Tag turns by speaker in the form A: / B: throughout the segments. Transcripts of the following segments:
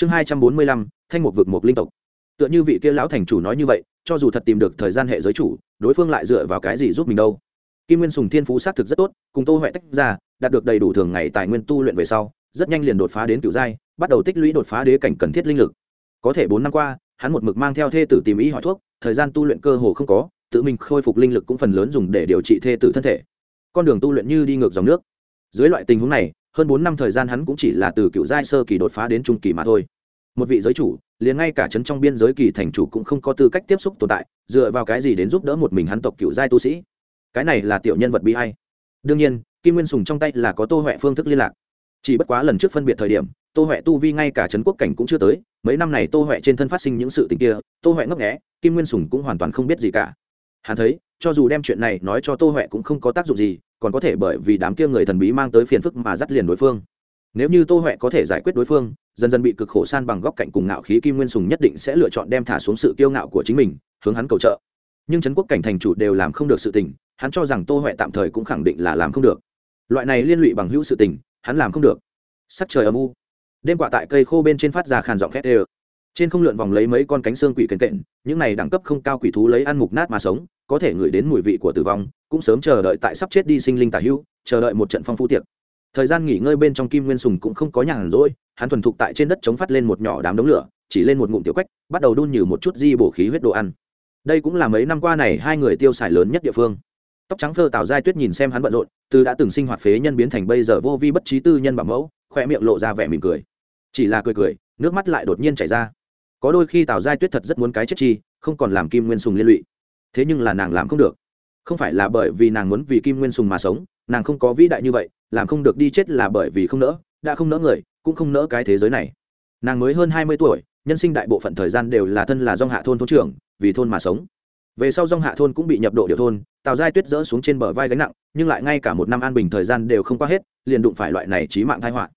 A: chương hai trăm bốn mươi lăm, thanh mục vực một linh tộc. Tựa như vị kia lão thành chủ nói như vậy, cho dù thật tìm được thời gian hệ giới chủ, đối phương lại dựa vào cái gì giúp mình đâu? Kim nguyên sùng thiên phú xác thực rất tốt, cùng tô huệ tách ra, đạt được đầy đủ thường ngày tài nguyên tu luyện về sau, rất nhanh liền đột phá đến cựu giai, bắt đầu tích lũy đột phá đế cảnh cần thiết linh lực. Có thể bốn năm qua, hắn một mực mang theo thê tử tìm ý hỏi thuốc, thời gian tu luyện cơ hồ không có, tự mình khôi phục linh lực cũng phần lớn dùng để điều trị thê tử thân thể. Con đường tu luyện như đi ngược dòng nước. Dưới loại tình huống này hơn bốn năm thời gian hắn cũng chỉ là từ cựu giai sơ kỳ đột phá đến trung kỳ mà thôi. Một vị giới chủ, liền ngay cả trấn trong biên giới kỳ thành chủ cũng không có tư cách tiếp xúc tồn tại, dựa vào cái gì đến giúp đỡ một mình hắn tộc cựu giai tu sĩ? Cái này là tiểu nhân vật bi hay đương nhiên, kim nguyên sùng trong tay là có tô huệ phương thức liên lạc. Chỉ bất quá lần trước phân biệt thời điểm, tô huệ tu vi ngay cả trấn quốc cảnh cũng chưa tới, mấy năm này tô huệ trên thân phát sinh những sự tình kia, tô huệ ngấp nghẽ kim nguyên sùng cũng hoàn toàn không biết gì cả. Hắn thấy cho dù đem chuyện này nói cho tô huệ cũng không có tác dụng gì, còn có thể bởi vì đám kia người thần bí mang tới phiền phức mà dắt liền đối phương. Nếu như tô huệ có thể giải quyết đối phương, dần dần bị cực khổ san bằng góc cạnh cùng ngạo khí kim nguyên sùng nhất định sẽ lựa chọn đem thả xuống sự kiêu ngạo của chính mình, hướng hắn cầu trợ. Nhưng trấn quốc cảnh thành chủ đều làm không được sự tình, hắn cho rằng tô huệ tạm thời cũng khẳng định là làm không được. Loại này liên lụy bằng hữu sự tình, hắn làm không được. Sắc trời âm u. Đêm quả tại cây khô bên trên phát ra khàn giọng khét ê trên không lượn vòng lấy mấy con cánh xương quỷ kềnh kện, những này đẳng cấp không cao quỷ thú lấy ăn mục nát mà sống có thể ngửi đến mùi vị của tử vong, cũng sớm chờ đợi tại sắp chết đi sinh linh tả hữu chờ đợi một trận phong phú tiệc. Thời gian nghỉ ngơi bên trong kim nguyên sùng cũng không có nhàn rỗi, hắn thuần thục tại trên đất chống phát lên một nhỏ đám đống lửa, chỉ lên một ngụm tiểu quách, bắt đầu đun như một chút di bổ khí huyết đồ ăn. Đây cũng là mấy năm qua này hai người tiêu xài lớn nhất địa phương. Tóc trắng phơ tào giai tuyết nhìn xem hắn bận rộn, từ đã từng sinh hoạt phế nhân biến thành bây giờ vô vi bất trí tư nhân bảo mẫu khoe miệng lộ ra vẻ mỉm cười. Chỉ là cười cười, nước mắt lại đột nhiên chảy ra. Có đôi khi tào giai tuyết thật rất muốn cái chết chi, không còn làm kim nguyên sùng liên lụy thế nhưng là nàng làm không được. Không phải là bởi vì nàng muốn vì kim nguyên sùng mà sống, nàng không có vĩ đại như vậy, làm không được đi chết là bởi vì không nỡ, đã không nỡ người, cũng không nỡ cái thế giới này. Nàng mới hơn hai mươi tuổi, nhân sinh đại bộ phận thời gian đều là thân là dong hạ thôn thôn trưởng, vì thôn mà sống. Về sau dong hạ thôn cũng bị nhập độ điều thôn, tào giai tuyết dỡ xuống trên bờ vai gánh nặng, nhưng lại ngay cả một năm an bình thời gian đều không qua hết, liền đụng phải loại này trí mạng thai họa.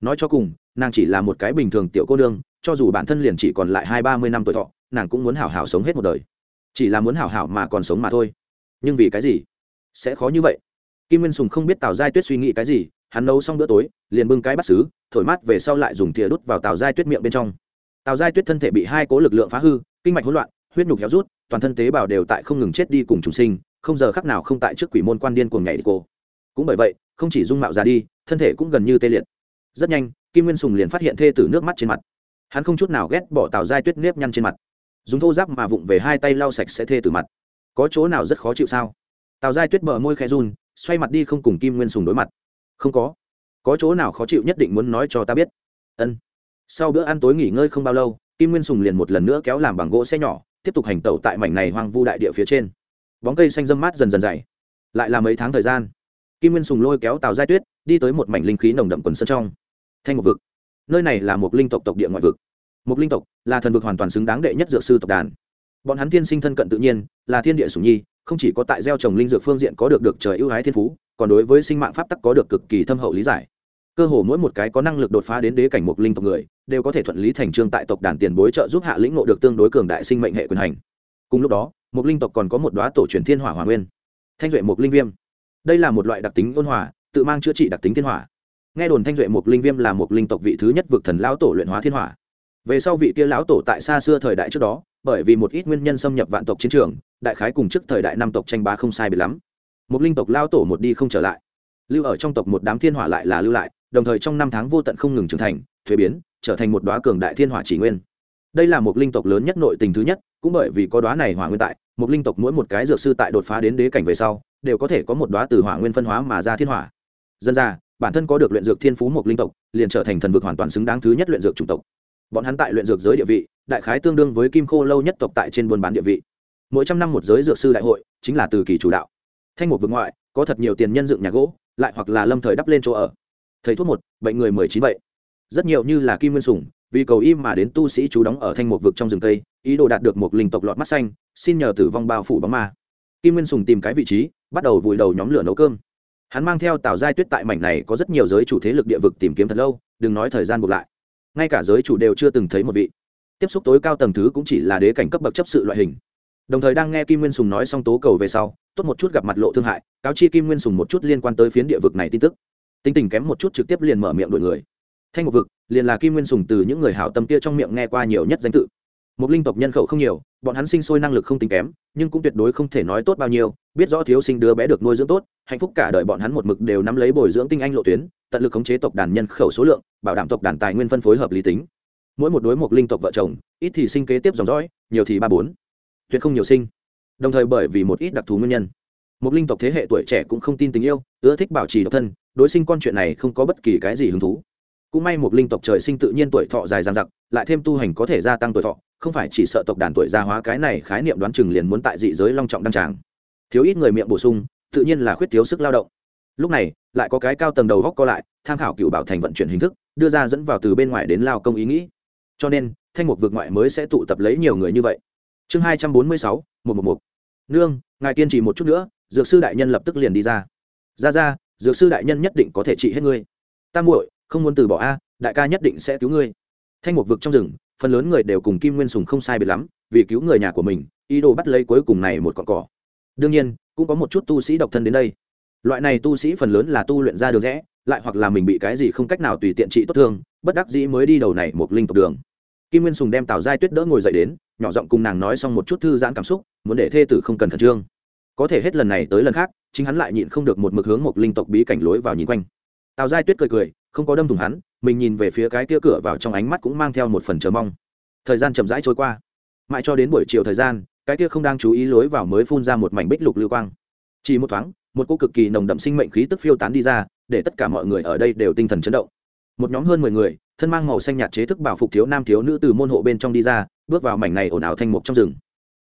A: Nói cho cùng, nàng chỉ là một cái bình thường tiểu cô nương, cho dù bản thân liền chỉ còn lại hai ba mươi năm tuổi thọ, nàng cũng muốn hảo hảo sống hết một đời chỉ là muốn hảo hảo mà còn sống mà thôi. Nhưng vì cái gì? Sẽ khó như vậy. Kim nguyên sùng không biết tào giai tuyết suy nghĩ cái gì, hắn nấu xong bữa tối, liền bưng cái bắt xứ thổi mát về sau lại dùng thìa đút vào tào giai tuyết miệng bên trong. Tào giai tuyết thân thể bị hai cố lực lượng phá hư, kinh mạch hỗn loạn, huyết nhục héo rút, toàn thân tế bào đều tại không ngừng chết đi cùng trùng sinh, không giờ khắc nào không tại trước quỷ môn quan điên cuồng nhảy đi cô. Cũng bởi vậy, không chỉ dung mạo già đi, thân thể cũng gần như tê liệt. Rất nhanh, kim nguyên sùng liền phát hiện thê tử nước mắt trên mặt. Hắn không chút nào ghét bỏ tào giai tuyết nếp nhăn trên mặt dùng thô giáp mà vụng về hai tay lau sạch sẽ thê từ mặt. Có chỗ nào rất khó chịu sao? Tào giai tuyết bờ môi khe run, xoay mặt đi không cùng kim nguyên sùng đối mặt. Không có. Có chỗ nào khó chịu nhất định muốn nói cho ta biết? Ân. Sau bữa ăn tối nghỉ ngơi không bao lâu, kim nguyên sùng liền một lần nữa kéo làm bằng gỗ xe nhỏ, tiếp tục hành tẩu tại mảnh này hoang vu đại địa phía trên. Bóng cây xanh dâm mát dần dần dày. Lại là mấy tháng thời gian, kim nguyên sùng lôi kéo tàu giai tuyết, đi tới một mảnh linh khí nồng đậm quần sân trong. Thanh một vực. Nơi này là một linh tộc tộc địa ngoại vực. Mục linh tộc là thần vực hoàn toàn xứng đáng đệ nhất dược sư tộc đàn. Bọn hắn thiên sinh thân cận tự nhiên, là thiên địa sủng nhi, không chỉ có tại gieo trồng linh dược phương diện có được được trời ưu ái thiên phú, còn đối với sinh mạng pháp tắc có được cực kỳ thâm hậu lý giải. Cơ hồ mỗi một cái có năng lực đột phá đến đế cảnh mục linh tộc người, đều có thể thuận lý thành trương tại tộc đàn tiền bối trợ giúp hạ lĩnh ngộ được tương đối cường đại sinh mệnh hệ quyền hành. Cùng lúc đó mục linh tộc còn có một đoá tổ truyền thiên hỏa hỏa nguyên. Thanh duệ Mục linh viêm. Đây là một loại đặc tính ôn hòa, tự mang chữa trị đặc tính thiên hỏa. Nghe đồn thanh duệ Mục linh viêm là mục linh tộc vị thứ nhất vực thần lão tổ luyện hóa thiên hỏa về sau vị kia lão tổ tại xa xưa thời đại trước đó, bởi vì một ít nguyên nhân xâm nhập vạn tộc chiến trường, đại khái cùng trước thời đại năm tộc tranh bá không sai biệt lắm. Một linh tộc lao tổ một đi không trở lại. Lưu ở trong tộc một đám thiên hỏa lại là lưu lại, đồng thời trong năm tháng vô tận không ngừng trưởng thành, thuế biến, trở thành một đoá cường đại thiên hỏa chỉ nguyên. Đây là một linh tộc lớn nhất nội tình thứ nhất, cũng bởi vì có đoá này hỏa nguyên tại, một linh tộc mỗi một cái dược sư tại đột phá đến đế cảnh về sau, đều có thể có một đoá từ hỏa nguyên phân hóa mà ra thiên hỏa. Dân ra, bản thân có được luyện dược thiên phú một linh tộc, liền trở thành thần vực hoàn toàn xứng đáng thứ nhất luyện dược chủng tộc bọn hắn tại luyện dược giới địa vị, đại khái tương đương với kim khô lâu nhất tộc tại trên buôn bán địa vị. Mỗi trăm năm một giới dược sư đại hội, chính là từ kỳ chủ đạo. Thanh Mục vực ngoại, có thật nhiều tiền nhân dựng nhà gỗ, lại hoặc là lâm thời đắp lên chỗ ở. Thầy thuốc một, bệnh người mười chín vậy. Rất nhiều như là kim nguyên sủng, vì cầu im mà đến tu sĩ chú đóng ở thanh Mục vực trong rừng cây, ý đồ đạt được một linh tộc lọt mắt xanh, xin nhờ tử vong bao phủ bóng ma. Kim nguyên sùng tìm cái vị trí, bắt đầu vùi đầu nhóm lửa nấu cơm. Hắn mang theo tào giai tuyết tại mảnh này có rất nhiều giới chủ thế lực địa vực tìm kiếm thật lâu, đừng nói thời gian buộc lại ngay cả giới chủ đều chưa từng thấy một vị. Tiếp xúc tối cao tầng thứ cũng chỉ là đế cảnh cấp bậc chấp sự loại hình. Đồng thời đang nghe kim nguyên sùng nói xong tố cầu về sau, tốt một chút gặp mặt lộ thương hại, cáo chi kim nguyên sùng một chút liên quan tới phiến địa vực này tin tức. Tinh tình kém một chút trực tiếp liền mở miệng đổi người. Thanh một vực, liền là kim nguyên sùng từ những người hảo tâm kia trong miệng nghe qua nhiều nhất danh tự một linh tộc nhân khẩu không nhiều, bọn hắn sinh sôi năng lực không tính kém, nhưng cũng tuyệt đối không thể nói tốt bao nhiêu, biết rõ thiếu sinh đứa bé được nuôi dưỡng tốt, hạnh phúc cả đời bọn hắn một mực đều nắm lấy bồi dưỡng tinh anh lộ tuyến, tận lực khống chế tộc đàn nhân khẩu số lượng, bảo đảm tộc đàn tài nguyên phân phối hợp lý tính. Mỗi một đối một linh tộc vợ chồng, ít thì sinh kế tiếp dòng dõi, nhiều thì ba bốn. Tuyệt không nhiều sinh. Đồng thời bởi vì một ít đặc thù nguyên nhân một linh tộc thế hệ tuổi trẻ cũng không tin tình yêu, ưa thích bảo trì độc thân, đối sinh con chuyện này không có bất kỳ cái gì hứng thú. Cũng may một linh tộc trời sinh tự nhiên tuổi thọ dài dằng dặc, lại thêm tu hành có thể gia tăng tuổi thọ không phải chỉ sợ tộc đàn tuổi gia hóa cái này khái niệm đoán chừng liền muốn tại dị giới long trọng đăng tràng. Thiếu ít người miệng bổ sung, tự nhiên là khuyết thiếu sức lao động. Lúc này, lại có cái cao tầng đầu góc co lại, tham khảo cựu bảo thành vận chuyển hình thức, đưa ra dẫn vào từ bên ngoài đến lao công ý nghĩ. Cho nên, thanh mục vượt ngoại mới sẽ tụ tập lấy nhiều người như vậy. Chương hai trăm bốn mươi sáu, một một một. Nương, ngài kiên trì một chút nữa, dược sư đại nhân lập tức liền đi ra. Ra ra, dược sư đại nhân nhất định có thể trị hết ngươi. Tam muội, không muốn từ bỏ a, đại ca nhất định sẽ cứu ngươi. Thanh mục vực trong rừng phần lớn người đều cùng kim nguyên sùng không sai biệt lắm, vì cứu người nhà của mình, ý đồ bắt lấy cuối cùng này một con cỏ. Đương nhiên, cũng có một chút tu sĩ độc thân đến đây. Loại này tu sĩ phần lớn là tu luyện ra đường rẽ, lại hoặc là mình bị cái gì không cách nào tùy tiện trị tốt thương, bất đắc dĩ mới đi đầu này một linh tộc đường. Kim nguyên sùng đem tào giai tuyết đỡ ngồi dậy đến, nhỏ giọng cùng nàng nói xong một chút thư giãn cảm xúc, muốn để thê tử không cần khẩn trương. Có thể hết lần này tới lần khác, chính hắn lại nhịn không được một mực hướng một linh tộc bí cảnh lối vào nhìn quanh. Tào giai tuyết cười cười, không có đâm thùng hắn mình nhìn về phía cái kia cửa vào trong ánh mắt cũng mang theo một phần chờ mong. Thời gian chậm rãi trôi qua. Mãi cho đến buổi chiều thời gian, cái kia không đang chú ý lối vào mới phun ra một mảnh bích lục lưu quang. Chỉ một thoáng, một cô cực kỳ nồng đậm sinh mệnh khí tức phiêu tán đi ra, để tất cả mọi người ở đây đều tinh thần chấn động. Một nhóm hơn mười người, thân mang màu xanh nhạt chế thức bảo phục thiếu nam thiếu nữ từ môn hộ bên trong đi ra, bước vào mảnh này ồn ào thanh mục trong rừng.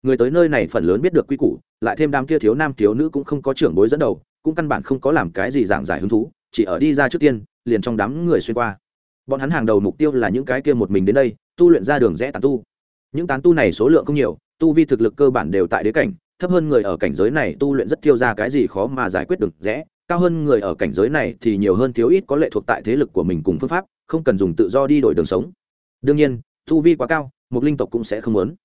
A: Người tới nơi này phần lớn biết được quy củ, lại thêm đám kia thiếu nam thiếu nữ cũng không có trưởng bối dẫn đầu, cũng căn bản không có làm cái gì giảng giải hứng thú, chỉ ở đi ra trước tiên, liền trong đám người xuyên qua bọn hắn hàng đầu mục tiêu là những cái kia một mình đến đây, tu luyện ra đường rẽ tán tu. Những tán tu này số lượng không nhiều, tu vi thực lực cơ bản đều tại đế cảnh, thấp hơn người ở cảnh giới này tu luyện rất tiêu ra cái gì khó mà giải quyết được rẽ, cao hơn người ở cảnh giới này thì nhiều hơn thiếu ít có lệ thuộc tại thế lực của mình cùng phương pháp, không cần dùng tự do đi đổi đường sống. Đương nhiên, tu vi quá cao, một linh tộc cũng sẽ không muốn.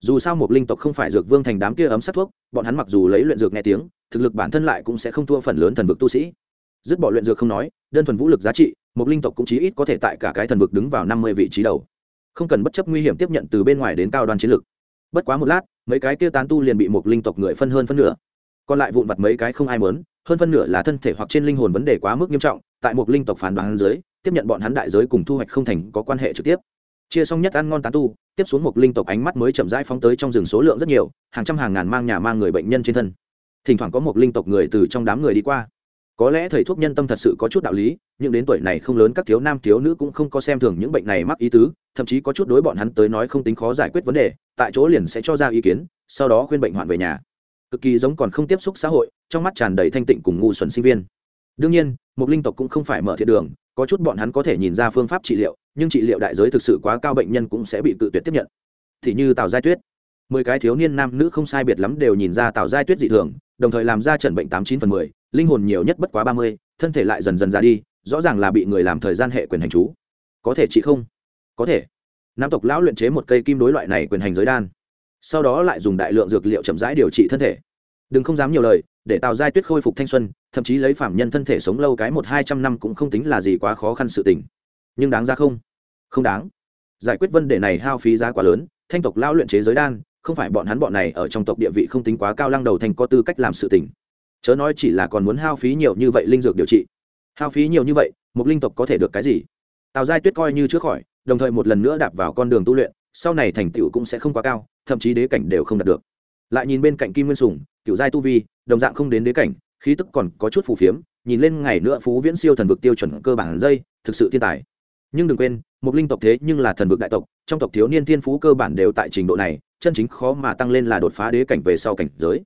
A: Dù sao một linh tộc không phải dược vương thành đám kia ấm sát thuốc, bọn hắn mặc dù lấy luyện dược nghe tiếng, thực lực bản thân lại cũng sẽ không thua phần lớn thần vực tu sĩ. Dứt bỏ luyện dược không nói, đơn thuần vũ lực giá trị một linh tộc cũng chí ít có thể tại cả cái thần vực đứng vào năm mươi vị trí đầu. Không cần bất chấp nguy hiểm tiếp nhận từ bên ngoài đến cao đoàn chiến lực. Bất quá một lát, mấy cái kia tán tu liền bị một linh tộc người phân hơn phân nửa. Còn lại vụn vặt mấy cái không ai mớn hơn phân nửa là thân thể hoặc trên linh hồn vấn đề quá mức nghiêm trọng, tại một linh tộc phản đoán dưới, tiếp nhận bọn hắn đại giới cùng thu hoạch không thành có quan hệ trực tiếp. Chia xong nhất ăn ngon tán tu, tiếp xuống một linh tộc ánh mắt mới chậm rãi phóng tới trong rừng số lượng rất nhiều, hàng trăm hàng ngàn mang nhà mang người bệnh nhân trên thân. Thỉnh thoảng có một linh tộc người từ trong đám người đi qua có lẽ thầy thuốc nhân tâm thật sự có chút đạo lý, nhưng đến tuổi này không lớn các thiếu nam thiếu nữ cũng không có xem thường những bệnh này mắc ý tứ, thậm chí có chút đối bọn hắn tới nói không tính khó giải quyết vấn đề, tại chỗ liền sẽ cho ra ý kiến, sau đó khuyên bệnh hoạn về nhà. Cực kỳ giống còn không tiếp xúc xã hội, trong mắt tràn đầy thanh tịnh cùng ngu xuẩn sinh viên. Đương nhiên, một linh tộc cũng không phải mở thiện đường, có chút bọn hắn có thể nhìn ra phương pháp trị liệu, nhưng trị liệu đại giới thực sự quá cao bệnh nhân cũng sẽ bị tự tuyệt tiếp nhận. Thì như tào giai tuyết, mười cái thiếu niên nam nữ không sai biệt lắm đều nhìn ra tào giai tuyết dị thường, đồng thời làm ra trần bệnh tám chín phần mười linh hồn nhiều nhất bất quá ba mươi, thân thể lại dần dần ra đi, rõ ràng là bị người làm thời gian hệ quyền hành chú. Có thể chị không? Có thể. Nam tộc lão luyện chế một cây kim đối loại này quyền hành giới đan. Sau đó lại dùng đại lượng dược liệu chậm rãi điều trị thân thể. Đừng không dám nhiều lời, để tào giai tuyết khôi phục thanh xuân, thậm chí lấy phạm nhân thân thể sống lâu cái một hai trăm năm cũng không tính là gì quá khó khăn sự tình. Nhưng đáng ra không? Không đáng. Giải quyết vấn đề này hao phí giá quá lớn, thanh tộc lao luyện chế giới đan, không phải bọn hắn bọn này ở trong tộc địa vị không tính quá cao lăng đầu thành có tư cách làm sự tình chớ nói chỉ là còn muốn hao phí nhiều như vậy linh dược điều trị. Hao phí nhiều như vậy một linh tộc có thể được cái gì? Tào giai tuyết coi như chữa khỏi, đồng thời một lần nữa đạp vào con đường tu luyện, sau này thành tựu cũng sẽ không quá cao, thậm chí đế cảnh đều không đạt được. Lại nhìn bên cạnh kim nguyên sùng cựu giai tu vi, đồng dạng không đến đế cảnh, khí tức còn có chút phù phiếm, nhìn lên ngày nữa phú viễn siêu thần vực tiêu chuẩn cơ bản dây, thực sự thiên tài. Nhưng đừng quên một linh tộc thế nhưng là thần vực đại tộc, trong tộc thiếu niên thiên phú cơ bản đều tại trình độ này, chân chính khó mà tăng lên là đột phá đế cảnh về sau cảnh giới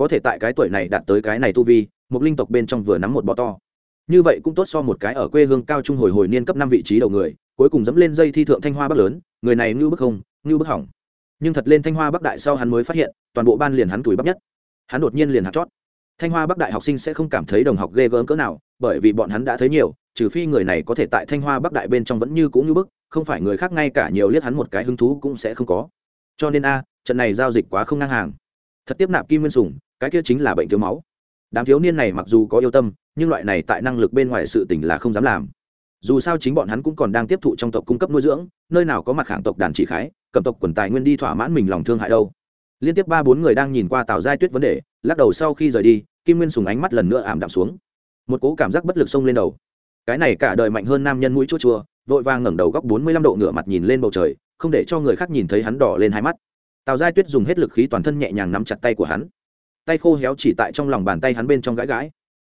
A: có thể tại cái tuổi này đạt tới cái này tu vi một linh tộc bên trong vừa nắm một bọ to. Như vậy cũng tốt so một cái ở quê hương cao trung hồi hồi niên cấp năm vị trí đầu người, cuối cùng dẫm lên dây thi thượng thanh hoa bắc lớn, người này ngưu bức không ngưu bức hỏng. Nhưng thật lên thanh hoa bắc đại sau hắn mới phát hiện, toàn bộ ban liền hắn tuổi bắp nhất. Hắn đột nhiên liền hạt chót. Thanh hoa bắc đại học sinh sẽ không cảm thấy đồng học ghê gớm cỡ nào, bởi vì bọn hắn đã thấy nhiều, trừ phi người này có thể tại thanh hoa bắc đại bên trong vẫn như cũng như bức, không phải người khác ngay cả nhiều liếc hắn một cái hứng thú cũng sẽ không có. Cho nên a, trận này giao dịch quá không ngang hàng. Thật tiếp nạp kim nguyên sùng cái kia chính là bệnh thiếu máu. Đám thiếu niên này mặc dù có yêu tâm, nhưng loại này tại năng lực bên ngoài sự tỉnh là không dám làm. Dù sao chính bọn hắn cũng còn đang tiếp thụ trong tộc cung cấp nuôi dưỡng, nơi nào có mặt hạng tộc đàn chỉ khái, cầm tộc quần tài nguyên đi thỏa mãn mình lòng thương hại đâu. Liên tiếp ba bốn người đang nhìn qua tào giai tuyết vấn đề, lắc đầu sau khi rời đi, kim nguyên sùng ánh mắt lần nữa ảm đạm xuống. Một cố cảm giác bất lực xông lên đầu. Cái này cả đời mạnh hơn nam nhân mũi chua chua, vội vàng ngẩng đầu góc bốn mươi lăm độ ngửa mặt nhìn lên bầu trời, không để cho người khác nhìn thấy hắn đỏ lên hai mắt. Tào giai tuyết dùng hết lực khí toàn thân nhẹ nhàng nắm chặt tay của hắn tay khô héo chỉ tại trong lòng bàn tay hắn bên trong gãi gãi.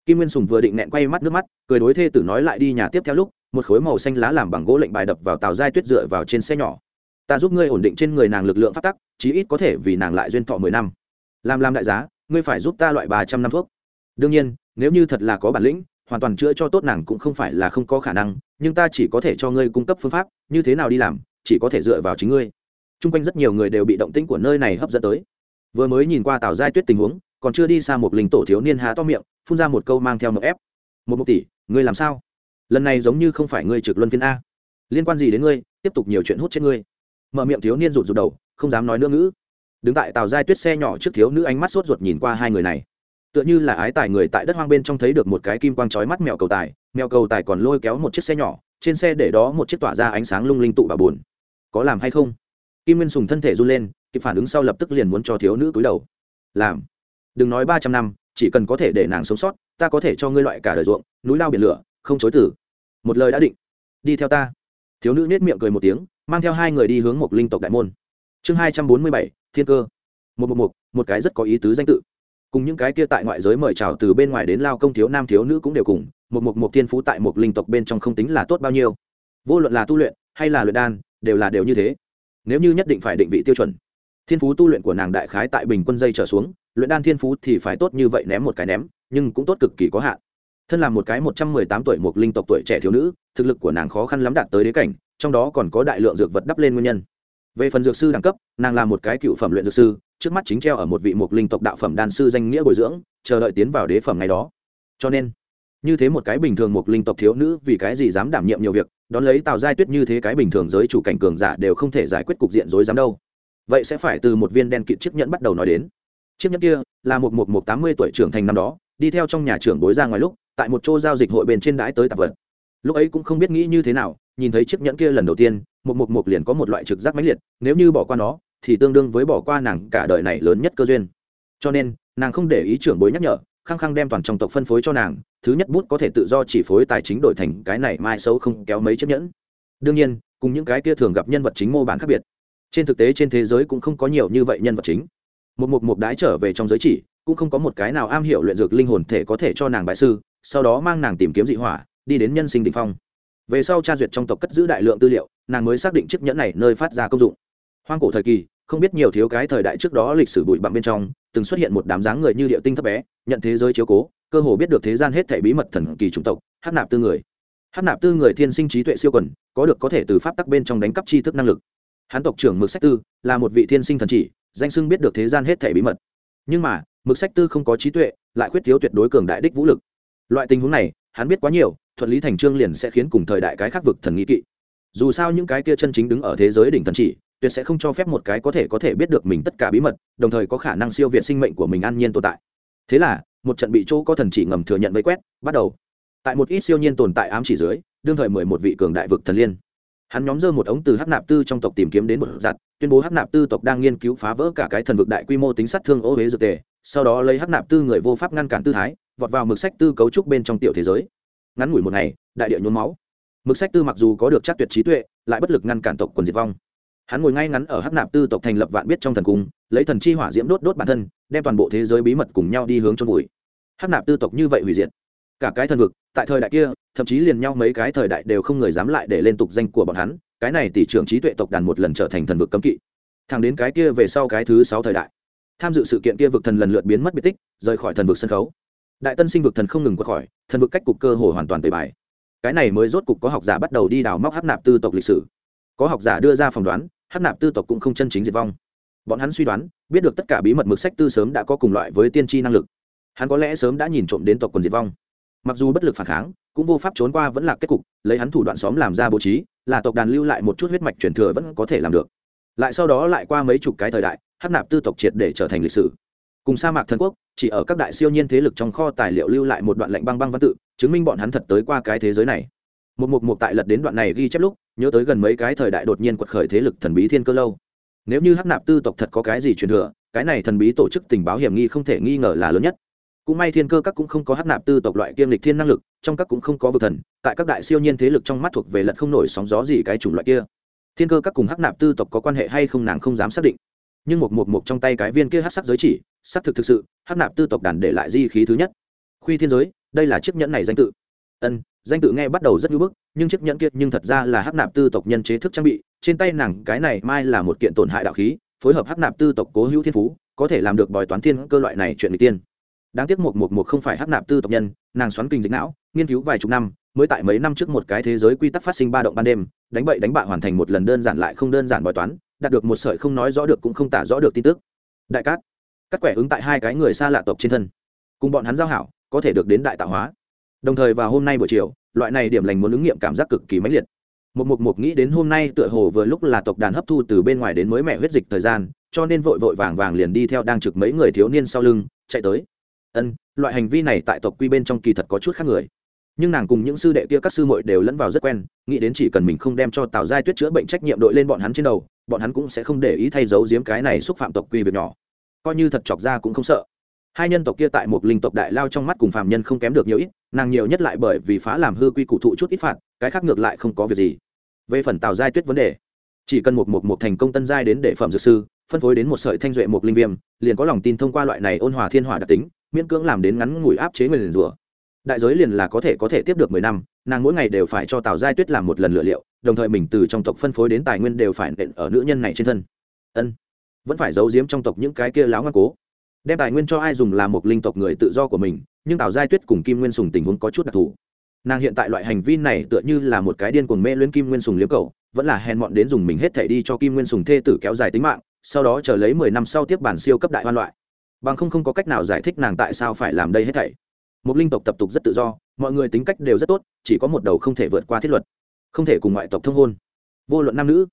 A: Kim nguyên sùng vừa định nẹn quay mắt nước mắt, cười đối thê tử nói lại đi nhà tiếp theo lúc, một khối màu xanh lá làm bằng gỗ lệnh bài đập vào tàu giai tuyết dựa vào trên xe nhỏ. Ta giúp ngươi ổn định trên người nàng lực lượng phát tắc, chí ít có thể vì nàng lại duyên thọ mười năm. Làm làm đại giá, ngươi phải giúp ta loại ba trăm năm thuốc. Đương nhiên, nếu như thật là có bản lĩnh, hoàn toàn chữa cho tốt nàng cũng không phải là không có khả năng, nhưng ta chỉ có thể cho ngươi cung cấp phương pháp, như thế nào đi làm, chỉ có thể dựa vào chính ngươi. T r u n g quanh rất nhiều người đều bị động tĩnh của nơi này hấp dẫn tới. Vừa mới nhìn qua tào giai tuyết tình huống còn chưa đi xa một linh tổ thiếu niên há to miệng, phun ra một câu mang theo một ép. Một một tỷ, ngươi làm sao? Lần này giống như không phải ngươi trực luân phiên a. Liên quan gì đến ngươi, tiếp tục nhiều chuyện hút trên ngươi. Mở miệng thiếu niên rụt rụt đầu, không dám nói nữa ngữ. Đứng tại tàu giai tuyết xe nhỏ trước thiếu nữ ánh mắt sốt ruột nhìn qua hai người này. Tựa như là ái tài người tại đất hoang bên trong thấy được một cái kim quang trói mắt mèo cầu tài, mèo cầu tài còn lôi kéo một chiếc xe nhỏ, trên xe để đó một chiếc tỏa ra ánh sáng lung linh tụ bà buồn. Có làm hay không? Kim nguyên sùng thân thể run lên, kịp phản ứng sau lập tức liền muốn cho thiếu nữ cúi đầu. Làm đừng nói ba trăm năm, chỉ cần có thể để nàng sống sót, ta có thể cho ngươi loại cả đời ruộng, núi lao biển lửa, không chối tử một lời đã định. Đi theo ta. Thiếu nữ nết miệng cười một tiếng, mang theo hai người đi hướng một linh tộc đại môn. Chương hai trăm bốn mươi bảy, thiên cơ. Một một một một cái rất có ý tứ danh tự. Cùng những cái kia tại ngoại giới mời chào từ bên ngoài đến lao công thiếu nam thiếu nữ cũng đều cùng, một một một thiên phú tại một linh tộc bên trong không tính là tốt bao nhiêu. Vô luận là tu luyện hay là luyện đan, đều là đều như thế. Nếu như nhất định phải định vị tiêu chuẩn thiên phú tu luyện của nàng đại khái tại bình quân dây trở xuống, luyện đan thiên phú thì phải tốt như vậy ném một cái ném, nhưng cũng tốt cực kỳ có hạn. Thân là một cái một trăm mười tám tuổi một linh tộc tuổi trẻ thiếu nữ, thực lực của nàng khó khăn lắm đạt tới đế cảnh, trong đó còn có đại lượng dược vật đắp lên nguyên nhân. Về phần dược sư đẳng cấp, nàng là một cái cựu phẩm luyện dược sư, trước mắt chính treo ở một vị một linh tộc đạo phẩm đan sư danh nghĩa bồi dưỡng, chờ đợi tiến vào đế phẩm ngày đó. Cho nên, như thế một cái bình thường một linh tộc thiếu nữ vì cái gì dám đảm nhiệm nhiều việc, đón lấy tào giai tuyết như thế cái bình thường giới chủ cảnh cường giả đều không thể giải quyết cục diện rối dám đâu vậy sẽ phải từ một viên đen kịt chiếc nhẫn bắt đầu nói đến. Chiếc nhẫn kia là một một một tám mươi tuổi trưởng thành năm đó, đi theo trong nhà trưởng bối ra ngoài lúc, tại một chỗ giao dịch hội bên trên đãi tới tạp vật. Lúc ấy cũng không biết nghĩ như thế nào, nhìn thấy chiếc nhẫn kia lần đầu tiên, một một một liền có một loại trực giác mãnh liệt, nếu như bỏ qua nó, thì tương đương với bỏ qua nàng cả đời này lớn nhất cơ duyên. Cho nên, nàng không để ý trưởng bối nhắc nhở, khăng khăng đem toàn trong tộc phân phối cho nàng, thứ nhất bút có thể tự do chỉ phối tài chính đổi thành cái này mai xấu không kéo mấy chiếc nhẫn. Đương nhiên, cùng những cái kia thường gặp nhân vật chính mô bản khác biệt trên thực tế trên thế giới cũng không có nhiều như vậy nhân vật chính. Một một một đái trở về trong giới chỉ, cũng không có một cái nào am hiểu luyện dược linh hồn thể có thể cho nàng bại sư, sau đó mang nàng tìm kiếm dị hỏa, đi đến nhân sinh đ ỉ n h phong. Về sau tra duyệt trong tộc cất giữ đại lượng tư liệu, nàng mới xác định chiếc nhẫn này nơi phát ra công dụng. Hoang cổ thời kỳ, không biết nhiều thiếu cái thời đại trước đó lịch sử bụi bặm bên trong, từng xuất hiện một đám dáng người như địa tinh thấp bé, nhận thế giới chiếu cố, cơ hồ biết được thế gian hết thể bí mật thần kỳ chủng tộc hát nạp tư người. Hát nạp tư người thiên sinh trí tuệ siêu quần, có được có thể từ pháp tắc bên trong đánh cắp tri thức năng lực hán tộc trưởng mực sách tư là một vị thiên sinh thần chỉ, danh sưng biết được thế gian hết thể bí mật. Nhưng mà, mực sách tư không có trí tuệ, lại khuyết thiếu tuyệt đối cường đại đích vũ lực. Loại tình huống này, hắn biết quá nhiều thuận lý thành trương liền sẽ khiến cùng thời đại cái khác vực thần nghĩ kỵ. Dù sao những cái kia chân chính đứng ở thế giới đỉnh thần chỉ, tuyệt sẽ không cho phép một cái có thể có thể biết được mình tất cả bí mật, đồng thời có khả năng siêu việt sinh mệnh của mình an nhiên tồn tại. Thế là, một trận bị chỗ có thần chỉ ngầm thừa nhận vây quét, bắt đầu. Tại một ít siêu nhiên tồn tại ám chỉ dưới, đương thời mười một vị cường đại vực thần liên hắn nhóm dơ một ống từ hắc nạp tư trong tộc tìm kiếm đến một giặt, tuyên bố hắc nạp tư tộc đang nghiên cứu phá vỡ cả cái thần vực đại quy mô tính sát thương ô huế dược tề, sau đó lấy hắc nạp tư người vô pháp ngăn cản tư thái, vọt vào mực sách tư cấu trúc bên trong tiểu thế giới. Ngắn ngủi một ngày, đại địa nhuốm máu. Mực sách tư mặc dù có được chắc tuyệt trí tuệ, lại bất lực ngăn cản tộc quần diệt vong. Hắn ngồi ngay ngắn ở hắc nạp tư tộc thành lập vạn biết trong thần cung, lấy thần chi hỏa diễm đốt đốt bản thân, đem toàn bộ thế giới bí mật cùng nhau đi hướng cho vùi. Hắc nạp tư tộc như vậy hủy diệt. Cả cái thần vực, tại thời đại kia thậm chí liền nhau mấy cái thời đại đều không người dám lại để lên tục danh của bọn hắn, cái này tỷ trưởng trí tuệ tộc đàn một lần trở thành thần vực cấm kỵ. Thẳng đến cái kia về sau cái thứ sáu thời đại, tham dự sự kiện kia vực thần lần lượt biến mất biệt tích, rời khỏi thần vực sân khấu. Đại tân sinh vực thần không ngừng qua khỏi thần vực cách cục cơ hồ hoàn toàn tời bài. Cái này mới rốt cục có học giả bắt đầu đi đào móc hát nạp tư tộc lịch sử. Có học giả đưa ra phỏng đoán hát nạp tư tộc cũng không chân chính diệt vong. Bọn hắn suy đoán, biết được tất cả bí mật mực sách tư sớm đã có cùng loại với tiên tri năng lực. Hắn có lẽ sớm đã nhìn trộm đến tộc quần diệt vong mặc dù bất lực phản kháng, cũng vô pháp trốn qua vẫn là kết cục, lấy hắn thủ đoạn xóm làm ra bố trí, là tộc đàn lưu lại một chút huyết mạch truyền thừa vẫn có thể làm được. Lại sau đó lại qua mấy chục cái thời đại, hắc nạp tư tộc triệt để trở thành lịch sử. Cùng sa mạc thần quốc, chỉ ở các đại siêu nhiên thế lực trong kho tài liệu lưu lại một đoạn lệnh băng băng văn tự, chứng minh bọn hắn thật tới qua cái thế giới này. Một mục mục tại lật đến đoạn này ghi chép lúc, nhớ tới gần mấy cái thời đại đột nhiên quật khởi thế lực thần bí thiên cơ lâu. Nếu như hắc nạp tư tộc thật có cái gì truyền thừa, cái này thần bí tổ chức tình báo hiểm nghi không thể nghi ngờ là lớn nhất cũng may thiên cơ các cũng không có hắc nạp tư tộc loại kiêm lịch thiên năng lực, trong các cũng không có vực thần, tại các đại siêu nhiên thế lực trong mắt thuộc về lật không nổi sóng gió gì cái chủng loại kia. Thiên cơ các cùng hắc nạp tư tộc có quan hệ hay không nàng không dám xác định. Nhưng một một một trong tay cái viên kia hát sắc giới chỉ, xác thực thực sự, hắc nạp tư tộc đàn để lại di khí thứ nhất. Khuy thiên giới, đây là chiếc nhẫn này danh tự. Ân, danh tự nghe bắt đầu rất hữu bức, nhưng chiếc nhẫn kia nhưng thật ra là hắc nạp tư tộc nhân chế thức trang bị, trên tay nàng cái này mai là một kiện tổn hại đạo khí, phối hợp hắc nạp tư tộc cố hữu thiên phú, có thể làm được bòi toán thiên cơ loại này chuyện người tiên đáng tiếc một một một không phải hắc nạp tư tộc nhân, nàng xoắn kinh dịch não, nghiên cứu vài chục năm, mới tại mấy năm trước một cái thế giới quy tắc phát sinh ba động ban đêm, đánh bậy đánh bạ hoàn thành một lần đơn giản lại không đơn giản bài toán, đạt được một sợi không nói rõ được cũng không tả rõ được tin tức. Đại cát. Các quẻ ứng tại hai cái người xa lạ tộc trên thân. Cùng bọn hắn giao hảo, có thể được đến đại tạo hóa. Đồng thời vào hôm nay buổi chiều, loại này điểm lành muốn ứng nghiệm cảm giác cực kỳ mãnh liệt. Một mục mục nghĩ đến hôm nay tựa hồ vừa lúc là tộc đàn hấp thu từ bên ngoài đến mới mẹ huyết dịch thời gian, cho nên vội vội vàng vàng liền đi theo đang trực mấy người thiếu niên sau lưng, chạy tới ân, loại hành vi này tại tộc quy bên trong kỳ thật có chút khác người. Nhưng nàng cùng những sư đệ kia các sư muội đều lẫn vào rất quen, nghĩ đến chỉ cần mình không đem cho tào giai tuyết chữa bệnh trách nhiệm đội lên bọn hắn trên đầu, bọn hắn cũng sẽ không để ý thay giấu giếm cái này xúc phạm tộc quy việc nhỏ. Coi như thật chọc ra cũng không sợ. Hai nhân tộc kia tại một linh tộc đại lao trong mắt cùng phàm nhân không kém được nhiều ít, nàng nhiều nhất lại bởi vì phá làm hư quy cụ thụ chút ít phạt, cái khác ngược lại không có việc gì. Về phần tào giai tuyết vấn đề, chỉ cần một một một thành công tân giai đến đệ phẩm dược sư, phân phối đến một sợi thanh duệ một linh viêm, liền có lòng tin thông qua loại này ôn hòa thiên hòa đặc tính miễn cưỡng làm đến ngắn ngủi áp chế người liền rủa. Đại giới liền là có thể có thể tiếp được mười năm, nàng mỗi ngày đều phải cho tào giai tuyết làm một lần lựa liệu, đồng thời mình từ trong tộc phân phối đến tài nguyên đều phải nện ở nữ nhân này trên thân. Ân, vẫn phải giấu giếm trong tộc những cái kia láo ngoan cố. Đem tài nguyên cho ai dùng là một linh tộc người tự do của mình, nhưng tào giai tuyết cùng kim nguyên sùng tình huống có chút đặc thù. Nàng hiện tại loại hành vi này tựa như là một cái điên cuồng mê luyến kim nguyên sùng liếm cầu, vẫn là hèn mọn đến dùng mình hết thể đi cho kim nguyên sùng thê tử kéo dài tính mạng, sau đó chờ lấy mười năm sau tiếp bản siêu cấp đại hoan loại bằng không không có cách nào giải thích nàng tại sao phải làm đây hết thảy. Một linh tộc tập tục rất tự do, mọi người tính cách đều rất tốt, chỉ có một đầu không thể vượt qua thiết luật. Không thể cùng ngoại tộc thông hôn. Vô luận nam nữ,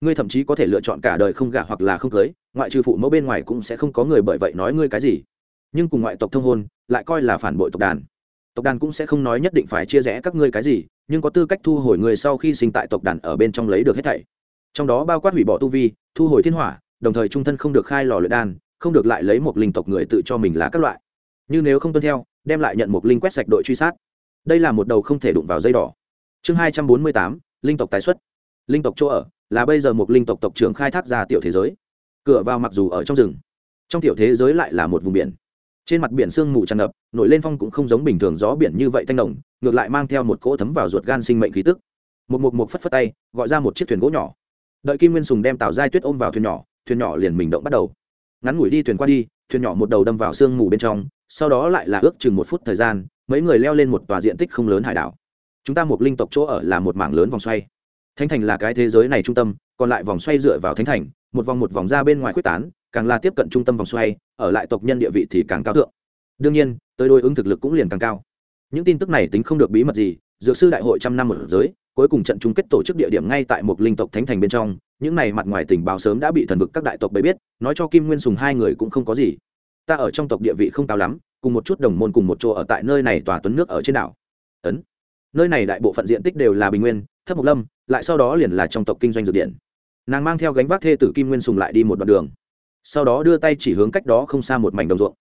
A: ngươi thậm chí có thể lựa chọn cả đời không gả hoặc là không cưới, ngoại trừ phụ mẫu bên ngoài cũng sẽ không có người bởi vậy nói ngươi cái gì. Nhưng cùng ngoại tộc thông hôn, lại coi là phản bội tộc đàn. Tộc đàn cũng sẽ không nói nhất định phải chia rẽ các ngươi cái gì, nhưng có tư cách thu hồi người sau khi sinh tại tộc đàn ở bên trong lấy được hết thảy. Trong đó bao quát hủy bỏ tu vi, thu hồi thiên hỏa, đồng thời trung thân không được khai lò luyện đan không được lại lấy một linh tộc người tự cho mình là các loại. Như nếu không tuân theo, đem lại nhận một linh quét sạch đội truy sát. Đây là một đầu không thể đụng vào dây đỏ. Chương hai trăm bốn mươi tám, linh tộc tái xuất. Linh tộc chỗ ở, là bây giờ một linh tộc tộc trưởng khai thác ra tiểu thế giới. Cửa vào mặc dù ở trong rừng, trong tiểu thế giới lại là một vùng biển. Trên mặt biển sương mù tràn ngập, nổi lên phong cũng không giống bình thường gió biển như vậy thanh đồng ngược lại mang theo một cỗ thấm vào ruột gan sinh mệnh khí tức. Một mục một phất phất tay, gọi ra một chiếc thuyền gỗ nhỏ. Đợi kim nguyên sùng đem tàu giai tuyết ôm vào thuyền nhỏ thuyền nhỏ liền mình động bắt đầu ngắn ngủi đi thuyền qua đi, thuyền nhỏ một đầu đâm vào sương mù bên trong, sau đó lại là ước chừng một phút thời gian, mấy người leo lên một tòa diện tích không lớn hải đảo. Chúng ta một linh tộc chỗ ở là một mảng lớn vòng xoay. Thánh thành là cái thế giới này trung tâm, còn lại vòng xoay dựa vào thánh thành, một vòng một vòng ra bên ngoài quyết tán, càng là tiếp cận trung tâm vòng xoay, ở lại tộc nhân địa vị thì càng cao thượng. Đương nhiên, tới đối ứng thực lực cũng liền càng cao. Những tin tức này tính không được bí mật gì dược sư đại hội trăm năm ở giới, cuối cùng trận chung kết tổ chức địa điểm ngay tại một linh tộc thánh thành bên trong, những này mặt ngoài tình báo sớm đã bị thần vực các đại tộc bấy biết, nói cho kim nguyên sùng hai người cũng không có gì. Ta ở trong tộc địa vị không cao lắm, cùng một chút đồng môn cùng một chỗ ở tại nơi này tòa tuấn nước ở trên đảo. Ấn. Nơi này đại bộ phận diện tích đều là bình nguyên, thấp mộc lâm, lại sau đó liền là trong tộc kinh doanh dược điện. Nàng mang theo gánh vác thê tử kim nguyên sùng lại đi một đoạn đường. Sau đó đưa tay chỉ hướng cách đó không xa một mảnh đồng ruộng.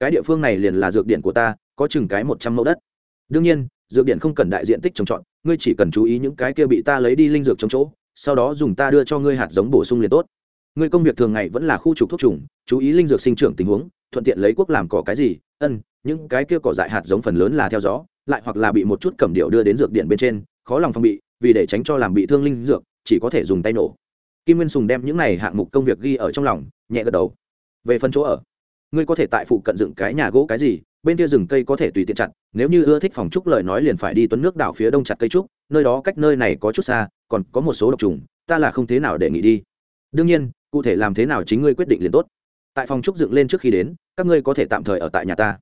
A: Cái địa phương này liền là dược điện của ta, có chừng cái một trăm mẫu đất. Đương nhiên dược điện không cần đại diện tích trồng trọt, ngươi chỉ cần chú ý những cái kia bị ta lấy đi linh dược trong chỗ, sau đó dùng ta đưa cho ngươi hạt giống bổ sung liền tốt. Ngươi công việc thường ngày vẫn là khu trục thuốc trùng, chú ý linh dược sinh trưởng tình huống, thuận tiện lấy quốc làm cỏ cái gì, ân, những cái kia cỏ dại hạt giống phần lớn là theo gió, lại hoặc là bị một chút cầm điệu đưa đến dược điện bên trên, khó lòng phòng bị, vì để tránh cho làm bị thương linh dược, chỉ có thể dùng tay nổ. Kim nguyên sùng đem những này hạng mục công việc ghi ở trong lòng, nhẹ gật đầu. Về phần chỗ ở, ngươi có thể tại phụ cận dựng cái nhà gỗ cái gì bên kia rừng cây có thể tùy tiện chặt, nếu như ưa thích phòng trúc lời nói liền phải đi tuấn nước đảo phía đông chặt cây trúc, nơi đó cách nơi này có chút xa, còn có một số độc trùng, ta là không thế nào để nghĩ đi. Đương nhiên, cụ thể làm thế nào chính ngươi quyết định liền tốt. Tại phòng trúc dựng lên trước khi đến, các ngươi có thể tạm thời ở tại nhà ta.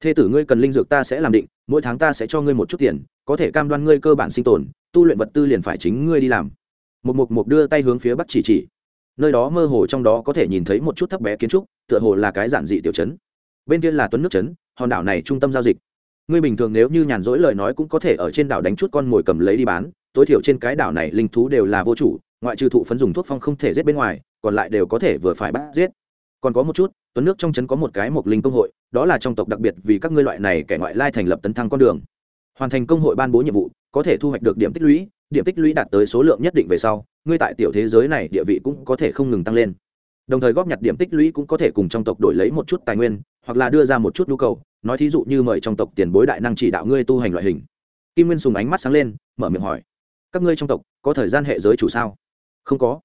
A: Thê tử ngươi cần linh dược ta sẽ làm định, mỗi tháng ta sẽ cho ngươi một chút tiền, có thể cam đoan ngươi cơ bản sinh tồn, tu luyện vật tư liền phải chính ngươi đi làm. Một mục mục đưa tay hướng phía bắc chỉ chỉ. Nơi đó mơ hồ trong đó có thể nhìn thấy một chút thấp bé kiến trúc, tựa hồ là cái giản dị tiểu chấn bên kia là tuấn nước chấn hòn đảo này trung tâm giao dịch. Ngươi bình thường nếu như nhàn rỗi lời nói cũng có thể ở trên đảo đánh chút con mồi cầm lấy đi bán, tối thiểu trên cái đảo này linh thú đều là vô chủ, ngoại trừ thụ phấn dùng thuốc phong không thể giết bên ngoài, còn lại đều có thể vừa phải bắt giết. Còn có một chút, tuấn nước trong trấn có một cái mộc linh công hội, đó là trong tộc đặc biệt vì các ngươi loại này kẻ ngoại lai thành lập tấn thăng con đường. Hoàn thành công hội ban bố nhiệm vụ, có thể thu hoạch được điểm tích lũy, điểm tích lũy đạt tới số lượng nhất định về sau, ngươi tại tiểu thế giới này địa vị cũng có thể không ngừng tăng lên đồng thời góp nhặt điểm tích lũy cũng có thể cùng trong tộc đổi lấy một chút tài nguyên, hoặc là đưa ra một chút nhu cầu. Nói thí dụ như mời trong tộc tiền bối đại năng chỉ đạo ngươi tu hành loại hình. Kim nguyên sùng ánh mắt sáng lên, mở miệng hỏi, các ngươi trong tộc có thời gian hệ giới chủ sao? Không có.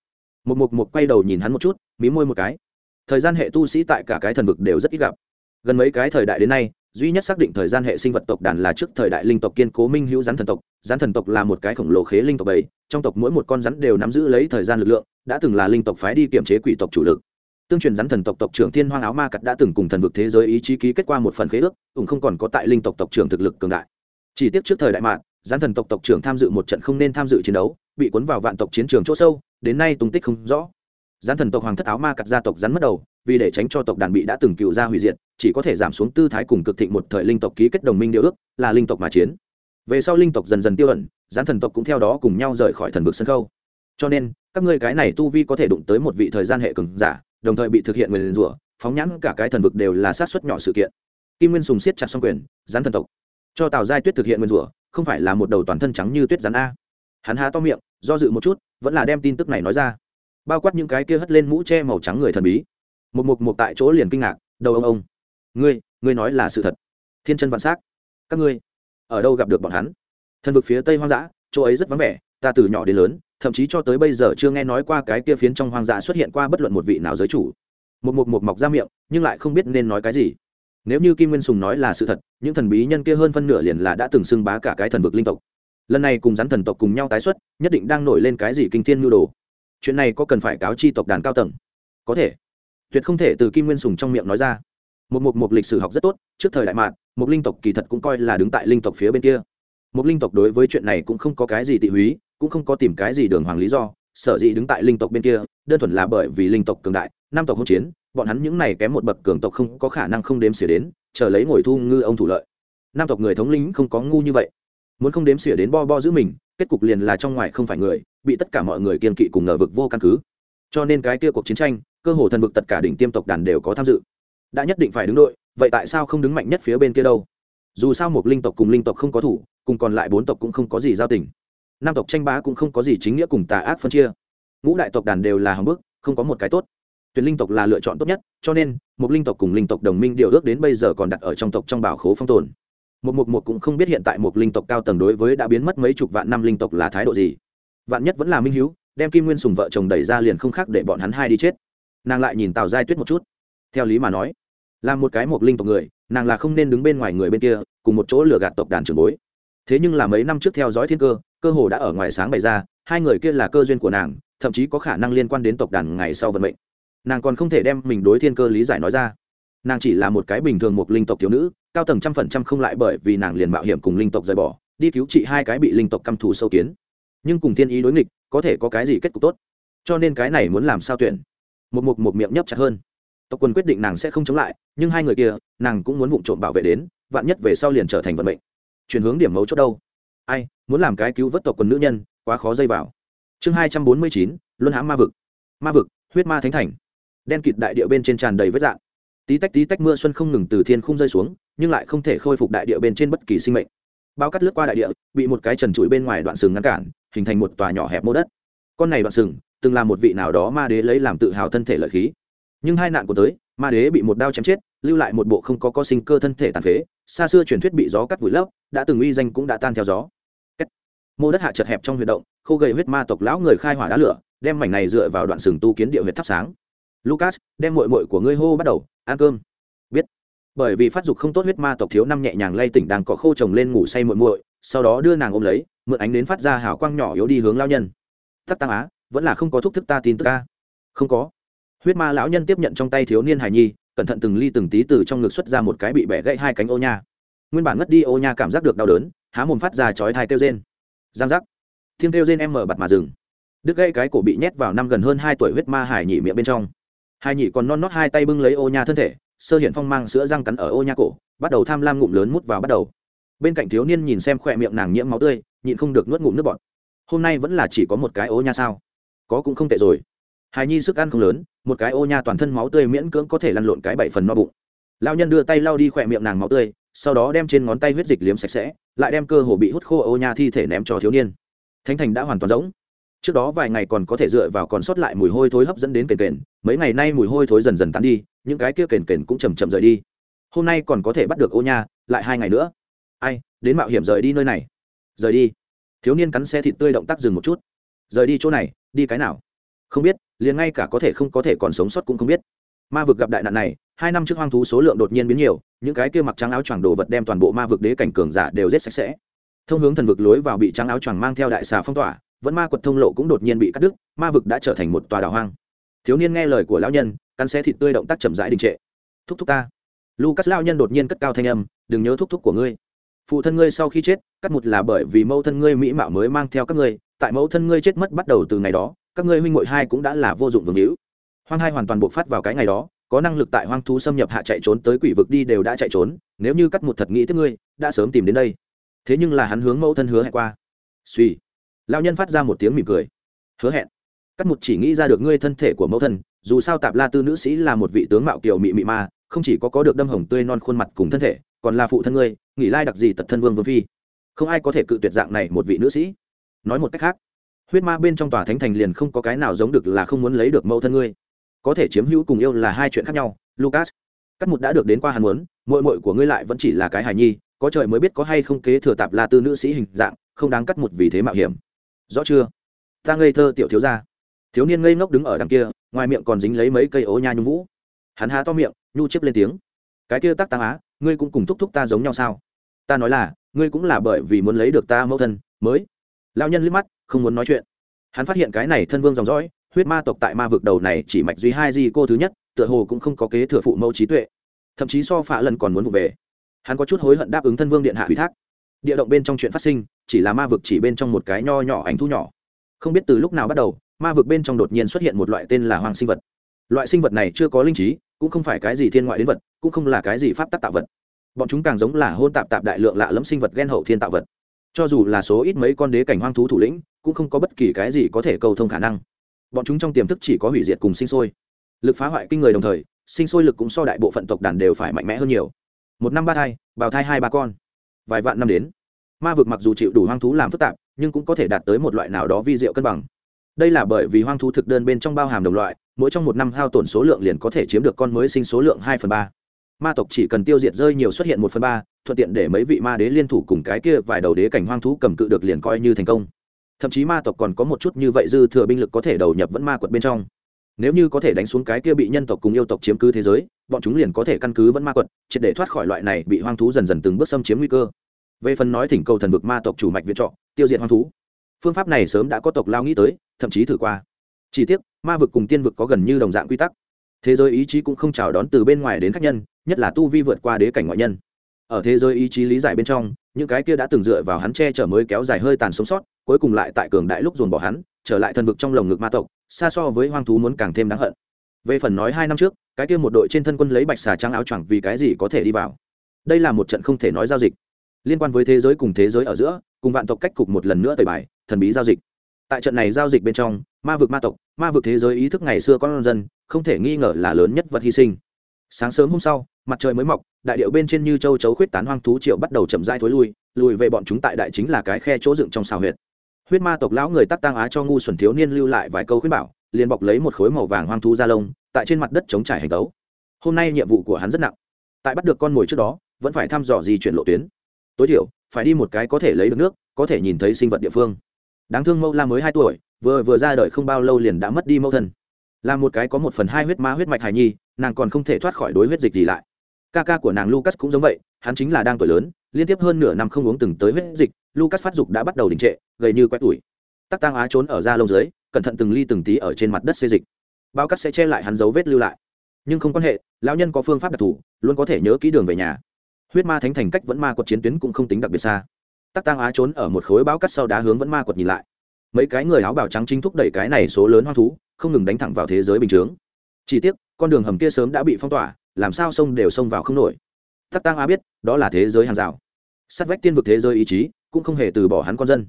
A: Một mục mục quay đầu nhìn hắn một chút, mí môi một cái. Thời gian hệ tu sĩ tại cả cái thần vực đều rất ít gặp. Gần mấy cái thời đại đến nay, duy nhất xác định thời gian hệ sinh vật tộc đàn là trước thời đại linh tộc kiên cố minh hữu rắn thần tộc. Rắn thần tộc là một cái khổng lồ khế linh tộc bảy trong tộc mỗi một con rắn đều nắm giữ lấy thời gian lực lượng đã từng là linh tộc phái đi kiểm chế quỷ tộc chủ lực. Tương truyền rắn thần tộc tộc trưởng thiên hoang áo ma cắt đã từng cùng thần vực thế giới ý chí ký kết qua một phần khế ước, cũng không còn có tại linh tộc tộc trưởng thực lực cường đại. Chỉ tiếc trước thời đại mạng rắn thần tộc tộc trưởng tham dự một trận không nên tham dự chiến đấu, bị cuốn vào vạn tộc chiến trường chỗ sâu, đến nay tung tích không rõ. Rắn thần tộc hoàng thất áo ma cắt gia tộc rắn mất đầu, vì để tránh cho tộc đàn bị đã từng cựu ra hủy diệt, chỉ có thể giảm xuống tư thái cùng cực thịnh một thời linh tộc ký kết đồng minh điều ước, là linh tộc mà chiến. Về sau linh tộc dần dần tiêu ẩn gián thần tộc cũng theo đó cùng nhau rời khỏi thần vực sân khâu cho nên các ngươi cái này tu vi có thể đụng tới một vị thời gian hệ cường giả, đồng thời bị thực hiện nguyền rủa, phóng nhãn cả cái thần vực đều là sát xuất nhỏ sự kiện. Kim nguyên sùng siết chặt xong quyền, gián thần tộc. Cho tào giai tuyết thực hiện nguyền rủa, không phải là một đầu toàn thân trắng như tuyết rắn a. Hắn há to miệng, do dự một chút, vẫn là đem tin tức này nói ra. Bao quát những cái kia hất lên mũ che màu trắng người thần bí. Một mục một tại chỗ liền kinh ngạc, đầu ông ông, ngươi ngươi nói là sự thật. Thiên chân vạn s á c các ngươi, ở đâu gặp được bọn hắn? Thần vực phía tây hoang dã, chỗ ấy rất vắng vẻ, ta từ nhỏ đến lớn thậm chí cho tới bây giờ chưa nghe nói qua cái kia phiến trong hoang dã xuất hiện qua bất luận một vị nào giới chủ. Một mục một mọc ra miệng, nhưng lại không biết nên nói cái gì. Nếu như kim nguyên sùng nói là sự thật, những thần bí nhân kia hơn phân nửa liền là đã từng xưng bá cả cái thần vực linh tộc. Lần này cùng rắn thần tộc cùng nhau tái xuất, nhất định đang nổi lên cái gì kinh thiên nhu đồ. Chuyện này có cần phải cáo chi tộc đàn cao tầng? Có thể. Tuyệt không thể từ kim nguyên sùng trong miệng nói ra. Một mục một lịch sử học rất tốt, trước thời đại mạn, một linh tộc kỳ thật cũng coi là đứng tại linh tộc phía bên kia. Một linh tộc đối với chuyện này cũng không có cái gì tị húy cũng không có tìm cái gì đường hoàng lý do, sở dĩ đứng tại linh tộc bên kia, đơn thuần là bởi vì linh tộc cường đại, năm tộc hỗn chiến, bọn hắn những này kém một bậc cường tộc không có khả năng không đếm xỉa đến, chờ lấy ngồi thu ngư ông thủ lợi. Năm tộc người thống lĩnh không có ngu như vậy. Muốn không đếm xỉa đến bo bo giữ mình, kết cục liền là trong ngoài không phải người, bị tất cả mọi người kiên kỵ cùng ngờ vực vô căn cứ. Cho nên cái kia cuộc chiến tranh, cơ hồ thần vực tất cả đỉnh tiêm tộc đàn đều có tham dự. Đã nhất định phải đứng đội, vậy tại sao không đứng mạnh nhất phía bên kia đâu? Dù sao một linh tộc cùng linh tộc không có thủ, cùng còn lại bốn tộc cũng không có gì giao tình. Nam tộc tranh bá cũng không có gì chính nghĩa cùng tà ác phân chia. Ngũ đại tộc đàn đều là hồng bức, không có một cái tốt. Tuyển linh tộc là lựa chọn tốt nhất, cho nên một linh tộc cùng linh tộc đồng minh điều ước đến bây giờ còn đặt ở trong tộc trong bảo khố phong tồn. Một một một cũng không biết hiện tại một linh tộc cao tầng đối với đã biến mất mấy chục vạn năm linh tộc là thái độ gì. Vạn nhất vẫn là minh hiếu, đem kim nguyên sùng vợ chồng đẩy ra liền không khác để bọn hắn hai đi chết. Nàng lại nhìn tào giai tuyết một chút. Theo lý mà nói, là một cái một linh tộc người, nàng là không nên đứng bên ngoài người bên kia, cùng một chỗ lừa gạt tộc đàn trưởng bối. Thế nhưng là mấy năm trước theo dõi thiên cơ cơ hồ đã ở ngoài sáng bày ra, hai người kia là cơ duyên của nàng, thậm chí có khả năng liên quan đến tộc đàn ngày sau vận mệnh. Nàng còn không thể đem mình đối thiên cơ lý giải nói ra. Nàng chỉ là một cái bình thường một linh tộc thiếu nữ, cao tầng trăm phần trăm không lại bởi vì nàng liền mạo hiểm cùng linh tộc rời bỏ, đi cứu trị hai cái bị linh tộc căm thù sâu kiến. Nhưng cùng thiên ý đối nghịch, có thể có cái gì kết cục tốt? Cho nên cái này muốn làm sao tuyển? Một mục một miệng nhấp chặt hơn. Tộc quân quyết định nàng sẽ không chống lại, nhưng hai người kia, nàng cũng muốn vụ trộm bảo vệ đến, vạn nhất về sau liền trở thành vận mệnh. Chuyển hướng điểm mấu chốt đâu? Ai? Muốn làm cái cứu vớt tộc quần nữ nhân, quá khó dây vào. Chương hai trăm bốn mươi chín, luân hãm ma vực. Ma vực, huyết ma thánh thành. Đen kịt đại địa bên trên tràn đầy vết dạng. Tí tách tí tách mưa xuân không ngừng từ thiên không rơi xuống, nhưng lại không thể khôi phục đại địa bên trên bất kỳ sinh mệnh. Bao cắt lướt qua đại địa, bị một cái trần trụi bên ngoài đoạn sừng ngăn cản, hình thành một tòa nhỏ hẹp mô đất. Con này đoạn sừng, từng là một vị nào đó ma đế lấy làm tự hào thân thể lợi khí. Nhưng hai nạn của tới, ma đế bị một đao chém chết, lưu lại một bộ không có có sinh cơ thân thể tàn phế, xa xưa truyền thuyết bị gió cắt vùi lấp, đã từng uy danh cũng đã tan theo gió mô đất hạ chật hẹp trong huyệt động, khô gầy huyết ma tộc lão người khai hỏa đá lửa, đem mảnh này dựa vào đoạn sừng tu kiến địa huyệt thắp sáng. Lucas, đem mội mội của ngươi hô bắt đầu, ăn cơm. Biết. Bởi vì phát dục không tốt huyết ma tộc thiếu năm nhẹ nhàng lay tỉnh đang cọ khô chồng lên ngủ say muội muội, sau đó đưa nàng ôm lấy, mượn ánh đến phát ra hào quang nhỏ yếu đi hướng lao nhân. Tắc tăng á, vẫn là không có thúc thức ta tin tức ca. Không có. Huyết ma lão nhân tiếp nhận trong tay thiếu niên hài nhi, cẩn thận từng ly từng tí từ trong ngực xuất ra một cái bị bẻ gãy hai cánh ô nha. Nguyên bản ngất đi ô nha cảm giác được đau đớn, há mồm phát ra chói thai kêu rên giang giác. Thiên kêu trên em mở bặt mà dừng. Đứt gãy cái cổ bị nhét vào năm gần hơn hai tuổi huyết ma hải nhị miệng bên trong. Hai nhị còn non nót hai tay bưng lấy ô nha thân thể, sơ hiện phong mang sữa răng cắn ở ô nha cổ, bắt đầu tham lam ngụm lớn mút vào bắt đầu. Bên cạnh thiếu niên nhìn xem khỏe miệng nàng nhiễm máu tươi, nhịn không được nuốt ngụm nước bọt. Hôm nay vẫn là chỉ có một cái ô nha sao? Có cũng không tệ rồi. Hài nhi sức ăn không lớn, một cái ô nha toàn thân máu tươi miễn cưỡng có thể lăn lộn cái bảy phần no bụng. Lao nhân đưa tay lau đi khỏe miệng nàng máu tươi, sau đó đem trên ngón tay huyết dịch liếm sạch sẽ lại đem cơ hồ bị hút khô ô nha thi thể ném cho thiếu niên. Thánh thành đã hoàn toàn rỗng. Trước đó vài ngày còn có thể dựa vào còn sót lại mùi hôi thối hấp dẫn đến kền kền, mấy ngày nay mùi hôi thối dần dần tán đi, những cái kia kền kền cũng chầm chậm rời đi. Hôm nay còn có thể bắt được ô nha, lại hai ngày nữa. Ai, đến mạo hiểm rời đi nơi này. Rời đi. Thiếu niên cắn xe thịt tươi động tác dừng một chút. Rời đi chỗ này, đi cái nào? Không biết, liền ngay cả có thể không có thể còn sống sót cũng không biết ma vực gặp đại nạn này, hai năm trước hoang thú số lượng đột nhiên biến nhiều, những cái kia mặc trắng áo choàng đồ vật đem toàn bộ ma vực đế cảnh cường giả đều rết sạch sẽ. Thông hướng thần vực lối vào bị trắng áo choàng mang theo đại xà phong tỏa, vẫn ma quật thông lộ cũng đột nhiên bị cắt đứt, ma vực đã trở thành một tòa đảo hoang. Thiếu niên nghe lời của lão nhân, cắn xé thịt tươi động tác chậm rãi đình trệ. Thúc thúc ta. Lucas lão nhân đột nhiên cất cao thanh âm, đừng nhớ thúc thúc của ngươi. Phụ thân ngươi sau khi chết, cắt một là bởi vì mẫu thân ngươi mỹ mạo mới mang theo các ngươi, tại mẫu thân ngươi chết mất bắt đầu từ ngày đó, các ngươi huynh muội hai cũng đã là vô dụng vương hữu hoang hai hoàn toàn bộc phát vào cái ngày đó, có năng lực tại hoang thú xâm nhập hạ chạy trốn tới quỷ vực đi đều đã chạy trốn, nếu như cắt một thật nghĩ tiếp ngươi, đã sớm tìm đến đây. Thế nhưng là hắn hướng mẫu thân hứa hẹn qua. Suy lao nhân phát ra một tiếng mỉm cười. Hứa hẹn. Cắt một chỉ nghĩ ra được ngươi thân thể của mẫu thân, dù sao tạp la tư nữ sĩ là một vị tướng mạo kiều mị mị ma, không chỉ có có được đâm hồng tươi non khuôn mặt cùng thân thể, còn là phụ thân ngươi, nghỉ lai đặc gì tật thân vương vương phi. Không ai có thể cự tuyệt dạng này một vị nữ sĩ. Nói một cách khác, huyết ma bên trong tòa thánh thành liền không có cái nào giống được là không muốn lấy được mẫu thân ngươi có thể chiếm hữu cùng yêu là hai chuyện khác nhau, lucas. Cắt một đã được đến qua hàn muốn mội mội của ngươi lại vẫn chỉ là cái hài nhi, có trời mới biết có hay không kế thừa tạp la tư nữ sĩ hình dạng, không đáng cắt một vì thế mạo hiểm. Rõ chưa? Ta ngây thơ tiểu thiếu gia. Thiếu niên ngây ngốc đứng ở đằng kia, ngoài miệng còn dính lấy mấy cây ố nha nhung vũ. Hắn há to miệng, nhu chiếp lên tiếng. Cái kia tắc tăng á, ngươi cũng cùng thúc thúc ta giống nhau sao? Ta nói là, ngươi cũng là bởi vì muốn lấy được ta mẫu thân, mới. Lao nhân liếc mắt, không muốn nói chuyện. Hắn phát hiện cái này thân vương dòng dõi huyết ma tộc tại ma vực đầu này chỉ mạch duy hai di cô thứ nhất, tựa hồ cũng không có kế thừa phụ mẫu trí tuệ. Thậm chí so phạ lần còn muốn vụ về. Hắn có chút hối hận đáp ứng thân vương điện hạ ủy thác. Địa động bên trong chuyện phát sinh, chỉ là ma vực chỉ bên trong một cái nho nhỏ ảnh thu nhỏ. Không biết từ lúc nào bắt đầu, ma vực bên trong đột nhiên xuất hiện một loại tên là hoàng sinh vật. Loại sinh vật này chưa có linh trí, cũng không phải cái gì thiên ngoại đến vật, cũng không là cái gì pháp tắc tạo vật. Bọn chúng càng giống là hôn tạp tạp đại lượng lạ lẫm sinh vật ghen hậu thiên tạo vật. Cho dù là số ít mấy con đế cảnh hoang thú thủ lĩnh, cũng không có bất kỳ cái gì có thể cầu thông khả năng bọn chúng trong tiềm thức chỉ có hủy diệt cùng sinh sôi. Lực phá hoại kinh người đồng thời, sinh sôi lực cũng so đại bộ phận tộc đàn đều phải mạnh mẽ hơn nhiều. Một năm ba thai, bào thai hai ba con. Vài vạn năm đến. Ma vực mặc dù chịu đủ hoang thú làm phức tạp, nhưng cũng có thể đạt tới một loại nào đó vi diệu cân bằng. Đây là bởi vì hoang thú thực đơn bên trong bao hàm đồng loại, mỗi trong một năm hao tổn số lượng liền có thể chiếm được con mới sinh số lượng hai phần ba. Ma tộc chỉ cần tiêu diệt rơi nhiều xuất hiện một phần ba, thuận tiện để mấy vị ma đế liên thủ cùng cái kia vài đầu đế cảnh hoang thú cầm cự được liền coi như thành công thậm chí ma tộc còn có một chút như vậy dư thừa binh lực có thể đầu nhập vẫn ma quật bên trong. Nếu như có thể đánh xuống cái kia bị nhân tộc cùng yêu tộc chiếm cứ thế giới, bọn chúng liền có thể căn cứ vẫn ma quật, triệt để thoát khỏi loại này bị hoang thú dần dần từng bước xâm chiếm nguy cơ. Về phần nói thỉnh cầu thần vực ma tộc chủ mạch viện trọ, tiêu diệt hoang thú, phương pháp này sớm đã có tộc lao nghĩ tới, thậm chí thử qua. Chỉ tiếc, ma vực cùng tiên vực có gần như đồng dạng quy tắc. Thế giới ý chí cũng không chào đón từ bên ngoài đến khách nhân, nhất là tu vi vượt qua đế cảnh ngoại nhân. Ở thế giới ý chí lý giải bên trong những cái kia đã từng dựa vào hắn che chở mới kéo dài hơi tàn sống sót, cuối cùng lại tại cường đại lúc dồn bỏ hắn, trở lại thần vực trong lồng ngực ma tộc, xa so với hoang thú muốn càng thêm đáng hận. Về phần nói hai năm trước, cái kia một đội trên thân quân lấy bạch xà trắng áo choàng vì cái gì có thể đi vào? Đây là một trận không thể nói giao dịch. Liên quan với thế giới cùng thế giới ở giữa, cùng vạn tộc cách cục một lần nữa tời bài, thần bí giao dịch. Tại trận này giao dịch bên trong, ma vực ma tộc, ma vực thế giới ý thức ngày xưa con dân, không thể nghi ngờ là lớn nhất vật hy sinh sáng sớm hôm sau, mặt trời mới mọc, đại điệu bên trên như châu chấu khuyết tán hoang thú triệu bắt đầu chậm rãi thối lui, lùi về bọn chúng tại đại chính là cái khe chỗ dựng trong xào huyệt. Huyết ma tộc lão người tắc tăng á cho ngu xuẩn thiếu niên lưu lại vài câu khuyết bảo, liền bọc lấy một khối màu vàng hoang thú da lông, tại trên mặt đất chống trải hành tấu. Hôm nay nhiệm vụ của hắn rất nặng. Tại bắt được con mồi trước đó, vẫn phải thăm dò di chuyển lộ tuyến. Tối thiểu, phải đi một cái có thể lấy được nước, có thể nhìn thấy sinh vật địa phương. Đáng thương mâu la mới hai tuổi, vừa vừa ra đời không bao lâu liền đã mất đi mâu thân. Là một cái có một phần hai huyết ma huyết mạch hài nhi nàng còn không thể thoát khỏi đối huyết dịch gì lại. Ca ca của nàng lucas cũng giống vậy, hắn chính là đang tuổi lớn, liên tiếp hơn nửa năm không uống từng tới huyết dịch, lucas phát dục đã bắt đầu đình trệ, gầy như quét tuổi tắc tăng á trốn ở da lông dưới, cẩn thận từng ly từng tí ở trên mặt đất xê dịch. Bao cắt sẽ che lại hắn dấu vết lưu lại. Nhưng không quan hệ, lão nhân có phương pháp đặc thù, luôn có thể nhớ kỹ đường về nhà. Huyết ma thánh thành cách vẫn ma quật chiến tuyến cũng không tính đặc biệt xa. Tắc tăng á trốn ở một khối bao cắt sau đá hướng vẫn ma quật nhìn lại. Mấy cái người áo bào trắng chính thúc đẩy cái này số lớn hoang thú, không ngừng đánh thẳng vào thế giới bình chướng. Chỉ tiếc con đường hầm kia sớm đã bị phong tỏa, làm sao sông đều sông vào không nổi. Tắc tăng á biết, đó là thế giới hàng rào. Sát vách tiên vực thế giới ý chí, cũng không hề từ bỏ hắn con dân.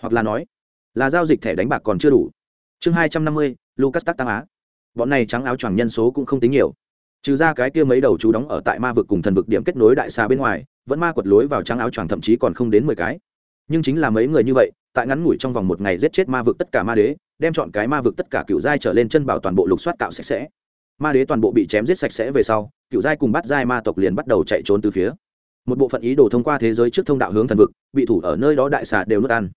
A: Hoặc là nói, là giao dịch thẻ đánh bạc còn chưa đủ. Chương hai trăm năm mươi, lucas tắc tăng á. Bọn này trắng áo choàng nhân số cũng không tính nhiều. Trừ ra cái kia mấy đầu chú đóng ở tại ma vực cùng thần vực điểm kết nối đại xa bên ngoài, vẫn ma quật lối vào trắng áo choàng thậm chí còn không đến mười cái. Nhưng chính là mấy người như vậy, tại ngắn ngủi trong vòng một ngày giết chết ma vực tất cả ma đế, đem chọn cái ma vực tất cả cựu giai trở lên chân bảo toàn bộ lục soát cạo sạch sẽ ma đế toàn bộ bị chém giết sạch sẽ về sau, cựu giai cùng bắt giai ma tộc liền bắt đầu chạy trốn từ phía. Một bộ phận ý đồ thông qua thế giới trước thông đạo hướng thần vực, bị thủ ở nơi đó đại xà đều nuốt ăn.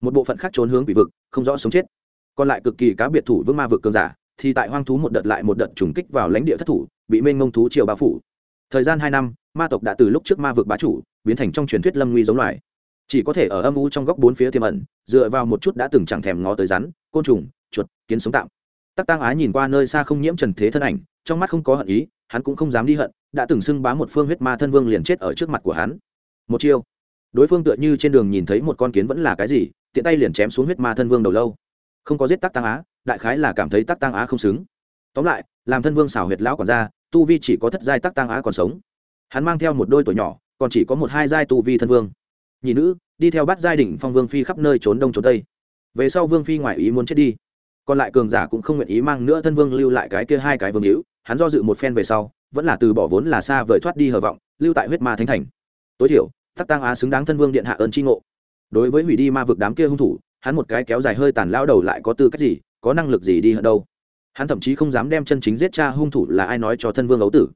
A: Một bộ phận khác trốn hướng bị vực, không rõ sống chết. Còn lại cực kỳ cá biệt thủ vương ma vực cường giả, thì tại hoang thú một đợt lại một đợt trùng kích vào lãnh địa thất thủ, bị mênh mông thú triều bao phủ. Thời gian hai năm, ma tộc đã từ lúc trước ma vực bá chủ, biến thành trong truyền thuyết lâm nguy giống loài. Chỉ có thể ở âm u trong góc bốn phía tiềm ẩn, dựa vào một chút đã từng chẳng thèm ngó tới rắn, côn trùng, chuột, kiến sống tạm tắc tăng á nhìn qua nơi xa không nhiễm trần thế thân ảnh, trong mắt không có hận ý, hắn cũng không dám đi hận, đã từng xưng bá một phương huyết ma thân vương liền chết ở trước mặt của hắn. Một chiêu, đối phương tựa như trên đường nhìn thấy một con kiến vẫn là cái gì, tiện tay liền chém xuống huyết ma thân vương đầu lâu. Không có giết tắc tăng á, đại khái là cảm thấy tắc tăng á không xứng. Tóm lại, làm thân vương xảo huyệt lão còn ra, tu vi chỉ có thất giai tắc tăng á còn sống. Hắn mang theo một đôi tuổi nhỏ, còn chỉ có một hai giai tu vi thân vương. Nhị nữ, đi theo bắt giai đỉnh phong vương phi khắp nơi trốn đông trốn tây. Về sau vương phi ngoại ý muốn chết đi còn lại cường giả cũng không nguyện ý mang nữa thân vương lưu lại cái kia hai cái vương hữu, hắn do dự một phen về sau, vẫn là từ bỏ vốn là xa vời thoát đi hờ vọng, lưu tại huyết ma thánh thành. Tối thiểu tắc tăng á xứng đáng thân vương điện hạ ơn tri ngộ. Đối với hủy đi ma vực đám kia hung thủ, hắn một cái kéo dài hơi tàn lao đầu lại có tư cách gì, có năng lực gì đi hận đâu? Hắn thậm chí không dám đem chân chính giết cha hung thủ là ai nói cho thân vương ấu tử.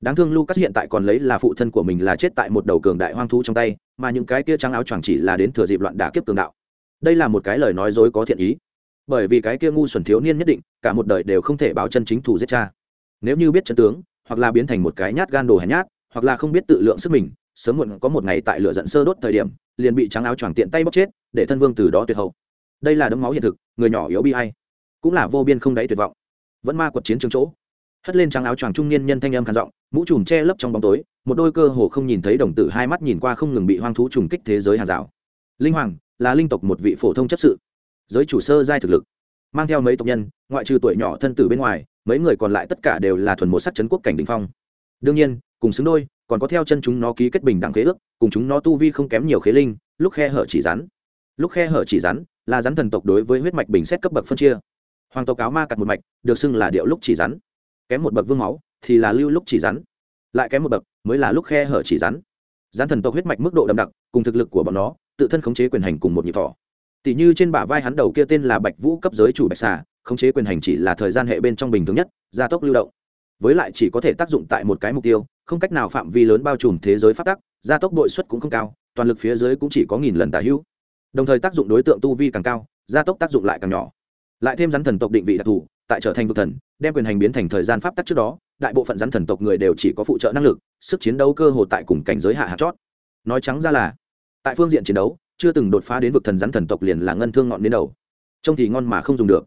A: Đáng thương lucas hiện tại còn lấy là phụ thân của mình là chết tại một đầu cường đại hoang thú trong tay, mà những cái kia trắng áo choàng chỉ là đến thừa dịp loạn đả kiếp cường đạo. Đây là một cái lời nói dối có thiện ý bởi vì cái kia ngu xuẩn thiếu niên nhất định, cả một đời đều không thể báo chân chính thủ giết cha. Nếu như biết chân tướng, hoặc là biến thành một cái nhát gan đồ hèn nhát, hoặc là không biết tự lượng sức mình, sớm muộn có một ngày tại lửa giận sơ đốt thời điểm, liền bị trắng áo choàng tiện tay bóc chết, để thân vương từ đó tuyệt hậu. Đây là đấm máu hiện thực, người nhỏ yếu bi hay cũng là vô biên không đáy tuyệt vọng. Vẫn ma quật chiến trường chỗ, hất lên trắng áo choàng trung niên nhân thanh âm khàn giọng, mũ trùm che lấp trong bóng tối, một đôi cơ hồ không nhìn thấy đồng tử hai mắt nhìn qua không ngừng bị hoang thú trùng kích thế giới hàng rào. Linh hoàng là linh tộc một vị phổ thông chấp sự giới chủ sơ giai thực lực. Mang theo mấy tộc nhân, ngoại trừ tuổi nhỏ thân tử bên ngoài, mấy người còn lại tất cả đều là thuần một sắc chấn quốc cảnh đình phong. Đương nhiên, cùng xứng đôi, còn có theo chân chúng nó ký kết bình đẳng khế ước, cùng chúng nó tu vi không kém nhiều khế linh, lúc khe hở chỉ rắn. Lúc khe hở chỉ rắn, là rắn thần tộc đối với huyết mạch bình xét cấp bậc phân chia. Hoàng tộc áo ma cặt một mạch, được xưng là điệu lúc chỉ rắn. Kém một bậc vương máu, thì là lưu lúc chỉ rắn. Lại kém một bậc, mới là lúc khe hở chỉ rắn. Rắn thần tộc huyết mạch mức độ đậm đặc, cùng thực lực của bọn nó, tự thân khống chế quyền hành cùng một nhịp thỏ tỷ như trên bả vai hắn đầu kia tên là bạch vũ cấp giới chủ bạch xà, khống chế quyền hành chỉ là thời gian hệ bên trong bình thường nhất, gia tốc lưu động. Với lại chỉ có thể tác dụng tại một cái mục tiêu, không cách nào phạm vi lớn bao trùm thế giới phát tắc, gia tốc bội suất cũng không cao, toàn lực phía dưới cũng chỉ có nghìn lần tả hữu. Đồng thời tác dụng đối tượng tu vi càng cao, gia tốc tác dụng lại càng nhỏ. Lại thêm rắn thần tộc định vị đặc thù, tại trở thành vực thần, đem quyền hành biến thành thời gian pháp tắc trước đó, đại bộ phận rắn thần tộc người đều chỉ có phụ trợ năng lực, sức chiến đấu cơ hồ tại cùng cảnh giới hạ hạt chót. Nói trắng ra là, tại phương diện chiến đấu chưa từng đột phá đến vực thần rắn thần tộc liền là ngân thương ngọn đến đầu. Trông thì ngon mà không dùng được.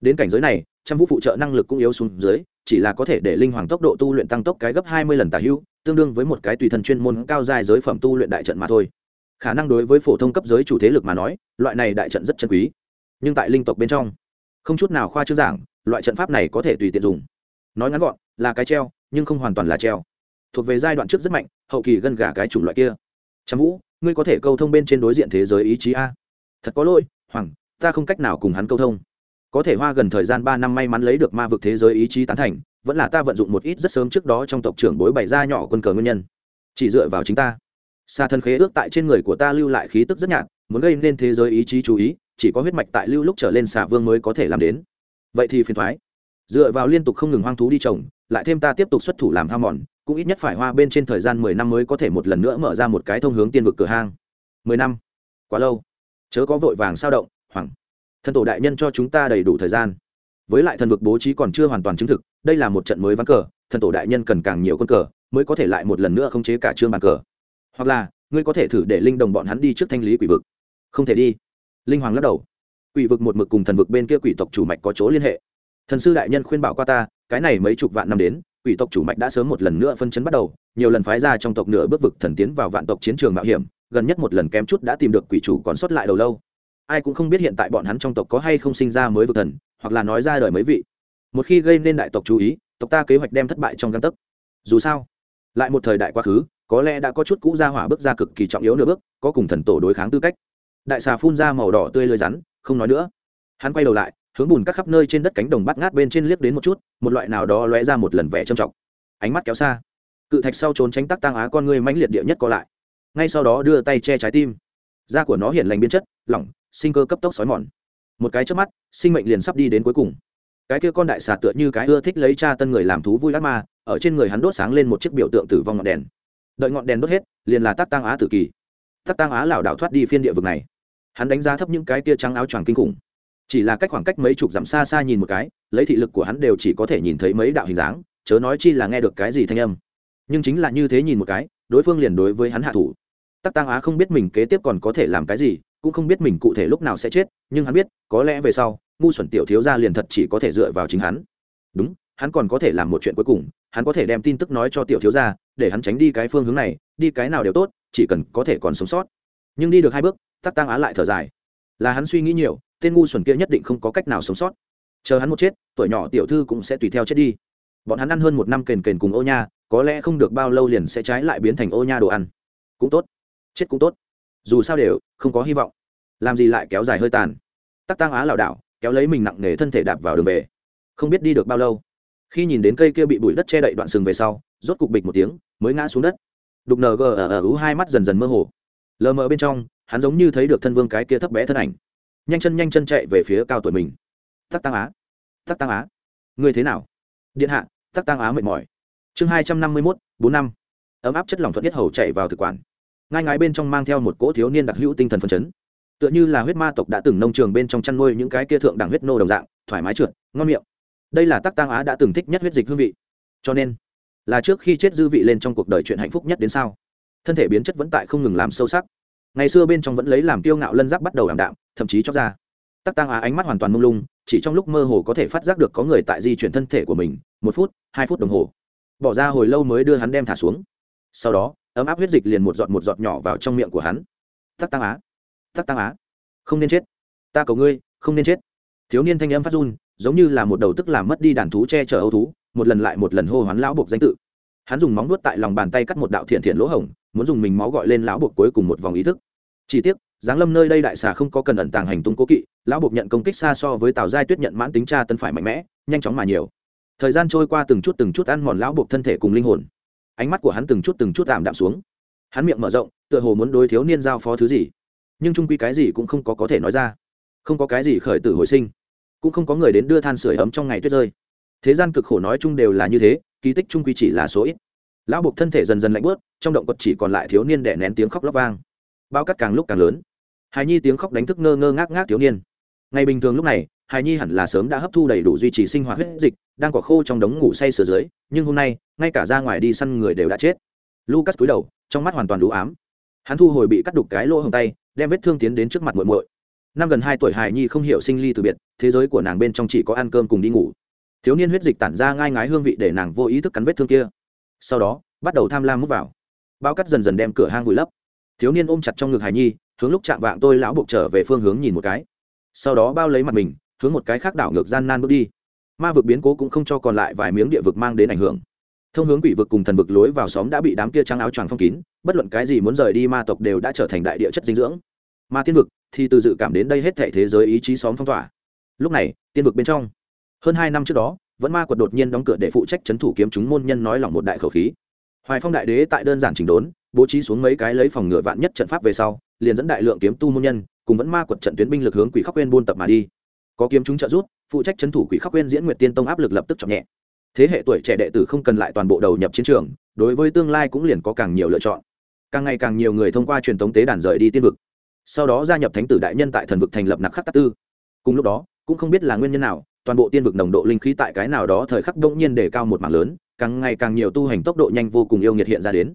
A: Đến cảnh giới này, trăm vũ phụ trợ năng lực cũng yếu xuống dưới, chỉ là có thể để linh hoàng tốc độ tu luyện tăng tốc cái gấp hai mươi lần tả hữu tương đương với một cái tùy thần chuyên môn cao dài giới phẩm tu luyện đại trận mà thôi. Khả năng đối với phổ thông cấp giới chủ thế lực mà nói, loại này đại trận rất chân quý. Nhưng tại linh tộc bên trong, không chút nào khoa trương giảng, loại trận pháp này có thể tùy tiện dùng. Nói ngắn gọn, là cái treo, nhưng không hoàn toàn là treo. Thuộc về giai đoạn trước rất mạnh, hậu kỳ gân gà cái chủng loại kia. Trăm vũ ngươi có thể câu thông bên trên đối diện thế giới ý chí a. Thật có lỗi, hoàng, ta không cách nào cùng hắn câu thông. Có thể hoa gần thời gian ba năm may mắn lấy được ma vực thế giới ý chí tán thành, vẫn là ta vận dụng một ít rất sớm trước đó trong tộc trưởng bối bày ra nhỏ quân cờ nguyên nhân. Chỉ dựa vào chính ta. Xa thân khế ước tại trên người của ta lưu lại khí tức rất nhạt, muốn gây nên thế giới ý chí chú ý, chỉ có huyết mạch tại lưu lúc trở lên xà vương mới có thể làm đến. Vậy thì phiền thoái. Dựa vào liên tục không ngừng hoang thú đi trồng, lại thêm ta tiếp tục xuất thủ làm ham mòn cũng ít nhất phải hoa bên trên thời gian mười năm mới có thể một lần nữa mở ra một cái thông hướng tiên vực cửa hang. Mười năm? Quá lâu. Chớ có vội vàng sao động hoảng thần tổ đại nhân cho chúng ta đầy đủ thời gian. Với lại thần vực bố trí còn chưa hoàn toàn chứng thực, đây là một trận mới ván cờ, thần tổ đại nhân cần càng nhiều con cờ, mới có thể lại một lần nữa khống chế cả trương bàn cờ. Hoặc là, ngươi có thể thử để linh đồng bọn hắn đi trước thanh lý quỷ vực. Không thể đi. Linh hoàng lắc đầu. Quỷ vực một mực cùng thần vực bên kia quỷ tộc chủ mạch có chỗ liên hệ. Thần sư đại nhân khuyên bảo qua ta, cái này mấy chục vạn năm đến quỷ tộc chủ mạch đã sớm một lần nữa phân chấn bắt đầu, nhiều lần phái ra trong tộc nửa bước vực thần tiến vào vạn tộc chiến trường mạo hiểm, gần nhất một lần kém chút đã tìm được quỷ chủ còn sót lại đầu lâu. Ai cũng không biết hiện tại bọn hắn trong tộc có hay không sinh ra mới vực thần, hoặc là nói ra đời mấy vị. Một khi gây nên đại tộc chú ý, tộc ta kế hoạch đem thất bại trong găng tấc. Dù sao, lại một thời đại quá khứ, có lẽ đã có chút cũ ra hỏa bước ra cực kỳ trọng yếu nửa bước, có cùng thần tổ đối kháng tư cách. Đại xà phun ra màu đỏ tươi lơi rắn, không nói nữa. Hắn quay đầu lại hướng bùn các khắp nơi trên đất cánh đồng bát ngát bên trên liếc đến một chút, một loại nào đó lóe ra một lần vẻ trầm trọng. Ánh mắt kéo xa. Cự thạch sau trốn tránh tắc tăng á con người mãnh liệt địa nhất co lại. Ngay sau đó đưa tay che trái tim. Da của nó hiện lành biến chất, lỏng, sinh cơ cấp tốc xói mòn. Một cái trước mắt, sinh mệnh liền sắp đi đến cuối cùng. Cái kia con đại xà tựa như cái ưa thích lấy cha tân người làm thú vui ác ma, ở trên người hắn đốt sáng lên một chiếc biểu tượng tử vong ngọn đèn. Đợi ngọn đèn đốt hết, liền là tắc tăng á tử kỳ. Tắc tăng á lảo đảo thoát đi phiên địa vực này. Hắn đánh giá thấp những cái kia trắng áo choàng kinh khủng chỉ là cách khoảng cách mấy chục dặm xa xa nhìn một cái, lấy thị lực của hắn đều chỉ có thể nhìn thấy mấy đạo hình dáng, chớ nói chi là nghe được cái gì thanh âm. Nhưng chính là như thế nhìn một cái, đối phương liền đối với hắn hạ thủ. Tắc tăng á không biết mình kế tiếp còn có thể làm cái gì, cũng không biết mình cụ thể lúc nào sẽ chết, nhưng hắn biết, có lẽ về sau, ngu xuẩn tiểu thiếu gia liền thật chỉ có thể dựa vào chính hắn. Đúng, hắn còn có thể làm một chuyện cuối cùng, hắn có thể đem tin tức nói cho tiểu thiếu gia, để hắn tránh đi cái phương hướng này, đi cái nào đều tốt, chỉ cần có thể còn sống sót. Nhưng đi được hai bước, tắc tăng á lại thở dài. Là hắn suy nghĩ nhiều tên ngu xuẩn kia nhất định không có cách nào sống sót. Chờ hắn một chết, tuổi nhỏ tiểu thư cũng sẽ tùy theo chết đi. Bọn hắn ăn hơn một năm kền kền cùng ô nha, có lẽ không được bao lâu liền sẽ trái lại biến thành ô nha đồ ăn. Cũng tốt. Chết cũng tốt. Dù sao đều không có hy vọng. Làm gì lại kéo dài hơi tàn. Tắc tăng á lảo đảo, kéo lấy mình nặng nề thân thể đạp vào đường về. Không biết đi được bao lâu. Khi nhìn đến cây kia bị bụi đất che đậy đoạn sừng về sau, rốt cục bịch một tiếng, mới ngã xuống đất. Đục ng ở ở ú hai mắt dần dần mơ hồ. Lờ mờ bên trong, hắn giống như thấy được thân vương cái kia thấp bé thân ảnh nhanh chân nhanh chân chạy về phía cao tuổi mình. Tắc tăng á. Tắc tăng á. Người thế nào? Điện hạ, tắc tăng á mệt mỏi. Chương hai trăm năm mươi mốt, bốn năm. Ấm áp chất lỏng thuận nhất hầu chạy vào thực quản. Ngai ngái bên trong mang theo một cỗ thiếu niên đặc hữu tinh thần phân chấn. Tựa như là huyết ma tộc đã từng nông trường bên trong chăn nuôi những cái kia thượng đẳng huyết nô đồng dạng, thoải mái trượt, ngon miệng. Đây là tắc tăng á đã từng thích nhất huyết dịch hương vị. Cho nên, là trước khi chết dư vị lên trong cuộc đời chuyện hạnh phúc nhất đến sao? Thân thể biến chất vẫn tại không ngừng làm sâu sắc ngày xưa bên trong vẫn lấy làm kiêu ngạo lân giáp bắt đầu ảm đạm, thậm chí cho ra. Tắc tăng á ánh mắt hoàn toàn mông lung, chỉ trong lúc mơ hồ có thể phát giác được có người tại di chuyển thân thể của mình, một phút, hai phút đồng hồ. Bỏ ra hồi lâu mới đưa hắn đem thả xuống. Sau đó, ấm áp huyết dịch liền một giọt một giọt nhỏ vào trong miệng của hắn. Tắc tăng á, tắc tăng á, không nên chết. Ta cầu ngươi, không nên chết. Thiếu niên thanh âm phát run, giống như là một đầu tức làm mất đi đàn thú che chở âu thú, một lần lại một lần hô hoán lão buộc danh tự. Hắn dùng móng nuốt tại lòng bàn tay cắt một đạo thiện thiện lỗ hổng, muốn dùng mình máu gọi lên lão buộc cuối cùng một vòng ý thức chỉ tiếc, giáng lâm nơi đây đại xà không có cần ẩn tàng hành tung cố kỵ, lão buộc nhận công kích xa so với tào giai tuyết nhận mãn tính tra tân phải mạnh mẽ, nhanh chóng mà nhiều. Thời gian trôi qua từng chút từng chút ăn mòn lão buộc thân thể cùng linh hồn. Ánh mắt của hắn từng chút từng chút tạm đạm xuống. Hắn miệng mở rộng, tựa hồ muốn đối thiếu niên giao phó thứ gì. Nhưng trung quy cái gì cũng không có có thể nói ra. Không có cái gì khởi tử hồi sinh. Cũng không có người đến đưa than sửa ấm trong ngày tuyết rơi. Thế gian cực khổ nói chung đều là như thế, kỳ tích trung quy chỉ là số ít. Lão buộc thân thể dần dần lạnh bớt trong động vật chỉ còn lại thiếu niên đẻ nén tiếng khóc lóc vang bao cắt càng lúc càng lớn. Hài nhi tiếng khóc đánh thức ngơ ngơ ngác ngác thiếu niên. Ngày bình thường lúc này hài nhi hẳn là sớm đã hấp thu đầy đủ duy trì sinh hoạt huyết dịch, đang có khô trong đống ngủ say sửa dưới, nhưng hôm nay, ngay cả ra ngoài đi săn người đều đã chết. Lucas cúi đầu, trong mắt hoàn toàn đủ ám. Hắn thu hồi bị cắt đục cái lỗ hồng tay, đem vết thương tiến đến trước mặt muội muội. Năm gần hai tuổi hài nhi không hiểu sinh ly từ biệt, thế giới của nàng bên trong chỉ có ăn cơm cùng đi ngủ. Thiếu niên huyết dịch tản ra ngai ngái hương vị để nàng vô ý thức cắn vết thương kia. Sau đó, bắt đầu tham lam mút vào. Bao cắt dần dần đem cửa hang vùi lấp thiếu niên ôm chặt trong ngực Hải nhi, hướng lúc chạm vạng tôi lão buộc trở về phương hướng nhìn một cái. Sau đó bao lấy mặt mình, hướng một cái khác đảo ngược gian nan bước đi. Ma vực biến cố cũng không cho còn lại vài miếng địa vực mang đến ảnh hưởng. Thông hướng quỷ vực cùng thần vực lối vào xóm đã bị đám kia trắng áo choàng phong kín, bất luận cái gì muốn rời đi ma tộc đều đã trở thành đại địa chất dinh dưỡng. Ma tiên vực thì từ dự cảm đến đây hết thể thế giới ý chí xóm phong tỏa. Lúc này, tiên vực bên trong, hơn hai năm trước đó, vẫn ma quật đột nhiên đóng cửa để phụ trách c h ấ n thủ kiếm chúng môn nhân nói lòng một đại khẩu khí. Hoài phong đại đế tại đơn giản chỉnh đốn bố trí xuống mấy cái lấy phòng ngựa vạn nhất trận pháp về sau, liền dẫn đại lượng kiếm tu môn nhân, cùng vẫn ma quật trận tuyến binh lực hướng quỷ khắc quên buôn tập mà đi. Có kiếm chúng trợ rút phụ trách c h ấ n thủ quỷ khắc quên diễn nguyệt tiên tông áp lực lập tức chậm nhẹ. Thế hệ tuổi trẻ đệ tử không cần lại toàn bộ đầu nhập chiến trường, đối với tương lai cũng liền có càng nhiều lựa chọn. Càng ngày càng nhiều người thông qua truyền thống tế đàn rời đi tiên vực. Sau đó gia nhập thánh tử đại nhân tại thần vực thành lập nặc khắc tắc tư. Cùng lúc đó, cũng không biết là nguyên nhân nào, toàn bộ tiên vực nồng độ linh khí tại cái nào đó thời khắc đông nhiên để cao một mảng lớn, càng ngày càng nhiều tu hành tốc độ nhanh vô cùng yêu nghiệt hiện ra đến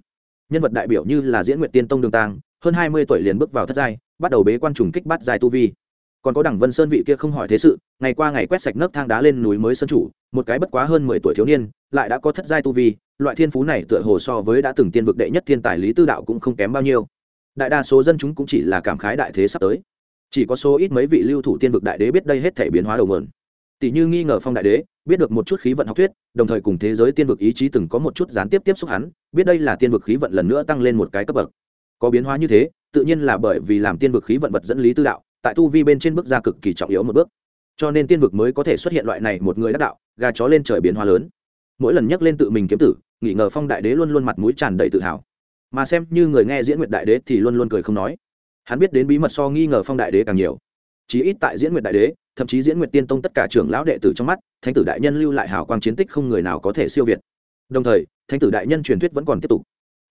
A: nhân vật đại biểu như là diễn nguyện tiên tông đường tàng, hơn hai mươi tuổi liền bước vào thất giai, bắt đầu bế quan trùng kích bắt giai tu vi. Còn có đẳng vân sơn vị kia không hỏi thế sự, ngày qua ngày quét sạch nấc thang đá lên núi mới sơn chủ, một cái bất quá hơn mười tuổi thiếu niên, lại đã có thất giai tu vi, loại thiên phú này tựa hồ so với đã từng tiên vực đệ nhất thiên tài lý tư đạo cũng không kém bao nhiêu. Đại đa số dân chúng cũng chỉ là cảm khái đại thế sắp tới. Chỉ có số ít mấy vị lưu thủ tiên vực đại đế biết đây hết thể biến hóa đầu mượn tỷ như nghi ngờ phong đại đế, biết được một chút khí vận học thuyết, đồng thời cùng thế giới tiên vực ý chí từng có một chút gián tiếp tiếp xúc hắn, biết đây là tiên vực khí vận lần nữa tăng lên một cái cấp bậc. Có biến hóa như thế, tự nhiên là bởi vì làm tiên vực khí vận vật dẫn lý tư đạo, tại tu vi bên trên bước ra cực kỳ trọng yếu một bước. Cho nên tiên vực mới có thể xuất hiện loại này một người đắc đạo, gà chó lên trời biến hóa lớn. Mỗi lần nhắc lên tự mình kiếm tử, nghi ngờ phong đại đế luôn luôn mặt mũi tràn đầy tự hào. Mà xem như người nghe diễn nguyệt đại đế thì luôn luôn cười không nói. Hắn biết đến bí mật so nghi ngờ phong đại đế càng nhiều chí ít tại diễn nguyệt đại đế, thậm chí diễn nguyệt tiên tông tất cả trưởng lão đệ tử trong mắt, thánh tử đại nhân lưu lại hào quang chiến tích không người nào có thể siêu việt. Đồng thời, thánh tử đại nhân truyền thuyết vẫn còn tiếp tục.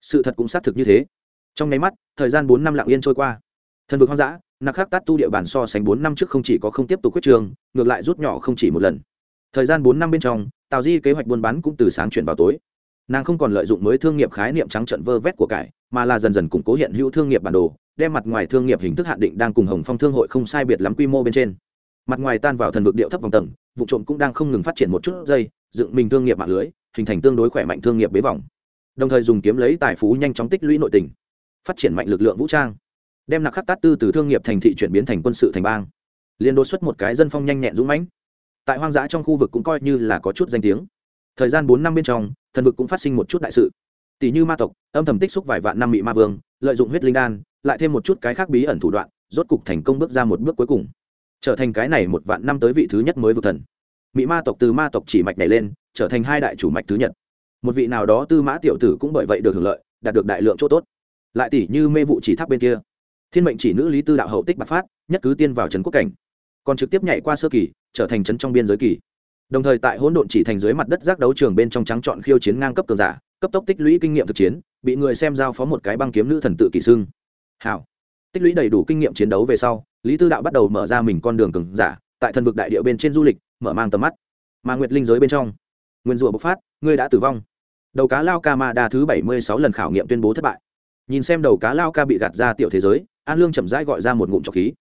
A: Sự thật cũng xác thực như thế. Trong nháy mắt, thời gian bốn năm lặng yên trôi qua. Thần vực hoang dã, nặc khắc tát tu địa bàn so sánh bốn năm trước không chỉ có không tiếp tục quyết trường, ngược lại rút nhỏ không chỉ một lần. Thời gian bốn năm bên trong, tào di kế hoạch buôn bán cũng từ sáng chuyển vào tối. Nàng không còn lợi dụng mới thương nghiệp khái niệm trắng trận vơ vét của cải, mà là dần dần củng cố hiện hữu thương nghiệp bản đồ đem mặt ngoài thương nghiệp hình thức hạn định đang cùng hồng phong thương hội không sai biệt lắm quy mô bên trên. Mặt ngoài tan vào thần vực điệu thấp vòng tầng, vụ trộm cũng đang không ngừng phát triển một chút giây, dựng mình thương nghiệp mạng lưới, hình thành tương đối khỏe mạnh thương nghiệp bế vòng. Đồng thời dùng kiếm lấy tài phú nhanh chóng tích lũy nội tình, phát triển mạnh lực lượng vũ trang, đem nặc khắc tát tư từ thương nghiệp thành thị chuyển biến thành quân sự thành bang. Liền đột xuất một cái dân phong nhanh nhẹn dũng mãnh. Tại hoang dã trong khu vực cũng coi như là có chút danh tiếng. Thời gian bốn năm bên trong, thần vực cũng phát sinh một chút đại sự. Tỷ như ma tộc, âm thầm tích xúc vài vạn năm bị ma vương, lợi dụng huyết linh đan lại thêm một chút cái khác bí ẩn thủ đoạn, rốt cục thành công bước ra một bước cuối cùng. Trở thành cái này một vạn năm tới vị thứ nhất mới vực thần. Mị ma tộc từ ma tộc chỉ mạch này lên, trở thành hai đại chủ mạch thứ nhất một vị nào đó tư mã tiểu tử cũng bởi vậy được hưởng lợi, đạt được đại lượng chỗ tốt. Lại tỷ như mê vụ chỉ tháp bên kia. Thiên mệnh chỉ nữ lý tư đạo hậu tích bạc phát, nhất cứ tiên vào trấn quốc cảnh. Còn trực tiếp nhảy qua sơ kỳ, trở thành trấn trong biên giới kỳ. Đồng thời tại hỗn độn chỉ thành dưới mặt đất giác đấu trường bên trong trắng chọn khiêu chiến ngang cấp cường giả, cấp tốc tích lũy kinh nghiệm thực chiến, bị người xem giao phó một cái băng kiếm nữ thần tự kỷ xưng hảo. Tích lũy đầy đủ kinh nghiệm chiến đấu về sau, lý tư đạo bắt đầu mở ra mình con đường cường giả, tại thần vực đại địa bên trên du lịch, mở mang tầm mắt. Mà nguyệt linh giới bên trong, nguyên rủa bộc phát, ngươi đã tử vong. Đầu cá lao ca ma đa thứ bảy mươi sáu lần khảo nghiệm tuyên bố thất bại. Nhìn xem đầu cá lao ca bị gạt ra tiểu thế giới, an lương chậm rãi gọi ra một ngụm trọc khí.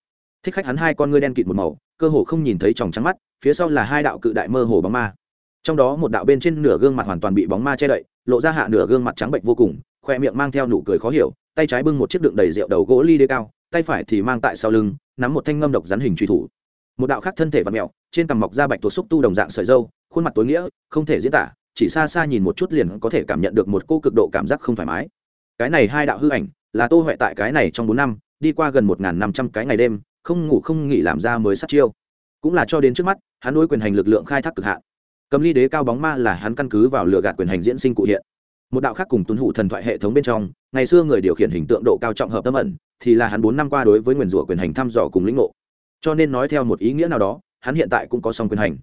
A: Thích khách hắn hai con ngươi đen kịt một màu, cơ hồ không nhìn thấy tròng trắng mắt, phía sau là hai đạo cự đại mơ hồ bóng ma. Trong đó một đạo bên trên nửa gương mặt hoàn toàn bị bóng ma che đậy, lộ ra hạ nửa gương mặt trắng bệnh vô cùng, khoe miệng mang theo nụ cười khó hiểu tay trái bưng một chiếc đựng đầy rượu đầu gỗ ly đê cao, tay phải thì mang tại sau lưng, nắm một thanh ngâm độc rắn hình truy thủ. Một đạo khác thân thể và mẹo, trên cằm mọc da bạch tuột xúc tu đồng dạng sợi dâu khuôn mặt tối nghĩa, không thể diễn tả, chỉ xa xa nhìn một chút liền có thể cảm nhận được một cô cực độ cảm giác không thoải mái. Cái này hai đạo hư ảnh, là tô huệ tại cái này trong bốn năm, đi qua gần một năm trăm cái ngày đêm, không ngủ không nghỉ làm ra mới sát chiêu. Cũng là cho đến trước mắt, hắn đối quyền hành lực lượng khai thác cực hạn. Cầm ly đế cao bóng ma là hắn căn cứ vào lựa gạt quyền hành diễn sinh cụ hiện một đạo khác cùng tuân hụ thần thoại hệ thống bên trong ngày xưa người điều khiển hình tượng độ cao trọng hợp tâm ẩn thì là hắn bốn năm qua đối với nguyền rủa quyền hành thăm dò cùng lĩnh ngộ. Cho nên nói theo một ý nghĩa nào đó hắn hiện tại cũng có song quyền hành.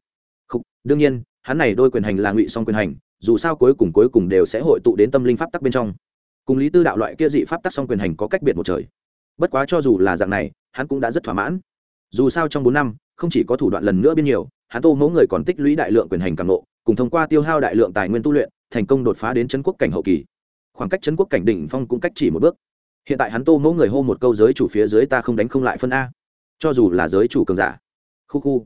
A: Không, đương nhiên hắn này đôi quyền hành là ngụy song quyền hành dù sao cuối cùng cuối cùng đều sẽ hội tụ đến tâm linh pháp tắc bên trong. Cùng lý tư đạo loại kia dị pháp tắc song quyền hành có cách biệt một trời. Bất quá cho dù là dạng này hắn cũng đã rất thỏa mãn. Dù sao trong bốn năm không chỉ có thủ đoạn lần nữa biên nhiều hắn tô mẫu người còn tích lũy đại lượng quyền hành càng nộ cùng thông qua tiêu hao đại lượng tài nguyên tu luyện thành công đột phá đến trấn quốc cảnh hậu kỳ. Khoảng cách trấn quốc cảnh đỉnh phong cũng cách chỉ một bước. Hiện tại hắn tô mẫu người hô một câu giới chủ phía dưới ta không đánh không lại phân a. Cho dù là giới chủ cường giả. Khu khu.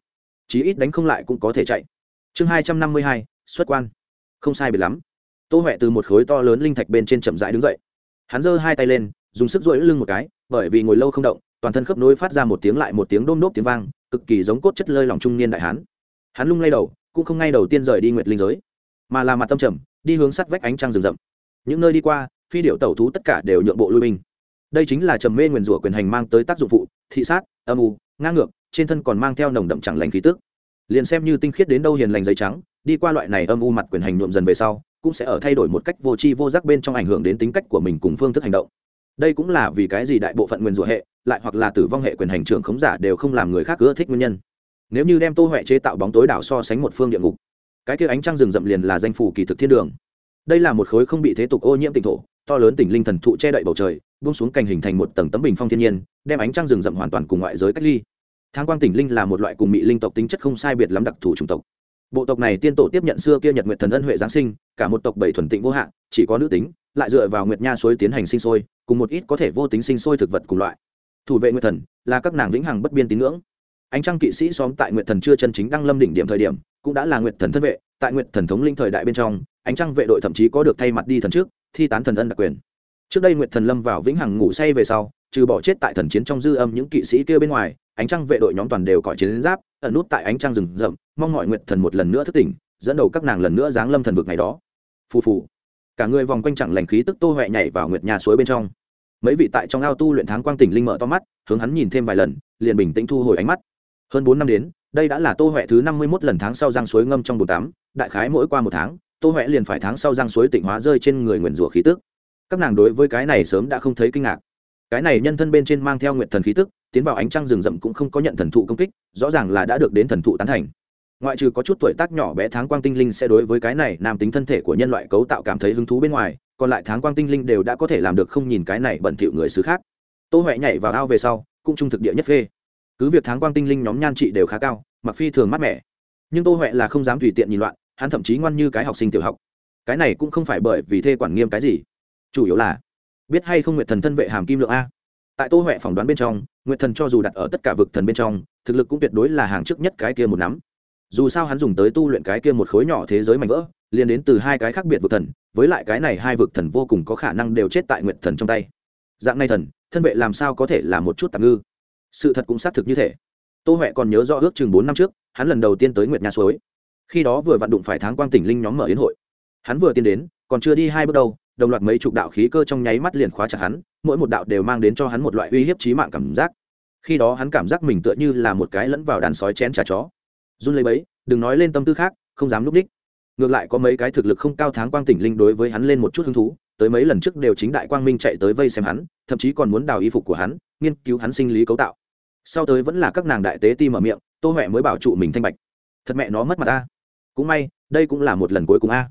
A: Chí ít đánh không lại cũng có thể chạy. Chương hai trăm năm mươi hai, xuất quan. Không sai biệt lắm. Tô huệ từ một khối to lớn linh thạch bên trên chậm rãi đứng dậy. Hắn giơ hai tay lên, dùng sức rỗi lưng một cái, bởi vì ngồi lâu không động, toàn thân khớp nối phát ra một tiếng lại một tiếng đôm nốt tiếng vang, cực kỳ giống cốt chất lơi lòng trung niên đại hán. Hắn lung lay đầu, cũng không ngay đầu tiên rời đi nguyệt linh giới, mà là mặt tâm trầm đi hướng sắt vách ánh trăng rừng rậm. Những nơi đi qua, phi điệu tẩu thú tất cả đều nhượng bộ lui binh. Đây chính là trầm mê nguyền rủa quyền hành mang tới tác dụng phụ, thị sát, âm u, ngang ngược, trên thân còn mang theo nồng đậm chẳng lành khí tức. Liền xem như tinh khiết đến đâu hiền lành giấy trắng, đi qua loại này âm u mặt quyền hành nhuộm dần về sau, cũng sẽ ở thay đổi một cách vô tri vô giác bên trong ảnh hưởng đến tính cách của mình cùng phương thức hành động. Đây cũng là vì cái gì đại bộ phận nguyên rủa hệ, lại hoặc là tử vong hệ quyền hành trưởng khống giả đều không làm người khác ưa thích nguyên nhân. Nếu như đem tô huệ chế tạo bóng tối đảo so sánh một phương địa ngục cái kia ánh trăng rừng rậm liền là danh phủ kỳ thực thiên đường. Đây là một khối không bị thế tục ô nhiễm tỉnh thổ, to lớn tỉnh linh thần thụ che đậy bầu trời, buông xuống cành hình thành một tầng tấm bình phong thiên nhiên, đem ánh trăng rừng rậm hoàn toàn cùng ngoại giới cách ly. Thang quang tỉnh linh là một loại cùng mỹ linh tộc tính chất không sai biệt lắm đặc thù chủng tộc. Bộ tộc này tiên tổ tiếp nhận xưa kia nhật nguyện thần ân huệ giáng sinh, cả một tộc bảy thuần tịnh vô hạn chỉ có nữ tính, lại dựa vào nguyệt nha suối tiến hành sinh sôi, cùng một ít có thể vô tính sinh sôi thực vật cùng loại. Thủ vệ nguyệt thần là các nàng vĩnh hằng bất biên tín ngưỡng ánh trăng kỵ sĩ xóm tại nguyệt thần chưa chân chính đăng lâm đỉnh điểm thời điểm, cũng đã là nguyệt thần thân vệ, tại nguyệt thần thống linh thời đại bên trong, ánh trăng vệ đội thậm chí có được thay mặt đi thần trước, thi tán thần ân đặc quyền. Trước đây nguyệt thần lâm vào vĩnh hằng ngủ say về sau, trừ bỏ chết tại thần chiến trong dư âm những kỵ sĩ kia bên ngoài, ánh trăng vệ đội nhóm toàn đều cõi chiến giáp, ẩn nút tại ánh trăng rừng rậm, mong mọi nguyện thần một lần nữa thức tỉnh, dẫn đầu các nàng lần nữa giáng lâm thần vực ngày đó. Phù phù. Cả người vòng quanh chẳng lành khí tức tô huệ nhảy vào nguyệt nhà suối bên trong. Mấy vị tại trong ao tu luyện tháng quang tỉnh linh mở to mắt, hướng hắn nhìn thêm vài lần, liền bình tĩnh thu hồi ánh mắt hơn bốn năm đến, đây đã là tô huệ thứ năm mươi mốt lần tháng sau giang suối ngâm trong bồn tắm. Đại khái mỗi qua một tháng, tô huệ liền phải tháng sau giang suối tịnh hóa rơi trên người nguyền rủa khí tức. Các nàng đối với cái này sớm đã không thấy kinh ngạc. Cái này nhân thân bên trên mang theo nguyện thần khí tức, tiến vào ánh trăng rừng rậm cũng không có nhận thần thụ công kích, rõ ràng là đã được đến thần thụ tán thành. Ngoại trừ có chút tuổi tác nhỏ bé tháng quang tinh linh sẽ đối với cái này nam tính thân thể của nhân loại cấu tạo cảm thấy hứng thú bên ngoài, còn lại tháng quang tinh linh đều đã có thể làm được không nhìn cái này bẩn thỉu người xứ khác. Tô huệ nhảy vào ao về sau, cũng trung thực địa nhất phê cứ việc tháng quang tinh linh nhóm nhan trị đều khá cao mặc phi thường mát mẻ. Nhưng tô huệ là không dám tùy tiện nhìn loạn, hắn thậm chí ngoan như cái học sinh tiểu học. Cái này cũng không phải bởi vì thê quản nghiêm cái gì. Chủ yếu là, biết hay không nguyệt thần thân vệ hàm kim lượng a. Tại tô huệ phỏng đoán bên trong, nguyệt thần cho dù đặt ở tất cả vực thần bên trong, thực lực cũng tuyệt đối là hàng trước nhất cái kia một nắm. Dù sao hắn dùng tới tu luyện cái kia một khối nhỏ thế giới mạnh vỡ, liền đến từ hai cái khác biệt vực thần, với lại cái này hai vực thần vô cùng có khả năng đều chết tại nguyệt thần trong tay. Dạng này thần, thân vệ làm sao có thể là một chút tạm ngư? Sự thật cũng xác thực như thế tô huệ còn nhớ rõ ước chừng bốn năm trước, hắn lần đầu tiên tới nguyệt nha suối. Khi đó vừa vặn đụng phải tháng quang tỉnh linh nhóm mở yến hội. Hắn vừa tiến đến, còn chưa đi hai bước đâu, đồng loạt mấy chục đạo khí cơ trong nháy mắt liền khóa chặt hắn, mỗi một đạo đều mang đến cho hắn một loại uy hiếp trí mạng cảm giác. Khi đó hắn cảm giác mình tựa như là một cái lẫn vào đàn sói chén trà chó. Run lấy bấy đừng nói lên tâm tư khác, không dám núp đích. Ngược lại có mấy cái thực lực không cao tháng quang tỉnh linh đối với hắn lên một chút hứng thú, tới mấy lần trước đều chính đại quang minh chạy tới vây xem hắn, thậm chí còn muốn đào y phục của hắn, nghiên cứu hắn sinh lý cấu tạo sau tới vẫn là các nàng đại tế ti mở miệng, tô huệ mới bảo trụ mình thanh bạch. Thật mẹ nó mất mặt ta. Cũng may, đây cũng là một lần cuối cùng a.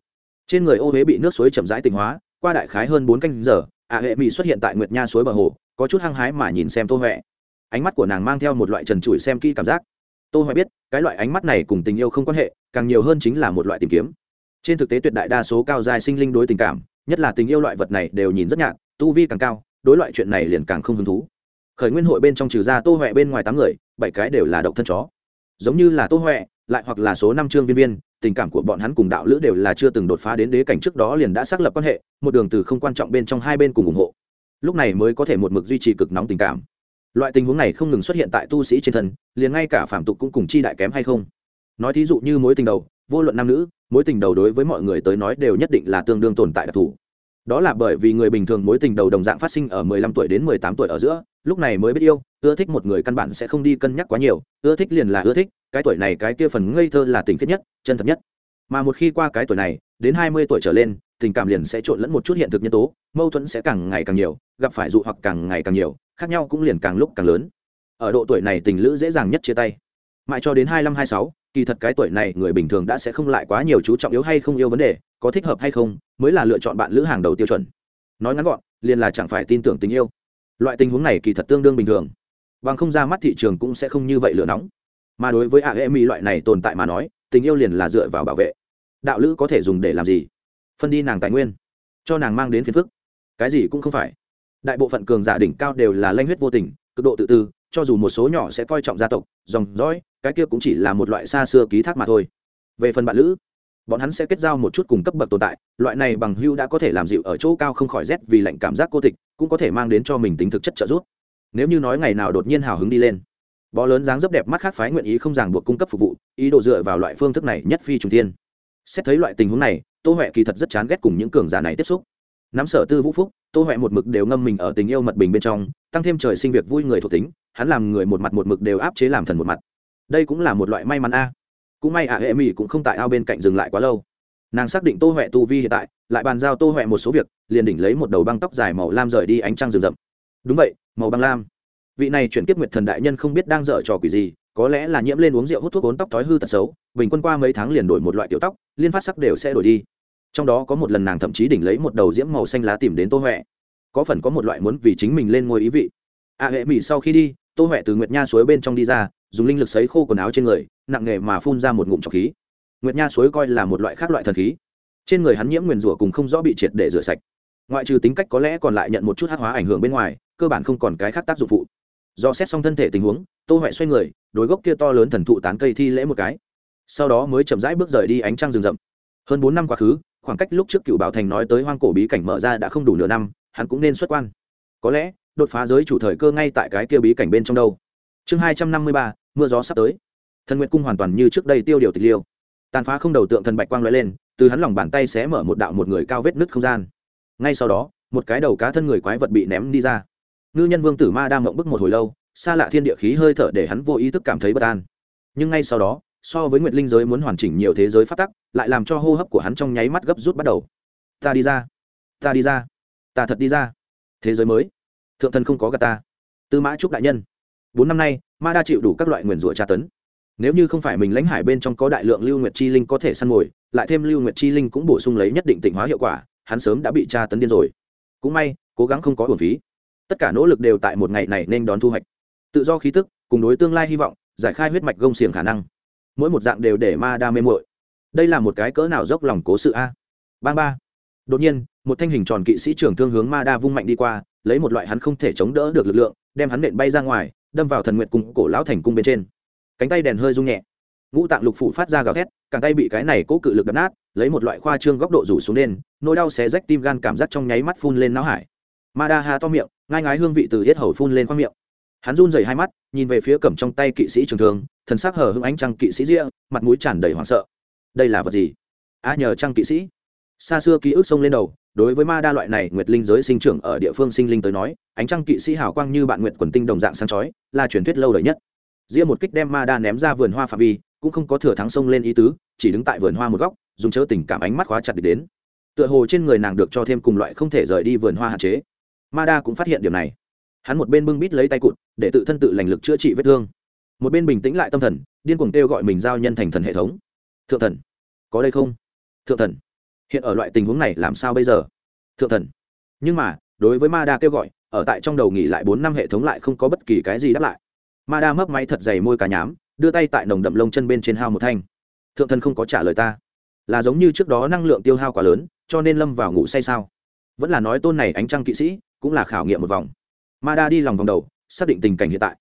A: Trên người ô huế bị nước suối chậm rãi tỉnh hóa, qua đại khái hơn bốn canh giờ, ạ hệ mỹ xuất hiện tại nguyệt nha suối bờ hồ, có chút hăng hái mà nhìn xem tô huệ. Ánh mắt của nàng mang theo một loại trần trụi xem kỹ cảm giác. Tô huệ biết, cái loại ánh mắt này cùng tình yêu không quan hệ, càng nhiều hơn chính là một loại tìm kiếm. Trên thực tế tuyệt đại đa số cao dài sinh linh đối tình cảm, nhất là tình yêu loại vật này đều nhìn rất nhạt, tu vi càng cao, đối loại chuyện này liền càng không hứng thú khởi nguyên hội bên trong trừ ra tô huệ bên ngoài tám người, bảy cái đều là độc thân chó. Giống như là tô huệ, lại hoặc là số năm trương viên viên, tình cảm của bọn hắn cùng đạo lữ đều là chưa từng đột phá đến đế cảnh trước đó liền đã xác lập quan hệ, một đường từ không quan trọng bên trong hai bên cùng ủng hộ. Lúc này mới có thể một mực duy trì cực nóng tình cảm. Loại tình huống này không ngừng xuất hiện tại tu sĩ trên thân, liền ngay cả phạm tục cũng cùng chi đại kém hay không. Nói thí dụ như mối tình đầu, vô luận nam nữ, mối tình đầu đối với mọi người tới nói đều nhất định là tương đương tồn tại đặc thù. Đó là bởi vì người bình thường mối tình đầu đồng dạng phát sinh ở mười lăm tuổi đến mười tám tuổi ở giữa lúc này mới biết yêu, ưa thích một người căn bản sẽ không đi cân nhắc quá nhiều, ưa thích liền là ưa thích, cái tuổi này cái kia phần ngây thơ là tình thiết nhất, chân thật nhất. Mà một khi qua cái tuổi này, đến hai mươi tuổi trở lên, tình cảm liền sẽ trộn lẫn một chút hiện thực nhân tố, mâu thuẫn sẽ càng ngày càng nhiều, gặp phải dụ hoặc càng ngày càng nhiều, khác nhau cũng liền càng lúc càng lớn. Ở độ tuổi này tình lữ dễ dàng nhất chia tay. Mãi cho đến hai mươi hai sáu, kỳ thật cái tuổi này người bình thường đã sẽ không lại quá nhiều chú trọng yếu hay không yêu vấn đề, có thích hợp hay không, mới là lựa chọn bạn lữ hàng đầu tiêu chuẩn. Nói ngắn gọn, liền là chẳng phải tin tưởng tình yêu loại tình huống này kỳ thật tương đương bình thường. Bằng không ra mắt thị trường cũng sẽ không như vậy lửa nóng. Mà đối với a e mi loại này tồn tại mà nói, tình yêu liền là dựa vào bảo vệ. Đạo lữ có thể dùng để làm gì? Phân đi nàng tài nguyên, cho nàng mang đến phiền phức. Cái gì cũng không phải. Đại bộ phận cường giả đỉnh cao đều là lanh huyết vô tình, cực độ tự tư, cho dù một số nhỏ sẽ coi trọng gia tộc, dòng dõi, cái kia cũng chỉ là một loại xa xưa ký thác mà thôi. Về phần bạn lữ bọn hắn sẽ kết giao một chút cùng cấp bậc tồn tại, loại này bằng hưu đã có thể làm dịu ở chỗ cao không khỏi rét vì lạnh cảm giác cô tịch, cũng có thể mang đến cho mình tính thực chất trợ giúp. Nếu như nói ngày nào đột nhiên hào hứng đi lên, bó lớn dáng dấp đẹp mắt khác phái nguyện ý không ràng buộc cung cấp phục vụ, ý đồ dựa vào loại phương thức này nhất phi trùng tiên xét thấy loại tình huống này, tô huệ kỳ thật rất chán ghét cùng những cường giả này tiếp xúc. Nắm sở tư vũ phúc, tô huệ một mực đều ngâm mình ở tình yêu mật bình bên trong, tăng thêm trời sinh việc vui người thuộc tính, hắn làm người một mặt một mực đều áp chế làm thần một mặt. Đây cũng là một loại may mắn a cũng may ạ, hệ mỹ cũng không tại ao bên cạnh dừng lại quá lâu. Nàng xác định tô huệ tu vi hiện tại, lại bàn giao tô huệ một số việc, liền đỉnh lấy một đầu băng tóc dài màu lam rời đi ánh trăng rừng rậm. Đúng vậy, màu băng lam. Vị này chuyển tiếp nguyệt thần đại nhân không biết đang dở trò quỷ gì, có lẽ là nhiễm lên uống rượu hút thuốc ốn tóc thói hư tật xấu, bình quân qua mấy tháng liền đổi một loại tiểu tóc, liên phát sắc đều sẽ đổi đi. Trong đó có một lần nàng thậm chí đỉnh lấy một đầu diễm màu xanh lá tìm đến tô huệ. Có phần có một loại muốn vì chính mình lên ngôi ý vị. Ạ hệ mỹ sau khi đi, tô huệ từ nguyệt nha suối bên trong đi ra dùng linh lực sấy khô quần áo trên người, nặng nghề mà phun ra một ngụm trọc khí. Nguyệt nha suối coi là một loại khác loại thần khí. Trên người hắn nhiễm nguyền rủa cùng không rõ bị triệt để rửa sạch. Ngoại trừ tính cách có lẽ còn lại nhận một chút hát hóa ảnh hưởng bên ngoài, cơ bản không còn cái khác tác dụng phụ. Do xét xong thân thể tình huống, tô huệ xoay người đối gốc kia to lớn thần thụ tán cây thi lễ một cái. Sau đó mới chậm rãi bước rời đi ánh trăng rừng rậm. Hơn bốn năm quá khứ, khoảng cách lúc trước cựu bảo thành nói tới hoang cổ bí cảnh mở ra đã không đủ nửa năm, hắn cũng nên xuất quan. Có lẽ, đột phá giới chủ thời cơ ngay tại cái kia bí cảnh bên trong đâu. Chương hai trăm năm mươi ba mưa gió sắp tới. Thần nguyệt cung hoàn toàn như trước đây tiêu điều tịch liêu. Tàn phá không đầu tượng thần bạch quang lóe lên, từ hắn lòng bàn tay sẽ mở một đạo một người cao vết nứt không gian. Ngay sau đó, một cái đầu cá thân người quái vật bị ném đi ra. Ngư nhân vương tử ma đang mộng bức một hồi lâu, xa lạ thiên địa khí hơi thở để hắn vô ý thức cảm thấy bất an. Nhưng ngay sau đó, so với nguyệt linh giới muốn hoàn chỉnh nhiều thế giới phát tắc, lại làm cho hô hấp của hắn trong nháy mắt gấp rút bắt đầu. Ta đi ra. Ta đi ra. Ta thật đi ra. Thế giới mới. Thượng thần không có gà ta. Tư mã trúc đại nhân bốn năm nay, ma đa chịu đủ các loại nguyền rủa tra tấn. Nếu như không phải mình lãnh hải bên trong có đại lượng lưu nguyệt chi linh có thể săn mồi, lại thêm lưu nguyệt chi linh cũng bổ sung lấy nhất định tịnh hóa hiệu quả, hắn sớm đã bị tra tấn điên rồi. Cũng may, cố gắng không có hồn phí. Tất cả nỗ lực đều tại một ngày này nên đón thu hoạch. Tự do khí tức, cùng đối tương lai hy vọng, giải khai huyết mạch gông xiềng khả năng. Mỗi một dạng đều để ma đa mê mội đây là một cái cỡ nào dốc lòng cố sự a? Bang ba. Đột nhiên, một thanh hình tròn kỵ sĩ trưởng thương hướng ma đa vung mạnh đi qua, lấy một loại hắn không thể chống đỡ được lực lượng, đem hắn nện bay ra ngoài đâm vào thần nguyện cung cổ lão thành cung bên trên. Cánh tay đèn hơi rung nhẹ. Ngũ tạng lục phủ phát ra gào thét càng tay bị cái này cố cự lực đập nát lấy một loại khoa trương góc độ rủ xuống lên, nỗi đau xé rách tim gan cảm giác trong nháy mắt phun lên não hải. Ma đa ha to miệng ngai ngái hương vị từ hết hầu phun lên khoang miệng. Hắn run rẩy hai mắt nhìn về phía cầm trong tay kỵ sĩ trường thương thần sắc hờ hững ánh trăng kỵ sĩ ria mặt mũi tràn đầy hoảng sợ. Đây là vật gì? A nhờ trăng kỵ sĩ xa xưa ký ức sông lên đầu, đối với ma đa loại này, nguyệt linh giới sinh trưởng ở địa phương sinh linh tới nói, ánh trăng kỵ sĩ hào quang như bạn nguyệt quần tinh đồng dạng sáng chói, là truyền thuyết lâu đời nhất. Ria một kích đem ma đa ném ra vườn hoa phạm vi, cũng không có thừa thắng sông lên ý tứ, chỉ đứng tại vườn hoa một góc, dùng chớ tình cảm ánh mắt khóa chặt địch đến. Tựa hồ trên người nàng được cho thêm cùng loại không thể rời đi vườn hoa hạn chế. Ma đa cũng phát hiện điều này. Hắn một bên bưng bít lấy tay cụt, để tự thân tự lành lực chữa trị vết thương. Một bên bình tĩnh lại tâm thần, điên cuồng kêu gọi mình giao nhân thành thần hệ thống. Thượng thần, có đây không? Thượng thần hiện ở loại tình huống này làm sao bây giờ? Thượng thần. Nhưng mà, đối với ma đa kêu gọi, ở tại trong đầu nghỉ lại bốn năm hệ thống lại không có bất kỳ cái gì đáp lại. Ma đa mấp máy thật dày môi cá nhám, đưa tay tại nồng đậm lông chân bên trên hao một thanh. Thượng thần không có trả lời ta. Là giống như trước đó năng lượng tiêu hao quá lớn, cho nên lâm vào ngủ say sao? Vẫn là nói tôn này ánh trăng kỵ sĩ, cũng là khảo nghiệm một vòng. Ma đa đi lòng vòng đầu, xác định tình cảnh hiện tại.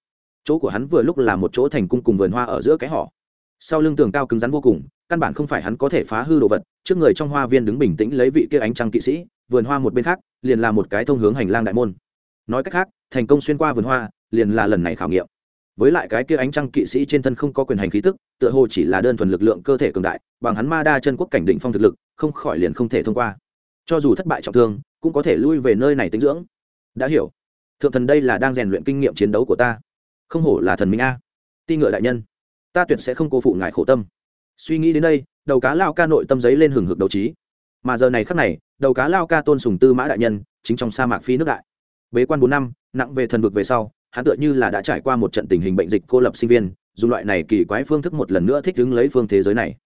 A: Chỗ của hắn vừa lúc là một chỗ thành cung cùng vườn hoa ở giữa cái họ. Sau lưng tường cao cứng rắn vô cùng, căn bản không phải hắn có thể phá hư đồ vật trước người trong hoa viên đứng bình tĩnh lấy vị kia ánh trăng kỵ sĩ, vườn hoa một bên khác, liền là một cái thông hướng hành lang đại môn. Nói cách khác, thành công xuyên qua vườn hoa, liền là lần này khảo nghiệm. Với lại cái kia ánh trăng kỵ sĩ trên thân không có quyền hành khí tức, tựa hồ chỉ là đơn thuần lực lượng cơ thể cường đại, bằng hắn ma đa chân quốc cảnh định phong thực lực, không khỏi liền không thể thông qua. Cho dù thất bại trọng thương, cũng có thể lui về nơi này tính dưỡng. Đã hiểu. Thượng thần đây là đang rèn luyện kinh nghiệm chiến đấu của ta. Không hổ là thần minh a. Ti ngựa đại nhân, ta tuyệt sẽ không cô phụ ngài khổ tâm suy nghĩ đến đây, đầu cá lao ca nội tâm giấy lên hừng hực đấu trí. Mà giờ này khắc này, đầu cá lao ca tôn sùng tư mã đại nhân, chính trong sa mạc phi nước đại. Bế quan bốn năm, nặng về thần vực về sau, hắn tựa như là đã trải qua một trận tình hình bệnh dịch cô lập sinh viên, dùng loại này kỳ quái phương thức một lần nữa thích ứng lấy phương thế giới này.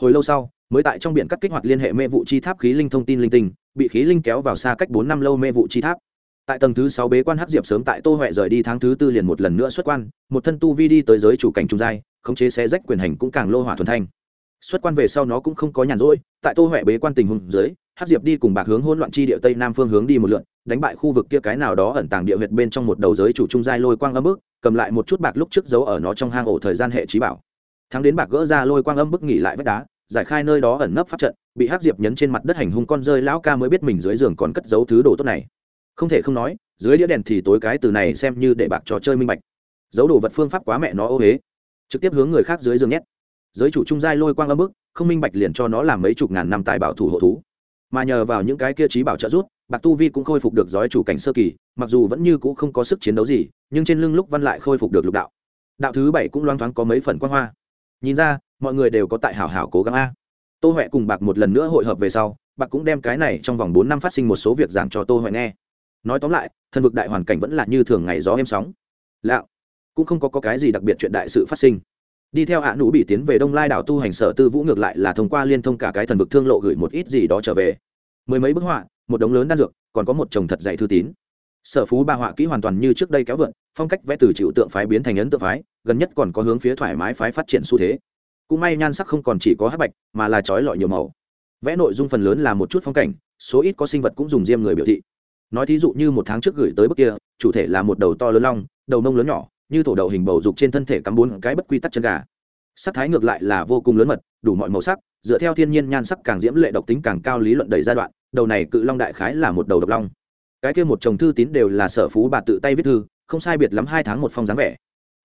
A: Hồi lâu sau, mới tại trong biển cắt kích hoạt liên hệ mê vụ chi tháp khí linh thông tin linh tinh, bị khí linh kéo vào xa cách bốn năm lâu mê vụ chi tháp. Tại tầng thứ sáu bế quan hắc diệp sớm tại tô huệ rời đi tháng thứ tư liền một lần nữa xuất quan, một thân tu vi đi tới giới chủ cảnh trung giai, khống chế xé rách quyền hành cũng càng lô hỏa thuần thanh xuất quan về sau nó cũng không có nhàn rỗi, tại tô huệ bế quan tình huống dưới, hắc diệp đi cùng bạc hướng hỗn loạn chi địa tây nam phương hướng đi một lượn, đánh bại khu vực kia cái nào đó ẩn tàng địa huyệt bên trong một đầu giới chủ trung giai lôi quang âm bức, cầm lại một chút bạc lúc trước giấu ở nó trong hang ổ thời gian hệ trí bảo. Thắng đến bạc gỡ ra lôi quang âm bức nghỉ lại vách đá, giải khai nơi đó ẩn nấp pháp trận, bị hắc diệp nhấn trên mặt đất hành hung con rơi lão ca mới biết mình dưới giường còn cất giấu thứ đồ tốt này. Không thể không nói, dưới đĩa đèn thì tối cái từ này xem như để bạc trò chơi minh bạch. Giấu đồ vật phương pháp quá mẹ nó ô huế trực tiếp hướng người khác dưới giường nhét giới chủ trung giai lôi quang âm bức không minh bạch liền cho nó làm mấy chục ngàn năm tài bảo thủ hộ thú. Mà nhờ vào những cái kia trí bảo trợ rút bạc tu vi cũng khôi phục được giói chủ cảnh sơ kỳ mặc dù vẫn như c ũ không có sức chiến đấu gì nhưng trên lưng lúc văn lại khôi phục được lục đạo. Đạo thứ bảy cũng loang thoáng có mấy phần quang hoa. Nhìn ra mọi người đều có tại hảo hảo cố gắng a. Tô huệ cùng bạc một lần nữa hội hợp về sau bạc cũng đem cái này trong vòng bốn năm phát sinh một số việc giảng cho tô huệ nghe. Nói tóm lại thần vực đại hoàn cảnh vẫn là như thường ngày gió êm sóng. Lạo. Cũng không có, có cái gì đặc biệt chuyện đại sự phát sinh đi theo hạ nũ bị tiến về đông lai đảo tu hành sở tư vũ ngược lại là thông qua liên thông cả cái thần vực thương lộ gửi một ít gì đó trở về. Mười mấy bức họa, một đống lớn đan dược, còn có một chồng thật dày thư tín. Sở phú ba họa kỹ hoàn toàn như trước đây kéo vượn, phong cách vẽ từ chịu tượng phái biến thành ấn tượng phái, gần nhất còn có hướng phía thoải mái phái phát triển xu thế. Cũng may nhan sắc không còn chỉ có hát bạch, mà là trói lọi nhiều màu. Vẽ nội dung phần lớn là một chút phong cảnh, số ít có sinh vật cũng dùng diêm người biểu thị. Nói thí dụ như một tháng trước gửi tới bức kia, chủ thể là một đầu to lớn long, đầu nông lớn nhỏ như thổ đậu hình bầu dục trên thân thể cắm bốn cái bất quy tắc chân gà. Sắc thái ngược lại là vô cùng lớn mật, đủ mọi màu sắc, dựa theo thiên nhiên nhan sắc càng diễm lệ độc tính càng cao lý luận đầy giai đoạn, đầu này cự long đại khái là một đầu độc long. Cái kia một chồng thư tín đều là sở phú bà tự tay viết thư, không sai biệt lắm hai tháng một phong dáng vẻ.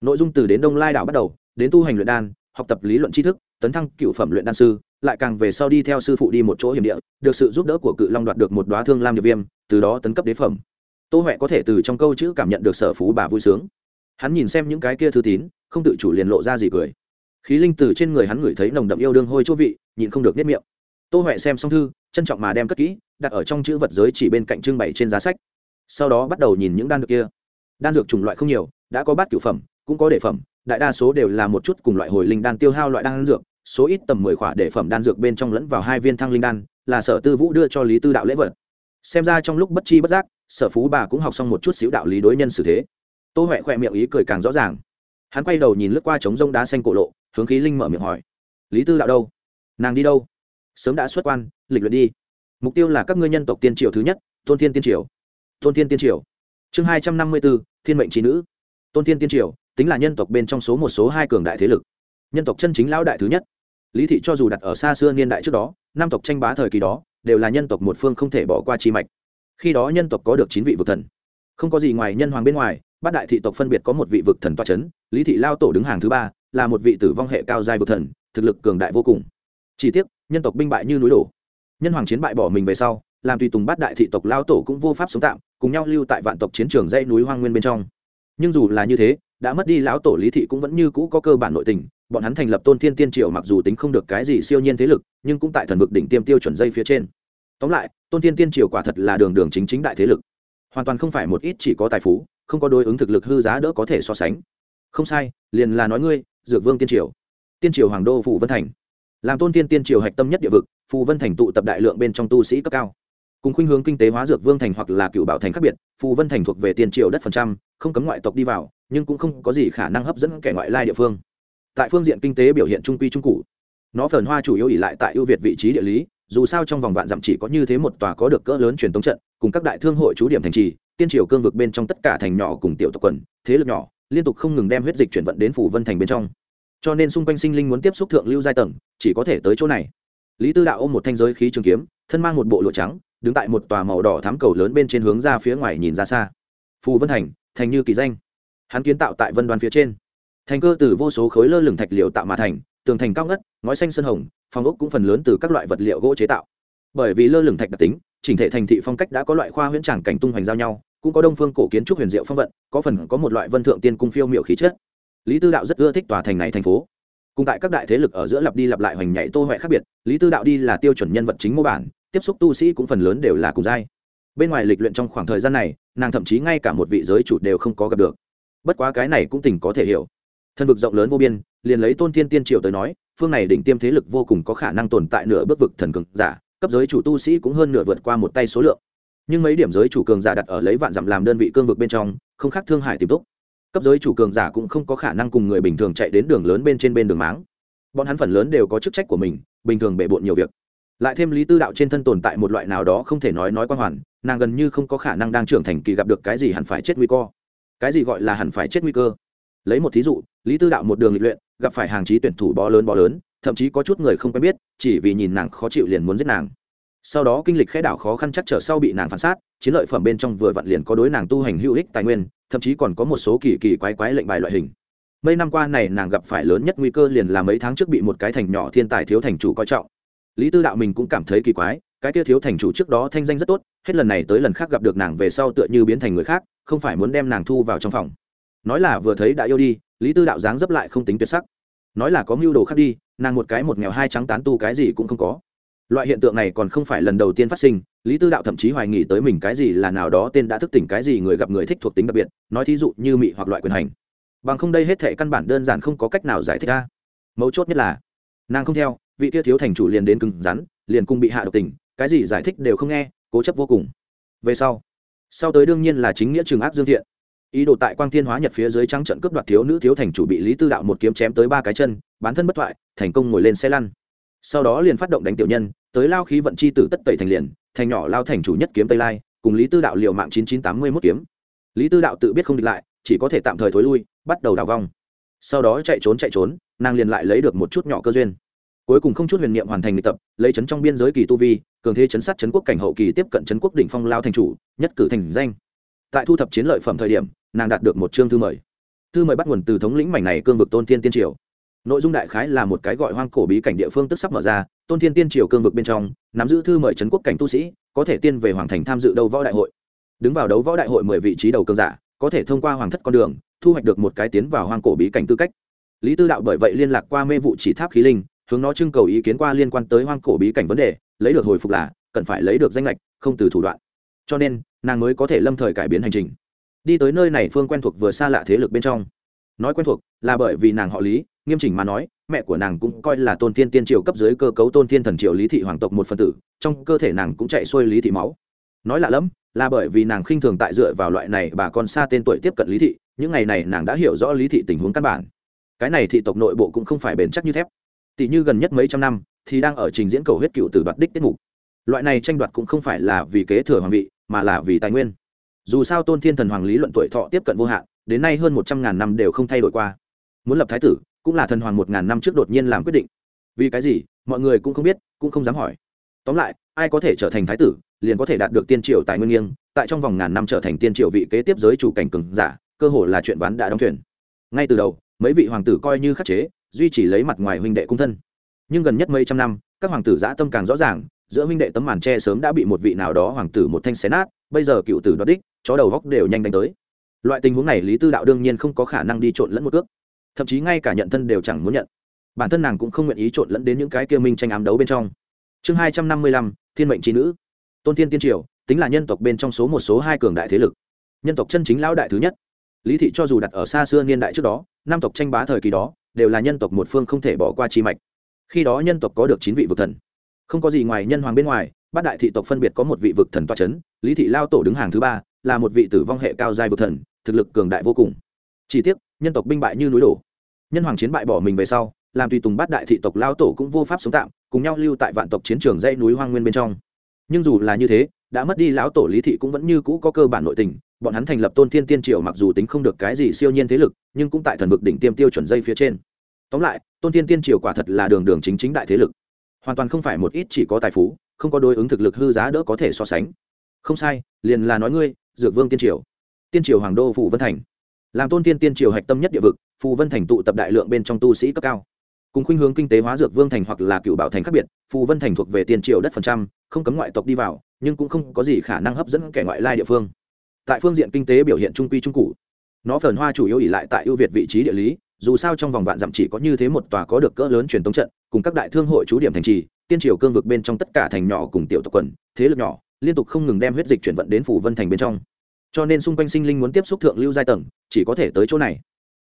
A: Nội dung từ đến đông lai đảo bắt đầu, đến tu hành luyện đan, học tập lý luận tri thức, tấn thăng cựu phẩm luyện đan sư, lại càng về sau đi theo sư phụ đi một chỗ hiểm địa, được sự giúp đỡ của cự long đoạt được một đoá thương lam điệp viêm, từ đó tấn cấp đế phẩm. Tô huệ có thể từ trong câu chữ cảm nhận được sở phú bà vui sướng hắn nhìn xem những cái kia thư tín, không tự chủ liền lộ ra gì cười. Khí linh từ trên người hắn ngửi thấy nồng đậm yêu đương hôi chỗ vị, nhịn không được nếp miệng. Tô huệ xem xong thư, trân trọng mà đem cất kỹ, đặt ở trong chữ vật giới chỉ bên cạnh trưng bày trên giá sách. Sau đó bắt đầu nhìn những đan dược kia. Đan dược chủng loại không nhiều, đã có bát cửu phẩm, cũng có đệ phẩm, đại đa số đều là một chút cùng loại hồi linh đan tiêu hao loại đan dược, số ít tầm mười khỏa đệ phẩm đan dược bên trong lẫn vào hai viên thăng linh đan, là sở tư vũ đưa cho lý tư đạo lễ vật. Xem ra trong lúc bất chi bất giác, sở phú bà cũng học xong một chút xíu đạo lý đối nhân xử thế tô huệ khỏe miệng ý cười càng rõ ràng. Hắn quay đầu nhìn lướt qua trống rông đá xanh cổ lộ, hướng khí linh mở miệng hỏi, lý tư đạo đâu? Nàng đi đâu? Sớm đã xuất quan, lịch luyện đi. Mục tiêu là các ngươi nhân tộc tiên triều thứ nhất, tôn thiên tiên triều. Tôn thiên tiên triều. Chương hai trăm năm mươi b ố thiên mệnh trí nữ. Tôn thiên tiên triều tính là nhân tộc bên trong số một, số hai cường đại thế lực. Nhân tộc chân chính lão đại thứ nhất. Lý thị cho dù đặt ở xa xưa niên đại trước đó, năm tộc tranh bá thời kỳ đó, đều là nhân tộc một phương không thể bỏ qua chi mạch. Khi đó nhân tộc có được chín vị vực thần. Không có gì ngoài nhân hoàng bên ngoài bát đại thị tộc phân biệt có một vị vực thần toa c h ấ n lý thị lao tổ đứng hàng thứ ba, là một vị tử vong hệ cao giai vực thần, thực lực cường đại vô cùng. Chỉ tiếc, nhân tộc binh bại như núi đổ. Nhân hoàng chiến bại bỏ mình về sau, làm tùy tùng bát đại thị tộc lao tổ cũng vô pháp sống tạm, cùng nhau lưu tại vạn tộc chiến trường dãy núi hoang nguyên bên trong. Nhưng dù là như thế, đã mất đi lão tổ lý thị cũng vẫn như cũ có cơ bản nội tình, bọn hắn thành lập tôn thiên tiên triều mặc dù tính không được cái gì siêu nhiên thế lực, nhưng cũng tại thần vực đỉnh tiêm tiêu chuẩn dây phía trên. Tóm lại, tôn thiên tiên triều quả thật là đường đường chính chính đại thế lực. Hoàn toàn không phải một ít chỉ có tài phú không có đối ứng thực lực hư giá đỡ có thể so sánh. Không sai, liền là nói ngươi, dược vương tiên triều. Tiên triều hoàng đô phủ vân thành. Làm tôn tiên tiên triều hạch tâm nhất địa vực, phù vân thành tụ tập đại lượng bên trong tu sĩ cấp cao. Cùng khuynh hướng kinh tế hóa dược vương thành hoặc là cựu bảo thành khác biệt, phù vân thành thuộc về tiên triều đất phần trăm, không cấm ngoại tộc đi vào, nhưng cũng không có gì khả năng hấp dẫn kẻ ngoại lai địa phương. Tại phương diện kinh tế biểu hiện trung quy trung cụ. Nó phần hoa chủ yếu ỉ lại tại ưu việt vị trí địa lý, dù sao trong vòng vạn dặm chỉ có như thế một tòa có được cỡ lớn truyền thống trận, cùng các đại thương hội trú điểm thành trì tiên triều cương vực bên trong tất cả thành nhỏ cùng tiểu tộc quần, thế lực nhỏ, liên tục không ngừng đem huyết dịch chuyển vận đến phủ vân thành bên trong. Cho nên xung quanh sinh linh muốn tiếp xúc thượng lưu giai tầng, chỉ có thể tới chỗ này. Lý tư đạo ôm một thanh giới khí trường kiếm, thân mang một bộ lụa trắng, đứng tại một tòa màu đỏ thám cầu lớn bên trên hướng ra phía ngoài nhìn ra xa. Phù vân thành thành như kỳ danh. Hắn kiến tạo tại vân đoàn phía trên. Thành cơ từ vô số khối lơ lửng thạch liệu tạo mà thành, tường thành cao ngất, ngói xanh sơn hồng, phòng ốc cũng phần lớn từ các loại vật liệu gỗ chế tạo. Bởi vì lơ lửng thạch đặc tính chỉnh thể thành thị phong cách đã có loại khoa huyễn tràng cảnh tung hoành giao nhau, cũng có đông phương cổ kiến trúc huyền diệu phong vận, có phần có một loại vân thượng tiên cung phiêu miệu khí chất. Lý tư đạo rất ưa thích tòa thành này thành phố. Cùng tại các đại thế lực ở giữa lặp đi lặp lại hoành nhảy tô huệ khác biệt, lý tư đạo đi là tiêu chuẩn nhân vật chính mô bản, tiếp xúc tu sĩ cũng phần lớn đều là cùng giai. Bên ngoài lịch luyện trong khoảng thời gian này, nàng thậm chí ngay cả một vị giới chủ đều không có gặp được. Bất quá cái này cũng tình có thể hiểu. Thân vực rộng lớn vô biên, liền lấy tôn thiên tiên triều tới nói, phương này đỉnh tiêm thế lực vô cùng có khả năng tồn tại nửa bước vực thần cường giả cấp giới chủ tu sĩ cũng hơn nửa vượt qua một tay số lượng. Nhưng mấy điểm giới chủ cường giả đặt ở lấy vạn dặm làm đơn vị cương vực bên trong, không khác thương hải tìm túc. Cấp giới chủ cường giả cũng không có khả năng cùng người bình thường chạy đến đường lớn bên trên bên đường máng. Bọn hắn phần lớn đều có chức trách của mình, bình thường bề bộn nhiều việc. Lại thêm lý tư đạo trên thân tồn tại một loại nào đó không thể nói nói quan hoàn, nàng gần như không có khả năng đang trưởng thành kỳ gặp được cái gì hẳn phải chết nguy cơ. Cái gì gọi là hẳn phải chết nguy cơ? Lấy một thí dụ, lý tư đạo một đường lịch luyện, gặp phải hàng trí tuyển thủ bó lớn bó lớn thậm chí có chút người không quen biết, chỉ vì nhìn nàng khó chịu liền muốn giết nàng. Sau đó kinh lịch khẽ đảo khó khăn chắc trở sau bị nàng phản sát chiến lợi phẩm bên trong vừa vặn liền có đối nàng tu hành hữu ích tài nguyên, thậm chí còn có một số kỳ kỳ quái quái lệnh bài loại hình. Mấy năm qua này nàng gặp phải lớn nhất nguy cơ liền là mấy tháng trước bị một cái thành nhỏ thiên tài thiếu thành chủ coi trọng. Lý tư đạo mình cũng cảm thấy kỳ quái, cái kia thiếu thành chủ trước đó thanh danh rất tốt, hết lần này tới lần khác gặp được nàng về sau tựa như biến thành người khác, không phải muốn đem nàng thu vào trong phòng. Nói là vừa thấy đã yêu đi, lý tư đạo dáng dấp lại không tính tuyệt sắc nói là có mưu đồ khác đi, nàng một cái một nghèo hai trắng tán tu cái gì cũng không có. Loại hiện tượng này còn không phải lần đầu tiên phát sinh, lý tư đạo thậm chí hoài nghi tới mình cái gì là nào đó tên đã thức tỉnh cái gì người gặp người thích thuộc tính đặc biệt, nói thí dụ như mị hoặc loại quyền hành. Bằng không đây hết thể căn bản đơn giản không có cách nào giải thích ra. Mấu chốt nhất là, nàng không theo, vị kia thiếu thành chủ liền đến cứng rắn, liền cung bị hạ độc tình, cái gì giải thích đều không nghe, cố chấp vô cùng. Về sau sau tới đương nhiên là chính nghĩa trường ác dương thiện ý đồ tại quang thiên hóa nhật phía dưới trắng trận cướp đoạt thiếu nữ thiếu thành chủ bị lý tư đạo một kiếm chém tới ba cái chân, bán thân bất thoại, thành công ngồi lên xe lăn. Sau đó liền phát động đánh tiểu nhân, tới lao khí vận chi tử tất tẩy thành liền, thành nhỏ lao thành chủ nhất kiếm tây lai, cùng lý tư đạo liệu mạng chín chín tám mươi mốt kiếm. Lý tư đạo tự biết không địch lại, chỉ có thể tạm thời thối lui, bắt đầu đào vong. Sau đó chạy trốn chạy trốn, nàng liền lại lấy được một chút nhỏ cơ duyên. Cuối cùng không chút huyền niệm hoàn thành luyện tập, lấy chấn trong biên giới kỳ tu vi, cường thế chấn sát chấn quốc cảnh hậu kỳ tiếp cận chấn quốc đỉnh phong lao thành chủ, nhất cử thành danh. Tại thu thập chiến lợi phẩm thời điểm nàng đạt được một chương thư mời. Thư mời bắt nguồn từ thống lĩnh mảnh này cương vực tôn thiên tiên triều. Nội dung đại khái là một cái gọi hoang cổ bí cảnh địa phương tức sắp mở ra, tôn thiên tiên triều cương vực bên trong, nắm giữ thư mời trấn quốc cảnh tu sĩ, có thể tiên về hoàng thành tham dự đấu võ đại hội. Đứng vào đấu võ đại hội mười vị trí đầu cương giả, có thể thông qua hoàng thất con đường, thu hoạch được một cái tiến vào hoang cổ bí cảnh tư cách. Lý tư đạo bởi vậy liên lạc qua mê vụ chỉ tháp khí linh, hướng nó trưng cầu ý kiến qua liên quan tới hoang cổ bí cảnh vấn đề, lấy được hồi phục là, cần phải lấy được danh lệch, không từ thủ đoạn. Cho nên, nàng mới có thể lâm thời cải biến hành trình đi tới nơi này phương quen thuộc vừa xa lạ thế lực bên trong. Nói quen thuộc là bởi vì nàng họ lý, nghiêm chỉnh mà nói, mẹ của nàng cũng coi là tôn thiên tiên triều cấp dưới cơ cấu tôn thiên thần triều lý thị hoàng tộc một phần tử, trong cơ thể nàng cũng chạy xuôi lý thị máu. Nói lạ lẫm, là bởi vì nàng khinh thường tại dựa vào loại này bà con xa tên tuổi tiếp cận lý thị, những ngày này nàng đã hiểu rõ lý thị tình huống căn bản. Cái này thị tộc nội bộ cũng không phải bền chắc như thép. Tỷ như gần nhất mấy trăm năm, thì đang ở trình diễn cầu huyết cựu từ đoạt đích tiết mục. Loại này tranh đoạt cũng không phải là vì kế thừa hoàng vị, mà là vì tài nguyên dù sao tôn thiên thần hoàng lý luận tuổi thọ tiếp cận vô hạn, đến nay hơn một trăm ngàn năm đều không thay đổi qua. Muốn lập thái tử, cũng là thần hoàng một ngàn năm trước đột nhiên làm quyết định. Vì cái gì, mọi người cũng không biết, cũng không dám hỏi. Tóm lại, ai có thể trở thành thái tử, liền có thể đạt được tiên triều tài nguyên nghiêng, tại trong vòng ngàn năm trở thành tiên triều vị kế tiếp giới chủ cảnh cường giả, cơ hồ là chuyện ván đã đóng thuyền. Ngay từ đầu, mấy vị hoàng tử coi như khắc chế, duy trì lấy mặt ngoài huynh đệ cung thân. Nhưng gần nhất mấy trăm năm, các hoàng tử giã tâm càng rõ ràng, giữa huynh đệ tấm màn tre sớm đã bị một vị nào đó hoàng tử một thanh xé nát bây giờ cựu tử đoạt đích, chó đầu góc đều nhanh đánh tới. Loại tình huống này lý tư đạo đương nhiên không có khả năng đi trộn lẫn một cước. Thậm chí ngay cả nhận thân đều chẳng muốn nhận. Bản thân nàng cũng không nguyện ý trộn lẫn đến những cái kia minh tranh ám đấu bên trong. Chương hai trăm năm mươi lăm, thiên mệnh trí nữ. Tôn thiên tiên triều, tính là nhân tộc bên trong số một số hai cường đại thế lực. Nhân tộc chân chính lão đại thứ nhất. Lý thị cho dù đặt ở xa xưa niên đại trước đó nam tộc tranh bá thời kỳ đó, đều là nhân tộc một phương không thể bỏ qua chi mạch. Khi đó nhân tộc có được chín vị vực thần. Không có gì ngoài nhân hoàng bên ngoài bát đại thị tộc phân biệt có một vị vực thần toa c h ấ n lý thị lao tổ đứng hàng thứ ba, là một vị tử vong hệ cao giai vực thần, thực lực cường đại vô cùng. Chỉ tiếc, nhân tộc binh bại như núi đổ. Nhân hoàng chiến bại bỏ mình về sau, làm tùy tùng bát đại thị tộc lao tổ cũng vô pháp sống tạm, cùng nhau lưu tại vạn tộc chiến trường dãy núi hoang nguyên bên trong. Nhưng dù là như thế, đã mất đi lão tổ lý thị cũng vẫn như cũ có cơ bản nội tình, bọn hắn thành lập tôn thiên tiên triều mặc dù tính không được cái gì siêu nhiên thế lực, nhưng cũng tại thần vực đỉnh tiêm tiêu chuẩn dây phía trên. Tóm lại, tôn thiên tiên triều quả thật là đường đường chính chính đại thế lực. Hoàn toàn không phải một ít chỉ có tài phú không có đối ứng thực lực hư giá đỡ có thể so sánh. Không sai, liền là nói ngươi, dược vương tiên triều. Tiên triều hoàng đô phủ vân thành. Làm tôn tiên tiên triều hạch tâm nhất địa vực phù vân thành tụ tập đại lượng bên trong tu sĩ cấp cao. Cùng khuynh hướng kinh tế hóa dược vương thành hoặc là cựu bảo thành khác biệt phù vân thành thuộc về tiên triều đất phần trăm, không cấm ngoại tộc đi vào, nhưng cũng không có gì khả năng hấp dẫn kẻ ngoại lai địa phương. Tại phương diện kinh tế biểu hiện trung quy trung cụ nó phần hoa chủ yếu ỉ lại tại ưu việt vị trí địa lý, dù sao trong vòng vạn dặm chỉ có như thế một tòa có được cỡ lớn truyền thống trận, cùng các đại thương hội trú điểm thành trì tiên triều cương vực bên trong tất cả thành nhỏ cùng tiểu tộc quần, thế lực nhỏ, liên tục không ngừng đem huyết dịch chuyển vận đến phủ vân thành bên trong. Cho nên xung quanh sinh linh muốn tiếp xúc thượng lưu giai tầng, chỉ có thể tới chỗ này.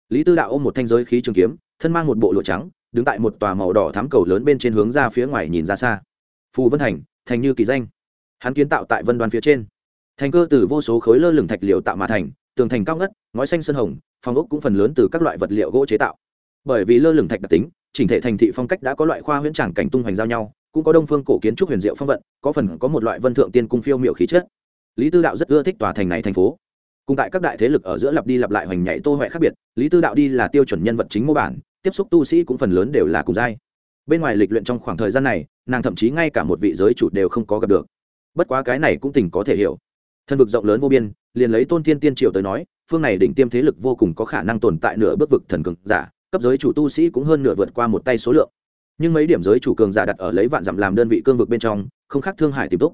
A: Lý tư đạo ôm một thanh giới khí trường kiếm, thân mang một bộ lụa trắng, đứng tại một tòa màu đỏ thám cầu lớn bên trên hướng ra phía ngoài nhìn ra xa. Phù vân thành thành như kỳ danh. Hắn kiến tạo tại vân đoàn phía trên. Thành cơ từ vô số khối lơ lửng thạch liệu tạo mà thành, tường thành cao ngất, ngói xanh sơn hồng, phòng ốc cũng phần lớn từ các loại vật liệu gỗ chế tạo. Bởi vì lơ lửng thạch đặc tính chỉnh thể thành thị phong cách đã có loại khoa huyễn tràng cảnh tung hoành giao nhau, cũng có đông phương cổ kiến trúc huyền diệu phong vận, có phần có một loại vân thượng tiên cung phiêu miệu khí chất. Lý tư đạo rất ưa thích tòa thành này thành phố. Cùng tại các đại thế lực ở giữa lặp đi lặp lại hoành nhảy tô huệ khác biệt, lý tư đạo đi là tiêu chuẩn nhân vật chính mô bản, tiếp xúc tu sĩ cũng phần lớn đều là cùng giai. Bên ngoài lịch luyện trong khoảng thời gian này, nàng thậm chí ngay cả một vị giới chủ đều không có gặp được. Bất quá cái này cũng tình có thể hiểu. Thân vực rộng lớn vô biên, liền lấy tôn thiên tiên triệu tới nói, phương này đỉnh tiêm thế lực vô cùng có khả năng tồn tại nửa bước vực thần cực giả cấp giới chủ tu sĩ cũng hơn nửa vượt qua một tay số lượng. Nhưng mấy điểm giới chủ cường giả đặt ở lấy vạn dặm làm đơn vị cương vực bên trong, không khác thương hải tìm túc.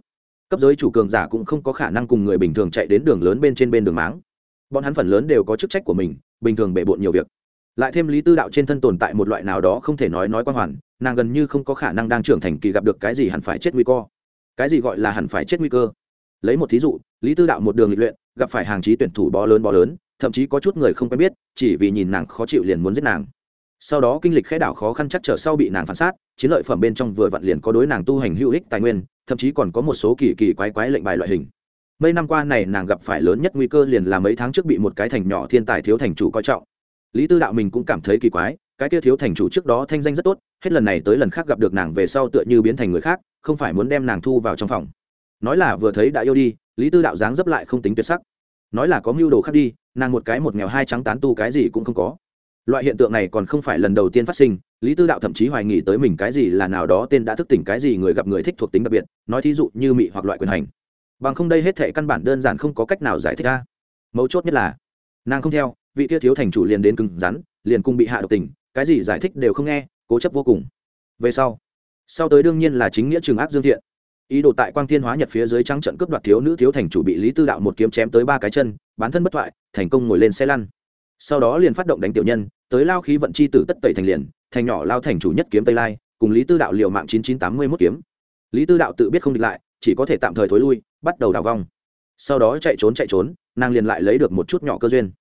A: Cấp giới chủ cường giả cũng không có khả năng cùng người bình thường chạy đến đường lớn bên trên bên đường máng. Bọn hắn phần lớn đều có chức trách của mình, bình thường bề bộn nhiều việc. Lại thêm lý tư đạo trên thân tồn tại một loại nào đó không thể nói nói quan hoàn, nàng gần như không có khả năng đang trưởng thành kỳ gặp được cái gì hẳn phải chết nguy cơ. Cái gì gọi là hẳn phải chết nguy cơ? Lấy một thí dụ, lý tư đạo một đường lịch luyện, gặp phải hàng trí tuyển thủ bó lớn bó lớn thậm chí có chút người không quen biết, chỉ vì nhìn nàng khó chịu liền muốn giết nàng. Sau đó kinh lịch khẽ đảo khó khăn chắc trở sau bị nàng phản sát, chiến lợi phẩm bên trong vừa vặn liền có đối nàng tu hành hữu ích tài nguyên, thậm chí còn có một số kỳ kỳ quái quái lệnh bài loại hình. Mấy năm qua này nàng gặp phải lớn nhất nguy cơ liền là mấy tháng trước bị một cái thành nhỏ thiên tài thiếu thành chủ coi trọng. Lý tư đạo mình cũng cảm thấy kỳ quái, cái kia thiếu thành chủ trước đó thanh danh rất tốt, hết lần này tới lần khác gặp được nàng về sau tựa như biến thành người khác, không phải muốn đem nàng thu vào trong phòng. Nói là vừa thấy đã yêu đi, lý tư đạo dáng dấp lại không tính tuyệt sắc. Nói là có mưu đồ khác đi nàng một cái một nghèo hai trắng tán tu cái gì cũng không có. Loại hiện tượng này còn không phải lần đầu tiên phát sinh, lý tư đạo thậm chí hoài nghi tới mình cái gì là nào đó tên đã thức tỉnh cái gì người gặp người thích thuộc tính đặc biệt, nói thí dụ như mị hoặc loại quyền hành. Bằng không đây hết thệ căn bản đơn giản không có cách nào giải thích ra. Mấu chốt nhất là, nàng không theo, vị kia thiếu thành chủ liền đến cứng rắn, liền cung bị hạ độc tình, cái gì giải thích đều không nghe, cố chấp vô cùng. Về sau sau tới đương nhiên là chính nghĩa trường ác dương thiện ý đồ tại quang thiên hóa nhật phía dưới trắng trận cướp đoạt thiếu nữ thiếu thành chủ bị lý tư đạo một kiếm chém tới ba cái chân, bán thân bất thoại, thành công ngồi lên xe lăn. Sau đó liền phát động đánh tiểu nhân, tới lao khí vận chi tử tất tẩy thành liền, thành nhỏ lao thành chủ nhất kiếm tây lai, cùng lý tư đạo liều mạng chín chín tám mươi mốt kiếm. Lý tư đạo tự biết không địch lại, chỉ có thể tạm thời thối lui, bắt đầu đào vong. Sau đó chạy trốn chạy trốn, nàng liền lại lấy được một chút nhỏ cơ duyên.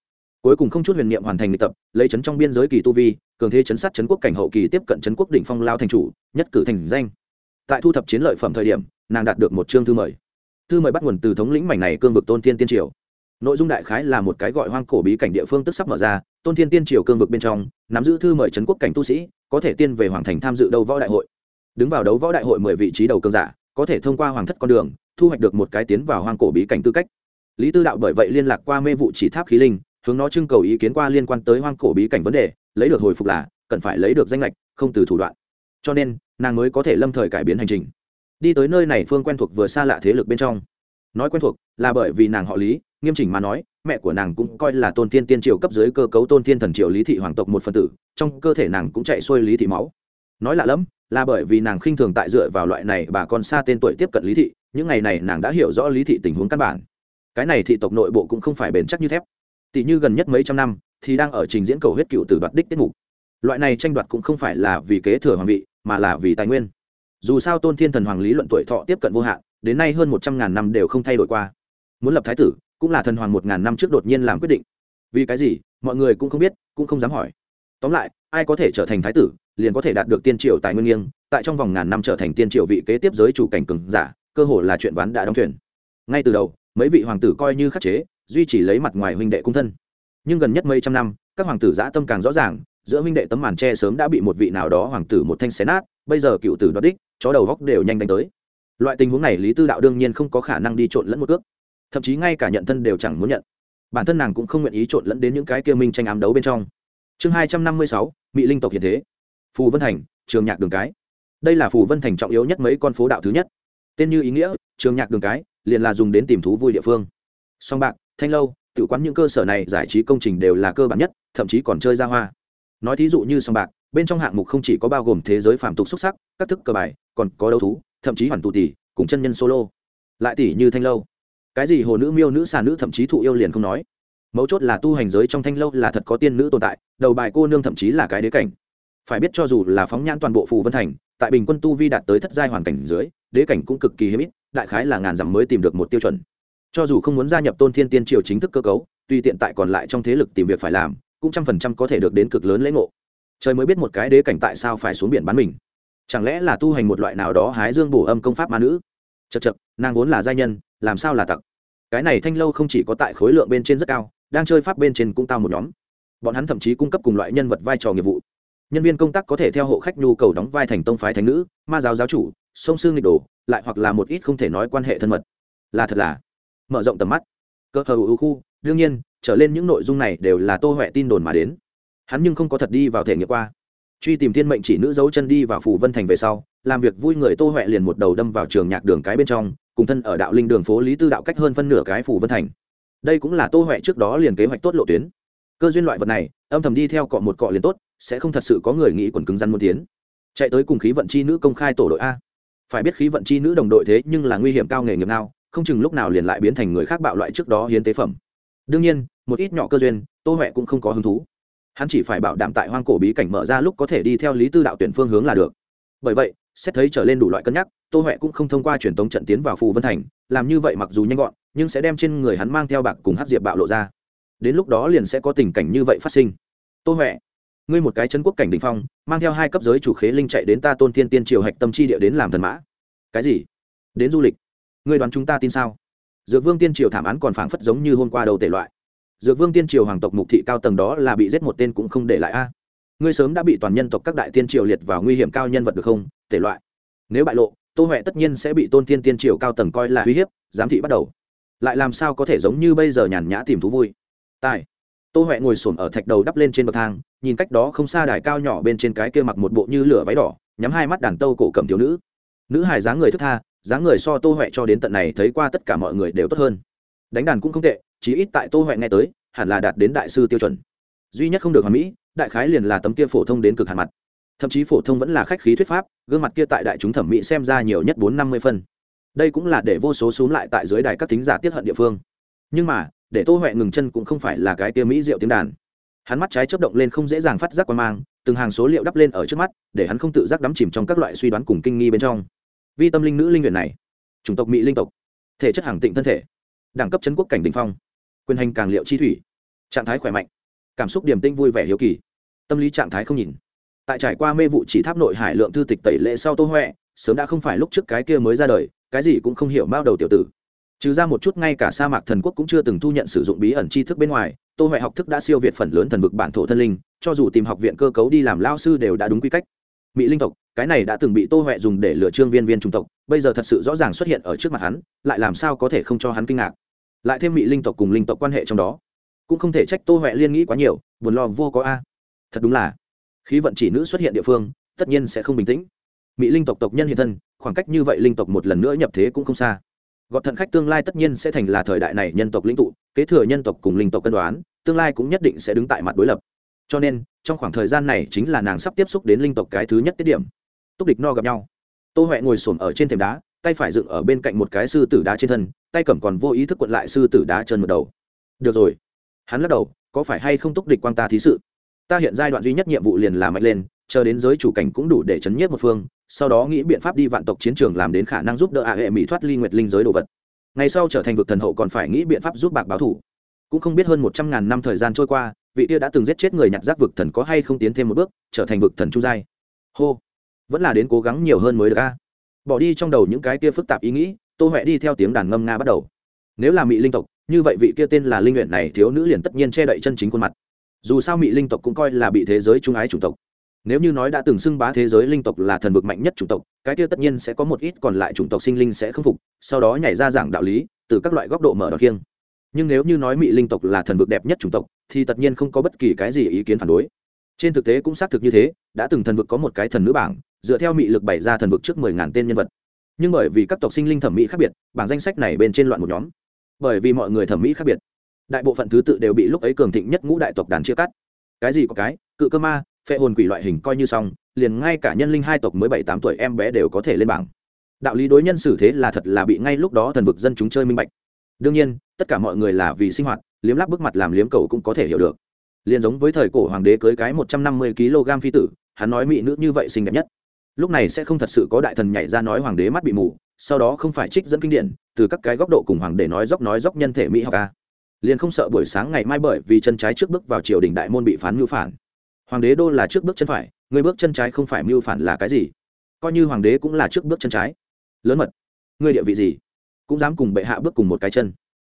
A: Cuối cùng không chút huyền niệm hoàn thành luyện tập, lấy chấn trong biên giới kỳ tu vi, cường thế chấn sát chấn quốc cảnh hậu kỳ tiếp cận chấn quốc đỉnh phong lao thành chủ, nhất cử thành danh. Tại thu thập chiến lợi phẩm thời điểm nàng đạt được một chương thư mời. Thư mời bắt nguồn từ thống lĩnh mảnh này cương vực tôn thiên tiên triều. Nội dung đại khái là một cái gọi hoang cổ bí cảnh địa phương tức sắp mở ra, tôn thiên tiên triều cương vực bên trong, nắm giữ thư mời trấn quốc cảnh tu sĩ, có thể tiên về hoàng thành tham dự đấu võ đại hội. Đứng vào đấu võ đại hội mười vị trí đầu cương giả, có thể thông qua hoàng thất con đường, thu hoạch được một cái tiến vào hoang cổ bí cảnh tư cách. Lý tư đạo bởi vậy liên lạc qua mê vụ chỉ tháp khí linh, hướng nó trưng cầu ý kiến qua liên quan tới hoang cổ bí cảnh vấn đề, lấy được hồi phục là, cần phải lấy được danh lệch không từ thủ đoạn. Cho nên, nàng mới có thể lâm thời cải biến hành trình đi tới nơi này phương quen thuộc vừa xa lạ thế lực bên trong. Nói quen thuộc là bởi vì nàng họ lý, nghiêm chỉnh mà nói, mẹ của nàng cũng coi là tôn tiên tiên triều cấp dưới cơ cấu tôn tiên thần triều lý thị hoàng tộc một phần tử, trong cơ thể nàng cũng chạy xuôi lý thị máu. Nói lạ lẫm, là bởi vì nàng khinh thường tại dựa vào loại này bà con xa tên tuổi tiếp cận lý thị, những ngày này nàng đã hiểu rõ lý thị tình huống căn bản. Cái này thị tộc nội bộ cũng không phải bền chắc như thép. Tỷ như gần nhất mấy trăm năm, thì đang ở trình diễn cầu huyết cựu từ đoạt đích tiết mục. Loại này tranh đoạt cũng không phải là vì kế thừa hoàng vị, mà là vì tài nguyên dù sao tôn thiên thần hoàng lý luận tuổi thọ tiếp cận vô hạn, đến nay hơn một trăm ngàn năm đều không thay đổi qua. Muốn lập thái tử, cũng là thần hoàng một ngàn năm trước đột nhiên làm quyết định. Vì cái gì, mọi người cũng không biết, cũng không dám hỏi. Tóm lại, ai có thể trở thành thái tử, liền có thể đạt được tiên triều tại nguyên nghiêng, tại trong vòng ngàn năm trở thành tiên triều vị kế tiếp giới chủ cảnh cường giả, cơ hồ là chuyện ván đã đóng thuyền. Ngay từ đầu, mấy vị hoàng tử coi như khắc chế, duy chỉ lấy mặt ngoài huynh đệ cung thân. Nhưng gần nhất mấy trăm năm, các hoàng tử giã tâm càng rõ ràng giữa huynh đệ tấm màn tre sớm đã bị một vị nào đó hoàng tử một thanh xé nát, bây giờ cựu tử đoạt đích, chó đầu góc đều nhanh đánh tới. Loại tình huống này lý tư đạo đương nhiên không có khả năng đi trộn lẫn một cước. Thậm chí ngay cả nhận thân đều chẳng muốn nhận. Bản thân nàng cũng không nguyện ý trộn lẫn đến những cái kia minh tranh ám đấu bên trong. Chương hai trăm năm mươi sáu mỹ linh tộc hiện thế. Phù vân thành, trường nhạc đường cái. Đây là phù vân thành trọng yếu nhất mấy con phố đạo thứ nhất. Tên như ý nghĩa, trường nhạc đường cái, liền là dùng đến tìm thú vui địa phương. Song bạc, thanh lâu tự quán những cơ sở này giải trí công trình đều là cơ bản nhất, thậm chí còn chơi ra hoa nói thí dụ như song bạc, bên trong hạng mục không chỉ có bao gồm thế giới phạm tục xuất sắc, các thức cờ bài, còn có đấu thú, thậm chí hoàn tụ tỷ, cùng chân nhân solo. Lại tỷ như thanh lâu. Cái gì hồ nữ miêu nữ xà nữ thậm chí thụ yêu liền không nói. Mấu chốt là tu hành giới trong thanh lâu là thật có tiên nữ tồn tại, đầu bài cô nương thậm chí là cái đế cảnh. Phải biết cho dù là phóng nhãn toàn bộ phù vân thành, tại bình quân tu vi đạt tới thất giai hoàn cảnh dưới, đế cảnh cũng cực kỳ hiếm ít, đại khái là ngàn dặm mới tìm được một tiêu chuẩn. Cho dù không muốn gia nhập tôn thiên tiên triều chính thức cơ cấu, tuy tiện tại còn lại trong thế lực tìm việc phải làm cũng trăm phần trăm có thể được đến cực lớn lễ ngộ. Trời mới biết một cái đế cảnh tại sao phải xuống biển bán mình. Chẳng lẽ là tu hành một loại nào đó hái dương bổ âm công pháp ma nữ? Chật chật nàng vốn là giai nhân, làm sao là tặc? Cái này thanh lâu không chỉ có tại khối lượng bên trên rất cao, đang chơi pháp bên trên cũng tao một nhóm. Bọn hắn thậm chí cung cấp cùng loại nhân vật vai trò nghiệp vụ. Nhân viên công tác có thể theo hộ khách nhu cầu đóng vai thành tông phái thánh nữ, ma giáo giáo chủ, sông sư nghịch đồ, lại hoặc là một ít không thể nói quan hệ thân mật. Là thật là, mở rộng tầm mắt. Cơ hờ ưu khu đương nhiên, trở lên những nội dung này đều là tô huệ tin đồn mà đến. Hắn nhưng không có thật đi vào thể nghiệm qua. Truy tìm thiên mệnh chỉ nữ dấu chân đi vào phủ vân thành về sau, làm việc vui người tô huệ liền một đầu đâm vào trường nhạc đường cái bên trong, cùng thân ở đạo linh đường phố lý tư đạo cách hơn phân nửa cái phủ vân thành. Đây cũng là tô huệ trước đó liền kế hoạch tốt lộ tuyến. Cơ duyên loại vật này, âm thầm đi theo cọ một cọ liền tốt, sẽ không thật sự có người nghĩ quần cứng răn muốn tiến. Chạy tới cùng khí vận chi nữ công khai tổ đội a. Phải biết khí vận chi nữ đồng đội thế nhưng là nguy hiểm cao nghề nghiệp nào, không chừng lúc nào liền lại biến thành người khác bạo loại trước đó hiến tế phẩm đương nhiên, một ít nhỏ cơ duyên, tô huệ cũng không có hứng thú. Hắn chỉ phải bảo đảm tại hoang cổ bí cảnh mở ra lúc có thể đi theo lý tư đạo tuyển phương hướng là được. Bởi vậy, xét thấy trở lên đủ loại cân nhắc, tô huệ cũng không thông qua truyền tống trận tiến vào phù vân thành, làm như vậy mặc dù nhanh gọn, nhưng sẽ đem trên người hắn mang theo bạc cùng hát diệp bạo lộ ra. Đến lúc đó liền sẽ có tình cảnh như vậy phát sinh. Tô huệ, ngươi một cái chân quốc cảnh đình phong, mang theo hai cấp giới chủ khế linh chạy đến ta tôn thiên tiên triều hạch tâm chi địa đến làm thần mã. Cái gì? Đến du lịch. Ngươi đoán chúng ta tin sao? Dược vương tiên triều thảm án còn phảng phất giống như hôm qua đầu tể loại. Dược vương tiên triều hoàng tộc mục thị cao tầng đó là bị giết một tên cũng không để lại a. Ngươi sớm đã bị toàn nhân tộc các đại tiên triều liệt vào nguy hiểm cao nhân vật được không, tể loại. Nếu bại lộ, tô huệ tất nhiên sẽ bị tôn tiên tiên triều cao tầng coi là uy hiếp, giám thị bắt đầu. Lại làm sao có thể giống như bây giờ nhàn nhã tìm thú vui? Tài. Tô huệ ngồi s ở thạch đầu đắp lên trên bậc thang, nhìn cách đó không xa đài cao nhỏ bên trên cái kia mặc một bộ như lửa váy đỏ, nhắm hai mắt đàn tâu cổ cầm thiếu nữ. Nữ hài dáng người thức tha dáng người so tô huệ cho đến tận này thấy qua tất cả mọi người đều tốt hơn. Đánh đàn cũng không tệ, chí ít tại tô huệ nghe tới, hẳn là đạt đến đại sư tiêu chuẩn. Duy nhất không được hoàn mỹ, đại khái liền là tấm kia phổ thông đến cực hạn mặt. Thậm chí phổ thông vẫn là khách khí thuyết pháp, gương mặt kia tại đại chúng thẩm mỹ xem ra nhiều nhất bốn năm mươi phân. Đây cũng là để vô số xuống lại tại dưới đài các thính giả tiết hận địa phương. Nhưng mà, để tô huệ ngừng chân cũng không phải là cái kia mỹ diệu tiếng đàn. Hắn mắt trái chấp động lên không dễ dàng phát giác qua mang, từng hàng số liệu đắp lên ở trước mắt, để hắn không tự giác đắm chìm trong các loại suy đoán cùng kinh nghi bên trong vi tâm linh nữ linh nguyện này. Chủng tộc mỹ linh tộc. Thể chất hàng tịnh thân thể. Đẳng cấp chấn quốc cảnh đình phong. Quyền hành càng liệu chi thủy. Trạng thái khỏe mạnh. Cảm xúc điềm tinh vui vẻ hiếu kỳ. Tâm lý trạng thái không nhìn. Tại trải qua mê vụ chỉ tháp nội hải lượng thư tịch tẩy lệ sau tô huệ, sớm đã không phải lúc trước cái kia mới ra đời, cái gì cũng không hiểu bao đầu tiểu tử. Trừ ra một chút ngay cả sa mạc thần quốc cũng chưa từng thu nhận sử dụng bí ẩn tri thức bên ngoài, tô huệ học thức đã siêu việt phần lớn thần vực bản thổ thân linh, cho dù tìm học viện cơ cấu đi làm lao sư đều đã đúng quy cách. Mỹ linh tộc cái này đã từng bị tô huệ dùng để lừa trương viên viên trung tộc, bây giờ thật sự rõ ràng xuất hiện ở trước mặt hắn, lại làm sao có thể không cho hắn kinh ngạc. Lại thêm mỹ linh tộc cùng linh tộc quan hệ trong đó, cũng không thể trách tô huệ liên nghĩ quá nhiều, buồn lo vô có a. Thật đúng là, khí vận chỉ nữ xuất hiện địa phương, tất nhiên sẽ không bình tĩnh. Mỹ linh tộc tộc nhân hiện thân, khoảng cách như vậy linh tộc một lần nữa nhập thế cũng không xa. Gọt thận khách tương lai tất nhiên sẽ thành là thời đại này nhân tộc lĩnh tụ, kế thừa nhân tộc cùng linh tộc cân đoán, tương lai cũng nhất định sẽ đứng tại mặt đối lập. Cho nên, trong khoảng thời gian này chính là nàng sắp tiếp xúc đến linh tộc cái thứ nhất tiết điểm túc địch no gặp nhau. Tô huệ ngồi s ở trên thềm đá, tay phải dựng ở bên cạnh một cái sư tử đá trên thân, tay cầm còn vô ý thức quận lại sư tử đá chân một đầu. Được rồi. Hắn lắc đầu, có phải hay không túc địch quang ta thí sự? Ta hiện giai đoạn duy nhất nhiệm vụ liền là mạnh lên, chờ đến giới chủ cảnh cũng đủ để chấn nhất một phương, sau đó nghĩ biện pháp đi vạn tộc chiến trường làm đến khả năng giúp đỡ ạ hệ mỹ thoát ly nguyệt linh giới đồ vật. Ngày sau trở thành vực thần hậu còn phải nghĩ biện pháp giúp bạc báo thủ. Cũng không biết hơn một trăm ngàn năm thời gian trôi qua, vị tia đã từng giết chết người nhặt rác vực thần có hay không tiến thêm một bước, trở thành vực thần trung giai. Hô vẫn là đến cố gắng nhiều hơn mới được a. Bỏ đi trong đầu những cái kia phức tạp ý nghĩ, tô huệ đi theo tiếng đàn ngâm nga bắt đầu. Nếu là mỹ linh tộc, như vậy vị kia tên là linh nguyện này thiếu nữ liền tất nhiên che đậy chân chính khuôn mặt. Dù sao mỹ linh tộc cũng coi là bị thế giới trung ái chủng tộc. Nếu như nói đã từng xưng bá thế giới linh tộc là thần vực mạnh nhất chủng tộc, cái kia tất nhiên sẽ có một ít còn lại chủng tộc sinh linh sẽ khâm phục, sau đó nhảy ra giảng đạo lý, từ các loại góc độ mở đ kiêng. Nhưng nếu như nói mỹ linh tộc là thần vực đẹp nhất chủng tộc, thì tất nhiên không có bất kỳ cái gì ý kiến phản đối. Trên thực tế cũng xác thực như thế, đã từng thần vực có một cái thần nữ bảng dựa theo mỹ lực bày ra thần vực trước mười ngàn tên nhân vật. Nhưng bởi vì các tộc sinh linh thẩm mỹ khác biệt, bảng danh sách này bên trên loạn một nhóm. Bởi vì mọi người thẩm mỹ khác biệt, đại bộ phận thứ tự đều bị lúc ấy cường thịnh nhất ngũ đại tộc đàn chia cắt. Cái gì có cái, cự cơ ma, phệ hồn quỷ loại hình coi như xong, liền ngay cả nhân linh hai tộc mới bảy tám tuổi em bé đều có thể lên bảng. Đạo lý đối nhân xử thế là thật là bị ngay lúc đó thần vực dân chúng chơi minh bạch. Đương nhiên, tất cả mọi người là vì sinh hoạt, liếm lắp bức mặt làm liếm cầu cũng có thể hiểu được. Liền giống với thời cổ hoàng đế cưới cái một trăm năm mươi kg phi tử, hắn nói mỹ nữ như vậy xinh đẹp nhất lúc này sẽ không thật sự có đại thần nhảy ra nói hoàng đế mắt bị mù, sau đó không phải trích dẫn kinh điển, từ các cái góc độ cùng hoàng đế nói dốc nói dốc nhân thể mỹ học ca liền không sợ buổi sáng ngày mai bởi vì chân trái trước bước vào triều đình đại môn bị phán mưu phản. Hoàng đế đô là trước bước chân phải, người bước chân trái không phải mưu phản là cái gì? Coi như hoàng đế cũng là trước bước chân trái. Lớn mật. Người địa vị gì? Cũng dám cùng bệ hạ bước cùng một cái chân.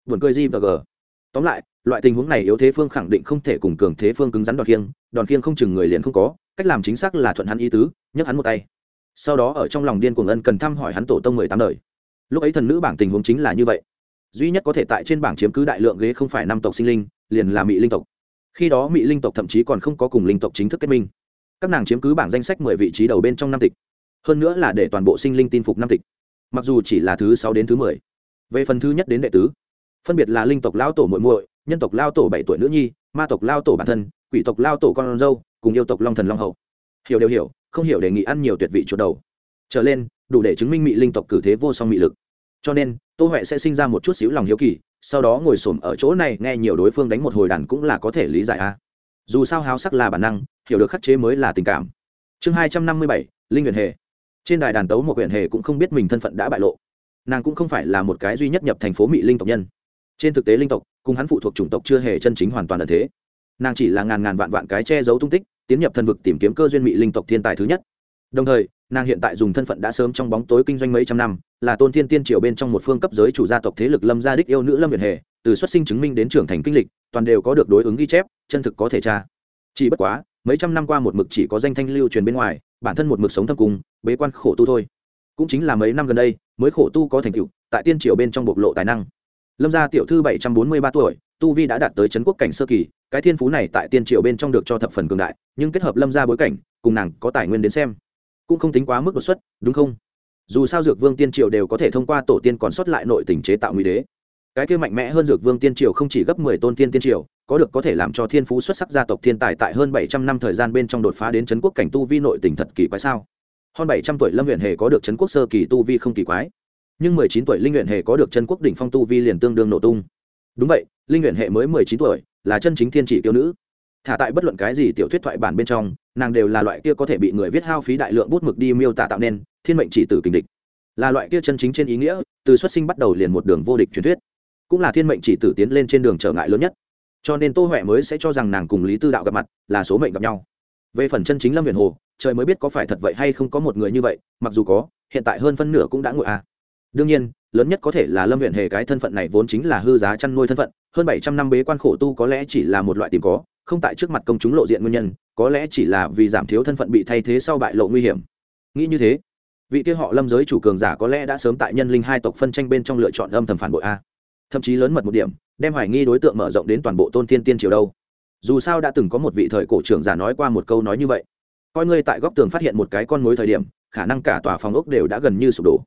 A: Buồn cười gì và g. Tóm lại loại tình huống này yếu thế phương khẳng định không thể cùng cường thế phương cứng rắn đòn khiêng đòn khiêng không chừng người liền không có, cách làm chính xác là thuận hắn ý tứ, nhấc hắn một tay. Sau đó ở trong lòng điên cuồng ân cần thăm hỏi hắn tổ tông mười tám đời. Lúc ấy thần nữ bảng tình huống chính là như vậy. Duy nhất có thể tại trên bảng chiếm cứ đại lượng ghế không phải năm tộc sinh linh, liền là mỹ linh tộc. Khi đó mỹ linh tộc thậm chí còn không có cùng linh tộc chính thức kết minh. Các nàng chiếm cứ bảng danh sách mười vị trí đầu bên trong năm tịch. Hơn nữa là để toàn bộ sinh linh tin phục năm tịch. Mặc dù chỉ là thứ sáu đến thứ mười. Về phần thứ nhất đến đệ tứ, phân biệt là linh tộc lao tổ muội muội nhân tộc lao tổ bảy tuổi nữ nhi, ma tộc lao tổ bản thân, quỷ tộc lao tổ con dâu, cùng yêu tộc long thần long hậu. Hiểu đều hiểu, không hiểu đề nghị ăn nhiều tuyệt vị chuột đầu. Trở lên, đủ để chứng minh mỹ linh tộc cử thế vô song mỹ lực. Cho nên, tô huệ sẽ sinh ra một chút xíu lòng hiếu kỳ, sau đó ngồi s ổ m ở chỗ này nghe nhiều đối phương đánh một hồi đàn cũng là có thể lý giải a. Dù sao háo sắc là bản năng, hiểu được khắc chế mới là tình cảm. Chương hai trăm năm mươi bảy, linh huyện hề. Trên đài đàn tấu một huyện hề cũng không biết mình thân phận đã bại lộ. Nàng cũng không phải là một cái duy nhất nhập thành phố mỹ linh tộc nhân. Trên thực tế linh tộc cùng hắn phụ thuộc chủng tộc chưa hề chân chính hoàn toàn ẩn thế. Nàng chỉ là ngàn ngàn vạn vạn cái che giấu tung tích, tiến nhập thần vực tìm kiếm cơ duyên mỹ linh tộc thiên tài thứ nhất. Đồng thời, nàng hiện tại dùng thân phận đã sớm trong bóng tối kinh doanh mấy trăm năm, là tôn thiên tiên triều bên trong một phương cấp giới chủ gia tộc thế lực lâm gia đích yêu nữ lâm việt hề, từ xuất sinh chứng minh đến trưởng thành kinh lịch, toàn đều có được đối ứng ghi chép, chân thực có thể tra. Chỉ bất quá, mấy trăm năm qua một mực chỉ có danh thanh lưu truyền bên ngoài, bản thân một mực sống thâm cung bế quan khổ tu thôi. Cũng chính là mấy năm gần đây, mới khổ tu có thành tựu, tại tiên triều bên trong bộc lộ tài năng lâm gia tiểu thư bảy trăm bốn mươi ba tuổi, tu vi đã đạt tới trấn quốc cảnh sơ kỳ, cái thiên phú này tại tiên triều bên trong được cho thập phần cường đại, nhưng kết hợp lâm gia bối cảnh, cùng nàng có tài nguyên đến xem, cũng không tính quá mức đột xuất, đúng không? Dù sao dược vương tiên triều đều có thể thông qua tổ tiên còn sót lại nội tình chế tạo nguy đế. Cái kia mạnh mẽ hơn dược vương tiên triều không chỉ gấp mười tôn tiên tiên triều, có được có thể làm cho thiên phú xuất sắc gia tộc thiên tài tại hơn bảy trăm năm thời gian bên trong đột phá đến trấn quốc cảnh tu vi nội tình thật kỳ quái sao? Hơn bảy trăm tuổi lâm huyện hề có được trấn quốc sơ kỳ tu vi không kỳ quái nhưng mười chín tuổi linh nguyện hệ có được chân quốc đỉnh phong tu vi liền tương đương nổ tung. Đúng vậy, linh nguyện hệ mới mười chín tuổi, là chân chính thiên chỉ tiểu nữ. Thả tại bất luận cái gì tiểu thuyết thoại bản bên trong, nàng đều là loại kia có thể bị người viết hao phí đại lượng bút mực đi miêu tả tạo nên, thiên mệnh chỉ tử kình địch. Là loại kia chân chính trên ý nghĩa, từ xuất sinh bắt đầu liền một đường vô địch truyền thuyết. Cũng là thiên mệnh chỉ tử tiến lên trên đường trở ngại lớn nhất. Cho nên tô huệ mới sẽ cho rằng nàng cùng lý tư đạo gặp mặt, là số mệnh gặp nhau. Về phần chân chính lâm huyền hồ, trời mới biết có phải thật vậy hay không có một người như vậy, mặc dù có, hiện tại hơn phân nửa cũng đã ngồi à đương nhiên, lớn nhất có thể là lâm huyện hề cái thân phận này vốn chính là hư giá chăn nuôi thân phận, hơn bảy trăm năm bế quan khổ tu có lẽ chỉ là một loại tìm có, không tại trước mặt công chúng lộ diện nguyên nhân, có lẽ chỉ là vì giảm thiếu thân phận bị thay thế sau bại lộ nguy hiểm. Nghĩ như thế, vị kia họ lâm giới chủ cường giả có lẽ đã sớm tại nhân linh hai tộc phân tranh bên trong lựa chọn âm thầm phản bội a. Thậm chí lớn mật một điểm, đem hoài nghi đối tượng mở rộng đến toàn bộ tôn thiên tiên triều đâu. Dù sao đã từng có một vị thời cổ trưởng giả nói qua một câu nói như vậy. Coi ngươi tại góc tường phát hiện một cái con mối thời điểm, khả năng cả tòa phòng ốc đều đã gần như sụp đổ.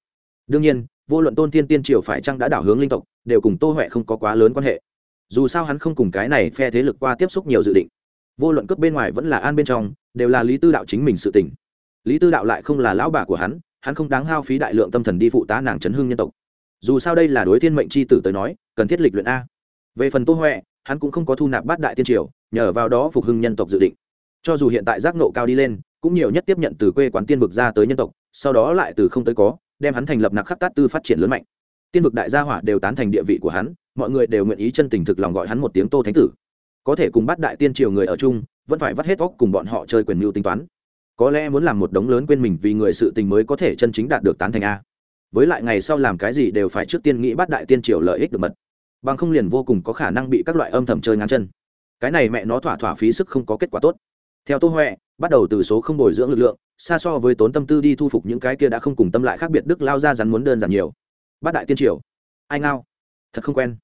A: Đương nhiên vô luận tôn thiên tiên triều phải chăng đã đảo hướng linh tộc, đều cùng tô huệ không có quá lớn quan hệ. Dù sao hắn không cùng cái này phe thế lực qua tiếp xúc nhiều dự định. Vô luận cướp bên ngoài vẫn là an bên trong, đều là lý tư đạo chính mình sự tỉnh lý tư đạo lại không là lão bà của hắn hắn không đáng hao phí đại lượng tâm thần đi phụ tá nàng chấn hương nhân tộc. Dù sao đây là đối thiên mệnh c h i tử tới nói, cần thiết lịch luyện a. Về phần tô huệ, hắn cũng không có thu nạp bát đại tiên triều, nhờ vào đó phục hưng nhân tộc dự định. Cho dù hiện tại giác nộ cao đi lên, cũng nhiều nhất tiếp nhận từ quê quán tiên vực ra tới nhân tộc, sau đó lại từ không tới có đem hắn thành lập nặc khắc tát tư phát triển lớn mạnh. Tiên vực đại gia hỏa đều tán thành địa vị của hắn, mọi người đều nguyện ý chân tình thực lòng gọi hắn một tiếng tô thánh tử. Có thể cùng bắt đại tiên triều người ở chung, vẫn phải vắt hết óc cùng bọn họ chơi quyền mưu tính toán. Có lẽ muốn làm một đống lớn quên mình vì người sự tình mới có thể chân chính đạt được tán thành a. Với lại ngày sau làm cái gì đều phải trước tiên nghĩ bắt đại tiên triều lợi ích được mật. Bằng không liền vô cùng có khả năng bị các loại âm thầm chơi ngang chân. Cái này mẹ nó thỏa thỏa phí sức không có kết quả tốt. Theo tô huệ, bắt đầu từ số không bồi dưỡng lực lượng xa so với tốn tâm tư đi thu phục những cái kia đã không cùng tâm lại khác biệt đức lao ra rắn muốn đơn giản nhiều. Bát đại tiên triều. Ai ngao? Thật không quen.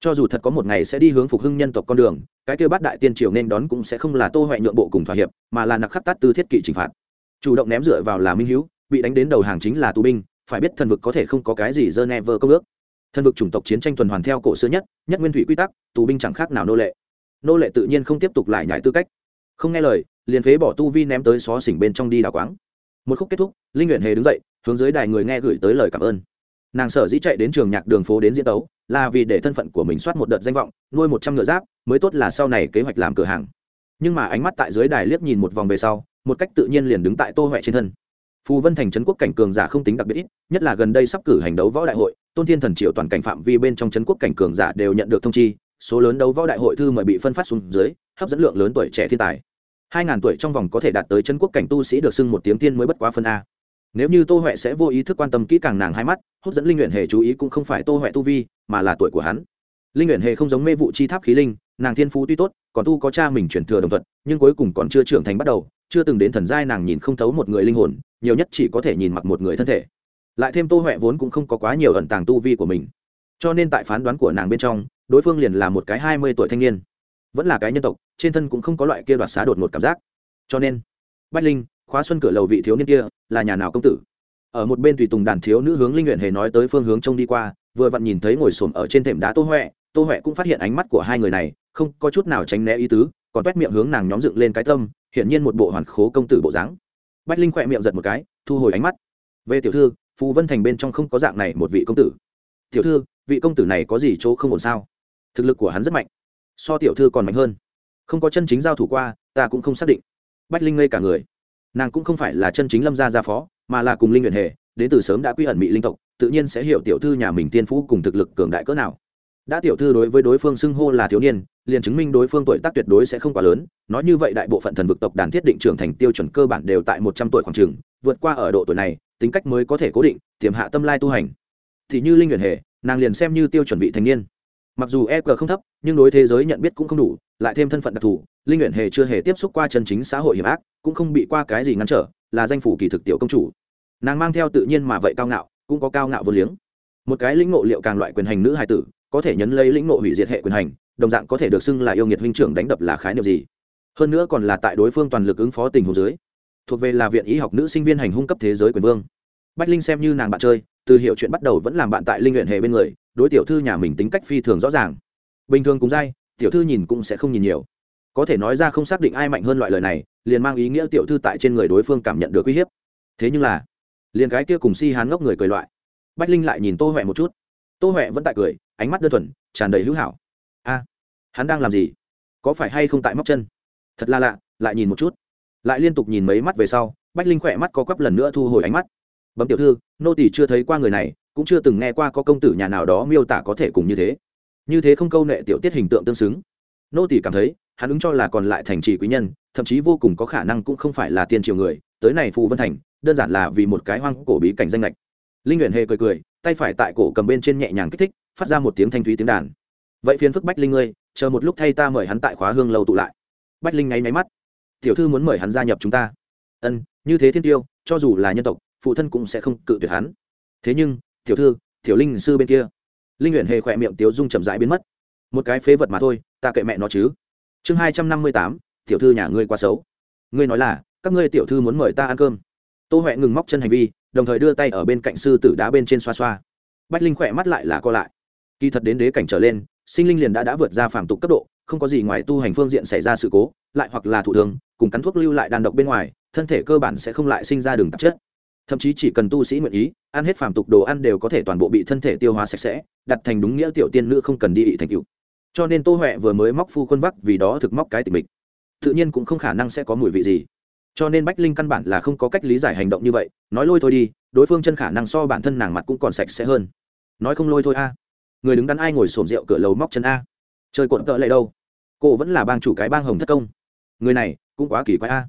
A: Cho dù thật có một ngày sẽ đi hướng phục hưng nhân tộc con đường, cái kia bát đại tiên triều nên đón cũng sẽ không là tô huệ nhượng bộ cùng thỏa hiệp, mà là nặc khắc tát tư thiết kỵ trừng phạt. Chủ động ném dựa vào là minh hữu bị đánh đến đầu hàng chính là tù binh, phải biết thần vực có thể không có cái gì dơ ne vơ công ước. Thần vực chủng tộc chiến tranh tuần hoàn theo cổ xưa nhất nhất nguyên thủy quy tắc, tù binh chẳng khác nào nô lệ. Nô lệ tự nhiên không tiếp tục lại nhải tư cách. Không nghe lời liền phế bỏ tu vi ném tới xó xỉnh bên trong đi đào quáng. Một khúc kết thúc, linh nguyện hề đứng dậy, hướng dưới đài người nghe gửi tới lời cảm ơn. Nàng sở dĩ chạy đến trường nhạc đường phố đến diễn tấu, là vì để thân phận của mình soát một đợt danh vọng, nuôi một trăm ngựa giáp, mới tốt là sau này kế hoạch làm cửa hàng. Nhưng mà ánh mắt tại dưới đài liếc nhìn một vòng về sau, một cách tự nhiên liền đứng tại tô huệ trên thân. Phù vân thành trấn quốc cảnh cường giả không tính đặc biệt ít, nhất là gần đây sắp cử hành đấu võ đại hội, tôn thiên thần triệu toàn cảnh phạm vi bên trong trấn quốc cảnh cường giả đều nhận được thông chi, số lớn đấu võ đại hội thư mời bị phân phát xuống dưới, hấp dẫn lượng lớn tuổi trẻ thiên tài hai ngàn tuổi trong vòng có thể đạt tới chân quốc cảnh tu sĩ được xưng một tiếng tiên mới bất quá phân a. Nếu như tô huệ sẽ vô ý thức quan tâm kỹ càng nàng hai mắt hút dẫn linh nguyện hề chú ý cũng không phải tô huệ tu vi, mà là tuổi của hắn. Linh nguyện hề không giống mê vụ chi tháp khí linh, nàng thiên phú tuy tốt, còn tu có cha mình chuyển thừa đồng thuận, nhưng cuối cùng còn chưa trưởng thành bắt đầu, chưa từng đến thần giai nàng nhìn không thấu một người linh hồn, nhiều nhất chỉ có thể nhìn mặc một người thân thể. Lại thêm tô huệ vốn cũng không có quá nhiều ẩn tàng tu vi của mình. Cho nên tại phán đoán của nàng bên trong, đối phương liền là một cái hai mươi tuổi thanh niên vẫn là cái nhân tộc, trên thân cũng không có loại kia đoạt xá đột một cảm giác. Cho nên, bách linh, khóa xuân cửa lầu vị thiếu niên kia, là nhà nào công tử? Ở một bên tùy tùng đàn thiếu nữ hướng linh nguyện hề nói tới phương hướng trông đi qua, vừa vặn nhìn thấy ngồi xổm ở trên thềm đá tô huệ tô huệ cũng phát hiện ánh mắt của hai người này, không có chút nào tránh né ý tứ, còn quét miệng hướng nàng nhóm dựng lên cái tâm, hiển nhiên một bộ hoàn khố công tử bộ dáng. Bách linh khỏe miệng giật một cái, thu hồi ánh mắt. Về tiểu thư, phù vân thành bên trong không có dạng này một vị công tử. Tiểu thư, vị công tử này có gì chỗ không ổn sao? Thực lực của hắn rất mạnh so tiểu thư còn mạnh hơn. Không có chân chính giao thủ qua, ta cũng không xác định. Bách linh ngây cả người. Nàng cũng không phải là chân chính lâm gia gia phó, mà là cùng linh nguyện hề, đến từ sớm đã quy ẩn mỹ linh tộc, tự nhiên sẽ hiểu tiểu thư nhà mình tiên phú cùng thực lực cường đại cỡ nào. Đã tiểu thư đối với đối phương xưng hô là thiếu niên, liền chứng minh đối phương tuổi tác tuyệt đối sẽ không quá lớn, nói như vậy đại bộ phận thần vực tộc đàn thiết định trưởng thành tiêu chuẩn cơ bản đều tại một trăm tuổi khoảng trường vượt qua ở độ tuổi này, tính cách mới có thể cố định, tiềm hạ tâm lai tu hành. Thì như linh nguyện hề, nàng liền xem như tiêu chuẩn vị thành niên mặc dù e g không thấp, nhưng đối thế giới nhận biết cũng không đủ, lại thêm thân phận đặc thù, linh nguyện hề chưa hề tiếp xúc qua chân chính xã hội hiểm ác, cũng không bị qua cái gì ngăn trở, là danh phủ kỳ thực tiểu công chủ. Nàng mang theo tự nhiên mà vậy cao ngạo, cũng có cao ngạo vô liếng. Một cái lĩnh ngộ liệu càng loại quyền hành nữ hài tử, có thể nhấn lấy lĩnh ngộ hủy diệt hệ quyền hành, đồng dạng có thể được xưng là yêu nghiệt huynh trưởng đánh đập là khái niệm gì. Hơn nữa còn là tại đối phương toàn lực ứng phó tình hồ dưới, thuộc về là viện y học nữ sinh viên hành hung cấp thế giới quyền vương bách linh xem như nàng bạn chơi, từ hiệu chuyện bắt đầu vẫn làm bạn tại linh nguyện hệ bên người, đối tiểu thư nhà mình tính cách phi thường rõ ràng. Bình thường cùng dai, tiểu thư nhìn cũng sẽ không nhìn nhiều. Có thể nói ra không xác định ai mạnh hơn loại lời này, liền mang ý nghĩa tiểu thư tại trên người đối phương cảm nhận được uy hiếp. Thế nhưng là, liền cái kia cùng si hán ngốc người cười loại. Bách linh lại nhìn tô huệ một chút. Tô huệ vẫn tại cười, ánh mắt đơn thuần, tràn đầy hữu hảo. A, hắn đang làm gì? Có phải hay không tại móc chân? Thật là lạ, lại nhìn một chút. Lại liên tục nhìn mấy mắt về sau, bách linh khỏe mắt có quắp lần nữa thu hồi ánh mắt bấm tiểu thư, nô tỷ chưa thấy qua người này, cũng chưa từng nghe qua có công tử nhà nào đó miêu tả có thể cùng như thế. Như thế không câu nệ tiểu tiết hình tượng tương xứng. Nô tỷ cảm thấy, hắn ứng cho là còn lại thành trì quý nhân, thậm chí vô cùng có khả năng cũng không phải là tiên triều người, tới này phù vân thành, đơn giản là vì một cái hoang cổ bí cảnh danh lệch linh nguyện hề cười cười, tay phải tại cổ cầm bên trên nhẹ nhàng kích thích, phát ra một tiếng thanh thúy tiếng đàn. Vậy phiền phức bách linh ngươi, chờ một lúc thay ta mời hắn tại khóa hương lâu tụ lại. Bách linh ngáy máy mắt. Tiểu thư muốn mời hắn gia nhập chúng ta. Ân, như thế thiên tiêu, cho dù là nhân tộc phụ thân cũng sẽ không cự tuyệt hắn. Thế nhưng, tiểu thư, tiểu linh sư bên kia. Linh nguyện hề khỏe miệng tiếu dung chậm rãi biến mất. Một cái phế vật mà thôi, ta kệ mẹ nó chứ. Chương hai trăm năm mươi tám, tiểu thư nhà ngươi quá xấu. Ngươi nói là, các ngươi tiểu thư muốn mời ta ăn cơm. Tô huệ ngừng móc chân hành vi, đồng thời đưa tay ở bên cạnh sư tử đá bên trên xoa xoa. Bách linh khỏe mắt lại là co lại. Kỳ thật đến đế cảnh trở lên, sinh linh liền đã đã vượt ra phạm tục cấp độ, không có gì ngoài tu hành phương diện xảy ra sự cố, lại hoặc là thụ thường cùng cắn thuốc lưu lại đàn độc bên ngoài, thân thể cơ bản sẽ không lại sinh ra đường tạp chất thậm chí chỉ cần tu sĩ nguyện ý, ăn hết phàm tục đồ ăn đều có thể toàn bộ bị thân thể tiêu hóa sạch sẽ, đặt thành đúng nghĩa tiểu tiên nữ không cần đi ị thành cựu. Cho nên tô huệ vừa mới móc phu quân vắc vì đó thực móc cái tình mình tự nhiên cũng không khả năng sẽ có mùi vị gì. Cho nên bách linh căn bản là không có cách lý giải hành động như vậy, nói lôi thôi đi, đối phương chân khả năng so bản thân nàng mặt cũng còn sạch sẽ hơn. Nói không lôi thôi a. Người đứng đắn ai ngồi sổm rượu cửa lầu móc chân a. Chơi cuộn cỡ lại đâu? Cô vẫn là bang chủ cái bang hồng thất công. Người này cũng quá kỳ quái a.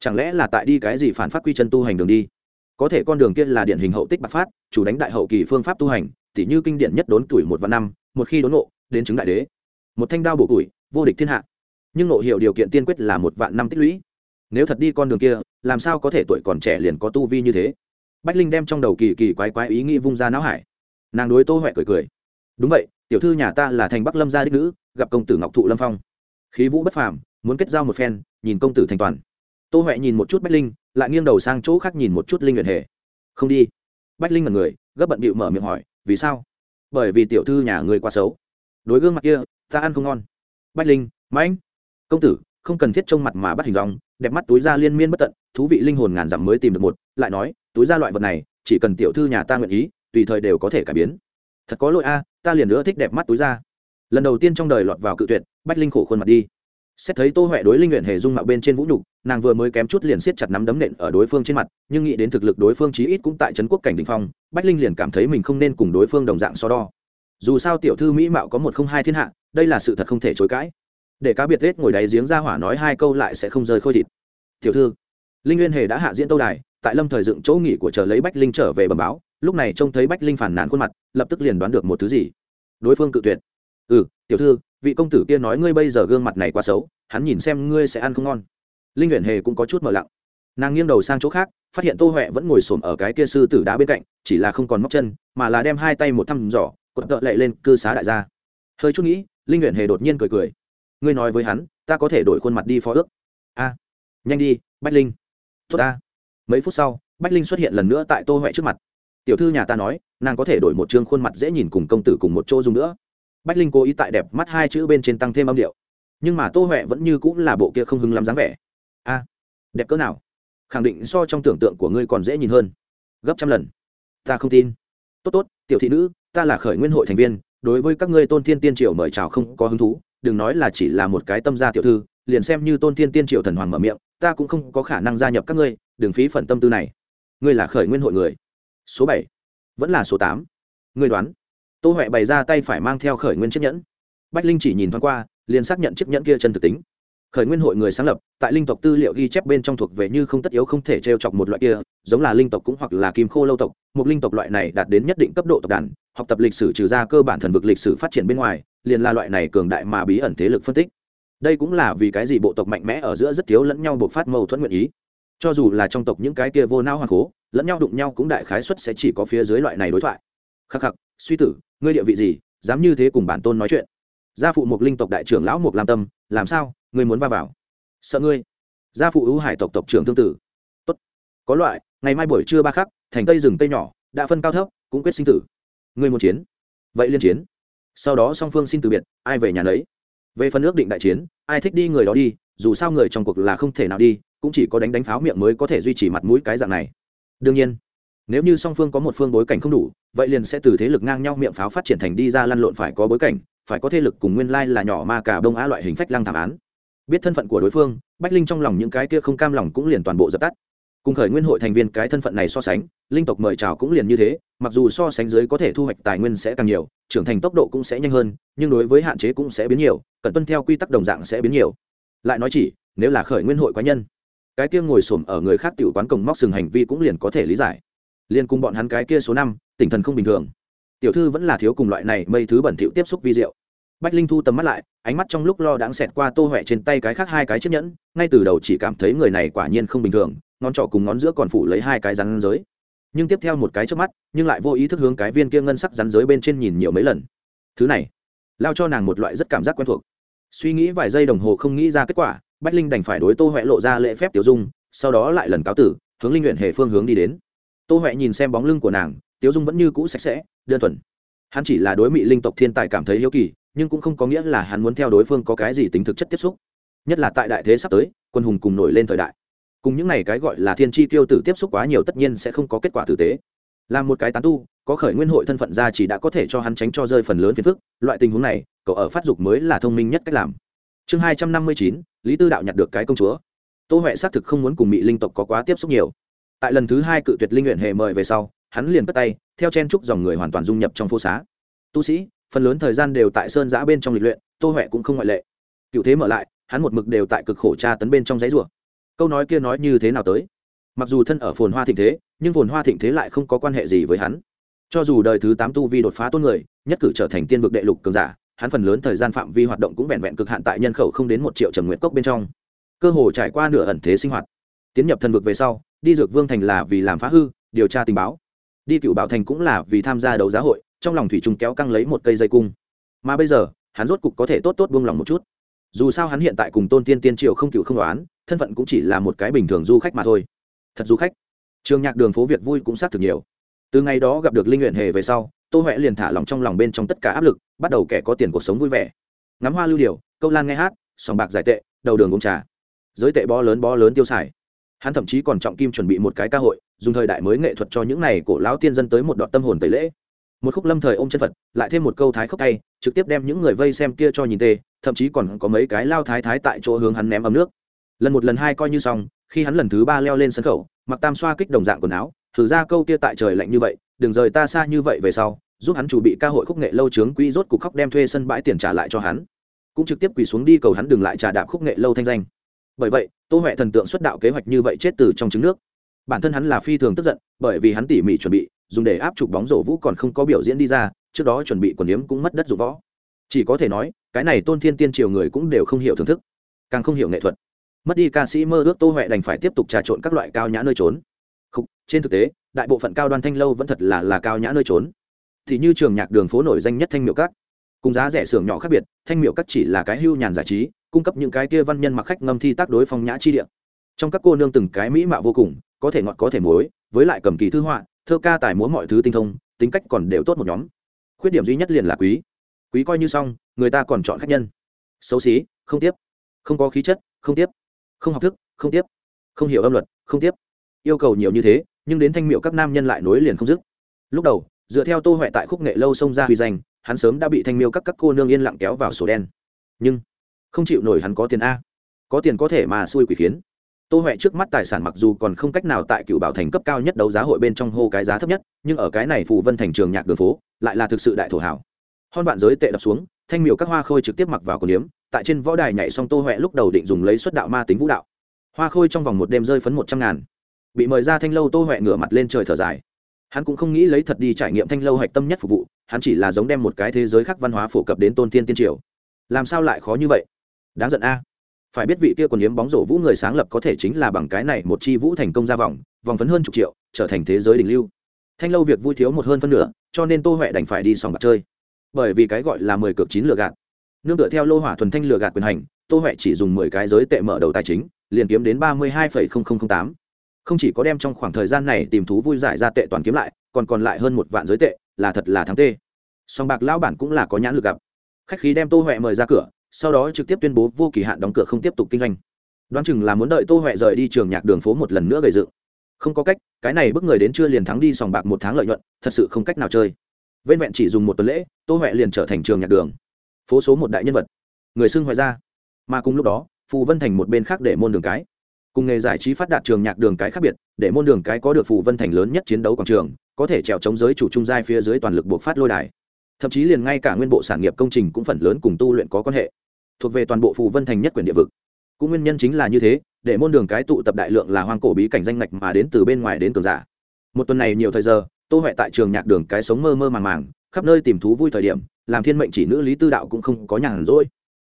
A: Chẳng lẽ là tại đi cái gì phản phát quy chân tu hành đường đi? Có thể con đường kia là điển hình hậu tích bạc phát, chủ đánh đại hậu kỳ phương pháp tu hành, tỉ như kinh điển nhất đốn tuổi một và năm, một khi đốn ngộ, đến chứng đại đế. Một thanh đao bổ tuổi, vô địch thiên hạ. Nhưng ngộ hiểu điều kiện tiên quyết là một vạn năm tích lũy. Nếu thật đi con đường kia, làm sao có thể tuổi còn trẻ liền có tu vi như thế? Bách linh đem trong đầu kỳ kỳ quái quái ý nghĩ vung ra não hải. Nàng đối tô huệ cười cười. Đúng vậy, tiểu thư nhà ta là thành bắc lâm gia đích nữ, gặp công tử ngọc thụ lâm phong. Khí vũ bất phàm, muốn kết giao một phen, nhìn công tử thành toàn tô huệ nhìn một chút bách linh, lại nghiêng đầu sang chỗ khác nhìn một chút linh nguyện hề. Không đi. Bách linh là người, gấp bận bịu mở miệng hỏi, vì sao? Bởi vì tiểu thư nhà người quá xấu. Đối gương mặt kia, ta ăn không ngon. Bách linh, mãnh. Công tử, không cần thiết trông mặt mà bắt hình dòng đẹp mắt túi da liên miên bất tận, thú vị linh hồn ngàn dặm mới tìm được một. Lại nói, túi da loại vật này, chỉ cần tiểu thư nhà ta nguyện ý, tùy thời đều có thể cải biến. Thật có lỗi a, ta liền nữa thích đẹp mắt túi da. Lần đầu tiên trong đời lọt vào cự tuyệt, bách linh khổ khuôn mặt đi xét thấy tô huệ đối linh nguyện hề dung mạo bên trên vũ nhục, nàng vừa mới kém chút liền siết chặt nắm đấm nện ở đối phương trên mặt, nhưng nghĩ đến thực lực đối phương chí ít cũng tại trấn quốc cảnh đình phong, bách linh liền cảm thấy mình không nên cùng đối phương đồng dạng so đo. Dù sao tiểu thư mỹ mạo có một không hai thiên hạ, đây là sự thật không thể chối cãi. Để cá biệt tết ngồi đáy giếng ra hỏa nói hai câu lại sẽ không rơi khôi thịt. Tiểu thư, linh nguyên hề đã hạ diễn tâu đài, tại lâm thời dựng chỗ nghỉ của chờ lấy bách linh trở về bầm báo, lúc này trông thấy bách linh phản nàn khuôn mặt, lập tức liền đoán được một thứ gì. Đối phương cự tuyệt. Ừ tiểu thư vị công tử kia nói ngươi bây giờ gương mặt này quá xấu, hắn nhìn xem ngươi sẽ ăn không ngon. Linh nguyện hề cũng có chút mờ lặng. Nàng nghiêng đầu sang chỗ khác, phát hiện tô huệ vẫn ngồi xổm ở cái kia sư tử đá bên cạnh, chỉ là không còn móc chân, mà là đem hai tay một thăm giỏ cuộn tợ lệ lên, cư xá đại gia. Hơi chút nghĩ, linh nguyện hề đột nhiên cười cười. Ngươi nói với hắn, ta có thể đổi khuôn mặt đi phó ước. A, nhanh đi, bách linh. Tốt ta. Mấy phút sau, bách linh xuất hiện lần nữa tại tô huệ trước mặt. Tiểu thư nhà ta nói, nàng có thể đổi một chương khuôn mặt dễ nhìn cùng công tử cùng một chỗ dùng nữa bách linh cố ý tại đẹp mắt hai chữ bên trên tăng thêm âm điệu. Nhưng mà tô huệ vẫn như cũng là bộ kia không hứng lắm dáng vẻ. A, đẹp cỡ nào? Khẳng định so trong tưởng tượng của ngươi còn dễ nhìn hơn. Gấp trăm lần. Ta không tin. Tốt tốt, tiểu thị nữ, ta là khởi nguyên hội thành viên, đối với các ngươi tôn thiên tiên triều mời chào không có hứng thú, đừng nói là chỉ là một cái tâm gia tiểu thư, liền xem như tôn thiên tiên triều thần hoàng mở miệng, ta cũng không có khả năng gia nhập các ngươi, đừng phí phần tâm tư này. Ngươi là khởi nguyên hội người. Số bảy. Vẫn là số tám. Ngươi đoán tô huệ bày ra tay phải mang theo khởi nguyên chiếc nhẫn. Bách linh chỉ nhìn thoáng qua, liền xác nhận chiếc nhẫn kia chân thực tính. Khởi nguyên hội người sáng lập, tại linh tộc tư liệu ghi chép bên trong thuộc về như không tất yếu không thể t r e o chọc một loại kia, giống là linh tộc cũng hoặc là kim khô lâu tộc, một linh tộc loại này đạt đến nhất định cấp độ tộc đàn, học tập lịch sử trừ ra cơ bản thần vực lịch sử phát triển bên ngoài, liền là loại này cường đại mà bí ẩn thế lực phân tích. Đây cũng là vì cái gì bộ tộc mạnh mẽ ở giữa rất thiếu lẫn nhau buộc phát mâu thuẫn nguyện ý. Cho dù là trong tộc những cái kia vô não hoàng cố, lẫn nhau đụng nhau cũng đại khái xuất sẽ chỉ có phía dưới loại này đối thoại. Khắc khắc suy tử, ngươi địa vị gì, dám như thế cùng bản tôn nói chuyện? Gia phụ Mục linh tộc đại trưởng lão mục lam tâm, làm sao, ngươi muốn va vào? Sợ ngươi. Gia phụ ưu hải tộc tộc trưởng tương tử. Tốt, có loại, ngày mai buổi trưa ba khắc, thành tây rừng tây nhỏ, đã phân cao thấp, cũng quyết sinh tử. Ngươi muốn chiến? Vậy liên chiến. Sau đó song phương xin từ biệt, ai về nhà lấy về phần ước định đại chiến, ai thích đi người đó đi, dù sao người trong cuộc là không thể nào đi, cũng chỉ có đánh đánh pháo miệng mới có thể duy trì mặt mũi cái dạng này. Đương nhiên nếu như song phương có một phương bối cảnh không đủ, vậy liền sẽ từ thế lực ngang nhau miệng pháo phát triển thành đi ra lăn lộn phải có bối cảnh, phải có thế lực cùng nguyên lai là nhỏ ma cả đông á loại hình phách lăng thảm án. Biết thân phận của đối phương, bách linh trong lòng những cái kia không cam lòng cũng liền toàn bộ dập tắt. Cùng khởi nguyên hội thành viên cái thân phận này so sánh, linh tộc mời chào cũng liền như thế, mặc dù so sánh dưới có thể thu hoạch tài nguyên sẽ càng nhiều, trưởng thành tốc độ cũng sẽ nhanh hơn, nhưng đối với hạn chế cũng sẽ biến nhiều cần tuân theo quy tắc đồng dạng sẽ biến nhiều. Lại nói chỉ, nếu là khởi nguyên hội cá nhân, cái kia ngồi xổm ở người khác tiểu quán cổng móc sừng hành vi cũng liền có thể lý giải liên cùng bọn hắn cái kia số năm tinh thần không bình thường. Tiểu thư vẫn là thiếu cùng loại này mây thứ bẩn thỉu tiếp xúc vi diệu. Bách linh thu tầm mắt lại, ánh mắt trong lúc lo đãng xẹt qua tô huệ trên tay cái khác hai cái chiếc nhẫn, ngay từ đầu chỉ cảm thấy người này quả nhiên không bình thường, ngón trỏ cùng ngón giữa còn phủ lấy hai cái rắn giới. Nhưng tiếp theo một cái trước mắt, nhưng lại vô ý thức hướng cái viên kia ngân sắc rắn giới bên trên nhìn nhiều mấy lần. Thứ này, lao cho nàng một loại rất cảm giác quen thuộc. Suy nghĩ vài giây đồng hồ không nghĩ ra kết quả, bách linh đành phải đối tô huệ lộ ra lễ phép tiểu dung, sau đó lại lần cáo tử, hướng linh nguyện hệ phương hướng đi đến tô huệ nhìn xem bóng lưng của nàng, tiếu dung vẫn như cũ sạch sẽ, đơn thuần. Hắn chỉ là đối mị linh tộc thiên tài cảm thấy hiếu kỳ, nhưng cũng không có nghĩa là hắn muốn theo đối phương có cái gì tính thực chất tiếp xúc. Nhất là tại đại thế sắp tới, quân hùng cùng nổi lên thời đại. Cùng những này cái gọi là thiên tri tiêu tử tiếp xúc quá nhiều tất nhiên sẽ không có kết quả tử tế. Làm một cái tán tu, có khởi nguyên hội thân phận ra chỉ đã có thể cho hắn tránh cho rơi phần lớn phiền phức, loại tình huống này, cậu ở phát dục mới là thông minh nhất cách làm. Chương hai trăm năm mươi chín, lý tư đạo nhặt được cái công chúa. Tô huệ xác thực không muốn cùng mỹ linh tộc có quá tiếp xúc nhiều tại lần thứ hai cự tuyệt linh nguyện hệ mời về sau, hắn liền cất tay, theo chen trúc dòng người hoàn toàn dung nhập trong phố xá. Tu sĩ, phần lớn thời gian đều tại sơn giã bên trong lịch luyện, tô huệ cũng không ngoại lệ. Cựu thế mở lại, hắn một mực đều tại cực khổ tra tấn bên trong giấy rùa câu nói kia nói như thế nào tới? Mặc dù thân ở phồn hoa thịnh thế, nhưng phồn hoa thịnh thế lại không có quan hệ gì với hắn. Cho dù đời thứ tám tu vi đột phá tôn người, nhất cử trở thành tiên vực đệ lục cường giả, hắn phần lớn thời gian phạm vi hoạt động cũng vẹn vẹn cực hạn tại nhân khẩu không đến một triệu trầm nguyện cốc bên trong. Cơ hồ trải qua nửa ẩn thế sinh hoạt. Tiến nhập thần vực về sau đi dược vương thành là vì làm phá hư, điều tra tình báo. Đi cựu bảo thành cũng là vì tham gia đấu giá hội, trong lòng thủy trung kéo căng lấy một cây dây cung. Mà bây giờ, hắn rốt cục có thể tốt tốt buông lòng một chút. Dù sao hắn hiện tại cùng tôn tiên tiên triều không cựu không đoán, thân phận cũng chỉ là một cái bình thường du khách mà thôi. Thật du khách. Trường nhạc đường phố việt vui cũng xác thực nhiều. Từ ngày đó gặp được linh nguyện hề về sau, tô huệ liền thả lòng trong lòng bên trong tất cả áp lực, bắt đầu kẻ có tiền cuộc sống vui vẻ. Ngắm hoa lưu điều câu lan nghe hát, sòng bạc giải tệ, đầu đường uống trà. Giới tệ bó lớn bó lớn tiêu xài hắn thậm chí còn trọng kim chuẩn bị một cái ca hội, dùng thời đại mới nghệ thuật cho những này cổ lão tiên dân tới một đoạn tâm hồn tẩy lễ. Một khúc lâm thời ôm chân phật, lại thêm một câu thái khốc tay trực tiếp đem những người vây xem kia cho nhìn tê, thậm chí còn có mấy cái lao thái thái tại chỗ hướng hắn ném ấm nước. Lần một lần hai coi như xong, khi hắn lần thứ ba leo lên sân khấu, mặc tam xoa kích đồng dạng quần áo, thử ra câu kia tại trời lạnh như vậy, đừng rời ta xa như vậy về sau, giúp hắn chủ bị ca hội khúc nghệ lâu trướng quỹ rốt cục khóc đem thuê sân bãi tiền trả lại cho hắn. Cũng trực tiếp quỳ xuống đi cầu hắn đừng lại trả đạp khúc nghệ lâu thanh danh bởi vậy tô huệ thần tượng xuất đạo kế hoạch như vậy chết từ trong trứng nước. Bản thân hắn là phi thường tức giận bởi vì hắn tỉ mỉ chuẩn bị dùng để áp chụp bóng rổ vũ còn không có biểu diễn đi ra trước đó chuẩn bị quần yếm cũng mất đất dụng võ. Chỉ có thể nói cái này tôn thiên tiên triều người cũng đều không hiểu thưởng thức càng không hiểu nghệ thuật. Mất đi ca sĩ mơ ước tô huệ đành phải tiếp tục trà trộn các loại cao nhã nơi trốn. Không, trên thực tế đại bộ phận cao đoan thanh lâu vẫn thật là là cao nhã nơi trốn. Thì như trường nhạc đường phố nổi danh nhất thanh miệu các. Cùng giá rẻ xưởng nhỏ khác biệt thanh miệu các chỉ là cái hưu nhàn giải trí cung cấp những cái kia văn nhân mặc khách ngâm thi tác đối phong nhã chi địa. Trong các cô nương từng cái mỹ mạo vô cùng, có thể ngọt có thể muối, với lại cầm kỳ thư họa, thơ ca tài múa mọi thứ tinh thông, tính cách còn đều tốt một nhóm. Khuyết điểm duy nhất liền là quý. Quý coi như xong, người ta còn chọn khách nhân. Xấu xí, không tiếp. Không có khí chất, không tiếp. Không học thức, không tiếp. Không hiểu âm luật, không tiếp. Yêu cầu nhiều như thế, nhưng đến thanh miệu các nam nhân lại nối liền không dứt. Lúc đầu, dựa theo tô huệ tại khúc nghệ lâu xông ra huy danh, hắn sớm đã bị thanh miêu các các cô nương yên lặng kéo vào sổ đen. Nhưng không chịu nổi hắn có tiền a. Có tiền có thể mà xui quỷ khiến. Tô huệ trước mắt tài sản mặc dù còn không cách nào tại cựu bảo thành cấp cao nhất đấu giá hội bên trong hô cái giá thấp nhất, nhưng ở cái này phù vân thành trường nhạc đường phố, lại là thực sự đại thổ hảo hon vạn giới tệ đập xuống, thanh miểu các hoa khôi trực tiếp mặc vào cổ điếm tại trên võ đài nhảy xong tô huệ lúc đầu định dùng lấy xuất đạo ma tính vũ đạo. Hoa khôi trong vòng một đêm rơi phấn một trăm ngàn. Bị mời ra thanh lâu tô huệ ngửa mặt lên trời thở dài. Hắn cũng không nghĩ lấy thật đi trải nghiệm thanh lâu hạch tâm nhất phục vụ, hắn chỉ là giống đem một cái thế giới khác văn hóa phổ cập đến tôn tiên tiên triều. Làm sao lại khó như vậy? Đáng giận a. Phải biết vị kia còn yếm bóng rổ vũ người sáng lập có thể chính là bằng cái này một chi vũ thành công ra vòng vòng phấn hơn chục triệu, trở thành thế giới đỉnh lưu. Thanh lâu việc vui thiếu một hơn phân nửa, cho nên tô huệ đành phải đi sòng bạc chơi. Bởi vì cái gọi là mười cược chín lừa gạt. Nương tựa theo lô hỏa thuần thanh lừa gạt quyền hành, tô huệ chỉ dùng mười cái giới tệ mở đầu tài chính, liền kiếm đến ba mươi hai tám. Không chỉ có đem trong khoảng thời gian này tìm thú vui giải ra tệ toàn kiếm lại, còn còn lại hơn một vạn giới tệ, là thật là thắng tê. Song bạc lão bản cũng là có nhãn lực gặp. Khách khí đem tô huệ mời ra cửa sau đó trực tiếp tuyên bố vô kỳ hạn đóng cửa không tiếp tục kinh doanh. Đoán chừng là muốn đợi tô huệ rời đi trường nhạc đường phố một lần nữa gây dựng. Không có cách, cái này bức người đến chưa liền thắng đi sòng bạc một tháng lợi nhuận, thật sự không cách nào chơi. Vên vẹn chỉ dùng một tuần lễ, tô huệ liền trở thành trường nhạc đường. Phố số một đại nhân vật. Người xưng hoại ra. Mà cùng lúc đó, phù vân thành một bên khác để môn đường cái. Cùng nghề giải trí phát đạt trường nhạc đường cái khác biệt, để môn đường cái có được phù vân thành lớn nhất chiến đấu quảng trường, có thể trèo chống giới chủ trung giai phía dưới toàn lực buộc phát lôi đài. Thậm chí liền ngay cả nguyên bộ sản nghiệp công trình cũng phần lớn cùng tu luyện có quan hệ thuộc về toàn bộ phù vân thành nhất quyền địa vực. Cũng nguyên nhân chính là như thế, để môn đường cái tụ tập đại lượng là hoang cổ bí cảnh danh ngạch mà đến từ bên ngoài đến cường giả. Một tuần này nhiều thời giờ, tô huệ tại trường nhạc đường cái sống mơ mơ màng màng, khắp nơi tìm thú vui thời điểm, làm thiên mệnh chỉ nữ lý tư đạo cũng không có nhàn rỗi.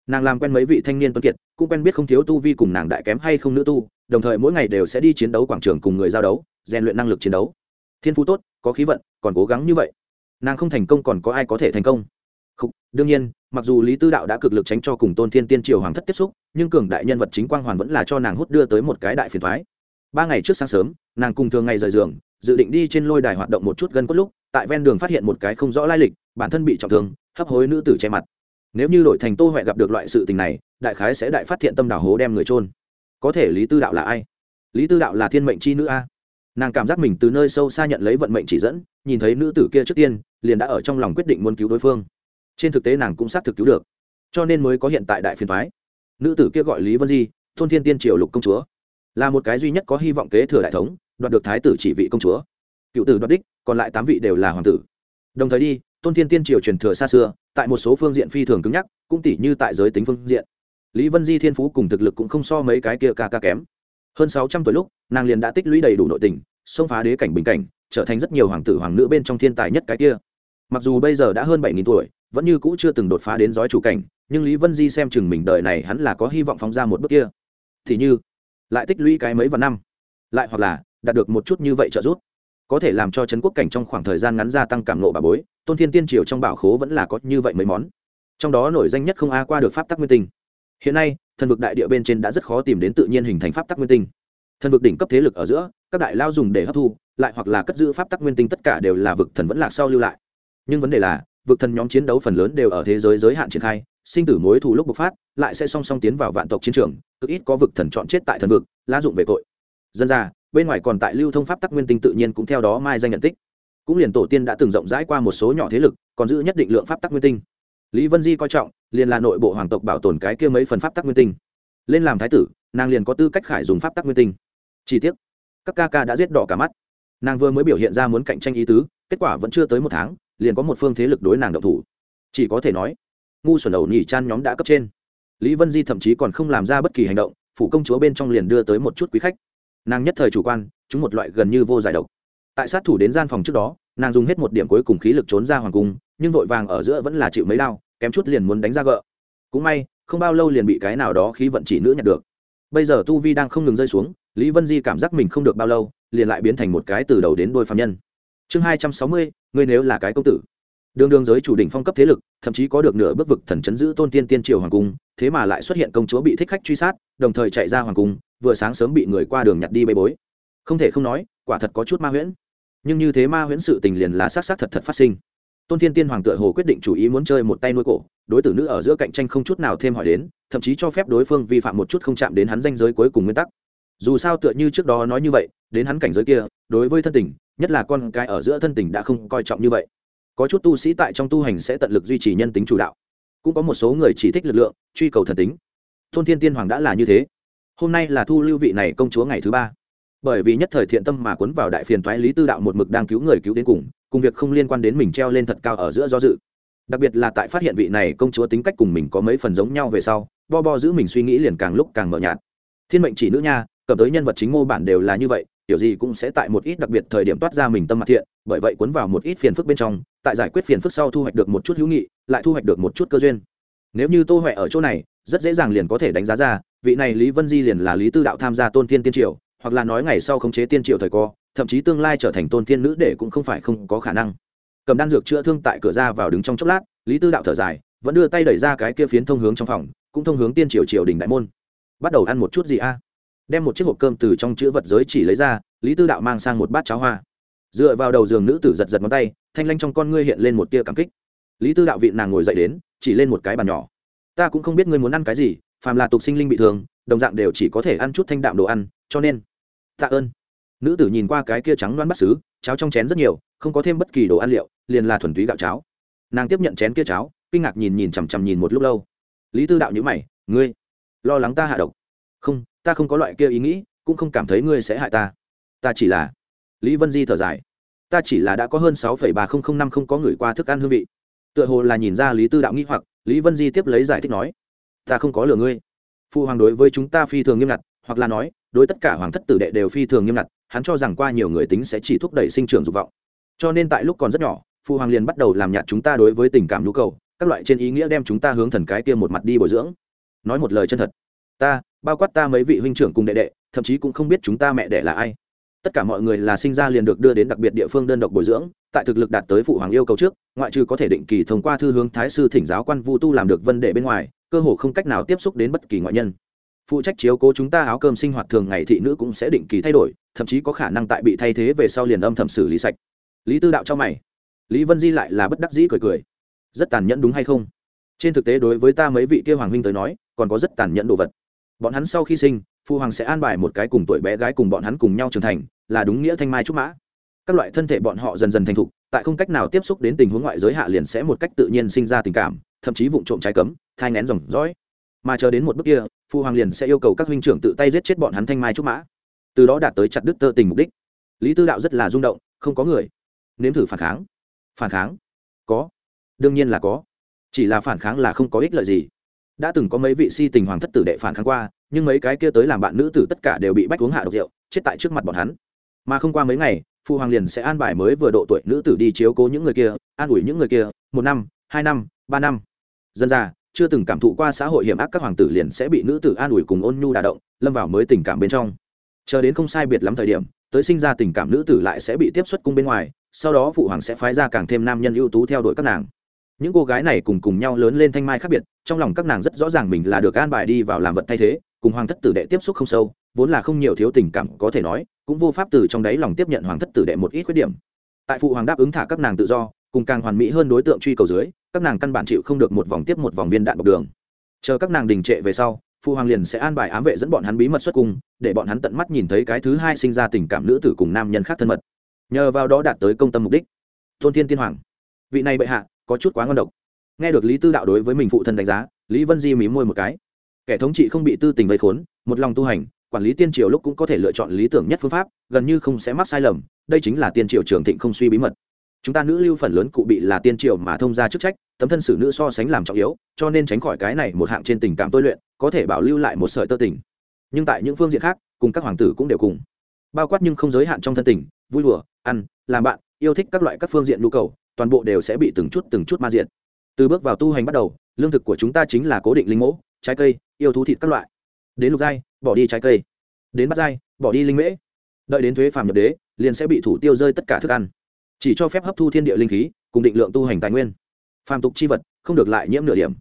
A: Nàng làm quen mấy vị thanh niên tuấn kiệt, cũng quen biết không thiếu tu vi cùng nàng đại kém hay không nữ tu, đồng thời mỗi ngày đều sẽ đi chiến đấu quảng trường cùng người giao đấu, rèn luyện năng lực chiến đấu. Thiên phú tốt, có khí vận, còn cố gắng như vậy. Nàng không thành công còn có ai có thể thành công. Khục, đương nhiên mặc dù lý tư đạo đã cực lực tránh cho cùng tôn thiên tiên triều hoàng thất tiếp xúc nhưng cường đại nhân vật chính quang hoàn vẫn là cho nàng hút đưa tới một cái đại phiền toái. ba ngày trước sáng sớm nàng cùng thường ngày rời giường dự định đi trên lôi đài hoạt động một chút gần cốt lúc tại ven đường phát hiện một cái không rõ lai lịch bản thân bị trọng thương hấp hối nữ tử che mặt. Nếu như đổi thành tô huệ gặp được loại sự tình này đại khái sẽ đại phát hiện tâm đảo hố đem người trôn có thể lý tư đạo là ai? Lý tư đạo là thiên mệnh chi nữ a. Nàng cảm giác mình từ nơi sâu xa nhận lấy vận mệnh chỉ dẫn nhìn thấy nữ tử kia trước tiên liền đã ở trong lòng quyết định muốn cứu đối phương trên thực tế nàng cũng xác thực cứu được. Cho nên mới có hiện tại đại phiền thoái nữ tử kia gọi lý vân di, thôn thiên tiên triều lục công chúa. Là một cái duy nhất có hy vọng kế thừa đại thống, đoạt được thái tử chỉ vị công chúa. Cựu tử đoạt đích, còn lại tám vị đều là hoàng tử. Đồng thời đi tôn thiên tiên triều truyền thừa xa xưa, tại một số phương diện phi thường cứng nhắc, cũng tỷ như tại giới tính phương diện. Lý vân di thiên phú cùng thực lực cũng không so mấy cái kia ca ca kém. Hơn sáu trăm tuổi lúc, nàng liền đã tích lũy đầy đủ nội tình, xông phá đế cảnh bình cảnh, trở thành rất nhiều hoàng tử hoàng nữ bên trong thiên tài nhất cái kia. Mặc dù bây giờ đã hơn bảy nghìn tuổi vẫn như cũ chưa từng đột phá đến giói chủ cảnh, nhưng lý vân di xem chừng mình đời này hắn là có hy vọng phóng ra một bước kia. Thì như, lại tích lũy cái mấy vạn năm, lại hoặc là đạt được một chút như vậy trợ giúp, có thể làm cho trấn quốc cảnh trong khoảng thời gian ngắn gia tăng cảm nộ bà bối, tôn thiên tiên triều trong bảo khố vẫn là có như vậy mấy món. Trong đó nổi danh nhất không a qua được pháp tắc nguyên tinh. Hiện nay, thần vực đại địa bên trên đã rất khó tìm đến tự nhiên hình thành pháp tắc nguyên tinh. Thần vực đỉnh cấp thế lực ở giữa, các đại lao dùng để hấp thu, lại hoặc là cất giữ pháp tắc nguyên tinh tất cả đều là vực thần vẫn lạc sau lưu lại. Nhưng vấn đề là vực thần nhóm chiến đấu phần lớn đều ở thế giới giới hạn triển khai, sinh tử mối thù lúc bộc phát, lại sẽ song song tiến vào vạn tộc chiến trường, cực ít có vực thần chọn chết tại thần vực la dụng về tội. Dân ra bên ngoài còn tại lưu thông pháp tắc nguyên tinh tự nhiên cũng theo đó mai danh nhận tích. Cũng liền tổ tiên đã từng rộng rãi qua một số nhỏ thế lực, còn giữ nhất định lượng pháp tắc nguyên tinh. Lý vân di coi trọng, liền là nội bộ hoàng tộc bảo tồn cái kia mấy phần pháp tắc nguyên tinh. Lên làm thái tử, nàng liền có tư cách khải dùng pháp tắc nguyên tinh. Chi tiết các ca ca đã giết đỏ cả mắt. Nàng vừa mới biểu hiện ra muốn cạnh tranh ý tứ, kết quả vẫn chưa tới một tháng liền có một phương thế lực đối nàng động thủ. Chỉ có thể nói, ngu xuẩn đầu nhỉ chan nhóm đã cấp trên. Lý vân di thậm chí còn không làm ra bất kỳ hành động, phủ công chúa bên trong liền đưa tới một chút quý khách. Nàng nhất thời chủ quan, chúng một loại gần như vô giải độc. Tại sát thủ đến gian phòng trước đó, nàng dùng hết một điểm cuối cùng khí lực trốn ra hoàng cung, nhưng vội vàng ở giữa vẫn là chịu mấy đau kém chút liền muốn đánh ra gợ. Cũng may, không bao lâu liền bị cái nào đó khí vận chỉ nữ nhặt được. Bây giờ tu vi đang không ngừng rơi xuống, lý vân di cảm giác mình không được bao lâu, liền lại biến thành một cái từ đầu đến đôi phạm nhân chương hai trăm sáu mươi, ngươi nếu là cái công tử. Đường đường giới chủ đỉnh phong cấp thế lực, thậm chí có được nửa bước vực thần chấn giữ tôn tiên tiên triều hoàng cung, thế mà lại xuất hiện công chúa bị thích khách truy sát, đồng thời chạy ra hoàng cung, vừa sáng sớm bị người qua đường nhặt đi bê bối. Không thể không nói, quả thật có chút ma huyễn. Nhưng như thế ma huyễn sự tình liền là s á s á thật thật phát sinh. Tôn tiên tiên hoàng tựa hồ quyết định chủ ý muốn chơi một tay nuôi cổ, đối tử nữ ở giữa cạnh tranh không chút nào thêm hỏi đến, thậm chí cho phép đối phương vi phạm một chút không chạm đến hắn danh giới cuối cùng nguyên tắc. Dù sao tựa như trước đó nói như vậy, đến hắn cảnh giới kia, đối với thân tình nhất là con cái ở giữa thân tình đã không coi trọng như vậy. Có chút tu sĩ tại trong tu hành sẽ tận lực duy trì nhân tính chủ đạo. Cũng có một số người chỉ thích lực lượng, truy cầu thần tính. Thôn thiên tiên hoàng đã là như thế. Hôm nay là thu lưu vị này công chúa ngày thứ ba. Bởi vì nhất thời thiện tâm mà cuốn vào đại phiền toái lý tư đạo một mực đang cứu người cứu đến cùng cùng việc không liên quan đến mình treo lên thật cao ở giữa do dự. Đặc biệt là tại phát hiện vị này công chúa tính cách cùng mình có mấy phần giống nhau về sau, bo bo giữ mình suy nghĩ liền càng lúc càng mờ nhạt. Thiên mệnh chỉ nữ nha, cầm tới nhân vật chính mô bản đều là như vậy kiểu gì cũng sẽ tại một ít đặc biệt thời điểm toát ra mình tâm mặt thiện, bởi vậy cuốn vào một ít phiền phức bên trong, tại giải quyết phiền phức sau thu hoạch được một chút hữu nghị, lại thu hoạch được một chút cơ duyên. Nếu như tô huệ ở chỗ này, rất dễ dàng liền có thể đánh giá ra, vị này lý vân di liền là lý tư đạo tham gia tôn thiên tiên triều, hoặc là nói ngày sau khống chế tiên triều thời co, thậm chí tương lai trở thành tôn thiên nữ để cũng không phải không có khả năng. Cầm đan dược chữa thương tại cửa ra vào đứng trong chốc lát, lý tư đạo thở dài, vẫn đưa tay đẩy ra cái kia phiến thông hướng trong phòng, cũng thông hướng tiên triều triều đình đại môn. Bắt đầu ăn một chút gì a? Đem một chiếc hộp cơm từ trong chữ vật giới chỉ lấy ra, lý tư đạo mang sang một bát cháo hoa. Dựa vào đầu giường nữ tử giật giật ngón tay, thanh lanh trong con ngươi hiện lên một tia cảm kích. Lý tư đạo vị nàng ngồi dậy đến, chỉ lên một cái bàn nhỏ. Ta cũng không biết ngươi muốn ăn cái gì, phàm là tục sinh linh bị thương, đồng dạng đều chỉ có thể ăn chút thanh đạm đồ ăn, cho nên tạ ơn. Nữ tử nhìn qua cái kia trắng loan bắt xứ, cháo trong chén rất nhiều, không có thêm bất kỳ đồ ăn liệu, liền là thuần túy gạo cháo. Nàng tiếp nhận chén kia cháo, kinh ngạc nhìn nhìn chằm chằm nhìn một lúc lâu. Lý tư đạo nhữ mày, ngươi, lo lắng ta hạ độc không, ta không có loại kia ý nghĩ, cũng không cảm thấy ngươi sẽ hại ta. Ta chỉ là, lý vân di thở dài. Ta chỉ là đã có hơn sáu ba nghìn năm không có người qua thức ăn hương vị. Tựa hồ là nhìn ra lý tư đạo nghĩ hoặc, lý vân di tiếp lấy giải thích nói, ta không có lừa ngươi. Phụ hoàng đối với chúng ta phi thường nghiêm ngặt, hoặc là nói, đối tất cả hoàng thất tử đệ đều phi thường nghiêm ngặt, hắn cho rằng qua nhiều người tính sẽ chỉ thúc đẩy sinh trưởng dục vọng. Cho nên tại lúc còn rất nhỏ phụ hoàng liền bắt đầu làm nhạt chúng ta đối với tình cảm nhu cầu, các loại trên ý nghĩa đem chúng ta hướng thần cái kia một mặt đi bồi dưỡng. Nói một lời chân thật ta, bao quát ta mấy vị huynh trưởng cùng đệ đệ, thậm chí cũng không biết chúng ta mẹ đẻ là ai. Tất cả mọi người là sinh ra liền được đưa đến đặc biệt địa phương đơn độc bồi dưỡng, tại thực lực đạt tới phụ hoàng yêu cầu trước, ngoại trừ có thể định kỳ thông qua thư hướng thái sư thỉnh giáo quan vu tu làm được vấn đề bên ngoài, cơ hồ không cách nào tiếp xúc đến bất kỳ ngoại nhân. Phụ trách chiếu cố chúng ta áo cơm sinh hoạt thường ngày thị nữ cũng sẽ định kỳ thay đổi, thậm chí có khả năng tại bị thay thế về sau liền âm thầm xử lý sạch. Lý tư đạo cho mày. Lý vân di lại là bất đắc dĩ cười cười. Rất tàn nhẫn đúng hay không? Trên thực tế đối với ta mấy vị kia hoàng huynh tới nói, còn có rất tàn nhẫn đồ vật bọn hắn sau khi sinh phụ hoàng sẽ an bài một cái cùng tuổi bé gái cùng bọn hắn cùng nhau trưởng thành, là đúng nghĩa thanh mai trúc mã. Các loại thân thể bọn họ dần dần thành thục, tại không cách nào tiếp xúc đến tình huống ngoại giới hạ liền sẽ một cách tự nhiên sinh ra tình cảm, thậm chí vụ trộm trái cấm, thai ngén dòng dõi mà chờ đến một bước kia phụ hoàng liền sẽ yêu cầu các huynh trưởng tự tay giết chết bọn hắn thanh mai trúc mã. Từ đó đạt tới chặt đứt tơ tình mục đích. Lý tư đạo rất là rung động, không có người. Nếm thử phản kháng. Phản kháng? Có. Đương nhiên là có. Chỉ là phản kháng là không có ích lợi gì đã từng có mấy vị si tình hoàng thất tử đệ phản kháng qua, nhưng mấy cái kia tới làm bạn nữ tử tất cả đều bị bách uống hạ độc rượu, chết tại trước mặt bọn hắn. Mà không qua mấy ngày phụ hoàng liền sẽ an bài mới vừa độ tuổi nữ tử đi chiếu cố những người kia, an ủi những người kia, một năm, hai năm, ba năm. Dân ra chưa từng cảm thụ qua xã hội hiểm ác các hoàng tử liền sẽ bị nữ tử an ủi cùng ôn nhu đà động, lâm vào mới tình cảm bên trong. Chờ đến không sai biệt lắm thời điểm, tới sinh ra tình cảm nữ tử lại sẽ bị tiếp xuất cung bên ngoài, sau đó phụ hoàng sẽ phái ra càng thêm nam nhân ưu tú theo đuổi các nàng. Những cô gái này cùng cùng nhau lớn lên thanh mai khác biệt trong lòng các nàng rất rõ ràng mình là được an bài đi vào làm vật thay thế, cùng hoàng thất tử đệ tiếp xúc không sâu, vốn là không nhiều thiếu tình cảm có thể nói, cũng vô pháp từ trong đáy lòng tiếp nhận hoàng thất tử đệ một ít khuyết điểm. Tại phụ hoàng đáp ứng thả các nàng tự do, cùng càng hoàn mỹ hơn đối tượng truy cầu dưới, các nàng căn bản chịu không được một vòng tiếp một vòng viên đạn bọc đường. Chờ các nàng đình trệ về sau, phụ hoàng liền sẽ an bài ám vệ dẫn bọn hắn bí mật xuất cung, để bọn hắn tận mắt nhìn thấy cái thứ hai sinh ra tình cảm nữ tử cùng nam nhân khác thân mật. Nhờ vào đó đạt tới công tâm mục đích. Tôn thiên tiên hoàng, vị này bệ hạ, có chút quá ngon độc nghe được lý tư đạo đối với mình phụ thân đánh giá, lý vân di mí môi một cái. Kẻ thống trị không bị tư tình vây khốn, một lòng tu hành, quản lý tiên triều lúc cũng có thể lựa chọn lý tưởng nhất phương pháp, gần như không sẽ mắc sai lầm, đây chính là tiên triều trường thịnh không suy bí mật. Chúng ta nữ lưu phần lớn cụ bị là tiên triều mà thông ra chức trách, tấm thân xử nữ so sánh làm trọng yếu, cho nên tránh khỏi cái này một hạng trên tình cảm tôi luyện, có thể bảo lưu lại một sợi tơ tình. Nhưng tại những phương diện khác, cùng các hoàng tử cũng đều cùng. Bao quát nhưng không giới hạn trong thân tình, vui đùa, ăn, làm bạn, yêu thích các loại các phương diện nhu cầu, toàn bộ đều sẽ bị từng chút từng chút ma diện từ bước vào tu hành bắt đầu, lương thực của chúng ta chính là cố định linh mẫu trái cây, yêu thú thịt các loại. Đến lục giai, bỏ đi trái cây. Đến bắt giai, bỏ đi linh mễ. Đợi đến thuế phàm nhập đế, liền sẽ bị thủ tiêu rơi tất cả thức ăn. Chỉ cho phép hấp thu thiên địa linh khí, cùng định lượng tu hành tài nguyên. Phàm tục chi vật, không được lại nhiễm nửa điểm.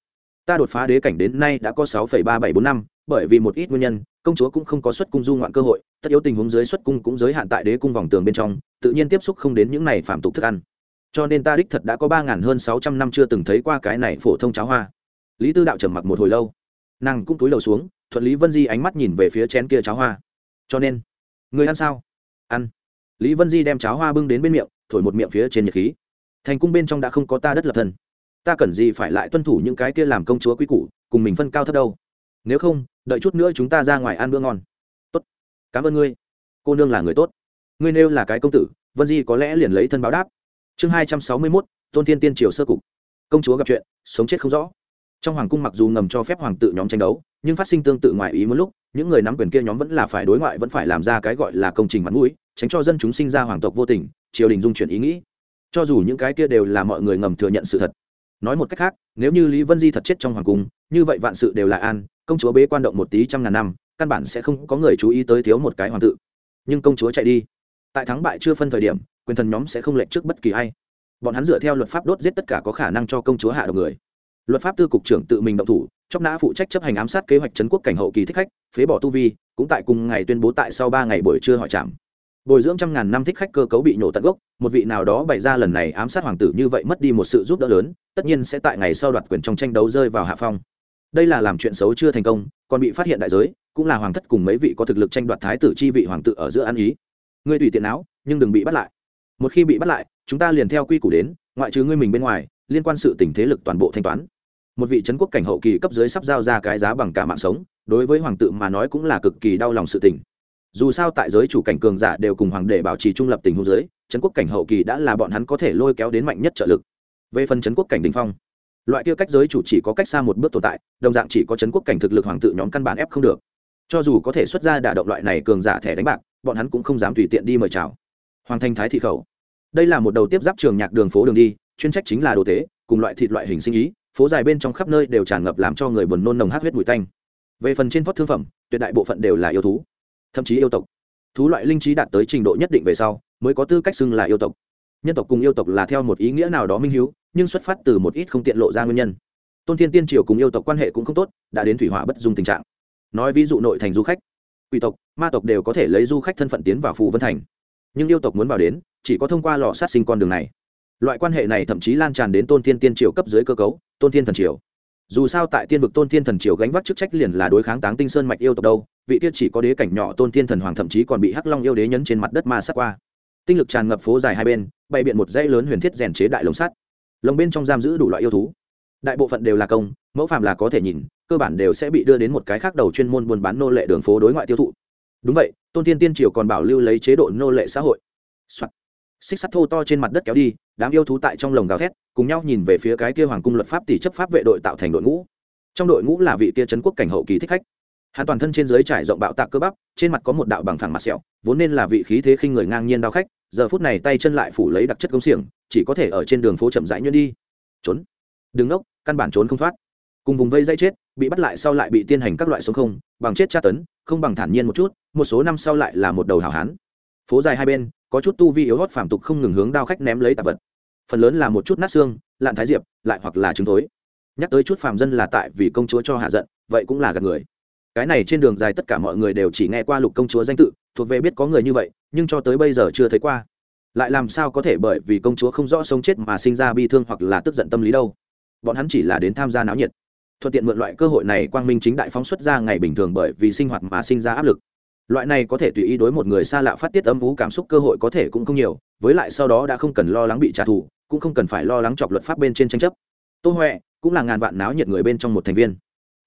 A: Ta đột phá đế cảnh đến nay đã có sáu ba bảy bốn năm, bởi vì một ít nguyên nhân, công chúa cũng không có xuất cung du ngoạn cơ hội, tất yếu tình huống dưới xuất cung cũng giới hạn tại đế cung vòng tường bên trong, tự nhiên tiếp xúc không đến những này phàm tục thức ăn cho nên ta đích thật đã có ba ngàn hơn sáu trăm năm chưa từng thấy qua cái này phổ thông cháo hoa. Lý tư đạo trầm mặc một hồi lâu, nàng cũng túi đầu xuống, thuận lý vân di ánh mắt nhìn về phía chén kia cháo hoa. Cho nên, người ăn sao? Ăn. Lý vân di đem cháo hoa bưng đến bên miệng, thổi một miệng phía trên nhật khí. Thành cung bên trong đã không có ta đất lập thân. Ta cần gì phải lại tuân thủ những cái kia làm công chúa quý củ, cùng mình phân cao thấp đâu? Nếu không, đợi chút nữa chúng ta ra ngoài ăn bữa ngon. Tốt. Cảm ơn ngươi. Cô nương là người tốt. Ngươi nêu là cái công tử, vân di có lẽ liền lấy thân báo đáp chương hai trăm sáu mươi mốt, tôn thiên tiên triều sơ cục. Công chúa gặp chuyện, sống chết không rõ. Trong hoàng cung mặc dù ngầm cho phép hoàng tự nhóm tranh đấu, nhưng phát sinh tương tự ngoại ý một lúc, những người nắm quyền kia nhóm vẫn là phải đối ngoại, vẫn phải làm ra cái gọi là công trình mặt mũi, tránh cho dân chúng sinh ra hoàng tộc vô tình, triều đình dung chuyển ý nghĩ. Cho dù những cái kia đều là mọi người ngầm thừa nhận sự thật. Nói một cách khác, nếu như lý vân di thật chết trong hoàng cung, như vậy vạn sự đều là an, công chúa bế quan động một tí trăm ngàn năm, căn bản sẽ không có người chú ý tới thiếu một cái hoàng tự nhưng công chúa chạy đi. Tại thắng bại chưa phân thời điểm quyền thần nhóm sẽ không lệnh trước bất kỳ ai. Bọn hắn dựa theo luật pháp đốt giết tất cả có khả năng cho công chúa hạ độc người. Luật pháp tư cục trưởng tự mình động thủ chóc nã phụ trách chấp hành ám sát kế hoạch trấn quốc cảnh hậu kỳ thích khách, phế bỏ tu vi, cũng tại cùng ngày tuyên bố tại sau ba ngày buổi trưa hỏi trảm. Bồi dưỡng trăm ngàn năm thích khách cơ cấu bị nổ tận gốc, một vị nào đó bày ra lần này ám sát hoàng tử như vậy mất đi một sự giúp đỡ lớn, tất nhiên sẽ tại ngày sau đoạt quyền trong tranh đấu rơi vào hạ phong. Đây là làm chuyện xấu chưa thành công, còn bị phát hiện đại giới, cũng là hoàng thất cùng mấy vị có thực lực tranh đoạt thái tử chi vị hoàng tử ở giữa ăn ý. Ngươi tùy tiện áo nhưng đừng bị bắt lại một khi bị bắt lại, chúng ta liền theo quy củ đến, ngoại trừ ngươi mình bên ngoài, liên quan sự tình thế lực toàn bộ thanh toán. Một vị trấn quốc cảnh hậu kỳ cấp dưới sắp giao ra cái giá bằng cả mạng sống, đối với hoàng tự mà nói cũng là cực kỳ đau lòng sự tình. Dù sao tại giới chủ cảnh cường giả đều cùng hoàng đệ bảo trì trung lập tình hữu giới trấn quốc cảnh hậu kỳ đã là bọn hắn có thể lôi kéo đến mạnh nhất trợ lực. Về phần trấn quốc cảnh đình phong, loại kia cách giới chủ chỉ có cách xa một bước tồn tại, đồng dạng chỉ có trấn quốc cảnh thực lực hoàng tự nhóm căn bản ép không được. Cho dù có thể xuất ra đả động loại này cường giả thẻ đánh bạc, bọn hắn cũng không dám tùy tiện đi mời chào hoàng thành thái thị khẩu. Đây là một đầu tiếp giáp trường nhạc đường phố đường đi, chuyên trách chính là đồ tế, cùng loại thịt loại hình sinh ý, phố dài bên trong khắp nơi đều tràn ngập làm cho người buồn nôn nồng hát huyết mùi tanh. Về phần trên thoát thương phẩm, tuyệt đại bộ phận đều là yêu thú, thậm chí yêu tộc. Thú loại linh trí đạt tới trình độ nhất định về sau, mới có tư cách xưng là yêu tộc. Nhân tộc cùng yêu tộc là theo một ý nghĩa nào đó minh hiếu, nhưng xuất phát từ một ít không tiện lộ ra nguyên nhân. Tôn thiên tiên triều cùng yêu tộc quan hệ cũng không tốt, đã đến thủy hỏa bất dung tình trạng. Nói ví dụ nội thành du khách, quỷ tộc, ma tộc đều có thể lấy du khách thân phận tiến vào phù vân thành nhưng yêu tộc muốn vào đến, chỉ có thông qua lò sát sinh con đường này. Loại quan hệ này thậm chí lan tràn đến tôn thiên tiên triều cấp dưới cơ cấu, tôn thiên thần triều. Dù sao tại tiên vực tôn thiên thần triều gánh vác chức trách liền là đối kháng táng tinh sơn mạch yêu tộc đâu, vị tiết chỉ có đế cảnh nhỏ tôn thiên thần hoàng thậm chí còn bị hắc long yêu đế nhấn trên mặt đất ma sát qua. Tinh lực tràn ngập phố dài hai bên, bày biện một dãy lớn huyền thiết rèn chế đại lồng sắt. Lồng bên trong giam giữ đủ loại yêu thú. Đại bộ phận đều là công, mẫu phạm là có thể nhìn, cơ bản đều sẽ bị đưa đến một cái khác đầu chuyên môn buôn bán nô lệ đường phố đối ngoại tiêu thụ. Đúng vậy tôn thiên tiên triều còn bảo lưu lấy chế độ nô lệ xã hội、Soạn. xích sắt thô to trên mặt đất kéo đi, đám yêu thú tại trong lồng gào thét, cùng nhau nhìn về phía cái kia hoàng cung luật pháp tỷ chấp pháp vệ đội tạo thành đội ngũ. Trong đội ngũ là vị kia trấn quốc cảnh hậu kỳ thích khách. Hắn toàn thân trên dưới trải rộng bạo tạc cơ bắp, trên mặt có một đạo bằng phẳng mặt sẹo, vốn nên là vị khí thế khinh người ngang nhiên đao khách, giờ phút này tay chân lại phủ lấy đặc chất công xiềng, chỉ có thể ở trên đường phố chậm rãi nhuyễn đi. Trốn. Đứng ốc căn bản trốn không thoát. Cùng vùng vây dây chết, bị bắt lại sau lại bị tiên hành các loại sống không, bằng chết tra tấn không bằng thản nhiên một chút, một số năm sau lại là một đầu hảo hán. Phố dài hai bên, có chút tu vi yếu hót phàm tục không ngừng hướng đao khách ném lấy tạp vật. Phần lớn là một chút nát xương, lạn thái diệp, lại hoặc là trứng thối. Nhắc tới chút phàm dân là tại vì công chúa cho hạ giận, vậy cũng là gạt người. Cái này trên đường dài tất cả mọi người đều chỉ nghe qua lục công chúa danh tự, thuộc về biết có người như vậy, nhưng cho tới bây giờ chưa thấy qua. Lại làm sao có thể bởi vì công chúa không rõ sống chết mà sinh ra bi thương hoặc là tức giận tâm lý đâu? Bọn hắn chỉ là đến tham gia náo nhiệt thuận tiện mượn loại cơ hội này quang minh chính đại phóng xuất ra ngày bình thường bởi vì sinh hoạt mà sinh ra áp lực. Loại này có thể tùy ý đối một người xa lạ phát tiết âm vú cảm xúc cơ hội có thể cũng không nhiều, với lại sau đó đã không cần lo lắng bị trả thù, cũng không cần phải lo lắng chọc luật pháp bên trên tranh chấp. Tô huệ cũng là ngàn vạn náo nhiệt người bên trong một thành viên.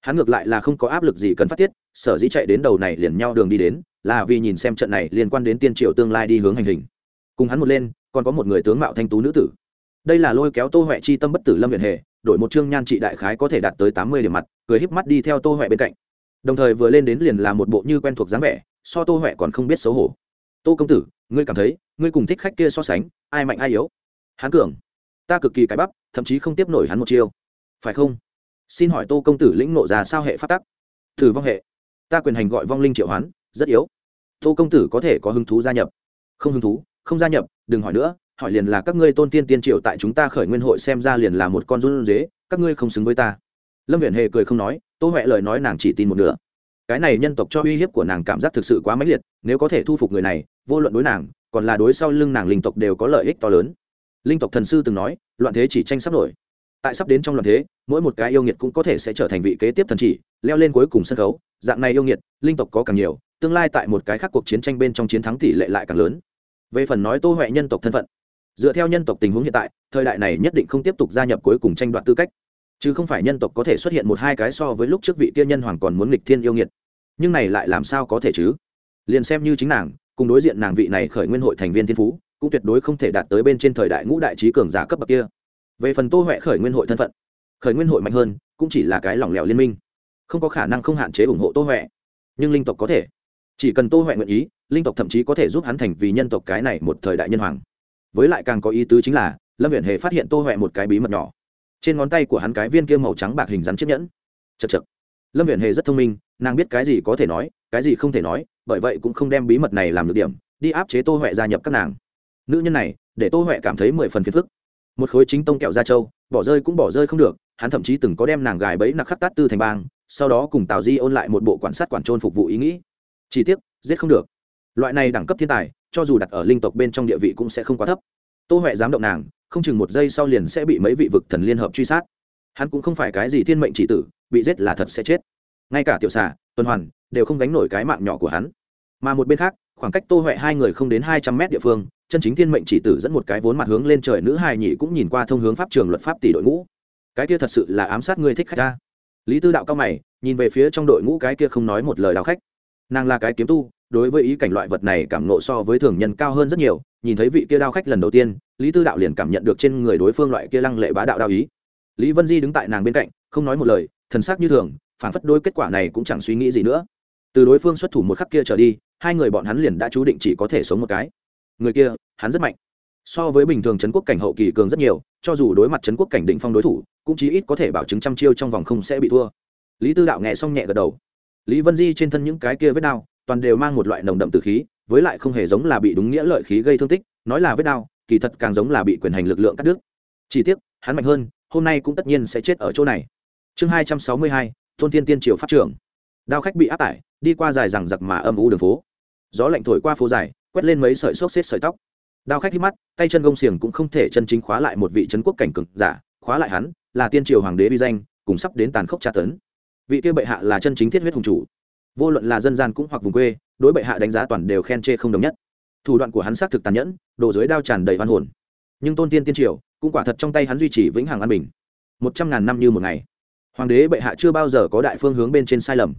A: Hắn ngược lại là không có áp lực gì cần phát tiết, sở dĩ chạy đến đầu này liền nhau đường đi đến, là vì nhìn xem trận này liên quan đến tiên triệu tương lai đi hướng hành hình. Cùng hắn một lên, còn có một người tướng mạo thanh tú nữ tử. Đây là lôi kéo tô huệ chi tâm bất tử lâm viện hề đổi một chương nhan trị đại khái có thể đạt tới tám mươi điểm mặt, cười híp mắt đi theo tô huệ bên cạnh. Đồng thời vừa lên đến liền là một bộ như quen thuộc dáng vẻ, so tô huệ còn không biết xấu hổ. Tô công tử, ngươi cảm thấy, ngươi cùng thích khách kia so sánh, ai mạnh ai yếu? Hắn cường. Ta cực kỳ cái bắp, thậm chí không tiếp nổi hắn một chiêu. Phải không? Xin hỏi tô công tử lĩnh nộ ra sao hệ phát tắc? Thử vong hệ. Ta quyền hành gọi vong linh triệu hoán, rất yếu. Tô công tử có thể có hứng thú gia nhập? Không hứng thú, không gia nhập, đừng hỏi nữa hỏi liền là các ngươi tôn tiên tiên triệu tại chúng ta khởi nguyên hội xem ra liền là một con run dế các ngươi không xứng với ta. Lâm viện hề cười không nói, tô huệ lời nói nàng chỉ tin một nửa. Cái này nhân tộc cho uy hiếp của nàng cảm giác thực sự quá mãnh liệt, nếu có thể thu phục người này, vô luận đối nàng, còn là đối sau lưng nàng linh tộc đều có lợi ích to lớn. Linh tộc thần sư từng nói, loạn thế chỉ tranh sắp nổi. Tại sắp đến trong loạn thế, mỗi một cái yêu nghiệt cũng có thể sẽ trở thành vị kế tiếp thần chỉ, leo lên cuối cùng sân khấu, dạng này yêu nghiệt, linh tộc có càng nhiều, tương lai tại một cái khác cuộc chiến tranh bên trong chiến thắng tỷ lệ lại càng lớn. Về phần nói tô huệ nhân tộc thân phận dựa theo nhân tộc tình huống hiện tại, thời đại này nhất định không tiếp tục gia nhập cuối cùng tranh đoạt tư cách. Chứ không phải nhân tộc có thể xuất hiện một hai cái so với lúc trước vị tiên nhân hoàng còn muốn nghịch thiên yêu nghiệt. Nhưng này lại làm sao có thể chứ? Liền xem như chính nàng, cùng đối diện nàng vị này khởi nguyên hội thành viên thiên phú, cũng tuyệt đối không thể đạt tới bên trên thời đại ngũ đại trí cường giả cấp bậc kia. Về phần tô huệ khởi nguyên hội thân phận, khởi nguyên hội mạnh hơn, cũng chỉ là cái lỏng lẻo liên minh. Không có khả năng không hạn chế ủng hộ tô huệ. Nhưng linh tộc có thể. Chỉ cần tô huệ nguyện ý, linh tộc thậm chí có thể giúp hắn thành vì nhân tộc cái này một thời đại nhân hoàng với lại càng có ý tứ chính là, lâm viện hề phát hiện tô huệ một cái bí mật nhỏ. Trên ngón tay của hắn cái viên kia màu trắng bạc hình rắn chiếc nhẫn. Chật chật lâm viện hề rất thông minh, nàng biết cái gì có thể nói, cái gì không thể nói, bởi vậy cũng không đem bí mật này làm được điểm, đi áp chế tô huệ gia nhập các nàng. Nữ nhân này, để tô huệ cảm thấy mười phần phiền phức. Một khối chính tông kẹo da trâu, bỏ rơi cũng bỏ rơi không được, hắn thậm chí từng có đem nàng gài bẫy nặc khắc tát tư thành bang, sau đó cùng tào di ôn lại một bộ quản sát quản trôn phục vụ ý nghĩ. Chỉ tiếc, giết không được. Loại này đẳng cấp thiên tài cho dù đặt ở linh tộc bên trong địa vị cũng sẽ không quá thấp. Tô huệ dám động nàng, không chừng một giây sau liền sẽ bị mấy vị vực thần liên hợp truy sát. Hắn cũng không phải cái gì thiên mệnh chỉ tử, bị giết là thật sẽ chết. Ngay cả tiểu xà, tuần hoàn, đều không gánh nổi cái mạng nhỏ của hắn. Mà một bên khác, khoảng cách tô huệ hai người không đến hai trăm mét địa phương, chân chính thiên mệnh chỉ tử dẫn một cái vốn mặt hướng lên trời nữ hài nhị cũng nhìn qua thông hướng pháp trường luật pháp tỷ đội ngũ. Cái kia thật sự là ám sát người thích khách ta. Lý tư đạo cao mày, nhìn về phía trong đội ngũ cái kia không nói một lời đạo khách. Nàng là cái kiếm tu đối với ý cảnh loại vật này cảm nộ so với thường nhân cao hơn rất nhiều, nhìn thấy vị kia đao khách lần đầu tiên, lý tư đạo liền cảm nhận được trên người đối phương loại kia lăng lệ bá đạo đao ý. Lý vân di đứng tại nàng bên cạnh, không nói một lời, thần sắc như thường phản phất đôi kết quả này cũng chẳng suy nghĩ gì nữa. Từ đối phương xuất thủ một khắc kia trở đi, hai người bọn hắn liền đã chú định chỉ có thể sống một cái. Người kia, hắn rất mạnh. So với bình thường trấn quốc cảnh hậu kỳ cường rất nhiều, cho dù đối mặt trấn quốc cảnh định phong đối thủ, cũng chí ít có thể bảo chứng trăm chiêu trong vòng không sẽ bị thua. Lý tư đạo nghe xong nhẹ gật đầu. Lý vân di trên thân những cái kia vết đau toàn đều mang một loại nồng đậm từ khí, với lại không hề giống là bị đúng nghĩa lợi khí gây thương tích, nói là vết đao kỳ thật càng giống là bị quyền hành lực lượng cắt đứt. Chỉ tiếc, hắn mạnh hơn, hôm nay cũng tất nhiên sẽ chết ở chỗ này. Chương hai trăm sáu mươi hai thôn thiên tiên triều pháp trưởng. Đao khách bị áp tải, đi qua dài rằng giặc mà âm u đường phố. Gió lạnh thổi qua phố dài, quét lên mấy sợi xốc xếp sợi tóc. Đao khách hít mắt, tay chân gông xiềng cũng không thể chân chính khóa lại một vị trấn quốc cảnh cực giả, khóa lại hắn, là tiên triều hoàng đế vi danh, cùng sắp đến tàn khốc tra tấn. Vị kia bệ hạ là chân chính thiết huyết hùng chủ vô luận là dân gian cũng hoặc vùng quê, đối bệ hạ đánh giá toàn đều khen chê không đồng nhất. Thủ đoạn của hắn xác thực tàn nhẫn đổ dưới đao tràn đầy hoan hồn. Nhưng tôn tiên tiên triều, cũng quả thật trong tay hắn duy trì vĩnh hằng an bình. Một trăm ngàn năm như một ngày, hoàng đế bệ hạ chưa bao giờ có đại phương hướng bên trên sai lầm.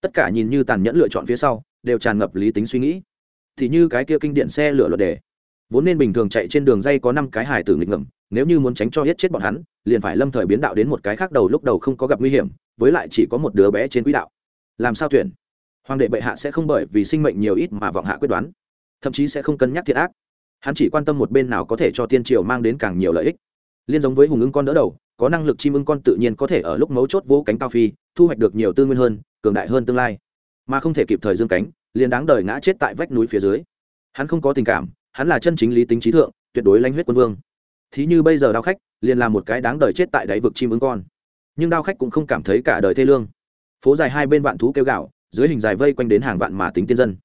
A: Tất cả nhìn như tàn nhẫn lựa chọn phía sau, đều tràn ngập lý tính suy nghĩ. Thì như cái kia kinh điện xe lửa luật đề, vốn nên bình thường chạy trên đường dây có năm cái hải tử nghịch ngầm nếu như muốn tránh cho hết chết bọn hắn, liền phải lâm thời biến đạo đến một cái khác đầu lúc đầu không có gặp nguy hiểm, với lại chỉ có một đứa bé trên quỹ đạo làm sao tuyển? Hoàng đệ bệ hạ sẽ không bởi vì sinh mệnh nhiều ít mà vọng hạ quyết đoán, thậm chí sẽ không cân nhắc thiệt ác. Hắn chỉ quan tâm một bên nào có thể cho tiên triều mang đến càng nhiều lợi ích. Liên giống với hùng ưng con đỡ đầu, có năng lực chim ưng con tự nhiên có thể ở lúc mấu chốt vỗ cánh cao phi, thu hoạch được nhiều tư nguyên hơn, cường đại hơn tương lai. Mà không thể kịp thời dương cánh, liền đáng đời ngã chết tại vách núi phía dưới. Hắn không có tình cảm, hắn là chân chính lý tính trí thượng, tuyệt đối lãnh huyết quân vương. Thí như bây giờ đao khách, liền là một cái đáng đời chết tại đáy vực chim ưng con. Nhưng đao khách cũng không cảm thấy cả đời thê lương phố dài hai bên vạn thú kêu gạo, dưới hình dài vây quanh đến hàng vạn mà tính tiên dân.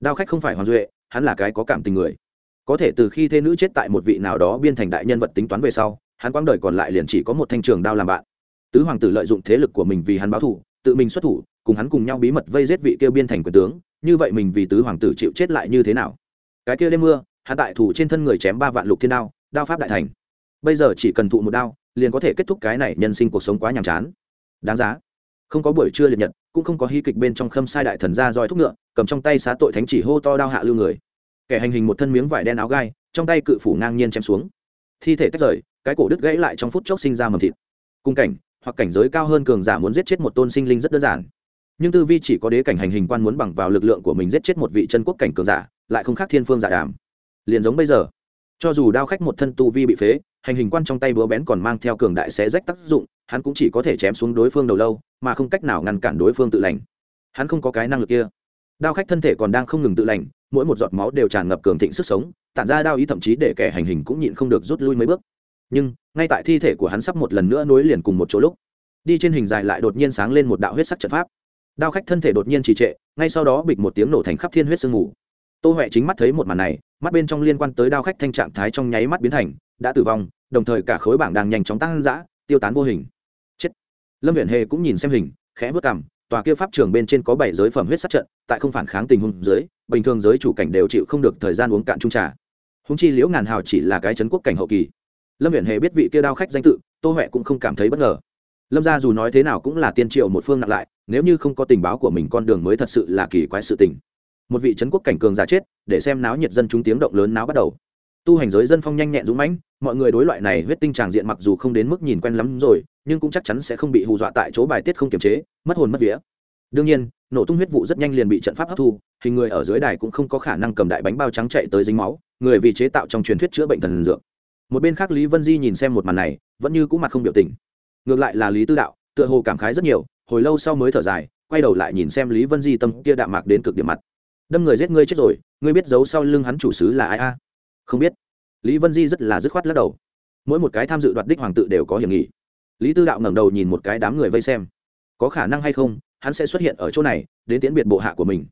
A: Đao khách không phải hoàng duệ, hắn là cái có cảm tình người. Có thể từ khi thê nữ chết tại một vị nào đó biên thành đại nhân vật tính toán về sau, hắn quãng đời còn lại liền chỉ có một thanh trường đao làm bạn. Tứ hoàng tử lợi dụng thế lực của mình vì hắn báo thủ tự mình xuất thủ, cùng hắn cùng nhau bí mật vây giết vị kêu biên thành quyền tướng, như vậy mình vì tứ hoàng tử chịu chết lại như thế nào? Cái kia đêm mưa, hắn tại thủ trên thân người chém ba vạn lục thiên đao đao pháp đại thành. Bây giờ chỉ cần thụ một đao, liền có thể kết thúc cái này nhân sinh cuộc sống quá nhàm chán. Đáng giá không có buổi trưa liệt nhật, cũng không có hy kịch bên trong khâm sai đại thần ra roi thúc ngựa, cầm trong tay xá tội thánh chỉ hô to đao hạ lưu người. Kẻ hành hình một thân miếng vải đen áo gai, trong tay cự phủ ngang nhiên chém xuống. Thi thể tách rời, cái cổ đứt gãy lại trong phút chốc sinh ra mầm thịt. Cung cảnh, hoặc cảnh giới cao hơn cường giả muốn giết chết một tôn sinh linh rất đơn giản. Nhưng tư vi chỉ có đế cảnh hành hình quan muốn bằng vào lực lượng của mình giết chết một vị chân quốc cảnh cường giả, lại không khác thiên phương giả đàm. Liền giống bây giờ, cho dù đao khách một thân tu vi bị phế, hành hình quan trong tay búa bén còn mang theo cường đại xé rách tác dụng hắn cũng chỉ có thể chém xuống đối phương đầu lâu, mà không cách nào ngăn cản đối phương tự lành. Hắn không có cái năng lực kia. Đao khách thân thể còn đang không ngừng tự lành, mỗi một giọt máu đều tràn ngập cường thịnh sức sống, tản ra đao ý thậm chí để kẻ hành hình cũng nhịn không được rút lui mấy bước. Nhưng, ngay tại thi thể của hắn sắp một lần nữa nối liền cùng một chỗ lúc, đi trên hình dài lại đột nhiên sáng lên một đạo huyết sắc trận pháp. Đao khách thân thể đột nhiên trì trệ, ngay sau đó bịch một tiếng nổ thành khắp thiên huyết sương mù. Tô huệ chính mắt thấy một màn này, mắt bên trong liên quan tới đao khách thanh trạng thái trong nháy mắt biến thành, đã tử vong, đồng thời cả khối bảng đang nhanh chóng tăng giã tiêu tán vô hình lâm viện hề cũng nhìn xem hình, khẽ vớt cằm, tòa kia pháp trường bên trên có bảy giới phẩm huyết sát trận, tại không phản kháng tình huống dưới, bình thường giới chủ cảnh đều chịu không được thời gian uống cạn trung trà. Húng chi liễu ngàn hào chỉ là cái chấn quốc cảnh hậu kỳ. Lâm viện hề biết vị kia đao khách danh tự, tô huệ cũng không cảm thấy bất ngờ. Lâm gia dù nói thế nào cũng là tiên triệu một phương nặng lại, nếu như không có tình báo của mình con đường mới thật sự là kỳ quái sự tình. Một vị trấn quốc cảnh cường giả chết, để xem náo nhiệt dân chúng tiếng động lớn náo bắt đầu tu hành giới dân phong nhanh nhẹn dũng mãnh, mọi người đối loại này huyết tinh tràng diện mặc dù không đến mức nhìn quen lắm rồi, nhưng cũng chắc chắn sẽ không bị hù dọa tại chỗ bài tiết không kiềm chế, mất hồn mất vía. Đương nhiên, nổ tung huyết vụ rất nhanh liền bị trận pháp hấp thu, hình người ở dưới đài cũng không có khả năng cầm đại bánh bao trắng chạy tới dính máu, người vì chế tạo trong truyền thuyết chữa bệnh thần dược. Một bên khác lý vân di nhìn xem một màn này, vẫn như cũng mặt không biểu tình. Ngược lại là lý tư đạo, tựa hồ cảm khái rất nhiều, hồi lâu sau mới thở dài, quay đầu lại nhìn xem lý vân di tâm kia đạm mạc đến cực điểm mặt. Đâm người giết ngươi chết rồi, ngươi biết giấu sau lưng hắn chủ sứ là ai a? Không biết. Lý vân di rất là dứt khoát lắc đầu. Mỗi một cái tham dự đoạt đích hoàng tự đều có hiểm nghị lý tư đạo ngẩng đầu nhìn một cái đám người vây xem. Có khả năng hay không, hắn sẽ xuất hiện ở chỗ này, đến tiễn biệt bộ hạ của mình.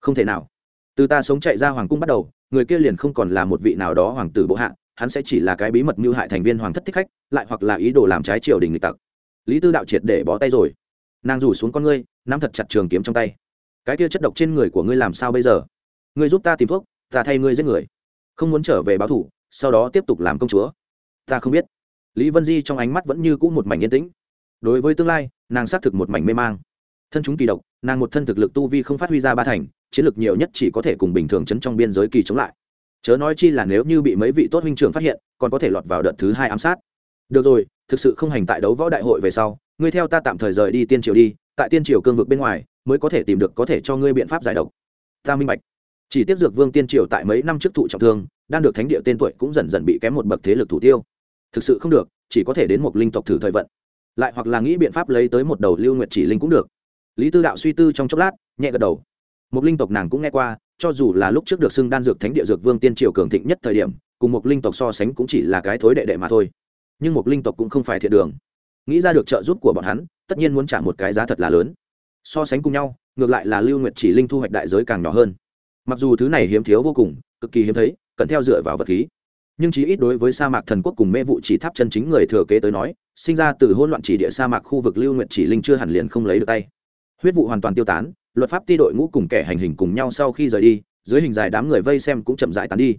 A: Không thể nào. Từ ta sống chạy ra hoàng cung bắt đầu, người kia liền không còn là một vị nào đó hoàng tử bộ hạ, hắn sẽ chỉ là cái bí mật mưu hại thành viên hoàng thất thích khách, lại hoặc là ý đồ làm trái triều đình lịch tặc. Lý tư đạo triệt để bó tay rồi. Nàng rủ xuống con ngươi, nắm thật chặt trường kiếm trong tay. Cái kia chất độc trên người của ngươi làm sao bây giờ? Ngươi giúp ta tìm thuốc, ta thay ngươi giết người không muốn trở về báo thủ, sau đó tiếp tục làm công chúa. Ta không biết. Lý vân di trong ánh mắt vẫn như cũ một mảnh yên tĩnh. Đối với tương lai, nàng xác thực một mảnh mê mang. Thân chúng kỳ độc, nàng một thân thực lực tu vi không phát huy ra ba thành, chiến lược nhiều nhất chỉ có thể cùng bình thường chấn trong biên giới kỳ chống lại. Chớ nói chi là nếu như bị mấy vị tốt huynh trưởng phát hiện, còn có thể lọt vào đợt thứ hai ám sát. Được rồi, thực sự không hành tại đấu võ đại hội về sau, ngươi theo ta tạm thời rời đi tiên triều đi, tại tiên triều cương vực bên ngoài, mới có thể tìm được có thể cho ngươi biện pháp giải độc. Ta minh bạch chỉ tiếp dược vương tiên triều tại mấy năm trước thụ trọng thương, đang được thánh địa tên tuổi cũng dần dần bị kém một bậc thế lực thủ tiêu. Thực sự không được, chỉ có thể đến một linh tộc thử thời vận. Lại hoặc là nghĩ biện pháp lấy tới một đầu lưu nguyệt chỉ linh cũng được. Lý tư đạo suy tư trong chốc lát, nhẹ gật đầu. Một linh tộc nàng cũng nghe qua, cho dù là lúc trước được xưng đan dược thánh địa dược vương tiên triều cường thịnh nhất thời điểm, cùng một linh tộc so sánh cũng chỉ là cái thối đệ đệ mà thôi. Nhưng một linh tộc cũng không phải thiện đường. Nghĩ ra được trợ giúp của bọn hắn, tất nhiên muốn trả một cái giá thật là lớn. So sánh cùng nhau, ngược lại là lưu nguyệt chỉ linh thu hoạch đại giới càng nhỏ hơn mặc dù thứ này hiếm thiếu vô cùng, cực kỳ hiếm thấy, cần theo dựa vào vật khí. Nhưng chí ít đối với sa mạc thần quốc cùng mê vụ chỉ tháp chân chính người thừa kế tới nói, sinh ra từ hỗn loạn chỉ địa sa mạc khu vực lưu nguyện chỉ linh chưa hẳn liền không lấy được tay. Huyết vụ hoàn toàn tiêu tán, luật pháp ti đội ngũ cùng kẻ hành hình cùng nhau sau khi rời đi, dưới hình dài đám người vây xem cũng chậm rãi tán đi.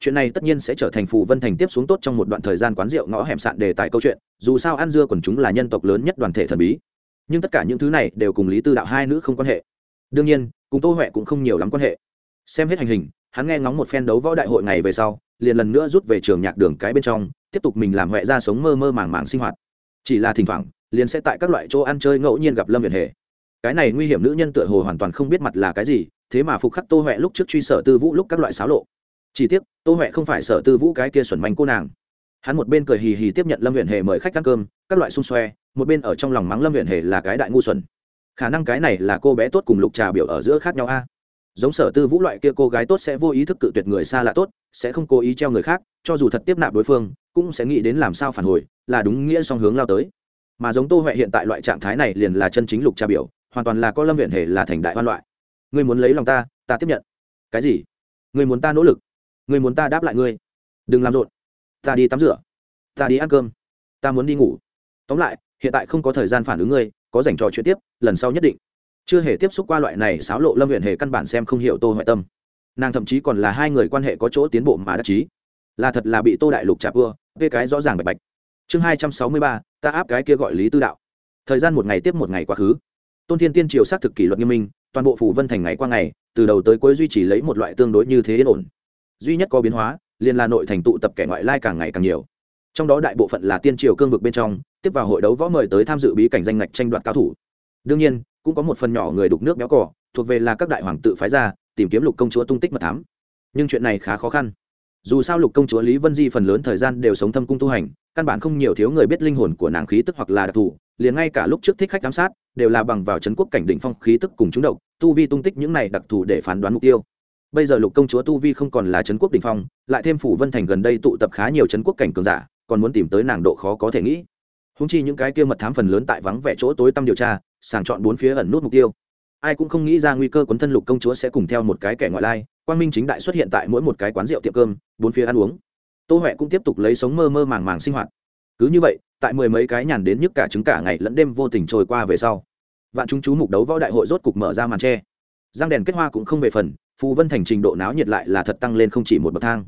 A: Chuyện này tất nhiên sẽ trở thành phù vân thành tiếp xuống tốt trong một đoạn thời gian quán rượu ngõ hẻm sạn đề tài câu chuyện, dù sao ăn dưa còn chúng là nhân tộc lớn nhất đoàn thể thần bí. Nhưng tất cả những thứ này đều cùng lý tư đạo hai nữ không quan hệ. Đương nhiên, cùng tô huệ cũng không nhiều lắm quan hệ xem hết hành hình, hắn nghe ngóng một phen đấu võ đại hội ngày về sau, liền lần nữa rút về trường nhạc đường cái bên trong, tiếp tục mình làm huệ ra sống mơ mơ màng màng sinh hoạt. Chỉ là thỉnh thoảng, liền sẽ tại các loại chỗ ăn chơi ngẫu nhiên gặp lâm viện hề. Cái này nguy hiểm nữ nhân tựa hồ hoàn toàn không biết mặt là cái gì, thế mà phục khắc tô huệ lúc trước truy sở tư vũ lúc các loại xáo lộ. Chỉ tiếc, tô huệ không phải sở tư vũ cái kia xuẩn manh cô nàng. Hắn một bên cười hì hì tiếp nhận lâm huyện hề mời khách ăn cơm, các loại xung xoe, một bên ở trong lòng mắng lâm huyện hề là cái đại ngu xuẩn. Khả năng cái này là cô bé tốt cùng lục trà biểu ở giữa khác nhau a giống sở tư vũ loại kia cô gái tốt sẽ vô ý thức cự tuyệt người xa lạ tốt, sẽ không cố ý treo người khác, cho dù thật tiếp nạp đối phương, cũng sẽ nghĩ đến làm sao phản hồi, là đúng nghĩa song hướng lao tới. Mà giống tô huệ hiện tại loại trạng thái này liền là chân chính lục tra biểu, hoàn toàn là có lâm huyện hề là thành đại hoan loại. Ngươi muốn lấy lòng ta ta tiếp nhận. Cái gì? Ngươi muốn ta nỗ lực? Ngươi muốn ta đáp lại ngươi? Đừng làm rộn. Ta đi tắm rửa. Ta đi ăn cơm. Ta muốn đi ngủ. Tóm lại, hiện tại không có thời gian phản ứng ngươi, có dành trò chuyện tiếp, lần sau nhất định chưa hề tiếp xúc qua loại này xáo lộ lâm huyện hề căn bản xem không hiểu tô huệ tâm. Nàng thậm chí còn là hai người quan hệ có chỗ tiến bộ mà đắc chí. Là thật là bị tô đại lục chạp vua vê cái rõ ràng bạch bạch. Chương hai trăm sáu mươi ba, ta áp cái kia gọi lý tư đạo. Thời gian một ngày tiếp một ngày quá khứ. Tôn thiên tiên triều xác thực kỷ luật nghiêm minh, toàn bộ phủ vân thành ngày qua ngày, từ đầu tới cuối duy trì lấy một loại tương đối như thế yên ổn. Duy nhất có biến hóa, liền là nội thành tụ tập kẻ ngoại lai càng ngày càng nhiều. Trong đó đại bộ phận là tiên triều cương vực bên trong, tiếp vào hội đấu võ mời tới tham dự bí cảnh danh ngạch tranh đoạt cao thủ. Đương nhiên cũng có một phần nhỏ người đục nước béo cỏ thuộc về là các đại hoàng tự phái ra, tìm kiếm lục công chúa tung tích mật thám. Nhưng chuyện này khá khó khăn. Dù sao lục công chúa lý vân di phần lớn thời gian đều sống thâm cung tu hành, căn bản không nhiều thiếu người biết linh hồn của nàng khí tức hoặc là đặc thù, liền ngay cả lúc trước thích khách giám sát, đều là bằng vào trấn quốc cảnh định phong khí tức cùng chúng độc, tu vi tung tích những này đặc thù để phán đoán mục tiêu. Bây giờ lục công chúa tu vi không còn là trấn quốc đỉnh phong, lại thêm phủ vân thành gần đây tụ tập khá nhiều trấn quốc cảnh cường giả, còn muốn tìm tới nàng độ khó có thể nghĩ húng chi những cái kia mật thám phần lớn tại vắng vẻ chỗ tối tăm điều tra, sàng chọn bốn phía ẩn nút mục tiêu. Ai cũng không nghĩ ra nguy cơ quấn thân lục công chúa sẽ cùng theo một cái kẻ ngoại lai, quang minh chính đại xuất hiện tại mỗi một cái quán rượu tiệm cơm, bốn phía ăn uống. Tô huệ cũng tiếp tục lấy sống mơ mơ màng màng sinh hoạt. Cứ như vậy, tại mười mấy cái nhàn đến nhức cả trứng cả ngày lẫn đêm vô tình trôi qua về sau, vạn chúng chú mục đấu võ đại hội rốt cục mở ra màn tre. Giang đèn kết hoa cũng không về phần, phù vân thành trình độ náo nhiệt lại là thật tăng lên không chỉ một bậc thang.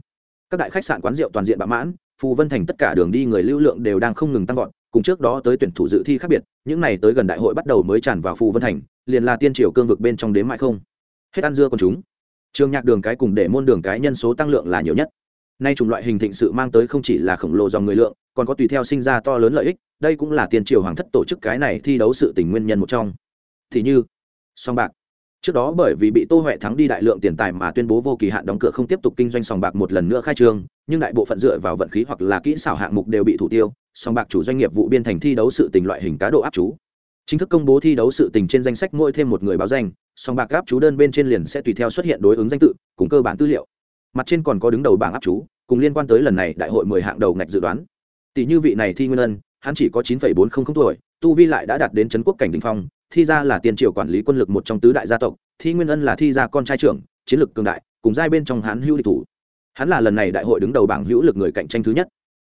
A: Các đại khách sạn quán rượu toàn diện bạo mãn, phù vân thành tất cả đường đi người lưu lượng đều đang không ngừng tăng vọt cùng trước đó tới tuyển thủ dự thi khác biệt, những này tới gần đại hội bắt đầu mới tràn vào phù vân thành, liền là tiên triều cương vực bên trong đếm mãi không. Hết ăn dưa còn chúng. Trường nhạc đường cái cùng để môn đường cái nhân số tăng lượng là nhiều nhất. Nay chủng loại hình thịnh sự mang tới không chỉ là khổng lồ dòng người lượng, còn có tùy theo sinh ra to lớn lợi ích, đây cũng là tiên triều hoàng thất tổ chức cái này thi đấu sự tình nguyên nhân một trong. Thì như, song bạc. Trước đó bởi vì bị tô huệ thắng đi đại lượng tiền tài mà tuyên bố vô kỳ hạn đóng cửa không tiếp tục kinh doanh sòng bạc một lần nữa khai trương, nhưng đại bộ phận dựa vào vận khí hoặc là kỹ xảo hạng mục đều bị thủ tiêu song bạc chủ doanh nghiệp vụ biên thành thi đấu sự tình loại hình cá độ áp chú. Chính thức công bố thi đấu sự tình trên danh sách mỗi thêm một người báo danh, song bạc áp chú đơn bên trên liền sẽ tùy theo xuất hiện đối ứng danh tự, cùng cơ bản tư liệu. Mặt trên còn có đứng đầu bảng áp chú, cùng liên quan tới lần này đại hội mười hạng đầu ngạch dự đoán. Tỷ như vị này thi nguyên ân, hắn chỉ có chín bốn trăm linh tuổi, tu vi lại đã đạt đến trấn quốc cảnh đình phong, thi ra là tiền triều quản lý quân lực một trong tứ đại gia tộc, thi nguyên ân là thi ra con trai trưởng, chiến lược cường đại, cùng giai bên trong hắn hữu địch thủ. Hắn là lần này đại hội đứng đầu bảng hữu lực người cạnh tranh thứ nhất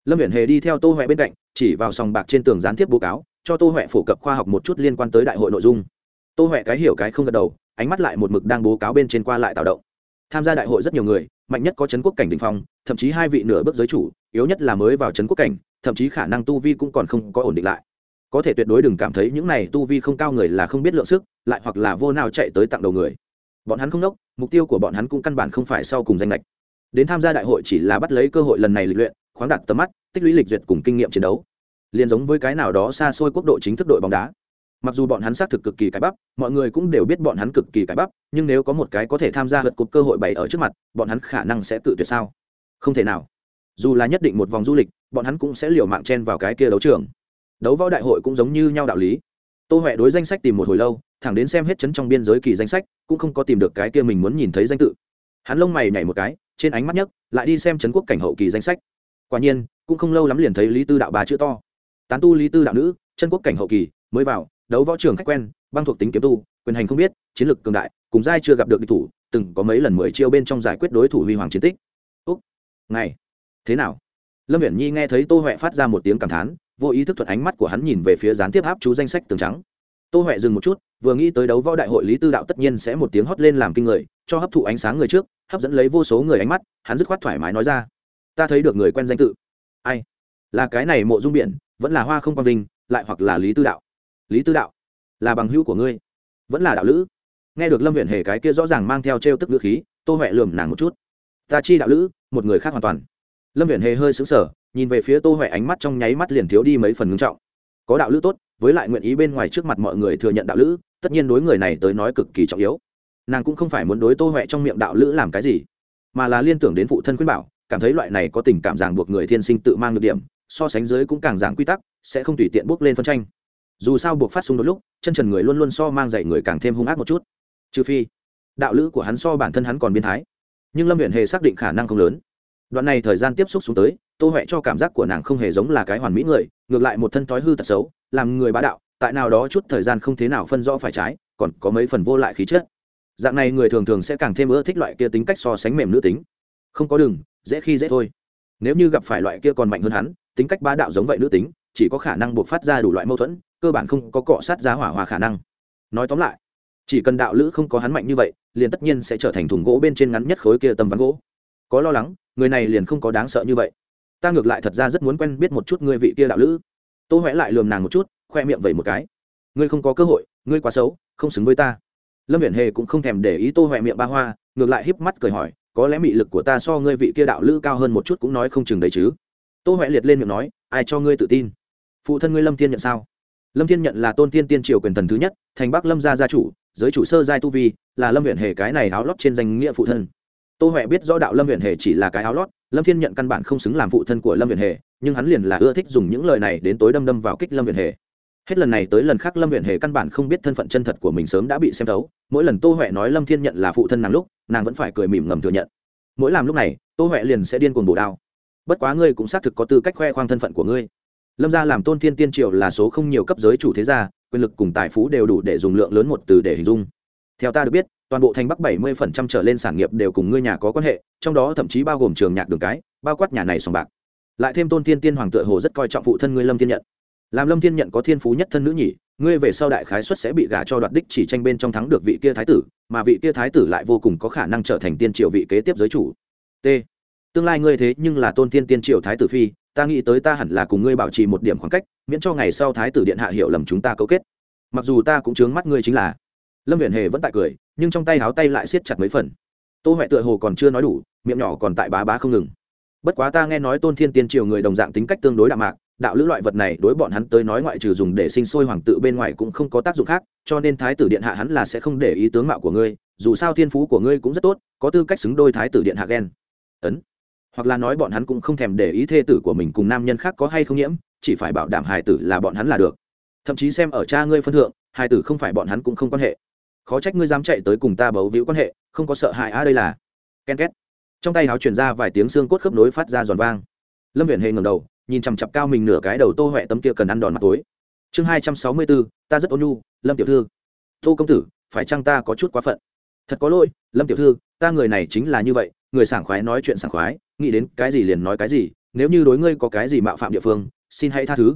A: lâm viện hề đi theo tô huệ bên cạnh, chỉ vào sòng bạc trên tường gián tiếp báo cáo, cho tô huệ phổ cập khoa học một chút liên quan tới đại hội nội dung. Tô huệ cái hiểu cái không gật đầu, ánh mắt lại một mực đang bố cáo bên trên qua lại tạo động. Tham gia đại hội rất nhiều người, mạnh nhất có trấn quốc cảnh đình phong, thậm chí hai vị nửa bước giới chủ, yếu nhất là mới vào trấn quốc cảnh, thậm chí khả năng tu vi cũng còn không có ổn định lại. Có thể tuyệt đối đừng cảm thấy những này tu vi không cao người là không biết lượng sức, lại hoặc là vô nào chạy tới tặng đầu người. Bọn hắn không đốc mục tiêu của bọn hắn cũng căn bản không phải sau cùng danh lệch đến tham gia đại hội chỉ là bắt lấy cơ hội lần này lịch luyện khoáng đặt tầm mắt, tích lũy lịch duyệt cùng kinh nghiệm chiến đấu. Liền giống với cái nào đó xa xôi quốc độ chính thức đội bóng đá. Mặc dù bọn hắn xác thực cực kỳ cái bắp, mọi người cũng đều biết bọn hắn cực kỳ cái bắp, nhưng nếu có một cái có thể tham gia vượt cục cơ hội bày ở trước mặt, bọn hắn khả năng sẽ tự tuyệt sao? Không thể nào. Dù là nhất định một vòng du lịch, bọn hắn cũng sẽ liều mạng chen vào cái kia đấu trường. Đấu võ đại hội cũng giống như nhau đạo lý. Tô huệ đối danh sách tìm một hồi lâu, thẳng đến xem hết chấn trong biên giới kỳ danh sách, cũng không có tìm được cái kia mình muốn nhìn thấy danh tự. Hắn lông mày nhảy một cái, trên ánh mắt nhấc, lại đi xem trấn quốc cảnh hậu kỳ danh sách quả nhiên, cũng không lâu lắm liền thấy lý tư đạo bà chữ to. Tán tu lý tư đạo nữ, chân quốc cảnh hậu kỳ, mới vào, đấu võ trường khách quen, băng thuộc tính kiếm tu, quyền hành không biết, chiến lược cường đại, cùng giai chưa gặp được địch thủ, từng có mấy lần mười chiêu bên trong giải quyết đối thủ huy hoàng chiến tích. Úc ngày thế nào? Lâm viễn nhi nghe thấy tô huệ phát ra một tiếng cảm thán, vô ý thức thuận ánh mắt của hắn nhìn về phía gián tiếp áp chú danh sách tường trắng. Tô huệ dừng một chút, vừa nghĩ tới đấu võ đại hội lý tư đạo tất nhiên sẽ một tiếng hót lên làm kinh người, cho hấp thụ ánh sáng người trước, hấp dẫn lấy vô số người ánh mắt, hắn dứt khoát thoải mái nói ra ta thấy được người quen danh tự. Ai? Là cái này mộ dung biển, vẫn là hoa không quang vinh, lại hoặc là lý tư đạo. Lý tư đạo? Là bằng hữu của ngươi. Vẫn là đạo lữ. Nghe được lâm huyện hề cái kia rõ ràng mang theo t r e o tức ngữ khí, tô huệ lườm nàng một chút. Ta chi đạo lữ, một người khác hoàn toàn. Lâm huyện hề hơi xứng sở nhìn về phía tô huệ ánh mắt trong nháy mắt liền thiếu đi mấy phần ngưng trọng. Có đạo lữ tốt, với lại nguyện ý bên ngoài trước mặt mọi người thừa nhận đạo lữ, tất nhiên đối người này tới nói cực kỳ trọng yếu. Nàng cũng không phải muốn đối tô huệ trong miệng đạo lữ làm cái gì, mà là liên tưởng đến phụ thân khuyên bảo cảm thấy loại này có tình cảm ràng buộc người thiên sinh tự mang được điểm, so sánh dưới cũng càng giảng quy tắc, sẽ không tùy tiện bước lên phân tranh. Dù sao buộc phát xung đột lúc, chân trần người luôn luôn so mang dạy người càng thêm hung ác một chút. Trừ phi, đạo lữ của hắn so bản thân hắn còn biến thái. Nhưng lâm huyện hề xác định khả năng không lớn. Đoạn này thời gian tiếp xúc xuống tới, tô huệ cho cảm giác của nàng không hề giống là cái hoàn mỹ người, ngược lại một thân thói hư tật xấu, làm người bá đạo, tại nào đó chút thời gian không thế nào phân rõ phải trái, còn có mấy phần vô lại khí chất. Dạng này người thường thường sẽ càng thêm ưa thích loại kia tính cách so sánh mềm nữ tính không có đường, dễ khi dễ thôi. Nếu như gặp phải loại kia còn mạnh hơn hắn, tính cách bá đạo giống vậy nữ tính, chỉ có khả năng buộc phát ra đủ loại mâu thuẫn, cơ bản không có cọ sát giá hỏa hòa khả năng. Nói tóm lại, chỉ cần đạo lữ không có hắn mạnh như vậy, liền tất nhiên sẽ trở thành thùng gỗ bên trên ngắn nhất khối kia tầm ván gỗ. Có lo lắng, người này liền không có đáng sợ như vậy. Ta ngược lại thật ra rất muốn quen biết một chút người vị kia đạo lữ. Tô huệ lại lườm nàng một chút, khoe miệng vẩy một cái. Ngươi không có cơ hội, ngươi quá xấu, không xứng với ta. Lâm viễn hề cũng không thèm để ý tô huệ miệng ba hoa, ngược lại híp mắt cười hỏi có lẽ mị lực của ta so ngươi vị kia đạo lữ cao hơn một chút cũng nói không chừng đấy chứ. Tô huệ liệt lên miệng nói, ai cho ngươi tự tin? Phụ thân ngươi lâm thiên nhận sao? Lâm thiên nhận là tôn tiên tiên triều quyền thần thứ nhất, thành bắc lâm gia gia chủ, giới chủ sơ giai tu vi, là lâm huyện hề cái này áo lót trên danh nghĩa phụ thân. Tô huệ biết rõ đạo lâm huyện hề chỉ là cái áo lót, lâm thiên nhận căn bản không xứng làm phụ thân của lâm huyện hề, nhưng hắn liền là ưa thích dùng những lời này đến tối đâm đâm vào kích lâm huyện hề. Hết lần này tới lần khác, lâm huyện hề căn bản không biết thân phận chân thật của mình sớm đã bị xem thấu. Mỗi lần tô huệ nói lâm thiên nhận là phụ thân nàng lúc nàng vẫn phải cười mỉm ngầm thừa nhận. Mỗi làm lúc này, tô huệ liền sẽ điên cuồng bổ đao. Bất quá ngươi cũng xác thực có tư cách khoe khoang thân phận của ngươi. Lâm gia làm tôn thiên tiên triều là số không nhiều cấp giới chủ thế gia, quyền lực cùng tài phú đều đủ để dùng lượng lớn một từ để hình dung. Theo ta được biết, toàn bộ thành bắc bảy mươi phần trăm trở lên sản nghiệp đều cùng ngươi nhà có quan hệ, trong đó thậm chí bao gồm trường nhạc đường cái, bao quát nhà này sòng bạc. Lại thêm tôn thiên tiên hoàng tựa hồ rất coi trọng phụ thân ngươi lâm thiên nhận. Làm lâm thiên nhận có thiên phú nhất thân nữ nhỉ ngươi về sau đại khái xuất sẽ bị gả cho đoạt đích chỉ tranh bên trong thắng được vị kia thái tử, mà vị kia thái tử lại vô cùng có khả năng trở thành tiên triều vị kế tiếp giới chủ. T. Tương lai ngươi thế nhưng là tôn thiên tiên triều thái tử phi, ta nghĩ tới ta hẳn là cùng ngươi bảo trì một điểm khoảng cách, miễn cho ngày sau thái tử điện hạ hiểu lầm chúng ta cấu kết. Mặc dù ta cũng chướng mắt ngươi chính là. Lâm viện hề vẫn tại cười, nhưng trong tay háo tay lại siết chặt mấy phần. Tô huệ tựa hồ còn chưa nói đủ, miệng nhỏ còn tại bá bá không ngừng. Bất quá ta nghe nói tôn thiên tiên triều người đồng dạng tính cách tương đối đạm mạc đạo lữ loại vật này đối bọn hắn tới nói ngoại trừ dùng để sinh sôi hoàng tự bên ngoài cũng không có tác dụng khác, cho nên thái tử điện hạ hắn là sẽ không để ý tướng mạo của ngươi, dù sao thiên phú của ngươi cũng rất tốt, có tư cách xứng đôi thái tử điện hạ ghen. Ấn. Hoặc là nói bọn hắn cũng không thèm để ý thê tử của mình cùng nam nhân khác có hay không nhiễm, chỉ phải bảo đảm hài tử là bọn hắn là được. Thậm chí xem ở cha ngươi phân thượng, hài tử không phải bọn hắn cũng không quan hệ. Khó trách ngươi dám chạy tới cùng ta bấu víu quan hệ, không có sợ hại a đây là. Ken két. Trong tay háo chuyển ra vài tiếng xương cốt khớp nối phát ra giòn vang. Lâm viện hề ngầm đầu nhìn chằm chặp cao mình nửa cái đầu tô huệ tấm kia cần ăn đòn mặt tối. Chương hai trăm sáu mươi bốn, ta rất ôn nhu, lâm tiểu thư. Tô công tử, phải chăng ta có chút quá phận? Thật có lỗi, lâm tiểu thư, ta người này chính là như vậy, người sảng khoái nói chuyện sảng khoái, nghĩ đến cái gì liền nói cái gì, nếu như đối ngươi có cái gì mạo phạm địa phương, xin hãy tha thứ.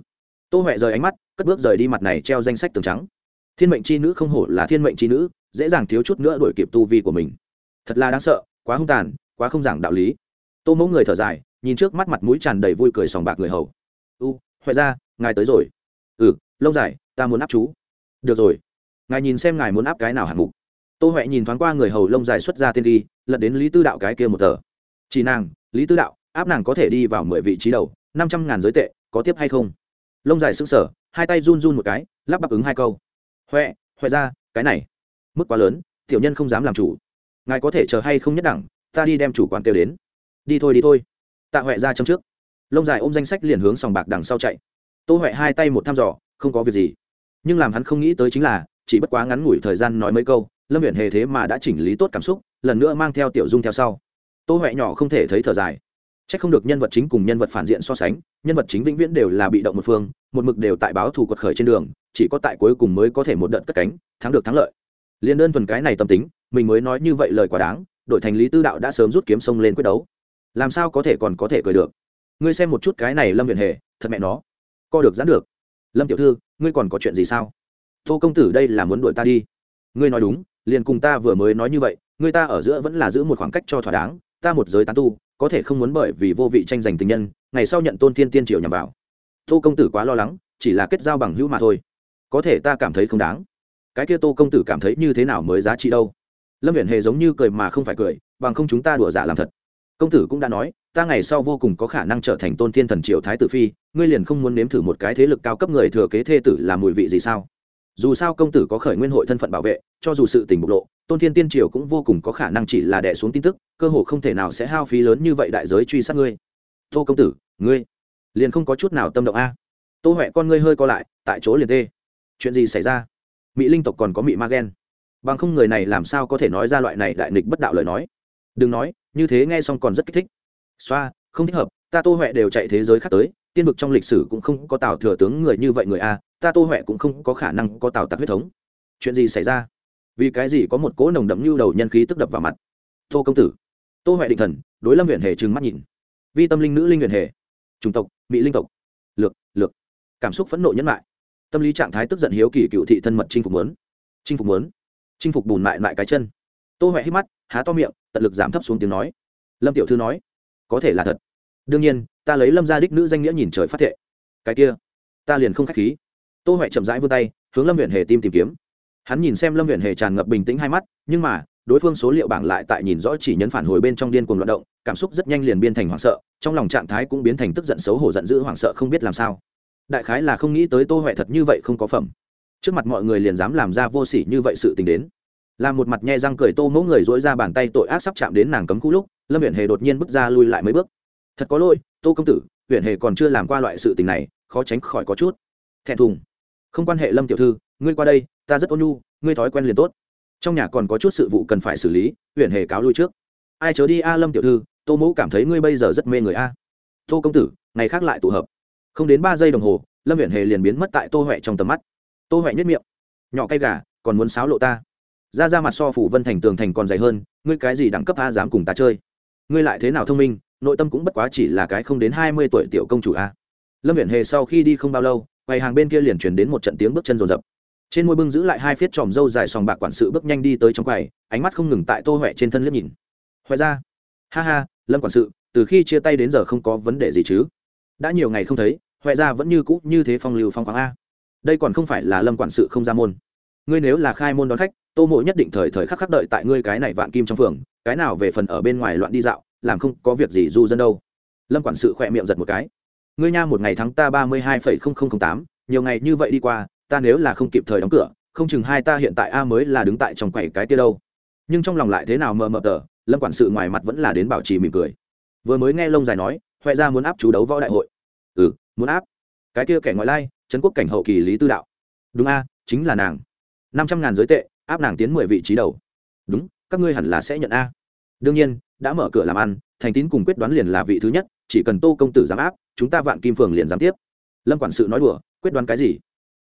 A: Tô huệ rời ánh mắt, cất bước rời đi mặt này treo danh sách tường trắng. Thiên mệnh c h i nữ không hổ là thiên mệnh c h i nữ, dễ dàng thiếu chút nữa đuổi kịp tu vi của mình. Thật là đáng sợ, quá hung tàn, quá không giảng đạo lý. Tô mẫu người thở dài nhìn trước mắt mặt mũi tràn đầy vui cười sòng bạc người hầu. U, huệ ra ngài tới rồi. Ừ lâu dài, ta muốn áp chú. Được rồi, ngài nhìn xem ngài muốn áp cái nào hạng mục. Tô huệ nhìn thoáng qua người hầu lông dài xuất ra tiên đi lật đến lý tư đạo cái kia một tờ. Chỉ nàng, lý tư đạo, áp nàng có thể đi vào mười vị trí đầu, năm trăm ngàn giới tệ, có tiếp hay không? Lông dài sững sờ, hai tay run run một cái, lắp bắp ứng hai câu. Huệ huệ ra cái này, mức quá lớn, tiểu nhân không dám làm chủ. Ngài có thể chờ hay không nhất đẳng, ta đi đem chủ quán kêu đến. Đi thôi đi thôi tạ huệ ra châm trước. Lông dài ôm danh sách liền hướng sòng bạc đằng sau chạy. Tô huệ hai tay một thăm dò, không có việc gì. Nhưng làm hắn không nghĩ tới chính là, chỉ bất quá ngắn ngủi thời gian nói mấy câu, lâm viện hề thế mà đã chỉnh lý tốt cảm xúc, lần nữa mang theo tiểu dung theo sau. Tô huệ nhỏ không thể thấy thở dài. C h ắ c không được nhân vật chính cùng nhân vật phản diện so sánh, nhân vật chính vĩnh viễn đều là bị động một phương, một mực đều tại báo thù quật khởi trên đường, chỉ có tại cuối cùng mới có thể một đợt cất cánh, thắng được thắng lợi. Liền đơn thuần cái này tâm tính, mình mới nói như vậy lời quá đáng đội thành lý tư đạo đã sớm rút kiếm sông lên quyết đấu làm sao có thể còn có thể cười được? Ngươi xem một chút cái này lâm viện hề, thật mẹ nó. Co được giãn được. Lâm tiểu thư, ngươi còn có chuyện gì sao? Tô công tử đây là muốn đuổi ta đi. Ngươi nói đúng, liền cùng ta vừa mới nói như vậy, ngươi ta ở giữa vẫn là giữ một khoảng cách cho thỏa đáng, ta một giới tán tu, có thể không muốn bởi vì vô vị tranh giành tình nhân, ngày sau nhận tôn thiên tiên triều nhằm vào. Tô công tử quá lo lắng, chỉ là kết giao bằng hữu mà thôi. Có thể ta cảm thấy không đáng. Cái kia tô công tử cảm thấy như thế nào mới giá trị đâu? Lâm viễn hề giống như cười mà không phải cười, bằng không chúng ta đùa giả làm thật công tử cũng đã nói, ta ngày sau vô cùng có khả năng trở thành tôn thiên thần triều thái tử phi, ngươi liền không muốn nếm thử một cái thế lực cao cấp người thừa kế thê tử làm mùi vị gì sao? Dù sao công tử có khởi nguyên hội thân phận bảo vệ, cho dù sự tình bộc lộ, tôn thiên tiên triều cũng vô cùng có khả năng chỉ là đẻ xuống tin tức, cơ hồ không thể nào sẽ hao phí lớn như vậy đại giới truy sát ngươi. Tô công tử, ngươi liền không có chút nào tâm động a. Tô huệ con ngươi hơi co lại, tại chỗ liền tê. Chuyện gì xảy ra? Mỹ linh tộc còn có mỹ ma ghen bằng không người này làm sao có thể nói ra loại này đại nghịch bất đạo lời nói? Đừng nói, như thế nghe xong còn rất kích thích. Xoa, không thích hợp, ta tô huệ đều chạy thế giới khác tới, tiên vực trong lịch sử cũng không có tào thừa tướng người như vậy người a, ta tô huệ cũng không có khả năng có tào tặc huyết thống. Chuyện gì xảy ra? Vì cái gì có một cỗ nồng đậm như đầu nhân khí tức đập vào mặt? Tô công tử. Tô huệ định thần, đối lâm huyện hề trừng mắt nhìn. Vi tâm linh nữ linh huyện hề. Chủng tộc mỹ linh tộc. Lược lược. Cảm xúc phẫn nộ nhẫn lại. Tâm lý trạng thái tức giận hiếu kỳ cựu thị thân mật chinh phục muốn. Chinh phục muốn. Chinh phục bùn mại lại cái chân tô huệ hít mắt, há to miệng, tận lực giảm thấp xuống tiếng nói. Lâm tiểu thư nói, có thể là thật. Đương nhiên, ta lấy lâm gia đích nữ danh nghĩa nhìn trời phát thệ. Cái kia, ta liền không k h á c h khí. Tô huệ chậm rãi vươn tay, hướng lâm huyện hề tim tìm kiếm. Hắn nhìn xem lâm huyện hề tràn ngập bình tĩnh hai mắt, nhưng mà, đối phương số liệu bảng lại tại nhìn rõ chỉ nhấn phản hồi bên trong điên cuồng loạt động, cảm xúc rất nhanh liền biên thành hoảng sợ, trong lòng trạng thái cũng biến thành tức giận xấu hổ giận dữ hoảng sợ không biết làm sao. Đại khái là không nghĩ tới tô huệ thật như vậy không có phẩm. Trước mặt mọi người liền dám làm ra vô sỉ như vậy sự tình đến làm một mặt nhe răng cười tô mỗ người dỗi ra bàn tay tội ác sắp chạm đến nàng cấm khu lúc, lâm huyện hề đột nhiên bước ra lui lại mấy bước. Thật có lỗi, tô công tử huyện hề còn chưa làm qua loại sự tình này, khó tránh khỏi có chút. Thẹn thùng. Không quan hệ lâm tiểu thư, ngươi qua đây, ta rất ôn nhu, ngươi thói quen liền tốt. Trong nhà còn có chút sự vụ cần phải xử lý huyện hề cáo lui trước. Ai chớ đi a, lâm tiểu thư, tô mẫu cảm thấy ngươi bây giờ rất mê người a. Tô công tử, ngày khác lại tụ hợp. Không đến ba giây đồng hồ, lâm huyện hề liền biến mất tại tô huệ trong tầm mắt. Tô huệ nhất miệng. Nhỏ cay gà, còn muốn sáo lộ ta ra ra mặt so phủ vân thành tường thành còn dày hơn, ngươi cái gì đẳng cấp a dám cùng ta chơi? Ngươi lại thế nào thông minh, nội tâm cũng bất quá chỉ là cái không đến hai mươi tuổi tiểu công chủ a. Lâm viện hề sau khi đi không bao lâu, quầy hàng bên kia liền chuyển đến một trận tiếng bước chân rồn rập trên môi bưng giữ lại hai phiết tròm râu dài sòng bạc quản sự bước nhanh đi tới trong quầy, ánh mắt không ngừng tại tô huệ trên thân liếc nhìn. Huệ ra. Ha ha, lâm quản sự, từ khi chia tay đến giờ không có vấn đề gì chứ? Đã nhiều ngày không thấy, huệ ra vẫn như cũ như thế phong lưu phong khoáng a. Đây còn không phải là lâm quản sự không ra môn. Ngươi nếu là khai môn đón khách tô mộ nhất định thời thời khắc khắc đợi tại ngươi cái này vạn kim trong phường, cái nào về phần ở bên ngoài loạn đi dạo, làm không có việc gì du dân đâu. Lâm quản sự khỏe miệng giật một cái. Ngươi nha, một ngày tháng ta ba mươi hai phẩy không không không tám, nhiều ngày như vậy đi qua, ta nếu là không kịp thời đóng cửa, không chừng hai ta hiện tại a mới là đứng tại trong quầy cái kia đâu. Nhưng trong lòng lại thế nào mờ mờ tờ, lâm quản sự ngoài mặt vẫn là đến bảo trì mỉm cười. Vừa mới nghe lông dài nói huệ ra muốn áp chú đấu võ đại hội. Ừ muốn áp. Cái kia kẻ ngoại lai, trấn quốc cảnh hậu kỳ lý tư đạo. Đúng a, chính là nàng. Năm trăm ngàn giới tệ áp nàng tiến mười vị trí đầu. Đúng các ngươi hẳn là sẽ nhận a. Đương nhiên đã mở cửa làm ăn thành tín cùng quyết đoán liền là vị thứ nhất chỉ cần tô công tử dám áp chúng ta vạn kim phường liền dám tiếp. Lâm quản sự nói đùa quyết đoán cái gì?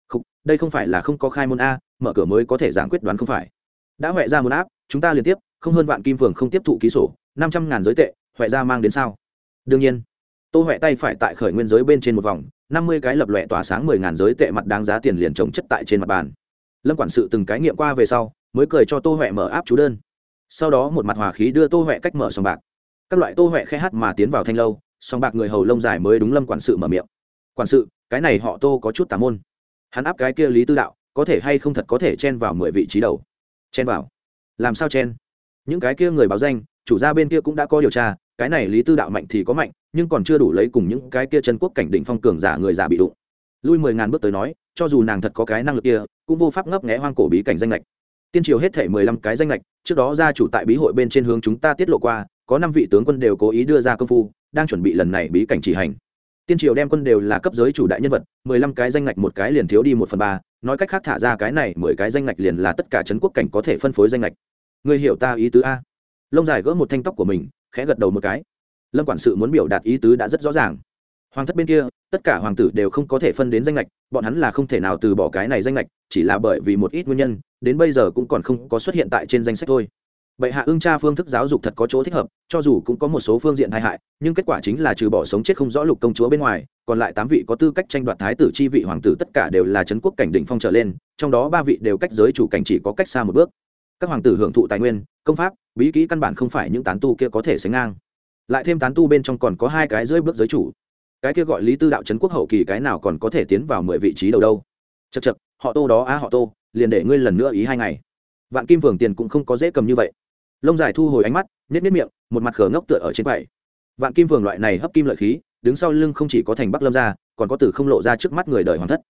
A: Không, đây không phải là không có khai môn a mở cửa mới có thể giảng quyết đoán không phải. Đã huệ ra môn áp chúng ta liên tiếp không hơn vạn kim phường không tiếp thụ ký sổ năm trăm ngàn giới tệ huệ ra mang đến sao? Đương nhiên tô huệ tay phải tại khởi nguyên giới bên trên một vòng năm mươi cái lập lòe tỏa sáng mười ngàn giới tệ mặt đáng giá tiền liền trồng chất tại trên mặt bàn lâm quản sự từng cái nghiệm qua về sau, mới cười cho tô huệ mở áp chú đơn. Sau đó một mặt hòa khí đưa tô huệ cách mở sòng bạc. Các loại tô huệ khe hát mà tiến vào thanh lâu, sòng bạc người hầu lông dài mới đúng lâm quản sự mở miệng. Quản sự, cái này họ tô có chút tà môn. Hắn áp cái kia lý tư đạo, có thể hay không thật có thể chen vào mười vị trí đầu? Chen vào? Làm sao chen? Những cái kia người báo danh, chủ gia bên kia cũng đã có điều tra, cái này lý tư đạo mạnh thì có mạnh, nhưng còn chưa đủ lấy cùng những cái kia chân quốc cảnh đỉnh phong cường giả người giả bị đụng. Lui mười ngàn bước tới nói cho dù nàng thật có cái năng lực kia, cũng vô pháp ngấp nghé hoang cổ bí cảnh danh lệch tiên triều hết thể mười lăm cái danh lệch trước đó gia chủ tại bí hội bên trên hướng chúng ta tiết lộ qua, có năm vị tướng quân đều cố ý đưa ra công phu, đang chuẩn bị lần này bí cảnh chỉ hành. Tiên triều đem quân đều là cấp giới chủ đại nhân vật, mười lăm cái danh lệch một cái liền thiếu đi một phần ba, nói cách khác thả ra cái này mười cái danh lệch liền là tất cả trấn quốc cảnh có thể phân phối danh lệch người hiểu ta ý tứ a? Lông dài gỡ một thanh tóc của mình, khẽ gật đầu một cái. Lâm quản sự muốn biểu đạt ý tứ đã rất rõ ràng hoàng thất bên kia, tất cả hoàng tử đều không có thể phân đến danh lệch bọn hắn là không thể nào từ bỏ cái này danh lệch chỉ là bởi vì một ít nguyên nhân, đến bây giờ cũng còn không có xuất hiện tại trên danh sách thôi. Bệ hạ ưng tra phương thức giáo dục thật có chỗ thích hợp, cho dù cũng có một số phương diện tai hại, nhưng kết quả chính là trừ bỏ sống chết không rõ lục công chúa bên ngoài, còn lại tám vị có tư cách tranh đoạt thái tử chi vị hoàng tử tất cả đều là trấn quốc cảnh đỉnh phong trở lên, trong đó ba vị đều cách giới chủ cảnh chỉ có cách xa một bước. Các hoàng tử hưởng thụ tài nguyên, công pháp, bí kỹ căn bản không phải những tán tu kia có thể sánh ngang. Lại thêm tán tu bên trong còn có hai cái dưới bước giới chủ cái kia gọi lý tư đạo trấn quốc hậu kỳ cái nào còn có thể tiến vào mười vị trí đầu đâu? Chật chật họ tô đó, á, họ tô, liền để ngươi lần nữa ý hai ngày. Vạn kim phường tiền cũng không có dễ cầm như vậy. Lông dài thu hồi ánh mắt nếp nếp miệng, một mặt khở ngốc tựa ở trên quầy. Vạn kim phường loại này hấp kim lợi khí, đứng sau lưng không chỉ có thành bắc lâm ra còn có từ không lộ ra trước mắt người đời hoàng thất.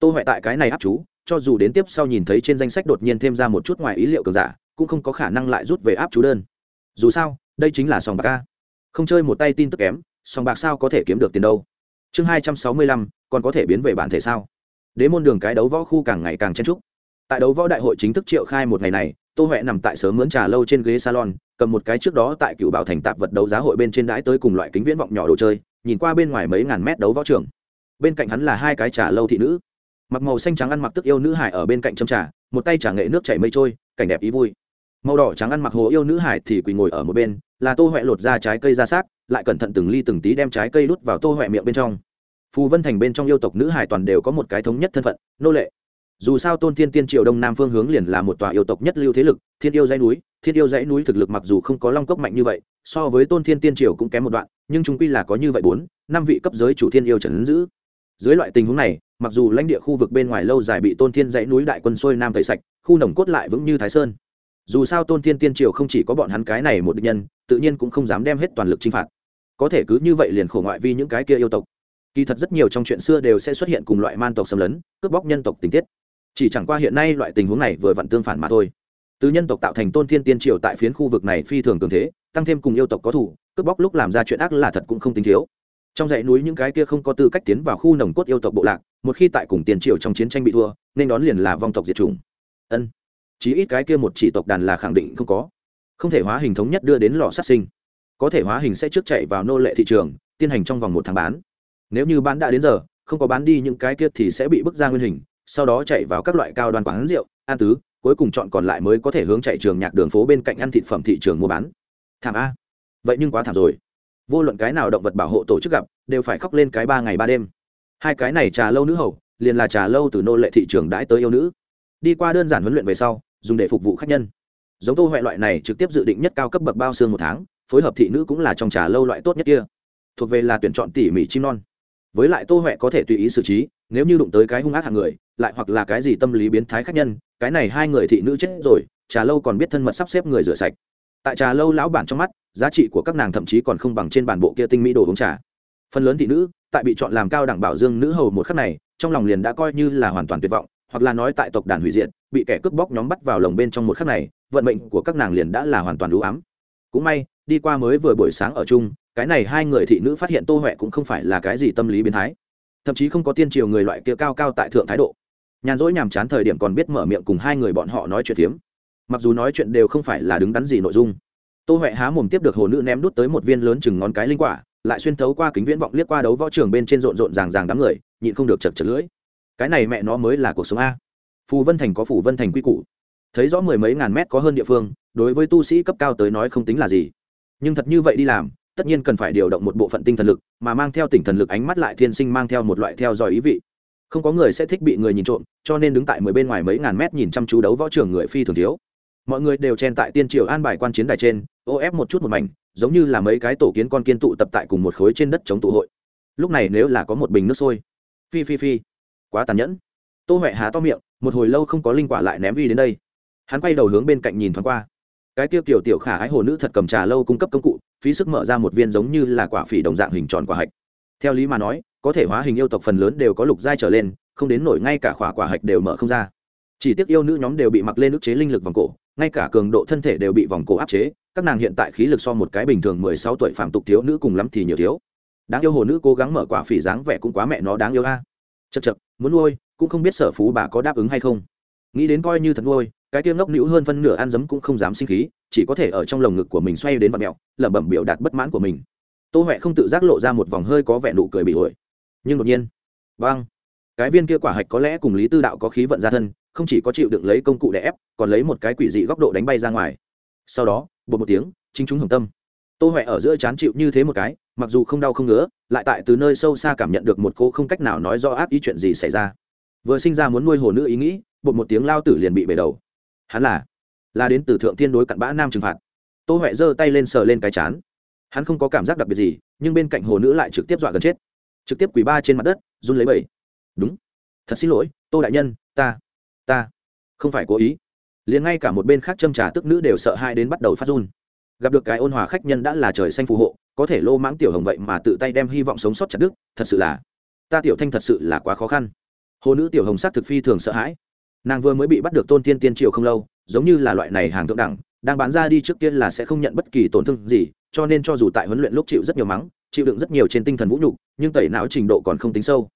A: Tô huệ tại cái này áp chú, cho dù đến tiếp sau nhìn thấy trên danh sách đột nhiên thêm ra một chút ngoài ý liệu cường giả, cũng không có khả năng lại rút về áp chú đơn. Dù sao, đây chính là sòng bạc ca không chơi một tay tin tức kém sòng bạc sao có thể kiếm được tiền đâu? Chương hai trăm sáu mươi lăm, còn có thể biến về bản thể sao? Đế môn đường cái đấu võ khu càng ngày càng chen trúc. Tại đấu võ đại hội chính thức triệu khai một ngày này, tô huệ nằm tại sớm mướn trà lâu trên ghế salon, cầm một cái trước đó tại cựu bảo thành tạp vật đấu giá hội bên trên đãi tới cùng loại kính viễn vọng nhỏ đồ chơi, nhìn qua bên ngoài mấy ngàn mét đấu võ trường. Bên cạnh hắn là hai cái trà lâu thị nữ. Mặc màu xanh trắng ăn mặc tức yêu nữ hải ở bên cạnh châm trà, một tay trà nghệ nước chảy mây trôi, cảnh đẹp ý vui màu đỏ trắng ăn mặc hồ yêu nữ hải thì quỳ ngồi ở một bên, là tô huệ lột ra trái cây ra xác, lại cẩn thận từng ly từng tí đem trái cây đút vào tô huệ miệng bên trong. Phù vân thành bên trong yêu tộc nữ hải toàn đều có một cái thống nhất thân phận, nô lệ. Dù sao tôn thiên tiên triều đông nam phương hướng liền là một tòa yêu tộc nhất lưu thế lực, thiên yêu dãy núi, thiên yêu dãy núi thực lực mặc dù không có long cốc mạnh như vậy, so với tôn thiên tiên triều cũng kém một đoạn, nhưng chúng quy là có như vậy bốn, năm vị cấp giới chủ thiên yêu trần giữ. Dưới loại tình huống này, mặc dù lãnh địa khu vực bên ngoài lâu dài bị tôn thiên dãy núi đại quân xuôi nam tẩy sạch, khu nồng cốt lại vững như thái sơn dù sao tôn thiên tiên triều không chỉ có bọn hắn cái này một địch nhân, tự nhiên cũng không dám đem hết toàn lực chinh phạt. Có thể cứ như vậy liền khổ ngoại vi những cái kia yêu tộc. Kỳ thật rất nhiều trong chuyện xưa đều sẽ xuất hiện cùng loại man tộc xâm lấn, cướp bóc nhân tộc tình tiết. Chỉ chẳng qua hiện nay loại tình huống này vừa vặn tương phản mà thôi. Từ nhân tộc tạo thành tôn thiên tiên triều tại phiến khu vực này phi thường cường thế, tăng thêm cùng yêu tộc có thủ, cướp bóc lúc làm ra chuyện ác là thật cũng không tính thiếu. Trong dãy núi những cái kia không có tư cách tiến vào khu nồng cốt yêu tộc bộ lạc, một khi tại cùng tiền triều trong chiến tranh bị thua, nên đón liền là vong tộc diệt chủng. Ân chí ít cái kia một chỉ tộc đàn là khẳng định không có. Không thể hóa hình thống nhất đưa đến lò sát sinh. Có thể hóa hình sẽ trước chạy vào nô lệ thị trường, tiến hành trong vòng một tháng bán. Nếu như bán đã đến giờ, không có bán đi những cái kia thì sẽ bị bức ra nguyên hình, sau đó chạy vào các loại cao đoàn quán rượu an tứ, cuối cùng chọn còn lại mới có thể hướng chạy trường nhạc đường phố bên cạnh ăn thịt phẩm thị trường mua bán. Thảm a. Vậy nhưng quá thảm rồi. Vô luận cái nào động vật bảo hộ tổ chức gặp, đều phải khóc lên cái ba ngày ba đêm. Hai cái này trà lâu nữ hầu, liền là trà lâu từ nô lệ thị trường đãi tới yêu nữ đi qua đơn giản huấn luyện về sau, dùng để phục vụ khách nhân. Giống tô huệ loại này trực tiếp dự định nhất cao cấp bậc bao xương một tháng, phối hợp thị nữ cũng là trong trà lâu loại tốt nhất kia. Thuộc về là tuyển chọn tỉ mỉ chim non. Với lại tô huệ có thể tùy ý xử trí, nếu như đụng tới cái hung ác hạng người, lại hoặc là cái gì tâm lý biến thái khác nhân, cái này hai người thị nữ chết rồi, trà lâu còn biết thân mật sắp xếp người rửa sạch. Tại trà lâu lão bản trong mắt, giá trị của các nàng thậm chí còn không bằng trên bản bộ kia tinh mỹ đồ uống trà. Phần lớn thị nữ, tại bị chọn làm cao đẳng bảo dương nữ hầu một khắc này, trong lòng liền đã coi như là hoàn toàn tuyệt vọng hoặc là nói tại tộc đàn hủy diệt, bị kẻ cướp bóc nhóm bắt vào lồng bên trong một khắc này, vận mệnh của các nàng liền đã là hoàn toàn đủ ám. Cũng may, đi qua mới vừa buổi sáng ở chung, cái này hai người thị nữ phát hiện tô huệ cũng không phải là cái gì tâm lý biến thái. Thậm chí không có tiên triều người loại kia cao cao tại thượng thái độ. Nhàn rỗi nhàm chán thời điểm còn biết mở miệng cùng hai người bọn họ nói chuyện phiếm. Mặc dù nói chuyện đều không phải là đứng đắn gì nội dung. Tô huệ há mồm tiếp được hồ nữ ném đút tới một viên lớn chừng ngón cái linh quả, lại xuyên thấu qua kính viễn vọng liếc qua đấu võ trường bên trên rộn rộn ràng ràng đám người, nhịn không được chật chật lưỡi cái này mẹ nó mới là cuộc sống a. Phù vân thành có phù vân thành quy củ. Thấy rõ mười mấy ngàn mét có hơn địa phương, đối với tu sĩ cấp cao tới nói không tính là gì. Nhưng thật như vậy đi làm, tất nhiên cần phải điều động một bộ phận tinh thần lực, mà mang theo tỉnh thần lực ánh mắt lại thiên sinh mang theo một loại theo dõi ý vị. Không có người sẽ thích bị người nhìn trộm, cho nên đứng tại mười bên ngoài mấy ngàn mét nhìn chăm chú đấu võ trường người phi thường thiếu. Mọi người đều chen tại tiên triều an bài quan chiến đài trên, ô ép một chút một mảnh, giống như là mấy cái tổ kiến con kiên tụ tập tại cùng một khối trên đất chống tụ hội. Lúc này nếu là có một bình nước sôi, phi phi phi quá tàn nhẫn. Tô huệ há to miệng, một hồi lâu không có linh quả lại ném uy đến đây. Hắn quay đầu hướng bên cạnh nhìn thoáng qua. Cái tiêu tiểu tiểu khả ái hồ nữ thật cầm trà lâu cung cấp công cụ, phí sức mở ra một viên giống như là quả phỉ đồng dạng hình tròn quả hạch. Theo lý mà nói, có thể hóa hình yêu tộc phần lớn đều có lục giai trở lên, không đến nổi ngay cả khỏa quả hạch đều mở không ra. Chỉ tiếc yêu nữ nhóm đều bị mặc lên ức chế linh lực vòng cổ, ngay cả cường độ thân thể đều bị vòng cổ áp chế, các nàng hiện tại khí lực so một cái bình thường mười sáu tuổi phạm tục thiếu nữ cùng lắm thì nhiều thiếu. Đáng yêu hồ nữ cố gắng mở quả phỉ dáng vẻ cũng quá mẹ nó đáng yêu a. À. chật chật muốn nuôi, cũng không biết sở phú bà có đáp ứng hay không. Nghĩ đến coi như thật nuôi, cái tiêm ngốc nữ hơn phân nửa ăn dấm cũng không dám sinh khí, chỉ có thể ở trong lồng ngực của mình xoay đến vạt mẹo, lẩm bẩm biểu đạt bất mãn của mình. Tô huệ không tự giác lộ ra một vòng hơi có vẻ nụ cười bị ổi. Nhưng đột nhiên vâng cái viên kia quả hạch có lẽ cùng lý tư đạo có khí vận ra thân, không chỉ có chịu đựng lấy công cụ để ép, còn lấy một cái quỷ dị góc độ đánh bay ra ngoài. Sau đó bột một tiếng, chính chúng hồng tâm. Tô huệ ở giữa chán chịu như thế một cái mặc dù không đau không ngứa, lại tại từ nơi sâu xa cảm nhận được một cô không cách nào nói rõ ác ý chuyện gì xảy ra. Vừa sinh ra muốn nuôi hồ nữ ý nghĩ, bột một tiếng lao tử liền bị bể đầu. Hắn là là đến từ thượng thiên đối cặn bã nam trừng phạt. Tô huệ giơ tay lên sờ lên cái chán. Hắn không có cảm giác đặc biệt gì, nhưng bên cạnh hồ nữ lại trực tiếp dọa gần chết. Trực tiếp quỳ ba trên mặt đất, run lấy bẩy. Đúng. Thật xin lỗi, tô đại nhân, ta ta không phải cố ý. Liền ngay cả một bên khác châm trà tức nữ đều sợ hai đến bắt đầu phát run. Gặp được cái ôn hòa khách nhân đã là trời xanh phù hộ có thể lô mãng tiểu hồng vậy mà tự tay đem hy vọng sống sót chặt đức thật sự là, ta tiểu thanh thật sự là quá khó khăn. Hồ nữ tiểu hồng sắc thực phi thường sợ hãi. Nàng vừa mới bị bắt được tôn tiên tiên triều không lâu, giống như là loại này hàng thượng đẳng, đang bán ra đi trước tiên là sẽ không nhận bất kỳ tổn thương gì, cho nên cho dù tại huấn luyện lúc chịu rất nhiều mắng, chịu đựng rất nhiều trên tinh thần vũ nhục, nhưng tẩy não trình độ còn không tính sâu.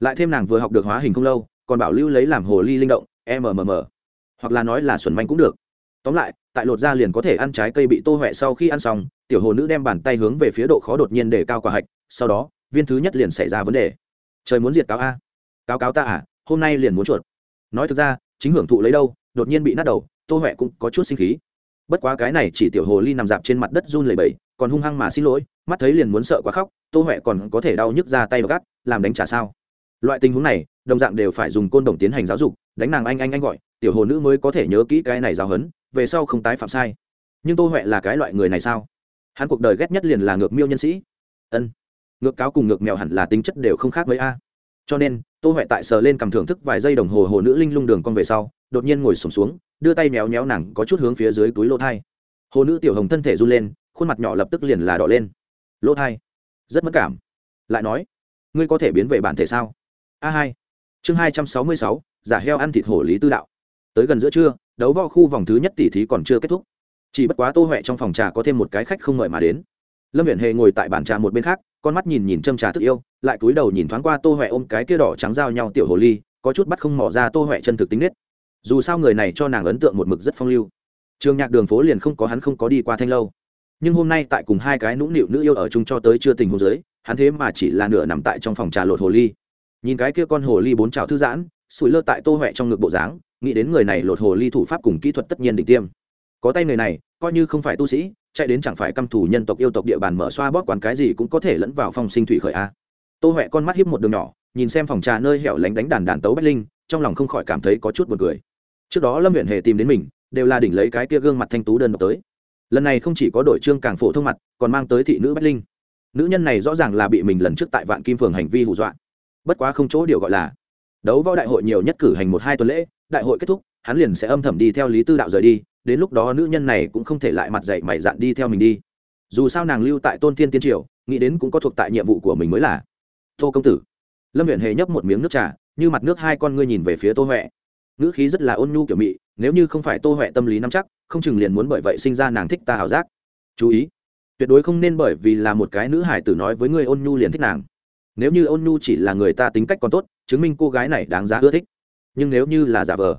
A: Lại thêm nàng vừa học được hóa hình không lâu, còn bảo lưu lấy làm hồ ly linh động mmm hoặc là nói là xuẩn manh cũng được. Tóm lại tại lột ra liền có thể ăn trái cây bị tô huệ sau khi ăn xong, tiểu hồ nữ đem bàn tay hướng về phía độ khó đột nhiên để cao quả hạch, sau đó, viên thứ nhất liền xảy ra vấn đề. Trời muốn diệt cáo a. Cáo cáo ta à hôm nay liền muốn chuột. Nói thực ra, chính hưởng thụ lấy đâu, đột nhiên bị nát đầu, tô huệ cũng có chút sinh khí. Bất quá cái này chỉ tiểu hồ ly nằm dạp trên mặt đất run lẩy bẩy, còn hung hăng mà xin lỗi, mắt thấy liền muốn sợ quá khóc, tô huệ còn có thể đau nhức ra tay và gắt, làm đánh trả sao? Loại tình huống này, đồng dạng đều phải dùng côn đồng tiến hành giáo dục, đánh nàng anh anh anh gọi, tiểu hồ nữ mới có thể nhớ kỹ cái này giáo hấn về sau không tái phạm sai. Nhưng tô huệ là cái loại người này sao? Hắn cuộc đời ghét nhất liền là ngược miêu nhân sĩ. Ân ngược cáo cùng ngược mèo hẳn là tính chất đều không khác với a. Cho nên tô huệ tại sờ lên cầm thưởng thức vài giây đồng hồ hồ nữ linh lung đường con về sau đột nhiên ngồi sùng xuống, xuống đưa tay méo méo nàng có chút hướng phía dưới túi lỗ thai. Hồ nữ tiểu hồng thân thể run lên khuôn mặt nhỏ lập tức liền là đỏ lên. Lỗ thai. Rất mất cảm. Lại nói ngươi có thể biến về bản thể sao? A hai. Chương hai trăm sáu mươi sáu giả heo ăn thịt hổ lý tư đạo. Tới gần giữa trưa đấu võ khu vòng thứ nhất tỷ thí còn chưa kết thúc. Chỉ bất quá tô huệ trong phòng trà có thêm một cái khách không mời mà đến. Lâm viện hề ngồi tại bàn trà một bên khác con mắt nhìn nhìn châm trà thức yêu lại cúi đầu nhìn thoáng qua tô huệ ôm cái kia đỏ trắng giao nhau tiểu hồ ly có chút bắt không mỏ ra tô huệ chân thực tính nết. Dù sao người này cho nàng ấn tượng một mực rất phong lưu. Trường nhạc đường phố liền không có hắn không có đi qua thanh lâu. Nhưng hôm nay tại cùng hai cái nũng nịu nữ yêu ở chung cho tới chưa tình hồ giới, hắn thế mà chỉ là nửa nằm tại trong phòng trà lột hồ ly. Nhìn cái kia con hồ ly bốn trào thư giãn sủi lơ tại tô huệ trong ngực bộ dáng nghĩ đến người này lột hồ ly thủ pháp cùng kỹ thuật tất nhiên đỉnh tiêm. Có tay người này, coi như không phải tu sĩ, chạy đến chẳng phải căm thủ nhân tộc yêu tộc địa bàn mở xoa bóp quán cái gì cũng có thể lẫn vào phòng sinh thủy khởi a. Tô huệ con mắt hiếp một đường nhỏ, nhìn xem phòng trà nơi hẻo lánh đánh đàn đàn tấu bách linh, trong lòng không khỏi cảm thấy có chút buồn cười. Trước đó lâm huyện hề tìm đến mình, đều là đỉnh lấy cái kia gương mặt thanh tú đơn độc tới. Lần này không chỉ có đội trương càng phổ thông mặt, còn mang tới thị nữ bách linh. Nữ nhân này rõ ràng là bị mình lần trước tại vạn kim phường hành vi hù dọa. Bất quá không chỗ điều gọi là đấu võ đại hội nhiều nhất cử hành một hai tuần lễ đại hội kết thúc, hắn liền sẽ âm thầm đi theo lý tư đạo rời đi, đến lúc đó nữ nhân này cũng không thể lại mặt dạy mày dạn đi theo mình đi. Dù sao nàng lưu tại tôn thiên tiên triều, nghĩ đến cũng có thuộc tại nhiệm vụ của mình mới là tô công tử. Lâm huyện hề nhấp một miếng nước trà, như mặt nước hai con ngươi nhìn về phía tô huệ. Ngữ khí rất là ôn nhu kiểu mị, nếu như không phải tô huệ tâm lý nắm chắc, không chừng liền muốn bởi vậy sinh ra nàng thích ta ảo giác. Chú ý, tuyệt đối không nên bởi vì là một cái nữ hải tử nói với người ôn nhu liền thích nàng. Nếu như ôn nhu chỉ là người ta tính cách còn tốt, chứng minh cô gái này đáng giá ưa thích nhưng nếu như là giả vờ,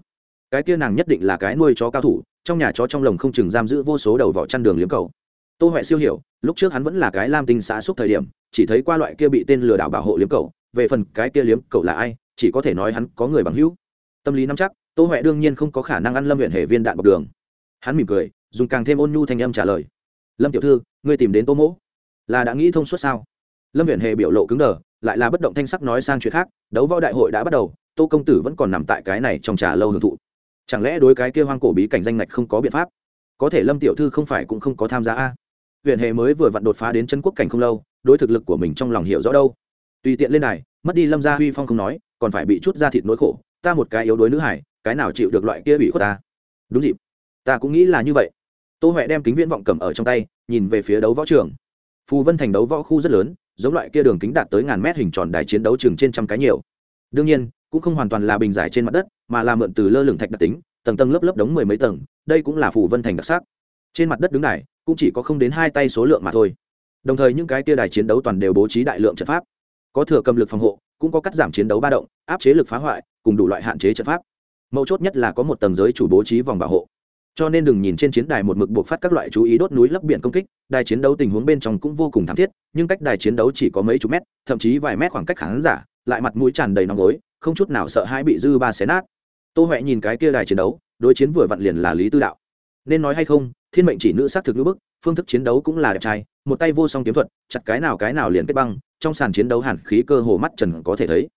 A: cái kia nàng nhất định là cái nuôi chó cao thủ, trong nhà chó trong lồng không chừng giam giữ vô số đầu vỏ chăn đường liếm cầu. Tô huệ siêu hiểu, lúc trước hắn vẫn là cái lam tinh xã suốt thời điểm, chỉ thấy qua loại kia bị tên lừa đảo bảo hộ liếm cầu, về phần cái kia liếm cầu là ai, chỉ có thể nói hắn có người bằng hữu. Tâm lý nắm chắc, tô huệ đương nhiên không có khả năng ăn lâm huyện hệ viên đạn bọc đường. Hắn mỉm cười, dùng càng thêm ôn nhu thanh âm trả lời. Lâm tiểu thư, ngươi tìm đến tô mỗ. Là đã nghĩ thông suốt sao? Lâm huyện hệ biểu lộ cứng đờ, lại là bất động thanh sắc nói sang chuyện khác, đấu võ đại hội đã bắt đầu tô công tử vẫn còn nằm tại cái này trong trà lâu hưởng thụ. Chẳng lẽ đối cái kia hoang cổ bí cảnh danh ngạch không có biện pháp? Có thể lâm tiểu thư không phải cũng không có tham gia a? Huyện hệ mới vừa vặn đột phá đến chân quốc cảnh không lâu, đối thực lực của mình trong lòng hiểu rõ đâu. Tùy tiện lên này mất đi lâm gia huy phong không nói, còn phải bị chút ra thịt nỗi khổ, ta một cái yếu đuối nữ hải, cái nào chịu được loại kia bị khuất ta? Đúng dịp. Ta cũng nghĩ là như vậy. Tô huệ đem kính viễn vọng cầm ở trong tay, nhìn về phía đấu võ trường. Phù vân thành đấu võ khu rất lớn, giống loại kia đường kính đạt tới ngàn mét hình tròn đài chiến đấu trường trên trăm cái nhiều. Đương nhiên cũng không hoàn toàn là bình giải trên mặt đất, mà là mượn từ lơ lửng thạch đặc tính, tầng tầng lớp lớp đống mười mấy tầng, đây cũng là phủ vân thành đặc sắc. Trên mặt đất đứng đài, cũng chỉ có không đến hai tay số lượng mà thôi. Đồng thời những cái tia đài chiến đấu toàn đều bố trí đại lượng trận pháp. Có thừa cầm lực phòng hộ, cũng có cắt giảm chiến đấu ba động, áp chế lực phá hoại, cùng đủ loại hạn chế trận pháp. Mấu chốt nhất là có một tầng giới chủ bố trí vòng bảo hộ. Cho nên đừng nhìn trên chiến đài một mực buộc phát các loại chú ý đốt núi lấp biển công kích, đài chiến đấu tình huống bên trong cũng vô cùng thảm thiết, nhưng cách đài chiến đấu chỉ có mấy chục mét, thậm chí vài mét khoảng cách khán giả, lại mặt mũi tràn đầy nóng gối không chút nào sợ hãi bị dư ba xé nát. Tô huệ nhìn cái kia đài chiến đấu, đối chiến vừa vặn liền là lý tư đạo. Nên nói hay không, thiên mệnh chỉ nữ xác thực nữ bức, phương thức chiến đấu cũng là đẹp trai, một tay vô song kiếm thuật, chặt cái nào cái nào liền kết băng, trong sàn chiến đấu hàn khí cơ hồ mắt trần có thể thấy.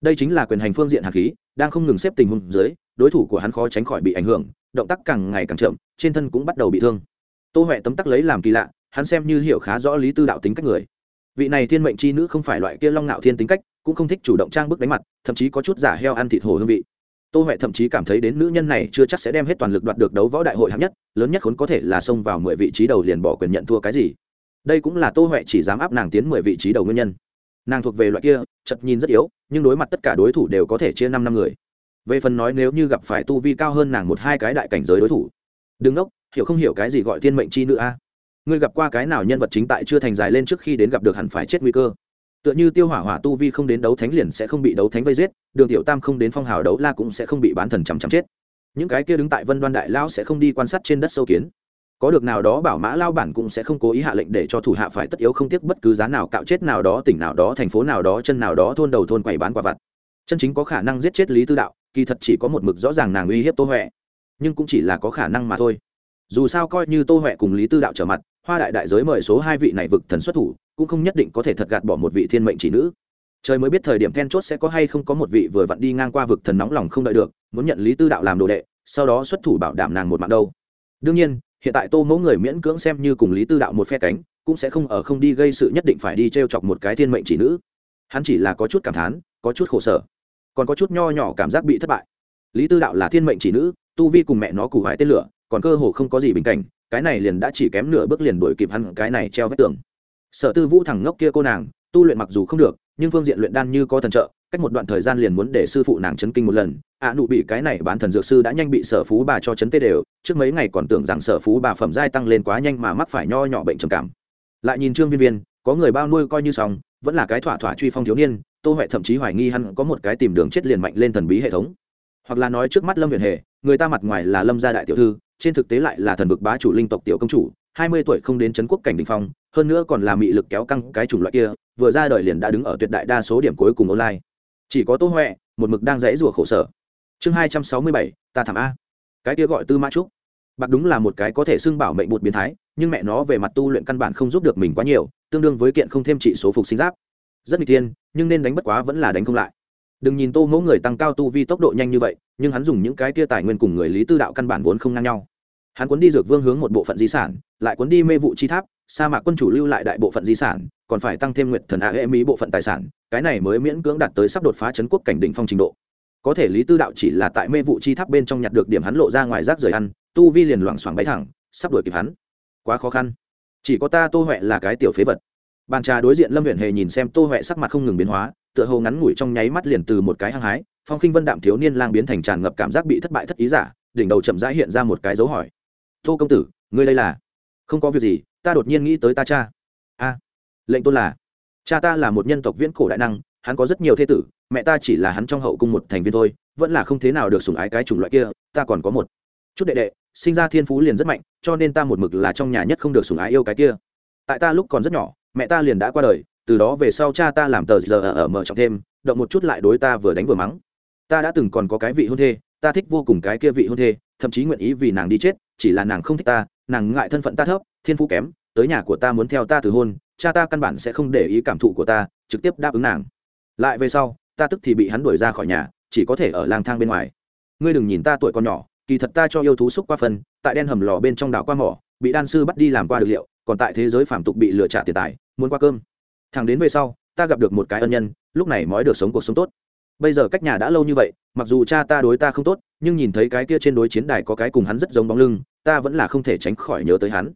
A: Đây chính là quyền hành phương diện hàn khí, đang không ngừng xếp tình huống dưới, đối thủ của hắn khó tránh khỏi bị ảnh hưởng, động tác càng ngày càng chậm, trên thân cũng bắt đầu bị thương. Tô huệ tấm tắc lấy làm kỳ lạ, hắn xem như hiểu khá rõ lý tư đạo tính cách người vị này thiên mệnh c h i nữ không phải loại kia long ngạo thiên tính cách, cũng không thích chủ động trang bức đánh mặt, thậm chí có chút giả heo ăn thịt hồ hương vị. Tô huệ thậm chí cảm thấy đến nữ nhân này chưa chắc sẽ đem hết toàn lực đoạt được đấu võ đại hội hạng nhất, lớn nhất khốn có thể là xông vào mười vị trí đầu liền bỏ quyền nhận thua cái gì. Đây cũng là tô huệ chỉ dám áp nàng tiến mười vị trí đầu nguyên nhân. Nàng thuộc về loại kia, chật nhìn rất yếu, nhưng đối mặt tất cả đối thủ đều có thể chia năm năm người. Về phần nói nếu như gặp phải tu vi cao hơn nàng một hai cái đại cảnh giới đối thủ. Đừng đốc hiểu không hiểu cái gì gọi thiên mệnh chi nữ a? Ngươi gặp qua cái nào nhân vật chính tại chưa thành dài lên trước khi đến gặp được hẳn phải chết nguy cơ? Tựa như tiêu hỏa hỏa tu vi không đến đấu thánh liền sẽ không bị đấu thánh vây giết, đường tiểu tam không đến phong hào đấu la cũng sẽ không bị bán thần chằm chằm chết. Những cái kia đứng tại vân đoan đại lao sẽ không đi quan sát trên đất sâu kiến. Có được nào đó bảo mã lao bản cũng sẽ không cố ý hạ lệnh để cho thủ hạ phải tất yếu không tiếc bất cứ giá nào cạo chết nào đó, tỉnh nào đó, thành phố nào đó, chân nào đó, thôn đầu thôn quầy bán quả vặt. Chân chính có khả năng giết chết lý tư đạo, kỳ thật chỉ có một mực rõ ràng nàng uy hiếp tô huệ. Nhưng cũng chỉ là có khả năng mà thôi. Dù sao coi như tô huệ cùng lý tư đạo trở mặt hoa đại đại giới mời số hai vị này vực thần xuất thủ, cũng không nhất định có thể thật gạt bỏ một vị thiên mệnh chỉ nữ. Trời mới biết thời điểm then chốt sẽ có hay không có một vị vừa vặn đi ngang qua vực thần nóng lòng không đợi được, muốn nhận lý tư đạo làm đồ đệ, sau đó xuất thủ bảo đảm nàng một mạng đâu. Đương nhiên, hiện tại tô mẫu người miễn cưỡng xem như cùng lý tư đạo một phe cánh, cũng sẽ không ở không đi gây sự nhất định phải đi t r e o chọc một cái thiên mệnh chỉ nữ. Hắn chỉ là có chút cảm thán, có chút khổ sở, còn có chút nho nhỏ cảm giác bị thất bại. Lý tư đạo là thiên mệnh chỉ nữ, tu vi cùng mẹ nó củ hại tên lửa, còn cơ hồ không có gì bình cảnh cái này liền đã chỉ kém nửa bước liền đuổi kịp hắn cái này treo vết tường. Sở tư vũ thẳng ngốc kia cô nàng tu luyện mặc dù không được nhưng phương diện luyện đan như có thần trợ cách một đoạn thời gian liền muốn để sư phụ nàng chấn kinh một lần. Ạ à, nụ bị cái này bán thần dược sư đã nhanh bị sở phú bà cho chấn tê đều trước mấy ngày còn tưởng rằng sở phú bà phẩm giai tăng lên quá nhanh mà mắc phải nho nhỏ bệnh trầm cảm. Lại nhìn trương viên viên có người bao nuôi coi như xong vẫn là cái thỏa thỏa truy phong thiếu niên tô huệ thậm chí hoài nghi hắn có một cái tìm đường chết liền mạnh lên thần bí hệ thống. Hoặc là nói trước mắt lâm huyền hề người ta mặt ngoài là lâm gia đại tiểu thư trên thực tế lại là thần vực bá chủ linh tộc tiểu công chủ, hai mươi tuổi không đến chấn quốc cảnh đình phong, hơn nữa còn là mị lực kéo căng cái chủng loại kia, vừa ra đời liền đã đứng ở tuyệt đại đa số điểm cuối cùng online. Chỉ có tô huệ, một mực đang dãy rùa khổ sở. Chương hai trăm sáu mươi bảy, ta thảm a. Cái kia gọi tư mã trúc. Bạc đúng là một cái có thể xưng bảo mệnh bụt biến thái, nhưng mẹ nó về mặt tu luyện căn bản không giúp được mình quá nhiều, tương đương với kiện không thêm trị số phục sinh giáp. Rất n g tiên nhưng nên đánh bất quá vẫn là đánh không lại đừng nhìn tô mẫu người tăng cao tu vi tốc độ nhanh như vậy, nhưng hắn dùng những cái kia tài nguyên cùng người lý tư đạo căn bản vốn không ngang nhau. Hắn cuốn đi dược vương hướng một bộ phận di sản, lại cuốn đi mê vụ chi tháp, sa mạc quân chủ lưu lại đại bộ phận di sản, còn phải tăng thêm nguyệt thần a hệ mỹ bộ phận tài sản, cái này mới miễn cưỡng đạt tới sắp đột phá chấn quốc cảnh đỉnh phong trình độ. Có thể lý tư đạo chỉ là tại mê vụ chi tháp bên trong nhặt được điểm hắn lộ ra ngoài rác rời ăn, tu vi liền loảng xoảng bay thẳng, sắp đuổi kịp hắn. Quá khó khăn. Chỉ có ta tô huệ là cái tiểu phế vật. Bàn trà đối diện lâm huyện hề nhìn xem tô huệ sắc mặt không ngừng biến hóa tựa hồ ngắn ngủi trong nháy mắt liền từ một cái hăng hái, phong khinh vân đạm thiếu niên lang biến thành tràn ngập cảm giác bị thất bại thất ý giả, đỉnh đầu chậm rãi hiện ra một cái dấu hỏi. Tô công tử, ngươi đây là? Không có việc gì, ta đột nhiên nghĩ tới ta cha. A, lệnh tôn là? Cha ta là một nhân tộc viễn cổ đại năng, hắn có rất nhiều thê tử, mẹ ta chỉ là hắn trong hậu cung một thành viên thôi, vẫn là không thế nào được sủng ái cái chủng loại kia, ta còn có một chút đệ đệ, sinh ra thiên phú liền rất mạnh, cho nên ta một mực là trong nhà nhất không được sủng ái yêu cái kia. Tại ta lúc còn rất nhỏ, mẹ ta liền đã qua đời từ đó về sau cha ta làm tờ giờ ở mở trọng thêm, động một chút lại đối ta vừa đánh vừa mắng. Ta đã từng còn có cái vị hôn thê, ta thích vô cùng cái kia vị hôn thê, thậm chí nguyện ý vì nàng đi chết, chỉ là nàng không thích ta, nàng ngại thân phận ta thấp, thiên phú kém, tới nhà của ta muốn theo ta từ hôn, cha ta căn bản sẽ không để ý cảm thụ của ta, trực tiếp đáp ứng nàng. Lại về sau, ta tức thì bị hắn đuổi ra khỏi nhà, chỉ có thể ở lang thang bên ngoài. Ngươi đừng nhìn ta tuổi còn nhỏ, kỳ thật ta cho yêu thú xúc qua phân, tại đen hầm lò bên trong đảo qua mỏ, bị đan sư bắt đi làm qua được liệu, còn tại thế giới phạm tục bị lừa trả tiền tài, muốn qua cơm thằng đến về sau, ta gặp được một cái ân nhân, lúc này mới được sống cuộc sống tốt. Bây giờ cách nhà đã lâu như vậy, mặc dù cha ta đối ta không tốt, nhưng nhìn thấy cái kia trên đối chiến đài có cái cùng hắn rất giống bóng lưng, ta vẫn là không thể tránh khỏi nhớ tới hắn.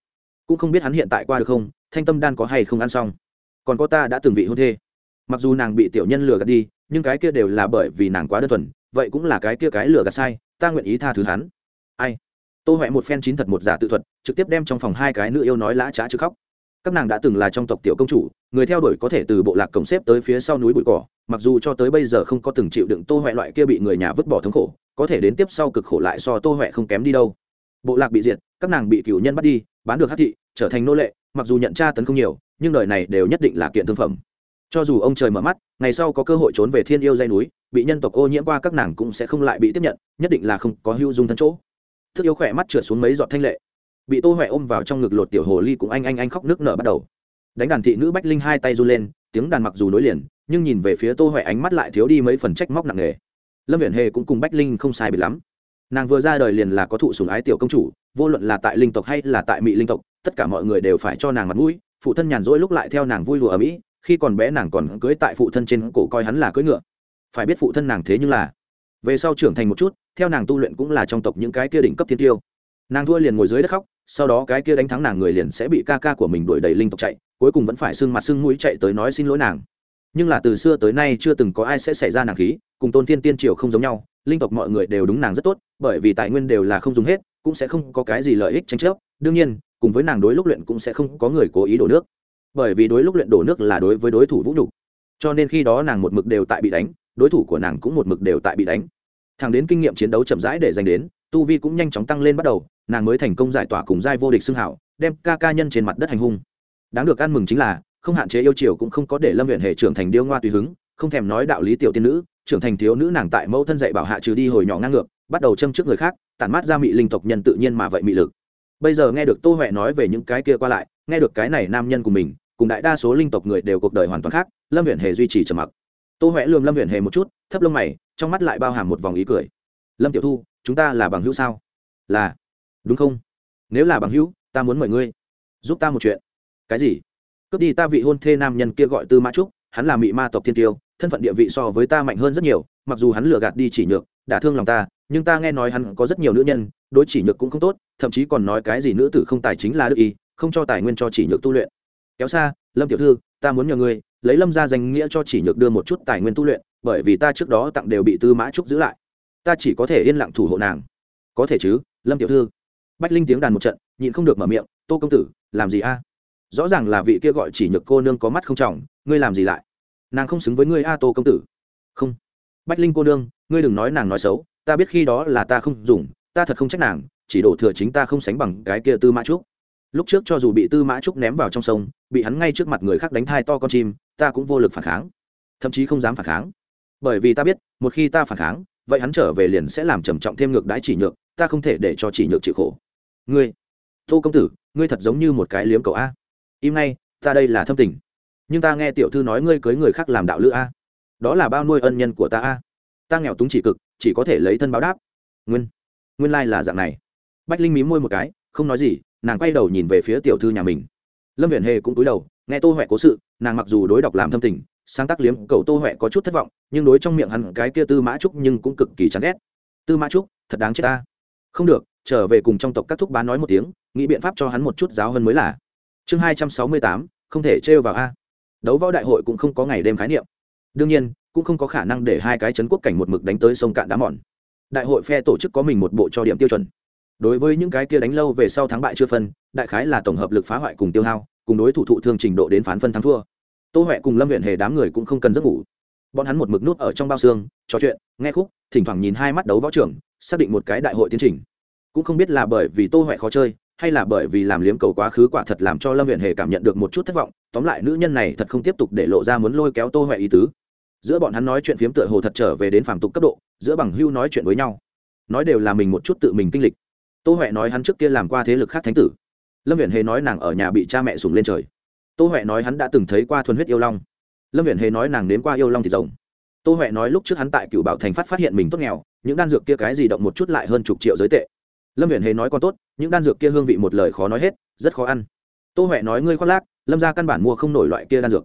A: Cũng không biết hắn hiện tại qua được không, thanh tâm đan có hay không ăn xong. Còn có ta đã từng vị hôn thê. Mặc dù nàng bị tiểu nhân lừa gạt đi, nhưng cái kia đều là bởi vì nàng quá đơn thuần, vậy cũng là cái kia cái lừa gạt sai, ta nguyện ý tha thứ hắn. Ai? Tô huệ một phen chín thật một giả tự thuật, trực tiếp đem trong phòng hai cái nữ yêu nói lã trá chứ khóc các nàng đã từng là trong tộc tiểu công chủ, người theo đuổi có thể từ bộ lạc cổng xếp tới phía sau núi bụi cỏ, mặc dù cho tới bây giờ không có từng chịu đựng tô huệ loại kia bị người nhà vứt bỏ thống khổ, có thể đến tiếp sau cực khổ lại so tô huệ không kém đi đâu. Bộ lạc bị diệt, các nàng bị cửu nhân bắt đi, bán được hát thị, trở thành nô lệ, mặc dù nhận tra tấn không nhiều, nhưng đời này đều nhất định là kiện thương phẩm. Cho dù ông trời mở mắt, ngày sau có cơ hội trốn về thiên yêu dây núi, bị nhân tộc ô nhiễm qua các nàng cũng sẽ không lại bị tiếp nhận, nhất định là không có hưu dung thân chỗ. Thức yêu khỏe mắt trượt xuống mấy giọt thanh lệ bị tô huệ ôm vào trong ngực lột tiểu hồ ly cũng anh anh anh khóc nước nở bắt đầu. Đánh đàn thị nữ bách linh hai tay run lên, tiếng đàn mặc dù nối liền, nhưng nhìn về phía tô huệ ánh mắt lại thiếu đi mấy phần trách móc nặng nề. Lâm viện hề cũng cùng bách linh không sai biệt lắm. Nàng vừa ra đời liền là có thụ sùng ái tiểu công chủ, vô luận là tại linh tộc hay là tại mỹ linh tộc, tất cả mọi người đều phải cho nàng mặt mũi, phụ thân nhàn rỗi lúc lại theo nàng vui lùa ở mỹ, khi còn bé nàng còn cưới tại phụ thân trên cổ coi hắn là cưỡi ngựa. Phải biết phụ thân nàng thế nhưng là, về sau trưởng thành một chút, theo nàng tu luyện cũng là trong tộc những cái kia đỉnh cấp thiên tiêu nàng thua liền ngồi dưới đất khóc, sau đó cái kia đánh thắng nàng người liền sẽ bị ca ca của mình đuổi đầy linh tộc chạy, cuối cùng vẫn phải sưng mặt sưng mũi chạy tới nói xin lỗi nàng. Nhưng là từ xưa tới nay chưa từng có ai sẽ xảy ra nàng khí, cùng tôn thiên tiên triều không giống nhau, linh tộc mọi người đều đúng nàng rất tốt, bởi vì tài nguyên đều là không dùng hết, cũng sẽ không có cái gì lợi ích tranh chấp. Đương nhiên, cùng với nàng đối lúc luyện cũng sẽ không có người cố ý đổ nước. Bởi vì đối lúc luyện đổ nước là đối với đối thủ vũ nhục. Cho nên khi đó nàng một mực đều tại bị đánh, đối thủ của nàng cũng một mực đều tại bị đánh. Thằng đến kinh nghiệm chiến đấu chậm rãi để dành đến tu vi cũng nhanh chóng tăng lên bắt đầu, nàng mới thành công giải tỏa cùng giai vô địch xưng hảo, đem ca ca nhân trên mặt đất hành hung. Đáng được ăn mừng chính là, không hạn chế yêu chiều cũng không có để lâm huyện hệ trưởng thành điêu ngoa tùy hứng, không thèm nói đạo lý tiểu tiên nữ, trưởng thành thiếu nữ nàng tại mẫu thân dạy bảo hạ trừ đi hồi nhỏ ngang ngược, bắt đầu châm trước người khác, tản mát ra mị linh tộc nhân tự nhiên mà vậy mị lực. Bây giờ nghe được tô huệ nói về những cái kia qua lại, nghe được cái này nam nhân của mình, cùng đại đa số linh tộc người đều cuộc đời hoàn toàn khác, lâm huyện hề duy trì trầm mặc. Tô huệ lườm lâm huyện hề một chút, thấp lông mày, trong mắt lại bao hàm một vòng ý cười. Lâm tiểu thu chúng ta là bằng hữu sao? Là. Đúng không? Nếu là bằng hữu, ta muốn mời ngươi. Giúp ta một chuyện. Cái gì? Cướp đi ta vị hôn thê nam nhân kia gọi tư mã trúc, hắn là mị ma tộc thiên tiêu, thân phận địa vị so với ta mạnh hơn rất nhiều, mặc dù hắn lừa gạt đi chỉ nhược đả thương lòng ta, nhưng ta nghe nói hắn có rất nhiều nữ nhân, đối chỉ nhược cũng không tốt, thậm chí còn nói cái gì nữ tử không tài chính là đức y, không cho tài nguyên cho chỉ nhược tu luyện. Kéo xa, lâm tiểu thư, ta muốn nhờ ngươi, lấy lâm ra danh nghĩa cho chỉ nhược đưa một chút tài nguyên tu luyện, bởi vì ta trước đó tặng đều bị tư mã trúc giữ lại ta chỉ có thể yên lặng thủ hộ nàng. Có thể chứ, lâm tiểu thư. Bách linh tiếng đàn một trận, nhịn không được mở miệng, tô công tử, làm gì a? Rõ ràng là vị kia gọi chỉ nhược cô nương có mắt không trọng, ngươi làm gì lại? Nàng không xứng với ngươi a, tô công tử. Không. Bách linh cô nương, ngươi đừng nói nàng nói xấu, ta biết khi đó là ta không dùng, ta thật không trách nàng, chỉ đổ thừa chính ta không sánh bằng cái kia tư mã trúc. Lúc trước cho dù bị tư mã trúc ném vào trong sông, bị hắn ngay trước mặt người khác đánh thai to con chim, ta cũng vô lực phản kháng. Thậm chí không dám phản kháng. Bởi vì ta biết, một khi ta phản kháng vậy hắn trở về liền sẽ làm trầm trọng thêm ngược đãi chỉ nhược, ta không thể để cho chỉ nhược chịu khổ. Ngươi, tô công tử, ngươi thật giống như một cái liếm cầu a. Im ngay, ta đây là thâm tình. Nhưng ta nghe tiểu thư nói ngươi cưới người khác làm đạo lữ a. Đó là bao nuôi ân nhân của ta a. Ta nghèo túng chỉ cực, chỉ có thể lấy thân báo đáp. Nguyên nguyên lai、like、là dạng này. Bách linh mí môi một cái, không nói gì, nàng quay đầu nhìn về phía tiểu thư nhà mình. Lâm viện hề cũng cúi đầu, nghe tô huệ cố sự, nàng mặc dù đối đọc làm thâm tình sáng tác liếm, cầu tô huệ có chút thất vọng, nhưng đối trong miệng hắn cái kia tư mã trúc nhưng cũng cực kỳ chán ghét. Tư mã trúc, thật đáng chết ta. Không được, trở về cùng trong tộc các thúc bán nói một tiếng, nghĩ biện pháp cho hắn một chút giáo hơn mới là. Chương hai trăm sáu mươi tám, không thể trêu vào a. Đấu võ đại hội cũng không có ngày đêm khái niệm. Đương nhiên, cũng không có khả năng để hai cái chấn quốc cảnh một mực đánh tới sông cạn đá mòn. Đại hội phe tổ chức có mình một bộ cho điểm tiêu chuẩn. Đối với những cái kia đánh lâu về sau thắng bại chưa phân, đại khái là tổng hợp lực phá hoại cùng tiêu hao, cùng đối thủ thụ thương trình độ đến phán phân thắng thua tô huệ cùng lâm huyện hề đám người cũng không cần giấc ngủ. Bọn hắn một mực nút ở trong bao xương, trò chuyện, nghe khúc, thỉnh thoảng nhìn hai mắt đấu võ trưởng, xác định một cái đại hội tiến trình. Cũng không biết là bởi vì tô huệ khó chơi, hay là bởi vì làm liếm cầu quá khứ quả thật làm cho lâm huyện hề cảm nhận được một chút thất vọng, tóm lại nữ nhân này thật không tiếp tục để lộ ra muốn lôi kéo tô huệ ý tứ. Giữa bọn hắn nói chuyện phiếm tựa hồ thật trở về đến phàm tục cấp độ, giữa bằng hưu nói chuyện với nhau. Nói đều là mình một chút tự mình kinh lịch. Tô huệ nói hắn trước kia làm qua thế lực khác thánh tử. Lâm huyện hề nói nàng ở nhà bị cha mẹ sùng lên trời tô huệ nói hắn đã từng thấy qua thuần huyết yêu long. Lâm viện hề nói nàng nếm qua yêu long thì rồng. Tô huệ nói lúc trước hắn tại cựu bảo thành phát phát hiện mình tốt nghèo, những đan dược kia cái gì động một chút lại hơn chục triệu giới tệ. Lâm viện hề nói còn tốt, những đan dược kia hương vị một lời khó nói hết, rất khó ăn. Tô huệ nói ngươi khoác lác, lâm ra căn bản mua không nổi loại kia đan dược.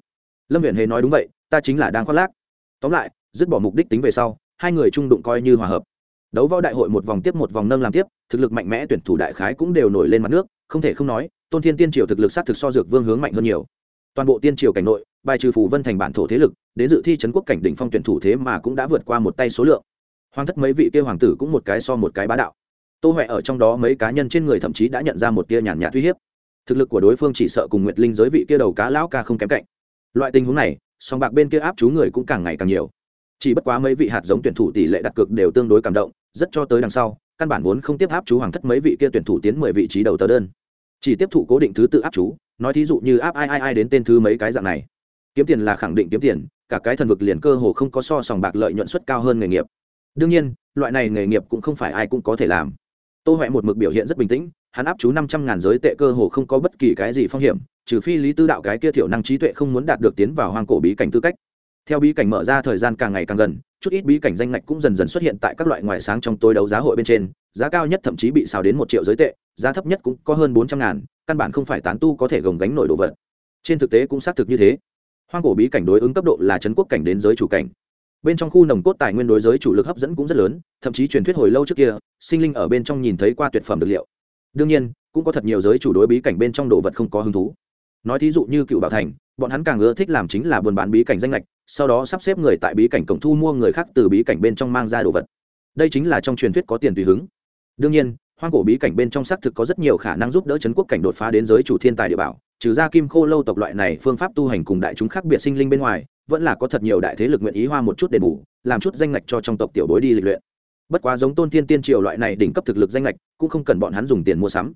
A: Lâm viện hề nói đúng vậy, ta chính là đang khoác lác. Tóm lại, dứt bỏ mục đích tính về sau, hai người trung đụng coi như hòa hợp. Đấu võ đại hội một vòng tiếp một vòng nâng làm tiếp, thực lực mạnh mẽ tuyển thủ đại khái cũng đều nổi lên mặt nước, không thể không nói tôn thiên tiên triều thực lực sát thực so dược vương hướng mạnh hơn nhiều. Toàn bộ tiên triều cảnh nội, bài trừ phù vân thành bản thổ thế lực, đến dự thi trấn quốc cảnh đỉnh phong tuyển thủ thế mà cũng đã vượt qua một tay số lượng. Hoàng thất mấy vị kia hoàng tử cũng một cái so một cái bá đạo. Tô huệ ở trong đó mấy cá nhân trên người thậm chí đã nhận ra một tia nhàn nhạt uy hiếp. Thực lực của đối phương chỉ sợ cùng nguyệt linh giới vị kia đầu cá lão ca không kém cạnh. Loại tình huống này, song bạc bên kia áp chú người cũng càng ngày càng nhiều. Chỉ bất quá mấy vị hạt giống tuyển thủ tỷ lệ đặt cược đều tương đối cảm động, rất cho tới đằng sau, căn bản vốn không tiếp áp chú hoàng thất mấy vị kia tuyển thủ tiến mười vị trí đầu tờ đơn chỉ tiếp thụ cố định thứ tự áp chú, nói thí dụ như áp ai ai ai đến tên thứ mấy cái dạng này. Kiếm tiền là khẳng định kiếm tiền, cả cái thần vực liền cơ hồ không có so sòng bạc lợi nhuận suất cao hơn nghề nghiệp. Đương nhiên, loại này nghề nghiệp cũng không phải ai cũng có thể làm. Tô huệ một mực biểu hiện rất bình tĩnh, hắn áp chú năm trăm ngàn giới tệ cơ hồ không có bất kỳ cái gì phong hiểm, trừ phi lý tư đạo cái kia thiểu năng trí tuệ không muốn đạt được tiến vào hoang cổ bí cảnh tư cách theo bí cảnh mở ra thời gian càng ngày càng gần, chút ít bí cảnh danh ngạch cũng dần dần xuất hiện tại các loại ngoại sáng trong tối đấu giá hội bên trên, giá cao nhất thậm chí bị xào đến một triệu giới tệ, giá thấp nhất cũng có hơn bốn trăm ngàn, căn bản không phải tán tu có thể gồng gánh nổi đồ vật. Trên thực tế cũng xác thực như thế. Hoang cổ bí cảnh đối ứng cấp độ là trấn quốc cảnh đến giới chủ cảnh. Bên trong khu nồng cốt tài nguyên đối giới chủ lực hấp dẫn cũng rất lớn, thậm chí truyền thuyết hồi lâu trước kia, sinh linh ở bên trong nhìn thấy qua tuyệt phẩm được liệu. Đương nhiên, cũng có thật nhiều giới chủ đối bí cảnh bên trong đồ vật không có hứng thú nói thí dụ như cựu bảo thành, bọn hắn càng ưa thích làm chính là buôn bán bí cảnh danh lệch sau đó sắp xếp người tại bí cảnh cổng thu mua người khác từ bí cảnh bên trong mang ra đồ vật. Đây chính là trong truyền thuyết có tiền tùy hứng. Đương nhiên, hoang cổ bí cảnh bên trong xác thực có rất nhiều khả năng giúp đỡ chấn quốc cảnh đột phá đến giới chủ thiên tài địa bảo, trừ ra kim khô lâu tộc loại này phương pháp tu hành cùng đại chúng khác biệt sinh linh bên ngoài, vẫn là có thật nhiều đại thế lực nguyện ý hoa một chút đền bù, làm chút danh lệch cho trong tộc tiểu bối đi lịch luyện. Bất quá giống tôn thiên tiên triều loại này đỉnh cấp thực lực danh lệch cũng không cần bọn hắn dùng tiền mua sắm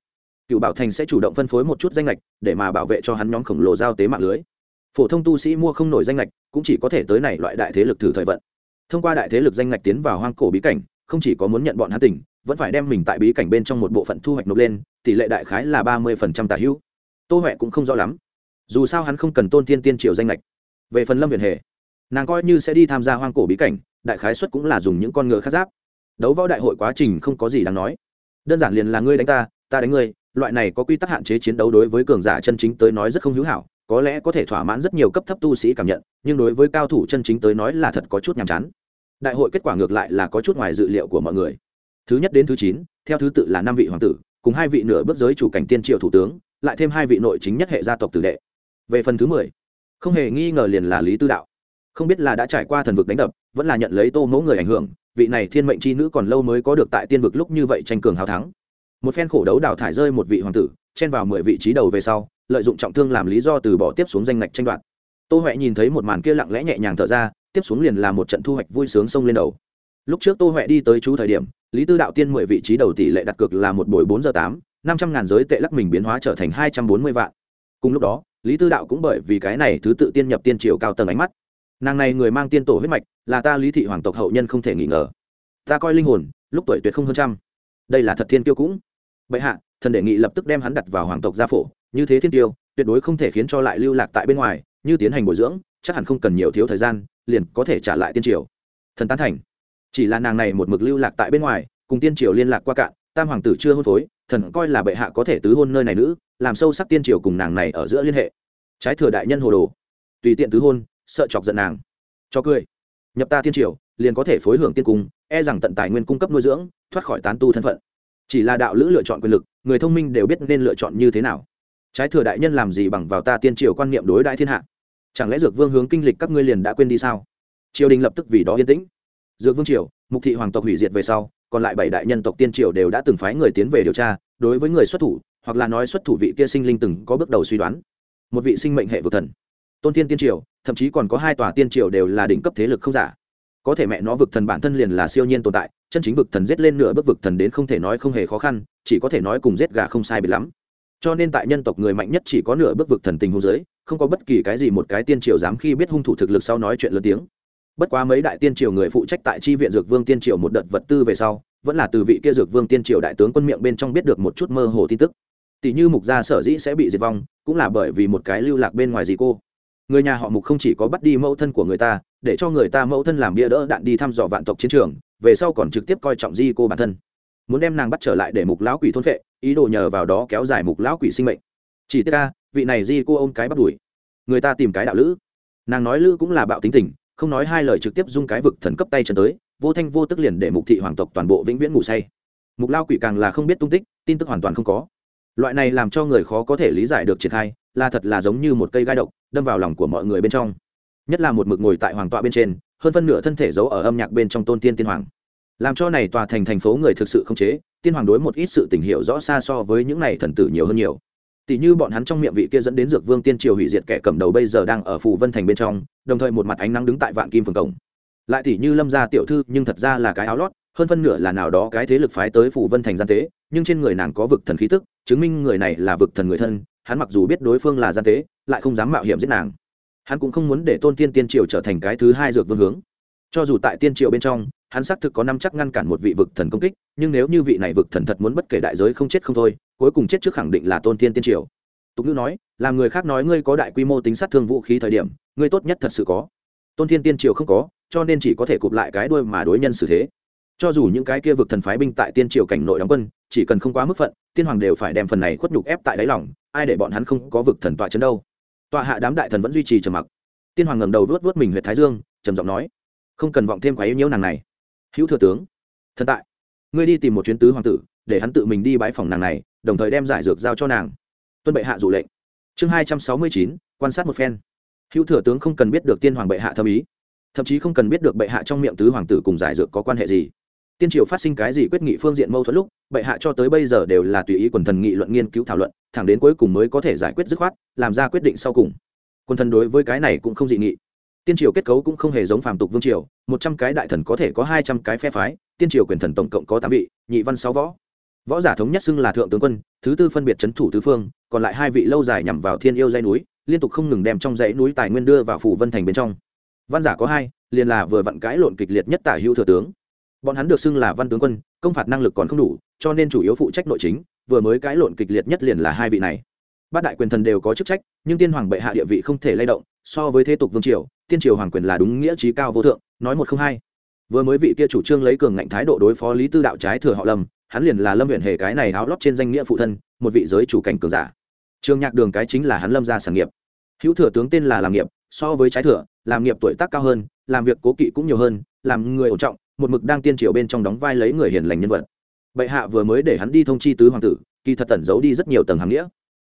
A: cựu bảo thành sẽ chủ động phân phối một chút danh lệch để mà bảo vệ cho hắn nhóm khổng lồ giao tế mạng lưới. Phổ thông tu sĩ mua không nổi danh lệch cũng chỉ có thể tới này loại đại thế lực thử thời vận. Thông qua đại thế lực danh lệch tiến vào hoang cổ bí cảnh, không chỉ có muốn nhận bọn hắn tỉnh, vẫn phải đem mình tại bí cảnh bên trong một bộ phận thu hoạch nộp lên, tỷ lệ đại khái là ba mươi phần trăm tả hữu. Tô huệ cũng không rõ lắm. Dù sao hắn không cần tôn tiên tiên triều danh lệch về phần lâm viện hề, nàng coi như sẽ đi tham gia hoang cổ bí cảnh, đại khái xuất cũng là dùng những con ngựa khát giáp. Đấu võ đại hội quá trình không có gì đáng nói. Đơn giản liền là ngươi đánh ta ta đánh ngươi loại này có quy tắc hạn chế chiến đấu đối với cường giả chân chính tới nói rất không hữu hảo, có lẽ có thể thỏa mãn rất nhiều cấp thấp tu sĩ cảm nhận, nhưng đối với cao thủ chân chính tới nói là thật có chút nhàm chán. Đại hội kết quả ngược lại là có chút ngoài dự liệu của mọi người. Thứ nhất đến thứ chín, theo thứ tự là năm vị hoàng tử, cùng hai vị nửa bước giới chủ cảnh tiên triệu thủ tướng, lại thêm hai vị nội chính nhất hệ gia tộc tử đệ. Về phần thứ mười, không hề nghi ngờ liền là lý tư đạo. Không biết là đã trải qua thần vực đánh đập, vẫn là nhận lấy tô mẫu người ảnh hưởng, vị này thiên mệnh c h i nữ còn lâu mới có được tại tiên vực lúc như vậy tranh cường hào thắng một phen khổ đấu đào thải rơi một vị hoàng tử, chen vào mười vị trí đầu về sau, lợi dụng trọng thương làm lý do từ bỏ tiếp xuống danh ngạch tranh đoạt. Tô huệ nhìn thấy một màn kia lặng lẽ nhẹ nhàng thở ra, tiếp xuống liền là một trận thu hoạch vui sướng sông lên đầu. Lúc trước tô huệ đi tới chú thời điểm, lý tư đạo tiên mười vị trí đầu tỷ lệ đặt cược là một buổi bốn giờ tám, năm trăm ngàn giới tệ lắc mình biến hóa trở thành hai trăm bốn mươi vạn. Cùng lúc đó, lý tư đạo cũng bởi vì cái này thứ tự tiên nhập tiên triều cao tầng ánh mắt. Nàng này người mang tiên tổ huyết mạch, là ta lý thị hoàng tộc hậu nhân không thể nghi ngờ. Ta coi linh hồn, lúc tuổi tuyệt không hơn trăm. Đây là thật thiên kiêu cũng bệ hạ, thần đề nghị lập tức đem hắn đặt vào hoàng tộc gia phổ, như thế thiên tiêu, tuyệt đối không thể khiến cho lại lưu lạc tại bên ngoài, như tiến hành bồi dưỡng, chắc hẳn không cần nhiều thiếu thời gian, liền có thể trả lại tiên triều. Thần tán thành. Chỉ là nàng này một mực lưu lạc tại bên ngoài, cùng tiên triều liên lạc qua cạn, tam hoàng tử chưa hôn phối, thần coi là bệ hạ có thể tứ hôn nơi này nữ, làm sâu sắc tiên triều cùng nàng này ở giữa liên hệ. Trái thừa đại nhân hồ đồ. Tùy tiện tứ hôn, sợ chọc giận nàng. Cho cười. Nhập ta tiên triều, liền có thể phối hưởng tiên cung e rằng tận tài nguyên cung cấp nuôi dưỡng, thoát khỏi tán tu thân phận chỉ là đạo lữ lựa chọn quyền lực, người thông minh đều biết nên lựa chọn như thế nào. Trái thừa đại nhân làm gì bằng vào ta tiên triều quan niệm đối đại thiên hạ? Chẳng lẽ dược vương hướng kinh lịch các ngươi liền đã quên đi sao? Triều đình lập tức vì đó yên tĩnh. Dược vương triều, mục thị hoàng tộc hủy diệt về sau, còn lại bảy đại nhân tộc tiên triều đều đã từng phái người tiến về điều tra, đối với người xuất thủ, hoặc là nói xuất thủ vị kia sinh linh từng có bước đầu suy đoán. Một vị sinh mệnh hệ vực thần. Tôn tiên tiên triều, thậm chí còn có hai tòa tiên triều đều là đỉnh cấp thế lực không giả có thể mẹ nó vực thần bản thân liền là siêu nhiên tồn tại, chân chính vực thần giết lên nửa bước vực thần đến không thể nói không hề khó khăn, chỉ có thể nói cùng giết gà không sai biệt lắm. Cho nên tại nhân tộc người mạnh nhất chỉ có nửa bước vực thần tình hôn giới không có bất kỳ cái gì một cái tiên triều dám khi biết hung thủ thực lực sau nói chuyện lớn tiếng. Bất quá mấy đại tiên triều người phụ trách tại tri viện dược vương tiên triều một đợt vật tư về sau, vẫn là từ vị kia dược vương tiên triều đại tướng quân miệng bên trong biết được một chút mơ hồ tin tức. Tỷ như mục gia sở dĩ sẽ bị diệt vong, cũng là bởi vì một cái lưu lạc bên ngoài gì cô. Người nhà họ mục không chỉ có bắt đi mẫu thân của người ta để cho người ta mẫu thân làm bia đỡ đạn đi thăm dò vạn tộc chiến trường, về sau còn trực tiếp coi trọng di cô bản thân. Muốn đem nàng bắt trở lại để mục lão quỷ thôn vệ ý đồ nhờ vào đó kéo dài mục lão quỷ sinh mệnh. Chỉ tiết ca vị này di cô ôm cái bắt đuổi. Người ta tìm cái đạo lữ. Nàng nói lữ cũng là bạo tính tình, không nói hai lời trực tiếp dung cái vực thần cấp tay chân tới, vô thanh vô tức liền để mục thị hoàng tộc toàn bộ vĩnh viễn ngủ say. Mục lao quỷ càng là không biết tung tích, tin tức hoàn toàn không có. Loại này làm cho người khó có thể lý giải được triển khai, là thật là giống như một cây gai độc, đâm vào lòng của mọi người bên trong nhất là một mực ngồi tại hoàng tọa bên trên, hơn phân nửa thân thể giấu ở âm nhạc bên trong tôn tiên tiên hoàng. Làm cho này tòa thành thành phố người thực sự không chế, tiên hoàng đối một ít sự tình hiểu rõ xa so với những này thần tử nhiều hơn nhiều. Tỷ như bọn hắn trong miệng vị kia dẫn đến dược vương tiên triều hủy diệt kẻ cầm đầu bây giờ đang ở phù vân thành bên trong, đồng thời một mặt ánh nắng đứng tại vạn kim phường cổng. Lại tỷ như lâm gia tiểu thư, nhưng thật ra là cái áo lót, hơn phân nửa là nào đó cái thế lực phái tới phù vân thành gian tế, nhưng trên người nàng có vực thần khí tức, chứng minh người này là vực thần người thân, hắn mặc dù biết đối phương là gian tế, lại không dám mạo hiểm giết nàng hắn cũng không muốn để tôn tiên tiên triều trở thành cái thứ hai dược vương hướng. Cho dù tại tiên triều bên trong, hắn xác thực có năm chắc ngăn cản một vị vực thần công kích, nhưng nếu như vị này vực thần thật muốn bất kể đại giới không chết không thôi, cuối cùng chết trước khẳng định là tôn tiên tiên triều. Tục ngữ nói, làm người khác nói ngươi có đại quy mô tính sát thương vũ khí thời điểm, ngươi tốt nhất thật sự có. Tôn tiên tiên triều không có, cho nên chỉ có thể cụp lại cái đuôi mà đối nhân xử thế. Cho dù những cái kia vực thần phái binh tại tiên triều cảnh nội đóng quân, chỉ cần không quá mức phận, tiên hoàng đều phải đem phần này khuất nhục ép tại đáy lòng, ai để bọn hắn không có vực thần tọa chấn đâu tọa hạ đám đại thần vẫn duy trì trầm mặc. Tiên hoàng ngẩng đầu vuốt vuốt mình huyện thái dương, trầm giọng nói, không cần vọng thêm quá yêu nhiễu nàng này. Hữu thừa tướng, thần tại, ngươi đi tìm một chuyến tứ hoàng tử, để hắn tự mình đi bãi phòng nàng này, đồng thời đem giải dược giao cho nàng. Tuân bệ hạ dụ lệnh. Chương hai trăm sáu mươi chín, quan sát một phen. Hữu thừa tướng không cần biết được tiên hoàng bệ hạ thâm ý, thậm chí không cần biết được bệ hạ trong miệng tứ hoàng tử cùng giải dược có quan hệ gì tiên triều phát sinh cái gì quyết nghị phương diện mâu thuẫn lúc, bệ hạ cho tới bây giờ đều là tùy ý quần thần nghị luận nghiên cứu thảo luận, thẳng đến cuối cùng mới có thể giải quyết dứt khoát, làm ra quyết định sau cùng. Quần thần đối với cái này cũng không dị nghị. Tiên triều kết cấu cũng không hề giống phàm tục vương triều, một trăm cái đại thần có thể có hai trăm cái phe phái, tiên triều quyền thần tổng cộng có tám vị, nhị văn sáu võ. Võ giả thống nhất xưng là thượng tướng quân, thứ tư phân biệt c thủ tứ phương, còn lại hai vị lâu dài nhằm vào thiên yêu dây núi, liên tục không ngừng đem trong dãy núi tài nguyên đưa vào phủ vân thành bên trong. Văn giả có hai, liền là vừa vặn cãi lộn kịch liệt nhất tả hữu thừa tướng bọn hắn được xưng là văn tướng quân, công phạt năng lực còn không đủ, cho nên chủ yếu phụ trách nội chính, vừa mới cãi lộn kịch liệt nhất liền là hai vị này. Bát đại quyền thần đều có chức trách, nhưng tiên hoàng bệ hạ địa vị không thể lay động, so với thế tục vương triều, tiên triều hoàng quyền là đúng nghĩa trí cao vô thượng, nói một không hai. Vừa mới vị kia chủ trương lấy cường ngạnh thái độ đối phó lý tư đạo trái thừa họ lâm, hắn liền là lâm huyện hề cái này áo lót trên danh nghĩa phụ thân, một vị giới chủ cảnh cường giả. Trường nhạc đường cái chính là hắn lâm ra sản nghiệp. Hữu thừa tướng tên là làm nghiệp, so với trái thừa, làm nghiệp tuổi tác cao hơn, làm việc cố kỵ cũng nhiều hơn, làm người ổn trọng một mực đang tiên triều bên trong đóng vai lấy người hiền lành nhân vật. Bệ hạ vừa mới để hắn đi thông chi tứ hoàng tử, kỳ thật tẩn giấu đi rất nhiều tầng hàng nghĩa.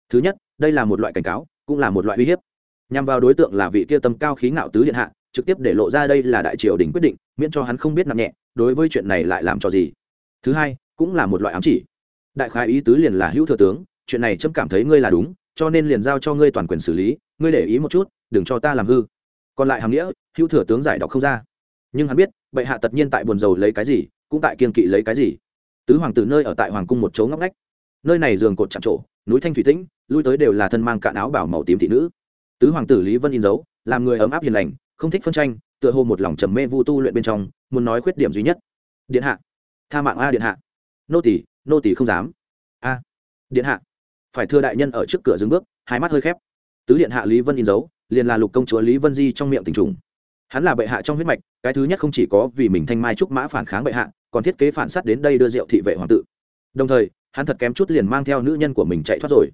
A: Thứ nhất, đây là một loại cảnh cáo, cũng là một loại uy hiếp. Nhằm vào đối tượng là vị kia tâm cao khí ngạo tứ điện hạ, trực tiếp để lộ ra đây là đại triều đình quyết định, miễn cho hắn không biết nặng nhẹ, đối với chuyện này lại làm cho gì. Thứ hai, cũng là một loại ám chỉ. Đại khái ý tứ liền là hữu thừa tướng, chuyện này trâm cảm thấy ngươi là đúng, cho nên liền giao cho ngươi toàn quyền xử lý, ngươi để ý một chút, đừng cho ta làm hư. Còn lại hàm nghĩa, hữu thừa tướng giải đọc không ra nhưng hắn biết, bệ hạ tất nhiên tại buồn rầu lấy cái gì, cũng tại kiên kỵ lấy cái gì. Tứ hoàng tử nơi ở tại hoàng cung một chỗ ngóc ngách. Nơi này giường cột chạm trổ, núi thanh thủy tĩnh, lui tới đều là thân mang cạn áo bảo màu tím thị nữ. Tứ hoàng tử lý vân in dấu, làm người ấm áp hiền lành, không thích phân tranh, tựa hồ một lòng trầm mê vu tu luyện bên trong, muốn nói khuyết điểm duy nhất. Điện hạ. Tha mạng a điện hạ. Nô tỷ nô tỷ không dám. A. Điện hạ. Phải thưa đại nhân ở trước cửa dừng bước, hai mắt hơi khép. Tứ điện hạ lý vân in dấu, liền là lục công chúa lý vân di trong miệng tình trùng hắn là bệ hạ trong huyết mạch, cái thứ nhất không chỉ có vì mình thanh mai trúc mã phản kháng bệ hạ, còn thiết kế phản s á t đến đây đưa rượu thị vệ hoàng tự. Đồng thời, hắn thật kém chút liền mang theo nữ nhân của mình chạy thoát rồi.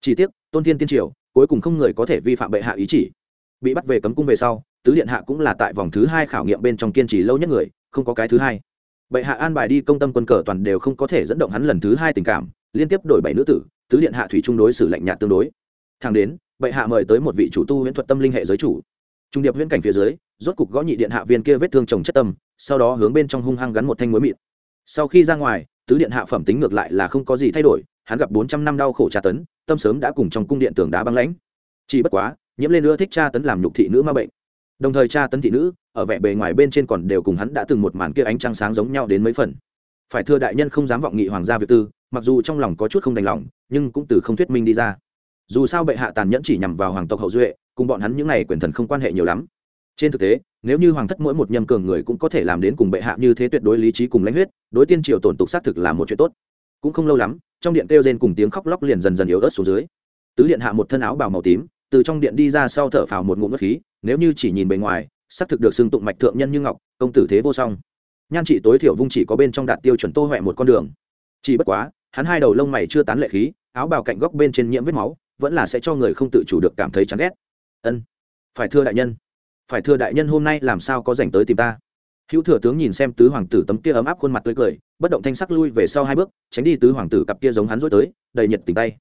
A: Chỉ tiếc, tôn thiên tiên triều, cuối cùng không người có thể vi phạm bệ hạ ý chỉ. Bị bắt về cấm cung về sau, tứ điện hạ cũng là tại vòng thứ hai khảo nghiệm bên trong kiên trì lâu nhất người, không có cái thứ hai. Bệ hạ an bài đi công tâm quân cờ toàn đều không có thể dẫn động hắn lần thứ hai tình cảm, liên tiếp đổi bảy nữ tử, tứ điện hạ thủy trung đối xử lạnh nhạt tương đối. Thang đến, bệ hạ mời tới một vị chủ tu huyễn thuật tâm linh hệ giới chủ trung điệp huyễn cảnh phía dưới, rốt cục gõ nhị điện hạ viên kia vết thương chồng chất tâm, sau đó hướng bên trong hung hăng gắn một thanh muối mịn. Sau khi ra ngoài, tứ điện hạ phẩm tính ngược lại là không có gì thay đổi, hắn gặp bốn trăm năm đau khổ tra tấn, tâm sớm đã cùng trong cung điện tường đá băng lãnh. Chỉ bất quá, nhiễm lên nữa thích tra tấn làm nhục thị nữ ma bệnh. Đồng thời tra tấn thị nữ, ở vẻ bề ngoài bên trên còn đều cùng hắn đã từng một màn kia ánh trăng sáng giống nhau đến mấy phần. Phải thưa đại nhân không dám vọng nghị hoàng gia việc tư, mặc dù trong lòng có chút không đành lòng, nhưng cũng từ không thuyết minh đi ra. Dù sao bệ hạ tàn nhẫn chỉ nhằm vào hoàng tộc hậu duệ cùng bọn hắn những n à y quyền thần không quan hệ nhiều lắm. Trên thực tế, nếu như hoàng thất mỗi một nhâm cường người cũng có thể làm đến cùng bệ hạ như thế tuyệt đối lý trí cùng lãnh huyết, đối tiên triều tổn tục xác thực là một chuyện tốt. Cũng không lâu lắm, trong điện kêu rên cùng tiếng khóc lóc liền dần dần yếu ớt xuống dưới. Tứ điện hạ một thân áo bào màu tím, từ trong điện đi ra sau thở phào một ngụm nước khí, nếu như chỉ nhìn bề ngoài, xác thực được xưng tụng mạch thượng nhân như ngọc, công tử thế vô song. Nhan trị tối thiểu vung chỉ có bên trong đạt tiêu chuẩn tô huệ một con đường. Chỉ bất quá, hắn hai đầu lông mày chưa tán lệ khí, áo bào cạnh góc bên trên nhiễm vết máu, vẫn là sẽ cho người không tự chủ được cảm thấy chán ghét ân. Phải thưa đại nhân. Phải thưa đại nhân hôm nay làm sao có dành tới tìm ta? Hữu thừa tướng nhìn xem tứ hoàng tử tấm kia ấm áp khuôn mặt tươi cười, bất động thanh sắc lui về sau hai bước, tránh đi tứ hoàng tử cặp kia giống hắn rối tới, đầy nhiệt tình tay.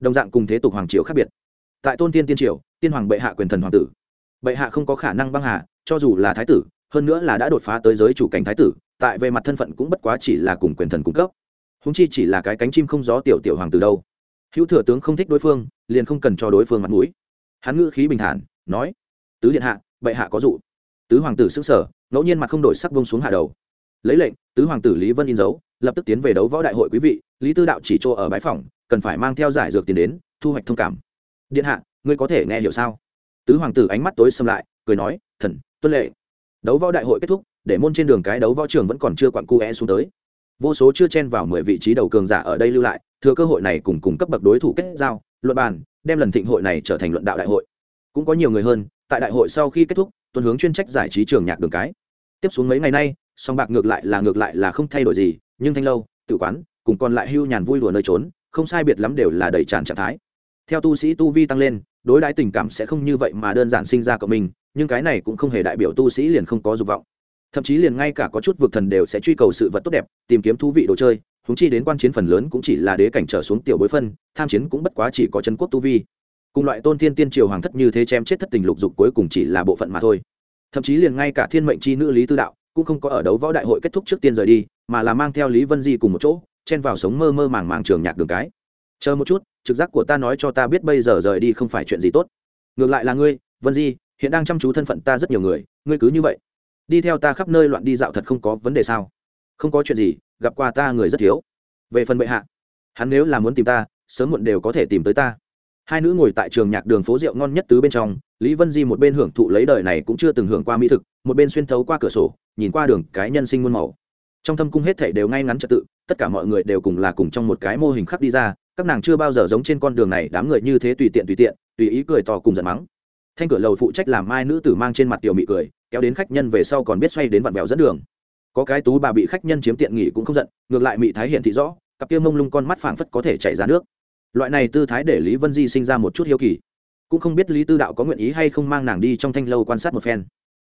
A: Đồng dạng cùng thế tục hoàng triều khác biệt. Tại tôn tiên tiên triều, tiên hoàng bệ hạ quyền thần hoàng tử. Bệ hạ không có khả năng băng hà, cho dù là thái tử, hơn nữa là đã đột phá tới giới chủ cảnh thái tử, tại về mặt thân phận cũng bất quá chỉ là cùng quyền thần cung cấp. Húng chi chỉ là cái cánh chim không gió tiểu tiểu hoàng tử đâu. Hữu thừa tướng không thích đối phương, liền không cần cho đối phương mặt mũi hắn ngữ khí bình thản, nói, tứ điện hạ, bệ hạ có dụ. Tứ hoàng tử xứng sở ngẫu nhiên mặt không đổi sắc vông xuống hạ đầu. Lấy lệnh, tứ hoàng tử lý vân in dấu, lập tức tiến về đấu võ đại hội quý vị, lý tư đạo chỉ chỗ ở bãi phòng cần phải mang theo giải dược tiền đến, thu hoạch thông cảm. Điện hạ, ngươi có thể nghe hiểu sao? Tứ hoàng tử ánh mắt tối xâm lại, cười nói, thần, tuân lệ đấu võ đại hội kết thúc, để môn trên đường cái đấu võ trường vẫn còn chưa quặn cu e xuống tới. Vô số chưa chen vào mười vị trí đầu cường giả ở đây lưu lại, thừa cơ hội này cùng cùng cấp bậc đối thủ kết giao, luận bàn đem lần thịnh hội này trở thành luận đạo đại hội. Cũng có nhiều người hơn, tại đại hội sau khi kết thúc, tuần hướng chuyên trách giải trí trường nhạc đường cái. Tiếp xuống mấy ngày nay, song bạc ngược lại là ngược lại là không thay đổi gì, nhưng thanh lâu, tự quán, cùng còn lại hưu nhàn vui đùa nơi trốn, không sai biệt lắm đều là đầy tràn trạng thái. Theo tu sĩ tu vi tăng lên, đối đãi tình cảm sẽ không như vậy mà đơn giản sinh ra cộng mình, nhưng cái này cũng không hề đại biểu tu sĩ liền không có dục vọng. Thậm chí liền ngay cả có chút vực thần đều sẽ truy cầu sự vật tốt đẹp, tìm kiếm thú vị đồ chơi húng chi đến quan chiến phần lớn cũng chỉ là đế cảnh trở xuống tiểu bối phân, tham chiến cũng bất quá chỉ có chân quốc tu vi. Cùng loại tôn thiên tiên triều hoàng thất như thế chém chết thất tình lục dục cuối cùng chỉ là bộ phận mà thôi. Thậm chí liền ngay cả thiên mệnh c h i nữ lý tư đạo cũng không có ở đấu võ đại hội kết thúc trước tiên rời đi, mà là mang theo lý vân di cùng một chỗ, chen vào sống mơ mơ màng màng trường nhạc đường cái. Chờ một chút, trực giác của ta nói cho ta biết bây giờ rời đi không phải chuyện gì tốt. Ngược lại là ngươi, vân di, hiện đang chăm chú thân phận ta rất nhiều người, ngươi cứ như vậy. Đi theo ta khắp nơi loạn đi dạo thật không có vấn đề sao? Không có chuyện gì gặp qua ta người rất thiếu. Về phần bệ hạ, hắn nếu là muốn tìm ta, sớm muộn đều có thể tìm tới ta. Hai nữ ngồi tại trường nhạc đường phố rượu ngon nhất tứ bên trong, lý vân di một bên hưởng thụ lấy đời này cũng chưa từng hưởng qua mỹ thực, một bên xuyên thấu qua cửa sổ, nhìn qua đường cái nhân sinh muôn màu. Trong thâm cung hết thể đều ngay ngắn trật tự, tất cả mọi người đều cùng là cùng trong một cái mô hình khắc đi ra, các nàng chưa bao giờ giống trên con đường này đám người như thế tùy tiện tùy tiện, tùy ý cười to cùng giận mắng. Thanh cửa lầu phụ trách làm mai nữ tử mang trên mặt tiểu mị cười, kéo đến khách nhân về sau còn biết xoay đến vặn vẹo dẫn đường có cái tú bà bị khách nhân chiếm tiện nghỉ cũng không giận, ngược lại mị thái hiện thị rõ, cặp kia mông lung con mắt phảng phất có thể chảy ra nước. Loại này tư thái để lý vân di sinh ra một chút hiếu kỳ. Cũng không biết lý tư đạo có nguyện ý hay không mang nàng đi trong thanh lâu quan sát một phen.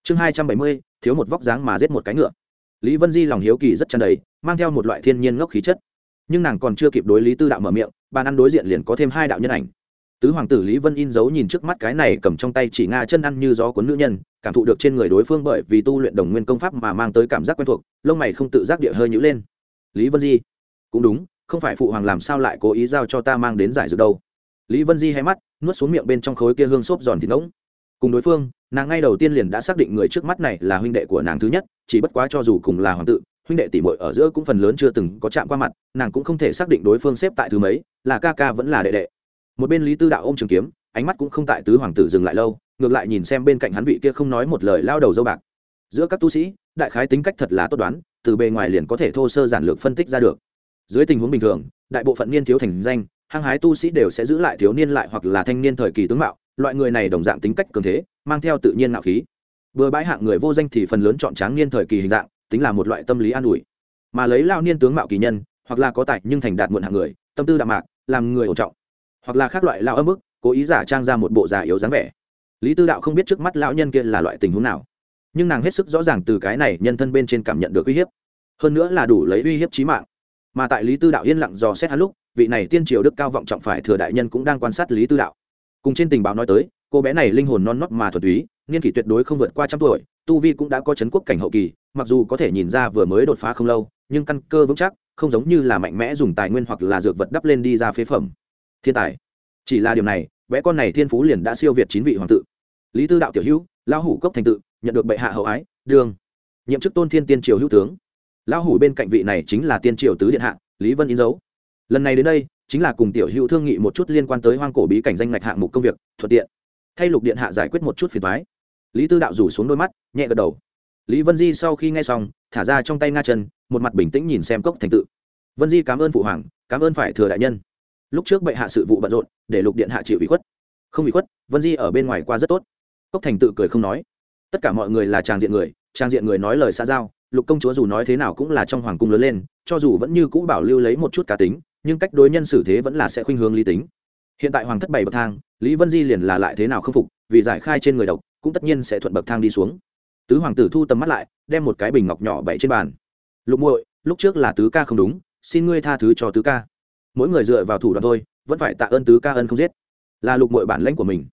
A: Chương hai trăm bảy mươi, thiếu một vóc dáng mà giết một cái ngựa. Lý vân di lòng hiếu kỳ rất tràn đầy, mang theo một loại thiên nhiên ngốc khí chất. Nhưng nàng còn chưa kịp đối lý tư đạo mở miệng, bàn ăn đối diện liền có thêm hai đạo nhân ảnh tứ hoàng tử lý vân in dấu nhìn trước mắt cái này cầm trong tay chỉ nga chân ăn như gió cuốn nữ nhân, cảm thụ được trên người đối phương bởi vì tu luyện đồng nguyên công pháp mà mang tới cảm giác quen thuộc, lông mày không tự giác địa hơi nhữ lên. Lý vân di, cũng đúng, không phải phụ hoàng làm sao lại cố ý giao cho ta mang đến giải dược đâu. Lý vân di hay mắt, nuốt xuống miệng bên trong khối kia hương xốp giòn thịt ngỗng cùng đối phương, nàng ngay đầu tiên liền đã xác định người trước mắt này là huynh đệ của nàng thứ nhất, chỉ bất quá cho dù cùng là hoàng tự huynh đệ tỷ muội ở giữa cũng phần lớn chưa từng có chạm qua mặt, nàng cũng không thể xác định đối phương xếp tại thứ mấy, là ca ca vẫn là đệ đệ một bên lý tư đạo ôm trường kiếm ánh mắt cũng không tại tứ hoàng tử dừng lại lâu ngược lại nhìn xem bên cạnh hắn vị kia không nói một lời lao đầu dâu bạc giữa các tu sĩ đại khái tính cách thật là tốt đoán từ bề ngoài liền có thể thô sơ giản lược phân tích ra được dưới tình huống bình thường đại bộ phận niên thiếu thành danh hăng hái tu sĩ đều sẽ giữ lại thiếu niên lại hoặc là thanh niên thời kỳ tướng mạo loại người này đồng dạng tính cách cường thế mang theo tự nhiên nạo khí vừa bãi hạng người vô danh thì phần lớn chọn tráng niên thời kỳ hình dạng tính là một loại tâm lý an ủi mà lấy lao niên tướng mạo kỳ nhân hoặc là có tài nhưng thành đạt muộn hạng người tâm tư đạm mạc làm người ổn trọng hoặc là khác loại lao âm ức, cố ý giả trang ra một bộ giả yếu dáng vẻ. Lý tư đạo không biết trước mắt lão nhân kia là loại tình huống nào, nhưng nàng hết sức rõ ràng từ cái này nhân thân bên trên cảm nhận được uy hiếp. Hơn nữa là đủ lấy uy hiếp trí mạng. Mà tại lý tư đạo yên lặng dò xét hắn lúc, vị này tiên triều đức cao vọng trọng phải thừa đại nhân cũng đang quan sát lý tư đạo. Cùng trên tình báo nói tới, cô bé này linh hồn non nót mà thuần túy, niên kỷ tuyệt đối không vượt qua trăm tuổi, tu vi cũng đã có chấn quốc cảnh hậu kỳ, mặc dù có thể nhìn ra vừa mới đột phá không lâu, nhưng căn cơ vững chắc, không giống như là mạnh mẽ dùng tài nguyên hoặc là dược vật đắp lên đi ra phế phẩm thiên tài. Chỉ là điều này vẽ con này thiên phú liền đã siêu việt chín vị hoàng tự. Lý tư đạo tiểu hữu, lão hủ cốc thành tự, nhận được bệ hạ hậu ái đương nhiệm chức tôn thiên tiên triều hữu tướng. Lão hủ bên cạnh vị này chính là tiên triều tứ điện hạ, lý vân in dấu. Lần này đến đây, chính là cùng tiểu hữu thương nghị một chút liên quan tới hoang cổ bí cảnh danh ngạch hạng mục công việc, thuận tiện. Thay lục điện hạ giải quyết một chút phiền thoái lý tư đạo rủ xuống đôi mắt, nhẹ gật đầu. Lý vân di sau khi nghe xong, thả ra trong tay nga chân, một mặt bình tĩnh nhìn xem cốc thành tự. Vân di cảm ơn phụ hoàng, cảm ơn phải thừa đại nhân lúc trước bệ hạ sự vụ bận rộn, để lục điện hạ chịu ủy khuất. Không ủy khuất, vân di ở bên ngoài qua rất tốt. Cốc thành tự cười không nói. Tất cả mọi người là tràng diện người, tràng diện người nói lời xa giao, lục công chúa dù nói thế nào cũng là trong hoàng cung lớn lên, cho dù vẫn như cũ bảo lưu lấy một chút cá tính, nhưng cách đối nhân xử thế vẫn là sẽ khuynh hướng lý tính. Hiện tại hoàng thất bảy bậc thang, lý vân di liền là lại thế nào không phục, vì giải khai trên người độc, cũng tất nhiên sẽ thuận bậc thang đi xuống. Tứ hoàng tử thu tầm mắt lại, đem một cái bình ngọc nhỏ bậy trên bàn. Lục muội, lúc trước là tứ ca không đúng, xin ngươi tha thứ cho tứ ca mỗi người dựa vào thủ đoạn thôi, vẫn phải tạ ơn tứ ca ân không giết. Là lục mội bản lãnh của mình.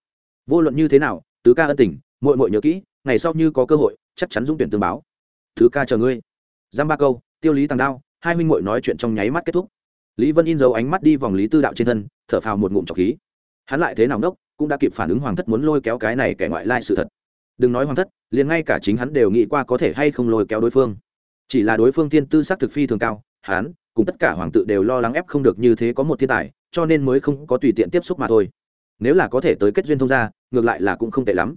A: Vô luận như thế nào, tứ ca ân tình mội mội nhớ kỹ, ngày sau như có cơ hội, chắc chắn dũng tuyển tương báo. Tứ ca chờ ngươi. Dăm ba câu, tiêu lý tàng đao, hai huynh mội nói chuyện trong nháy mắt kết thúc. Lý vân in dấu ánh mắt đi vòng lý tư đạo trên thân, thở phào một ngụm trọc khí. Hắn lại thế nào nốc, cũng đã kịp phản ứng hoàng thất muốn lôi kéo cái này kẻ ngoại lai sự thật. Đừng nói hoàng thất, liền ngay cả chính hắn đều nghĩ qua có thể hay không lôi kéo đối phương. Chỉ là đối phương thiên tư sắc thực phi thường cao hắn cùng tất cả hoàng tự đều lo lắng ép không được như thế có một thiên tài, cho nên mới không có tùy tiện tiếp xúc mà thôi. Nếu là có thể tới kết duyên thông gia, ngược lại là cũng không tệ lắm.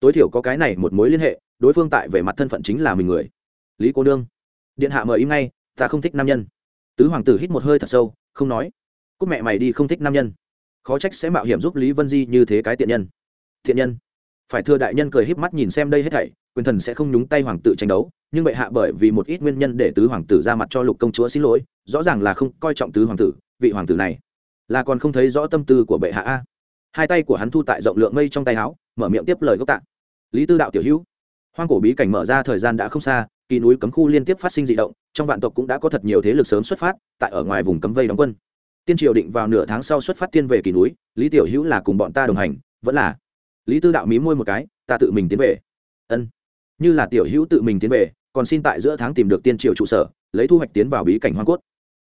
A: Tối thiểu có cái này một mối liên hệ, đối phương tại về mặt thân phận chính là mình người. Lý cô nương, điện hạ mời im ngay, ta không thích nam nhân. Tứ hoàng tử hít một hơi thật sâu, không nói. Cúc mẹ mày đi không thích nam nhân. Khó trách sẽ mạo hiểm giúp lý vân di như thế cái tiện nhân. Thiện nhân. Phải thưa đại nhân cười híp mắt nhìn xem đây hết thảy, quyền thần sẽ không nhúng tay hoàng tử tranh đấu nhưng bệ hạ bởi vì một ít nguyên nhân để tứ hoàng tử ra mặt cho lục công chúa xin lỗi, rõ ràng là không coi trọng tứ hoàng tử, vị hoàng tử này là còn không thấy rõ tâm tư của bệ hạ a. Hai tay của hắn thu tại rộng lượng mây trong tay áo, mở miệng tiếp lời gốc tạng lý tư đạo tiểu hữu, hoang cổ bí cảnh mở ra thời gian đã không xa, kỳ núi cấm khu liên tiếp phát sinh d ị động, trong vạn tộc cũng đã có thật nhiều thế lực sớm xuất phát, tại ở ngoài vùng cấm vây đóng quân. Tiên triều định vào nửa tháng sau xuất phát tiên về kỳ núi, lý tiểu hữu là cùng bọn ta đồng hành, vẫn là. Lý tư đạo mí môi một cái, ta tự mình tiến về. Ân như là tiểu hữu tự mình tiến về, còn xin tại giữa tháng tìm được tiên triều trụ sở, lấy thu hoạch tiến vào bí cảnh hoang cốt.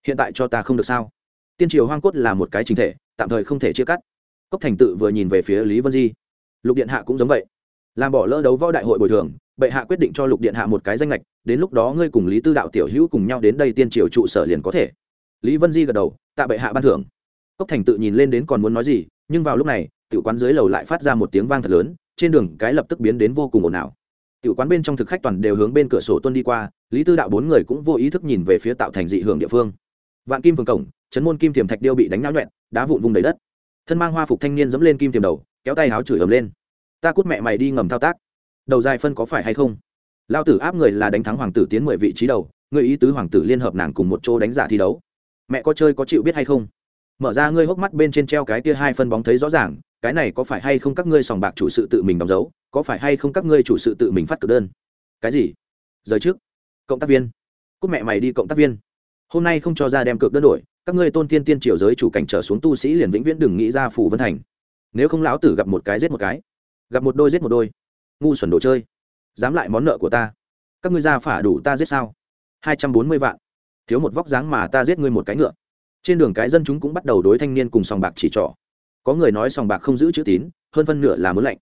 A: Hiện tại cho ta không được sao? Tiên triều hoang cốt là một cái chính thể, tạm thời không thể chia cắt. Cốc thành tự vừa nhìn về phía lý vân di. Lục điện hạ cũng giống vậy. Làm bỏ lỡ đấu võ đại hội bồi thường, bệ hạ quyết định cho lục điện hạ một cái danh lệch đến lúc đó ngươi cùng lý tư đạo tiểu hữu cùng nhau đến đây tiên triều trụ sở liền có thể. Lý vân di gật đầu, tạ bệ hạ ban thưởng. Cốc thành tự nhìn lên đến còn muốn nói gì, nhưng vào lúc này, tiểu quán dưới lầu lại phát ra một tiếng vang thật lớn, trên đường cái lập tức biến đến vô cùng ồn ào tiểu quán bên trong thực khách toàn đều hướng bên cửa sổ tuân đi qua, lý tư đạo bốn người cũng vô ý thức nhìn về phía tạo thành dị hưởng địa phương. Vạn kim phường cổng chấn môn kim tiềm thạch điêu bị đánh náo nhuẹn, đá vụn vùng đầy đất. Thân mang hoa phục thanh niên dẫm lên kim tiềm đầu, kéo tay áo chửi ầm lên. Ta cút mẹ mày đi ngầm thao tác. Đầu dài phân có phải hay không? Lao tử áp người là đánh thắng hoàng tử tiến mười vị trí đầu người ý tứ hoàng tử liên hợp nàng cùng một chỗ đánh giả thi đấu. Mẹ có chơi có chịu biết hay không? Mở ra ngươi hốc mắt bên trên treo cái kia hai phân bóng thấy rõ ràng cái này có phải hay không các ngươi sòng bạc chủ sự tự mình đóng dấu, có phải hay không các ngươi chủ sự tự mình phát cực đơn? Cái gì? Giờ trước. Cộng tác viên. Cúc mẹ mày đi cộng tác viên. Hôm nay không cho ra đem cược đơn đổi, các ngươi tôn tiên tiên triều giới chủ cảnh trở xuống tu sĩ liền vĩnh viễn đừng nghĩ ra phủ vân thành. Nếu không lão tử gặp một cái giết một cái. Gặp một đôi giết một đôi. Ngu xuẩn đồ chơi. Dám lại món nợ của ta. Các ngươi ra phả đủ ta giết sao? Hai trăm bốn mươi vạn. Thiếu một vóc dáng mà ta giết ngươi một cái ngựa. Trên đường cái dân chúng cũng bắt đầu đối thanh niên cùng sòng bạc chỉ trỏ có người nói sòng bạc không giữ chữ tín, hơn phân nửa là muốn lạnh.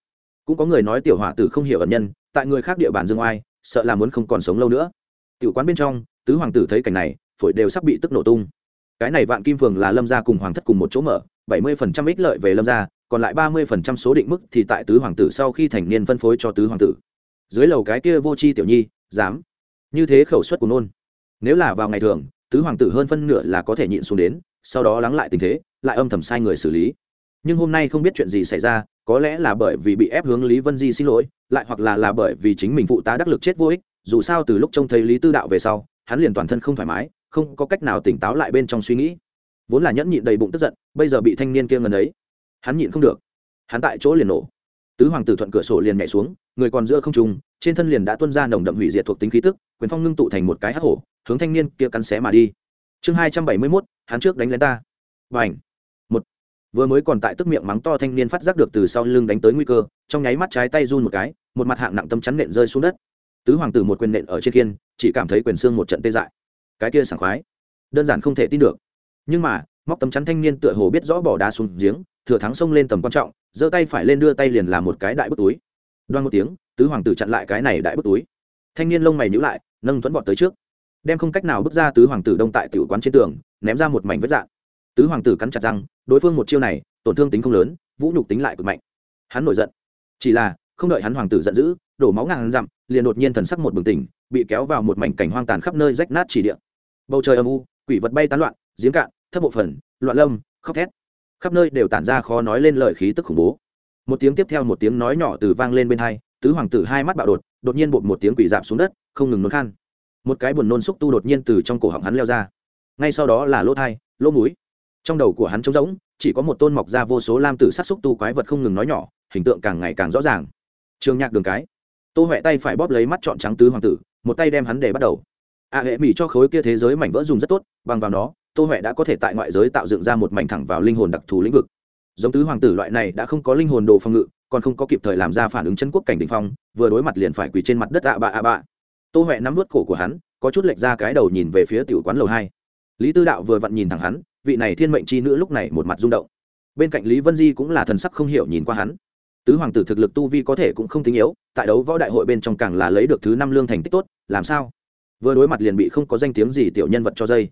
A: Cũng có người nói tiểu hỏa tử không hiểu ẩn nhân, tại người khác địa bàn dương oai, sợ là muốn không còn sống lâu nữa. Tiểu quán bên trong, tứ hoàng tử thấy cảnh này, phổi đều sắp bị tức nổ tung. Cái này vạn kim phường là lâm gia cùng hoàng thất cùng một chỗ mở, bảy mươi phần trăm ích lợi về lâm gia, còn lại ba mươi phần trăm số định mức thì tại tứ hoàng tử sau khi thành niên phân phối cho tứ hoàng tử. Dưới lầu cái kia vô c h i tiểu nhi, dám. Như thế khẩu suất của nôn. Nếu là vào ngày thường, tứ hoàng tử hơn phân nửa là có thể nhịn xuống đến, sau đó lắng lại tình thế, lại âm thầm sai người xử lý nhưng hôm nay không biết chuyện gì xảy ra, có lẽ là bởi vì bị ép hướng lý vân di xin lỗi, lại hoặc là là bởi vì chính mình phụ tá đắc lực chết vô ích, dù sao từ lúc trông thấy lý tư đạo về sau, hắn liền toàn thân không thoải mái, không có cách nào tỉnh táo lại bên trong suy nghĩ. Vốn là nhẫn nhịn đầy bụng tức giận, bây giờ bị thanh niên kia ngần ấy. Hắn nhịn không được. Hắn tại chỗ liền nổ. Tứ hoàng tử thuận cửa sổ liền nhảy xuống, người còn giữa không trùng trên thân liền đã tuân ra nồng đậm hủy diệt thuộc tính khí tức, quyền phong ngưng tụ thành một cái hắc hổ, hướng thanh niên kia cắn xé mà đi. Chương hai trăm bảy mươi mốt, hắn trước đánh lén ta. Và ảnh vừa mới còn tại tức miệng mắng to thanh niên phát giác được từ sau lưng đánh tới nguy cơ, trong nháy mắt trái tay run một cái, một mặt hạng nặng tâm chắn nện rơi xuống đất. Tứ hoàng tử một quyền nện ở trên kiên chỉ cảm thấy quyền xương một trận tê dại. Cái kia sảng khoái, đơn giản không thể tin được. Nhưng mà, móc tấm chắn thanh niên tựa hồ biết rõ bỏ đá xuống giếng, thừa thắng xông lên tầm quan trọng, giơ tay phải lên đưa tay liền làm một cái đại bức túi. Đoan một tiếng, tứ hoàng tử chặn lại cái này đại bức túi. Thanh niên lông mày nhữ lại, nâng thuẫn vọt tới trước. Đem không cách nào bước ra tứ hoàng tử đông tại tiểu quán trên tường, ném ra một mảnh vết dạng tứ hoàng tử cắn chặt răng đối phương một chiêu này, tổn thương tính không lớn, vũ nhục tính lại cực mạnh. Hắn nổi giận. Chỉ là, không đợi hắn hoàng tử giận dữ, đổ máu ngàn dặm, liền đột nhiên thần sắc một bừng tỉnh, bị kéo vào một mảnh cảnh hoang tàn khắp nơi rách nát chỉ địa. Bầu trời âm u, quỷ vật bay tán loạn, giếng cạn, thấp bộ phần loạn lâm, khóc thét. Khắp nơi đều tản ra khó nói lên lời khí tức khủng bố. Một tiếng tiếp theo một tiếng nói nhỏ từ vang lên bên hai, tứ hoàng tử hai mắt bạo đột đột nhiên bột một tiếng quỷ dạp xuống đất, không ngừng nôn khan. Một cái buồn nôn xúc tu đột nhiên từ trong cổ họng hắn leo ra. Ngay sau đó là lỗ thai, lỗ múi trong đầu của hắn trống rỗng, chỉ có một tôn mọc ra vô số lam tử sát xúc tu quái vật không ngừng nói nhỏ, hình tượng càng ngày càng rõ ràng. Trường nhạc đường cái. Tô huệ tay phải bóp lấy mắt trọn trắng tứ hoàng tử, một tay đem hắn để bắt đầu. A hệ mỹ cho khối kia thế giới mảnh vỡ dùng rất tốt, bằng vào nó, tô huệ đã có thể tại ngoại giới tạo dựng ra một mảnh thẳng vào linh hồn đặc thù lĩnh vực. Giống tứ hoàng tử loại này đã không có linh hồn đồ phòng ngự, còn không có kịp thời làm ra phản ứng chân quốc cảnh đình phong, vừa đối mặt liền phải quỳ trên mặt đất ạ bạ ạ bạ. Tô huệ nắm vớt cổ của hắn, có chút lệch ra cái đầu nhìn về phía tiểu quán lầu hai. Lý tư đạo vừa vặn nhìn thẳng hắn vị này thiên mệnh chi nữ lúc này một mặt rung động. Bên cạnh lý vân di cũng là thần sắc không hiểu nhìn qua hắn. Tứ hoàng tử thực lực tu vi có thể cũng không tinh yếu, tại đấu võ đại hội bên trong càng là lấy được thứ năm lương thành tích tốt, làm sao? Vừa đối mặt liền bị không có danh tiếng gì tiểu nhân vật cho dây.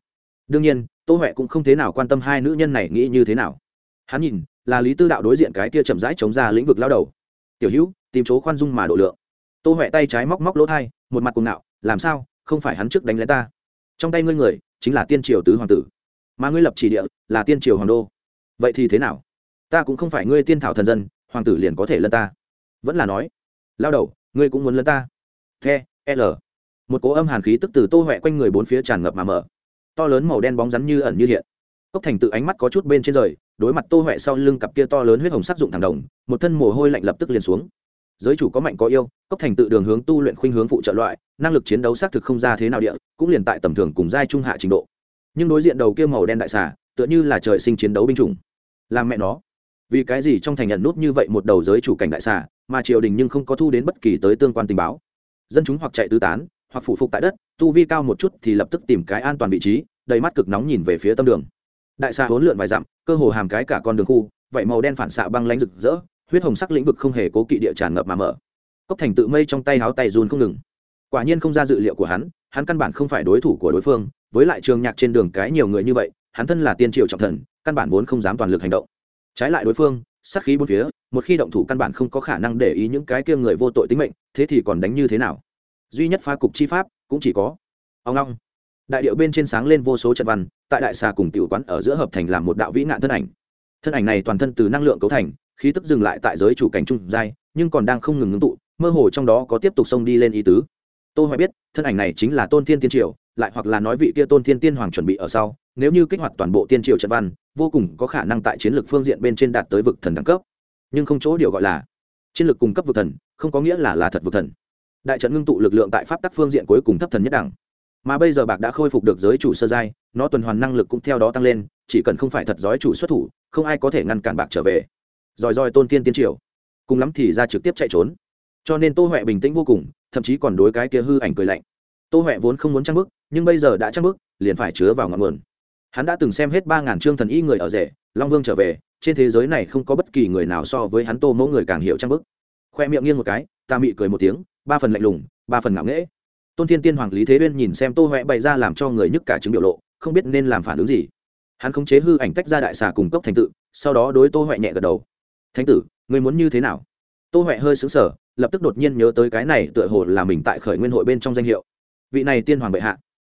A: Đương nhiên, tô huệ cũng không thế nào quan tâm hai nữ nhân này nghĩ như thế nào. Hắn nhìn, là lý tư đạo đối diện cái kia chậm rãi chống ra lĩnh vực lao đầu. Tiểu hữu, tìm chỗ khoan dung mà độ lượng. Tô huệ tay trái móc móc lỗ thai, một mặt cùng nạo làm sao? Không phải hắn trước đánh lấy ta. Trong tay ngươi người, chính là tiên triều tứ hoàng tử mà ngươi lập chỉ địa là tiên triều hoàng đô. Vậy thì thế nào? Ta cũng không phải ngươi tiên thảo thần dân, hoàng tử liền có thể lân ta. Vẫn là nói, lao đầu, ngươi cũng muốn lân ta. The l. Một cố âm hàn khí tức từ tô huệ quanh người bốn phía tràn ngập mà mở. To lớn màu đen bóng rắn như ẩn như hiện. Cốc thành tự ánh mắt có chút bên trên rời, đối mặt tô huệ sau lưng cặp kia to lớn huyết hồng sắc dụng thẳng đồng, một thân mồ hôi lạnh lập tức liền xuống. Giới chủ có mạnh có yêu, cốc thành tự đường hướng tu luyện khuynh hướng phụ trợ loại, năng lực chiến đấu xác thực không ra thế nào địa, cũng liền tại tầm thường cùng giai trung hạ trình độ nhưng đối diện đầu kia màu đen đại xà, tựa như là trời sinh chiến đấu binh chủng. Làm mẹ nó. Vì cái gì trong thành nhận nút như vậy một đầu giới chủ cảnh đại xà, mà triều đình nhưng không có thu đến bất kỳ tới tương quan tình báo. Dân chúng hoặc chạy tứ tán, hoặc phủ phục tại đất, tu vi cao một chút thì lập tức tìm cái an toàn vị trí, đầy mắt cực nóng nhìn về phía tâm đường. Đại xà hỗn lượn vài dặm, cơ hồ hàm cái cả con đường khu, vậy màu đen phản xạ băng lánh rực rỡ, huyết hồng sắc lĩnh vực không hề cố kỵ địa tràn ngập mà mở. Cốc thành tự mây trong tay háo tay run không ngừng. Quả nhiên không ra dự liệu của hắn hắn căn bản không phải đối thủ của đối phương với lại trường nhạc trên đường cái nhiều người như vậy, hắn thân là tiên triều trọng thần, căn bản vốn không dám toàn lực hành động. Trái lại đối phương, sát khí bốn phía, một khi động thủ căn bản không có khả năng để ý những cái kia người vô tội tính mệnh, thế thì còn đánh như thế nào? Duy nhất phá cục chi pháp, cũng chỉ có ông long. Đại điệu bên trên sáng lên vô số trận văn, tại đại xà cùng tiểu quán ở giữa hợp thành làm một đạo vĩ nạn thân ảnh. Thân ảnh này toàn thân từ năng lượng cấu thành, khí tức dừng lại tại giới chủ cảnh trung giai, nhưng còn đang không ngừng ngưng tụ, mơ hồ trong đó có tiếp tục xông đi lên ý tứ. Tôi hỏi biết, thân ảnh này chính là tôn thiên tiên triều lại hoặc là nói vị kia tôn thiên tiên hoàng chuẩn bị ở sau, nếu như kích hoạt toàn bộ tiên triều trận văn, vô cùng có khả năng tại chiến lược phương diện bên trên đạt tới vực thần đẳng cấp. Nhưng không chỗ điều gọi là chiến lược cung cấp vực thần, không có nghĩa là là thật vực thần. Đại trận ngưng tụ lực lượng tại pháp tắc phương diện cuối cùng thấp thần nhất đẳng. Mà bây giờ bạc đã khôi phục được giới chủ sơ giai, nó tuần hoàn năng lực cũng theo đó tăng lên, chỉ cần không phải thật giói chủ xuất thủ, không ai có thể ngăn cản bạc trở về. Rồi rồi tôn tiên tiên triều. Cùng lắm thì ra trực tiếp chạy trốn. Cho nên tô huệ bình tĩnh vô cùng, thậm chí còn đối cái kia hư ảnh cười lạnh tô huệ vốn không muốn trang bức nhưng bây giờ đã trang bức liền phải chứa vào ngọn nguồn. Hắn đã từng xem hết ba ngàn chương thần y người ở rể, long vương trở về, trên thế giới này không có bất kỳ người nào so với hắn tô mẫu người càng hiểu trang bức khoe miệng nghiêng một cái, ta mị cười một tiếng, ba phần lạnh lùng, ba phần ngạo nghễ. Tôn thiên tiên hoàng lý thế uyên nhìn xem tô huệ bày ra làm cho người nhức cả chứng biểu lộ, không biết nên làm phản ứng gì. Hắn khống chế hư ảnh tách ra đại xà cùng cốc thành tự, sau đó đối tô huệ nhẹ gật đầu. Thánh tử người muốn như thế nào? Tô huệ hơi xứng sở lập tức đột nhiên nhớ tới cái này tựa hồ là mình tại khởi nguyên hội bên trong danh hiệu vị này tiên hoàng bệ hạ.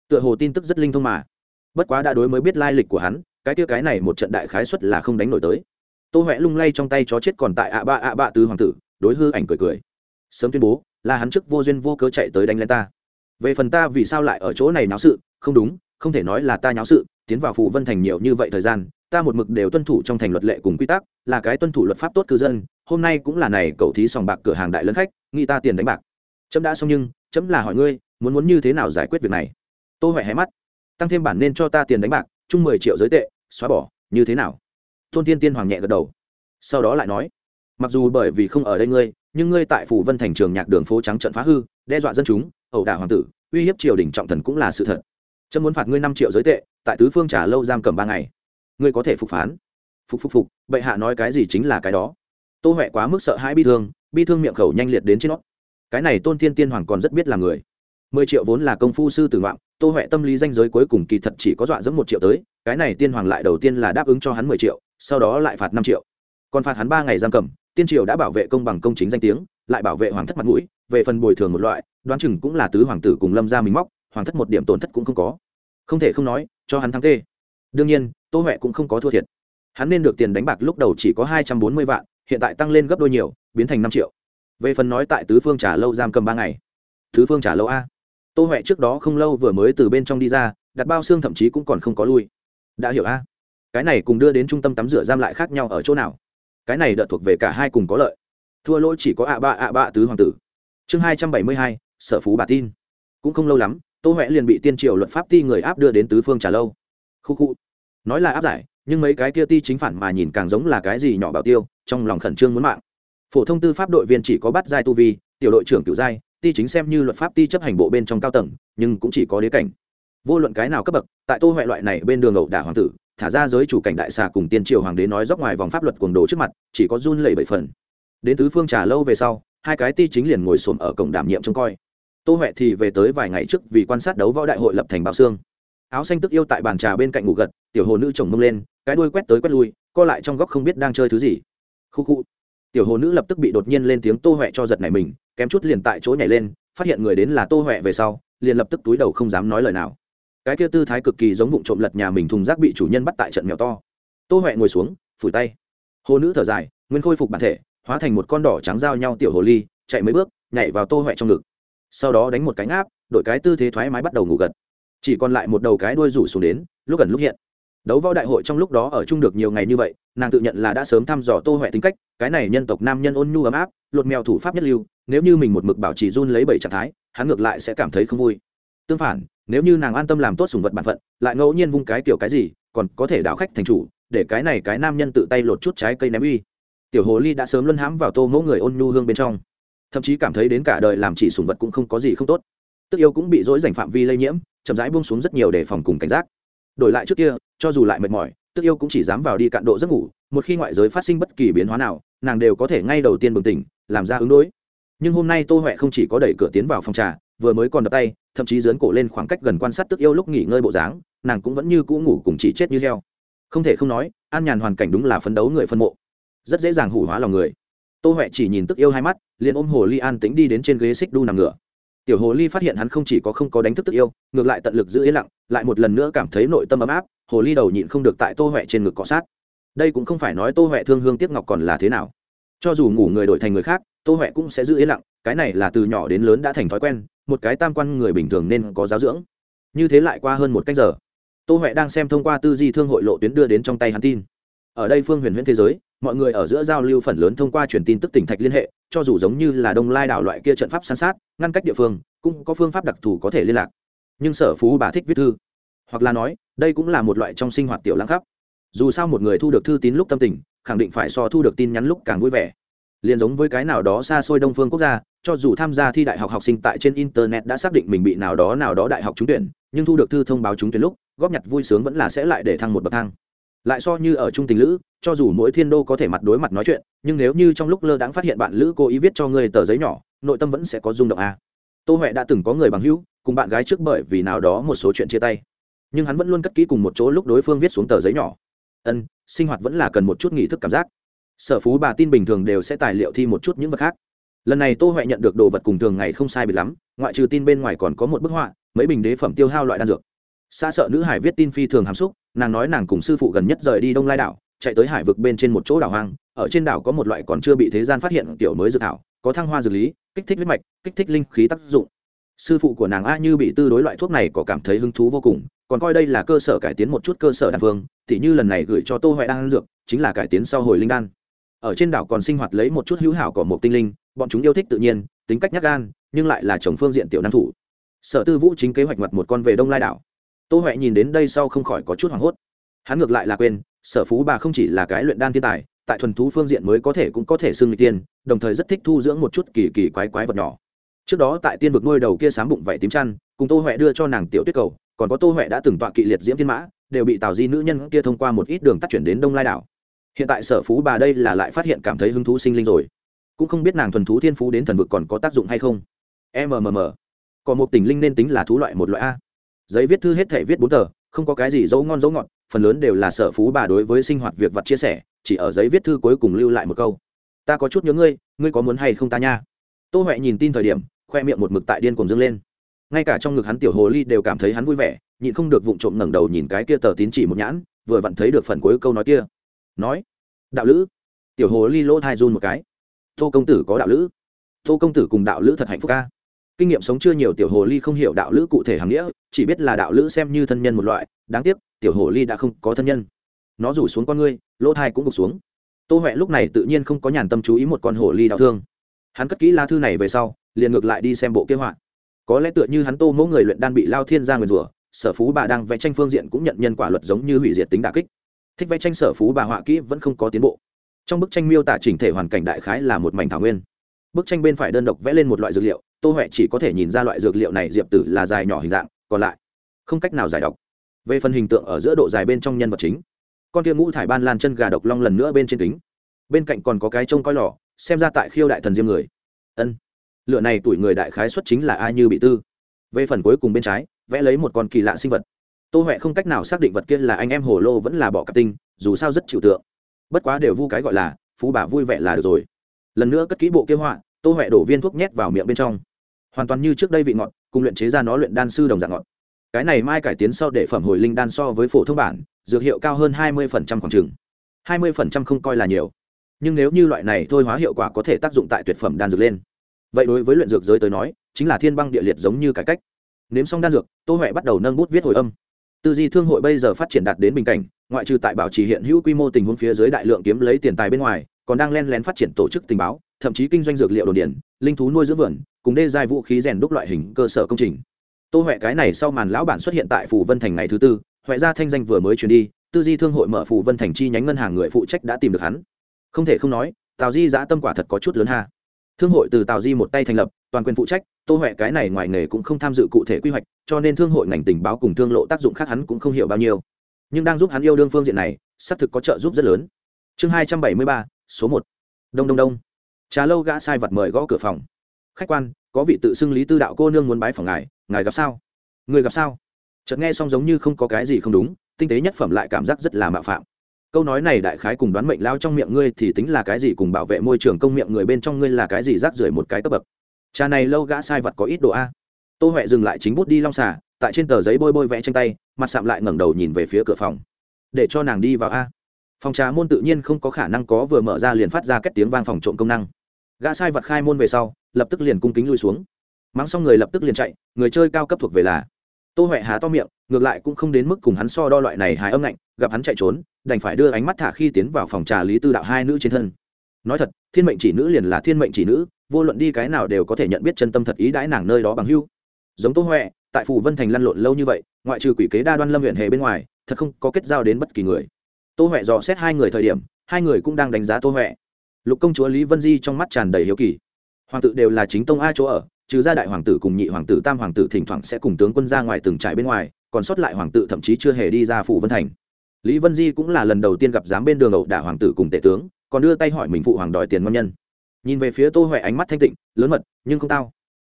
A: Tựa hồ tin tức rất linh thông mà. Bất quá đã đối mới biết lai lịch của hắn, cái kia cái này một trận đại khái xuất là không đánh nổi tới. Tô huệ lung lay trong tay chó chết còn tại ạ ba ạ ba tứ hoàng tử, đối hư ảnh cười cười. Sớm tuyên bố, là hắn trước vô duyên vô cớ chạy tới đánh lên ta. Về phần ta vì sao lại ở chỗ này náo sự, không đúng, không thể nói là ta nháo sự, tiến vào phụ vân thành nhiều như vậy thời gian, ta một mực đều tuân thủ trong thành luật lệ cùng quy tắc, là cái tuân thủ luật pháp tốt cư dân, hôm nay cũng là này, cậu thí sòng bạc cửa hàng đại lớn khách, nghĩ ta tiền đánh bạc. Chấm đã xong nhưng, chấm là hỏi ngươi muốn muốn như thế nào giải quyết việc này? Tôi huệ hé mắt. Tăng thêm bản nên cho ta tiền đánh bạc, chung mười triệu giới tệ, xóa bỏ, như thế nào? Tôn tiên tiên hoàng nhẹ gật đầu. Sau đó lại nói, mặc dù bởi vì không ở đây ngươi, nhưng ngươi tại phủ vân thành trường nhạc đường phố trắng trận phá hư, đe dọa dân chúng, ẩu đả hoàng tử, uy hiếp triều đình trọng thần cũng là sự thật. Trâm muốn phạt ngươi năm triệu giới tệ, tại tứ phương trả lâu giam cầm ba ngày. Ngươi có thể phục phán. Phục phục phục, bệ hạ nói cái gì chính là cái đó. Tô huệ quá mức sợ hãi bi thương bi thương miệng khẩu nhanh liệt đến trên nó. Cái này tôn tiên tiên hoàng còn rất biết là người mười triệu vốn là công phu sư tử ngoạn tô huệ tâm lý danh giới cuối cùng kỳ thật chỉ có dọa dẫm một triệu tới, cái này tiên hoàng lại đầu tiên là đáp ứng cho hắn mười triệu, sau đó lại phạt năm triệu. Còn phạt hắn ba ngày giam cầm, tiên triều đã bảo vệ công bằng công chính danh tiếng, lại bảo vệ hoàng thất mặt mũi, về phần bồi thường một loại, đoán chừng cũng là tứ hoàng tử cùng lâm ra mình móc, hoàng thất một điểm tổn thất cũng không có. Không thể không nói, cho hắn thắng tê. Đương nhiên, tô huệ cũng không có thua thiệt. Hắn nên được tiền đánh bạc lúc đầu chỉ có hai trăm bốn mươi vạn, hiện tại tăng lên gấp đôi nhiều, biến thành năm triệu. Về phần nói tại tứ phương trả lâu giam cầm ba ngày. Tứ phương trả lâu a tô huệ trước đó không lâu vừa mới từ bên trong đi ra, đặt bao xương thậm chí cũng còn không có lui. Đã hiểu a. Cái này cùng đưa đến trung tâm tắm rửa giam lại khác nhau ở chỗ nào? Cái này đợt thuộc về cả hai cùng có lợi. Thua lỗi chỉ có ạ ba ạ ba tứ hoàng tử. Chương hai trăm bảy mươi hai, sở phú bà tin. Cũng không lâu lắm, tô huệ liền bị tiên triều luật pháp ti người áp đưa đến tứ phương trả lâu. Khu khu. Nói là áp giải, nhưng mấy cái kia ti chính phản mà nhìn càng giống là cái gì nhỏ bảo tiêu, trong lòng khẩn trương muốn mạng. Phổ thông tư pháp đội viên chỉ có bắt giai tu vi, tiểu đội trưởng cựu giai ti chính xem như luật pháp ti chấp hành bộ bên trong cao tầng, nhưng cũng chỉ có đế cảnh. Vô luận cái nào cấp bậc, tại tô huệ loại này bên đường ẩu đả hoàng tử, thả ra giới chủ cảnh đại xà cùng tiên triều hoàng đế nói dốc ngoài vòng pháp luật cuồng đồ trước mặt, chỉ có run lẩy bảy phần. Đến tứ phương trà lâu về sau, hai cái ti chính liền ngồi xổm ở cổng đảm nhiệm trông coi. Tô huệ thì về tới vài ngày trước vì quan sát đấu võ đại hội lập thành bảo xương. Áo xanh tức yêu tại bàn trà bên cạnh ngủ gật, tiểu hồ nữ chồng mông lên, cái đuôi quét tới quét lui, co lại trong góc không biết đang chơi thứ gì. Khu khu tiểu hồ nữ lập tức bị đột nhiên lên tiếng tô huệ cho giật này mình, kém chút liền tại chỗ nhảy lên, phát hiện người đến là tô huệ về sau, liền lập tức túi đầu không dám nói lời nào. Cái kia tư thái cực kỳ giống vụ trộm lật nhà mình thùng rác bị chủ nhân bắt tại trận mèo to. Tô huệ ngồi xuống, phủi tay. Hồ nữ thở dài, nguyên khôi phục bản thể, hóa thành một con đỏ trắng giao nhau tiểu hồ ly, chạy mấy bước, nhảy vào tô huệ trong ngực. Sau đó đánh một cánh áp đổi cái tư thế thoải mái bắt đầu ngủ gật. Chỉ còn lại một đầu cái đuôi rủ xuống đến, lúc gần lúc hiện đấu võ đại hội trong lúc đó ở chung được nhiều ngày như vậy, nàng tự nhận là đã sớm thăm dò tô huệ tính cách, cái này nhân tộc nam nhân ôn nhu ấm áp, lột mèo thủ pháp nhất lưu, nếu như mình một mực bảo trì run lấy bảy trạng thái, hắn ngược lại sẽ cảm thấy không vui. Tương phản, nếu như nàng an tâm làm tốt sùng vật bản phận, lại ngẫu nhiên vung cái kiểu cái gì, còn có thể đảo khách thành chủ, để cái này cái nam nhân tự tay lột chút trái cây ném uy. Tiểu hồ ly đã sớm luân hãm vào tô mẫu người ôn nhu hương bên trong. Thậm chí cảm thấy đến cả đời làm chỉ sùng vật cũng không có gì không tốt. Tức yêu cũng bị dỗi dành phạm vi lây nhiễm, chậm rãi buông xuống rất nhiều để phòng cùng cảnh giác đổi lại trước kia, cho dù lại mệt mỏi, tức yêu cũng chỉ dám vào đi cạn độ giấc ngủ, một khi ngoại giới phát sinh bất kỳ biến hóa nào, nàng đều có thể ngay đầu tiên bừng tỉnh, làm ra ứng đối. Nhưng hôm nay tô huệ không chỉ có đẩy cửa tiến vào phòng trà, vừa mới còn đập tay, thậm chí dướn cổ lên khoảng cách gần quan sát tức yêu lúc nghỉ ngơi bộ dáng, nàng cũng vẫn như cũ ngủ cùng chỉ chết như heo. Không thể không nói, an nhàn hoàn cảnh đúng là phấn đấu người phân mộ. Rất dễ dàng hủ hóa lòng người. Tô huệ chỉ nhìn tức yêu hai mắt, liền ôm hồ ly an tính đi đến trên ghế xích đu nằm ngửa tiểu hồ ly phát hiện hắn không chỉ có không có đánh thức tức yêu, ngược lại tận lực giữ yên lặng, lại một lần nữa cảm thấy nội tâm ấm áp, hồ ly đầu nhịn không được tại tô huệ trên ngực cọ sát. Đây cũng không phải nói tô huệ thương hương tiếc ngọc còn là thế nào. Cho dù ngủ người đổi thành người khác, tô huệ cũng sẽ giữ yên lặng, cái này là từ nhỏ đến lớn đã thành thói quen, một cái tam quan người bình thường nên có giáo dưỡng. Như thế lại qua hơn một cách giờ, tô huệ đang xem thông qua tư di thương hội lộ tuyến đưa đến trong tay hắn tin. Ở đây phương huyền huyễn thế giới, mọi người ở giữa giao lưu phần lớn thông qua truyền tin tức tỉnh thạch liên hệ cho dù giống như là đông lai đảo loại kia trận pháp san sát, ngăn cách địa phương, cũng có phương pháp đặc thù có thể liên lạc. Nhưng sở phú bà thích viết thư. Hoặc là nói, đây cũng là một loại trong sinh hoạt tiểu lãng khắp. Dù sao một người thu được thư tín lúc tâm tình, khẳng định phải so thu được tin nhắn lúc càng vui vẻ. Liền giống với cái nào đó xa xôi đông phương quốc gia, cho dù tham gia thi đại học học sinh tại trên internet đã xác định mình bị nào đó nào đó đại học trúng tuyển, nhưng thu được thư thông báo trúng tuyển lúc, góp nhặt vui sướng vẫn là sẽ lại để thăng một bậc thang lại so như ở trung tình lữ, cho dù mỗi thiên đô có thể mặt đối mặt nói chuyện, nhưng nếu như trong lúc lơ đãng phát hiện bạn lữ cố ý viết cho người tờ giấy nhỏ, nội tâm vẫn sẽ có rung động a. Tô huệ đã từng có người bằng hữu, cùng bạn gái trước bởi vì nào đó một số chuyện chia tay. Nhưng hắn vẫn luôn cất kỹ cùng một chỗ lúc đối phương viết xuống tờ giấy nhỏ. Ân, sinh hoạt vẫn là cần một chút nghị thức cảm giác. Sở phú bà tin bình thường đều sẽ tài liệu thi một chút những vật khác. Lần này tô huệ nhận được đồ vật cùng thường ngày không sai bị lắm, ngoại trừ tin bên ngoài còn có một bức họa, mấy bình đế phẩm tiêu hao loại đan dược. Xa sợ nữ hải viết tin phi thường hàm xúc nàng nói nàng cùng sư phụ gần nhất rời đi đông lai đảo, chạy tới hải vực bên trên một chỗ đảo hoang, ở trên đảo có một loại còn chưa bị thế gian phát hiện kiểu mới dược thảo, có thăng hoa dược lý, kích thích huyết mạch, kích thích linh khí tác dụng. Sư phụ của nàng a như bị tư đối loại thuốc này có cảm thấy hứng thú vô cùng, còn coi đây là cơ sở cải tiến một chút cơ sở đan phương thì như lần này gửi cho tô huệ đan dược, chính là cải tiến sau hồi linh đan. Ở trên đảo còn sinh hoạt lấy một chút hữu hảo của một tinh linh, bọn chúng yêu thích tự nhiên, tính cách nhát gan, nhưng lại là chồng phương diện tiểu năng thủ. Sở tư vũ chính kế hoạch mặt một con về đông lai đảo tô huệ nhìn đến đây sau không khỏi có chút hoảng hốt. Hắn ngược lại là quên, sở phú bà không chỉ là cái luyện đan thiên tài, tại thuần thú phương diện mới có thể cũng có thể xưng người tiên, đồng thời rất thích thu dưỡng một chút kỳ kỳ quái quái vật nhỏ. Trước đó tại tiên vực nuôi đầu kia sáng bụng vảy tím chăn, cùng tô huệ đưa cho nàng tiểu tuyết cầu, còn có tô huệ đã từng tọa kỵ liệt diễm thiên mã, đều bị tào di nữ nhân kia thông qua một ít đường tắt chuyển đến đông lai đảo. Hiện tại sở phú bà đây là lại phát hiện cảm thấy hứng thú sinh linh rồi. Cũng không biết nàng thuần thú thiên phú đến thần vực còn có tác dụng hay không. Mmm còn một tình linh nên tính là thú loại một loại a giấy viết thư hết thể viết bốn tờ, không có cái gì dấu ngon dấu ngọt, phần lớn đều là sở phú bà đối với sinh hoạt việc vật chia sẻ, chỉ ở giấy viết thư cuối cùng lưu lại một câu. Ta có chút nhớ ngươi ngươi có muốn hay không ta nha? Tô huệ nhìn tin thời điểm, khoe miệng một mực tại điên cùng dâng lên. Ngay cả trong ngực hắn tiểu hồ ly đều cảm thấy hắn vui vẻ, nhịn không được vụng trộm ngẩng đầu nhìn cái kia tờ tín chỉ một nhãn, vừa vặn thấy được phần cuối câu nói kia. Nói, đạo lữ. Tiểu hồ ly lỗ thai run một cái. Tô công tử có đạo lữ. Tô công tử cùng đạo lữ thật hạnh phúc ca kinh nghiệm sống chưa nhiều tiểu hồ ly không hiểu đạo lữ cụ thể hàm nghĩa, chỉ biết là đạo lữ xem như thân nhân một loại, đáng tiếc, tiểu hồ ly đã không có thân nhân. Nó rủ xuống con ngươi, lỗ thai cũng gục xuống. Tô huệ lúc này tự nhiên không có nhàn tâm chú ý một con hồ ly đạo thương. Hắn cất kỹ lá thư này về sau, liền ngược lại đi xem bộ kế hoạch. Có lẽ tựa như hắn tô mẫu người luyện đan bị lao thiên ra nguyền rủa, sở phú bà đang vẽ tranh phương diện cũng nhận nhân quả luật giống như hủy diệt tính đà kích. Thích vẽ tranh sở phú bà họa kỹ vẫn không có tiến bộ. Trong bức tranh miêu tả chỉnh thể hoàn cảnh đại khái là một mảnh thảo nguyên. Bức tranh bên phải đơn độc vẽ lên một loại dược liệu tô huệ chỉ có thể nhìn ra loại dược liệu này diệp tử là dài nhỏ hình dạng, còn lại, không cách nào giải độc. về phần hình tượng ở giữa độ dài bên trong nhân vật chính, con kia ngũ thải ban lan chân gà độc long lần nữa bên trên kính. Bên cạnh còn có cái trông coi lò, xem ra tại khiêu đại thần diêm người. Ân, lựa này tuổi người đại khái xuất chính là ai như bị tư. Về phần cuối cùng bên trái, vẽ lấy một con kỳ lạ sinh vật. Tô huệ không cách nào xác định vật kia là anh em hồ lô vẫn là bỏ cặp tinh, dù sao rất chịu tượng. Bất quá đều vu cái gọi là, phú bà vui vẻ là được rồi. Lần nữa cất kỹ bộ kia họa tô huệ đổ viên thuốc nhét vào miệng bên trong. Hoàn toàn như trước đây vị ngọt, cùng luyện chế ra nó luyện đan sư đồng dạng ngọt. Cái này mai cải tiến sau để phẩm hồi linh đan so với phổ thông bản, dược hiệu cao hơn hai mươi khoảng chừng. hai mươi không coi là nhiều. Nhưng nếu như loại này thôi hóa hiệu quả có thể tác dụng tại tuyệt phẩm đan dược lên. Vậy đối với luyện dược giới tới nói, chính là thiên băng địa liệt giống như cải cách. Nếm xong đan dược, tô huệ bắt đầu nâng bút viết hồi âm. Tư di thương hội bây giờ phát triển đạt đến bình cảnh, ngoại trừ tại bảo trì hiện hữu quy mô tình huống phía dưới đại lượng kiếm lấy tiền tài bên ngoài, còn đang len lén phát triển tổ chức tình báo thậm chí kinh doanh dược liệu đồn điển linh thú nuôi dưỡng vườn, cùng đê giai vũ khí rèn đúc loại hình cơ sở công trình. Tô huệ cái này sau màn lão bản xuất hiện tại phủ vân thành ngày thứ tư, huệ gia thanh danh vừa mới chuyển đi, tư di thương hội mở phủ vân thành chi nhánh ngân hàng người phụ trách đã tìm được hắn. Không thể không nói, tào di giã tâm quả thật có chút lớn ha. Thương hội từ tào di một tay thành lập, toàn quyền phụ trách, tô huệ cái này ngoài nghề cũng không tham dự cụ thể quy hoạch, cho nên thương hội ngành tình báo cùng thương lộ tác dụng khác hắn cũng không hiểu bao nhiêu. Nhưng đang giúp hắn yêu đương phương diện này, xác thực có trợ giúp rất lớn. Chương hai trăm bảy mươi ba, số một. Đông đông đông trà lâu gã sai vật mời gõ cửa phòng. Khách quan, có vị tự xưng lý tư đạo cô nương muốn bái phòng ngài ngài gặp sao? Người gặp sao? Chợt nghe xong giống như không có cái gì không đúng, tinh tế nhất phẩm lại cảm giác rất là mạo phạm. Câu nói này đại khái cùng đoán mệnh lao trong miệng ngươi thì tính là cái gì cùng bảo vệ môi trường công miệng người bên trong ngươi là cái gì rác rưởi một cái cấp bậc. Trà này lâu gã sai vật có ít độ a. Tô huệ dừng lại chính bút đi long xà, tại trên tờ giấy bôi bôi vẽ tranh tay, mặt sạm lại ngẩng đầu nhìn về phía cửa phòng. Để cho nàng đi vào a. Phòng trà môn tự nhiên không có khả năng có vừa mở ra liền phát ra các tiếng vang phòng trộm công năng gã sai vật khai môn về sau, lập tức liền cung kính lui xuống. Mắng xong người lập tức liền chạy, người chơi cao cấp thuộc về là. Tô huệ há to miệng, ngược lại cũng không đến mức cùng hắn so đo loại này hài âm lạnh gặp hắn chạy trốn, đành phải đưa ánh mắt thả khi tiến vào phòng trà lý tư đạo hai nữ trên thân. Nói thật, thiên mệnh chỉ nữ liền là thiên mệnh chỉ nữ, vô luận đi cái nào đều có thể nhận biết chân tâm thật ý đãi nàng nơi đó bằng hưu. Giống tô huệ, tại phủ vân thành lăn lộn lâu như vậy, ngoại trừ quỷ kế đa đoan lâm huyện hề bên ngoài, thật không có kết giao đến bất kỳ người. Tô huệ dò xét hai người thời điểm, hai người cũng đang đánh giá tô huệ lục công chúa lý vân di trong mắt tràn đầy hiếu kỳ. Hoàng tử đều là chính tông a chỗ ở, trừ ra đại hoàng tử cùng nhị hoàng tử, tam hoàng tử thỉnh thoảng sẽ cùng tướng quân ra ngoài từng trại bên ngoài, còn sót lại hoàng tử thậm chí chưa hề đi ra phủ vân thành. Lý vân di cũng là lần đầu tiên gặp dám bên đường ẩu đả hoàng tử cùng tể tướng, còn đưa tay hỏi mình phụ hoàng đòi tiền ngon nhân. Nhìn về phía tô huệ ánh mắt thanh tịnh, lớn mật, nhưng không tao.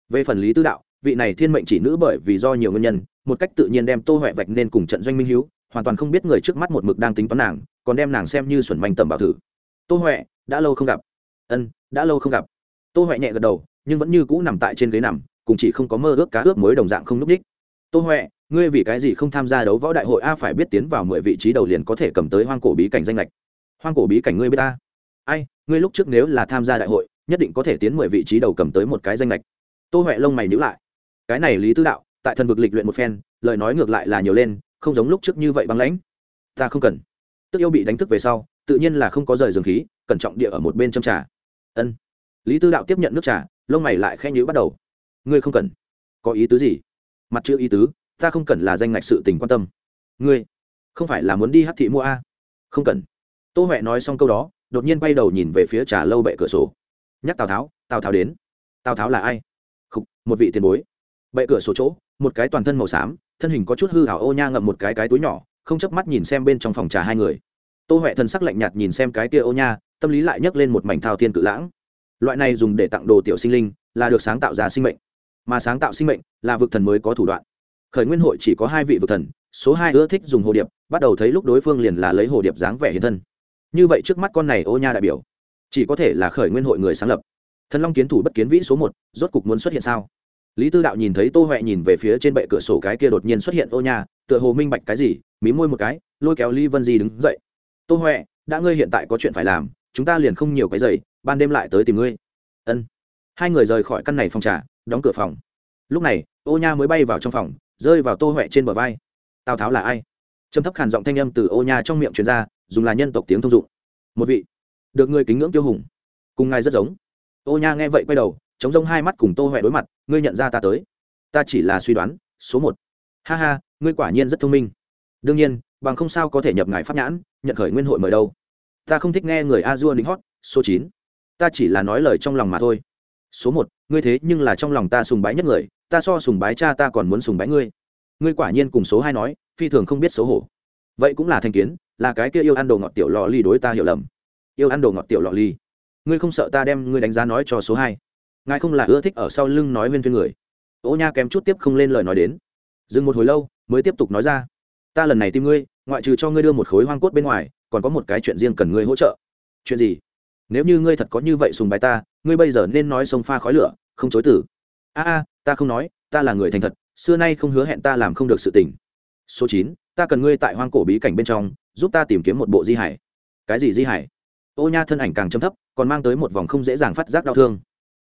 A: Về phần lý tư đạo, vị này thiên mệnh chỉ nữ bởi vì do nhiều nguyên nhân, một cách tự nhiên đem tô huệ vạch nên cùng trận doanh minh hiếu, hoàn toàn không biết người trước mắt một mực đang tính toán nàng, còn đem nàng xem như xuẩn manh tầm bảo thử tô huệ, đã lâu không gặp. Ân, đã lâu không gặp. Tô huệ nhẹ gật đầu, nhưng vẫn như cũ nằm tại trên ghế nằm, cùng chỉ không có mơ ước cá ướp mới đồng dạng không núp ních. tô huệ, ngươi vì cái gì không tham gia đấu võ đại hội a, phải biết tiến vào mười vị trí đầu liền có thể cầm tới hoang cổ bí cảnh danh lệch. Hoang cổ bí cảnh ngươi biết ta? Ai, ngươi lúc trước nếu là tham gia đại hội, nhất định có thể tiến mười vị trí đầu cầm tới một cái danh lệch. Tô huệ lông mày nhữ lại. Cái này lý tư đạo, tại thần vực lịch luyện một phen, lời nói ngược lại là nhiều lên, không giống lúc trước như vậy băng lãnh. Ta không cần. Tức yêu bị đánh thức về sau tự nhiên là không có rời dường khí cẩn trọng địa ở một bên châm trà. Ân. Lý tư đạo tiếp nhận nước trà lông mày lại khen nhữ bắt đầu. Ngươi không cần. Có ý tứ gì? Mặt chữ ý tứ ta không cần là danh ngạch sự tình quan tâm. Ngươi không phải là muốn đi hát thị mua a? Không cần. Tô huệ nói xong câu đó đột nhiên bay đầu nhìn về phía trà lâu bệ cửa sổ. Nhắc tào tháo tào tháo đến. Tào tháo là ai? Khúc, một vị tiền bối. Bệ cửa sổ chỗ một cái toàn thân màu xám thân hình có chút hư hảo ô nha ngậm một cái cái túi nhỏ không chớp mắt nhìn xem bên trong phòng trà hai người tô huệ thần sắc lạnh nhạt nhìn xem cái kia ô nha, tâm lý lại nhấc lên một mảnh thao thiên cự lãng. Loại này dùng để tặng đồ tiểu sinh linh, là được sáng tạo ra sinh mệnh. Mà sáng tạo sinh mệnh là vực thần mới có thủ đoạn. Khởi nguyên hội chỉ có hai vị vực thần, số hai ưa thích dùng hồ điệp, bắt đầu thấy lúc đối phương liền là lấy hồ điệp dáng vẻ hiện thân. Như vậy trước mắt con này ô nha đại biểu, chỉ có thể là khởi nguyên hội người sáng lập. Thần long kiến thủ bất kiến vĩ số một, rốt cục muốn xuất hiện sao? Lý tư đạo nhìn thấy tô huệ nhìn về phía trên bệ cửa sổ cái kia đột nhiên xuất hiện ô nha, tựa hồ minh bạch cái gì, mí môi một cái, lôi kéo lý vân di đứng dậy tô huệ, đã ngươi hiện tại có chuyện phải làm, chúng ta liền không nhiều cái giày, ban đêm lại tới tìm ngươi. Ân. Hai người rời khỏi căn này phòng trà, đóng cửa phòng. Lúc này, ô nha mới bay vào trong phòng, rơi vào tô huệ trên bờ vai. Tào tháo là ai? Trầm thấp khản giọng thanh âm từ ô nha trong miệng truyền ra, dùng là nhân tộc tiếng thông dụng. Một vị. Được người kính ngưỡng tiêu hùng. Cùng ngài rất giống. Ô nha nghe vậy quay đầu, chống rông hai mắt cùng tô huệ đối mặt, ngươi nhận ra ta tới. Ta chỉ là suy đoán, số một. Ha ha, ngươi quả nhiên rất thông minh. Đương nhiên bằng không sao có thể nhập ngài pháp nhãn, nhận khởi nguyên hội mời đâu. Ta không thích nghe người a dua lính hót, số chín. Ta chỉ là nói lời trong lòng mà thôi. Số một, ngươi thế nhưng là trong lòng ta sùng bái nhất người, ta so sùng bái cha ta còn muốn sùng bái ngươi. Ngươi quả nhiên cùng số hai nói, phi thường không biết xấu hổ. Vậy cũng là thành kiến, là cái kia yêu ăn đồ ngọt tiểu lò ly đối ta hiểu lầm. Yêu ăn đồ ngọt tiểu lò ly. Ngươi không sợ ta đem ngươi đánh giá nói cho số hai? Ngài không là ưa thích ở sau lưng nói nguyên thuyên người. Ô nha kém chút tiếp không lên lời nói đến. Dừng một hồi lâu, mới tiếp tục nói ra. Ta lần này tìm ngươi ngoại trừ cho ngươi đưa một khối hoang cốt bên ngoài, còn có một cái chuyện riêng cần ngươi hỗ trợ. Chuyện gì? Nếu như ngươi thật có như vậy sùng bài ta, ngươi bây giờ nên nói sông pha khói lửa, không chối tử a a, ta không nói, ta là người thành thật, xưa nay không hứa hẹn ta làm không được sự tình. Số chín, ta cần ngươi tại hoang cổ bí cảnh bên trong, giúp ta tìm kiếm một bộ di hải. Cái gì di hải? Ô nha thân ảnh càng châm thấp, còn mang tới một vòng không dễ dàng phát giác đau thương.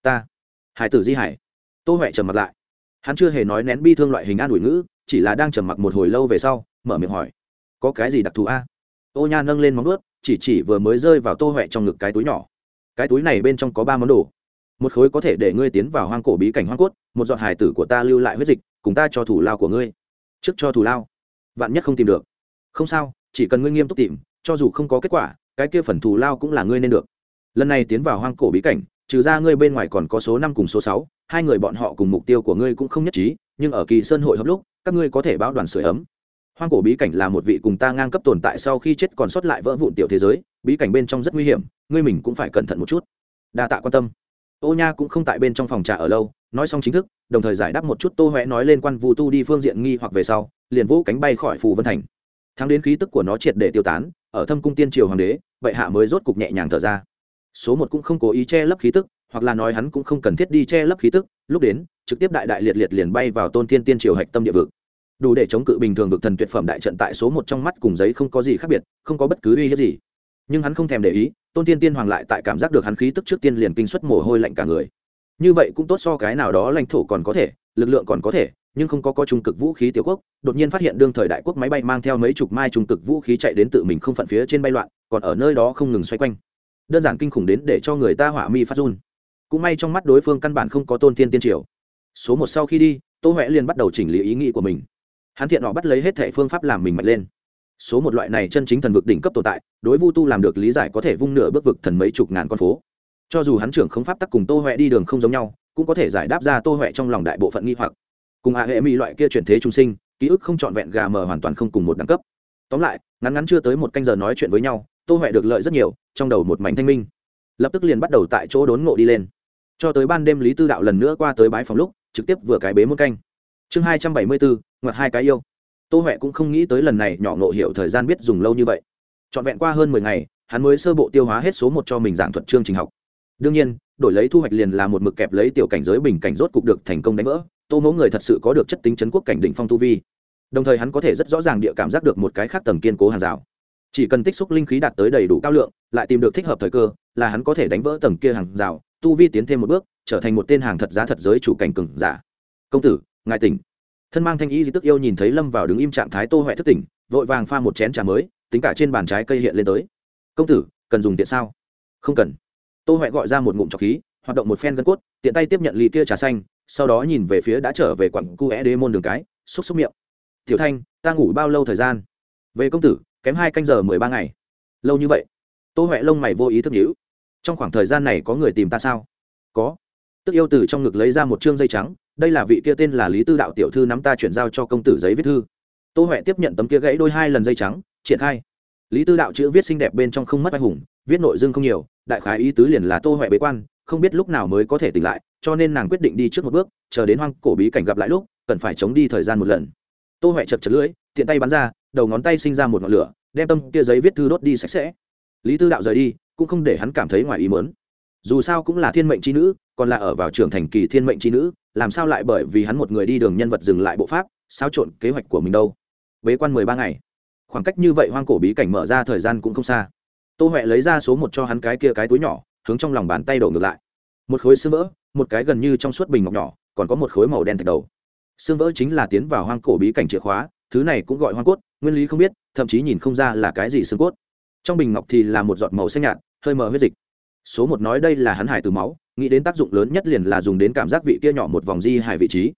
A: Ta, hải tử di hải. Tô huệ trầm mặt lại. Hắn chưa hề nói nén bi thương loại hình an ủi ngữ, chỉ là đang trầm mặc một hồi lâu về sau, mở miệng hỏi có cái gì đặc thù a? Ô nha nâng lên móng ướt chỉ chỉ vừa mới rơi vào tô huệ trong ngực cái túi nhỏ. Cái túi này bên trong có ba món đồ. Một khối có thể để ngươi tiến vào hoang cổ bí cảnh hoang cốt, một giọt hài tử của ta lưu lại huyết dịch, cùng ta cho thủ lao của ngươi. Trước cho thủ lao. Vạn nhất không tìm được. Không sao, chỉ cần ngươi nghiêm túc tìm, cho dù không có kết quả, cái kia phần thù lao cũng là ngươi nên được. Lần này tiến vào hoang cổ bí cảnh, trừ ra ngươi bên ngoài còn có số năm cùng số sáu, hai người bọn họ cùng mục tiêu của ngươi cũng không nhất trí, nhưng ở kỳ sơn hội hợp lúc, các ngươi có thể báo đoàn sửa ấm hoang cổ bí cảnh là một vị cùng ta ngang cấp tồn tại sau khi chết còn sót lại vỡ vụn tiểu thế giới, bí cảnh bên trong rất nguy hiểm, ngươi mình cũng phải cẩn thận một chút. Đa tạ quan tâm. Ô nha cũng không tại bên trong phòng trà ở lâu, nói xong chính thức, đồng thời giải đáp một chút tô huệ nói lên quan vu tu đi phương diện nghi hoặc về sau, liền vỗ cánh bay khỏi phù vân thành. Thắng đến khí tức của nó triệt để tiêu tán, ở thâm cung tiên triều hoàng đế vậy hạ mới rốt cục nhẹ nhàng thở ra. Số một cũng không cố ý che lấp khí tức, hoặc là nói hắn cũng không cần thiết đi che lấp khí tức, lúc đến, trực tiếp đại đại liệt liệt liền bay vào tôn tiên tiên triều hạch tâm địa vực đủ để chống cự bình thường vực thần tuyệt phẩm đại trận tại số một trong mắt cùng giấy không có gì khác biệt, không có bất cứ uy hiếp gì. Nhưng hắn không thèm để ý, tôn tiên tiên hoàng lại tại cảm giác được hắn khí tức trước tiên liền kinh xuất mồ hôi lạnh cả người. Như vậy cũng tốt so cái nào đó lãnh thổ còn có thể, lực lượng còn có thể, nhưng không có có trung cực vũ khí tiểu quốc, đột nhiên phát hiện đương thời đại quốc máy bay mang theo mấy chục mai trung cực vũ khí chạy đến tự mình không phận phía trên bay loạn, còn ở nơi đó không ngừng xoay quanh. Đơn giản kinh khủng đến để cho người ta hỏa mi phát run. Cũng may trong mắt đối phương căn bản không có tôn tiên tiên triều. Số một sau khi đi, tô huệ liền bắt đầu chỉnh lý ý nghĩ của mình hắn thiện họ bắt lấy hết thẻ phương pháp làm mình mạnh lên. Số một loại này chân chính thần vực đỉnh cấp tồn tại, đối vu tu làm được lý giải có thể vung nửa bước vực thần mấy chục ngàn con phố. Cho dù hắn trưởng không pháp tắc cùng tô huệ đi đường không giống nhau, cũng có thể giải đáp ra tô huệ trong lòng đại bộ phận nghi hoặc. Cùng hạ hệ mỹ loại kia chuyển thế trung sinh, ký ức không trọn vẹn gà mờ hoàn toàn không cùng một đẳng cấp. Tóm lại, ngắn ngắn chưa tới một canh giờ nói chuyện với nhau, tô huệ được lợi rất nhiều, trong đầu một mảnh thanh minh. Lập tức liền bắt đầu tại chỗ đốn ngộ đi lên. Cho tới ban đêm lý tư đạo lần nữa qua tới bái phòng lúc, trực tiếp vừa cái bế một canh chương hai trăm bảy mươi bốn ngoặt hai cái yêu. Tô huệ cũng không nghĩ tới lần này nhỏ ngộ hiểu thời gian biết dùng lâu như vậy. Trọn vẹn qua hơn mười ngày, hắn mới sơ bộ tiêu hóa hết số một cho mình giảng thuật chương trình học. Đương nhiên, đổi lấy thu hoạch liền là một mực kẹp lấy tiểu cảnh giới bình cảnh rốt cục được thành công đánh vỡ, tô mẫu người thật sự có được chất tính chấn quốc cảnh đỉnh phong tu vi. Đồng thời hắn có thể rất rõ ràng địa cảm giác được một cái khác tầng kiên cố hàng rào. Chỉ cần tích xúc linh khí đạt tới đầy đủ cao lượng, lại tìm được thích hợp thời cơ, là hắn có thể đánh vỡ tầng kia hàng rào, tu vi tiến thêm một bước, trở thành một tên hàng thật giá thật giới chủ cảnh cừng giả. Công tử ngài tỉnh. Thân mang thanh y di tức yêu nhìn thấy lâm vào đứng im trạng thái tô huệ thức tỉnh, vội vàng pha một chén trà mới, tính cả trên bàn trái cây hiện lên tới. Công tử, cần dùng tiện sao? Không cần. Tô huệ gọi ra một ngụm trọc khí, hoạt động một phen gân cốt, tiện tay tiếp nhận ly kia trà xanh, sau đó nhìn về phía đã trở về quặng cu é đế môn đường cái, xúc xúc miệng. Tiểu thanh, ta ngủ bao lâu thời gian? Về công tử, kém hai canh giờ mười ba ngày. Lâu như vậy? Tô huệ lông mày vô ý thức nhữ trong khoảng thời gian này có người tìm ta sao? Có. Tức yêu từ trong ngực lấy ra một chương dây trắng đây là vị kia tên là lý tư đạo tiểu thư nắm ta chuyển giao cho công tử giấy viết thư. Tô huệ tiếp nhận tấm kia gãy đôi hai lần dây trắng, triển khai. Lý tư đạo chữ viết xinh đẹp bên trong không mất anh hùng, viết nội dung không nhiều, đại khái ý tứ liền là tô huệ bế quan, không biết lúc nào mới có thể tỉnh lại, cho nên nàng quyết định đi trước một bước, chờ đến hoang cổ bí cảnh gặp lại lúc, cần phải chống đi thời gian một lần. Tô huệ chật chật lưỡi, tiện tay bắn ra, đầu ngón tay sinh ra một ngọn lửa, đem tâm kia giấy viết thư đốt đi sạch sẽ. Lý tư đạo rời đi, cũng không để hắn cảm thấy ngoài ý mớn dù sao cũng là thiên mệnh c h i nữ, còn là ở vào trường thành kỳ thiên mệnh c h i nữ làm sao lại bởi vì hắn một người đi đường nhân vật dừng lại bộ pháp, xáo trộn kế hoạch của mình đâu? Bế quan mười ba ngày. Khoảng cách như vậy hoang cổ bí cảnh mở ra thời gian cũng không xa. Tô huệ lấy ra số một cho hắn cái kia cái túi nhỏ, hướng trong lòng bàn tay đổ ngược lại. Một khối xương vỡ, một cái gần như trong suốt bình ngọc nhỏ, còn có một khối màu đen thạch đầu. Xương vỡ chính là tiến vào hoang cổ bí cảnh chìa khóa, thứ này cũng gọi hoang cốt, nguyên lý không biết, thậm chí nhìn không ra là cái gì xương cốt. Trong bình ngọc thì là một giọt màu xanh nhạt, hơi mờ huyết dịch. Số một nói đây là hắn hải từ máu nghĩ đến tác dụng lớn nhất liền là dùng đến cảm giác vị kia nhỏ một vòng di hải vị trí.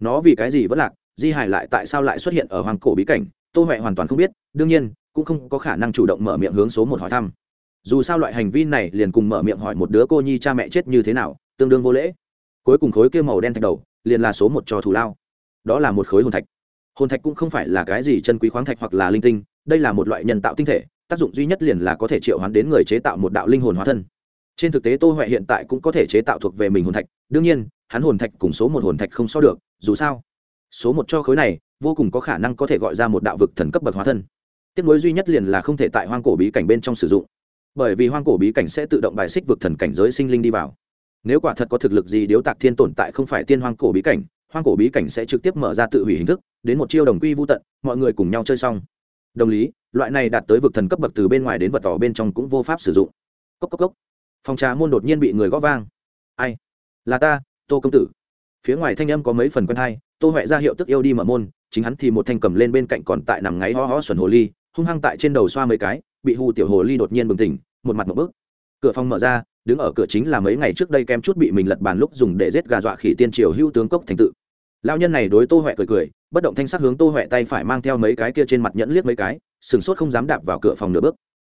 A: Nó vì cái gì vẫn lạc, di hải lại tại sao lại xuất hiện ở hoàng cổ bí cảnh, tô huệ hoàn toàn không biết, đương nhiên, cũng không có khả năng chủ động mở miệng hướng số một hỏi thăm. Dù sao loại hành vi này liền cùng mở miệng hỏi một đứa cô nhi cha mẹ chết như thế nào, tương đương vô lễ. Cuối cùng khối kia màu đen thạch đầu, liền là số một cho thù lao. Đó là một khối hồn thạch. Hồn thạch cũng không phải là cái gì chân quý khoáng thạch hoặc là linh tinh, đây là một loại nhân tạo tinh thể, tác dụng duy nhất liền là có thể triệu hoán đến người chế tạo một đạo linh hồn hóa thân trên thực tế tô huệ hiện tại cũng có thể chế tạo thuộc về mình hồn thạch, đương nhiên, hắn hồn thạch cùng số một hồn thạch không so được, dù sao, số một cho khối này, vô cùng có khả năng có thể gọi ra một đạo vực thần cấp bậc hóa thân. Tiếp nối duy nhất liền là không thể tại hoang cổ bí cảnh bên trong sử dụng. Bởi vì hoang cổ bí cảnh sẽ tự động bài xích vực thần cảnh giới sinh linh đi vào. Nếu quả thật có thực lực gì điếu tạc thiên tồn tại không phải tiên hoang cổ bí cảnh, hoang cổ bí cảnh sẽ trực tiếp mở ra tự hủy hình thức, đến một chiêu đồng quy vô tận, mọi người cùng nhau chơi xong. Đồng lý, loại này đạt tới vực thần cấp bậc từ bên ngoài đến vật tỏ bên trong cũng vô pháp sử dụng. Cốc cốc cốc phòng trà môn đột nhiên bị người gõ vang. Ai? Là ta, tô công tử. Phía ngoài thanh âm có mấy phần quen hay, tô huệ ra hiệu tức yêu đi mở môn, chính hắn thì một thanh cầm lên bên cạnh còn tại nằm ngáy ho ho xuẩn hồ ly, hung hăng tại trên đầu xoa mấy cái, bị hù tiểu hồ ly đột nhiên bừng tỉnh, một mặt một bước. Cửa phòng mở ra, đứng ở cửa chính là mấy ngày trước đây kem chút bị mình lật bàn lúc dùng để giết gà dọa khỉ tiên triều hưu tướng cốc thành tự. Lao nhân này đối tô huệ cười cười, bất động thanh sắc hướng tô huệ tay phải mang theo mấy cái kia trên mặt nhẫn liếc mấy cái, sừng sốt không dám đạp vào cửa phòng nửa bước.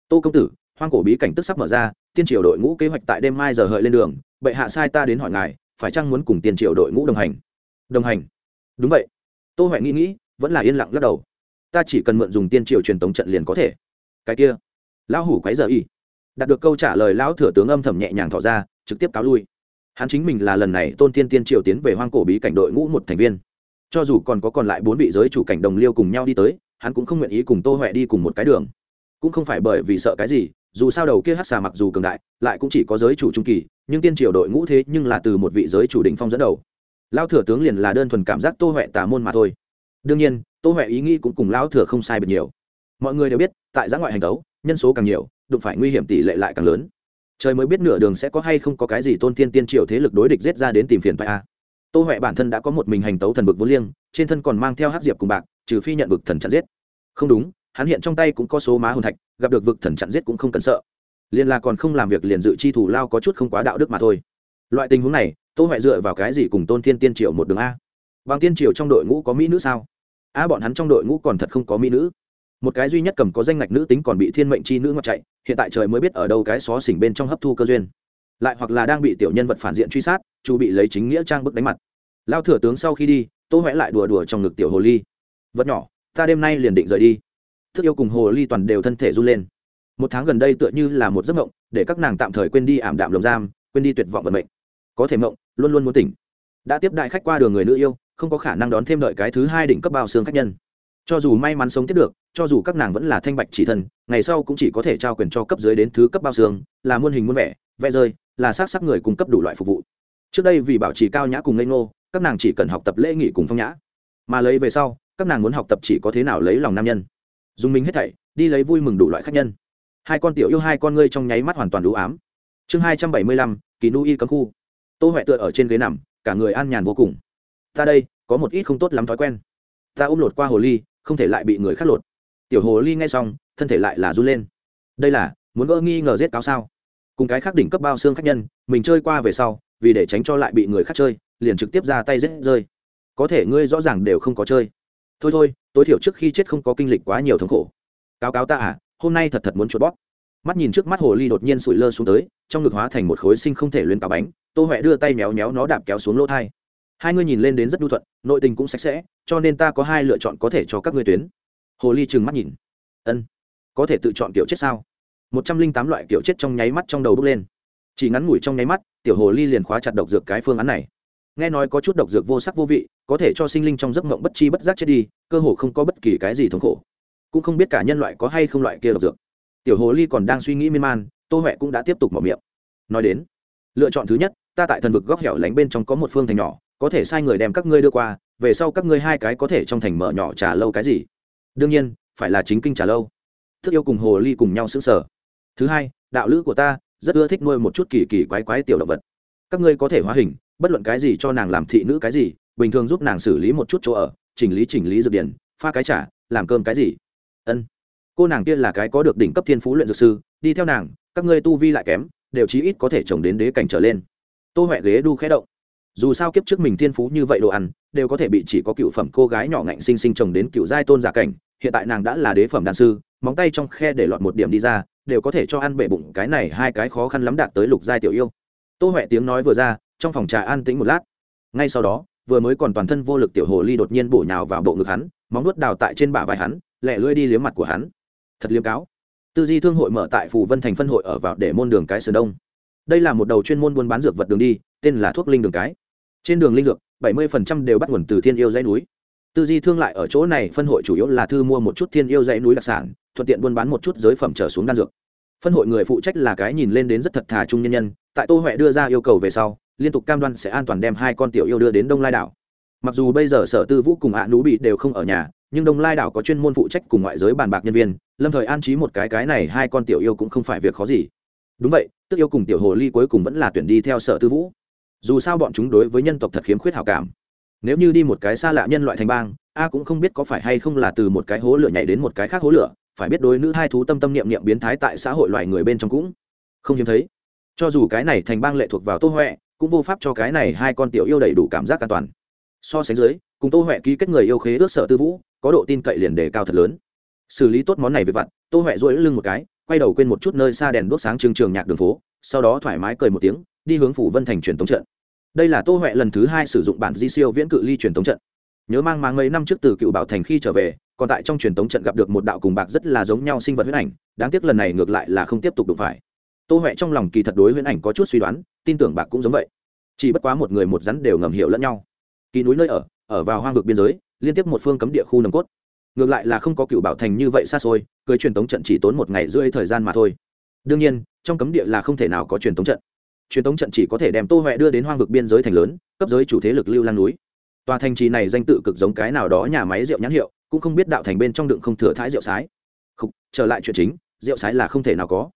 A: Tô công tử hoang cổ bí cảnh tức sắp mở ra, tiên triều đội ngũ kế hoạch tại đêm mai giờ hợi lên đường, bệ hạ sai ta đến hỏi ngài, phải chăng muốn cùng tiên triều đội ngũ đồng hành? Đồng hành. Đúng vậy. Tô huệ nghĩ nghĩ, vẫn là yên lặng lắc đầu. Ta chỉ cần mượn dùng tiên triều truyền tống trận liền có thể. Cái kia. Lão hủ quái giờ y. Đạt được câu trả lời, lão thừa tướng âm thầm nhẹ nhàng thỏ ra, trực tiếp cáo lui. Hắn chính mình là lần này tôn tiên tiên triều tiến về hoang cổ bí cảnh đội ngũ một thành viên. Cho dù còn có còn lại bốn vị giới chủ cảnh đồng liêu cùng nhau đi tới, hắn cũng không nguyện ý cùng tô huệ đi cùng một cái đường. Cũng không phải bởi vì sợ cái gì dù sao đầu kia hát xà mặc dù cường đại, lại cũng chỉ có giới chủ trung kỳ, nhưng tiên triều đội ngũ thế nhưng là từ một vị giới chủ định phong dẫn đầu. Lao thừa tướng liền là đơn thuần cảm giác tô huệ tà môn mà thôi. Đương nhiên, tô huệ ý nghĩ cũng cùng lão thừa không sai biệt nhiều. Mọi người đều biết, tại giã ngoại hành tấu, nhân số càng nhiều, đụng phải nguy hiểm tỷ lệ lại càng lớn. Trời mới biết nửa đường sẽ có hay không có cái gì tôn tiên tiên triều thế lực đối địch giết ra đến tìm phiền phải a. Tô huệ bản thân đã có một mình hành tấu thần vực vô liêng, trên thân còn mang theo hát diệp cùng bạc, trừ phi nhận vực thần chặn giết. Không đúng hắn hiện trong tay cũng có số má hồn thạch, gặp được vực thần chặn giết cũng không cần sợ. Liền là còn không làm việc liền dự chi thủ lao có chút không quá đạo đức mà thôi. Loại tình huống này, tô huệ dựa vào cái gì cùng tôn thiên tiên triều một đường a? Bằng tiên triều trong đội ngũ có mỹ nữ sao? A, bọn hắn trong đội ngũ còn thật không có mỹ nữ. Một cái duy nhất cầm có danh ngạch nữ tính còn bị thiên mệnh chi nữ ngọc chạy, hiện tại trời mới biết ở đâu cái xó xỉnh bên trong hấp thu cơ duyên. Lại hoặc là đang bị tiểu nhân vật phản diện truy sát, chu bị lấy chính nghĩa trang bức đánh mặt. Lao thừa tướng sau khi đi, tô huệ lại đùa đùa trong ngực tiểu hồ ly. Vật nhỏ, ta đêm nay liền định rời đi thức yêu cùng hồ ly toàn đều thân thể run lên. Một tháng gần đây tựa như là một giấc mộng, để các nàng tạm thời quên đi ảm đạm lồng giam, quên đi tuyệt vọng vận mệnh. Có thể mộng, luôn luôn muốn tỉnh. Đã tiếp đại khách qua đường người nữ yêu, không có khả năng đón thêm đợi cái thứ hai đỉnh cấp bao xương khách nhân. Cho dù may mắn sống tiếp được, cho dù các nàng vẫn là thanh bạch chỉ thân, ngày sau cũng chỉ có thể trao quyền cho cấp dưới đến thứ cấp bao xương, là muôn hình muôn vẻ, vẽ rơi, là xác sắc người cung cấp đủ loại phục vụ. Trước đây vì bảo trì cao nhã cùng lê ngô, các nàng chỉ cần học tập lễ nghị cùng phong nhã. Mà lấy về sau, các nàng muốn học tập chỉ có thế nào lấy lòng nam nhân dùng mình hết thảy, đi lấy vui mừng đủ loại khách nhân. Hai con tiểu yêu hai con ngươi trong nháy mắt hoàn toàn đủ ám. Chương hai trăm bảy mươi lăm, kỳ nu y cấm khu. Tô huệ tựa ở trên ghế nằm, cả người an nhàn vô cùng. Ta đây, có một ít không tốt lắm thói quen. Ta ôm lột qua hồ ly, không thể lại bị người khác lột. Tiểu hồ ly nghe xong, thân thể lại là run lên. Đây là, muốn gỡ nghi ngờ giết cáo sao? Cùng cái khác đỉnh cấp bao xương khách nhân, mình chơi qua về sau, vì để tránh cho lại bị người khác chơi, liền trực tiếp ra tay giết rơi. Có thể ngươi rõ ràng đều không có chơi thôi thôi, tối thiểu trước khi chết không có kinh lịch quá nhiều thống khổ. Cáo cáo ta à hôm nay thật thật muốn chuột bóp. Mắt nhìn trước mắt hồ ly đột nhiên sụi lơ xuống tới, trong ngực hóa thành một khối sinh không thể luyến cáo bánh, tô huệ đưa tay méo méo nó đạp kéo xuống lỗ thai. Hai ngươi nhìn lên đến rất đu thuận, nội tình cũng sạch sẽ, cho nên ta có hai lựa chọn có thể cho các ngươi tuyến. Hồ ly trừng mắt nhìn. Ân, có thể tự chọn kiểu chết sao? Một trăm linh tám loại kiểu chết trong nháy mắt trong đầu bước lên. Chỉ ngắn ngủi trong nháy mắt, tiểu hồ ly liền khóa chặt độc dược cái phương án này. Nghe nói có chút độc dược vô sắc vô vị có thể cho sinh linh trong giấc mộng bất chi bất giác chết đi, cơ hồ không có bất kỳ cái gì thống khổ. Cũng không biết cả nhân loại có hay không loại kia độc dược. Tiểu hồ ly còn đang suy nghĩ miên man, tô huệ cũng đã tiếp tục mở miệng. Nói đến, lựa chọn thứ nhất, ta tại thần vực góc hẻo lánh bên trong có một phương thành nhỏ, có thể sai người đem các ngươi đưa qua, về sau các ngươi hai cái có thể trong thành mở nhỏ trà lâu cái gì? Đương nhiên, phải là chính kinh trà lâu. Thức yêu cùng hồ ly cùng nhau xứng sở thứ hai, đạo lữ của ta rất ưa thích nuôi một chút kỳ kỳ quái quái tiểu động vật. Các ngươi có thể hóa hình, bất luận cái gì cho nàng làm thị nữ cái gì bình thường giúp nàng xử lý một chút chỗ ở, chỉnh lý chỉnh lý dược điển, pha cái trả làm cơm cái gì? Ân. Cô nàng kia là cái có được đỉnh cấp thiên phú luyện dược sư, đi theo nàng, các ngươi tu vi lại kém, đều chí ít có thể trồng đến đế cảnh trở lên. Tô huệ ghế đu khẽ động. Dù sao kiếp trước mình thiên phú như vậy đồ ăn, đều có thể bị chỉ có cựu phẩm cô gái nhỏ ngạnh sinh sinh trồng đến cựu giai tôn giả cảnh, hiện tại nàng đã là đế phẩm đàn sư, móng tay trong khe để lọt một điểm đi ra, đều có thể cho ăn bể bụng cái này hai cái khó khăn lắm đạt tới lục giai tiểu yêu. Tô huệ tiếng nói vừa ra, trong phòng trà an tĩnh một lát. Ngay sau đó vừa mới còn toàn thân vô lực tiểu hồ ly đột nhiên bổ nhào vào bộ ngực hắn, móng nuốt đào tại trên bả vai hắn, lẹ lưỡi đi liếm mặt của hắn. Thật liếm cáo. Tư di thương hội mở tại phù vân thành phân hội ở vào để môn đường cái sườn đông. Đây là một đầu chuyên môn buôn bán dược vật đường đi, tên là thuốc linh đường cái. Trên đường linh dược, bảy mươi đều bắt nguồn từ thiên yêu dãy núi. Tư di thương lại ở chỗ này, phân hội chủ yếu là thư mua một chút thiên yêu dãy núi đặc sản, thuận tiện buôn bán một chút giới phẩm trở xuống đan dược. Phân hội người phụ trách là cái nhìn lên đến rất thật thà trung nhân nhân, tại tô huệ đưa ra yêu cầu về sau liên tục cam đoan sẽ an toàn đem hai con tiểu yêu đưa đến đông lai đảo. Mặc dù bây giờ sở tư vũ cùng ạ nú bị đều không ở nhà, nhưng đông lai đảo có chuyên môn phụ trách cùng ngoại giới bàn bạc nhân viên, lâm thời an trí một cái cái này hai con tiểu yêu cũng không phải việc khó gì. Đúng vậy, tức yêu cùng tiểu hồ ly cuối cùng vẫn là tuyển đi theo sở tư vũ. Dù sao bọn chúng đối với nhân tộc thật khiếm khuyết hảo cảm. Nếu như đi một cái xa lạ nhân loại thành bang, a cũng không biết có phải hay không là từ một cái hố lửa nhảy đến một cái khác hố lửa, phải biết đối nữ hai thú tâm tâm niệm niệm biến thái tại xã hội loài người bên trong cũng không hiếm thấy. Cho dù cái này thành bang lệ thuộc vào tô huệ cũng vô pháp cho cái này hai con tiểu yêu đầy đủ cảm giác an toàn. So sánh dưới, cùng tô huệ ký kết người yêu khế ước sở tư vũ, có độ tin cậy liền đề cao thật lớn. Xử lý tốt món này về vặt, tô huệ dỗi lưng một cái, quay đầu quên một chút nơi xa đèn đuốc sáng trường trường nhạc đường phố, sau đó thoải mái cười một tiếng, đi hướng phủ vân thành truyền thống trận. Đây là tô huệ lần thứ hai sử dụng bản di siêu viễn cự ly truyền thống trận. Nhớ mang mang mấy năm trước từ cựu bảo thành khi trở về, còn tại trong truyền thống trận gặp được một đạo cùng bạc rất là giống nhau sinh vật huyết ảnh, đáng tiếc lần này ngược lại là không tiếp tục đụng phải. Tô huệ trong lòng kỳ thật đối huyễn ảnh có chút suy đoán tin tưởng bạc cũng giống vậy. Chỉ bất quá một người một rắn đều ngầm hiểu lẫn nhau. Kỳ núi nơi ở ở vào hoang vực biên giới liên tiếp một phương cấm địa khu nồng cốt. Ngược lại là không có cựu bảo thành như vậy xa xôi cưới truyền tống trận chỉ tốn một ngày rưỡi thời gian mà thôi. Đương nhiên trong cấm địa là không thể nào có truyền tống trận. Truyền tống trận chỉ có thể đem tô huệ đưa đến hoang vực biên giới thành lớn cấp giới chủ thế lực lưu lan núi. Tòa thành trì này danh tự cực giống cái nào đó nhà máy rượu nhãn hiệu cũng không biết đạo thành bên trong đựng không thừa thái rượu sái. Không, trở lại chuyện chính rượu sái là không thể nào có.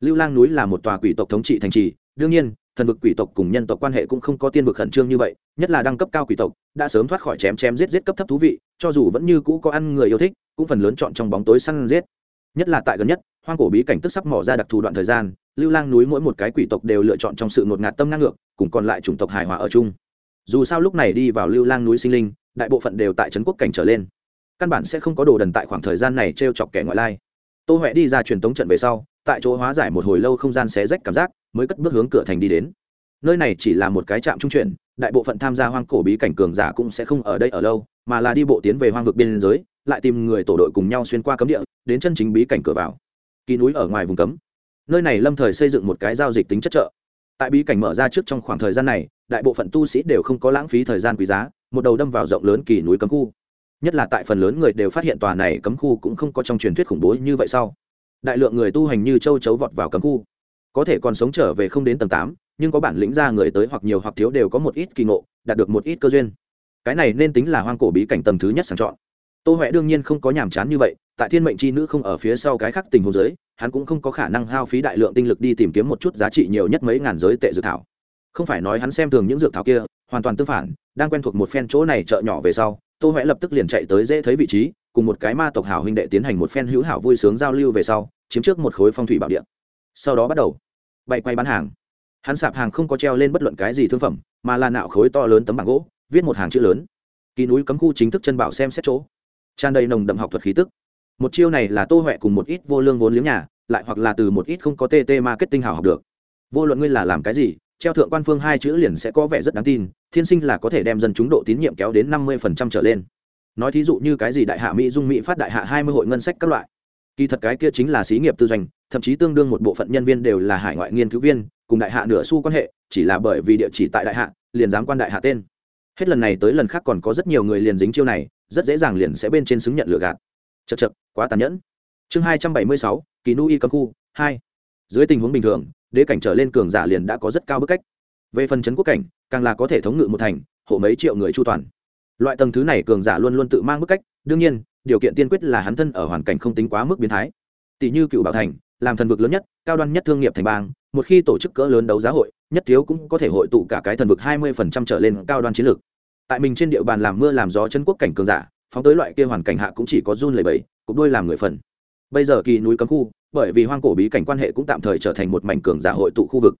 A: Lưu lang núi là một tòa quỷ tộc thống trị thành trì đương nhiên thần vực quỷ tộc cùng nhân tộc quan hệ cũng không có tiên vực khẩn trương như vậy, nhất là đăng cấp cao quỷ tộc, đã sớm thoát khỏi chém chém giết giết cấp thấp thú vị, cho dù vẫn như cũ có ăn người yêu thích, cũng phần lớn chọn trong bóng tối săn giết. Nhất là tại gần nhất, hoang cổ bí cảnh tức sắp mỏ ra đặc thù đoạn thời gian, lưu lang núi mỗi một cái quỷ tộc đều lựa chọn trong sự ngột ngạt tâm năng ngược, cùng còn lại chủng tộc hài hòa ở chung. Dù sao lúc này đi vào lưu lang núi sinh linh, đại bộ phận đều tại trấn quốc cảnh trở lên. Căn bản sẽ không có đồ đần tại khoảng thời gian này t r e o chọc kẻ ngoại lai. Tô huệ đi ra truyền tống trận về sau tại chỗ hóa giải một hồi lâu không gian xé rách cảm giác, mới cất bước hướng cửa thành đi đến. Nơi này chỉ là một cái trạm trung chuyển, đại bộ phận tham gia hoang cổ bí cảnh cường giả cũng sẽ không ở đây ở lâu, mà là đi bộ tiến về hoang vực biên giới, lại tìm người tổ đội cùng nhau xuyên qua cấm địa, đến chân chính bí cảnh cửa vào. Kỳ núi ở ngoài vùng cấm. Nơi này lâm thời xây dựng một cái giao dịch tính chất trợ. Tại bí cảnh mở ra trước trong khoảng thời gian này, đại bộ phận tu sĩ đều không có lãng phí thời gian quý giá, một đầu đâm vào rộng lớn kỳ núi cấm khu. Nhất là tại phần lớn người đều phát hiện tòa này cấm khu cũng không có trong truyền thuyết khủng bố như vậy sau đại lượng người tu hành như châu chấu vọt vào cấm khu. Có thể còn sống trở về không đến tầng tám, nhưng có bản lĩnh ra người tới hoặc nhiều hoặc thiếu đều có một ít kỳ ngộ, đạt được một ít cơ duyên. Cái này nên tính là hoang cổ bí cảnh tầng thứ nhất sàng chọn. Tô huệ đương nhiên không có nhàm chán như vậy, tại thiên mệnh c h i nữ không ở phía sau cái khác tình hồ giới, hắn cũng không có khả năng hao phí đại lượng tinh lực đi tìm kiếm một chút giá trị nhiều nhất mấy ngàn giới tệ dược thảo. Không phải nói hắn xem thường những dược thảo kia, hoàn toàn tương phản, đang quen thuộc một phen chỗ này chợ nhỏ về sau, tô huệ lập tức liền chạy tới dễ thấy vị trí cùng một cái ma tộc hảo huynh đệ tiến hành một phen hữu hảo vui sướng giao lưu về sau, chiếm trước một khối phong thủy bảo địa. Sau đó bắt đầu bay quay bán hàng. Hắn sạp hàng không có treo lên bất luận cái gì thương phẩm, mà là nạo khối to lớn tấm bảng gỗ, viết một hàng chữ lớn. Kỳ núi cấm khu chính thức chân bảo xem xét chỗ. Tràn đầy nồng đậm học thuật khí tức. Một chiêu này là tô huệ cùng một ít vô lương vốn liếng nhà, lại hoặc là từ một ít không có tt marketing hảo học được. Vô luận ngươi là làm cái gì, treo thượng quan phương hai chữ liền sẽ có vẻ rất đáng tin, thiên sinh là có thể đem dân chúng độ tín nhiệm kéo đến năm mươi trở lên nói thí dụ như cái gì đại hạ mỹ dung mỹ phát đại hạ hai mươi hội ngân sách các loại. Kỳ thật cái kia chính là xí nghiệp tư doanh, thậm chí tương đương một bộ phận nhân viên đều là hải ngoại nghiên cứu viên, cùng đại hạ nửa xu quan hệ, chỉ là bởi vì địa chỉ tại đại hạ, liền dám quan đại hạ tên. Hết lần này tới lần khác còn có rất nhiều người liền dính chiêu này, rất dễ dàng liền sẽ bên trên xứng nhận lựa gạt. Chật chật quá tàn nhẫn. Chương hai trăm bảy mươi sáu, kỳ nu y cấm khu, hai. Dưới tình huống bình thường, đế cảnh trở lên cường giả liền đã có rất cao bức cách. Về phần chấn quốc cảnh, càng là có thể thống ngự một thành, hộ mấy triệu người chu toàn loại tầng thứ này cường giả luôn luôn tự mang bức cách, đương nhiên, điều kiện tiên quyết là hắn thân ở hoàn cảnh không tính quá mức biến thái. Tỷ như cựu bảo thành, làm thần vực lớn nhất, cao đoan nhất thương nghiệp thành bang, một khi tổ chức cỡ lớn đấu giá hội, nhất thiếu cũng có thể hội tụ cả cái thần vực hai mươi phần trăm trở lên cao đoan chiến lược. Tại mình trên địa bàn làm mưa làm gió chân quốc cảnh cường giả, phóng tới loại kia hoàn cảnh hạ cũng chỉ có run lầy bẫy cục đôi làm người phần. Bây giờ kỳ núi cấm khu, bởi vì hoang cổ bí cảnh quan hệ cũng tạm thời trở thành một mảnh cường giả hội tụ khu vực.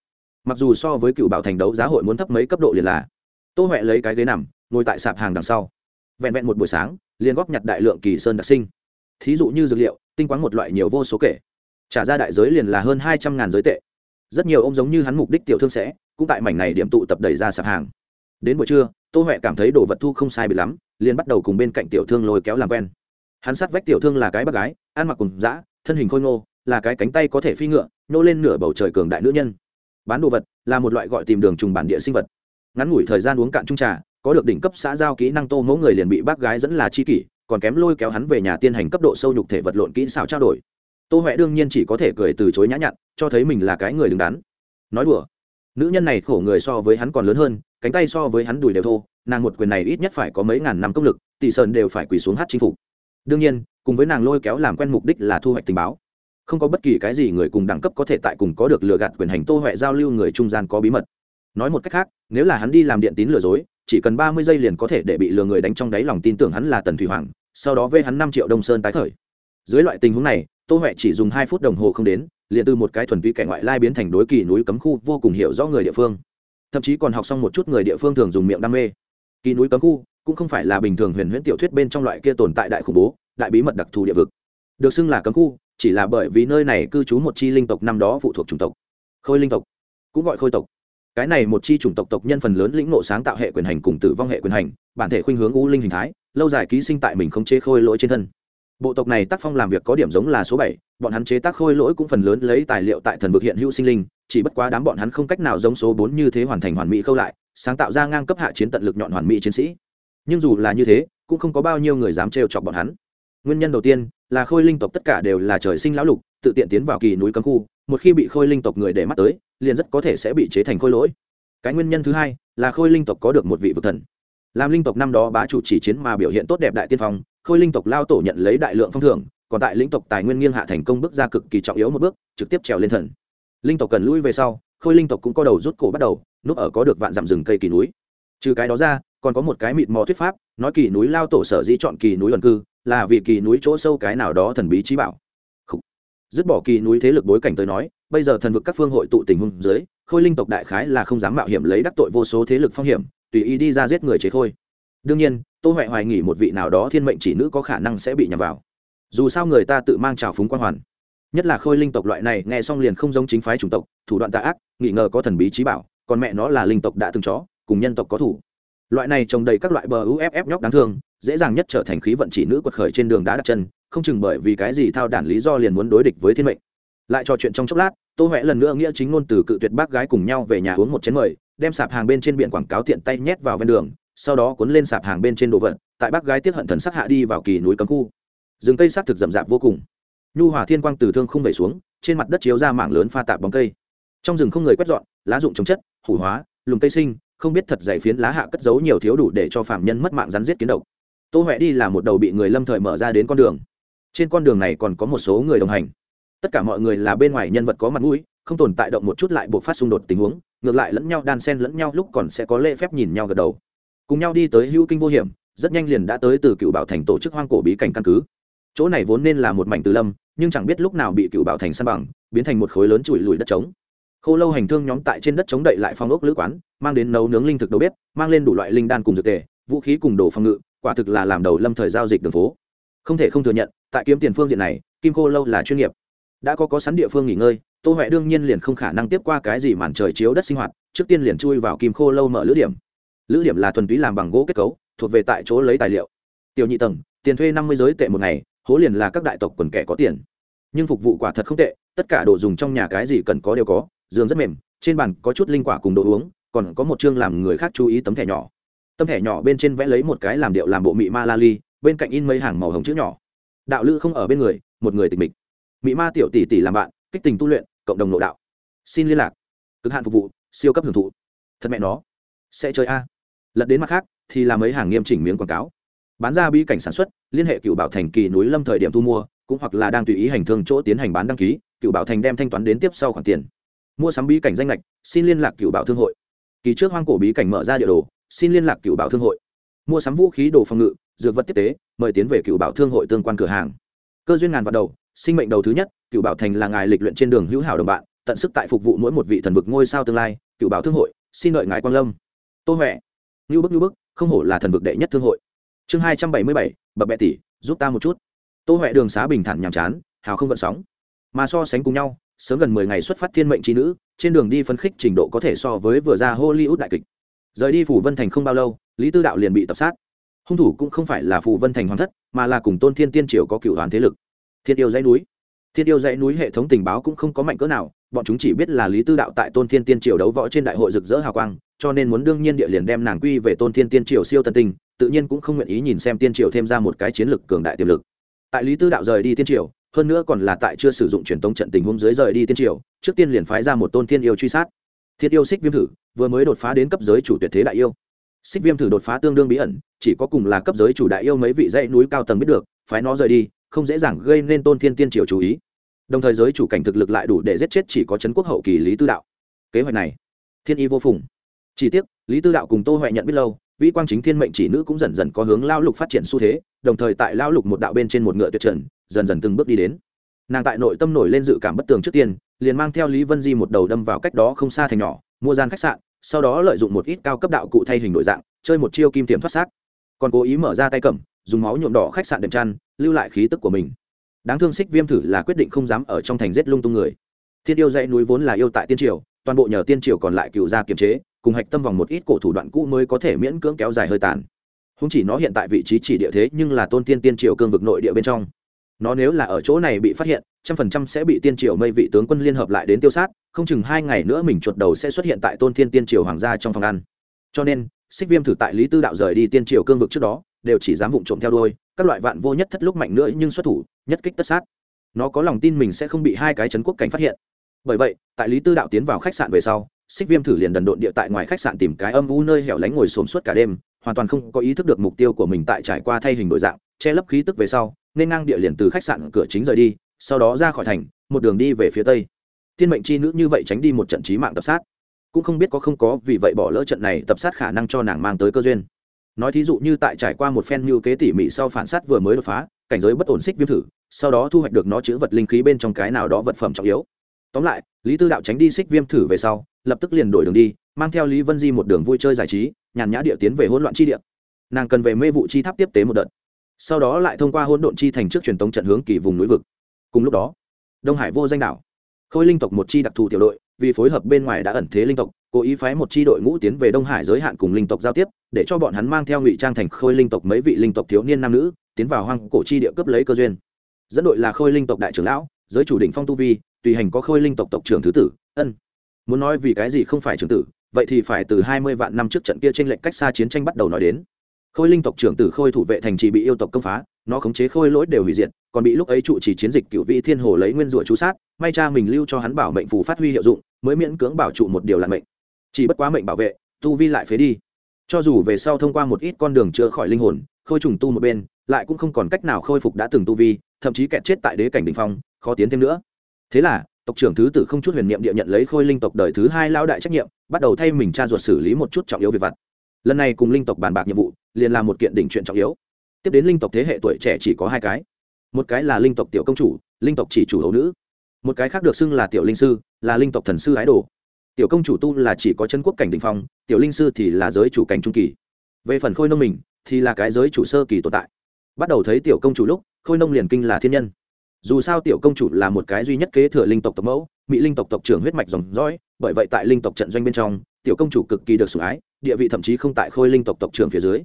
A: Mặc dù so với cựu bảo thành đấu giá hội muốn thấp mấy cấp độ liền là, tô huệ lấy cái ghế nằm ngồi tại sạp hàng đằng sau. Vẹn vẹn một buổi sáng, liền góp nhặt đại lượng kỳ sơn đặc sinh. Thí dụ như dược liệu, tinh quáng một loại nhiều vô số kể. Trả ra đại giới liền là hơn hai trăm ngàn giới tệ. Rất nhiều ông giống như hắn mục đích tiểu thương sẽ, cũng tại mảnh này điểm tụ tập đẩy ra sạp hàng. Đến buổi trưa, tô huệ cảm thấy đồ vật thu không sai bị lắm, liền bắt đầu cùng bên cạnh tiểu thương lôi kéo làm quen. Hắn sát vách tiểu thương là cái bác gái, ăn mặc cùng dã, thân hình khôi ngô, là cái cánh tay có thể phi ngựa, nô lên nửa bầu trời cường đại nữ nhân. Bán đồ vật là một loại gọi tìm đường trùng bản địa sinh vật. Ngắn ngủi thời gian uống cạn trung trà có được đỉnh cấp xã giao kỹ năng tô mẫu người liền bị bác gái dẫn là chi kỷ, còn kém lôi kéo hắn về nhà tiên hành cấp độ sâu nhục thể vật lộn kỹ xảo trao đổi. Tô huệ đương nhiên chỉ có thể cười từ chối nhã nhặn, cho thấy mình là cái người đứng đắn. Nói đùa, nữ nhân này khổ người so với hắn còn lớn hơn, cánh tay so với hắn đùi đều thô, nàng một quyền này ít nhất phải có mấy ngàn năm công lực, tỷ sơn đều phải quỳ xuống hát chinh phục. Đương nhiên, cùng với nàng lôi kéo làm quen mục đích là thu hoạch tình báo. Không có bất kỳ cái gì người cùng đẳng cấp có thể tại cùng có được lừa gạt quyền hành tô huệ giao lưu người trung gian có bí mật. Nói một cách khác, nếu là hắn đi làm điện tín lừa dối chỉ cần ba mươi giây liền có thể để bị lừa người đánh trong đáy lòng tin tưởng hắn là tần thủy hoàng, sau đó vê hắn năm triệu đông sơn tái khởi. Dưới loại tình huống này, tô huệ chỉ dùng hai phút đồng hồ không đến, liền từ một cái thuần túy kẻ ngoại lai biến thành đối kỳ núi cấm khu vô cùng hiểu rõ người địa phương. Thậm chí còn học xong một chút người địa phương thường dùng miệng đam mê. Kỳ núi cấm khu cũng không phải là bình thường huyền huyễn tiểu thuyết bên trong loại kia tồn tại đại khủng bố, đại bí mật đặc thù địa vực. Được xưng là cấm khu, chỉ là bởi vì nơi này cư trú một chi linh tộc năm đó phụ thuộc chủng tộc. Khôi linh tộc, cũng gọi khôi tộc cái này một chi chủng tộc tộc nhân phần lớn lĩnh ngộ sáng tạo hệ quyền hành cùng tử vong hệ quyền hành, bản thể khuynh hướng u linh hình thái, lâu dài ký sinh tại mình không chế khôi lỗi trên thân. Bộ tộc này tác phong làm việc có điểm giống là số bảy, bọn hắn chế tác khôi lỗi cũng phần lớn lấy tài liệu tại thần vực hiện hữu sinh linh, chỉ bất quá đám bọn hắn không cách nào giống số bốn như thế hoàn thành hoàn mỹ khâu lại, sáng tạo ra ngang cấp hạ chiến tận lực nhọn hoàn mỹ chiến sĩ. Nhưng dù là như thế, cũng không có bao nhiêu người dám trêu chọc bọn hắn. Nguyên nhân đầu tiên là khôi linh tộc tất cả đều là trời sinh lão lục, tự tiện tiến vào kỳ núi cấm khu, một khi bị khôi linh tộc người để mắt tới liền rất có thể sẽ bị chế thành khôi lỗi. Cái nguyên nhân thứ hai là khôi linh tộc có được một vị vực thần. Làm linh tộc năm đó bá chủ chỉ chiến mà biểu hiện tốt đẹp đại tiên phong, khôi linh tộc lao tổ nhận lấy đại lượng phong thưởng, còn tại linh tộc tài nguyên nghiêng hạ thành công bước ra cực kỳ trọng yếu một bước, trực tiếp trèo lên thần. Linh tộc cần lui về sau, khôi linh tộc cũng có đầu rút cổ bắt đầu, núp ở có được vạn dặm rừng cây kỳ núi. Trừ cái đó ra, còn có một cái mịt mò thuyết pháp, nói kỳ núi lao tổ sở dĩ chọn kỳ núi luận cư, là vì kỳ núi chỗ sâu cái nào đó thần bí trí bảo. Dứt bỏ kỳ núi thế lực bối cảnh tới nói bây giờ thần vực các phương hội tụ tình huống dưới, khôi linh tộc đại khái là không dám mạo hiểm lấy đắc tội vô số thế lực phong hiểm, tùy ý đi ra giết người chế khôi. Đương nhiên, tô huệ hoài nghỉ một vị nào đó thiên mệnh chỉ nữ có khả năng sẽ bị nhầm vào. Dù sao người ta tự mang trào phúng quan hoàn. Nhất là khôi linh tộc loại này, nghe xong liền không giống chính phái chủng tộc, thủ đoạn tạ ác, nghi ngờ có thần bí trí bảo, còn mẹ nó là linh tộc đã từng chó, cùng nhân tộc có thủ. Loại này trồng đầy các loại bờ uff nhóc đáng thương, dễ dàng nhất trở thành khí vận chỉ nữ quật khởi trên đường đá đặt chân, không chừng bởi vì cái gì thao đản lý do liền muốn đối địch với thiên mệnh lại trò chuyện trong chốc lát, tô huệ lần nữa nghĩa chính ngôn từ cự tuyệt bác gái cùng nhau về nhà uống một chén mời, đem sạp hàng bên trên biển quảng cáo tiện tay nhét vào ven đường, sau đó cuốn lên sạp hàng bên trên đồ vật, tại bác gái tiếp hận thần sắc hạ đi vào kỳ núi cấm khu. Rừng cây sắc thực rậm rạp vô cùng. Nhu hòa thiên quang từ thương không về xuống, trên mặt đất chiếu ra mảng lớn pha tạp bóng cây. Trong rừng không người quét dọn, lá rụng trồng chất, hủ hóa, lùm cây sinh, không biết thật dày phiến lá hạ cất giấu nhiều thiếu đủ để cho phạm nhân mất mạng rắn giết kiến độc. Tô huệ đi là một đầu bị người lâm thời mở ra đến con đường. Trên con đường này còn có một số người đồng hành tất cả mọi người là bên ngoài nhân vật có mặt mũi, không tồn tại động một chút lại buộc phát xung đột tình huống, ngược lại lẫn nhau đan sen lẫn nhau lúc còn sẽ có lễ phép nhìn nhau gật đầu. Cùng nhau đi tới hữu kinh vô hiểm, rất nhanh liền đã tới từ cựu bảo thành tổ chức hoang cổ bí cảnh căn cứ. Chỗ này vốn nên là một mảnh từ lâm, nhưng chẳng biết lúc nào bị cựu bảo thành săn bằng, biến thành một khối lớn chùi lùi đất trống. Khô lâu hành thương nhóm tại trên đất chống đậy lại phong ốc lữ quán, mang đến nấu nướng linh thực đầu bếp, mang lên đủ loại linh đan cùng dược tề, vũ khí cùng đồ phòng ngự, quả thực là làm đầu lâm thời giao dịch đường phố. Không thể không thừa nhận, tại kiếm tiền phương diện này, kim khô lâu là chuyên nghiệp đã có có sẵn địa phương nghỉ ngơi, tô huệ đương nhiên liền không khả năng tiếp qua cái gì màn trời chiếu đất sinh hoạt, trước tiên liền chui vào kim khô lâu mở lữ điểm. Lữ điểm là thuần túy làm bằng gỗ kết cấu, thuộc về tại chỗ lấy tài liệu. Tiểu nhị tầng, tiền thuê năm mươi giới tệ một ngày, hố liền là các đại tộc quần kẻ có tiền. Nhưng phục vụ quả thật không tệ, tất cả đồ dùng trong nhà cái gì cần có đều có, giường rất mềm, trên bàn có chút linh quả cùng đồ uống, còn có một chương làm người khác chú ý tấm thẻ nhỏ. Tấm thẻ nhỏ bên trên vẽ lấy một cái làm điệu làm bộ mị ma la ly, bên cạnh in mấy hàng màu hồng chữ nhỏ. Đạo lữ không ở bên người, một người tịch mịch. Mỹ ma tiểu tỷ tỷ làm bạn, kích tình tu luyện, cộng đồng nội đạo. Xin liên lạc. Cực hạn phục vụ, siêu cấp hưởng thụ. Thật mẹ nó. Sẽ chơi a. Lật đến mặt khác, thì là mấy hàng nghiêm chỉnh miếng quảng cáo. Bán ra bí cảnh sản xuất, liên hệ cựu bảo thành kỳ núi lâm thời điểm thu mua, cũng hoặc là đang tùy ý hành thương chỗ tiến hành bán đăng ký cựu bảo thành đem thanh toán đến tiếp sau khoản tiền. Mua sắm bí cảnh danh lệch, xin liên lạc cựu bảo thương hội. Kỳ trước hoang cổ bí cảnh mở ra địa đồ, xin liên lạc cựu bảo thương hội. Mua sắm vũ khí đồ phòng ngự, dược vật tiếp tế, mời tiến về cựu bảo thương hội tương quan cửa hàng. Cơ duyên ngàn vào đầu sinh mệnh đầu thứ nhất, cựu bảo thành là ngài lịch luyện trên đường hữu hảo đồng bạn, tận sức tại phục vụ mỗi một vị thần vực ngôi sao tương lai, cựu bảo thương hội, xin đợi ngài quan lâm. Tô huệ ngưu bức ngưu bức, không hổ là thần vực đệ nhất thương hội. Chương hai trăm bảy mươi bảy bậc bẹ tỷ, giúp ta một chút. Tô huệ đường xá bình thản nhàm chán, hào không gợn sóng. Mà so sánh cùng nhau, sớm gần mười ngày xuất phát thiên mệnh trí nữ, trên đường đi phấn khích trình độ có thể so với vừa ra hollywood đại kịch. Rời đi phủ vân thành không bao lâu, lý tư đạo liền bị tập sát. Hung thủ cũng không phải là phủ vân thành hoàng thất, mà là cùng tôn thiên tiên triều có cựu đoàn thế lực thiên yêu dãy núi. Thiên yêu dãy núi hệ thống tình báo cũng không có mạnh cỡ nào bọn chúng chỉ biết là lý tư đạo tại tôn thiên tiên triều đấu võ trên đại hội rực rỡ hào quang cho nên muốn đương nhiên địa liền đem nàng quy về tôn thiên tiên triều siêu tân tình, tự nhiên cũng không nguyện ý nhìn xem tiên triều thêm ra một cái chiến lược cường đại tiềm lực. Tại lý tư đạo rời đi tiên triều hơn nữa còn là tại chưa sử dụng truyền tống trận tình huống dưới rời đi tiên triều trước tiên liền phái ra một tôn thiên yêu truy sát. Thiên yêu xích viêm thử vừa mới đột phá đến cấp giới chủ tuyệt thế đại yêu. Xích viêm thử đột phá tương đương bí ẩn chỉ có cùng là cấp giới chủ đại yêu mấy vị dãy núi cao tầng biết được phái nó rời đi không dễ dàng gây nên tôn thiên tiên triều chú ý. Đồng thời giới chủ cảnh thực lực lại đủ để giết chết chỉ có trấn quốc hậu kỳ lý tư đạo. Kế hoạch này, thiên y vô phùng. Chỉ tiếc, lý tư đạo cùng tô huệ nhận biết lâu, vĩ quang chính thiên mệnh chỉ nữ cũng dần dần có hướng lao lục phát triển xu thế, đồng thời tại lao lục một đạo bên trên một ngựa tuyệt trần, dần dần từng bước đi đến. Nàng tại nội tâm nổi lên dự cảm bất tường trước tiên, liền mang theo lý vân di một đầu đâm vào cách đó không xa thành nhỏ, mua gian khách sạn, sau đó lợi dụng một ít cao cấp đạo cụ thay hình đổi dạng, chơi một chiêu kim tiềm thoát xác. Còn cố ý mở ra tay cầm, dùng máu nhuộm đỏ khách sạn đệm chăn lưu lại khí tức của mình. Đáng thương xích viêm thử là quyết định không dám ở trong thành rết lung tung người. Thiên yêu dãy núi vốn là yêu tại tiên triều, toàn bộ nhờ tiên triều còn lại cựu ra kiềm chế, cùng hạch tâm vòng một ít cổ thủ đoạn cũ mới có thể miễn cưỡng kéo dài hơi tàn. Không chỉ nó hiện tại vị trí chỉ địa thế nhưng là tôn tiên tiên triều cương vực nội địa bên trong. Nó nếu là ở chỗ này bị phát hiện, trăm phần trăm sẽ bị tiên triều mây vị tướng quân liên hợp lại đến tiêu sát, không chừng hai ngày nữa mình chuột đầu sẽ xuất hiện tại tôn thiên tiên triều hoàng gia trong phòng ăn. Cho nên xích viêm thử tại lý tư đạo rời đi tiên triều cương vực trước đó đều chỉ dám vụng trộm theo đuôi, các loại vạn vô nhất thất lúc mạnh nữa nhưng xuất thủ, nhất kích tất sát. Nó có lòng tin mình sẽ không bị hai cái chấn quốc cảnh phát hiện. Bởi vậy, tại lý tư đạo tiến vào khách sạn về sau, xích viêm thử liền đần độn địa tại ngoài khách sạn tìm cái âm u nơi hẻo lánh ngồi xổm suốt cả đêm, hoàn toàn không có ý thức được mục tiêu của mình tại trải qua thay hình đổi dạng, che lấp khí tức về sau, nên ngang địa liền từ khách sạn cửa chính rời đi, sau đó ra khỏi thành, một đường đi về phía tây. Thiên mệnh chi nữ như vậy tránh đi một trận trí mạng tập sát. Cũng không biết có không có vì vậy bỏ lỡ trận này, tập sát khả năng cho nàng mang tới cơ duyên nói thí dụ như tại trải qua một phen như kế tỉ mỉ sau phản sát vừa mới đột phá, cảnh giới bất ổn xích viêm thử, sau đó thu hoạch được nó chữ vật linh khí bên trong cái nào đó vật phẩm trọng yếu. Tóm lại, lý tư đạo tránh đi xích viêm thử về sau, lập tức liền đổi đường đi, mang theo lý vân di một đường vui chơi giải trí, nhàn nhã địa tiến về hỗn loạn chi địa. Nàng cần về mê vụ chi tháp tiếp tế một đợt. Sau đó lại thông qua hỗn độn chi thành trước truyền tống trận hướng kỳ vùng núi vực. Cùng lúc đó, đông hải vô danh đảo, khôi linh tộc một chi đặc thù tiểu đội, vì phối hợp bên ngoài đã ẩn thế linh tộc cố ý phái một chi đội ngũ tiến về đông hải giới hạn cùng linh tộc giao tiếp, để cho bọn hắn mang theo ngụy trang thành khôi linh tộc mấy vị linh tộc thiếu niên nam nữ, tiến vào hoang cổ chi địa cướp lấy cơ duyên. Dẫn đội là khôi linh tộc đại trưởng lão, giới chủ định phong tu vi, tùy hành có khôi linh tộc tộc trưởng thứ tử, ân. Muốn nói vì cái gì không phải trưởng tử, vậy thì phải từ hai mươi vạn năm trước trận kia trên lệnh cách xa chiến tranh bắt đầu nói đến. Khôi linh tộc trưởng tử khôi thủ vệ thành trì bị yêu tộc công phá, nó khống chế khôi lỗi đều hủy diệt, còn bị lúc ấy trụ chỉ chiến dịch cựu vị thiên hồ lấy nguyên rủa chú sát, may cha mình lưu cho hắn bảo mệnh phù phát huy hiệu dụng, mới miễn cưỡng bảo trụ một điều là mệnh chỉ bất quá mệnh bảo vệ, tu vi lại phế đi. Cho dù về sau thông qua một ít con đường chữa khỏi linh hồn, khôi trùng tu một bên, lại cũng không còn cách nào khôi phục đã từng tu vi, thậm chí kẹt chết tại đế cảnh đ ỉ n h phong, khó tiến thêm nữa. Thế là, tộc trưởng thứ tử không chút huyền niệm địa nhận lấy khôi linh tộc đời thứ hai lao đại trách nhiệm, bắt đầu thay mình cha ruột xử lý một chút trọng yếu về vặt. Lần này cùng linh tộc bàn bạc nhiệm vụ, liền làm một kiện đỉnh chuyện trọng yếu. Tiếp đến linh tộc thế hệ tuổi trẻ chỉ có hai cái. Một cái là linh tộc tiểu công chủ, linh tộc chỉ chủ hữu nữ. Một cái khác được xưng là tiểu linh sư, là linh tộc thần sư ái đồ tiểu công chủ tu là chỉ có chân quốc cảnh đình phong, tiểu linh sư thì là giới chủ cảnh trung kỳ. Về phần khôi nông mình, thì là cái giới chủ sơ kỳ tồn tại. Bắt đầu thấy tiểu công chủ lúc, khôi nông liền kinh là thiên nhân. Dù sao tiểu công chủ là một cái duy nhất kế thừa linh tộc tộc mẫu mỹ linh tộc tộc trưởng huyết mạch dòng dõi, bởi vậy tại linh tộc trận doanh bên trong, tiểu công chủ cực kỳ được sủng ái, địa vị thậm chí không tại khôi linh tộc tộc trưởng phía dưới.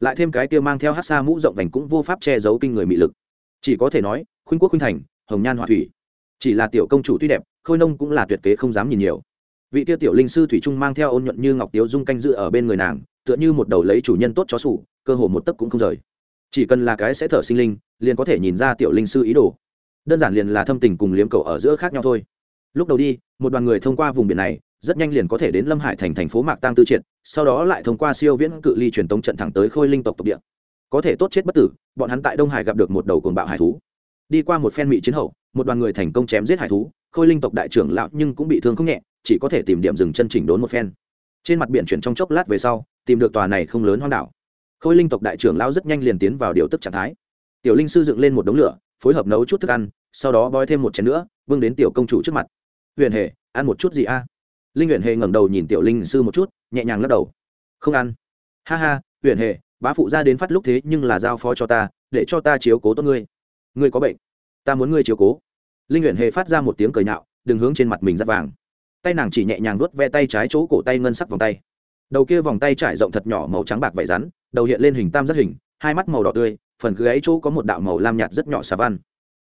A: Lại thêm cái kia mang theo hát xa mũ rộng vành cũng vô pháp che giấu kinh người mị lực. Chỉ có thể nói, khuynh quốc khuynh thành, hồng nhan họa thủy. Chỉ là tiểu công chủ tuy đẹp, khôi nông cũng là tuyệt kế không dám nhìn nhiều vị tiêu tiểu linh sư thủy trung mang theo ôn nhuận như ngọc tiếu dung canh dự ở bên người nàng, tựa như một đầu lấy chủ nhân tốt chó sủ, cơ hồ một tấc cũng không rời. Chỉ cần là cái sẽ thở sinh linh, liền có thể nhìn ra tiểu linh sư ý đồ. Đơn giản liền là thâm tình cùng liếm cầu ở giữa khác nhau thôi. Lúc đầu đi, một đoàn người thông qua vùng biển này, rất nhanh liền có thể đến lâm hải thành thành phố mạc tăng tư triệt, sau đó lại thông qua siêu viễn cự ly truyền tống trận thẳng tới khôi linh tộc tộc địa. Có thể tốt chết bất tử, bọn hắn tại đông hải gặp được một đầu cồn bạo hải thú. Đi qua một phen mỹ chiến hậu, một đoàn người thành công chém giết hải thú, khôi linh tộc đại trưởng lão nhưng cũng bị thương không nhẹ chỉ có thể tìm điểm dừng chân chỉnh đốn một phen. Trên mặt biển chuyển trong chốc lát về sau, tìm được tòa này không lớn hoang đảo. Khôi linh tộc đại trưởng lão rất nhanh liền tiến vào điều tức trạng thái. Tiểu linh sư dựng lên một đống lửa, phối hợp nấu chút thức ăn, sau đó bói thêm một chén nữa, vương đến tiểu công chủ trước mặt. Huyền hề, ăn một chút gì a? Linh huyền hề ngẩng đầu nhìn tiểu linh sư một chút, nhẹ nhàng lắc đầu. Không ăn. Ha ha, huyền hề, bá phụ ra đến phát lúc thế nhưng là giao phó cho ta, để cho ta chiếu cố tốt ngươi. Ngươi có bệnh, ta muốn ngươi chiếu cố. Linh huyền hề phát ra một tiếng cười nhạo, đừng hướng trên mặt mình rất vàng tay nàng chỉ nhẹ nhàng vuốt ve tay trái chỗ cổ tay ngân sắc vòng tay. Đầu kia vòng tay trải rộng thật nhỏ màu trắng bạc vải rắn, đầu hiện lên hình tam giác hình, hai mắt màu đỏ tươi, phần gáy chỗ có một đạo màu lam nhạt rất nhỏ xà văn.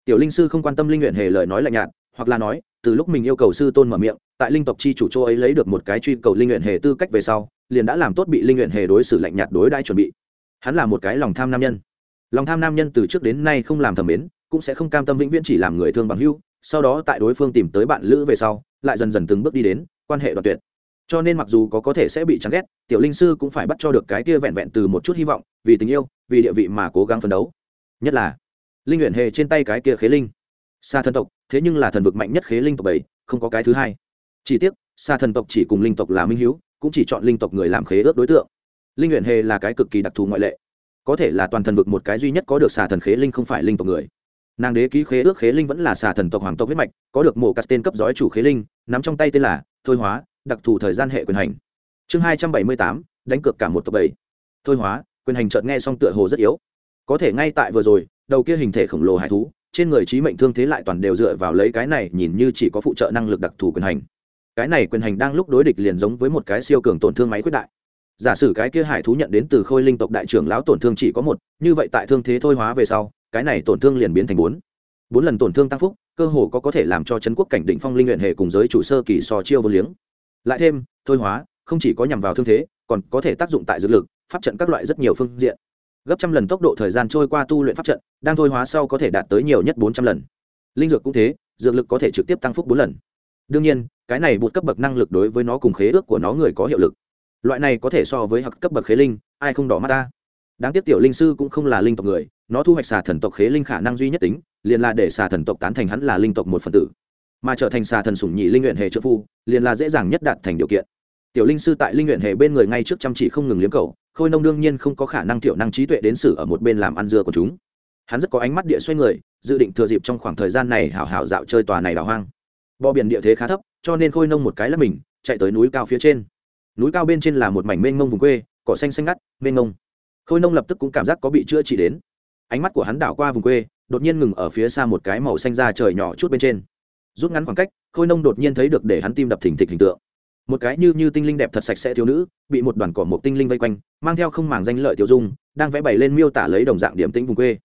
A: Tiểu linh sư không quan tâm linh nguyện hề lời nói lạnh nhạt, hoặc là nói, từ lúc mình yêu cầu sư tôn mở miệng, tại linh tộc chi chủ châu ấy lấy được một cái truy cầu linh nguyện hề tư cách về sau, liền đã làm tốt bị linh nguyện hề đối xử lạnh nhạt đối đãi chuẩn bị. Hắn là một cái lòng tham nam nhân. Lòng tham nam nhân từ trước đến nay không làm thầm mến, cũng sẽ không cam tâm vĩnh viễn chỉ làm người thương bằng hưu sau đó tại đối phương tìm tới bạn lữ về sau, lại dần dần từng bước đi đến quan hệ đoạn tuyệt. Cho nên mặc dù có có thể sẽ bị chán ghét, tiểu linh sư cũng phải bắt cho được cái kia vẹn vẹn từ một chút hy vọng, vì tình yêu, vì địa vị mà cố gắng phấn đấu. Nhất là, linh nguyện hề trên tay cái kia khế linh. Xa thần tộc, thế nhưng là thần vực mạnh nhất khế linh tộc bảy, không có cái thứ hai. Chỉ tiếc xa thần tộc chỉ cùng linh tộc là minh h cũng chỉ chọn linh tộc người làm khế ước đối tượng. Linh nguyện hề là cái cực kỳ đặc thù ngoại lệ. Có thể là toàn thần vực một cái duy nhất có được xà thần khế linh không phải linh tộc người nàng đế ký khế ước khế linh vẫn là xà thần tộc hoàng tộc huyết mạch, có được mổ cắt tên cấp giói chủ khế linh, nắm trong tay tên là thôi hóa, đặc thù thời gian hệ quyền hành. Chương hai trăm bảy mươi tám, đánh cược cả một tộc bảy. Thôi hóa, quyền hành chợt nghe xong tựa hồ rất yếu. Có thể ngay tại vừa rồi, đầu kia hình thể khổng lồ hải thú, trên người trí mệnh thương thế lại toàn đều dựa vào lấy cái này, nhìn như chỉ có phụ trợ năng lực đặc thù quyền hành. Cái này quyền hành đang lúc đối địch liền giống với một cái siêu cường tổn thương máy quyết đại. Giả sử cái kia hải thú nhận đến từ khôi linh tộc đại trưởng lão tổn thương chỉ có một, như vậy tại thương thế thôi hóa về sau cái này tổn thương liền biến thành bốn. Bốn lần tổn thương tăng phúc, cơ hồ có có thể làm cho chấn quốc cảnh định phong linh luyện hệ cùng giới chủ sơ kỳ so chiêu vô liếng. Lại thêm, thôi hóa, không chỉ có nhằm vào thương thế, còn có thể tác dụng tại dược lực, pháp trận các loại rất nhiều phương diện. Gấp trăm lần tốc độ thời gian trôi qua tu luyện pháp trận, đang thôi hóa sau có thể đạt tới nhiều nhất bốn trăm lần. Linh dược cũng thế, dược lực có thể trực tiếp tăng phúc bốn lần. Đương nhiên, cái này bụt cấp bậc năng lực đối với nó cùng khế ước của nó người có hiệu lực. Loại này có thể so với hặc cấp bậc khế linh, ai không đỏ mắt ta? Đáng tiếc tiểu linh sư cũng không là linh tộc người nó thu hoạch xà thần tộc khế linh khả năng duy nhất tính, liền là để xà thần tộc tán thành hắn là linh tộc một phần tử. Mà trở thành xà thần sủng nhị linh nguyện hệ trợ phu, liền là dễ dàng nhất đạt thành điều kiện. Tiểu linh sư tại linh nguyện hệ bên người ngay trước chăm chỉ không ngừng liếm cầu, khôi nông đương nhiên không có khả năng thiểu năng trí tuệ đến xử ở một bên làm ăn dưa của chúng. Hắn rất có ánh mắt địa xoay người, dự định thừa dịp trong khoảng thời gian này hảo hảo dạo chơi tòa này đảo hoang. Bờ biển địa thế khá thấp, cho nên khôi nông một cái là mình, chạy tới núi cao phía trên. Núi cao bên trên là một mảnh mênh mông vùng quê, cỏ xanh xanh ngắt, mênh mông. Khôi nông lập tức cũng cảm giác có bị chữa trị đến ánh mắt của hắn đảo qua vùng quê, đột nhiên ngừng ở phía xa một cái màu xanh da trời nhỏ chút bên trên. Rút ngắn khoảng cách, khôi nông đột nhiên thấy được để hắn tim đập thình thịch hình tượng. Một cái như như tinh linh đẹp thật sạch sẽ thiếu nữ, bị một đoàn cỏ một tinh linh vây quanh, mang theo không màng danh lợi tiêu dung, đang vẽ bày lên miêu tả lấy đồng dạng điểm tĩnh vùng quê.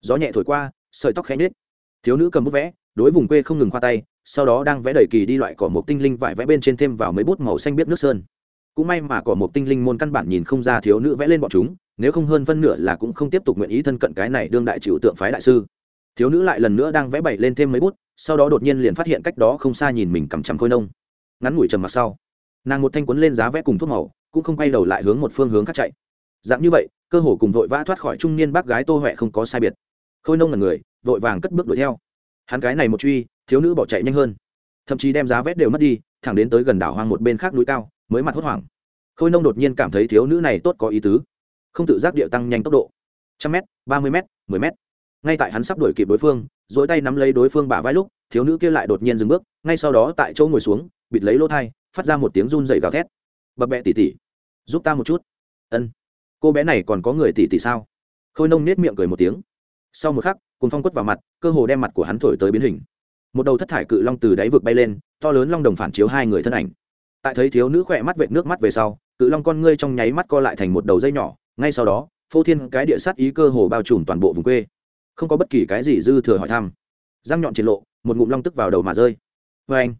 A: Gió nhẹ thổi qua, sợi tóc khẽ nhết thiếu nữ cầm bút vẽ, đối vùng quê không ngừng khoa tay, sau đó đang vẽ đầy kỳ đi loại cỏ một tinh linh vải vẽ bên trên thêm vào mấy bút màu xanh biết nước sơn. Cũng may mà cỏ một tinh linh môn căn bản nhìn không ra thiếu nữ vẽ lên bọn chúng nếu không hơn phân nửa là cũng không tiếp tục nguyện ý thân cận cái này đương đại chịu tượng phái đại sư. Thiếu nữ lại lần nữa đang vẽ bày lên thêm mấy bút, sau đó đột nhiên liền phát hiện cách đó không xa nhìn mình cầm chằm khôi nông. Ngắn ngủi trầm mặc sau, nàng một thanh quấn lên giá vẽ cùng thuốc màu, cũng không quay đầu lại hướng một phương hướng khác chạy. Dạng như vậy, cơ hồ cùng vội vã thoát khỏi trung niên bác gái tô huệ không có sai biệt. Khôi nông là người, vội vàng cất bước đuổi theo. Hắn cái này một truy, thiếu nữ bỏ chạy nhanh hơn. Thậm chí đem giá vét đều mất đi, thẳng đến tới gần đảo hoang một bên khác núi cao, mới mặt hốt hoảng. Khôi nông đột nhiên cảm thấy thiếu nữ này tốt có ý tứ không tự giác địa tăng nhanh tốc độ. Trăm m ba mươi m mười m ngay tại hắn sắp đuổi kịp đối phương dỗi tay nắm lấy đối phương bả vai lúc, thiếu nữ kia lại đột nhiên dừng bước, ngay sau đó tại chỗ ngồi xuống, bịt lấy lỗ thai, phát ra một tiếng run dày gào thét. Bập bẹ tỉ tỉ giúp ta một chút. Ân, cô bé này còn có người tỉ tỉ sao? Khôi nông nết miệng cười một tiếng. Sau một khắc cùng phong quất vào mặt, cơ hồ đem mặt của hắn thổi tới biến hình. Một đầu thất thải cự long từ đáy vực bay lên, to lớn long đồng phản chiếu hai người thân ảnh. Tại thấy thiếu nữ khỏe mắt vệt nước mắt về sau, cự long con ngươi trong nháy mắt co lại thành một đầu dây nhỏ ngay sau đó, phô thiên cái địa sát ý cơ hồ bao trùm toàn bộ vùng quê. Không có bất kỳ cái gì dư thừa hỏi thăm. Răng nhọn triển lộ, một ngụm long tức vào đầu mà rơi. Vê anh,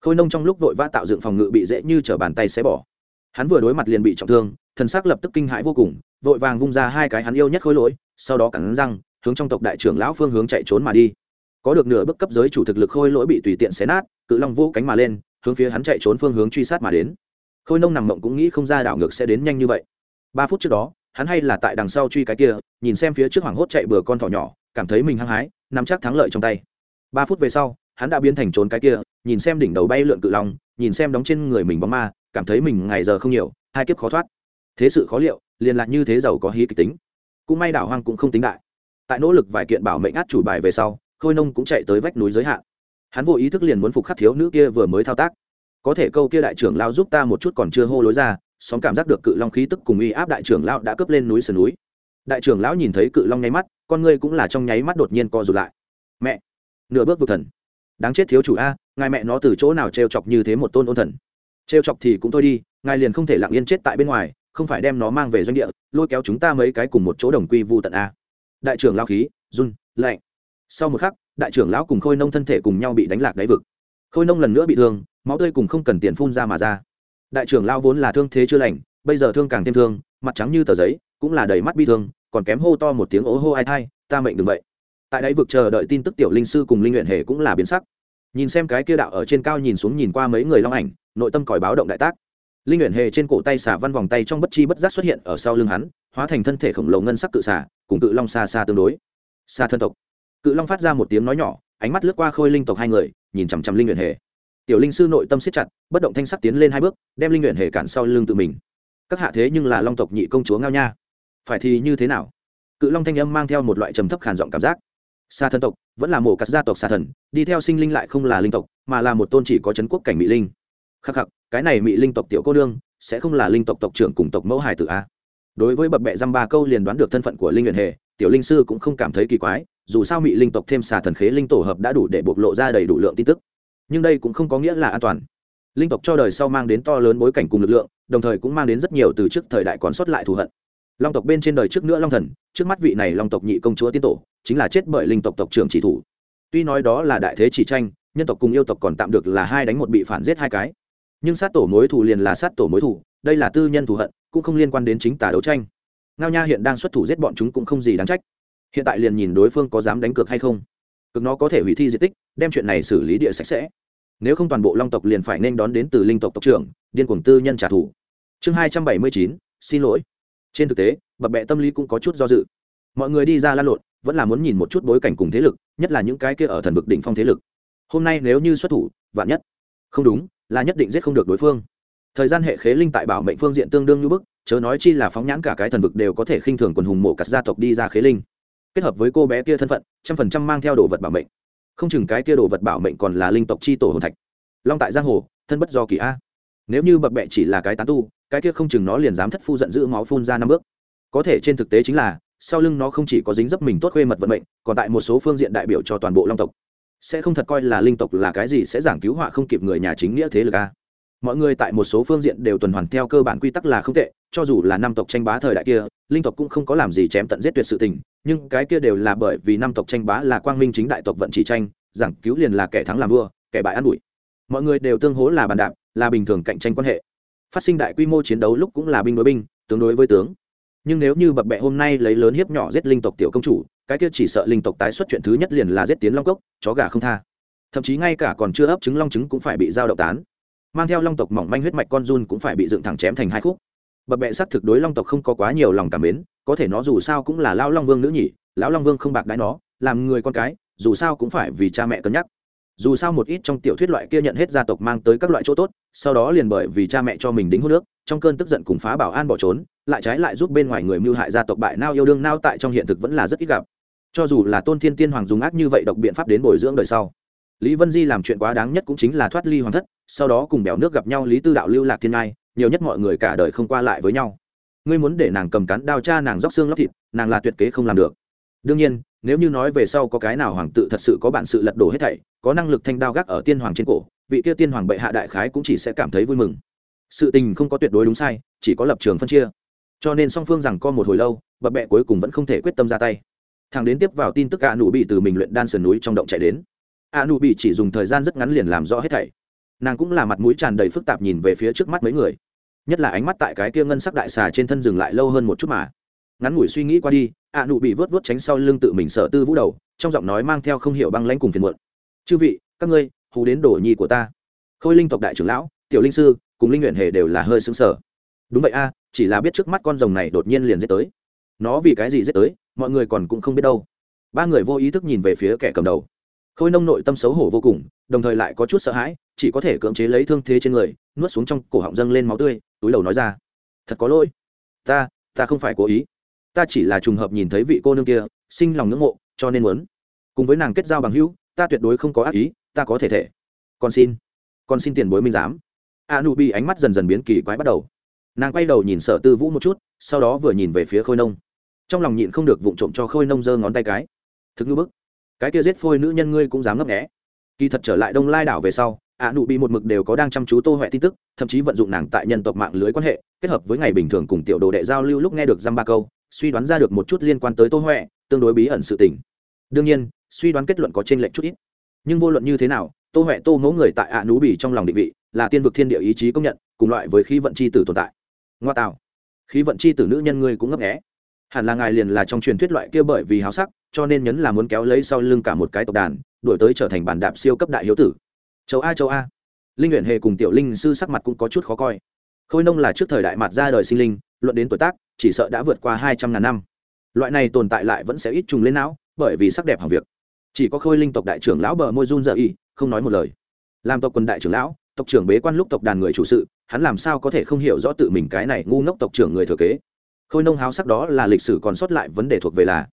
A: khôi nông trong lúc vội vã tạo dựng phòng ngự bị dễ như t r ở bàn tay xé bỏ. Hắn vừa đối mặt liền bị trọng thương, thần sắc lập tức kinh hãi vô cùng, vội vàng vung ra hai cái hắn yêu nhất khối lỗi, sau đó cắn răng, hướng trong tộc đại trưởng lão phương hướng chạy trốn mà đi. Có được nửa bức cấp giới chủ thực lực khôi lỗi bị tùy tiện xé nát, cự long vô cánh mà lên, hướng phía hắn chạy trốn phương hướng truy sát mà đến. Khôi nông nằm mộng cũng nghĩ không ra đảo ngược sẽ đến nhanh như vậy. Ba phút trước đó hắn hay là tại đằng sau truy cái kia, nhìn xem phía trước hoảng hốt chạy bừa con thỏ nhỏ, cảm thấy mình hăng hái, nắm chắc thắng lợi trong tay. Ba phút về sau, hắn đã biến thành trốn cái kia, nhìn xem đỉnh đầu bay lượn cự long, nhìn xem đóng trên người mình bóng ma, cảm thấy mình ngày giờ không nhiều, hai kiếp khó thoát. Thế sự khó liệu, liền lạc như thế giàu có hí kịch tính. Cũng may đảo hoang cũng không tính đại. Tại nỗ lực vài kiện bảo mệnh át chủ bài về sau, khôi nông cũng chạy tới vách núi giới hạn. Hắn vô ý thức liền muốn phục khắc thiếu nữ kia vừa mới thao tác. Có thể câu kia đại trưởng lao giúp ta một chút còn chưa hô lối ra xóm cảm giác được cự long khí tức cùng uy áp đại trưởng lão đã cướp lên núi sườn núi. Đại trưởng lão nhìn thấy cự long nháy mắt, con ngươi cũng là trong nháy mắt đột nhiên co rụt lại. Mẹ, nửa bước vực thần. Đáng chết thiếu chủ a, ngài mẹ nó từ chỗ nào trêu chọc như thế một tôn ôn thần? Trêu chọc thì cũng thôi đi, ngài liền không thể lặng yên chết tại bên ngoài, không phải đem nó mang về doanh địa, lôi kéo chúng ta mấy cái cùng một chỗ đồng quy vu tận a. Đại trưởng lão khí, run, lạnh. Sau một khắc, đại trưởng lão cùng khôi nông thân thể cùng nhau bị đánh lạc đáy vực. Khôi nông lần nữa bị thương, máu tươi cùng không cần tiền phun ra mà ra đại trưởng lao vốn là thương thế chưa lành, bây giờ thương càng thêm thương, mặt trắng như tờ giấy, cũng là đầy mắt bi thương, còn kém hô to một tiếng ố hô ai thai, ta mệnh đừng vậy. Tại đáy vực chờ đợi tin tức tiểu linh sư cùng linh luyện hề cũng là biến sắc. Nhìn xem cái kia đạo ở trên cao nhìn xuống nhìn qua mấy người long ảnh, nội tâm còi báo động đại tác. Linh luyện hề trên cổ tay xả văn vòng tay trong bất chi bất giác xuất hiện ở sau lưng hắn, hóa thành thân thể khổng lồ ngân sắc cự xả, cùng cự long xa xa tương đối. Xa thân tộc. Cự long phát ra một tiếng nói nhỏ, ánh mắt lướt qua khôi linh tộc hai người, nhìn chằm chằm linh luyện hề tiểu linh sư nội tâm siết chặt, bất động thanh sắc tiến lên hai bước, đem linh luyện hề cản sau lưng tự mình. Các hạ thế nhưng là long tộc nhị công chúa ngao nha. Phải thì như thế nào? Cự long thanh âm mang theo một loại trầm thấp khản giọng cảm giác. Xa thân tộc, vẫn là mổ cắt gia tộc xa thần, đi theo sinh linh lại không là linh tộc, mà là một tôn chỉ có c quốc cảnh mỹ linh. Khắc khắc, cái này mỹ linh tộc tiểu cô đương sẽ không là linh tộc tộc trưởng cùng tộc mẫu hải tử a? Đối với bậc bẹ dăm ba câu liền đoán được thân phận của linh luyện hề, tiểu linh sư cũng không cảm thấy kỳ quái, dù sao mỹ linh tộc thêm xà thần khế linh tổ hợp đã đủ để bộc lộ ra đầy đủ lượng tin tức nhưng đây cũng không có nghĩa là an toàn. Linh tộc cho đời sau mang đến to lớn bối cảnh cùng lực lượng, đồng thời cũng mang đến rất nhiều từ trước thời đại còn sót lại thù hận. Long tộc bên trên đời trước nữa long thần, trước mắt vị này long tộc nhị công chúa tiên tổ, chính là chết bởi linh tộc tộc trưởng chỉ thủ. Tuy nói đó là đại thế chỉ tranh, nhân tộc cùng yêu tộc còn tạm được là hai đánh một bị phản giết hai cái. Nhưng sát tổ mối thù liền là sát tổ mối thù, đây là tư nhân thù hận, cũng không liên quan đến chính tả đấu tranh. Ngao nha hiện đang xuất thủ giết bọn chúng cũng không gì đáng trách. Hiện tại liền nhìn đối phương có dám đánh cược hay không. Cực nó có thể hủy thi di tích, đem chuyện này xử lý địa sạch sẽ nếu không toàn bộ long tộc liền phải nên đón đến từ linh tộc tộc trưởng, điên cuồng tư nhân trả thù. Chương hai trăm bảy mươi chín, xin lỗi. Trên thực tế, bập bẹ tâm lý cũng có chút do dự. Mọi người đi ra lan lộn, vẫn là muốn nhìn một chút bối cảnh cùng thế lực, nhất là những cái kia ở thần vực đỉnh phong thế lực. Hôm nay nếu như xuất thủ, vạn nhất. Không đúng, là nhất định giết không được đối phương. Thời gian hệ khế linh tại bảo mệnh phương diện tương đương như bức, chớ nói chi là phóng nhãn cả cái thần vực đều có thể khinh thường quần hùng mộ cắt gia tộc đi ra khế linh. Kết hợp với cô bé kia thân phận, trăm phần trăm mang theo đồ vật bảo mệnh không chừng cái kia đồ vật bảo mệnh còn là linh tộc chi tổ hồn thạch. Long tại giang hồ, thân bất do kỳ a. Nếu như bập bẹ chỉ là cái tán tu, cái kia không chừng nó liền dám thất phu giận dữ máu phun ra năm bước. Có thể trên thực tế chính là, sau lưng nó không chỉ có dính dấp mình tốt khuê mật vận mệnh, còn tại một số phương diện đại biểu cho toàn bộ long tộc. Sẽ không thật coi là linh tộc là cái gì sẽ giảng cứu họa không kịp người nhà chính nghĩa thế lực a. Mọi người tại một số phương diện đều tuần hoàn theo cơ bản quy tắc là không tệ, cho dù là năm tộc tranh bá thời đại kia, linh tộc cũng không có làm gì chém tận giết tuyệt sự tình nhưng cái kia đều là bởi vì năm tộc tranh bá là quang minh chính đại tộc vận chỉ tranh, giảng cứu liền là kẻ thắng làm vua, kẻ bại ăn bụi mọi người đều tương hố là bàn đạp, là bình thường cạnh tranh quan hệ. Phát sinh đại quy mô chiến đấu lúc cũng là binh đối binh, tướng đối với tướng. Nhưng nếu như bập bẹ hôm nay lấy lớn hiếp nhỏ giết linh tộc tiểu công chủ, cái kia chỉ sợ linh tộc tái xuất chuyện thứ nhất liền là giết tiến long cốc, chó gà không tha. Thậm chí ngay cả còn chưa ấp trứng long trứng cũng phải bị giao động tán. Mang theo long tộc mỏng manh huyết mạch con run cũng phải bị dựng thẳng chém thành hai khúc. Bập bẹ xác thực đối long tộc không có quá nhiều lòng cảm mến có thể nó dù sao cũng là lão long vương nữ nhỉ, lão long vương không bạc đái nó, làm người con cái, dù sao cũng phải vì cha mẹ cân nhắc. Dù sao một ít trong tiểu thuyết loại kia nhận hết gia tộc mang tới các loại chỗ tốt, sau đó liền bởi vì cha mẹ cho mình đính hút nước trong cơn tức giận cùng phá bảo an bỏ trốn, lại trái lại giúp bên ngoài người mưu hại gia tộc bại nao yêu đương nao tại trong hiện thực vẫn là rất ít gặp. Cho dù là tôn thiên tiên hoàng dùng ác như vậy độc biện pháp đến bồi dưỡng đời sau, lý vân di làm chuyện quá đáng nhất cũng chính là thoát ly hoàng thất, sau đó cùng bèo nước gặp nhau lý tư đạo lưu lạc thiên ngai, nhiều nhất mọi người cả đời không qua lại với nhau ngươi muốn để nàng cầm cắn đao cha nàng róc xương lóc thịt, nàng là tuyệt kế không làm được. Đương nhiên, nếu như nói về sau có cái nào hoàng tự thật sự có bản sự lật đổ hết thảy, có năng lực thanh đao gác ở tiên hoàng trên cổ, vị kia tiên hoàng bệ hạ đại khái cũng chỉ sẽ cảm thấy vui mừng. Sự tình không có tuyệt đối đúng sai, chỉ có lập trường phân chia. Cho nên song phương rằng co một hồi lâu, bập bẹ cuối cùng vẫn không thể quyết tâm ra tay. Thằng đến tiếp vào tin tức a nụ bị từ mình luyện đan sườn núi trong động chạy đến. A nụ bị chỉ dùng thời gian rất ngắn liền làm rõ hết thảy. Nàng cũng là mặt mũi tràn đầy phức tạp nhìn về phía trước mắt mấy người nhất là ánh mắt tại cái kia ngân sắc đại xà trên thân dừng lại lâu hơn một chút mà. Ngắn ngủi suy nghĩ qua đi, ạ nụ bị vớt vớt tránh sau lưng tự mình sợ tư vũ đầu, trong giọng nói mang theo không hiểu băng lãnh cùng phiền muộn. Chư vị, các ngươi, hù đến đổ nhi của ta. Khôi linh tộc đại trưởng lão, tiểu linh sư, cùng linh nguyện hề đều là hơi xứng sở đúng vậy a, chỉ là biết trước mắt con rồng này đột nhiên liền giết tới. Nó vì cái gì giết tới, mọi người còn cũng không biết đâu. Ba người vô ý thức nhìn về phía kẻ cầm đầu. Khôi nông nội tâm xấu hổ vô cùng, đồng thời lại có chút sợ hãi chỉ có thể cưỡng chế lấy thương thế trên người, nuốt xuống trong cổ họng dâng lên máu tươi, túi đầu nói ra. Thật có lỗi. Ta ta không phải cố ý. Ta chỉ là trùng hợp nhìn thấy vị cô nương kia, sinh lòng ngưỡng mộ, cho nên muốn. Cùng với nàng kết giao bằng hữu, ta tuyệt đối không có ác ý, ta có thể thể. Con xin. Con xin tiền bối minh giám. A nu bi ánh mắt dần dần biến kỳ quái bắt đầu. Nàng quay đầu nhìn sở tư vũ một chút, sau đó vừa nhìn về phía khôi nông. Trong lòng nhịn không được vụng trộm cho khôi nông giơ ngón tay cái. Thực ngư bức. Cái kia giết phôi nữ nhân ngươi cũng dám ngấp nghẽ kỳ thật trở lại đông lai đảo về sau, ạ nụ bị một mực đều có đang chăm chú tô huệ tin tức, thậm chí vận dụng nàng tại nhân tộc mạng lưới quan hệ, kết hợp với ngày bình thường cùng tiểu đồ đệ giao lưu lúc nghe được dăm ba câu suy đoán ra được một chút liên quan tới tô huệ tương đối bí ẩn sự tình. Đương nhiên, suy đoán kết luận có trên lệnh chút ít. Nhưng vô luận như thế nào, tô huệ tô mẫu người tại ạ nú bỉ trong lòng định vị, là tiên vực thiên địa ý chí công nhận, cùng loại với khí vận c h i tử tồn tại. Ngoa tạo. Khí vận c h i tử nữ nhân ngươi cũng ngấp nghẽ hẳn là ngài liền là trong truyền thuyết loại kia bởi vì háo sắc, cho nên nhấn là muốn kéo lấy sau lưng cả một cái tộc đàn đổi tới trở thành bản đạp siêu cấp đại hiếu tử. Châu a châu a. Linh nguyện hề cùng tiểu linh sư sắc mặt cũng có chút khó coi. Khôi nông là trước thời đại mặt ra đời sinh linh, luận đến tuổi tác, chỉ sợ đã vượt qua hai trăm ngàn năm. Loại này tồn tại lại vẫn sẽ ít trùng lên não, bởi vì sắc đẹp hàng việc. Chỉ có khôi linh tộc đại trưởng lão bờ môi run dợ y không nói một lời. Làm tộc quân đại trưởng lão, tộc trưởng bế quan lúc tộc đàn người chủ sự, hắn làm sao có thể không hiểu rõ tự mình cái này ngu ngốc tộc trưởng người thừa kế? Khôi nông háo sắc đó là lịch sử còn sót lại vấn đề thuộc về là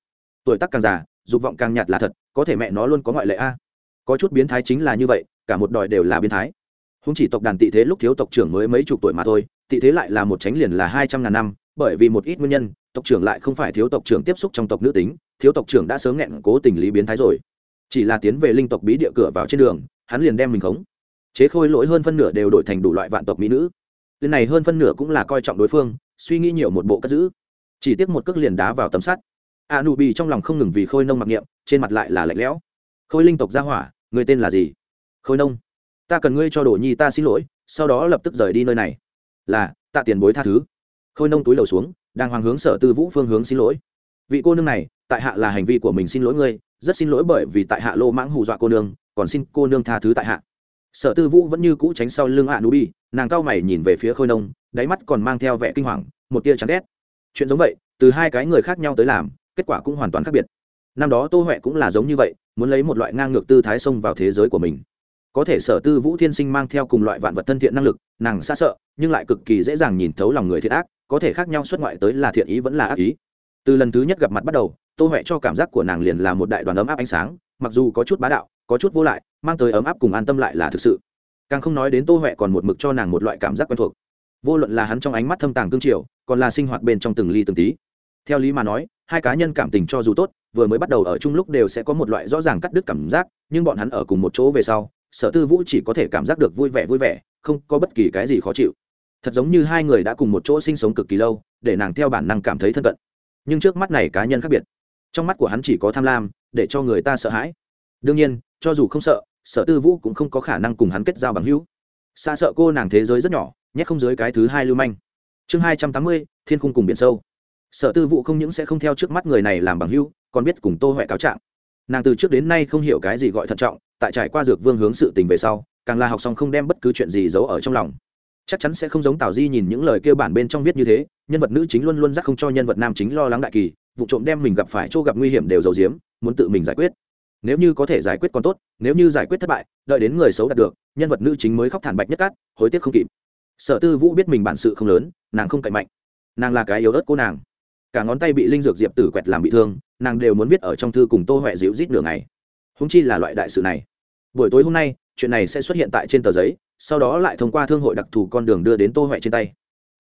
A: tuổi tác càng già dục vọng càng nhạt là thật, có thể mẹ nó luôn có ngoại lệ a. Có chút biến thái chính là như vậy, cả một đòi đều là biến thái. Không chỉ tộc đàn tị thế lúc thiếu tộc trưởng mới mấy chục tuổi mà thôi, tị thế lại là một tránh liền là hai trăm ngàn năm, bởi vì một ít nguyên nhân, tộc trưởng lại không phải thiếu tộc trưởng tiếp xúc trong tộc nữ tính, thiếu tộc trưởng đã sớm nghẹn cố tình lý biến thái rồi. Chỉ là tiến về linh tộc bí địa cửa vào trên đường, hắn liền đem mình khống. Chế khôi lỗi hơn phân nửa đều đổi thành đủ loại vạn tộc mỹ nữ. Lần này hơn phân nửa cũng là coi trọng đối phương, suy nghĩ nhiều một bộ cất giữ. Chỉ tiếc một cước liền đá vào tấm sắt a nụ bị trong lòng không ngừng vì khôi nông mặc niệm, trên mặt lại là lạnh lẽo. Khôi linh tộc gia hỏa, người tên là gì? Khôi nông, ta cần ngươi cho đồ nhi ta xin lỗi, sau đó lập tức rời đi nơi này. Là, tạ tiền bối tha thứ. Khôi nông túi đầu xuống, đang hoàng hướng sở tư vũ phương hướng xin lỗi. Vị cô nương này, tại hạ là hành vi của mình xin lỗi ngươi, rất xin lỗi bởi vì tại hạ lô mãng hù dọa cô nương, còn xin cô nương tha thứ tại hạ. Sở tư vũ vẫn như cũ tránh sau lưng hạ nú bi nàng cao mày nhìn về phía khôi nông, đáy mắt còn mang theo vẻ kinh hoàng, một tia chán ghét. Chuyện giống vậy, từ hai cái người khác nhau tới làm kết quả cũng hoàn toàn khác biệt. Năm đó tô huệ cũng là giống như vậy, muốn lấy một loại ngang ngược tư thái xông vào thế giới của mình. Có thể sở tư vũ thiên sinh mang theo cùng loại vạn vật thân thiện năng lực, nàng xa sợ, nhưng lại cực kỳ dễ dàng nhìn thấu lòng người thiện ác, có thể khác nhau xuất ngoại tới là thiện ý vẫn là ác ý. Từ lần thứ nhất gặp mặt bắt đầu, tô huệ cho cảm giác của nàng liền là một đại đoàn ấm áp ánh sáng, mặc dù có chút bá đạo, có chút vô lại, mang tới ấm áp cùng an tâm lại là thực sự. Càng không nói đến tô huệ còn một mực cho nàng một loại cảm giác quen thuộc. Vô luận là hắn trong ánh mắt thâm tàng cương triều, còn là sinh hoạt bên trong từng ly từng tí. Theo lý mà nói hai cá nhân cảm tình cho dù tốt, vừa mới bắt đầu ở chung lúc đều sẽ có một loại rõ ràng cắt đứt cảm giác, nhưng bọn hắn ở cùng một chỗ về sau, sở tư vũ chỉ có thể cảm giác được vui vẻ vui vẻ, không có bất kỳ cái gì khó chịu. Thật giống như hai người đã cùng một chỗ sinh sống cực kỳ lâu, để nàng theo bản năng cảm thấy thân cận. Nhưng trước mắt này cá nhân khác biệt. Trong mắt của hắn chỉ có tham lam, để cho người ta sợ hãi. Đương nhiên, cho dù không sợ, sở tư vũ cũng không có khả năng cùng hắn kết giao bằng hữu. Xa sợ cô nàng thế giới rất nhỏ, nhét không dưới cái thứ hai lưu manh. Chương hai trăm tám mươi, thiên khung cùng biển sâu sở tư vụ không những sẽ không theo trước mắt người này làm bằng hữu, còn biết cùng tô huệ cáo trạng. Nàng từ trước đến nay không hiểu cái gì gọi thận trọng, tại trải qua dược vương hướng sự tình về sau, càng là học xong không đem bất cứ chuyện gì giấu ở trong lòng. Chắc chắn sẽ không giống tào di nhìn những lời kêu bản bên trong viết như thế, nhân vật nữ chính luôn luôn dắt không cho nhân vật nam chính lo lắng đại kỳ, vụ trộm đem mình gặp phải chỗ gặp nguy hiểm đều giấu giếm, muốn tự mình giải quyết. Nếu như có thể giải quyết còn tốt, nếu như giải quyết thất bại, đợi đến người xấu đạt được, nhân vật nữ chính mới khóc thản bạch nhất cát, hối tiếc không kịp. Sở tư vũ biết mình bản sự không lớn, nàng không cạnh mạnh. Nàng là cái yếu ớt cô nàng cả ngón tay bị linh dược diệp tử quẹt làm bị thương, nàng đều muốn viết ở trong thư cùng tô huệ dịu rít nửa ngày. Húng chi là loại đại sự này. Buổi tối hôm nay, chuyện này sẽ xuất hiện tại trên tờ giấy, sau đó lại thông qua thương hội đặc thù con đường đưa đến tô huệ trên tay.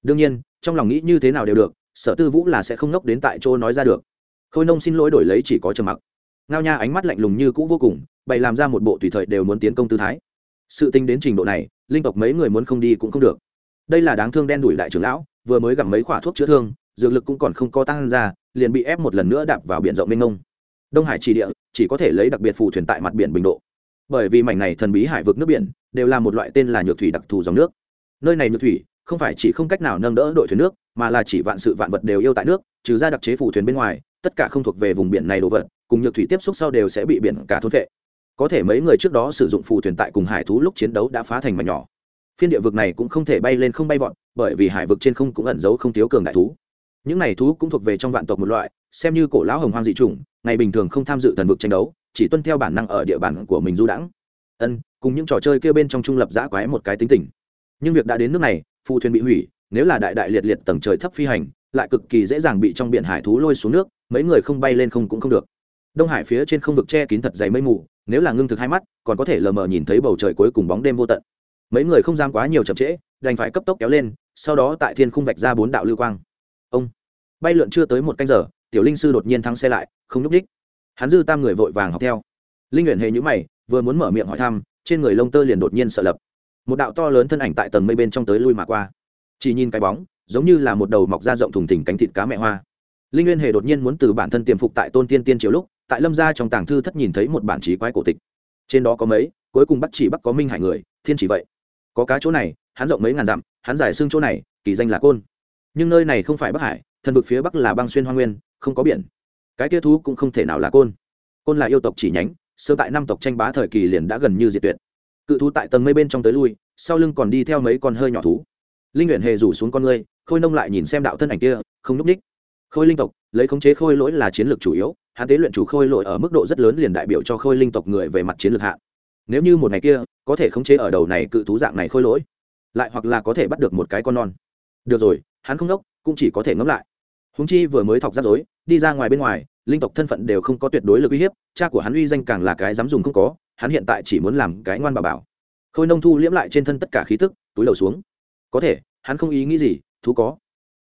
A: Đương nhiên, trong lòng nghĩ như thế nào đều được, sở tư vũ là sẽ không nốc đến tại chỗ nói ra được. Khôi nông xin lỗi đổi lấy chỉ có trầm mặc. Ngao nha ánh mắt lạnh lùng như cũ vô cùng, bày làm ra một bộ tùy thời đều muốn tiến công tư thái. Sự tính đến trình độ này, linh tộc mấy người muốn không đi cũng không được. Đây là đáng thương đen đuổi đại trưởng lão, vừa mới gặp mấy khỏa thuốc chữa thương dược lực cũng còn không có tăng ra, liền bị ép một lần nữa đạp vào biển rộng mênh mông. Đông hải chỉ địa, chỉ có thể lấy đặc biệt phù thuyền tại mặt biển bình độ. Bởi vì mảnh này thần bí hải vực nước biển, đều là một loại tên là nhược thủy đặc thù dòng nước. Nơi này nhược thủy, không phải chỉ không cách nào nâng đỡ đội thuyền nước, mà là chỉ vạn sự vạn vật đều yêu tại nước, trừ ra đặc chế phù thuyền bên ngoài, tất cả không thuộc về vùng biển này đồ vật, cùng nhược thủy tiếp xúc sau đều sẽ bị biển cả thôn vệ có thể mấy người trước đó sử dụng phù thuyền tại cùng hải thú lúc chiến đấu đã phá thành mảnh nhỏ. Phiên địa vực này cũng không thể bay lên không bay vọt, bởi vì hải vực trên không cũng ẩn giấu không thiếu cường đại thú những này thú cũng thuộc về trong vạn tộc một loại, xem như cổ lão hồng hoang dị chủng, ngày bình thường không tham dự thần vực tranh đấu, chỉ tuân theo bản năng ở địa bàn của mình du đãng. Ân, cùng những trò chơi kêu bên trong trung lập giã quái một cái tính tình. Nhưng việc đã đến nước này, phù thuyền bị hủy, nếu là đại đại liệt liệt tầng trời thấp phi hành, lại cực kỳ dễ dàng bị trong biển hải thú lôi xuống nước, mấy người không bay lên không cũng không được. Đông hải phía trên không vực che kín thật dày mây mù, nếu là ngưng thực hai mắt, còn có thể lờ mờ nhìn thấy bầu trời cuối cùng bóng đêm vô tận. Mấy người không dám quá nhiều chậm trễ, đành phải cấp tốc kéo lên, sau đó tại thiên khung vạch ra bốn đạo lưu quang ông. Bay lượn chưa tới một canh giờ, tiểu linh sư đột nhiên thắng xe lại, không nhúc đích hắn dư tam người vội vàng học theo. Linh nguyện hề nhữ mày, vừa muốn mở miệng hỏi thăm, trên người lông tơ liền đột nhiên sợ lập. Một đạo to lớn thân ảnh tại tầng mây bên trong tới lui mà qua. Chỉ nhìn cái bóng, giống như là một đầu mọc ra rộng thùng thỉnh cánh thịt cá mẹ hoa. Linh nguyên hề đột nhiên muốn từ bản thân tiềm phục tại tôn tiên tiên triều lúc, tại lâm gia trong tàng thư thất nhìn thấy một bản trí quái cổ tịch. Trên đó có mấy, cuối cùng bắt chỉ bắc có minh hải người, thiên chỉ vậy. Có cá chỗ này, hắn rộng mấy ngàn dặm, hắn giải xương chỗ này, kỳ danh là côn nhưng nơi này không phải bắc hải, thần vực phía bắc là băng xuyên hoa nguyên, không có biển. Cái kia thú cũng không thể nào là côn. Côn là yêu tộc chỉ nhánh, sơ tại năm tộc tranh bá thời kỳ liền đã gần như diệt tuyệt. Cự thú tại tầng mây bên trong tới lui, sau lưng còn đi theo mấy con hơi nhỏ thú. Linh nguyện hề rủ xuống con ngươi, khôi nông lại nhìn xem đạo thân ảnh kia, không núp ních khôi linh tộc, lấy khống chế khôi lỗi là chiến lược chủ yếu, hắn tế luyện chủ khôi lỗi ở mức độ rất lớn liền đại biểu cho khôi linh tộc người về mặt chiến lược hạ nếu như một ngày kia, có thể khống chế ở đầu này cự thú dạng này khôi lỗi, lại hoặc là có thể bắt được một cái con non được rồi, hắn không đốc, cũng chỉ có thể ngẫm lại. Húng chi vừa mới thọc rắc rối, đi ra ngoài bên ngoài, linh tộc thân phận đều không có tuyệt đối lực uy hiếp, cha của hắn uy danh càng là cái dám dùng không có, hắn hiện tại chỉ muốn làm cái ngoan bà bảo. Khôi nông thu liễm lại trên thân tất cả khí tức, túi đầu xuống. Có thể, hắn không ý nghĩ gì, thú có.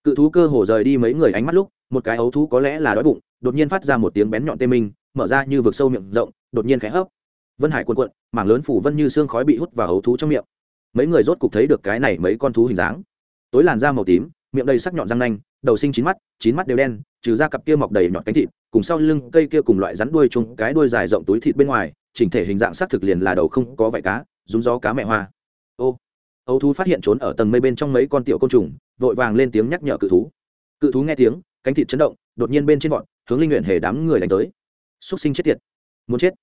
A: Cự thú cơ hồ rời đi mấy người ánh mắt lúc, một cái ấu thú có lẽ là đói bụng, đột nhiên phát ra một tiếng bén nhọn tê minh, mở ra như vực sâu miệng rộng, đột nhiên khẽ hấp. Vân hải cuộn cuộn, mảng lớn phủ vân như xương khói bị hút vào ấu thú trong miệng. Mấy người rốt cục thấy được cái này mấy con thú hình dáng tối làn da màu tím, miệng đầy sắc nhọn răng nanh, đầu sinh chín mắt chín mắt đều đen, trừ ra cặp kia mọc đầy nhọn cánh thịt, cùng sau lưng cây kia cùng loại rắn đuôi chung cái đuôi dài rộng túi thịt bên ngoài, chỉnh thể hình dạng xác thực liền là đầu không có vảy cá, rúng gió cá mẹ hoa. Ô ấu thú phát hiện trốn ở tầng mây bên trong mấy con tiểu côn trùng, vội vàng lên tiếng nhắc nhở cự thú. Cự thú nghe tiếng, cánh thịt chấn động, đột nhiên bên trên vọt, hướng linh nguyện hề đám người đánh tới. Xúc sinh chết tiệt. Muốn chết.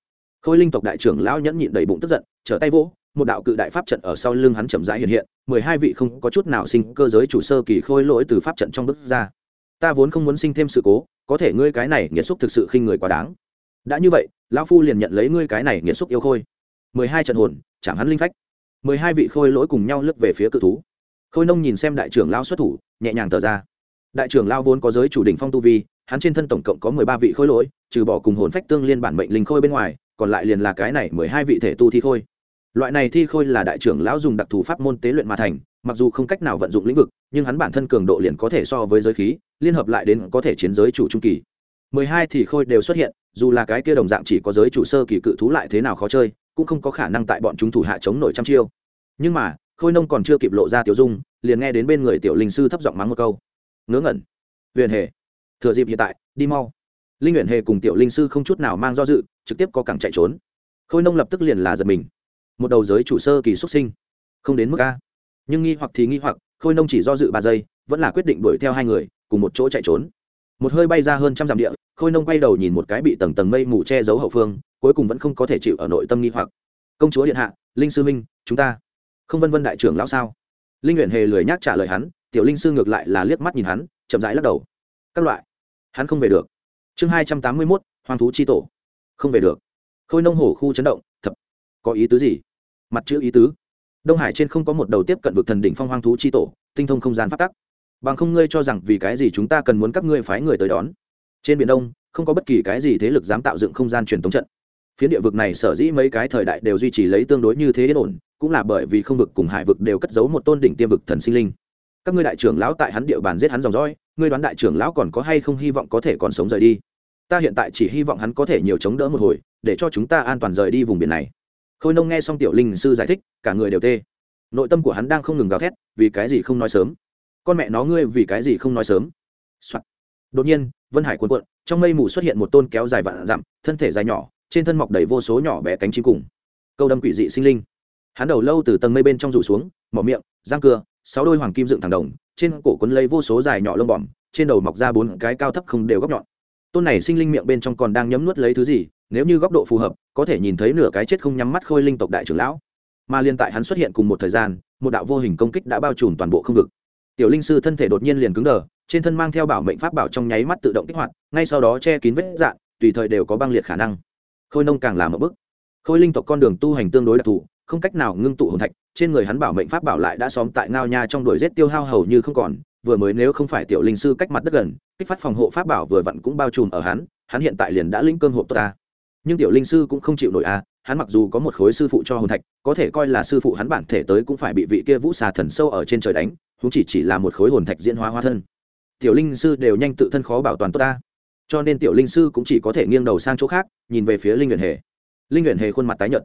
A: Khôi linh tộc đại trưởng lão nhẫn nhịn đầy bụng tức giận, trở tay vỗ một đạo cự đại pháp trận ở sau lưng hắn chậm rãi hiện hiện, mười hai vị không có chút nào sinh cơ giới chủ sơ kỳ khôi lỗi từ pháp trận trong bước ra. Ta vốn không muốn sinh thêm sự cố, có thể ngươi cái này nghiệt xúc thực sự khinh người quá đáng. Đã như vậy, lão phu liền nhận lấy ngươi cái này nghiệt xúc yêu khôi. Mười hai trận hồn chẳng hắn linh phách. Mười hai vị khôi lỗi cùng nhau lướt về phía cự thú. Khôi nông nhìn xem đại trưởng lao xuất thủ, nhẹ nhàng thở ra. Đại trưởng lao vốn có giới chủ đỉnh phong tu vi, hắn trên thân tổng cộng có mười ba vị khôi lỗi, trừ bỏ cùng hồn phách tương liên bản mệnh linh khôi bên ngoài, còn lại liền là cái này mười hai vị thể tu thi khôi loại này thi khôi là đại trưởng lão dùng đặc thù pháp môn tế luyện mà thành, mặc dù không cách nào vận dụng lĩnh vực, nhưng hắn bản thân cường độ liền có thể so với giới khí, liên hợp lại đến có thể chiến giới chủ trung kỳ. Mười hai thì khôi đều xuất hiện, dù là cái kia đồng dạng chỉ có giới chủ sơ kỳ cự thú lại thế nào khó chơi, cũng không có khả năng tại bọn chúng thủ hạ chống nổi trăm chiêu. Nhưng mà, khôi nông còn chưa kịp lộ ra tiểu dung, liền nghe đến bên người tiểu linh sư thấp giọng mắng một câu. Ngớ ngẩn. Huyền hề. Thừa dịp hiện tại, đi mau. Linh huyền hề cùng tiểu linh sư không chút nào mang do dự, trực tiếp có cẳng chạy trốn. Khôi nông lập tức liền là giật mình một đầu giới chủ sơ kỳ xuất sinh. Không đến mức a. Nhưng nghi hoặc thì nghi hoặc, khôi nông chỉ do dự ba giây, vẫn là quyết định đuổi theo hai người, cùng một chỗ chạy trốn. Một hơi bay ra hơn trăm dặm địa, khôi nông quay đầu nhìn một cái bị tầng tầng mây mù che giấu hậu phương, cuối cùng vẫn không có thể chịu ở nội tâm nghi hoặc. Công chúa điện hạ, linh sư minh chúng ta không vân vân đại trưởng lão sao? Linh nguyện hề lười nhác trả lời hắn, tiểu linh sư ngược lại là liếc mắt nhìn hắn, chậm rãi lắc đầu. Các loại, hắn không về được. Chương hai trăm tám mươi mốt hoàng thú chi tổ. Không về được. Khôi nông hổ khu chấn động, thập, có ý tứ gì? Mặt chữ ý tứ. Đông hải trên không có một đầu tiếp cận vực thần đỉnh phong hoang thú chi tổ, tinh thông không gian phát tắc. Bằng không ngươi cho rằng vì cái gì chúng ta cần muốn các ngươi phái người tới đón. Trên biển đông, không có bất kỳ cái gì thế lực dám tạo dựng không gian truyền thống trận. Phiến địa vực này sở dĩ mấy cái thời đại đều duy trì lấy tương đối như thế yên ổn, cũng là bởi vì không vực cùng hải vực đều cất giấu một tôn đỉnh tiêm vực thần sinh linh. Các ngươi đại trưởng lão tại hắn địa bàn giết hắn dòng dõi, ngươi đoán đại trưởng lão còn có hay không hy vọng có thể còn sống rời đi? Ta hiện tại chỉ hy vọng hắn có thể nhiều chống đỡ một hồi, để cho chúng ta an toàn rời đi vùng biển này khôi nông nghe xong tiểu linh sư giải thích, cả người đều tê. Nội tâm của hắn đang không ngừng gào thét, vì cái gì không nói sớm? Con mẹ nó ngươi vì cái gì không nói sớm、Soạn. đột nhiên, vân hải cuồn cuộn, trong mây mù xuất hiện một tôn kéo dài vạn dặm, thân thể dài nhỏ, trên thân mọc đầy vô số nhỏ bé cánh chim cùng. Câu đâm quỷ dị sinh linh. Hắn đầu lâu từ tầng mây bên trong rủ xuống mỏ miệng răng cưa, sáu đôi hoàng kim dựng thẳng đồng, trên cổ quấn lấy vô số dài nhỏ lông bỏm trên đầu mọc ra bốn cái cao thấp không đều góc nhọn. Tôn này sinh linh miệng bên trong còn đang nhấm nuốt lấy thứ gì nếu như góc độ phù hợp, có thể nhìn thấy nửa cái chết không nhắm mắt khôi linh tộc đại trưởng lão. Mà liên tại hắn xuất hiện cùng một thời gian, một đạo vô hình công kích đã bao trùm toàn bộ không vực. Tiểu linh sư thân thể đột nhiên liền cứng đờ, trên thân mang theo bảo mệnh pháp bảo trong nháy mắt tự động kích hoạt, ngay sau đó che kín vết dạn, tùy thời đều có băng liệt khả năng. Khôi nông càng làm ở bức khôi linh tộc con đường tu hành tương đối đặc thù, không cách nào ngưng tụ hồn thạch, trên người hắn bảo mệnh pháp bảo lại đã xóm tại ngao nha trong đuổi rét tiêu hao hầu như không còn, vừa mới nếu không phải tiểu linh sư cách mặt đất gần, kích phát phòng hộ pháp bảo vừa vặn cũng bao trùm ở hắn hắn hiện tại liền đã lĩnh cơm hộp tốt ta nhưng tiểu linh sư cũng không chịu nổi a hắn mặc dù có một khối sư phụ cho hồn thạch, có thể coi là sư phụ hắn bản thể tới cũng phải bị vị kia vũ xà thần sâu ở trên trời đánh chúng chỉ chỉ là một khối hồn thạch diễn hóa hóa thân. Tiểu linh sư đều nhanh tự thân khó bảo toàn tốt ta. Cho nên tiểu linh sư cũng chỉ có thể nghiêng đầu sang chỗ khác, nhìn về phía linh nguyện hề. Linh nguyện hề khuôn mặt tái nhợt.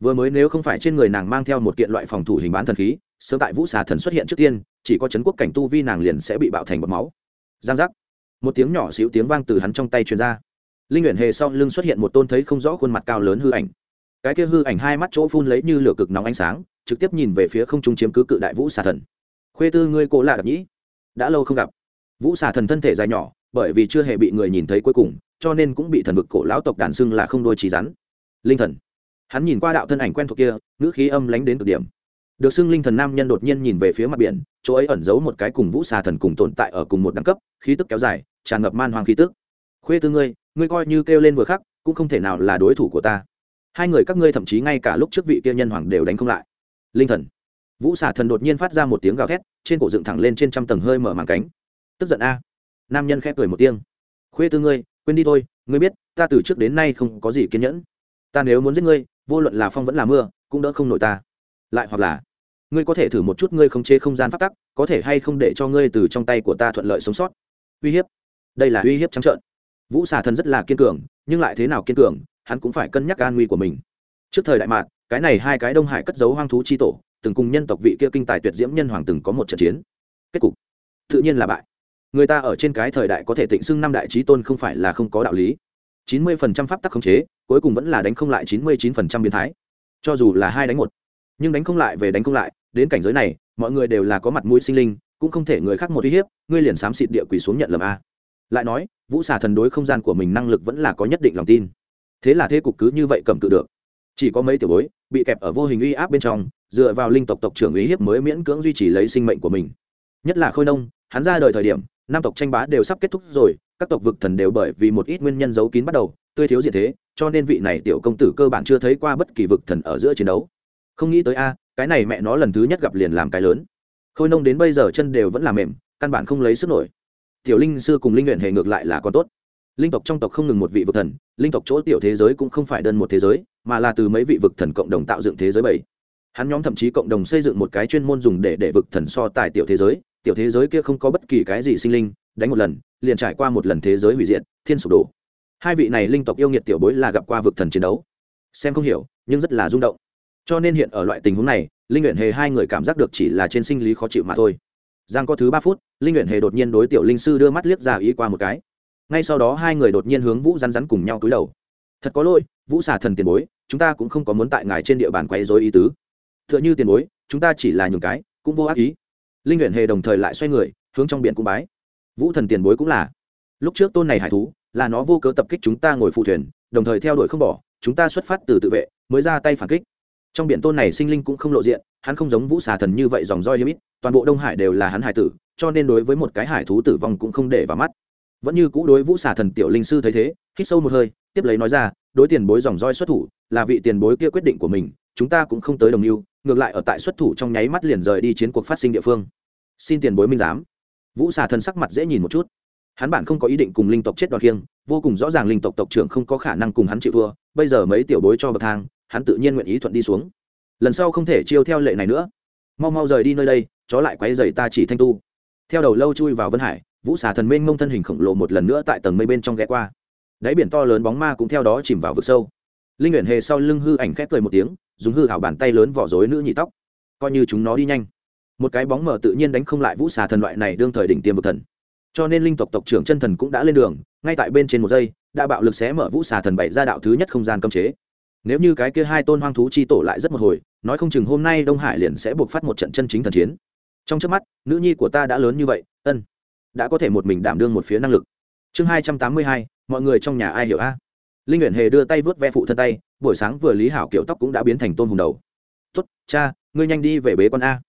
A: Vừa mới nếu không phải trên người nàng mang theo một kiện loại phòng thủ hình bán thần khí, sớm tại vũ xà thần xuất hiện trước tiên, chỉ có chấn quốc cảnh tu vi nàng liền sẽ bị bạo thành bọt máu. Giang giác. Một tiếng nhỏ xíu tiếng vang từ hắn trong tay truyền ra linh nguyện hề sau lưng xuất hiện một tôn thấy không rõ khuôn mặt cao lớn hư ảnh. Cái kia hư ảnh hai mắt chỗ phun lấy như lửa cực nóng ánh sáng, trực tiếp nhìn về phía không trung chiếm cứ cự đại vũ xà thần. Khuê tư, ngươi cố lạ đặc nhĩ đã lâu không gặp. Vũ xà thần thân thể dài nhỏ, bởi vì chưa hề bị người nhìn thấy cuối cùng, cho nên cũng bị thần vực cổ lão tộc đàn xưng là không đôi trí rắn. Linh thần. Hắn nhìn qua đạo thân ảnh quen thuộc kia, ngữ khí âm lánh đến cực điểm. Được xưng linh thần nam nhân đột nhiên nhìn về phía mặt biển, chỗ ấy ẩn giấu một cái cùng vũ xà thần cùng tồn tại ở cùng một đẳng cấp, khí tức kéo dài, tràn ngập man hoang khí tức. Khuê tư ngươi ngươi coi như kêu lên vừa khắc, cũng không thể nào là đối thủ của ta. Hai người các ngươi thậm chí ngay cả lúc trước vị kia nhân hoàng đều đánh không lại. Linh thần. Vũ xà thần đột nhiên phát ra một tiếng gào thét, trên cổ dựng thẳng lên trên trăm tầng hơi mở màng cánh. Tức giận a. Nam nhân khẽ cười một tiếng. Khuê tư ngươi, quên đi thôi, ngươi biết, ta từ trước đến nay không có gì kiên nhẫn. Ta nếu muốn giết ngươi, vô luận là phong vẫn là mưa, cũng đỡ không nổi ta. Lại hoặc là, ngươi có thể thử một chút ngươi không chế không gian phát tắc, có thể hay không để cho ngươi từ trong tay của ta thuận lợi sống sót. Uy hiếp. Đây là uy hiếp trắng trợn vũ xà thần rất là kiên cường, nhưng lại thế nào kiên cường, hắn cũng phải cân nhắc an nguy của mình. Trước thời đại mạc cái này hai cái đông hải cất giấu hoang thú chi tổ, từng cùng nhân tộc vị kia kinh tài tuyệt diễm nhân hoàng từng có một trận chiến. Kết cục, tự nhiên là bại. Người ta ở trên cái thời đại có thể tịnh xưng năm đại trí tôn không phải là không có đạo lý. Chín mươi phần trăm pháp tắc khống chế, cuối cùng vẫn là đánh không lại chín mươi chín phần trăm biến thái. Cho dù là hai đánh một, nhưng đánh không lại về đánh không lại, đến cảnh giới này, mọi người đều là có mặt mũi sinh linh, cũng không thể người khác một uy hiếp, ngươi liền xám xịt địa quỷ xuống nhận lầm a lại nói, vũ xà thần đối không gian của mình năng lực vẫn là có nhất định lòng tin. Thế là thế cục cứ như vậy cầm cự được. Chỉ có mấy tiểu bối bị kẹp ở vô hình uy áp bên trong, dựa vào linh tộc tộc trưởng uy hiếp mới miễn cưỡng duy trì lấy sinh mệnh của mình. Nhất là khôi nông, hắn ra đời thời điểm nam tộc tranh bá đều sắp kết thúc rồi, các tộc vực thần đều bởi vì một ít nguyên nhân giấu kín bắt đầu, tươi thiếu diện thế, cho nên vị này tiểu công tử cơ bản chưa thấy qua bất kỳ vực thần ở giữa chiến đấu. Không nghĩ tới a, cái này mẹ nó lần thứ nhất gặp liền làm cái lớn. Khôi nông đến bây giờ chân đều vẫn là mềm, căn bản không lấy sức nổi tiểu linh sư cùng linh nguyện hề ngược lại là còn tốt. Linh tộc trong tộc không ngừng một vị vực thần, linh tộc chỗ tiểu thế giới cũng không phải đơn một thế giới, mà là từ mấy vị vực thần cộng đồng tạo dựng thế giới bảy. Hắn nhóm thậm chí cộng đồng xây dựng một cái chuyên môn dùng để để vực thần so tài tiểu thế giới, tiểu thế giới kia không có bất kỳ cái gì sinh linh, đánh một lần, liền trải qua một lần thế giới hủy diệt, thiên sụp đổ. Hai vị này linh tộc yêu nghiệt tiểu bối là gặp qua vực thần chiến đấu. Xem không hiểu, nhưng rất là rung động. Cho nên hiện ở loại tình huống này, linh nguyện hề hai người cảm giác được chỉ là trên sinh lý khó chịu mà thôi giang có thứ ba phút, linh luyện hề đột nhiên đối tiểu linh sư đưa mắt liếc ra ý qua một cái. Ngay sau đó hai người đột nhiên hướng vũ rắn rắn cùng nhau cúi đầu. Thật có lỗi, vũ xà thần tiền bối, chúng ta cũng không có muốn tại ngài trên địa bàn quấy dối ý tứ. T h ư ợ n h ư tiền bối, chúng ta chỉ là nhường cái, cũng vô ác ý. Linh luyện hề đồng thời lại xoay người, hướng trong biển cung bái. Vũ thần tiền bối cũng là. Lúc trước tôn này hải thú, là nó vô cớ tập kích chúng ta ngồi phụ thuyền, đồng thời theo đuổi không bỏ, chúng ta xuất phát từ tự vệ, mới ra tay phản kích. Trong biển tôn này sinh linh cũng không lộ diện hắn không giống vũ xà thần như vậy dòng roi hiếm ít, toàn bộ đông hải đều là hắn hải tử, cho nên đối với một cái hải thú tử vong cũng không để vào mắt. Vẫn như cũ đối vũ xà thần tiểu linh sư thấy thế, hít sâu một hơi, tiếp lấy nói ra, đối tiền bối dòng roi xuất thủ, là vị tiền bối kia quyết định của mình, chúng ta cũng không tới đồng mưu ngược lại ở tại xuất thủ trong nháy mắt liền rời đi chiến cuộc phát sinh địa phương. Xin tiền bối minh giám. Vũ xà thần sắc mặt dễ nhìn một chút. Hắn bản không có ý định cùng linh tộc chết đoạt khiêng, vô cùng rõ ràng linh tộc tộc trưởng không có khả năng cùng hắn chịu thua, bây giờ mấy tiểu bối cho bậc thang, hắn tự nhiên nguyện ý thuận đi xuống lần sau không thể chiêu theo lệ này nữa. Mau mau rời đi nơi đây, chó lại quay dày ta chỉ thanh tu. Theo đầu lâu chui vào vân hải, vũ xà thần mênh mông thân hình khổng lồ một lần nữa tại tầng mây bên trong ghé qua. Đáy biển to lớn bóng ma cũng theo đó chìm vào vực sâu. Linh nguyện hề sau lưng hư ảnh khép cười một tiếng, dùng hư hảo bàn tay lớn vỏ rối nữ nhị tóc. Coi như chúng nó đi nhanh. Một cái bóng mờ tự nhiên đánh không lại vũ xà thần loại này đương thời đỉnh tiêm vực thần. Cho nên linh tộc tộc trưởng chân thần cũng đã lên đường, ngay tại bên trên một giây, đã bạo lực xé mở vũ xà thần bảy ra đạo thứ nhất không gian cấm chế nếu như cái kia hai tôn hoang thú chi tổ lại rất một hồi, nói không chừng hôm nay đông hải liền sẽ buộc phát một trận chân chính thần chiến. Trong trước mắt, nữ nhi của ta đã lớn như vậy, ân, đã có thể một mình đảm đương một phía năng lực. Chương hai trăm tám mươi hai, mọi người trong nhà ai hiểu a? Linh nguyện hề đưa tay vớt ve phụ thân tay, buổi sáng vừa lý hảo kiểu tóc cũng đã biến thành tôn hùng đầu. Tuất cha, ngươi nhanh đi về bế con a.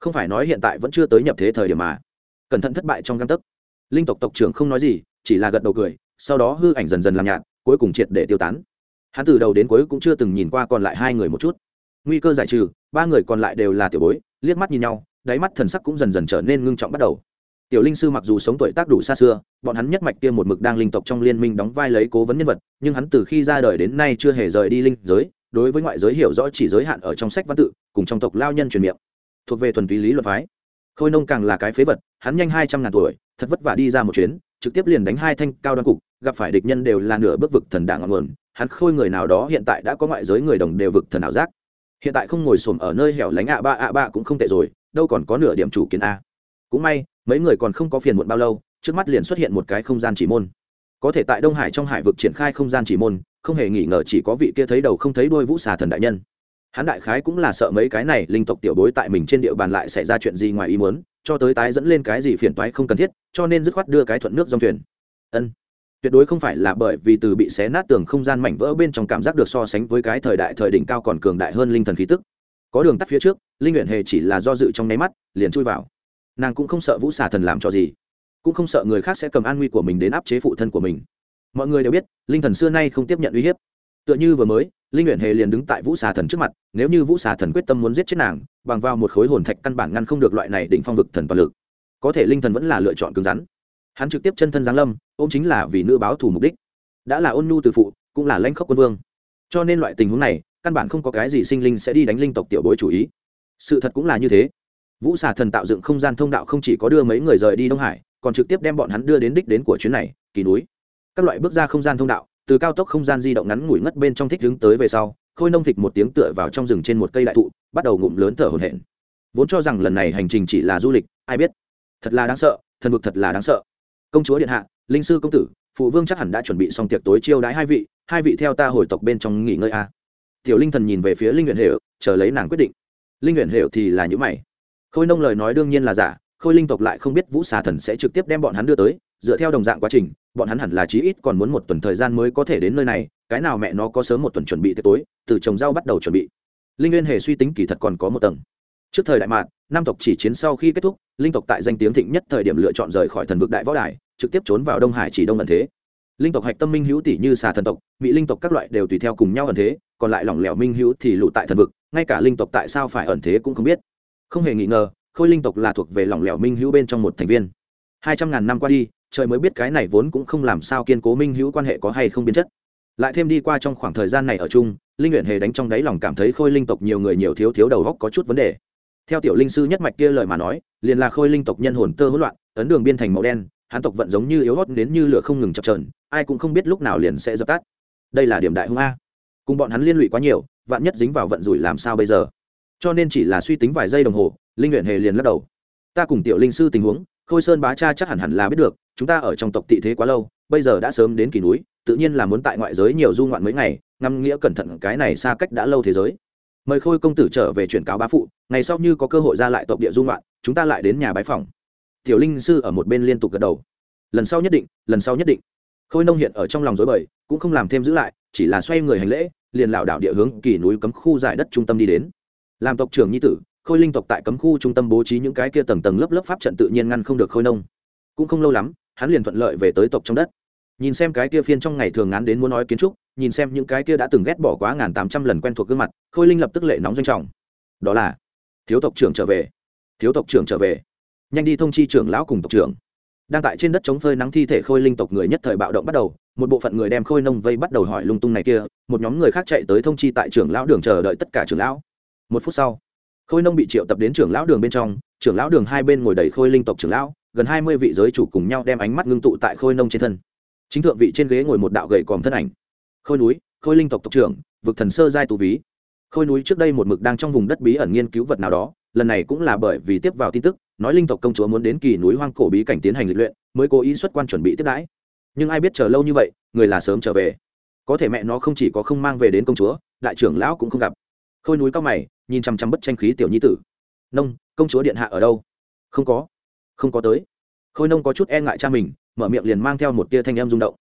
A: Không phải nói hiện tại vẫn chưa tới nhập thế thời điểm mà. Cẩn thận thất bại trong găng tấc. Linh tộc tộc trưởng không nói gì, chỉ là gật đầu cười, sau đó hư ảnh dần dần làm nhạt, cuối cùng triệt để tiêu tán hắn từ đầu đến cuối cũng chưa từng nhìn qua còn lại hai người một chút. Nguy cơ giải trừ, ba người còn lại đều là tiểu bối, liếc mắt nhìn nhau, đáy mắt thần sắc cũng dần dần trở nên ngưng trọng bắt đầu. Tiểu linh sư mặc dù sống tuổi tác đủ xa xưa, bọn hắn nhất mạch kia một mực đang linh tộc trong liên minh đóng vai lấy cố vấn nhân vật, nhưng hắn từ khi ra đời đến nay chưa hề rời đi linh giới, đối với ngoại giới hiểu rõ chỉ giới hạn ở trong sách văn tự, cùng trong tộc lao nhân truyền miệng. Thuộc về thuần túy lý luật phái. Khôi nông càng là cái phế vật, hắn nhanh hai trăm ngàn tuổi, thật vất vả đi ra một chuyến, trực tiếp liền đánh hai thanh cao đoan cục, gặp phải địch nhân đều là nửa bước vực thần đảng ngọn nguồn hắn khôi người nào đó hiện tại đã có ngoại giới người đồng đều vực thần ảo giác. Hiện tại không ngồi xổm ở nơi hẻo lánh ạ ba ạ ba cũng không tệ rồi, đâu còn có nửa điểm chủ kiến a. Cũng may, mấy người còn không có phiền muộn bao lâu, trước mắt liền xuất hiện một cái không gian chỉ môn. Có thể tại đông hải trong hải vực triển khai không gian chỉ môn, không hề nghi ngờ chỉ có vị kia thấy đầu không thấy đuôi vũ xà thần đại nhân. Hắn đại khái cũng là sợ mấy cái này linh tộc tiểu bối tại mình trên địa bàn lại xảy ra chuyện gì ngoài ý muốn, cho tới tái dẫn lên cái gì phiền toái không cần thiết, cho nên dứt khoát đưa cái thuận nước dòng thuyền. Ân tuyệt đối không phải là bởi vì từ bị xé nát tường không gian mảnh vỡ bên trong cảm giác được so sánh với cái thời đại thời đỉnh cao còn cường đại hơn linh thần khí tức. Có đường tắt phía trước, linh nguyện hề chỉ là do dự trong nháy mắt, liền chui vào. Nàng cũng không sợ vũ xà thần làm cho gì, cũng không sợ người khác sẽ cầm an nguy của mình đến áp chế phụ thân của mình. Mọi người đều biết, linh thần xưa nay không tiếp nhận uy hiếp. Tựa như vừa mới, linh nguyện hề liền đứng tại vũ xà thần trước mặt, nếu như vũ xà thần quyết tâm muốn giết chết nàng, bằng vào một khối hồn thạch căn bản ngăn không được loại này định phong vực thần toàn lực. Có thể linh thần vẫn là lựa chọn cứng rắn. Hắn trực tiếp chân thân giáng lâm ôm chính là vì nữ báo thủ mục đích. Đã là ôn nhu từ phụ, cũng là lãnh khốc quân vương. Cho nên loại tình huống này, căn bản không có cái gì sinh linh sẽ đi đánh linh tộc tiểu bối chủ ý. Sự thật cũng là như thế. Vũ xà thần tạo dựng không gian thông đạo không chỉ có đưa mấy người rời đi đông hải, còn trực tiếp đem bọn hắn đưa đến đích đến của chuyến này, kỳ núi. Các loại bước ra không gian thông đạo, từ cao tốc không gian di động ngắn ngủi ngất bên trong thích đứng tới về sau, khôi nông thịt một tiếng tựa vào trong rừng trên một cây đại thụ, bắt đầu ngụm lớn thở hổn hển. Vốn cho rằng lần này hành trình chỉ là du lịch, ai biết. Thật là đáng sợ, thần vực thật là đáng sợ. Công chúa điện hạ linh sư công tử, phụ vương chắc hẳn đã chuẩn bị xong tiệc tối chiêu đãi hai vị hai vị theo ta hồi tộc bên trong nghỉ ngơi a. Tiểu linh thần nhìn về phía linh nguyện hiệu chờ lấy nàng quyết định. Linh nguyện hiệu thì là những mày. Khôi nông lời nói đương nhiên là giả, khôi linh tộc lại không biết vũ xà thần sẽ trực tiếp đem bọn hắn đưa tới, dựa theo đồng dạng quá trình, bọn hắn hẳn là chí ít còn muốn một tuần thời gian mới có thể đến nơi này, cái nào mẹ nó có sớm một tuần chuẩn bị tiệc tối, từ trồng rau bắt đầu chuẩn bị. Linh nguyên hề suy tính kỳ thật còn có một tầng. Trước thời đại mạc nam tộc chỉ chiến sau khi kết thúc, linh tộc tại danh tiếng thịnh nhất thời điểm lựa chọn rời khỏi thần vực đại võ đài trực tiếp trốn vào đông hải chỉ đông ẩn thế. Linh tộc hạch tâm minh hữu tỷ như xà thần tộc mỹ linh tộc các loại đều tùy theo cùng nhau ẩn thế, còn lại lỏng lẻo minh hữu thì lụ tại thần vực, ngay cả linh tộc tại sao phải ẩn thế cũng không biết. Không hề nghi ngờ, khôi linh tộc là thuộc về lỏng lẻo minh hữu bên trong một thành viên. Hai trăm ngàn năm qua đi, trời mới biết cái này vốn cũng không làm sao kiên cố minh hữu quan hệ có hay không biến chất. Lại thêm đi qua trong khoảng thời gian này ở chung, linh nguyện hề đánh trong đáy lòng cảm thấy khôi linh tộc nhiều người nhiều thiếu thiếu đầu góc có chút vấn đề. Theo tiểu linh sư nhất mạch kia lời mà nói, liền là khôi linh tộc nhân hồn tơ hỗn loạn, ấn đường biên thành màu đen hán tộc vận giống như yếu hót đến như lửa không ngừng chập trờn ai cũng không biết lúc nào liền sẽ dập tắt. Đây là điểm đại hung a. Cùng bọn hắn liên lụy quá nhiều, vạn nhất dính vào vận rủi làm sao bây giờ? Cho nên chỉ là suy tính vài giây đồng hồ, linh nguyện hề liền lắc đầu. Ta cùng tiểu linh sư tình huống, khôi sơn bá cha chắc hẳn hẳn là biết được, chúng ta ở trong tộc tị thế quá lâu, bây giờ đã sớm đến kỳ núi, tự nhiên là muốn tại ngoại giới nhiều du ngoạn mấy ngày, ngắm nghĩa cẩn thận cái này xa cách đã lâu thế giới. Mời khôi công tử trở về chuyển cáo bá phụ, ngày sau như có cơ hội ra lại tộc địa du ngoạn, chúng ta lại đến nhà bái phòng tiểu linh sư ở một bên liên tục gật đầu. Lần sau nhất định, lần sau nhất định. Khôi nông hiện ở trong lòng dối bời, cũng không làm thêm giữ lại, chỉ là xoay người hành lễ, liền lảo đảo địa hướng kỳ núi cấm khu giải đất trung tâm đi đến. Làm tộc trưởng nhi tử, khôi linh tộc tại cấm khu trung tâm bố trí những cái kia tầng tầng lớp lớp pháp trận tự nhiên ngăn không được khôi nông. Cũng không lâu lắm, hắn liền thuận lợi về tới tộc trong đất. Nhìn xem cái kia phiên trong ngày thường ngán đến muốn nói kiến trúc, nhìn xem những cái kia đã từng ghét bỏ quá ngàn tám trăm lần quen thuộc gương mặt, khôi linh lập tức lệ nóng doanh trọng. Đó là, thiếu tộc trưởng trở về, thiếu tộc trưởng trở về nhanh đi thông chi trưởng lão cùng tộc trưởng. Đang tại trên đất chống phơi nắng thi thể khôi linh tộc người nhất thời bạo động bắt đầu, một bộ phận người đem khôi nông vây bắt đầu hỏi lung tung này kia, một nhóm người khác chạy tới thông chi tại trưởng lão đường chờ đợi tất cả trưởng lão. Một phút sau, khôi nông bị triệu tập đến trưởng lão đường bên trong, trưởng lão đường hai bên ngồi đầy khôi linh tộc trưởng lão, gần hai mươi vị giới chủ cùng nhau đem ánh mắt ngưng tụ tại khôi nông trên thân. Chính thượng vị trên ghế ngồi một đạo gậy còm thân ảnh. Khôi núi, khôi linh tộc tộc trưởng, vực thần sơ giai tù ví. Khôi núi trước đây một mực đang trong vùng đất bí ẩn nghiên cứu vật nào đó, lần này cũng là bởi vì tiếp vào tin tức nói linh tộc công chúa muốn đến kỳ núi hoang cổ bí cảnh tiến hành lịch luyện, mới cố ý xuất quan chuẩn bị tiếp đãi. Nhưng ai biết chờ lâu như vậy, người là sớm trở về. Có thể mẹ nó không chỉ có không mang về đến công chúa, đại trưởng lão cũng không gặp. Khôi núi cao mày, nhìn chăm chăm bất tranh khí tiểu nhi tử. Nông, công chúa điện hạ ở đâu? Không có. Không có tới. Khôi nông có chút e ngại cha mình, mở miệng liền mang theo một tia thanh em rung động.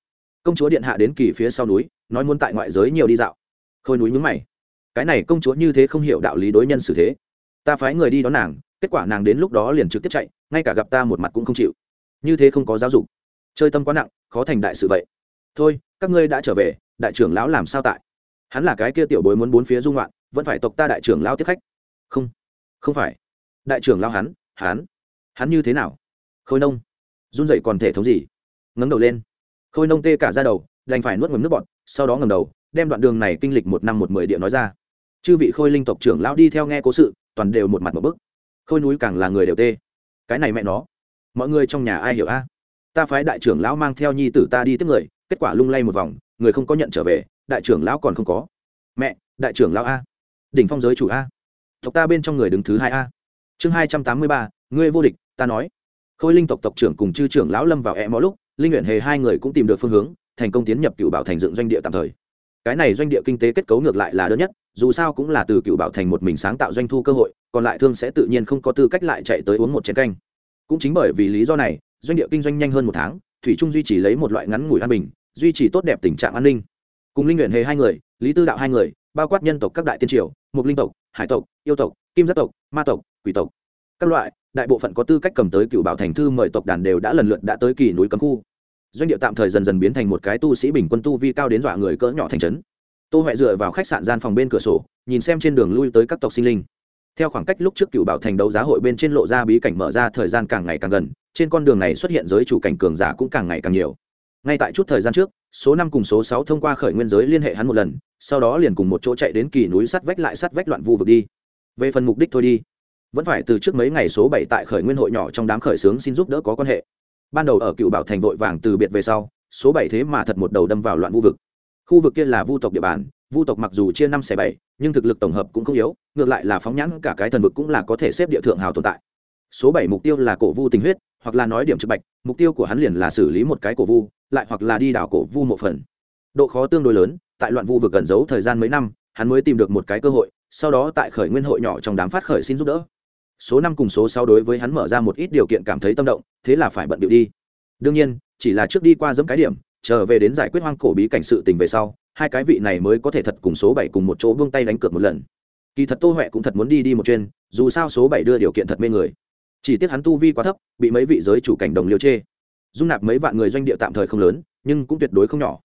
A: Công chúa điện hạ đến kỳ phía sau núi, nói muốn tại ngoại giới nhiều đi dạo. Khôi núi nhúng mày. Cái này công chúa như thế không hiểu đạo lý đối nhân xử thế. Ta phái người đi đón nàng kết quả nàng đến lúc đó liền trực tiếp chạy, ngay cả gặp ta một mặt cũng không chịu. Như thế không có giáo dục. Chơi tâm quá nặng, khó thành đại sự vậy. Thôi, các ngươi đã trở về, đại trưởng lão làm sao tại? Hắn là cái kia tiểu bối muốn bốn phía dung loạn vẫn phải tộc ta đại trưởng lão tiếp khách. Không không phải. Đại trưởng lão hắn hắn hắn như thế nào? Khôi nông. Run dậy còn thể thống gì? Ngấm đầu lên. Khôi nông tê cả ra đầu, đành phải nuốt ngầm nước bọt, sau đó ngầm đầu, đem đoạn đường này kinh lịch một năm một mười địa nói ra. Chư vị khôi linh tộc trưởng lão đi theo nghe cố sự, toàn đều một mặt một bức khôi núi càng là người đều tê. Cái này mẹ nó. Mọi người trong nhà ai hiểu a? Ta phái đại trưởng lão mang theo nhi tử ta đi tiếp người, kết quả lung lay một vòng, người không có nhận trở về, đại trưởng lão còn không có. Mẹ, đại trưởng lão a? Đỉnh phong giới chủ a? Tộc ta bên trong người đứng thứ hai a? Chương hai trăm tám mươi ba, ngươi vô địch, ta nói. Khôi linh tộc tộc trưởng cùng chư trưởng lão lâm vào e mó lúc, linh nguyện hề hai người cũng tìm được phương hướng, thành công tiến nhập cựu bảo thành dựng doanh địa tạm thời cái này doanh địa kinh tế kết cấu ngược lại là đơn nhất, dù sao cũng là từ cựu bảo thành một mình sáng tạo doanh thu cơ hội, còn lại thương sẽ tự nhiên không có tư cách lại chạy tới uống một chén canh. Cũng chính bởi vì lý do này, doanh địa kinh doanh nhanh hơn một tháng, thủy trung duy trì lấy một loại ngắn ngủi an bình, duy trì tốt đẹp tình trạng an ninh. Cùng linh nguyện hề hai người, lý tư đạo hai người, bao quát nhân tộc các đại tiên triều mục linh tộc, hải tộc, yêu tộc, kim giác tộc, ma tộc, quỷ tộc. Các loại, đại bộ phận có tư cách cầm tới cựu bảo thành thư mời tộc đàn đều đã lần lượt đã tới kỳ núi cấm khu doanh địa tạm thời dần dần biến thành một cái tu sĩ bình quân tu vi cao đến dọa người cỡ nhỏ thành trấn. Tô huệ dựa vào khách sạn gian phòng bên cửa sổ, nhìn xem trên đường lui tới các tộc sinh linh. Theo khoảng cách lúc trước cựu bảo thành đấu giá hội bên trên lộ ra bí cảnh mở ra, thời gian càng ngày càng gần, trên con đường này xuất hiện giới chủ cảnh cường giả cũng càng ngày càng nhiều. Ngay tại chút thời gian trước, số năm cùng số sáu thông qua khởi nguyên giới liên hệ hắn một lần, sau đó liền cùng một chỗ chạy đến kỳ núi sắt vách lại sắt vách loạn vu vực đi. Về phần mục đích thôi đi. Vẫn phải từ trước mấy ngày số bảy tại khởi nguyên hội nhỏ trong đám khởi xướng xin giúp đỡ có quan hệ ban đầu ở cựu bảo thành vội vàng từ biệt về sau, số bảy thế mà thật một đầu đâm vào loạn vu vực. Khu vực kia là vu tộc địa bàn, vu tộc mặc dù chia năm xẻ bảy, nhưng thực lực tổng hợp cũng không yếu, ngược lại là phóng nhãn cả cái thần vực cũng là có thể xếp địa thượng hào tồn tại. Số bảy mục tiêu là cổ vu tình huyết, hoặc là nói điểm trực bạch, mục tiêu của hắn liền là xử lý một cái cổ vu, lại hoặc là đi đảo cổ vu một phần. Độ khó tương đối lớn, tại loạn vu vực gần giấu thời gian mấy năm, hắn mới tìm được một cái cơ hội, sau đó tại khởi nguyên hội nhỏ trong đám phát khởi xin giúp đỡ số năm cùng số sáu đối với hắn mở ra một ít điều kiện cảm thấy tâm động, thế là phải bận điệu đi. Đương nhiên, chỉ là trước đi qua dẫm cái điểm trở về đến giải quyết hoang cổ bí cảnh sự tình về sau, hai cái vị này mới có thể thật cùng số bảy cùng một chỗ buông tay đánh cược một lần. Kỳ thật tô huệ cũng thật muốn đi đi một chuyên dù sao số bảy đưa điều kiện thật mê người. Chỉ tiếc hắn tu vi quá thấp, bị mấy vị giới chủ cảnh đồng liêu chê. Dung nạp mấy vạn người doanh địa tạm thời không lớn, nhưng cũng tuyệt đối không nhỏ.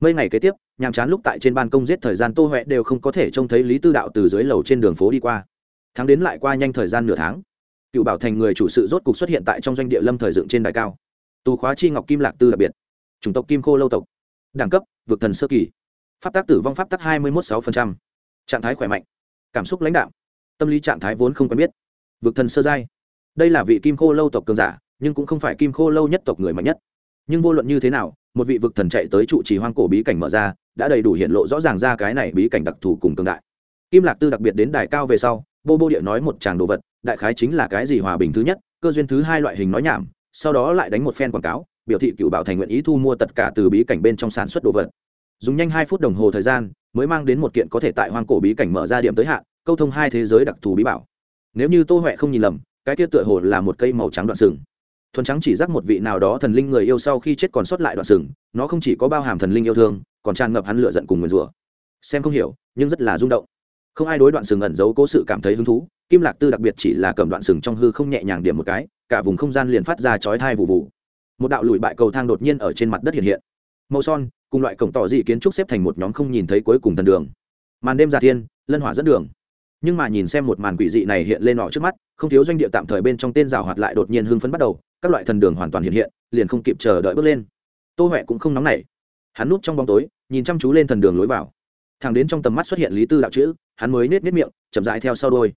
A: Mấy ngày kế tiếp, nhàm chán lúc tại trên ban công giết thời gian tô huệ đều không có thể trông thấy lý tư đạo từ dưới lầu trên đường phố đi qua tháng đến lại qua nhanh thời gian nửa tháng. Cựu bảo thành người chủ sự rốt cục xuất hiện tại trong doanh địa lâm thời dựng trên đài cao. Tù khóa chi ngọc kim lạc tư đặc biệt. Chủng tộc kim khô lâu tộc. Đẳng cấp vượt thần sơ kỳ. Pháp tác tử vong pháp tác hai mươi một sáu trạng thái khỏe mạnh. Cảm xúc lãnh đạo tâm lý trạng thái vốn không quen biết. Vượt thần sơ giai. Đây là vị kim khô lâu tộc cường giả, nhưng cũng không phải kim khô lâu nhất tộc người mạnh nhất. Nhưng vô luận như thế nào, một vị vực thần chạy tới trụ trì hoang cổ bí cảnh mở ra, đã đầy đủ hiện lộ rõ ràng ra cái này bí cảnh đặc thù cùng cường đại. Kim lạc tư đặc biệt đến đài cao về sau bô bô địa nói một tràng đồ vật, đại khái chính là cái gì hòa bình thứ nhất, cơ duyên thứ hai loại hình nói nhảm, sau đó lại đánh một phen quảng cáo, biểu thị cựu bảo thành nguyện ý thu mua tất cả từ bí cảnh bên trong sản xuất đồ vật. Dùng nhanh hai phút đồng hồ thời gian, mới mang đến một kiện có thể tại hoang cổ bí cảnh mở ra điểm tới hạn, câu thông hai thế giới đặc thù bí bảo. Nếu như tô huệ không nhìn lầm, cái kia tựa hồ là một cây màu trắng đoạn sừng. Thuần trắng chỉ rắc một vị nào đó thần linh người yêu sau khi chết còn sót lại đoạn sừng, nó không chỉ có bao hàm thần linh yêu thương, còn tràn ngập hắn lựa giận cùng nguyền rủa. Xem không hiểu, nhưng rất là rung động không ai đối đoạn sừng ẩn giấu cố sự cảm thấy hứng thú, kim lạc tư đặc biệt chỉ là cầm đoạn sừng trong hư không nhẹ nhàng điểm một cái, cả vùng không gian liền phát ra chói thai vụ vụ một đạo lùi bại cầu thang đột nhiên ở trên mặt đất hiện hiện. Màu son, cùng loại cổng tỏ dị kiến trúc xếp thành một nhóm không nhìn thấy cuối cùng thần đường. Màn đêm giả thiên, lân hỏa dẫn đường. Nhưng mà nhìn xem một màn quỷ dị này hiện lên nọ trước mắt, không thiếu doanh địa tạm thời bên trong tên rào hoạt lại đột nhiên hưng phấn bắt đầu, các loại thần đường hoàn toàn hiện hiện, liền không kịp chờ đợi bước lên. Tô huệ cũng không nóng nảy. Hắn núp trong bóng tối, nhìn chăm chú lên thần đường lối vào thằng đến trong tầm mắt xuất hiện lý tư đạo chữ, hắn mới nết nết miệng, chậm dại theo sau đôi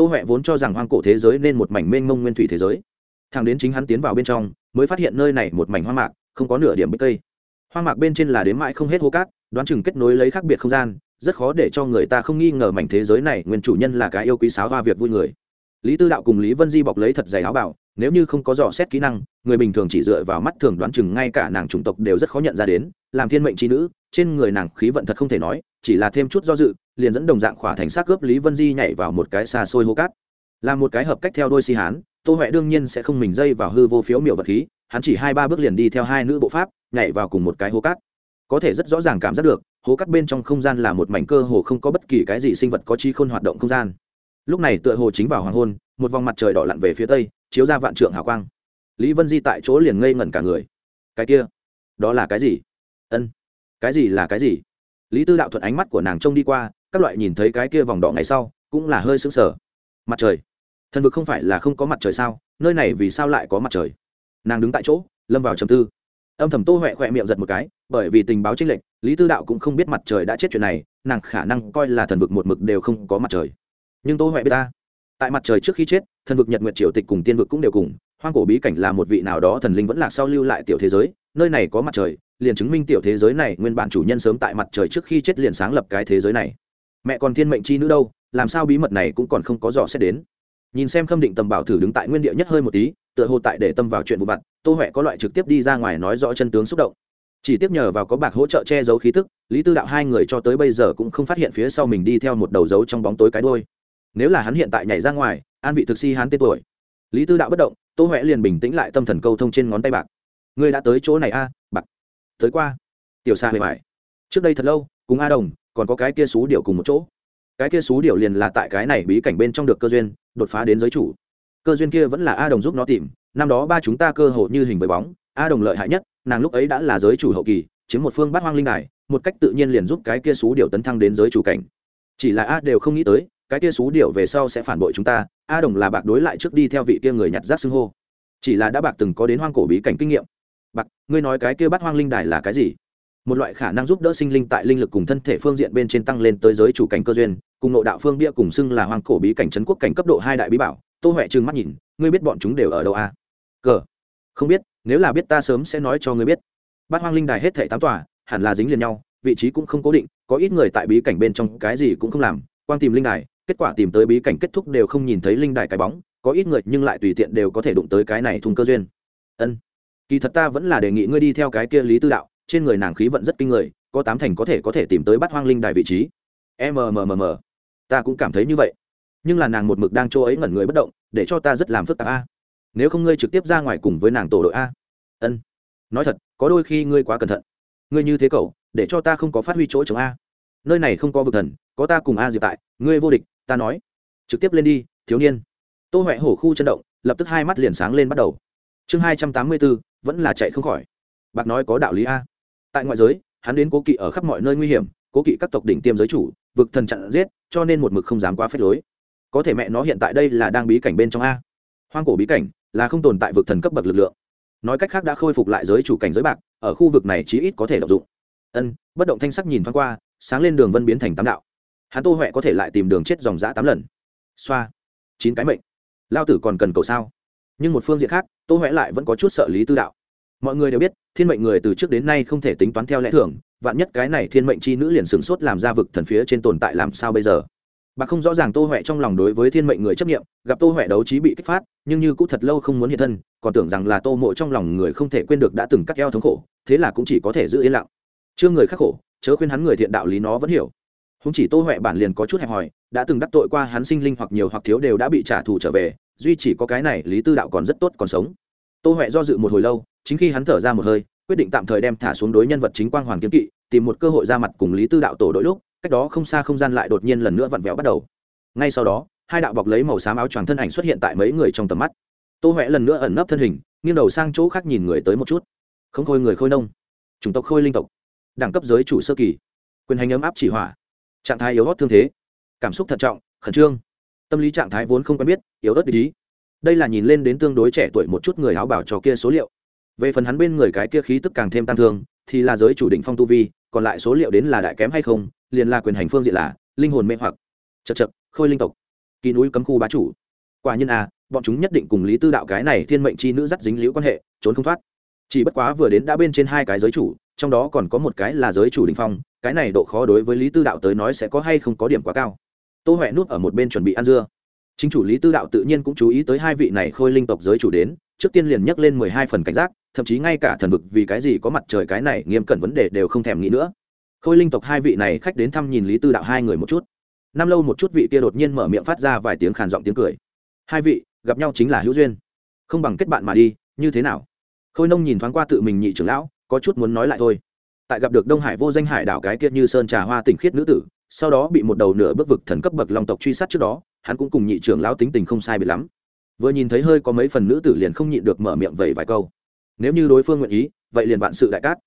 A: tô huệ vốn cho rằng hoang cổ thế giới nên một mảnh mênh mông nguyên thủy thế giới. Thằng đến chính hắn tiến vào bên trong, mới phát hiện nơi này một mảnh hoang mạc, không có nửa điểm bích cây. Hoang mạc bên trên là đến mãi không hết hô cát, đoán chừng kết nối lấy khác biệt không gian, rất khó để cho người ta không nghi ngờ mảnh thế giới này nguyên chủ nhân là cái yêu quý sáo hoa việc vui người. Lý tư đạo cùng lý vân di bọc lấy thật dày áo bảo, nếu như không có dò xét kỹ năng, người bình thường chỉ dựa vào mắt thường đoán chừng ngay cả nàng chủng tộc đều rất khó nhận ra đến, làm thiên mệnh trí nữ, trên người nàng khí vận thật không thể nói chỉ là thêm chút do dự, liền dẫn đồng dạng khỏa thành xác cướp lý vân di nhảy vào một cái xa xôi hô cát. Là một cái hợp cách theo đôi si hán, tô huệ đương nhiên sẽ không mình dây vào hư vô phiếu miểu vật khí, hắn chỉ hai ba bước liền đi theo hai nữ bộ pháp, nhảy vào cùng một cái hố cát. Có thể rất rõ ràng cảm giác được, hố cát bên trong không gian là một mảnh cơ hồ không có bất kỳ cái gì sinh vật có trí khôn hoạt động không gian. Lúc này tựa hồ chính vào hoàng hôn, một vòng mặt trời đỏ lặn về phía tây, chiếu ra vạn trượng hào quang. Lý vân di tại chỗ liền ngây ngẩn cả người. Cái kia, đó là cái gì? Ân, cái gì là cái gì? Lý tư đạo thuận ánh mắt của nàng trông đi qua, các loại nhìn thấy cái kia vòng đỏ ngày sau, cũng là hơi sững sờ. Mặt trời. Thần vực không phải là không có mặt trời sao? Nơi này vì sao lại có mặt trời? Nàng đứng tại chỗ, lâm vào trầm tư. Âm thầm tô huệ khỏe miệng giật một cái, bởi vì tình báo tranh lệch, lý tư đạo cũng không biết mặt trời đã chết chuyện này, nàng khả năng coi là thần vực một mực đều không có mặt trời. Nhưng tô huệ biết ta. Tại mặt trời trước khi chết, thần vực nhật nguyệt triều tịch cùng tiên vực cũng đều cùng, hoang cổ bí cảnh là một vị nào đó thần linh vẫn lạc sau lưu lại tiểu thế giới nơi này có mặt trời, liền chứng minh tiểu thế giới này nguyên bản chủ nhân sớm tại mặt trời trước khi chết liền sáng lập cái thế giới này. Mẹ còn thiên mệnh chi nữ đâu, làm sao bí mật này cũng còn không có dò xét đến. Nhìn xem khâm định tầm bảo thử đứng tại nguyên địa nhất hơi một tí, tựa hồ tại để tâm vào chuyện vụ vặt, tô huệ có loại trực tiếp đi ra ngoài nói rõ chân tướng xúc động. Chỉ tiếp nhờ vào có bạc hỗ trợ che giấu khí tức, lý tư đạo hai người cho tới bây giờ cũng không phát hiện phía sau mình đi theo một đầu dấu trong bóng tối cái đôi nếu là hắn hiện tại nhảy ra ngoài, an vị thực si hắn tên tuổi. Lý tư đạo bất động, tô huệ liền bình tĩnh lại tâm thần câu thông trên ngón tay bạc ngươi đã tới chỗ này a, bạc. Tới qua. Tiểu xa hề mải trước đây thật lâu, cùng a đồng, còn có cái kia xú điệu cùng một chỗ. Cái kia xú điệu liền là tại cái này bí cảnh bên trong được cơ duyên, đột phá đến giới chủ. Cơ duyên kia vẫn là a đồng giúp nó tìm, năm đó ba chúng ta cơ hồ như hình với bóng, a đồng lợi hại nhất, nàng lúc ấy đã là giới chủ hậu kỳ, chiếm một phương bát hoang linh đài, một cách tự nhiên liền giúp cái kia xú điệu tấn thăng đến giới chủ cảnh. Chỉ là a đều không nghĩ tới, cái kia xú điệu về sau sẽ phản bội chúng ta, a đồng là bạc đối lại trước đi theo vị kia người nhặt rác xưng hô. Chỉ là đã bạc từng có đến hoang cổ bí cảnh kinh nghiệm bạc, ngươi nói cái kia bắt hoang linh đài là cái gì? Một loại khả năng giúp đỡ sinh linh tại linh lực cùng thân thể phương diện bên trên tăng lên tới giới chủ cảnh cơ duyên, cùng nội đạo phương bia cùng xưng là hoang cổ bí cảnh trấn quốc cảnh cấp độ hai đại bí bảo. Tô huệ trừng mắt nhìn, ngươi biết bọn chúng đều ở đâu a à? cờ không biết, nếu là biết ta sớm sẽ nói cho ngươi biết. Bát hoang linh đài hết thể tám tòa, hẳn là dính liền nhau, vị trí cũng không cố định, có ít người tại bí cảnh bên trong cái gì cũng không làm, quang tìm linh đài, kết quả tìm tới bí cảnh kết thúc đều không nhìn thấy linh đài cái bóng, có ít người nhưng lại tùy tiện đều có thể đụng tới cái này thùng cơ duyên. Ân kỳ thật ta vẫn là đề nghị ngươi đi theo cái kia lý tư đạo, trên người nàng khí vận rất kinh người, có tám thành có thể có thể tìm tới bắt hoang linh đài vị trí. Mmm ta cũng cảm thấy như vậy. Nhưng là nàng một mực đang chỗ ấy ngẩn người bất động, để cho ta rất làm phức tạp a. Nếu không ngươi trực tiếp ra ngoài cùng với nàng tổ đội a. Ân. Nói thật, có đôi khi ngươi quá cẩn thận. Ngươi như thế cậu, để cho ta không có phát huy chỗ chống a. Nơi này không có vực thần, có ta cùng a diệp tại, ngươi vô địch, ta nói. Trực tiếp lên đi, thiếu niên. Tô huệ hổ khu chân động, lập tức hai mắt liền sáng lên bắt đầu chương hai trăm tám mươi bốn, vẫn là chạy không khỏi. Bạc nói có đạo lý a. Tại ngoại giới, hắn đến cố kỵ ở khắp mọi nơi nguy hiểm, cố kỵ các tộc đỉnh tiêm giới chủ, vực thần chặn giết, cho nên một mực không dám quá phép lối. Có thể mẹ nó hiện tại đây là đang bí cảnh bên trong a. Hoang cổ bí cảnh là không tồn tại vực thần cấp bậc lực lượng. Nói cách khác đã khôi phục lại giới chủ cảnh giới bạc, ở khu vực này chí ít có thể đ dụng. Ân, bất động thanh sắc nhìn thoáng qua, sáng lên đường vân biến thành tám đạo. Hắn tô huệ có thể lại tìm đường chết dòng dã tám lần. Xoa. Chín cái mệnh. Lao tử còn cần cầu sao? Nhưng một phương diện khác, tô huệ lại vẫn có chút sợ lý tư đạo. Mọi người đều biết, thiên mệnh người từ trước đến nay không thể tính toán theo lẽ thường, vạn nhất cái này thiên mệnh c h i nữ liền sửng sốt làm ra vực thần phía trên tồn tại làm sao bây giờ? Bà không rõ ràng tô huệ trong lòng đối với thiên mệnh người chấp nghiệm gặp tô huệ đấu trí bị kích phát, nhưng như cũng thật lâu không muốn hiện thân, còn tưởng rằng là tô mộ trong lòng người không thể quên được đã từng cắt eo thống khổ, thế là cũng chỉ có thể giữ yên lặng. Chưa người khắc khổ, chớ khuyên hắn người thiện đạo lý nó vẫn hiểu. Không chỉ tô huệ bản liền có chút hẹp hòi, đã từng đắc tội qua hắn sinh linh hoặc nhiều hoặc thiếu đều đã bị trả thù trở về duy chỉ có cái này, lý tư đạo còn rất tốt còn sống. Tô huệ do dự một hồi lâu, chính khi hắn thở ra một hơi, quyết định tạm thời đem thả xuống đối nhân vật chính quang hoàng kiếm kỵ, tìm một cơ hội ra mặt cùng lý tư đạo tổ đội lúc, cách đó không xa không gian lại đột nhiên lần nữa vặn vẹo bắt đầu. Ngay sau đó, hai đạo bọc lấy màu xám áo choàng thân ảnh xuất hiện tại mấy người trong tầm mắt. Tô huệ lần nữa ẩn nấp thân hình, nghiêng đầu sang chỗ khác nhìn người tới một chút. Không khôi người khôi nông. Chủng tộc khôi linh tộc. Đẳng cấp giới chủ sơ kỳ. Quyền hành ấm áp chỉ hỏa. Trạng thái yếu hót thương thế. Cảm xúc thận trọng, khẩn trương tâm lý trạng thái vốn không quen biết, yếu ớt ý. Đây là nhìn lên đến tương đối trẻ tuổi một chút người áo bảo trò kia số liệu. Về phần hắn bên người cái kia khí tức càng thêm tăng thương, thì là giới chủ định phong tu vi, còn lại số liệu đến là đại kém hay không, liền là quyền hành phương diện là linh hồn mê hoặc. Chật chật khôi linh tộc. Kỳ núi cấm khu bá chủ. Quả nhiên à bọn chúng nhất định cùng lý tư đạo cái này thiên mệnh chi nữ dắt dính liễu quan hệ, trốn không thoát. Chỉ bất quá vừa đến đã bên trên hai cái giới chủ, trong đó còn có một cái là giới chủ đình phong, cái này độ khó đối với lý tư đạo tới nói sẽ có hay không có điểm quá cao tô huệ nút ở một bên chuẩn bị ăn dưa. Chính chủ lý tư đạo tự nhiên cũng chú ý tới hai vị này khôi linh tộc giới chủ đến, trước tiên liền nhắc lên mười hai phần cảnh giác, thậm chí ngay cả thần vực vì cái gì có mặt trời cái này nghiêm cẩn vấn đề đều không thèm nghĩ nữa. Khôi linh tộc hai vị này khách đến thăm nhìn lý tư đạo hai người một chút. Năm lâu một chút vị kia đột nhiên mở miệng phát ra vài tiếng khàn giọng tiếng cười. Hai vị, gặp nhau chính là hữu duyên. Không bằng kết bạn mà đi, như thế nào? Khôi nông nhìn thoáng qua tự mình nhị trưởng lão, có chút muốn nói lại thôi. Tại gặp được đông hải vô danh hải đảo cái kia như sơn trà hoa tỉnh khiết nữ tử sau đó bị một đầu nửa bước vực thần cấp bậc long tộc truy sát trước đó, hắn cũng cùng nhị trưởng lão tính tình không sai bị lắm. Vừa nhìn thấy hơi có mấy phần nữ tử liền không nhịn được mở miệng vẩy vài câu. Nếu như đối phương nguyện ý, vậy liền vạn sự đại cát.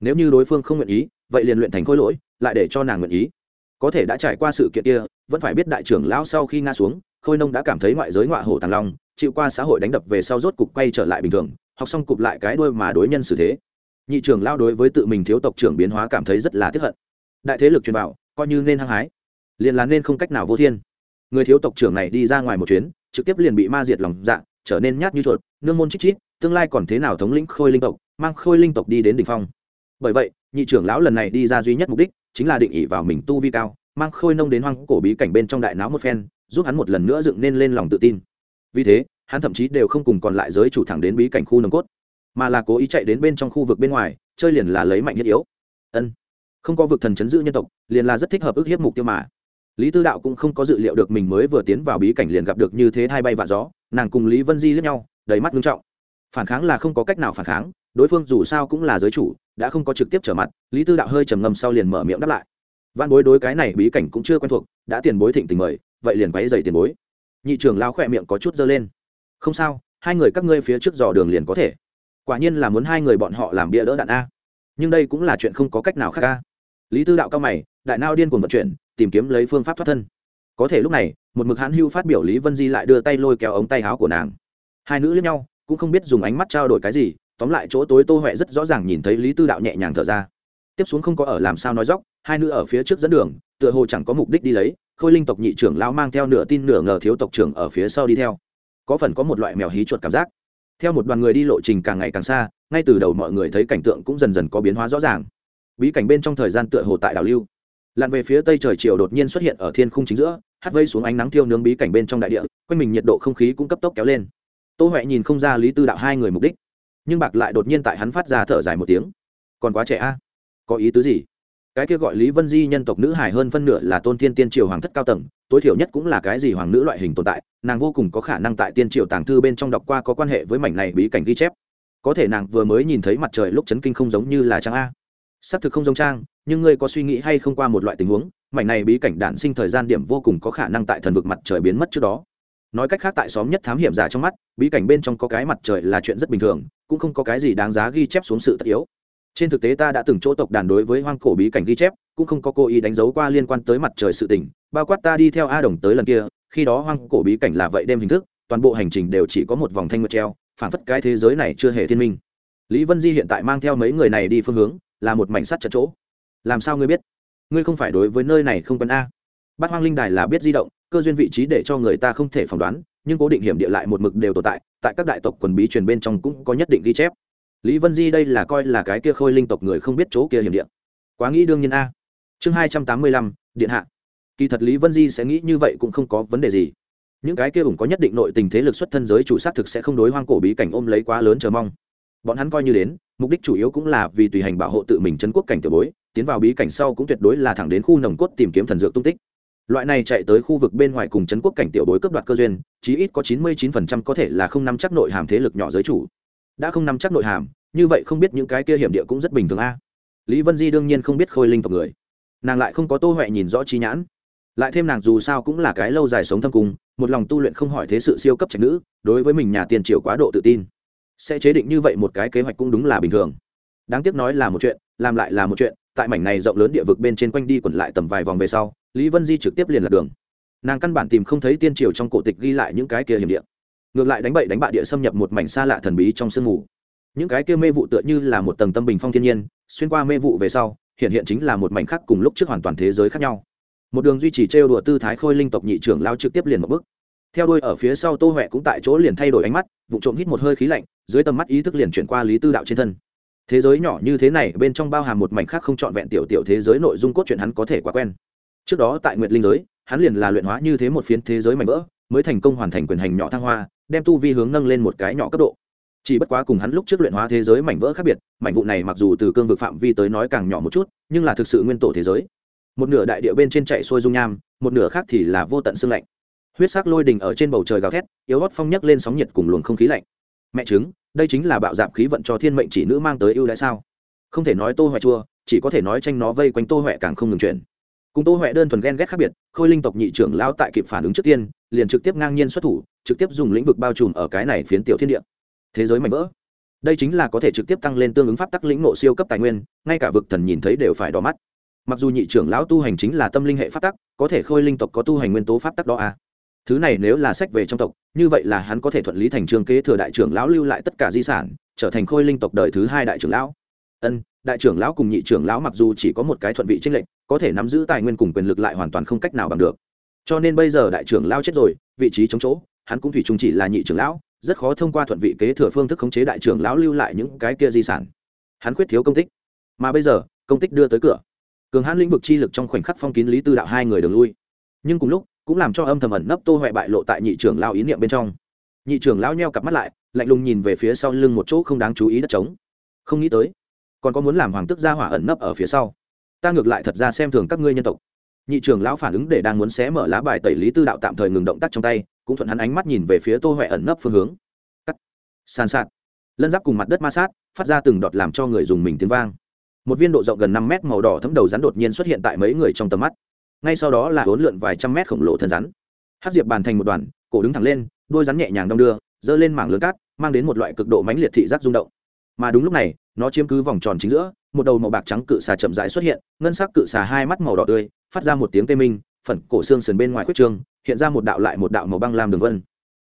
A: Nếu như đối phương không nguyện ý, vậy liền luyện thành khối lỗi, lại để cho nàng nguyện ý. Có thể đã trải qua sự kiện kia, vẫn phải biết đại trưởng lão sau khi nga xuống, khôi nông đã cảm thấy ngoại giới ngoại hổ tàng long, chịu qua xã hội đánh đập về sau rốt cục quay trở lại bình thường, học xong cục lại cái đuôi mà đối nhân xử thế. Nhị trưởng lao đối với tự mình thiếu tộc trưởng biến hóa cảm thấy rất là tiếp hận. Đại thế lực truyền bảo coi như nên hăng hái. Liền là nên không cách nào vô thiên. Người thiếu tộc trưởng này đi ra ngoài một chuyến, trực tiếp liền bị ma diệt lòng dạ trở nên nhát như chuột, nương môn chích chít, tương lai còn thế nào thống lĩnh khôi linh tộc, mang khôi linh tộc đi đến đ ỉ n h phong. Bởi vậy, nhị trưởng lão lần này đi ra duy nhất mục đích chính là định ỉ vào mình tu vi cao, mang khôi nông đến hoang cổ bí cảnh bên trong đại não một phen, giúp hắn một lần nữa dựng nên lên lòng tự tin. Vì thế, hắn thậm chí đều không cùng còn lại giới chủ thẳng đến bí cảnh khu nồng cốt, mà là cố ý chạy đến bên trong khu vực bên ngoài, chơi liền là lấy mạnh nhất yếu. Ân không có vực thần chấn giữ nhân tộc, liền là rất thích hợp ức hiếp mục tiêu mà. Lý tư đạo cũng không có dự liệu được mình mới vừa tiến vào bí cảnh liền gặp được như thế thay bay vạ gió, nàng cùng lý vân di lướt nhau, đầy mắt nghiêm trọng. Phản kháng là không có cách nào phản kháng, đối phương dù sao cũng là giới chủ, đã không có trực tiếp trở mặt, lý tư đạo hơi trầm ngâm sau liền mở miệng đáp lại. Văn bối đối cái này bí cảnh cũng chưa quen thuộc, đã tiền bối thịnh tình mời, vậy liền quáy dày tiền bối. Nhị trưởng lao khỏe miệng có chút dơ lên. Không sao, hai người các ngươi phía trước dò đường liền có thể. Quả nhiên là muốn hai người bọn họ làm bia đỡ đạn a. Nhưng đây cũng là chuyện không có cách nào khác a lý tư đạo cao mày, đại nao điên cuồng vận chuyển, tìm kiếm lấy phương pháp thoát thân. Có thể lúc này, một mực hãn hưu phát biểu lý vân di lại đưa tay lôi kéo ống tay áo của nàng. Hai nữ lẫn nhau, cũng không biết dùng ánh mắt trao đổi cái gì, tóm lại chỗ tối tô huệ rất rõ ràng nhìn thấy lý tư đạo nhẹ nhàng thở ra. Tiếp xuống không có ở làm sao nói dóc hai nữ ở phía trước dẫn đường, tựa hồ chẳng có mục đích đi lấy, khôi linh tộc nhị trưởng lao mang theo nửa tin nửa ngờ thiếu tộc trưởng ở phía sau đi theo. Có phần có một loại mèo hí chuột cảm giác. Theo một đoàn người đi lộ trình càng ngày càng xa, ngay từ đầu mọi người thấy cảnh tượng cũng dần dần có biến hóa rõ ràng bí cảnh bên trong thời gian tựa hồ tại đảo lưu. Lặn về phía tây trời chiều đột nhiên xuất hiện ở thiên khung chính giữa hắt vây xuống ánh nắng thiêu nướng bí cảnh bên trong đại địa, quanh mình nhiệt độ không khí cũng cấp tốc kéo lên. Tô huệ nhìn không ra lý tư đạo hai người mục đích, nhưng bạc lại đột nhiên tại hắn phát ra thở dài một tiếng. Còn quá trẻ a, có ý tứ gì? Cái kia gọi lý vân di nhân tộc nữ hải hơn phân nửa là tôn thiên tiên triều hoàng thất cao tầng, tối thiểu nhất cũng là cái gì hoàng nữ loại hình tồn tại, nàng vô cùng có khả năng tại tiên triều tàng thư bên trong đọc qua có quan hệ với mảnh này bí cảnh ghi chép. Có thể nàng vừa mới nhìn thấy mặt trời lúc chấn kinh không giống như là trang a xác thực không giống trang, nhưng ngươi có suy nghĩ hay không qua một loại tình huống, mảnh này bí cảnh đản sinh thời gian điểm vô cùng có khả năng tại thần vực mặt trời biến mất trước đó. Nói cách khác tại xóm nhất thám hiểm giả trong mắt, bí cảnh bên trong có cái mặt trời là chuyện rất bình thường, cũng không có cái gì đáng giá ghi chép xuống sự tất yếu. Trên thực tế ta đã từng chỗ tộc đàn đối với hoang cổ bí cảnh ghi chép, cũng không có cố ý đánh dấu qua liên quan tới mặt trời sự tình, bao quát ta đi theo a đồng tới lần kia, khi đó hoang cổ bí cảnh là vậy đêm hình thức, toàn bộ hành trình đều chỉ có một vòng thanh nguyệt treo phản phất cái thế giới này chưa hề thiên minh. Lý vân di hiện tại mang theo mấy người này đi phương hướng là một mảnh sắt chật chỗ. Làm sao ngươi biết? Ngươi không phải đối với nơi này không cần a. Bát hoang linh đài là biết di động, cơ duyên vị trí để cho người ta không thể phỏng đoán, nhưng cố định hiểm địa lại một mực đều tồn tại tại các đại tộc quần bí truyền bên trong cũng có nhất định ghi chép. Lý vân di đây là coi là cái kia khôi linh tộc người không biết chỗ kia hiểm địa. Quá nghĩ đương nhiên a. Chương hai trăm tám mươi lăm, điện hạ. Kỳ thật lý vân di sẽ nghĩ như vậy cũng không có vấn đề gì. Những cái kia ủng có nhất định nội tình thế lực xuất thân giới chủ sát thực sẽ không đối hoang cổ bí cảnh ôm lấy quá lớn chờ mong bọn hắn coi như đến, mục đích chủ yếu cũng là vì tùy hành bảo hộ tự mình chân quốc cảnh tiểu bối, tiến vào bí cảnh sau cũng tuyệt đối là thẳng đến khu nồng cốt tìm kiếm thần dược tung tích. Loại này chạy tới khu vực bên ngoài cùng chân quốc cảnh tiểu bối cấp đoạt cơ duyên, chí ít có chín mươi chín phần trăm có thể là không nắm chắc nội hàm thế lực nhỏ giới chủ. Đã không nắm chắc nội hàm, như vậy không biết những cái kia hiểm địa cũng rất bình thường a. Lý vân di đương nhiên không biết khôi linh tộc người. Nàng lại không có tô huệ nhìn rõ trí nhãn. Lại thêm nàng dù sao cũng là cái lâu dài sống thâm cung một lòng tu luyện không hỏi thế sự siêu cấp trạch nữ, đối với mình nhà tiền triều quá độ tự tin sẽ chế định như vậy một cái kế hoạch cũng đúng là bình thường. Đáng tiếc nói là một chuyện, làm lại là một chuyện, tại mảnh này rộng lớn địa vực bên trên quanh đi quẩn lại tầm vài vòng về sau, lý vân di trực tiếp liền lạc đường. Nàng căn bản tìm không thấy tiên triều trong cổ tịch ghi lại những cái kia hiểm địa. Ngược lại đánh bậy đánh bạ địa xâm nhập một mảnh xa lạ thần bí trong sương mù. Những cái kia mê vụ tựa như là một tầng tâm bình phong thiên nhiên, xuyên qua mê vụ về sau, hiện hiện chính là một mảnh khác cùng lúc trước hoàn toàn thế giới khác nhau. Một đường duy trì trêu đùa tư thái khôi linh tộc nhị trưởng lao trực tiếp liền một bước theo đuôi ở phía sau tô huệ cũng tại chỗ liền thay đổi ánh mắt vụ trộm hít một hơi khí lạnh, dưới tầm mắt ý thức liền chuyển qua lý tư đạo trên thân. Thế giới nhỏ như thế này, bên trong bao hàm một mảnh khác không trọn vẹn tiểu tiểu thế giới nội dung cốt truyện hắn có thể quá quen. Trước đó tại nguyệt linh giới, hắn liền là luyện hóa như thế một phiến thế giới mạnh vỡ, mới thành công hoàn thành quyền hành nhỏ thăng hoa, đem tu vi hướng nâng lên một cái nhỏ cấp độ. Chỉ bất quá cùng hắn lúc trước luyện hóa thế giới mảnh vỡ khác biệt, mảnh vụ này mặc dù từ cương vực phạm vi tới nói càng nhỏ một chút, nhưng là thực sự nguyên tổ thế giới. Một nửa đại địa bên trên chạy xuôi dung nham, một nửa khác thì là vô tận xương lạnh huyết sắc lôi đình ở trên bầu trời gào thét, yếu hót phong nhấc lên sóng nhiệt cùng luồng không khí lạnh. Mẹ chứng đây chính là bạo dạp khí vận cho thiên mệnh chỉ nữ mang tới ưu đãi sao? Không thể nói tô huệ chua, chỉ có thể nói tranh nó vây quanh tô huệ càng không ngừng chuyển. Cùng tô huệ đơn thuần ghen ghét khác biệt, khôi linh tộc nhị trưởng lão tại kịp phản ứng trước tiên, liền trực tiếp ngang nhiên xuất thủ, trực tiếp dùng lĩnh vực bao trùm ở cái này phiến tiểu thiên địa. Thế giới mạnh vỡ. Đây chính là có thể trực tiếp tăng lên tương ứng pháp tắc lĩnh nộ siêu cấp tài nguyên, ngay cả vực thần nhìn thấy đều phải đỏ mắt. Mặc dù nhị trưởng lão tu hành chính là tâm linh hệ pháp tắc, có thể khôi linh tộc có tu hành nguyên tố pháp tắc đó à thứ này nếu là sách về trong tộc, như vậy là hắn có thể thuận lý thành trường kế thừa đại trưởng lão lưu lại tất cả di sản, trở thành khôi linh tộc đời thứ hai đại trưởng lão. Ân, đại trưởng lão cùng nhị trưởng lão mặc dù chỉ có một cái thuận vị tranh lệnh có thể nắm giữ tài nguyên cùng quyền lực lại hoàn toàn không cách nào bằng được. Cho nên bây giờ đại trưởng lão chết rồi, vị trí chống chỗ, hắn cũng thủy chung chỉ là nhị trưởng lão, rất khó thông qua thuận vị kế thừa phương thức khống chế đại trưởng lão lưu lại những cái kia di sản. Hắn quyết thiếu công tích. Mà bây giờ, công tích đưa tới cửa. Cường hãn lĩnh vực chi lực trong khoảnh khắc phong kín lý tư đạo hai người đường lui. Nhưng cùng lúc cũng làm cho âm thầm ẩn nấp tô huệ bại lộ tại nhị trưởng lao ý niệm bên trong. Nhị trưởng lão nheo cặp mắt lại, lạnh lùng nhìn về phía sau lưng một chỗ không đáng chú ý đất trống. Không nghĩ tới, còn có muốn làm hoàng tức gia hỏa ẩn nấp ở phía sau. Ta ngược lại thật ra xem thường các ngươi nhân tộc. Nhị trưởng lão phản ứng để đang muốn xé mở lá bài tẩy lý tư đạo tạm thời ngừng động tác trong tay, cũng thuận hắn ánh mắt nhìn về phía tô huệ ẩn nấp phương hướng. Cắt. Sàn sạt. Lân giáp cùng mặt đất ma sát, phát ra từng đọt làm cho người dùng mình tiếng vang. Một viên độ rộng gần năm mét màu đỏ thấm đầu rắn đột nhiên xuất hiện tại mấy người trong tầm mắt ngay sau đó là hỗn lượn vài trăm mét khổng lồ thân rắn. Hát diệp bàn thành một đoàn, cổ đứng thẳng lên, đôi rắn nhẹ nhàng đong đưa, giơ lên mảng lớn cát, mang đến một loại cực độ mãnh liệt thị giác rung động. Mà đúng lúc này, nó chiếm cứ vòng tròn chính giữa, một đầu màu bạc trắng cự xà chậm rãi xuất hiện, ngân sắc cự xà hai mắt màu đỏ tươi, phát ra một tiếng tê minh, phần cổ xương sườn bên ngoài khuyết trương, hiện ra một đạo lại một đạo màu băng làm đường vân.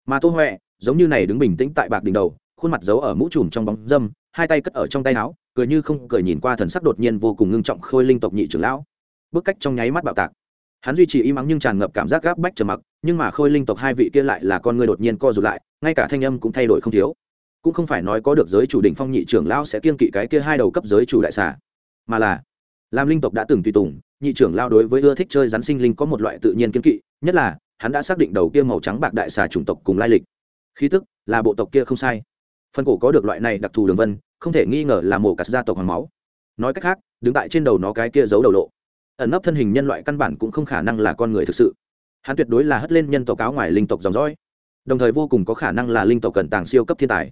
A: Mà tô huệ, giống như này đứng bình tĩnh tại bạc đỉnh đầu, khuôn mặt giấu ở mũ trùm trong bóng dâm, hai tay cất ở trong tay áo, cười như không cười nhìn qua thần sắc đột nhiên vô cùng ngưng trọng khôi linh tộc nhị trưởng lão. Bước cách trong nháy mắt bạo tạc hắn duy trì im ắng nhưng tràn ngập cảm giác gáp bách trầm mặc, nhưng mà khôi linh tộc hai vị kia lại là con người đột nhiên co rụt lại, ngay cả thanh âm cũng thay đổi không thiếu. Cũng không phải nói có được giới chủ đỉnh phong nhị trưởng lão sẽ kiên kỵ cái kia hai đầu cấp giới chủ đại xà, mà là làm linh tộc đã từng tùy tùng, nhị trưởng lao đối với ưa thích chơi rắn sinh linh có một loại tự nhiên kiên kỵ, nhất là hắn đã xác định đầu kia màu trắng bạc đại xà chủng tộc cùng lai lịch. Khí tức là bộ tộc kia không sai. Phân cổ có được loại này đặc thù đường vân, không thể nghi ngờ là mổ cắt gia tộc hoàng máu. Nói cách khác, đứng tại trên đầu nó cái kia giấu đầu lộ ẩn nấp thân hình nhân loại căn bản cũng không khả năng là con người thực sự. Hắn tuyệt đối là hất lên nhân tộc áo ngoài linh tộc dòng dõi. Đồng thời vô cùng có khả năng là linh tộc cần tàng siêu cấp thiên tài.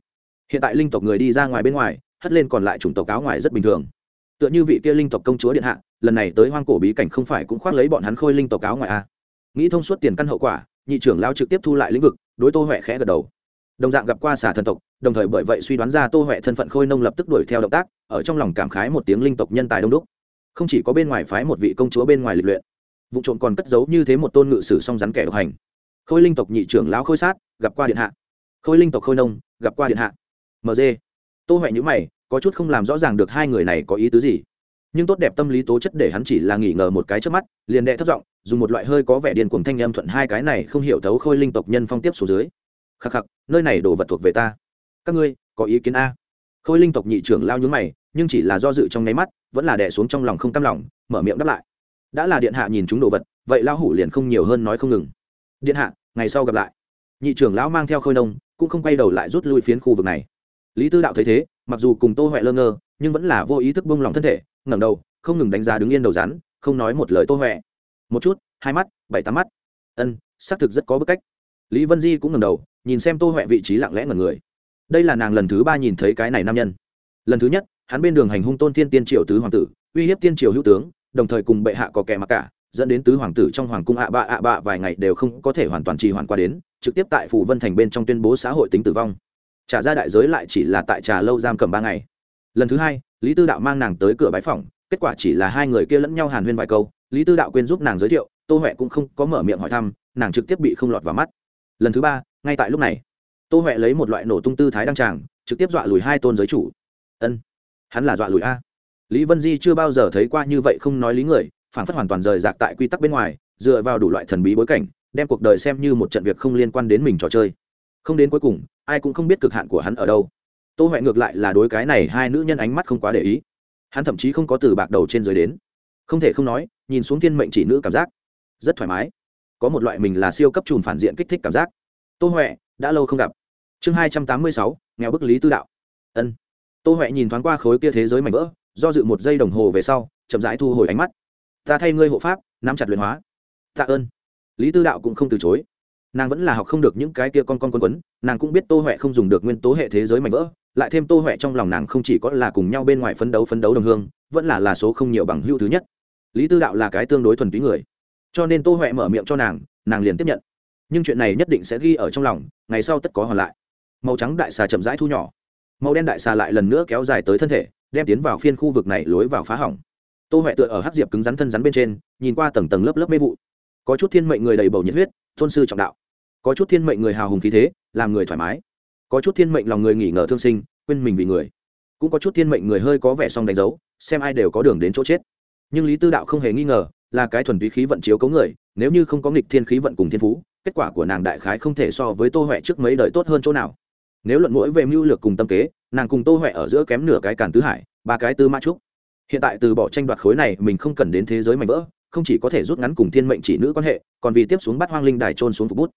A: Hiện tại linh tộc người đi ra ngoài bên ngoài, hất lên còn lại chủng tộc áo ngoài rất bình thường. Tựa như vị kia linh tộc công chúa điện hạ, lần này tới hoang cổ bí cảnh không phải cũng khoác lấy bọn hắn khôi linh tộc áo ngoài a à. nghĩ thông suốt tiền căn hậu quả, nhị trưởng lao trực tiếp thu lại lĩnh vực, đối tô huệ khẽ gật đầu. Đồng dạng gặp qua xả thần tộc, đồng thời bởi vậy suy đoán ra tô huệ thân phận khôi nông lập tức đuổi theo động tác, ở trong lòng cảm khái một tiếng linh tộc nhân tài đông đúc không chỉ có bên ngoài phái một vị công chúa bên ngoài lịch luyện, vụ trộm còn cất giấu như thế một tôn ngự sử song rắn kẻ độc hành. Khôi linh tộc nhị trưởng lão khôi sát, gặp qua điện hạ. Khôi linh tộc khôi nông, gặp qua điện hạ. Mg tô huệ nhữ mày, có chút không làm rõ ràng được hai người này có ý tứ gì. Nhưng tốt đẹp tâm lý tố chất để hắn chỉ là nghỉ ngờ một cái trước mắt, liền đệ thất giọng, dùng một loại hơi có vẻ điên cuồng thanh âm thuận hai cái này không hiểu thấu khôi linh tộc nhân phong tiếp xuống dưới. Khắc khắc, nơi này đồ vật thuộc về ta. Các ngươi, có ý kiến a. Khôi linh tộc nhị trưởng lao nhún mày nhưng chỉ là do dự trong nháy mắt, vẫn là đè xuống trong lòng không cam lòng, mở miệng đáp lại. Đã là điện hạ nhìn chúng đồ vật, vậy lão hủ liền không nhiều hơn nói không ngừng. Điện hạ, ngày sau gặp lại. Nhị trưởng lão mang theo khôi nông, cũng không quay đầu lại rút lui phiến khu vực này. Lý tư đạo thấy thế, mặc dù cùng tô huệ lơ ngơ, nhưng vẫn là vô ý thức bông lòng thân thể, ngẩng đầu, không ngừng đánh giá đứng yên đầu rắn, không nói một lời tô huệ. Một chút, hai mắt, bảy tám mắt. Ân, xác thực rất có bức cách. Lý vân di cũng ngẩng đầu, nhìn xem tô huệ vị trí lặng lẽ ngẩn người. Đây là nàng lần thứ ba nhìn thấy cái này nam nhân. Lần thứ nhất hắn bên đường hành hung tôn thiên tiên triều tứ hoàng tử, uy hiếp tiên triều hữu tướng, đồng thời cùng bệ hạ có kẻ mặc cả, dẫn đến tứ hoàng tử trong hoàng cung ạ bạ ạ bạ vài ngày đều không có thể hoàn toàn trì hoàn qua đến, trực tiếp tại phủ vân thành bên trong tuyên bố xã hội tính tử vong. Trả ra đại giới lại chỉ là tại trà lâu giam cầm ba ngày. Lần thứ hai, lý tư đạo mang nàng tới cửa bái phòng kết quả chỉ là hai người kia lẫn nhau hàn huyên vài câu, lý tư đạo quên giúp nàng giới thiệu, tô huệ cũng không có mở miệng hỏi thăm, nàng trực tiếp bị không lọt vào mắt. Lần thứ ba, ngay tại lúc này, tô huệ lấy một loại nổ tung tư thái đăng tràng, trực tiếp dọa lùi hai tôn giới chủ. Ân hắn là dọa lùi a. Lý vân di chưa bao giờ thấy qua như vậy không nói lý người phản phất hoàn toàn rời rạc tại quy tắc bên ngoài, dựa vào đủ loại thần bí bối cảnh, đem cuộc đời xem như một trận việc không liên quan đến mình trò chơi. Không đến cuối cùng, ai cũng không biết cực hạn của hắn ở đâu. Tô huệ ngược lại là đối cái này hai nữ nhân ánh mắt không quá để ý. Hắn thậm chí không có từ bạc đầu trên dưới đến. Không thể không nói, nhìn xuống thiên mệnh chỉ nữ cảm giác, rất thoải mái. Có một loại mình là siêu cấp trùn phản diện kích thích cảm giác. Tô huệ, đã lâu không gặp. Chương hai trăm tám mươi sáu, nghèo bức lý tư đạo. Ân tô huệ nhìn thoáng qua khối kia thế giới mảnh vỡ, do dự một giây đồng hồ về sau, chậm rãi thu hồi ánh mắt. Ta thay ngươi hộ pháp, nắm chặt luyện hóa. Tạ ơn. Lý tư đạo cũng không từ chối. Nàng vẫn là học không được những cái kia con con quấn quấn, nàng cũng biết tô huệ không dùng được nguyên tố hệ thế giới mảnh vỡ, lại thêm tô huệ trong lòng nàng không chỉ có là cùng nhau bên ngoài phấn đấu phấn đấu đồng hương, vẫn là là số không nhiều bằng hữu thứ nhất. Lý tư đạo là cái tương đối thuần túy người, cho nên tô huệ mở miệng cho nàng nàng liền tiếp nhận. Nhưng chuyện này nhất định sẽ ghi ở trong lòng, ngày sau tất có hoàn lại. Màu trắng đại xà chậm rãi thu nhỏ màu đen đại xà lại lần nữa kéo dài tới thân thể, đem tiến vào phiên khu vực này lối vào phá hỏng. Tô huệ tựa ở hát diệp cứng rắn thân rắn bên trên, nhìn qua tầng tầng lớp lớp mê vụ. Có chút thiên mệnh người đầy bầu nhiệt huyết thôn sư trọng đạo. Có chút thiên mệnh người hào hùng khí thế, làm người thoải mái. Có chút thiên mệnh lòng người nghỉ ngờ thương sinh, quên mình vì người. Cũng có chút thiên mệnh người hơi có vẻ song đánh dấu, xem ai đều có đường đến chỗ chết. Nhưng lý tư đạo không hề nghi ngờ, là cái thuần túy khí vận chiếu cấu người, nếu như không có nghịch thiên khí vận cùng thiên phú, kết quả của nàng đại khái không thể so với tô huệ trước mấy đời tốt hơn chỗ nào nếu luận mũi về mưu lược cùng tâm kế, nàng cùng tô huệ ở giữa kém nửa cái càn tứ hải, ba cái tư mã trúc. Hiện tại từ bỏ tranh đoạt khối này, mình không cần đến thế giới mạnh vỡ, không chỉ có thể rút ngắn cùng thiên mệnh chỉ nữ quan hệ, còn vì tiếp xuống bắt hoang linh đài trôn xuống phục bút.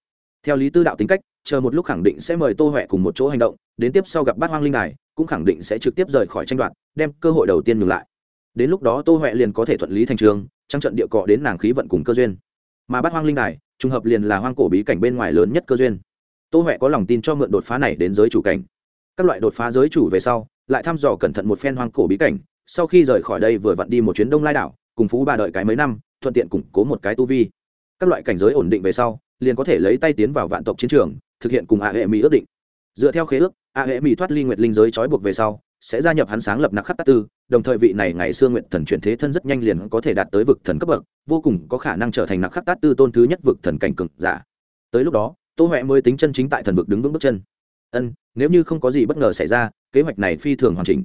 A: Theo lý tư đạo tính cách, chờ một lúc khẳng định sẽ mời tô huệ cùng một chỗ hành động, đến tiếp sau gặp bắt hoang linh đài, cũng khẳng định sẽ trực tiếp rời khỏi tranh đoạt, đem cơ hội đầu tiên ngừng lại. Đến lúc đó tô huệ liền có thể thuận lý thành trường, trăng trận địa cọ đến nàng khí vận cùng cơ duyên. Mà bắt hoang linh đài, trùng hợp liền là hoang cổ bí cảnh bên ngoài lớn nhất cơ duyên tô huệ có lòng tin cho mượn đột phá này đến giới chủ cảnh. Các loại đột phá giới chủ về sau, lại thăm dò cẩn thận một phen hoang cổ bí cảnh, sau khi rời khỏi đây vừa vặn đi một chuyến đông lai đảo, cùng phú bà đợi cái mấy năm, thuận tiện củng cố một cái tu vi. Các loại cảnh giới ổn định về sau, liền có thể lấy tay tiến vào vạn tộc chiến trường, thực hiện cùng a hệ mỹ ước định. Dựa theo khế ước, a hệ mỹ thoát ly nguyệt linh giới trói buộc về sau, sẽ gia nhập hắn sáng lập nặc khắc tát tư, đồng thời vị này ngày xưa nguyện thần chuyển thế thân rất nhanh liền có thể đạt tới vực thần cấp bậc, vô cùng có khả năng trở thành nặc khắc tát tư tôn thứ nhất vực thần cảnh cực giả. Tới lúc đó tô huệ mới tính chân chính tại thần vực đứng vững bước chân. Ân, nếu như không có gì bất ngờ xảy ra, kế hoạch này phi thường hoàn chỉnh.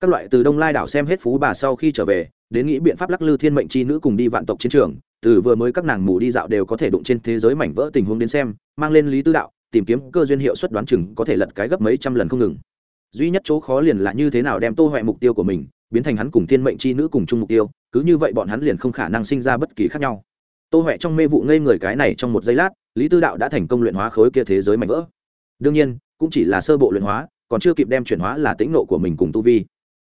A: Các loại từ đông lai đảo xem hết phú bà sau khi trở về, đến nghĩ biện pháp lắc lư thiên mệnh c h i nữ cùng đi vạn tộc chiến trường, từ vừa mới các nàng mù đi dạo đều có thể đụng trên thế giới mảnh vỡ tình huống đến xem, mang lên lý tư đạo, tìm kiếm cơ duyên hiệu suất đoán chừng có thể lật cái gấp mấy trăm lần không ngừng. Duy nhất chỗ khó liền là như thế nào đem tô huệ mục tiêu của mình biến thành hắn cùng thiên mệnh c h i nữ cùng chung mục tiêu, cứ như vậy bọn hắn liền không khả năng sinh ra bất kỳ khác nhau tô huệ trong mê vụ ngây người cái này trong một giây lát, lý tư đạo đã thành công luyện hóa khối kia thế giới mạnh vỡ. Đương nhiên, cũng chỉ là sơ bộ luyện hóa, còn chưa kịp đem chuyển hóa là tĩnh nộ của mình cùng tu vi.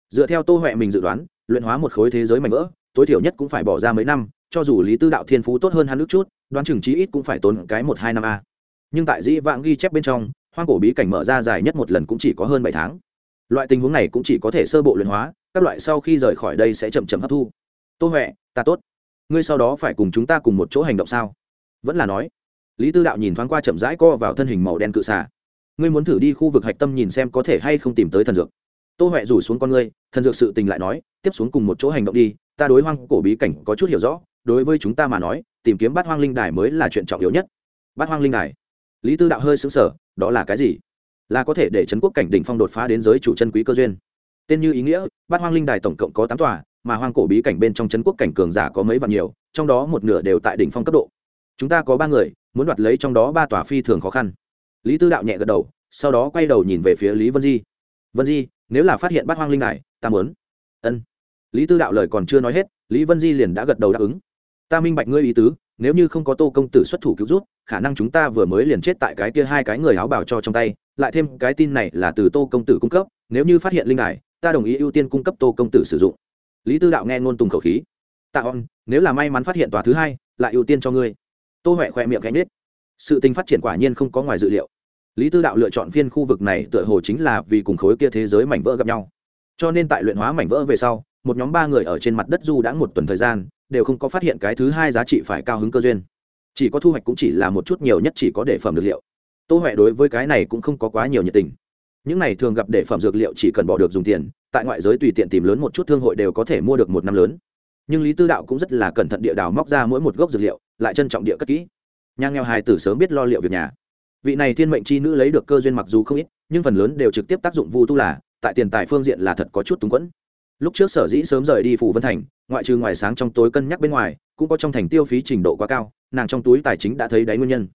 A: Dựa theo tô huệ mình dự đoán, luyện hóa một khối thế giới mạnh vỡ, tối thiểu nhất cũng phải bỏ ra mấy năm, cho dù lý tư đạo thiên phú tốt hơn hắn nước chút, đoán chừng chí ít cũng phải tốn cái một hai năm a. Nhưng tại dĩ vãng ghi chép bên trong, hoang cổ bí cảnh mở ra dài nhất một lần cũng chỉ có hơn bảy tháng. Loại tình huống này cũng chỉ có thể sơ bộ luyện hóa, các loại sau khi rời khỏi đây sẽ chậm chậm hấp thu. Tô huệ, ta tốt ngươi sau đó phải cùng chúng ta cùng một chỗ hành động sao? Vẫn là nói. Lý tư đạo nhìn thoáng qua chậm rãi co vào thân hình màu đen cự xà. Ngươi muốn thử đi khu vực hạch tâm nhìn xem có thể hay không tìm tới thần dược. Tô huệ rủ xuống con ngươi, thần dược sự tình lại nói, tiếp xuống cùng một chỗ hành động đi, ta đối hoang cổ bí cảnh có chút hiểu rõ, đối với chúng ta mà nói, tìm kiếm bát hoang linh đài mới là chuyện trọng yếu nhất. Bát hoang linh đài. Lý tư đạo hơi xứng sở đó là cái gì? Là có thể để trấn quốc cảnh đỉnh phong đột phá đến giới chủ chân quý cơ duyên. Tên như ý nghĩa, bát hoang linh đài tổng cộng có tám tòa mà hoang cổ bí cảnh bên trong trấn quốc cảnh cường giả có mấy vạn nhiều trong đó một nửa đều tại đỉnh phong cấp độ. Chúng ta có ba người muốn đoạt lấy trong đó ba tòa phi thường khó khăn. Lý tư đạo nhẹ gật đầu sau đó quay đầu nhìn về phía lý vân di. Vân di nếu là phát hiện bắt hoang linh này, ta muốn. Ân. Lý tư đạo lời còn chưa nói hết lý vân di liền đã gật đầu đáp ứng. Ta minh bạch ngươi ý tứ nếu như không có tô công tử xuất thủ cứu rút khả năng chúng ta vừa mới liền chết tại cái kia hai cái người áo bảo cho trong tay lại thêm cái tin này là từ tô công tử cung cấp nếu như phát hiện linh đài ta đồng ý ưu tiên cung cấp tô công tử sử dụng lý tư đạo nghe ngôn tùng khẩu khí. Tạ on nếu là may mắn phát hiện tòa thứ hai, lại ưu tiên cho ngươi. Tô huệ khoe miệng gánh nết. Sự tình phát triển quả nhiên không có ngoài dự liệu. Lý tư đạo lựa chọn phiên khu vực này tựa hồ chính là vì cùng khối kia thế giới mảnh vỡ gặp nhau. Cho nên tại luyện hóa mảnh vỡ về sau, một nhóm ba người ở trên mặt đất du đã một tuần thời gian, đều không có phát hiện cái thứ hai giá trị phải cao hứng cơ duyên. Chỉ có thu hoạch cũng chỉ là một chút nhiều nhất chỉ có để phẩm được liệu. Tô huệ đối với cái này cũng không có quá nhiều nhiệt tình những này thường gặp để phẩm dược liệu chỉ cần bỏ được dùng tiền, tại ngoại giới tùy tiện tìm lớn một chút thương hội đều có thể mua được một năm lớn. Nhưng lý tư đạo cũng rất là cẩn thận địa đào móc ra mỗi một gốc dược liệu, lại trân trọng địa cất kỹ. Nhà nghèo hài tử sớm biết lo liệu việc nhà. Vị này thiên mệnh chi nữ lấy được cơ duyên mặc dù không ít, nhưng phần lớn đều trực tiếp tác dụng vu tu là, tại tiền tài phương diện là thật có chút túng quẫn. Lúc trước sở dĩ sớm rời đi phủ vân thành, ngoại trừ ngoài sáng trong tối cân nhắc bên ngoài, cũng có trong thành tiêu phí trình độ quá cao, nàng trong túi tài chính đã thấy đáy nguyên nhân.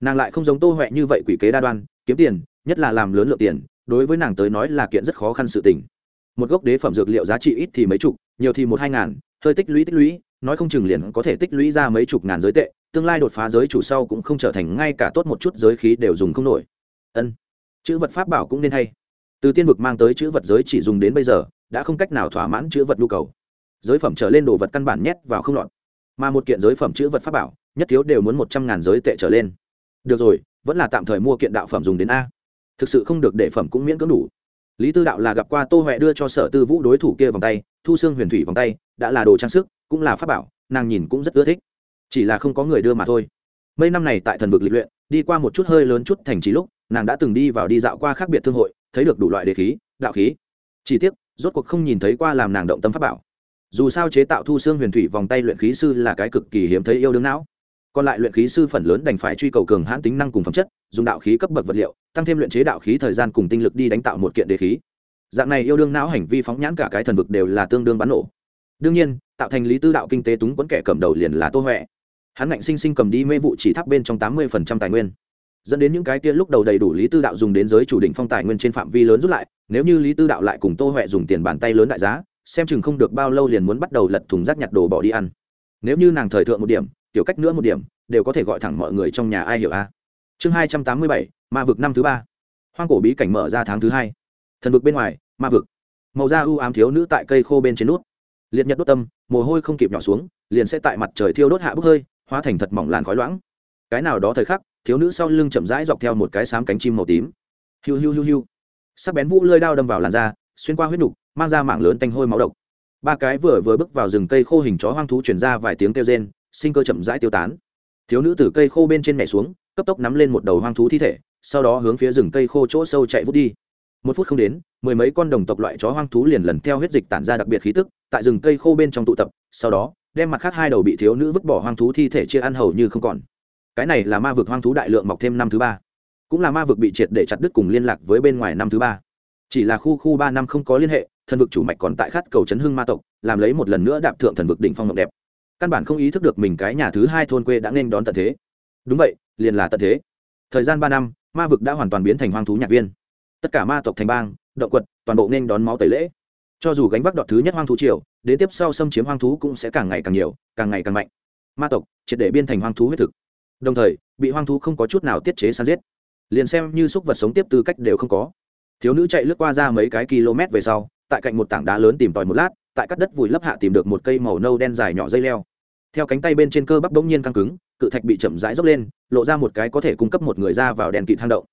A: Nàng lại không giống tô huệ như vậy quỷ kế đa đoan, kiếm tiền, nhất là làm lớn lượng tiền đối với nàng tới nói là kiện rất khó khăn sự tình. Một gốc đế phẩm dược liệu giá trị ít thì mấy chục, nhiều thì một hai ngàn, hơi tích lũy tích lũy, nói không chừng liền có thể tích lũy ra mấy chục ngàn giới tệ, tương lai đột phá giới chủ sau cũng không trở thành ngay cả tốt một chút giới khí đều dùng không nổi. Ân, chữ vật pháp bảo cũng nên hay. Từ tiên vực mang tới chữ vật giới chỉ dùng đến bây giờ, đã không cách nào thỏa mãn chữ vật nhu cầu. Giới phẩm trở lên đồ vật căn bản nhét vào không lọt. Mà một kiện giới phẩm chữ vật pháp bảo, nhất thiếu đều muốn một trăm ngàn giới tệ trở lên. Được rồi, vẫn là tạm thời mua kiện đạo phẩm dùng đến a thực sự không được để phẩm cũng miễn cưỡng đủ. Lý tư đạo là gặp qua tô huệ đưa cho sở tư vũ đối thủ kia vòng tay, thu xương huyền thủy vòng tay, đã là đồ trang sức, cũng là pháp bảo, nàng nhìn cũng rất ưa thích. Chỉ là không có người đưa mà thôi. Mấy năm này tại thần vực lịch luyện, đi qua một chút hơi lớn chút thành trí lúc, nàng đã từng đi vào đi dạo qua khác biệt thương hội, thấy được đủ loại đề khí, đạo khí. Chỉ tiếc, rốt cuộc không nhìn thấy qua làm nàng động tâm pháp bảo. Dù sao chế tạo thu xương huyền thủy vòng tay luyện khí sư là cái cực kỳ hiếm thấy yêu đương não còn lại luyện khí sư phần lớn đành phải truy cầu cường hãn tính năng cùng phẩm chất, dùng đạo khí cấp bậc vật liệu, tăng thêm luyện chế đạo khí thời gian cùng tinh lực đi đánh tạo một kiện đề khí. Dạng này yêu đương não hành vi phóng nhãn cả cái thần vực đều là tương đương bắn nổ. Đương nhiên, tạo thành lý tư đạo kinh tế túng quẫn kẻ cầm đầu liền là tô huệ. Hắn ngạnh sinh sinh cầm đi mê vụ chỉ tháp bên trong tám mươi phần trăm tài nguyên. Dẫn đến những cái kia lúc đầu đầy đủ lý tư đạo dùng đến giới chủ định phong tài nguyên trên phạm vi lớn rút lại, nếu như lý tư đạo lại cùng tô huệ dùng tiền bàn tay lớn đại giá, xem chừng không được bao lâu liền muốn bắt đầu lật thùng rác nhặt đồ bỏ đi ăn. Nếu như nàng thời thượng một điểm tiểu cách nữa một điểm, đều có thể gọi thẳng mọi người trong nhà ai hiểu a. Chương hai trăm tám mươi bảy, ma vực năm thứ ba. Hoang cổ bí cảnh mở ra tháng thứ hai. Thần vực bên ngoài, ma vực. Màu da u ám thiếu nữ tại cây khô bên trên nút. Liệt nhật đốt tâm, mồ hôi không kịp nhỏ xuống, liền sẽ tại mặt trời thiêu đốt hạ bốc hơi, hóa thành thật mỏng làn khói loãng. Cái nào đó thời khắc, thiếu nữ sau lưng chậm rãi dọc theo một cái xám cánh chim màu tím. Hiu hiu hiu hiu. Sắc bén vũ lơi đao đâm vào làn da, xuyên qua huyết nục, mang ra mảng lớn tanh hôi máu độc. Ba cái vừa vừa bước vào rừng cây khô hình chó hoang thú chuyển ra vài tiếng kêu rên sinh cơ chậm rãi tiêu tán. Thiếu nữ từ cây khô bên trên nhảy xuống, cấp tốc nắm lên một đầu hoang thú thi thể, sau đó hướng phía rừng cây khô chỗ sâu chạy vút đi. Một phút không đến, mười mấy con đồng tộc loại chó hoang thú liền lần theo huyết dịch tản ra đặc biệt khí tức, tại rừng cây khô bên trong tụ tập, sau đó, đem mặt khác hai đầu bị thiếu nữ vứt bỏ hoang thú thi thể chia ăn hầu như không còn. Cái này là ma vực hoang thú đại lượng mọc thêm năm thứ ba. Cũng là ma vực bị triệt để chặt đứt cùng liên lạc với bên ngoài năm thứ ba. Chỉ là khu khu ba năm không có liên hệ, thần vực chủ mạch còn tại khát cầu chấn hưng ma tộc, làm lấy một lần nữa đạp thượng thần vực đỉnh phong ngọc đẹp căn bản không ý thức được mình cái nhà thứ hai thôn quê đã nên đón tận thế. Đúng vậy, liền là tận thế. Thời gian ba năm, ma vực đã hoàn toàn biến thành hoang thú nhạc viên. Tất cả ma tộc thành bang, động quật, toàn bộ nên đón máu tẩy lễ. Cho dù gánh vác đọt thứ nhất hoang thú triều, đến tiếp sau xâm chiếm hoang thú cũng sẽ càng ngày càng nhiều, càng ngày càng mạnh. Ma tộc, triệt để biên thành hoang thú huyết thực. Đồng thời, bị hoang thú không có chút nào tiết chế săn giết. Liền xem như súc vật sống tiếp tư cách đều không có. Thiếu nữ chạy lướt qua ra mấy cái km về sau, tại cạnh một tảng đá lớn tìm tòi một lát, tại các đất vùi lấp hạ tìm được một cây màu nâu đen dài nhỏ dây leo theo cánh tay bên trên cơ bắp bỗng nhiên căng cứng, cự thạch bị chậm rãi dốc lên, lộ ra một cái có thể cung cấp một người ra vào đèn kịt hang động.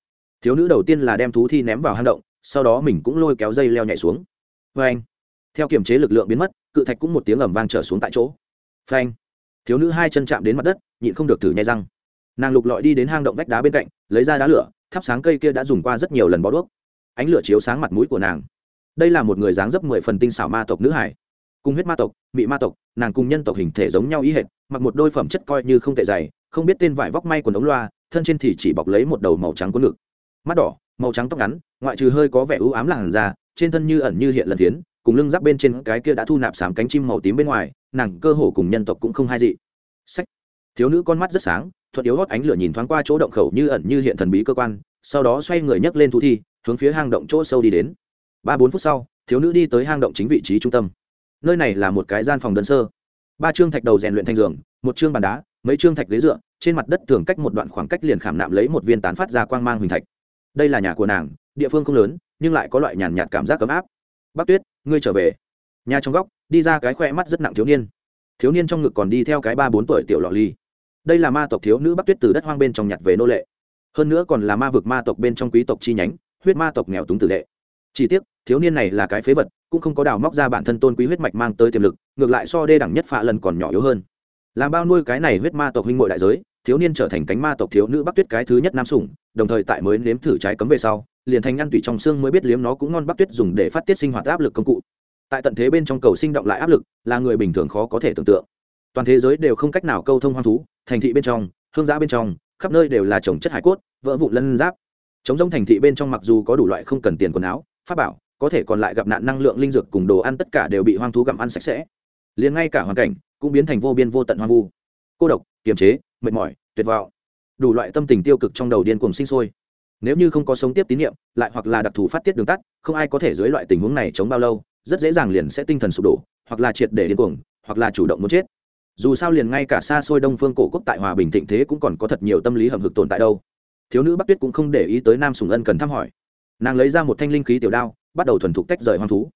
A: Thiếu nữ đầu tiên là đem thú thi ném vào hang động, sau đó mình cũng lôi kéo dây leo nhảy xuống. Phanh! Theo kiểm chế lực lượng biến mất, cự thạch cũng một tiếng ẩm vang trở xuống tại chỗ. Phanh! Thiếu nữ hai chân chạm đến mặt đất, nhịn không được thử nhai răng. Nàng lục lọi đi đến hang động vách đá bên cạnh, lấy ra đá lửa, thắp sáng cây kia đã dùng qua rất nhiều lần bó đuốc. Ánh lửa chiếu sáng mặt mũi của nàng. Đây là một người dáng dấp mười phần tinh xảo ma tộc nữ hải cùng huyết ma tộc, mị ma tộc, nàng cùng nhân tộc hình thể giống nhau ý hệt, mặc một đôi phẩm chất coi như không tệ dày, không biết tên vải vóc may quần ống loa, thân trên thì chỉ bọc lấy một đầu màu trắng có ngực. Mắt đỏ, màu trắng tóc ngắn, ngoại trừ hơi có vẻ ưu ám làn da, trên thân như ẩn như hiện lần tiến, cùng lưng giáp bên trên cái kia đã thu nạp sám cánh chim màu tím bên ngoài, nàng cơ hồ cùng nhân tộc cũng không hai dị. Sách. Thiếu nữ con mắt rất sáng, thuận yếu hót ánh lửa nhìn thoáng qua chỗ động khẩu như ẩn như hiện thần bí cơ quan, sau đó xoay người nhấc lên thú thi, hướng phía hang động chỗ sâu đi đến. Ba bốn phút sau, thiếu nữ đi tới hang động chính vị trí trung tâm nơi này là một cái gian phòng đơn sơ. Ba chương thạch đầu rèn luyện thành giường, một chương bàn đá, mấy chương thạch ghế dựa, trên mặt đất thường cách một đoạn khoảng cách liền khảm nạm lấy một viên tán phát ra quang mang huỳnh thạch. Đây là nhà của nàng, địa phương không lớn, nhưng lại có loại nhàn nhạt cảm giác ấm áp. Bác tuyết, ngươi trở về. Nhà trong góc, đi ra cái khoe mắt rất nặng thiếu niên. Thiếu niên trong ngực còn đi theo cái ba bốn tuổi tiểu lọ ly. Đây là ma tộc thiếu nữ bắc tuyết từ đất hoang bên trong nhặt về nô lệ. Hơn nữa còn là ma vực ma tộc bên trong quý tộc chi nhánh, huyết ma tộc nghèo túng tử đệ. Chỉ tiếc, thiếu niên này là cái phế vật cũng không có đào móc ra bản thân tôn quý huyết mạch mang tới tiềm lực, ngược lại so đê đẳng nhất phạ lần còn nhỏ yếu hơn. Làm bao nuôi cái này huyết ma tộc huynh ngội đại giới, thiếu niên trở thành cánh ma tộc thiếu nữ bắc tuyết cái thứ nhất nam sủng, đồng thời tại mới nếm thử trái cấm về sau, liền thành ngăn tủy trong xương mới biết liếm nó cũng ngon bắc tuyết dùng để phát tiết sinh hoạt áp lực công cụ. Tại tận thế bên trong cầu sinh động lại áp lực, là người bình thường khó có thể tưởng tượng. Toàn thế giới đều không cách nào câu thông hoang thú, thành thị bên trong, hương giã bên trong, khắp nơi đều là trồng chất hải cốt, vỡ vụn lân giáp. Chống giống thành thị bên trong mặc dù có đủ loại không cần tiền quần áo, pháp bảo có thể còn lại gặp nạn năng lượng linh dược cùng đồ ăn tất cả đều bị hoang thú gặm ăn sạch sẽ. Liền ngay cả hoàn cảnh cũng biến thành vô biên vô tận hoang vu. Cô độc, kiềm chế, mệt mỏi, tuyệt vọng. Đủ loại tâm tình tiêu cực trong đầu điên cuồng sinh sôi. Nếu như không có sống tiếp tín nhiệm lại hoặc là đặc thù phát tiết đường tắt, không ai có thể dưới loại tình huống này chống bao lâu, rất dễ dàng liền sẽ tinh thần sụp đổ, hoặc là triệt để điên cuồng, hoặc là chủ động muốn chết. Dù sao liền ngay cả xa xôi đông phương cổ quốc tại hòa bình thịnh thế cũng còn có thật nhiều tâm lý hầm hực tồn tại đâu. Thiếu nữ bắc tuyết cũng không để ý tới nam sùng ân cần thăm hỏi. Nàng lấy ra một thanh linh khí tiểu đao bắt đầu thuần thục tách rời hoang thú.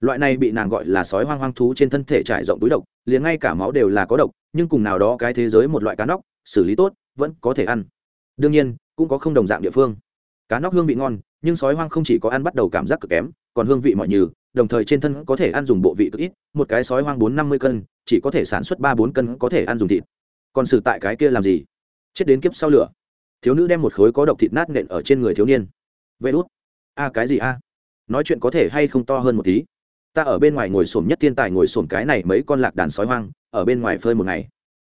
A: Loại này bị nàng gọi là sói hoang hoang thú trên thân thể trải rộng túi độc, liền ngay cả máu đều là có độc, nhưng cùng nào đó cái thế giới một loại cá nóc, xử lý tốt, vẫn có thể ăn. Đương nhiên, cũng có không đồng dạng địa phương. Cá nóc hương vị ngon, nhưng sói hoang không chỉ có ăn bắt đầu cảm giác cực kém, còn hương vị mọi như đồng thời trên thân có thể ăn dùng bộ vị cực ít, một cái sói hoang bốn năm mươi cân, chỉ có thể sản xuất ba bốn cân có thể ăn dùng thịt. Còn xử tại cái kia làm gì? Chết đến kiếp sau lửa. Thiếu nữ đem một khối có độc thịt nát nện ở trên người thiếu niên. Vê đốt a cái gì a? Nói chuyện có thể hay không to hơn một tí. Ta ở bên ngoài ngồi sổm nhất thiên tài ngồi sổm cái này mấy con lạc đàn sói hoang, ở bên ngoài phơi một ngày.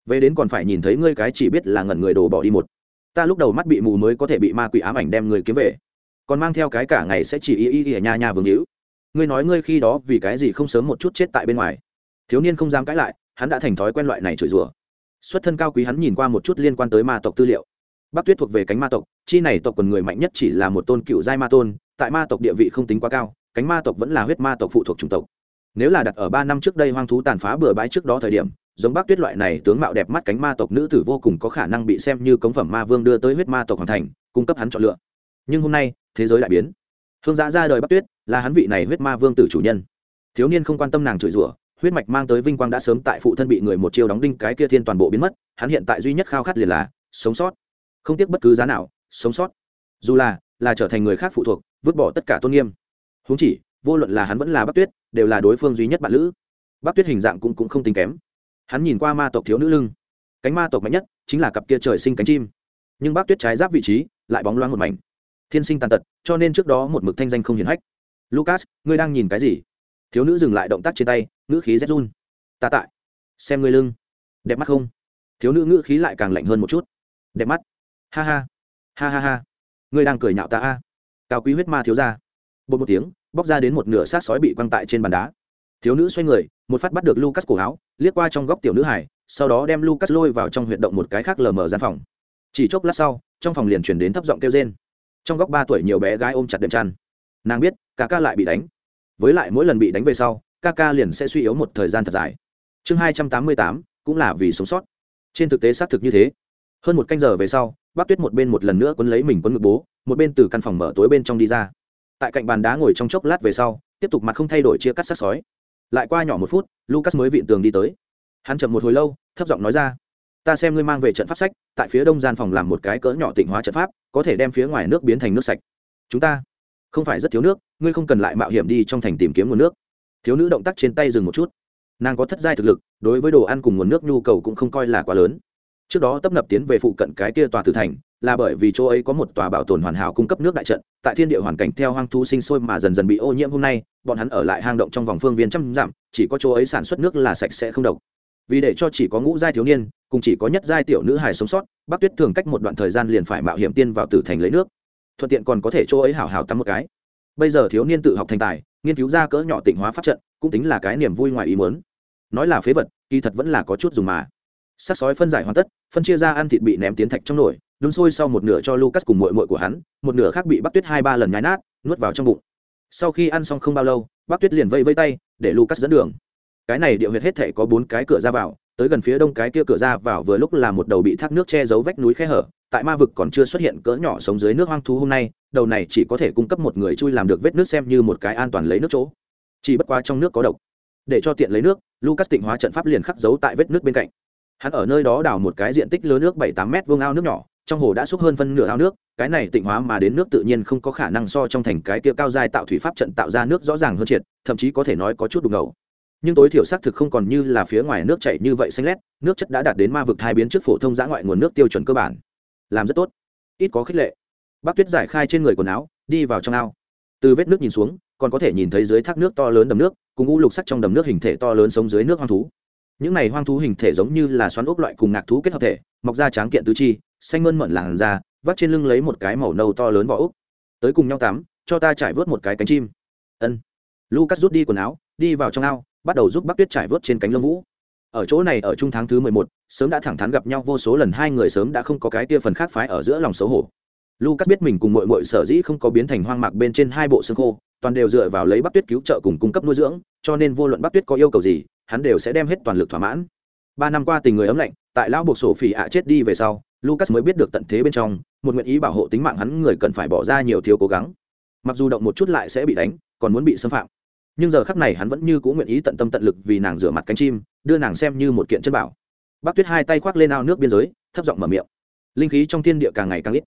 A: Về đến còn phải nhìn thấy ngươi cái chỉ biết là ngẩn người đồ bỏ đi một. Ta lúc đầu mắt bị mù mới có thể bị ma quỷ ám ảnh đem người kiếm về. Còn mang theo cái cả ngày sẽ chỉ y y y ở nhà nhà vương hữu. Ngươi nói ngươi khi đó vì cái gì không sớm một chút chết tại bên ngoài? Thiếu niên không dám cãi lại, hắn đã thành thói quen loại này chửi rủa. Xuất thân cao quý hắn nhìn qua một chút liên quan tới ma tộc tư liệu. Bắc tuyết thuộc về cánh ma tộc, chi này tộc quần người mạnh nhất chỉ là một tôn cựu giai ma tôn tại ma tộc địa vị không tính quá cao, cánh ma tộc vẫn là huyết ma tộc phụ thuộc chủng tộc. Nếu là đặt ở ba năm trước đây hoang thú tàn phá bừa bãi trước đó thời điểm, giống bác tuyết loại này tướng mạo đẹp mắt cánh ma tộc nữ tử vô cùng có khả năng bị xem như cống phẩm ma vương đưa tới huyết ma tộc hoàn thành, cung cấp hắn chọn lựa. Nhưng hôm nay, thế giới đại biến. Hương giã ra đời bác tuyết là hắn vị này huyết ma vương tử chủ nhân. Thiếu niên không quan tâm nàng chửi rủa, huyết mạch mang tới vinh quang đã sớm tại phụ thân bị người một chiêu đóng đinh cái kia thiên toàn bộ biến mất, hắn hiện tại duy nhất khao khát liền là sống sót. Không tiếc bất cứ giá nào, sống sót. Dù là là trở thành người khác phụ thuộc vứt bỏ tất cả tôn nghiêm. Húng chỉ vô luận là hắn vẫn là bắc tuyết đều là đối phương duy nhất bạn lữ. Bắc tuyết hình dạng cũng, cũng không tính kém. Hắn nhìn qua ma tộc thiếu nữ lưng. Cánh ma tộc mạnh nhất chính là cặp kia trời sinh cánh chim. Nhưng bác tuyết trái giáp vị trí lại bóng loáng một mảnh. Thiên sinh tàn tật cho nên trước đó một mực thanh danh không hiển hách. Lucas ngươi đang nhìn cái gì? Thiếu nữ dừng lại động tác trên tay ngữ khí rét run. Ta tại. Xem ngươi lưng. Đẹp mắt không? Thiếu nữ ngữ khí lại càng lạnh hơn một chút. Đẹp mắt. Ha ha. Ha ha ha. Ngươi đang cười nhạo ta a cao quý huyết ma thiếu ra bột một tiếng, bóc ra đến một nửa xác sói bị quăng tại trên bàn đá. Thiếu nữ xoay người, một phát bắt được lucas cổ áo, liếc qua trong góc tiểu nữ hải sau đó đem lucas lôi vào trong huyệt động một cái khác lờ mờ gian phòng. Chỉ chốc lát sau, trong phòng liền chuyển đến thấp giọng kêu rên. Trong góc ba tuổi nhiều bé gái ôm chặt đệm chăn. Nàng biết, ca ca lại bị đánh. Với lại mỗi lần bị đánh về sau, ca ca liền sẽ suy yếu một thời gian thật dài. Chương hai trăm tám mươi tám, cũng là vì sống sót. Trên thực tế xác thực như thế. Hơn một canh giờ về sau bác tuyết một bên một lần nữa quấn lấy mình quấn ngực bố, một bên từ căn phòng mở tối bên trong đi ra. Tại cạnh bàn đá ngồi trong chốc lát về sau, tiếp tục mặt không thay đổi chia cắt sắc sói. Lại qua nhỏ một phút, lucas mới vịn tường đi tới. Hắn chậm một hồi lâu, thấp giọng nói ra, ta xem ngươi mang về trận pháp sách, tại phía đông gian phòng làm một cái cỡ nhỏ tịnh hóa trận pháp, có thể đem phía ngoài nước biến thành nước sạch. Chúng ta không phải rất thiếu nước, ngươi không cần lại mạo hiểm đi trong thành tìm kiếm nguồn nước. Thiếu nữ động tác trên tay dừng một chút. Nàng có thất giai thực lực, đối với đồ ăn cùng nguồn nước nhu cầu cũng không coi là quá lớn trước đó tấp nập tiến về phụ cận cái kia tòa tử thành, là bởi vì chỗ ấy có một tòa bảo tồn hoàn hảo cung cấp nước đại trận, tại thiên địa hoàn cảnh theo hoang thu sinh sôi mà dần dần bị ô nhiễm hôm nay, bọn hắn ở lại hang động trong vòng phương viên trăm dặm, chỉ có chỗ ấy sản xuất nước là sạch sẽ không độc. Vì để cho chỉ có ngũ giai thiếu niên, cùng chỉ có nhất giai tiểu nữ hài sống sót bác tuyết thường cách một đoạn thời gian liền phải mạo hiểm tiên vào tử thành lấy nước. Thuận tiện còn có thể chỗ ấy hảo hảo tắm một cái. Bây giờ thiếu niên tự học thành tài, nghiên cứu ra cỡ nhỏ tịnh hóa pháp trận, cũng tính là cái niềm vui ngoài ý muốn. Nói là phế vật, kỳ thật vẫn là có chút dùng mà sắc sói phân giải hoàn tất, phân chia ra ăn thịt bị ném tiến thạch trong nồi, đun sôi sau một nửa cho lucas cùng mội mội của hắn, một nửa khác bị bắc tuyết hai ba lần nhái nát, nuốt vào trong bụng. Sau khi ăn xong không bao lâu, bắc tuyết liền vây vây tay, để lucas dẫn đường. Cái này địa huyệt hết thể có bốn cái cửa ra vào, tới gần phía đông cái kia cửa ra vào vừa lúc là một đầu bị thác nước che giấu vách núi khe hở, tại ma vực còn chưa xuất hiện cỡ nhỏ sống dưới nước hoang thú hôm nay, đầu này chỉ có thể cung cấp một người chui làm được vết nước xem như một cái an toàn lấy nước chỗ. Chỉ bất quá trong nước có độc. Để cho tiện lấy nước, lucas tịnh hóa trận pháp liền khắc giấu tại vết nước bên cạnh hắn ở nơi đó đào một cái diện tích lớn nước bảy tám mét vuông ao nước nhỏ, trong hồ đã xúc hơn phân nửa ao nước, cái này tịnh hóa mà đến nước tự nhiên không có khả năng so trong thành cái kia cao dài tạo thủy pháp trận tạo ra nước rõ ràng hơn triệt, thậm chí có thể nói có chút đục ngầu. Nhưng tối thiểu xác thực không còn như là phía ngoài nước chảy như vậy xanh lét, nước chất đã đạt đến ma vực hai biến trước phổ thông giã ngoại nguồn nước tiêu chuẩn cơ bản. Làm rất tốt. Ít có khích lệ. Bác tuyết giải khai trên người quần áo, đi vào trong ao. Từ vết nước nhìn xuống, còn có thể nhìn thấy dưới thác nước to lớn đầm nước, cùng u lục sắc trong đầm nước hình thể to lớn sống dưới nước hoang thú những này hoang thú hình thể giống như là xoắn ốc loại cùng ngạc thú kết hợp thể, mọc ra tráng kiện tứ chi, xanh mơn mận làn da, vắt trên lưng lấy một cái màu nâu to lớn vỏ ốc. Tới cùng nhau tắm, cho ta trải vớt một cái cánh chim. Ân. Lucas rút đi quần áo, đi vào trong ao, bắt đầu giúp bắc tuyết trải vớt trên cánh lông vũ. Ở chỗ này ở trung tháng thứ mười một, sớm đã thẳng thắn gặp nhau vô số lần, hai người sớm đã không có cái tia phần khác phái ở giữa lòng xấu hổ. Lucas biết mình cùng mội mội sở dĩ không có biến thành hoang mạc bên trên hai bộ xương khô, toàn đều dựa vào lấy bắc tuyết cứu trợ cùng cung cấp nuôi dưỡng, cho nên vô luận bắc tuyết có yêu cầu gì hắn đều sẽ đem hết toàn lực thỏa mãn. Ba năm qua tình người ấm lạnh, tại lão buộc sổ phỉ ạ chết đi về sau, lucas mới biết được tận thế bên trong, một nguyện ý bảo hộ tính mạng hắn người cần phải bỏ ra nhiều thiếu cố gắng. Mặc dù động một chút lại sẽ bị đánh, còn muốn bị xâm phạm. Nhưng giờ khắc này hắn vẫn như cũng nguyện ý tận tâm tận lực vì nàng rửa mặt cánh chim, đưa nàng xem như một kiện chân bảo. Bác tuyết hai tay khoác lên ao nước biên giới, thấp giọng mở miệng. Linh khí trong thiên địa càng ngày càng ít.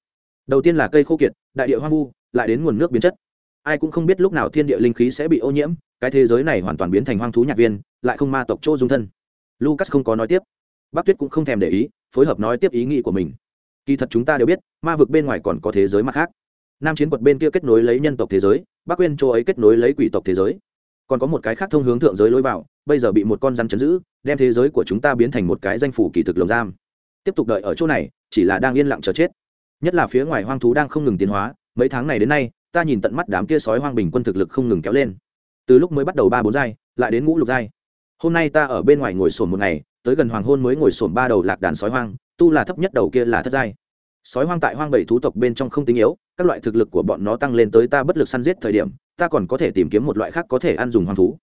A: Đầu tiên là cây khô kiệt, đại địa hoang vu, lại đến nguồn nước biến chất. Ai cũng không biết lúc nào thiên địa linh khí sẽ bị ô nhiễm cái thế giới này hoàn toàn biến thành hoang thú nhạc viên, lại không ma tộc chỗ dung thân. Lucas không có nói tiếp. Bác tuyết cũng không thèm để ý, phối hợp nói tiếp ý nghĩ của mình. Kỳ thật chúng ta đều biết, ma vực bên ngoài còn có thế giới mặt khác. Nam chiến quật bên kia kết nối lấy nhân tộc thế giới, bắc quên châu ấy kết nối lấy quỷ tộc thế giới. Còn có một cái khác thông hướng thượng giới lối vào, bây giờ bị một con rắn chấn giữ, đem thế giới của chúng ta biến thành một cái danh phủ kỳ thực lồng giam. Tiếp tục đợi ở chỗ này, chỉ là đang yên lặng chờ chết. Nhất là phía ngoài hoang thú đang không ngừng tiến hóa, mấy tháng này đến nay, ta nhìn tận mắt đám kia sói hoang bình quân thực lực không ngừng kéo lên từ lúc mới bắt đầu ba bốn giai, lại đến ngũ lục giai. Hôm nay ta ở bên ngoài ngồi sổm một ngày, tới gần hoàng hôn mới ngồi sổm ba đầu lạc đàn sói hoang, tu là thấp nhất đầu kia là thất giai. Sói hoang tại hoang bảy thú tộc bên trong không tinh yếu, các loại thực lực của bọn nó tăng lên tới ta bất lực săn giết thời điểm, ta còn có thể tìm kiếm một loại khác có thể ăn dùng hoang thú.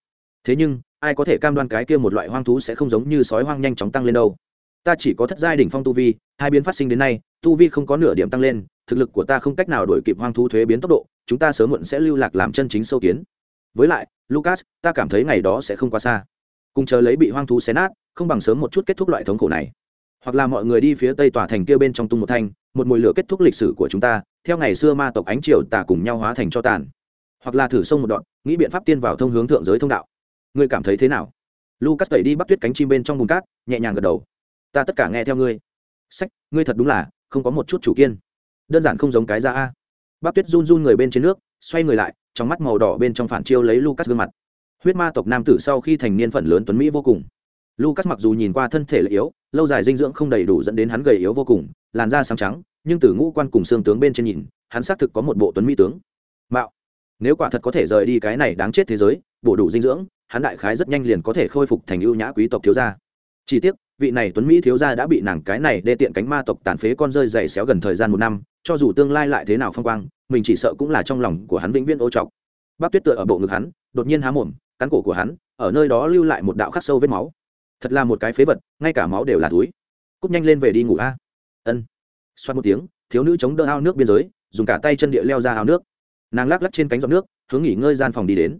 A: Thế nhưng, ai có thể cam đoan cái kia một loại hoang thú sẽ không giống như sói hoang nhanh chóng tăng lên đâu? Ta chỉ có thất giai đỉnh phong tu vi, hai biến phát sinh đến nay, tu vi không có nửa điểm tăng lên, thực lực của ta không cách nào đổi kịp hoang thú thuế biến tốc độ, chúng ta sớm muộn sẽ lưu lạc làm chân chính sâu kiến với lại, lucas, ta cảm thấy ngày đó sẽ không quá xa. Cùng chờ lấy bị hoang thú xé nát, không bằng sớm một chút kết thúc loại thống khổ này. Hoặc là mọi người đi phía tây tòa thành kia bên trong tung một thanh, một mùi lửa kết thúc lịch sử của chúng ta, theo ngày xưa ma tộc ánh triều tà cùng nhau hóa thành cho tàn. Hoặc là thử sông một đoạn, nghĩ biện pháp tiên vào thông hướng thượng giới thông đạo. Ngươi cảm thấy thế nào? Lucas tẩy đi bắt tuyết cánh chim bên trong bùn cát, nhẹ nhàng gật đầu. Ta tất cả nghe theo ngươi. Sách, ngươi thật đúng là, không có một chút chủ kiên. Đơn giản không giống cái ra a. Bác tuyết run run người bên trên nước, xoay người lại trong mắt màu đỏ bên trong phản chiêu lấy lucas gương mặt. Huyết ma tộc nam tử sau khi thành niên phần lớn tuấn mỹ vô cùng. Lucas mặc dù nhìn qua thân thể là yếu, lâu dài dinh dưỡng không đầy đủ dẫn đến hắn gầy yếu vô cùng, làn da sáng trắng, nhưng từ ngũ quan cùng xương tướng bên trên nhìn, hắn xác thực có một bộ tuấn mỹ tướng. Mạo. Nếu quả thật có thể rời đi cái này đáng chết thế giới, bổ đủ dinh dưỡng, hắn đại khái rất nhanh liền có thể khôi phục thành ưu nhã quý tộc thiếu gia. Chỉ tiếc, vị này tuấn mỹ thiếu gia đã bị nàng cái này đê tiện cánh ma tộc tàn phế con rơi dày xéo gần thời gian một năm cho dù tương lai lại thế nào phong quang, mình chỉ sợ cũng là trong lòng của hắn vĩnh viễn ô trọc. Bác tuyết tựa ở bộ ngực hắn, đột nhiên há mồm, cắn cổ của hắn, ở nơi đó lưu lại một đạo khắc sâu vết máu. Thật là một cái phế vật, ngay cả máu đều là túi. Cúp nhanh lên về đi ngủ a. Ân. Xoát một tiếng, thiếu nữ chống đỡ ao nước biên giới, dùng cả tay chân địa leo ra ao nước. Nàng lắc lắc trên cánh giọt nước, hướng nghỉ ngơi gian phòng đi đến.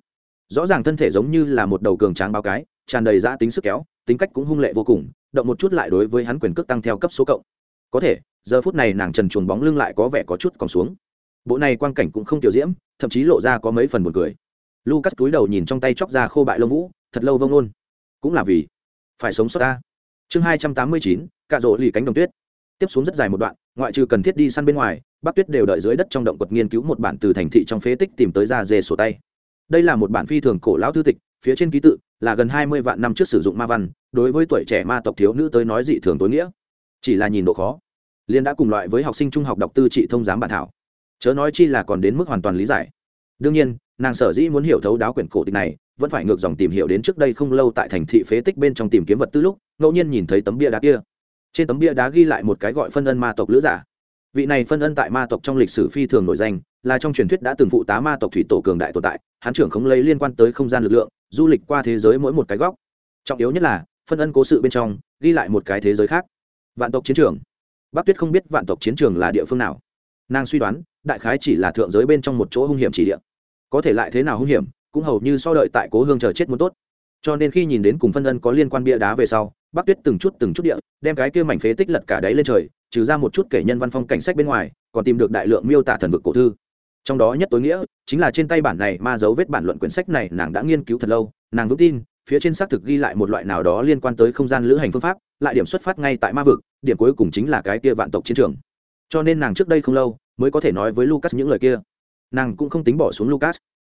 A: Rõ ràng thân thể giống như là một đầu cường tráng bao cái, tràn đầy giã tính sức kéo, tính cách cũng hung lệ vô cùng, động một chút lại đối với hắn quyền cước tăng theo cấp số cộng có thể, giờ phút này nàng trần chuồn bóng lưng lại có vẻ có chút còn xuống. Bộ này quang cảnh cũng không tiểu diễm, thậm chí lộ ra có mấy phần buồn cười. Lucas túi đầu nhìn trong tay chóc ra khô bại lông vũ, thật lâu vông nôn cũng là vì phải sống sót ta. Chương hai trăm tám mươi chín, cạ rỗ lì cánh đồng tuyết. Tiếp xuống rất dài một đoạn, ngoại trừ cần thiết đi săn bên ngoài, bắc tuyết đều đợi dưới đất trong động quật nghiên cứu một bản từ thành thị trong phế tích tìm tới ra dê sổ tay. Đây là một bản phi thường cổ lão thư tịch, phía trên ký tự là gần hai mươi vạn năm trước sử dụng ma văn, đối với tuổi trẻ ma tộc thiếu nữ tới nói dị thường tối nghĩa chỉ là nhìn độ khó liên đã cùng loại với học sinh trung học đọc tư trị thông giám bản thảo. Chớ nói chi là còn đến mức hoàn toàn lý giải. Đương nhiên, nàng sở dĩ muốn hiểu thấu đáo quyển cổ tịch này, vẫn phải ngược dòng tìm hiểu đến trước đây không lâu tại thành thị phế tích bên trong tìm kiếm vật tư lúc, ngẫu nhiên nhìn thấy tấm bia đá kia. Trên tấm bia đá ghi lại một cái gọi phân ân ma tộc lữ giả. Vị này phân ân tại ma tộc trong lịch sử phi thường nổi danh, là trong truyền thuyết đã từng phụ tá ma tộc thủy tổ cường đại tồn tại hán trưởng không lấy liên quan tới không gian lực lượng, du lịch qua thế giới mỗi một cái góc. Trọng yếu nhất là, phân ân cố sự bên trong, ghi lại một cái thế giới khác vạn tộc chiến trường. Bắc tuyết không biết vạn tộc chiến trường là địa phương nào. Nàng suy đoán, đại khái chỉ là thượng giới bên trong một chỗ hung hiểm chỉ địa. Có thể lại thế nào hung hiểm, cũng hầu như so đợi tại cố hương chờ chết muốn tốt. Cho nên khi nhìn đến cùng phân ân có liên quan bia đá về sau, bắc tuyết từng chút từng chút địa, đem cái kia mảnh phế tích lật cả đáy lên trời, trừ ra một chút kể nhân văn phong cảnh sách bên ngoài, còn tìm được đại lượng miêu tả thần vực cổ thư. Trong đó nhất tối nghĩa, chính là trên tay bản này ma dấu vết bản luận quyển sách này nàng đã nghiên cứu thật lâu, nàng vững tin phía trên xác thực ghi lại một loại nào đó liên quan tới không gian lữ hành phương pháp, lại điểm xuất phát ngay tại ma vực, điểm cuối cùng chính là cái kia vạn tộc chiến trường. Cho nên nàng trước đây không lâu, mới có thể nói với lucas những lời kia. Nàng cũng không tính bỏ xuống lucas.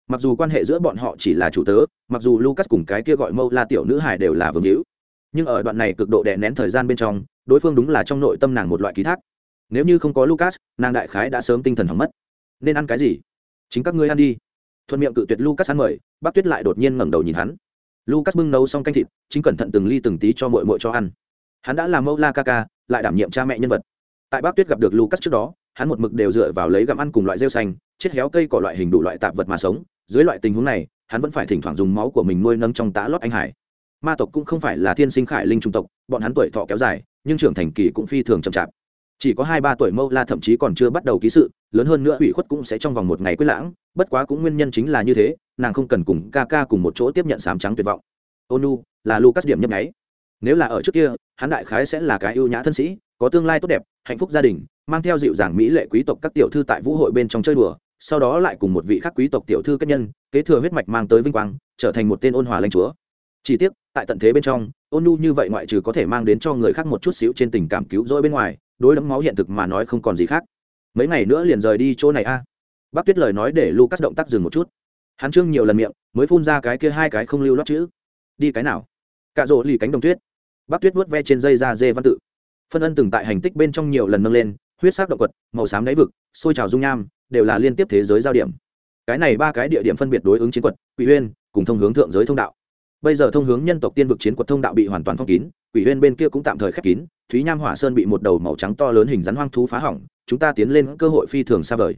A: Mặc dù quan hệ giữa bọn họ chỉ là chủ tớ, mặc dù lucas cùng cái kia gọi mâu la tiểu nữ hải đều là vương hữu. Nhưng ở đoạn này cực độ đè nén thời gian bên trong, đối phương đúng là trong nội tâm nàng một loại ký thác. Nếu như không có lucas, nàng đại khái đã sớm tinh thần hỏng mất. Nên ăn cái gì? Chính các ngươi ăn đi. Thuận miệng cự tuyệt lucas ăn mời bác tuyết lại đột nhiên ngẩng đầu nhìn hắn lucas bưng nấu xong canh thịt, chính cẩn thận từng ly từng tí cho mội mội cho ăn. Hắn đã làm mẫu la ca ca, lại đảm nhiệm cha mẹ nhân vật. Tại bác tuyết gặp được lucas trước đó, hắn một mực đều dựa vào lấy gặm ăn cùng loại rêu xanh, chết héo cây cỏ loại hình đủ loại tạp vật mà sống. Dưới loại tình huống này, hắn vẫn phải thỉnh thoảng dùng máu của mình nuôi nâng trong tá lót anh hải. Ma tộc cũng không phải là thiên sinh khải linh trung tộc, bọn hắn tuổi thọ kéo dài, nhưng trưởng thành kỳ cũng phi thường chậm chạp chỉ có hai ba tuổi mâu la thậm chí còn chưa bắt đầu ký sự, lớn hơn nữa ủy khuất cũng sẽ trong vòng một ngày quyết lãng, bất quá cũng nguyên nhân chính là như thế, nàng không cần cùng ca ca cùng một chỗ tiếp nhận sám trắng tuyệt vọng. Ônu, là lucas điểm nhấp nháy. Nếu là ở trước kia, hắn đại khái sẽ là cái ưu nhã thân sĩ, có tương lai tốt đẹp, hạnh phúc gia đình, mang theo dịu dàng mỹ lệ quý tộc các tiểu thư tại vũ hội bên trong chơi đùa, sau đó lại cùng một vị khắc quý tộc tiểu thư kết nhân, kế thừa huyết mạch mang tới vinh quang, trở thành một tên ôn hòa lãnh chúa. Chỉ tiếc, tại tận thế bên trong ôn nhu như vậy ngoại trừ có thể mang đến cho người khác một chút xíu trên tình cảm cứu rỗi bên ngoài đối đấm máu hiện thực mà nói không còn gì khác. Mấy ngày nữa liền rời đi chỗ này a. Bác tuyết lời nói để lucas động tác dừng một chút. Hắn trương nhiều lần miệng, mới phun ra cái kia hai cái không lưu lót chữ. Đi cái nào? Cạ rỗ lì cánh đồng tuyết. Bác tuyết vuốt ve trên dây da dê văn tự. Phân ân từng tại hành tích bên trong nhiều lần nâng lên, huyết sắc động quật, màu xám đáy vực, xôi trào dung nham, đều là liên tiếp thế giới giao điểm. Cái này ba cái địa điểm phân biệt đối ứng chiến quật, quỷ huyên cùng thông hướng thượng giới thông đạo. Bây giờ thông hướng nhân tộc tiên vực chiến quật thông đạo bị hoàn toàn phong kín quỷ huyên bên kia cũng tạm thời khép kín, thúy nham hỏa sơn bị một đầu màu trắng to lớn hình rắn hoang thú phá hỏng, chúng ta tiến lên cơ hội phi thường xa vời.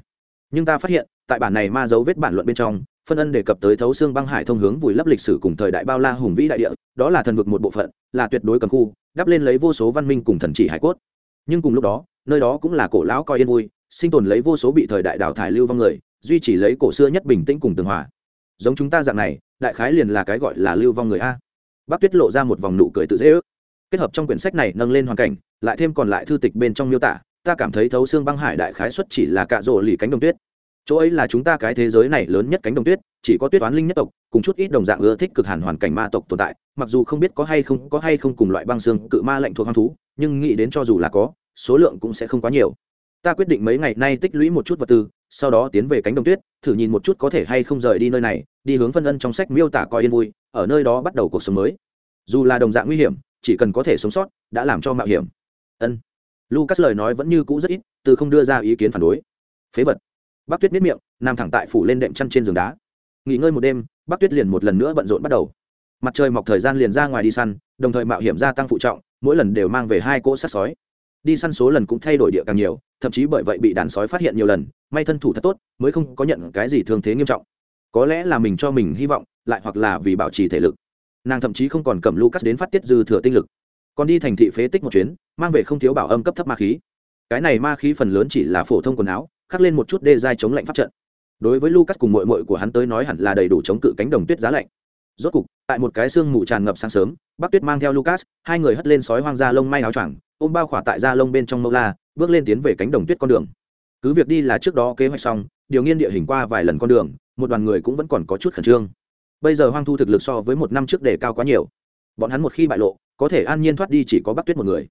A: Nhưng ta phát hiện, tại bản này ma dấu vết bản luận bên trong, phân ân đề cập tới thấu xương băng hải thông hướng vùi lấp lịch sử cùng thời đại bao la hùng vĩ đại địa, đó là thần vực một bộ phận, là tuyệt đối cầm khu, đắp lên lấy vô số văn minh cùng thần chỉ hải cốt. Nhưng cùng lúc đó, nơi đó cũng là cổ lão coi yên vui, sinh tồn lấy vô số bị thời đại đào thải lưu vong người, duy trì lấy cổ xưa nhất bình tĩnh cùng tường hòa. Giống chúng ta dạng này, đại khái liền là cái gọi là lưu vong người a. Bác tuyết lộ ra một vòng nụ cười tự dễ ước kết hợp trong quyển sách này nâng lên hoàn cảnh, lại thêm còn lại thư tịch bên trong miêu tả, ta cảm thấy thấu xương băng hải đại khái xuất chỉ là cạ rỗ lì cánh đồng tuyết. Chỗ ấy là chúng ta cái thế giới này lớn nhất cánh đồng tuyết, chỉ có tuyết toán linh nhất tộc, cùng chút ít đồng dạng ưa thích cực hàn hoàn cảnh ma tộc tồn tại, mặc dù không biết có hay không, có hay không cùng loại băng xương cự ma lệnh thuộc hoang thú, nhưng nghĩ đến cho dù là có, số lượng cũng sẽ không quá nhiều. Ta quyết định mấy ngày nay tích lũy một chút vật tư, sau đó tiến về cánh đồng tuyết, thử nhìn một chút có thể hay không rời đi nơi này, đi hướng phân ân trong sách miêu tả coi yên vui, ở nơi đó bắt đầu cuộc sống mới. Dù là đồng dạng nguy hiểm chỉ cần có thể sống sót, đã làm cho mạo hiểm. Ân. Lucas lời nói vẫn như cũ rất ít, từ không đưa ra ý kiến phản đối. Phế vật. Bác tuyết miết miệng, nằm thẳng tại phủ lên đệm chăn trên giường đá. Nghỉ ngơi một đêm, bác tuyết liền một lần nữa bận rộn bắt đầu. Mặt trời mọc thời gian liền ra ngoài đi săn, đồng thời mạo hiểm gia tăng phụ trọng, mỗi lần đều mang về hai cỗ sát sói. Đi săn số lần cũng thay đổi địa càng nhiều, thậm chí bởi vậy bị đàn sói phát hiện nhiều lần, may thân thủ thật tốt, mới không có nhận cái gì thương thế nghiêm trọng. Có lẽ là mình cho mình hy vọng, lại hoặc là vì bảo trì thể lực nàng thậm chí không còn cầm lucas đến phát tiết dư thừa tinh lực. Còn đi thành thị phế tích một chuyến, mang về không thiếu bảo âm cấp thấp ma khí. Cái này ma khí phần lớn chỉ là phổ thông quần áo, khắc lên một chút đê dai chống lạnh pháp trận. Đối với lucas cùng mội mội của hắn tới nói hẳn là đầy đủ chống cự cánh đồng tuyết giá lạnh. Rốt cục, tại một cái sương mù tràn ngập sáng sớm, bắc tuyết mang theo lucas, hai người hất lên sói hoang da lông may áo choàng, ôm bao khỏa tại da lông bên trong mâu la, bước lên tiến về cánh đồng tuyết con đường. Cứ việc đi là trước đó kế hoạch xong, điều nghiên địa hình qua vài lần con đường, một đoàn người cũng vẫn còn có chút khẩn trương bây giờ hoang thu thực lực so với một năm trước đề cao quá nhiều. Bọn hắn một khi bại lộ, có thể an nhiên thoát đi chỉ có bắc tuyết một người.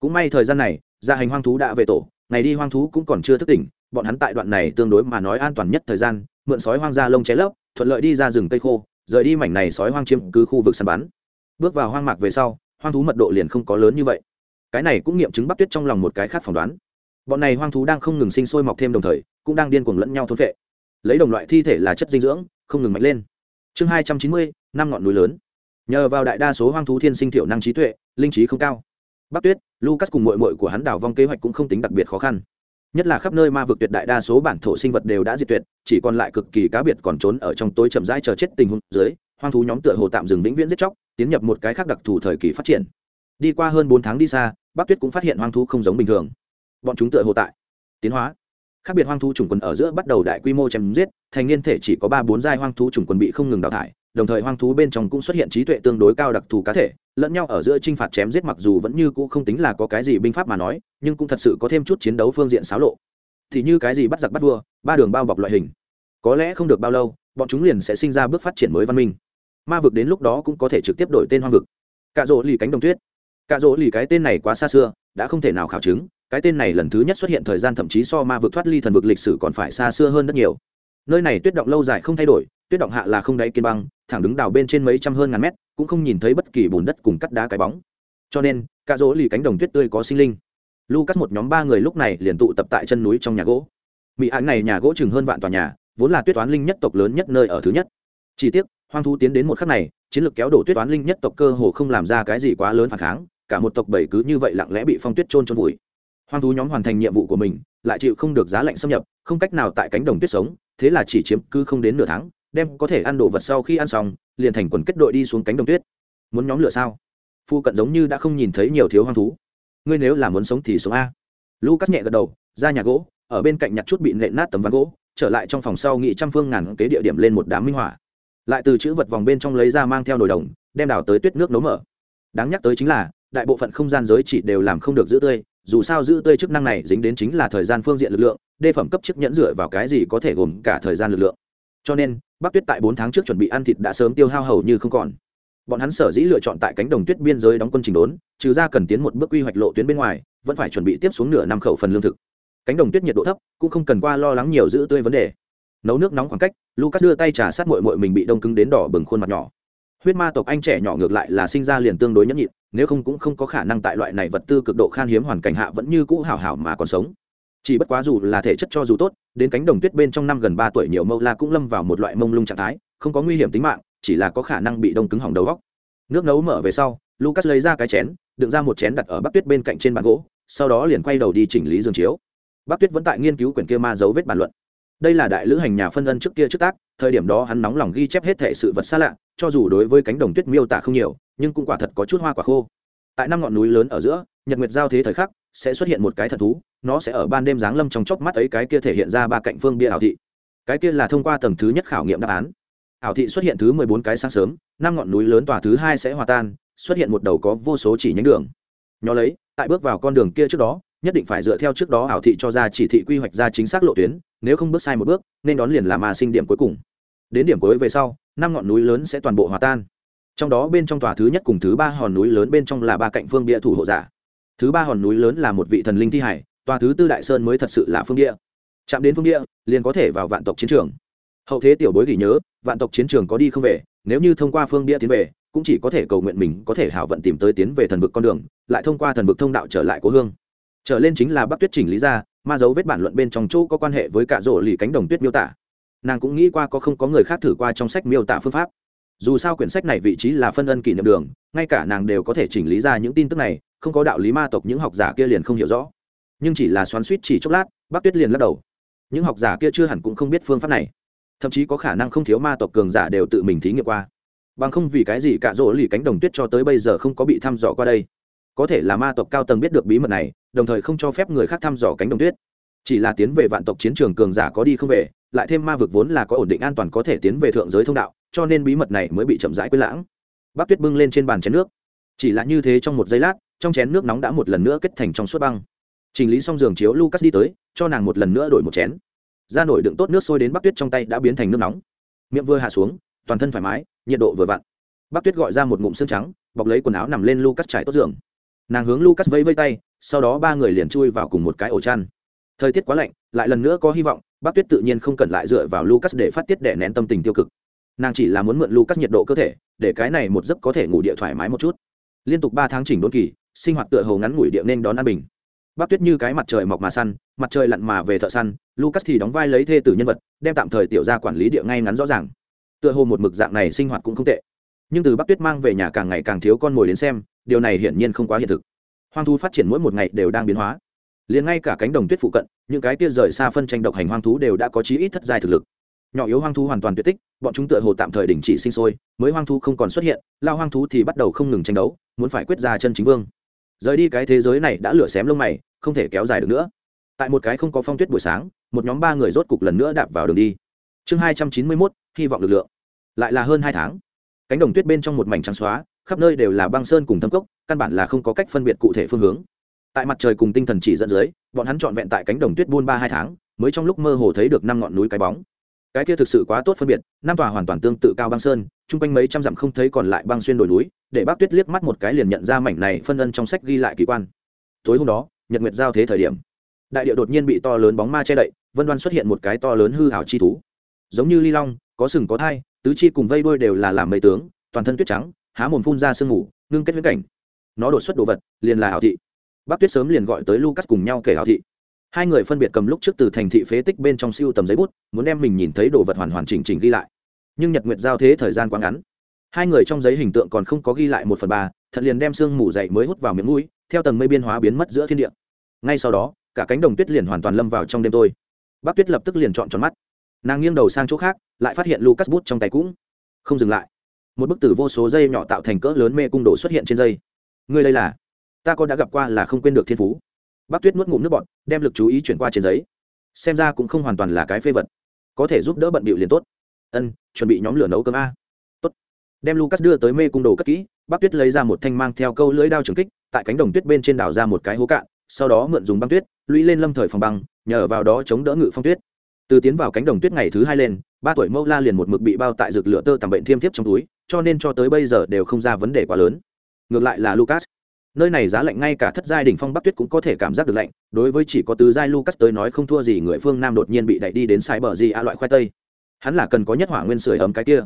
A: Cũng may thời gian này, gia hành hoang thú đã về tổ, ngày đi hoang thú cũng còn chưa thức tỉnh, bọn hắn tại đoạn này tương đối mà nói an toàn nhất thời gian, mượn sói hoang ra lông cháy lấp, thuận lợi đi ra rừng cây khô, rời đi mảnh này sói hoang chiếm cứ khu vực săn bắn. Bước vào hoang mạc về sau, hoang thú mật độ liền không có lớn như vậy. Cái này cũng nghiệm chứng bắc tuyết trong lòng một cái khác phỏng đoán. Bọn này hoang thú đang không ngừng sinh sôi mọc thêm đồng thời, cũng đang điên cuồng lẫn nhau thôn vệ lấy đồng loại thi thể là chất dinh dưỡng, không ngừng mạnh lên chương hai trăm chín mươi, năm ngọn núi lớn. Nhờ vào đại đa số hoang thú thiên sinh thiểu năng trí tuệ, linh trí không cao. Bắc tuyết, lucas cùng mội mội của hắn đảo vong kế hoạch cũng không tính đặc biệt khó khăn. Nhất là khắp nơi ma vực tuyệt đại đa số bản thổ sinh vật đều đã diệt tuyệt, chỉ còn lại cực kỳ cá biệt còn trốn ở trong tối chậm rãi chờ chết tình huống dưới, hoang thú nhóm tựa hồ tạm dừng vĩnh viễn giết chóc, tiến nhập một cái khác đặc thù thời kỳ phát triển. Đi qua hơn bốn tháng đi xa, bắc tuyết cũng phát hiện hoang thú không giống bình thường. Bọn chúng tựa hồ tại tiến hóa khác biệt hoang thú chủng quần ở giữa bắt đầu đại quy mô chém giết, thành niên thể chỉ có ba bốn giai hoang thú chủng quần bị không ngừng đào thải, đồng thời hoang thú bên trong cũng xuất hiện trí tuệ tương đối cao đặc thù cá thể, lẫn nhau ở giữa t r i n h phạt chém giết mặc dù vẫn như cũ không tính là có cái gì binh pháp mà nói, nhưng cũng thật sự có thêm chút chiến đấu phương diện xáo lộ. Thì như cái gì bắt giặc bắt vua, ba đường bao bọc loại hình. Có lẽ không được bao lâu, bọn chúng liền sẽ sinh ra bước phát triển mới văn minh. Ma vực đến lúc đó cũng có thể trực tiếp đổi tên hoang vực. Cạ rỗ lì cánh đồng tuyết. Cạ rỗ lì cái tên này quá xa xưa, đã không thể nào khảo chứng cái tên này lần thứ nhất xuất hiện thời gian thậm chí so ma vực thoát ly thần vực lịch sử còn phải xa xưa hơn rất nhiều. Nơi này tuyết động lâu dài không thay đổi, tuyết động hạ là không đáy kiên băng, thẳng đứng đào bên trên mấy trăm hơn ngàn mét, cũng không nhìn thấy bất kỳ bùn đất cùng cắt đá cái bóng. Cho nên cạ rỗ lì cánh đồng tuyết tươi có sinh linh. Lucas một nhóm ba người lúc này liền tụ tập tại chân núi trong nhà gỗ. Mỹ án này nhà gỗ chừng hơn vạn tòa nhà, vốn là tuyết toán linh nhất tộc lớn nhất nơi ở thứ nhất. Chỉ tiếc, hoang thú tiến đến một khắc này, chiến lược kéo đổ tuyết toán linh nhất tộc cơ hồ không làm ra cái gì quá lớn phản kháng, cả một tộc bảy cứ như vậy lặng lẽ bị phong tuyết trôn trôn vùi hoang thú nhóm hoàn thành nhiệm vụ của mình, lại chịu không được giá lạnh xâm nhập, không cách nào tại cánh đồng tuyết sống, thế là chỉ chiếm cứ không đến nửa tháng, đem có thể ăn đồ vật sau khi ăn xong, liền thành quần kết đội đi xuống cánh đồng tuyết. Muốn nhóm lửa sao? Phu cận giống như đã không nhìn thấy nhiều thiếu hoang thú. Ngươi nếu là muốn sống thì sống a. Lucas nhẹ gật đầu, ra nhà gỗ, ở bên cạnh nhặt chút bị nện nát tấm ván gỗ, trở lại trong phòng sau nghị trăm phương ngàn kế địa điểm lên một đám minh hỏa lại từ chữ vật vòng bên trong lấy ra mang theo nồi đồng, đem đào tới tuyết nước nấu mở. Đáng nhắc tới chính là, đại bộ phận không gian giới chỉ đều làm không được giữ tươi dù sao giữ tươi chức năng này dính đến chính là thời gian phương diện lực lượng đề phẩm cấp chức nhẫn dựa vào cái gì có thể gồm cả thời gian lực lượng. Cho nên, bắc tuyết tại bốn tháng trước chuẩn bị ăn thịt đã sớm tiêu hao hầu như không còn. Bọn hắn sở dĩ lựa chọn tại cánh đồng tuyết biên giới đóng quân trình đốn, trừ ra cần tiến một bước quy hoạch lộ tuyến bên ngoài, vẫn phải chuẩn bị tiếp xuống nửa năm khẩu phần lương thực. Cánh đồng tuyết nhiệt độ thấp, cũng không cần qua lo lắng nhiều giữ tươi vấn đề. Nấu nước nóng khoảng cách, lucas đưa tay trà sát mội mội mình bị đông cứng đến đỏ bừng khuôn mặt nhỏ. Huyết ma tộc anh trẻ nhỏ ngược lại là sinh ra liền tương đối nhẫn nhịn nếu không cũng không có khả năng tại loại này vật tư cực độ khan hiếm hoàn cảnh hạ vẫn như cũ hảo hảo mà còn sống. Chỉ bất quá dù là thể chất cho dù tốt, đến cánh đồng tuyết bên trong năm gần ba tuổi nhiều mâu la cũng lâm vào một loại mông lung trạng thái, không có nguy hiểm tính mạng, chỉ là có khả năng bị đông cứng hỏng đầu góc. Nước nấu mở về sau, lucas lấy ra cái chén, đựng ra một chén đặt ở bắc tuyết bên cạnh trên bàn gỗ, sau đó liền quay đầu đi chỉnh lý giường chiếu. Bắc tuyết vẫn tại nghiên cứu quyển kia ma dấu vết bàn luận. Đây là đại lữ hành nhà phân ân trước kia trước tác, thời điểm đó hắn nóng lòng ghi chép hết thể sự vật xa lạ, cho dù đối với cánh đồng tuyết miêu tả không nhiều nhưng cũng quả thật có chút hoa quả khô. Tại năm ngọn núi lớn ở giữa, nhật nguyệt giao thế thời khắc, sẽ xuất hiện một cái thần thú, nó sẽ ở ban đêm giáng lâm trong chốc mắt ấy cái kia thể hiện ra ba cạnh phương bia ảo thị. Cái kia là thông qua tầng thứ nhất khảo nghiệm đáp án. Ảo thị xuất hiện thứ mười bốn cái sáng sớm, năm ngọn núi lớn tòa thứ hai sẽ hòa tan, xuất hiện một đầu có vô số chỉ nhánh đường. Nhỏ lấy, tại bước vào con đường kia trước đó, nhất định phải dựa theo trước đó ảo thị cho ra chỉ thị quy hoạch ra chính xác lộ tuyến, nếu không bước sai một bước, nên đón liền là ma sinh điểm cuối cùng. Đến điểm cuối về sau, năm ngọn núi lớn sẽ toàn bộ hòa tan trong đó bên trong tòa thứ nhất cùng thứ ba hòn núi lớn bên trong là ba cạnh phương bia thủ hộ giả. Thứ ba hòn núi lớn là một vị thần linh thi hải, tòa thứ tư đại sơn mới thật sự là phương địa chạm đến phương địa liền có thể vào vạn tộc chiến trường. Hậu thế tiểu bối ghi nhớ, vạn tộc chiến trường có đi không về, nếu như thông qua phương địa tiến về, cũng chỉ có thể cầu nguyện mình có thể hảo vận tìm tới tiến về thần vực con đường, lại thông qua thần vực thông đạo trở lại cố hương. Trở lên chính là bắc tuyết chỉnh lý ra, ma dấu vết bản luận bên trong chỗ có quan hệ với cả rổ lì cánh đồng tuyết miêu tả. Nàng cũng nghĩ qua có không có người khác thử qua trong sách miêu tả phương pháp dù sao quyển sách này vị trí là phân ân kỷ niệm đường, ngay cả nàng đều có thể chỉnh lý ra những tin tức này, không có đạo lý ma tộc những học giả kia liền không hiểu rõ. Nhưng chỉ là xoắn suýt chỉ chốc lát bác tuyết liền lắc đầu. Những học giả kia chưa hẳn cũng không biết phương pháp này. Thậm chí có khả năng không thiếu ma tộc cường giả đều tự mình thí nghiệm qua. Bằng không vì cái gì cả rỗ lì cánh đồng tuyết cho tới bây giờ không có bị thăm dò qua đây. Có thể là ma tộc cao tầng biết được bí mật này, đồng thời không cho phép người khác thăm dò cánh đồng tuyết. Chỉ là tiến về vạn tộc chiến trường cường giả có đi không về, lại thêm ma vực vốn là có ổn định an toàn có thể tiến về thượng giới thông đạo cho nên bí mật này mới bị chậm rãi quên lãng. Bác tuyết bưng lên trên bàn chén nước. Chỉ là như thế trong một giây lát, trong chén nước nóng đã một lần nữa kết thành trong suốt băng. Chỉnh lý xong giường chiếu lucas đi tới, cho nàng một lần nữa đổi một chén. Ra nổi đựng tốt nước sôi đến Bác tuyết trong tay đã biến thành nước nóng. Miệng vừa hạ xuống, toàn thân thoải mái, nhiệt độ vừa vặn. Bác tuyết gọi ra một ngụm xương trắng, bọc lấy quần áo nằm lên lucas trải tốt giường. Nàng hướng lucas vẫy vây tay, sau đó ba người liền chui vào cùng một cái ổ chăn. Thời tiết quá lạnh, lại lần nữa có hy vọng, Bác tuyết tự nhiên không cần lại dựa vào lucas để phát tiết đè nén tâm tình tiêu cực nàng chỉ là muốn mượn lucas nhiệt độ cơ thể, để cái này một giấc có thể ngủ địa thoải mái một chút. Liên tục ba tháng chỉnh đốn kỳ, sinh hoạt tựa hồ ngắn ngủi địa nên đón an bình. Bác tuyết như cái mặt trời mọc mà săn, mặt trời lặn mà về thợ săn, lucas thì đóng vai lấy thê tử nhân vật, đem tạm thời tiểu ra quản lý địa ngay ngắn rõ ràng. Tựa hồ một mực dạng này sinh hoạt cũng không tệ. Nhưng từ Bác tuyết mang về nhà càng ngày càng thiếu con mồi đến xem, điều này hiển nhiên không quá hiện thực. Hoang thú phát triển mỗi một ngày đều đang biến hóa. Liền ngay cả cánh đồng tuyết phụ cận, những cái tia rời xa phân tranh độc hành hoang thú đều đã có chí ít thất giai thực lực nhỏ yếu hoang thú hoàn toàn tuyệt tích, bọn chúng tựa hồ tạm thời đình chỉ sinh sôi, mới hoang thú không còn xuất hiện, lao hoang thú thì bắt đầu không ngừng tranh đấu, muốn phải quyết ra chân chính vương. Rời đi cái thế giới này đã lửa xém lông mày, không thể kéo dài được nữa. Tại một cái không có phong tuyết buổi sáng, một nhóm ba người rốt cục lần nữa đạp vào đường đi. Chương hai trăm chín mươi mốt, hy vọng lực lượng. Lại là hơn hai tháng. Cánh đồng tuyết bên trong một mảnh trắng xóa, khắp nơi đều là băng sơn cùng thâm cốc, căn bản là không có cách phân biệt cụ thể phương hướng. Tại mặt trời cùng tinh thần chỉ dẫn dưới, bọn hắn trọn vẹn tại cánh đồng tuyết buôn ba hai tháng, mới trong lúc mơ hồ thấy được năm ngọn núi cái bóng cái kia thực sự quá tốt phân biệt, năm tòa hoàn toàn tương tự cao băng sơn, chung quanh mấy trăm dặm không thấy còn lại băng xuyên đồi núi, để bác tuyết liếc mắt một cái liền nhận ra mảnh này phân ân trong sách ghi lại kỳ quan. Tối hôm đó, nhật nguyệt giao thế thời điểm, đại địa đột nhiên bị to lớn bóng ma che đậy, vân đoan xuất hiện một cái to lớn hư hảo chi thú. Giống như ly long, có sừng có thai, tứ chi cùng vây đuôi đều là làm mây tướng, toàn thân tuyết trắng, há mồm phun ra sương ngủ ngưng kết viễn cảnh. Nó đột xuất đồ vật, liền là hảo thị. Bác tuyết sớm liền gọi tới lucas cùng nhau kể hảo thị hai người phân biệt cầm lúc trước từ thành thị phế tích bên trong siêu tầm giấy bút, muốn đem mình nhìn thấy đồ vật hoàn hoàn chỉnh chỉnh ghi lại. Nhưng nhật nguyệt giao thế thời gian quá ngắn. Hai người trong giấy hình tượng còn không có ghi lại một phần ba, thật liền đem sương mù dậy mới hút vào miệng mũi, theo tầng mây biên hóa biến mất giữa thiên địa. Ngay sau đó, cả cánh đồng tuyết liền hoàn toàn lâm vào trong đêm tôi bác tuyết lập tức liền chọn tròn mắt. Nàng nghiêng đầu sang chỗ khác, lại phát hiện lucas bút trong tay cũng không dừng lại. Một bức tử vô số dây nhỏ tạo thành cỡ lớn mê cung đồ xuất hiện trên dây. Ngươi đây là? Ta có đã gặp qua là không quên được thiên phú bác tuyết nuốt ngụm nước bọt, đem lực chú ý chuyển qua trên giấy. Xem ra cũng không hoàn toàn là cái phê vật. Có thể giúp đỡ bận bịu liền tốt. Ân, chuẩn bị nhóm lửa nấu cơm a. Tốt. Đem lucas đưa tới mê cung đồ cất kỹ, bác tuyết lấy ra một thanh mang theo câu lưỡi đao trường kích, tại cánh đồng tuyết bên trên đảo ra một cái hố cạn, sau đó mượn dùng băng tuyết, lũy lên lâm thời phòng băng, nhờ vào đó chống đỡ ngự phong tuyết. Từ tiến vào cánh đồng tuyết ngày thứ hai lên, ba tuổi mâu la liền một mực bị bao tại rực lửa tơ tầm bệnh thiêm thiếp trong túi, cho nên cho tới bây giờ đều không ra vấn đề quá lớn. Ngược lại là lucas nơi này giá lạnh ngay cả thất giai đỉnh phong bắc tuyết cũng có thể cảm giác được lạnh, đối với chỉ có tứ giai lucas tới nói không thua gì người phương nam đột nhiên bị đẩy đi đến sai bờ gì a loại khoai tây. Hắn là cần có nhất hỏa nguyên sưởi ấm cái kia.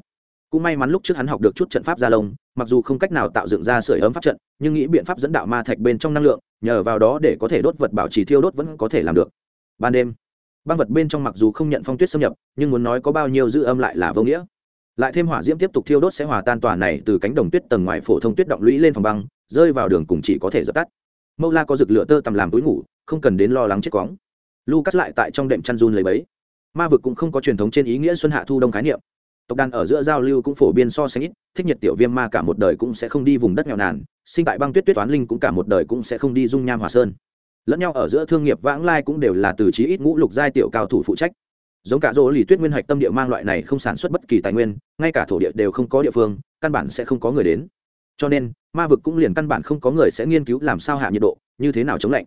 A: Cũng may mắn lúc trước hắn học được chút trận pháp gia lông, mặc dù không cách nào tạo dựng ra sưởi ấm pháp trận, nhưng nghĩ biện pháp dẫn đạo ma thạch bên trong năng lượng, nhờ vào đó để có thể đốt vật bảo trì thiêu đốt vẫn có thể làm được. Ban đêm, băng vật bên trong mặc dù không nhận phong tuyết xâm nhập, nhưng muốn nói có bao nhiêu dư âm lại là vô nghĩa lại thêm hỏa diễm tiếp tục thiêu đốt sẽ hòa tan tòa này từ cánh đồng tuyết tầng ngoài phổ thông tuyết động lũy lên phòng băng, rơi vào đường cùng chỉ có thể dập tắt. Mâu la có rực lửa tơ tầm làm túi ngủ, không cần đến lo lắng chết cóng lucas lại tại trong đệm chăn run lấy bấy ma vực cũng không có truyền thống trên ý nghĩa xuân hạ thu đông khái niệm. Tộc đàn ở giữa giao lưu cũng phổ biến so sánh ít, thích nhiệt tiểu viêm ma cả một đời cũng sẽ không đi vùng đất nghèo nàn, sinh tại băng tuyết tuyết toán linh cũng cả một đời cũng sẽ không đi dung nham hòa sơn. Lẫn nhau ở giữa thương nghiệp vãng lai cũng đều là từ chí ít ngũ lục giai tiểu cao thủ phụ trách giống cả rỗ lì tuyết nguyên hạch tâm địa mang loại này không sản xuất bất kỳ tài nguyên, ngay cả thổ địa đều không có địa phương, căn bản sẽ không có người đến. Cho nên, ma vực cũng liền căn bản không có người sẽ nghiên cứu làm sao hạ nhiệt độ, như thế nào chống lạnh.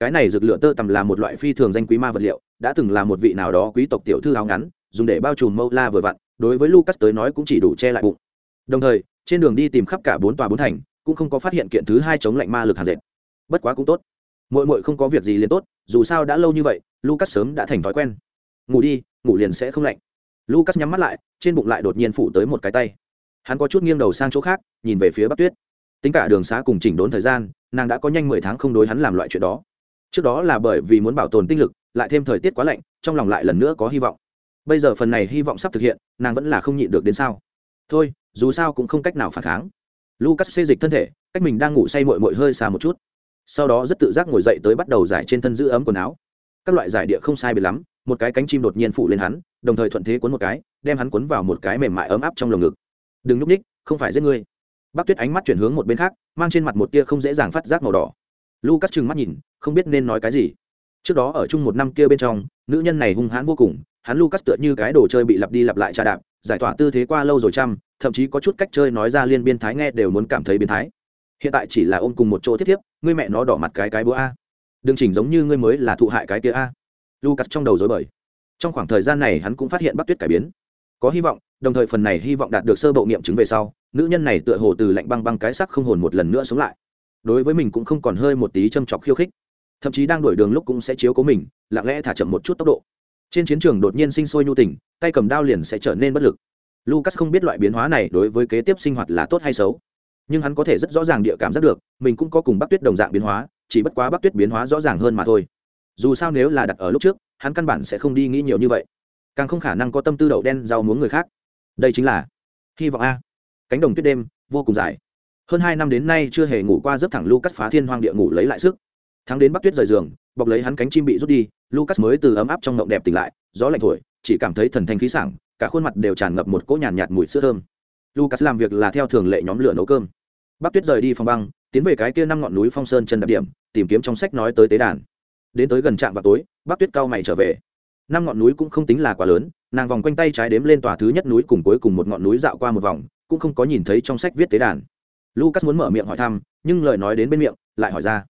A: Cái này dược lửa tơ tầm là một loại phi thường danh quý ma vật liệu, đã từng là một vị nào đó quý tộc tiểu thư áo ngắn, dùng để bao trùm mâu la vừa vặn, đối với lucas tới nói cũng chỉ đủ che lại bụng. Đồng thời, trên đường đi tìm khắp cả bốn tòa bốn thành, cũng không có phát hiện kiện thứ hai chống lạnh ma lực hàn dệt. Bất quá cũng tốt. Mội mội không có việc gì liền tốt, dù sao đã lâu như vậy, lucas sớm đã thành thói quen ngủ đi, ngủ liền sẽ không lạnh. Lucas nhắm mắt lại, trên bụng lại đột nhiên phủ tới một cái tay. Hắn có chút nghiêng đầu sang chỗ khác, nhìn về phía bắc tuyết. Tính cả đường xá cùng chỉnh đốn thời gian, nàng đã có nhanh mười tháng không đối hắn làm loại chuyện đó. Trước đó là bởi vì muốn bảo tồn tinh lực, lại thêm thời tiết quá lạnh, trong lòng lại lần nữa có hy vọng. Bây giờ phần này hy vọng sắp thực hiện, nàng vẫn là không nhịn được đến sao. Thôi, dù sao cũng không cách nào phản kháng. Lucas xê dịch thân thể, cách mình đang ngủ say mội mội hơi xa một chút. Sau đó rất tự giác ngồi dậy tới bắt đầu giải trên thân giữ ấm quần áo. Các loại giải địa không sai biệt lắm một cái cánh chim đột nhiên phụ lên hắn, đồng thời thuận thế cuốn một cái, đem hắn cuốn vào một cái mềm mại ấm áp trong lồng ngực. Đừng núp ních không phải giết ngươi. Bác tuyết ánh mắt chuyển hướng một bên khác, mang trên mặt một tia không dễ dàng phát giác màu đỏ. Lucas trừng mắt nhìn, không biết nên nói cái gì. Trước đó ở chung một năm kia bên trong, nữ nhân này hung hãn vô cùng, hắn lucas tựa như cái đồ chơi bị lặp đi lặp lại trà đạp, giải tỏa tư thế qua lâu rồi chăm, thậm chí có chút cách chơi nói ra liên biên thái nghe đều muốn cảm thấy biến thái. Hiện tại chỉ là ôm cùng một chỗ thiết thiếp, ngươi mẹ nó đỏ mặt cái cái búa a. Đừng chỉnh giống như ngươi mới là thụ hại cái kia a lucas trong đầu dối bời. Trong khoảng thời gian này hắn cũng phát hiện bắc tuyết cải biến. Có hy vọng, đồng thời phần này hy vọng đạt được sơ bộ nghiệm chứng về sau, nữ nhân này tựa hồ từ lạnh băng băng cái sắc không hồn một lần nữa sống lại. Đối với mình cũng không còn hơi một tí châm chọc khiêu khích. Thậm chí đang đổi đường lúc cũng sẽ chiếu cố mình, lặng lẽ thả chậm một chút tốc độ. Trên chiến trường đột nhiên sinh sôi nhu tình, tay cầm đao liền sẽ trở nên bất lực. Lucas không biết loại biến hóa này đối với kế tiếp sinh hoạt là tốt hay xấu. Nhưng hắn có thể rất rõ ràng địa cảm giác được, mình cũng có cùng bắc tuyết đồng dạng biến hóa, chỉ bất quá bắc tuyết biến hóa rõ ràng hơn mà thôi dù sao nếu là đặt ở lúc trước hắn căn bản sẽ không đi nghĩ nhiều như vậy. Càng không khả năng có tâm tư đậu đen rau muống người khác. Đây chính là hy vọng a. Cánh đồng tuyết đêm vô cùng dài. Hơn hai năm đến nay chưa hề ngủ qua giấc thẳng lucas phá thiên hoang địa ngủ lấy lại sức. Thắng đến bắc tuyết rời giường bọc lấy hắn cánh chim bị rút đi lucas mới từ ấm áp trong ngộng đẹp tỉnh lại gió lạnh thổi chỉ cảm thấy thần thanh khí sảng cả khuôn mặt đều tràn ngập một cỗ nhàn nhạt, nhạt mùi sữa thơm. Lucas làm việc là theo thường lệ nhóm lửa nấu cơm. Bắc tuyết rời đi phòng băng tiến về cái kia năm ngọn núi phong sơn chân đặc điểm tìm kiếm trong sách nói tới tế đàn đến tới gần trạm vào tối, bắc tuyết cao mày trở về. Năm ngọn núi cũng không tính là quá lớn, nàng vòng quanh tay trái đếm lên tòa thứ nhất núi cùng cuối cùng một ngọn núi dạo qua một vòng, cũng không có nhìn thấy trong sách viết tế đàn. Lucas muốn mở miệng hỏi thăm, nhưng lời nói đến bên miệng, lại hỏi ra.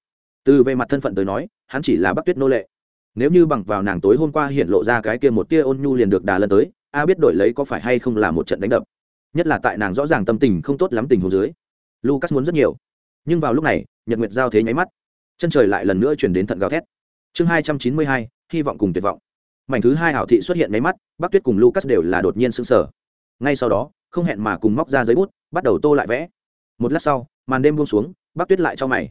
A: Từ về mặt thân phận tới nói, hắn chỉ là bắc tuyết nô lệ. Nếu như bằng vào nàng tối hôm qua hiện lộ ra cái kia một tia ôn nhu liền được đà lần tới, a biết đổi lấy có phải hay không là một trận đánh đập. Nhất là tại nàng rõ ràng tâm tình không tốt lắm tình hồ dưới, lucas muốn rất nhiều. Nhưng vào lúc này, nhật nguyệt giao thế nháy mắt. Chân trời lại lần nữa chuyển đến thận gào thét chương hai trăm chín mươi hai, hy vọng cùng tuyệt vọng. Mảnh thứ hai ảo thị xuất hiện máy mắt, bắc tuyết cùng lucas đều là đột nhiên sững sờ. Ngay sau đó, không hẹn mà cùng móc ra giấy bút, bắt đầu tô lại vẽ. Một lát sau, màn đêm buông xuống, bắc tuyết lại cho mày.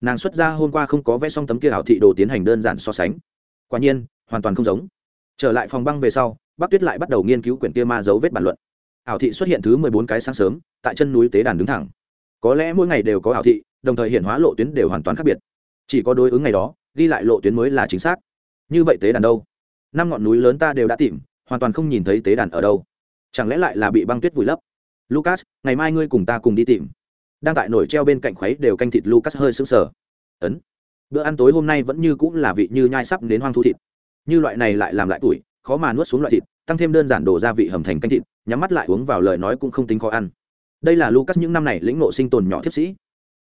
A: Nàng xuất ra hôm qua không có vẽ xong tấm kia ảo thị đồ tiến hành đơn giản so sánh. Quả nhiên, hoàn toàn không giống. Trở lại phòng băng về sau, bắc tuyết lại bắt đầu nghiên cứu quyển kia ma dấu vết bản luận. Ảo thị xuất hiện thứ mười bốn cái sáng sớm, tại chân núi tế đàn đứng thẳng. Có lẽ mỗi ngày đều có ảo thị, đồng thời hiện hóa lộ tuyến đều hoàn toàn khác biệt. Chỉ có đối ứng ngày đó ghi lại lộ tuyến mới là chính xác. Như vậy tế đàn đâu? Năm ngọn núi lớn ta đều đã tìm, hoàn toàn không nhìn thấy tế đàn ở đâu. Chẳng lẽ lại là bị băng tuyết vùi lấp? Lucas, ngày mai ngươi cùng ta cùng đi tìm. Đang tại nổi treo bên cạnh khuấy đều canh thịt lucas hơi sững sờ. Ấn. Bữa ăn tối hôm nay vẫn như cũng là vị như nhai sắp đến hoang thu thịt. Như loại này lại làm lại tuổi, khó mà nuốt xuống loại thịt, tăng thêm đơn giản đổ gia vị hầm thành canh thịt, nhắm mắt lại uống vào lời nói cũng không tính khó ăn. Đây là lucas những năm này lĩnh ngộ sinh tồn nhỏ thiếp sĩ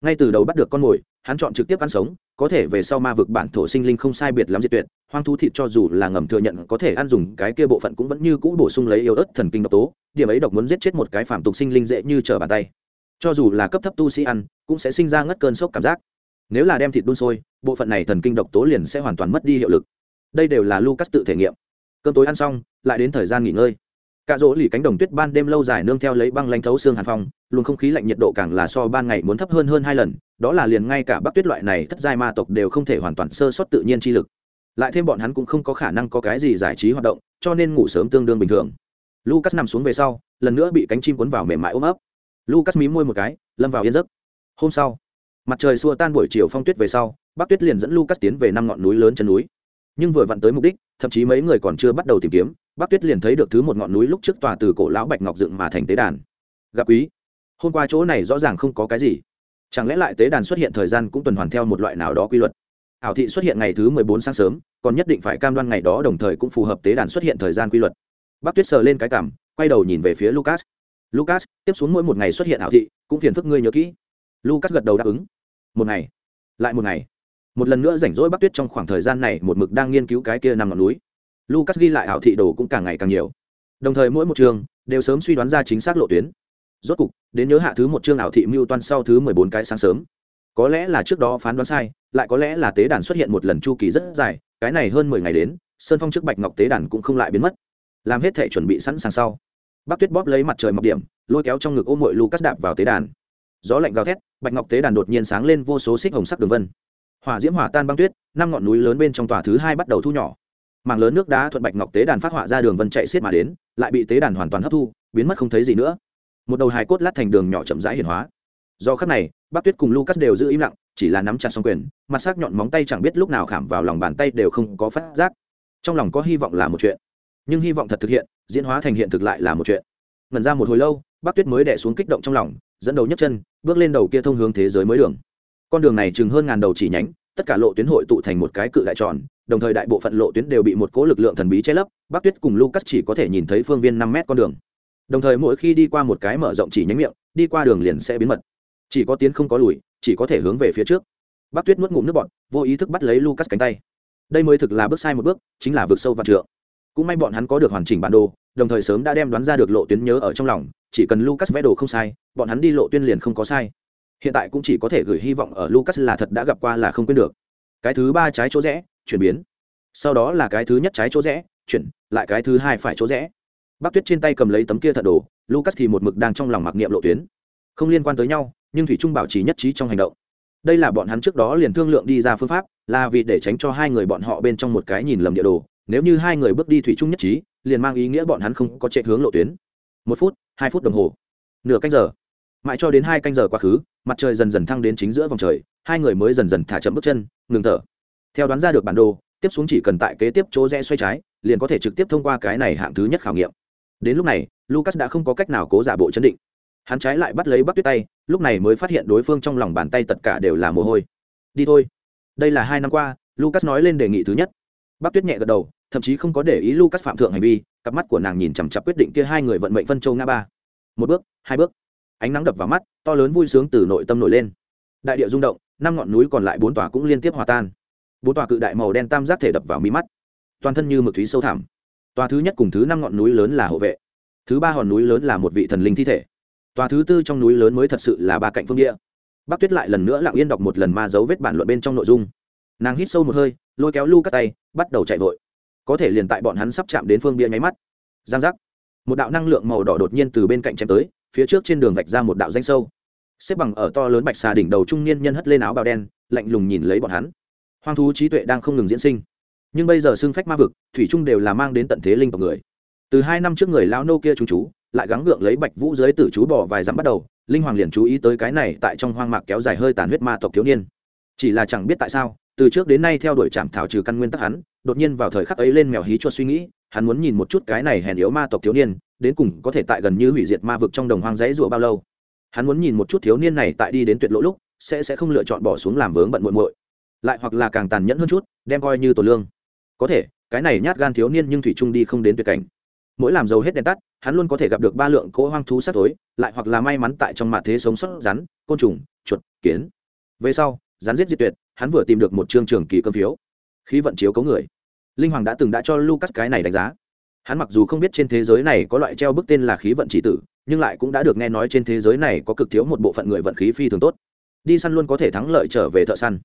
A: ngay từ đầu bắt được con mồi, hắn chọn trực tiếp ăn sống, có thể về sau ma vực bản thổ sinh linh không sai biệt lắm diệt tuyệt, hoang thú thịt cho dù là ngầm thừa nhận có thể ăn dùng, cái kia bộ phận cũng vẫn như cũ bổ sung lấy yếu ớt thần kinh độc tố, điểm ấy độc muốn giết chết một cái phản tục sinh linh dễ như trở bàn tay. Cho dù là cấp thấp tu sĩ ăn, cũng sẽ sinh ra ngất cơn sốc cảm giác. Nếu là đem thịt đun sôi, bộ phận này thần kinh độc tố liền sẽ hoàn toàn mất đi hiệu lực. Đây đều là lucas tự thể nghiệm. Cơm tối ăn xong, lại đến thời gian nghỉ ngơi cả rỗ lì cánh đồng tuyết ban đêm lâu dài nương theo lấy băng lanh thấu xương hàn phong, luồng không khí lạnh nhiệt độ càng là so ban ngày muốn thấp hơn hơn hai lần, đó là liền ngay cả bắc tuyết loại này thất giai ma tộc đều không thể hoàn toàn sơ sót tự nhiên chi lực. Lại thêm bọn hắn cũng không có khả năng có cái gì giải trí hoạt động, cho nên ngủ sớm tương đương bình thường. Lucas nằm xuống về sau, lần nữa bị cánh chim cuốn vào mềm mại ôm ấp. Lucas mí môi một cái, lâm vào yên giấc. Hôm sau, mặt trời xua tan buổi chiều phong tuyết về sau bắc tuyết liền dẫn lucas tiến về năm ngọn núi lớn chân núi. Nhưng vừa vặn tới mục đích, thậm chí mấy người còn chưa bắt đầu tìm kiếm bắc tuyết liền thấy được thứ một ngọn núi lúc trước tòa từ cổ lão bạch ngọc dựng mà thành tế đàn. Gặp quý, hôm qua chỗ này rõ ràng không có cái gì. Chẳng lẽ lại tế đàn xuất hiện thời gian cũng tuần hoàn theo một loại nào đó quy luật? Ảo thị xuất hiện ngày thứ mười bốn sáng sớm, còn nhất định phải cam đoan ngày đó đồng thời cũng phù hợp tế đàn xuất hiện thời gian quy luật. Bác tuyết sờ lên cái cảm, quay đầu nhìn về phía lucas. Lucas, tiếp xuống mỗi một ngày xuất hiện ảo thị, cũng phiền phức ngươi nhớ kỹ. Lucas gật đầu đáp ứng. Một ngày, lại một ngày. Một lần nữa rảnh rỗi bác tuyết trong khoảng thời gian này một mực đang nghiên cứu cái kia nằm ngọn núi lucas ghi lại ảo thị đồ cũng càng ngày càng nhiều. Đồng thời mỗi một trường đều sớm suy đoán ra chính xác lộ tuyến. Rốt cục, đến nhớ hạ thứ một chương ảo thị mưu toan sau thứ mười bốn cái sáng sớm. Có lẽ là trước đó phán đoán sai, lại có lẽ là tế đàn xuất hiện một lần chu kỳ rất dài, cái này hơn mười ngày đến, sơn phong trước bạch ngọc tế đàn cũng không lại biến mất. Làm hết thể chuẩn bị sẵn sàng sau bác tuyết bóp lấy mặt trời mọc điểm, lôi kéo trong ngực ôm mội Lucas đạp vào tế đàn. Gió lạnh gào thét, bạch ngọc tế đàn đột nhiên sáng lên vô số xích hồng sắc đường vân. Hỏa diễm hỏa tan băng tuyết, năm ngọn núi lớn bên trong tòa thứ hai bắt đầu thu nhỏ mảng lớn nước đá thuận bạch ngọc tế đàn phát họa ra đường vân chạy xiết mà đến, lại bị tế đàn hoàn toàn hấp thu, biến mất không thấy gì nữa. Một đầu hài cốt lát thành đường nhỏ chậm rãi hiển hóa. Do khắc này bác tuyết cùng lucas đều giữ im lặng, chỉ là nắm chặt xong quyền, mặt sắc nhọn móng tay chẳng biết lúc nào khảm vào lòng bàn tay đều không có phát giác. Trong lòng có hy vọng là một chuyện, nhưng hy vọng thật thực hiện, diễn hóa thành hiện thực lại là một chuyện. Ngần ra một hồi lâu bác tuyết mới đẻ xuống kích động trong lòng, dẫn đầu nhấc chân, bước lên đầu kia thông hướng thế giới mới đường. Con đường này chừng hơn ngàn đầu chỉ nhánh tất cả lộ tuyến hội tụ thành một cái cự đại tròn, đồng thời đại bộ phận lộ tuyến đều bị một cố lực lượng thần bí che lấp bác tuyết cùng lucas chỉ có thể nhìn thấy phương viên năm mét con đường. Đồng thời mỗi khi đi qua một cái mở rộng chỉ nhánh miệng, đi qua đường liền sẽ biến mật. Chỉ có tiến không có lùi, chỉ có thể hướng về phía trước. Bác tuyết nuốt ngụm nước bọt, vô ý thức bắt lấy lucas cánh tay. Đây mới thực là bước sai một bước, chính là vượt sâu và trượng. Cũng may bọn hắn có được hoàn chỉnh bản đồ, đồng thời sớm đã đem đoán ra được lộ tuyến nhớ ở trong lòng, chỉ cần lucas vẽ đồ không sai, bọn hắn đi lộ tuyên liền không có sai hiện tại cũng chỉ có thể gửi hy vọng ở lucas là thật đã gặp qua là không quên được. Cái thứ ba trái chỗ rẽ, chuyển biến. Sau đó là cái thứ nhất trái chỗ rẽ, chuyển, lại cái thứ hai phải chỗ rẽ. Bác tuyết trên tay cầm lấy tấm kia thật đồ, lucas thì một mực đang trong lòng mặc niệm lộ tuyến. Không liên quan tới nhau, nhưng thủy trung bảo trì nhất trí trong hành động. Đây là bọn hắn trước đó liền thương lượng đi ra phương pháp, là vì để tránh cho hai người bọn họ bên trong một cái nhìn lầm địa đồ. Nếu như hai người bước đi thủy chung nhất trí, liền mang ý nghĩa bọn hắn không có chạy hướng lộ tuyến. Một phút, hai phút đồng hồ. Nửa canh giờ mãi cho đến hai canh giờ quá khứ, mặt trời dần dần thăng đến chính giữa vòng trời, hai người mới dần dần thả chậm bước chân, ngừng thở. Theo đoán ra được bản đồ, tiếp xuống chỉ cần tại kế tiếp chỗ rẽ xoay trái, liền có thể trực tiếp thông qua cái này hạng thứ nhất khảo nghiệm. Đến lúc này, lucas đã không có cách nào cố giả bộ chấn định. Hắn trái lại bắt lấy bắc tuyết tay, lúc này mới phát hiện đối phương trong lòng bàn tay tất cả đều là mồ hôi. Đi thôi. Đây là hai năm qua, lucas nói lên đề nghị thứ nhất. Bắc tuyết nhẹ gật đầu, thậm chí không có để ý lucas phạm thượng hành vi, cặp mắt của nàng nhìn chằm chặp quyết định kia hai người vận mệnh phân châu nga ba. Một bước, hai bước ánh nắng đập vào mắt, to lớn vui sướng từ nội tâm nổi lên. Đại địa rung động, năm ngọn núi còn lại bốn tòa cũng liên tiếp hòa tan. Bốn tòa cự đại màu đen tam giác thể đập vào mi mắt. Toàn thân như mực thúy sâu thẳm. Tòa thứ nhất cùng thứ năm ngọn núi lớn là hộ vệ. Thứ ba hòn núi lớn là một vị thần linh thi thể. Tòa thứ tư trong núi lớn mới thật sự là ba cạnh phương địa. Bác tuyết lại lần nữa lặng yên đọc một lần ma dấu vết bản luận bên trong nội dung. Nàng hít sâu một hơi, lôi kéo lu cắt tay, bắt đầu chạy vội. Có thể liền tại bọn hắn sắp chạm đến phương bia nháy mắt. Giang giác. Một đạo năng lượng màu đỏ đột nhiên từ bên cạnh chém tới phía trước trên đường vạch ra một đạo danh sâu. Xếp bằng ở to lớn bạch xà đỉnh đầu trung niên nhân hất lên áo bào đen, lạnh lùng nhìn lấy bọn hắn. Hoang thú trí tuệ đang không ngừng diễn sinh. Nhưng bây giờ xưng phách ma vực, thủy trung đều là mang đến tận thế linh tộc người. Từ hai năm trước người lão nô kia chú chú, lại gắng gượng lấy bạch vũ dưới tử chú bỏ vài dặm bắt đầu, linh hoàng liền chú ý tới cái này tại trong hoang mạc kéo dài hơi tàn huyết ma tộc thiếu niên. Chỉ là chẳng biết tại sao, từ trước đến nay theo đuổi trạm thảo trừ căn nguyên tắc hắn, đột nhiên vào thời khắc ấy lên mèo hí cho suy nghĩ, hắn muốn nhìn một chút cái này hèn yếu ma tộc thiếu niên đến cùng có thể tại gần như hủy diệt ma vực trong đồng hoang dãy rụa bao lâu. Hắn muốn nhìn một chút thiếu niên này tại đi đến tuyệt lỗ lúc, sẽ sẽ không lựa chọn bỏ xuống làm vướng bận muội muội, lại hoặc là càng tàn nhẫn hơn chút, đem coi như tổ lương. Có thể, cái này nhát gan thiếu niên nhưng thủy trung đi không đến tuyệt cảnh. Mỗi làm dầu hết đèn tắt, hắn luôn có thể gặp được ba lượng cỗ hoang thú sát tối lại hoặc là may mắn tại trong mặt thế sống sót rắn, côn trùng, chuột, kiến. Về sau, rắn giết diệt tuyệt, hắn vừa tìm được một chương trường kỳ cơm phiếu. Khí vận chiếu cấu người. Linh hoàng đã từng đã cho lucas cái này đánh giá hắn mặc dù không biết trên thế giới này có loại treo bức tên là khí vận chỉ tử, nhưng lại cũng đã được nghe nói trên thế giới này có cực thiếu một bộ phận người vận khí phi thường tốt. Đi săn luôn có thể thắng lợi trở về thợ săn.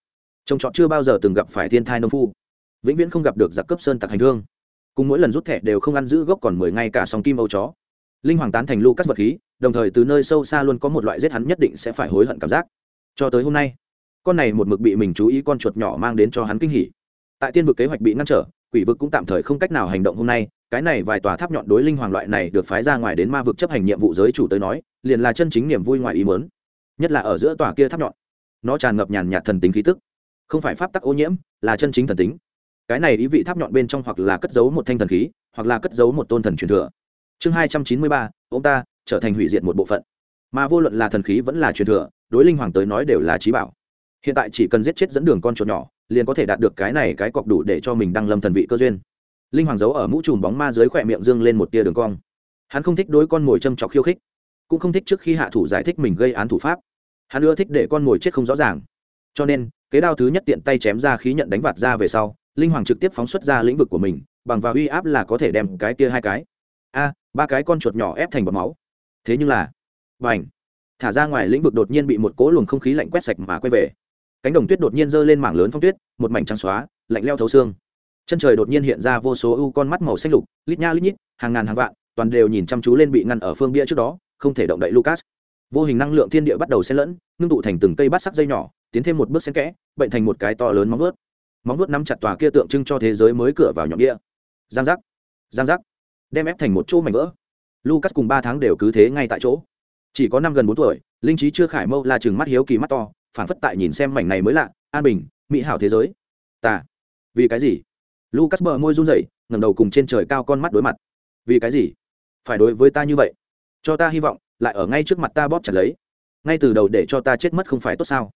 A: Trồng trọt chưa bao giờ từng gặp phải thiên thai nông phu. Vĩnh viễn không gặp được giặc cấp sơn tặc hành thương cùng mỗi lần rút thẻ đều không ăn giữ gốc còn mười ngay cả sòng kim âu chó. Linh hoàng tán thành lu cắt vật khí, đồng thời từ nơi sâu xa luôn có một loại giết hắn nhất định sẽ phải hối hận cảm giác. Cho tới hôm nay, con này một mực bị mình chú ý con chuột nhỏ mang đến cho hắn kinh hỉ. Tại tiên vực kế hoạch bị ngăn trở, quỷ vực cũng tạm thời không cách nào hành động hôm nay cái này vài tòa tháp nhọn đối linh hoàng loại này được phái ra ngoài đến ma vực chấp hành nhiệm vụ giới chủ tới nói, liền là chân chính niềm vui ngoài ý mớn nhất là ở giữa tòa kia tháp nhọn, nó tràn ngập nhàn nhạt thần tính khí tức. Không phải pháp tắc ô nhiễm, là chân chính thần tính. Cái này ý vị tháp nhọn bên trong hoặc là cất giấu một thanh thần khí, hoặc là cất giấu một tôn thần truyền thừa. Chương hai trăm chín mươi ba, ông ta trở thành hủy diệt một bộ phận. Mà vô luận là thần khí vẫn là truyền thừa, đối linh hoàng tới nói đều là trí bảo. Hiện tại chỉ cần giết chết dẫn đường con chuột nhỏ, liền có thể đạt được cái này cái cọc đủ để cho mình đăng lâm thần vị cơ duyên linh hoàng giấu ở mũ trùm bóng ma dưới khỏe miệng dương lên một tia đường cong. Hắn không thích đối con mồi châm trọc khiêu khích, cũng không thích trước khi hạ thủ giải thích mình gây án thủ pháp. Hắn ưa thích để con mồi chết không rõ ràng. Cho nên, kế đao thứ nhất tiện tay chém ra khí nhận đánh vạt ra về sau, linh hoàng trực tiếp phóng xuất ra lĩnh vực của mình, bằng và uy áp là có thể đem cái kia hai cái. A, ba cái con chuột nhỏ ép thành bọt máu. Thế nhưng là và ảnh thả ra ngoài lĩnh vực đột nhiên bị một cỗ luồng không khí lạnh quét sạch mà quay về. Cánh đồng tuyết đột nhiên giơ lên mảng lớn phong tuyết, một mảnh trắng xóa, lạnh leo thấu xương chân trời đột nhiên hiện ra vô số ưu con mắt màu xanh lục, lít nha lít nhít, hàng ngàn hàng vạn, toàn đều nhìn chăm chú lên bị ngăn ở phương bia trước đó, không thể động đậy lucas. Vô hình năng lượng thiên địa bắt đầu xen lẫn, ngưng tụ thành từng cây bát sắc dây nhỏ, tiến thêm một bước xen kẽ, bệnh thành một cái to lớn móng vuốt. Móng vuốt nắm chặt tòa kia tượng trưng cho thế giới mới cửa vào nhọn địa giang giác giang giác, đem ép thành một chỗ mảnh vỡ. Lucas cùng ba tháng đều cứ thế ngay tại chỗ. Chỉ có năm gần bốn tuổi, linh trí chưa khải mâu là chừng mắt hiếu kỳ mắt to phản phất tại nhìn xem mảnh này mới lạ, an bình, mỹ hảo thế giới. Ta, vì cái gì? Lucas bờ môi run rẩy, ngẩng đầu cùng trên trời cao con mắt đối mặt. Vì cái gì? Phải đối với ta như vậy? Cho ta hy vọng, lại ở ngay trước mặt ta bóp chặt lấy. Ngay từ đầu để cho ta chết mất không phải tốt sao?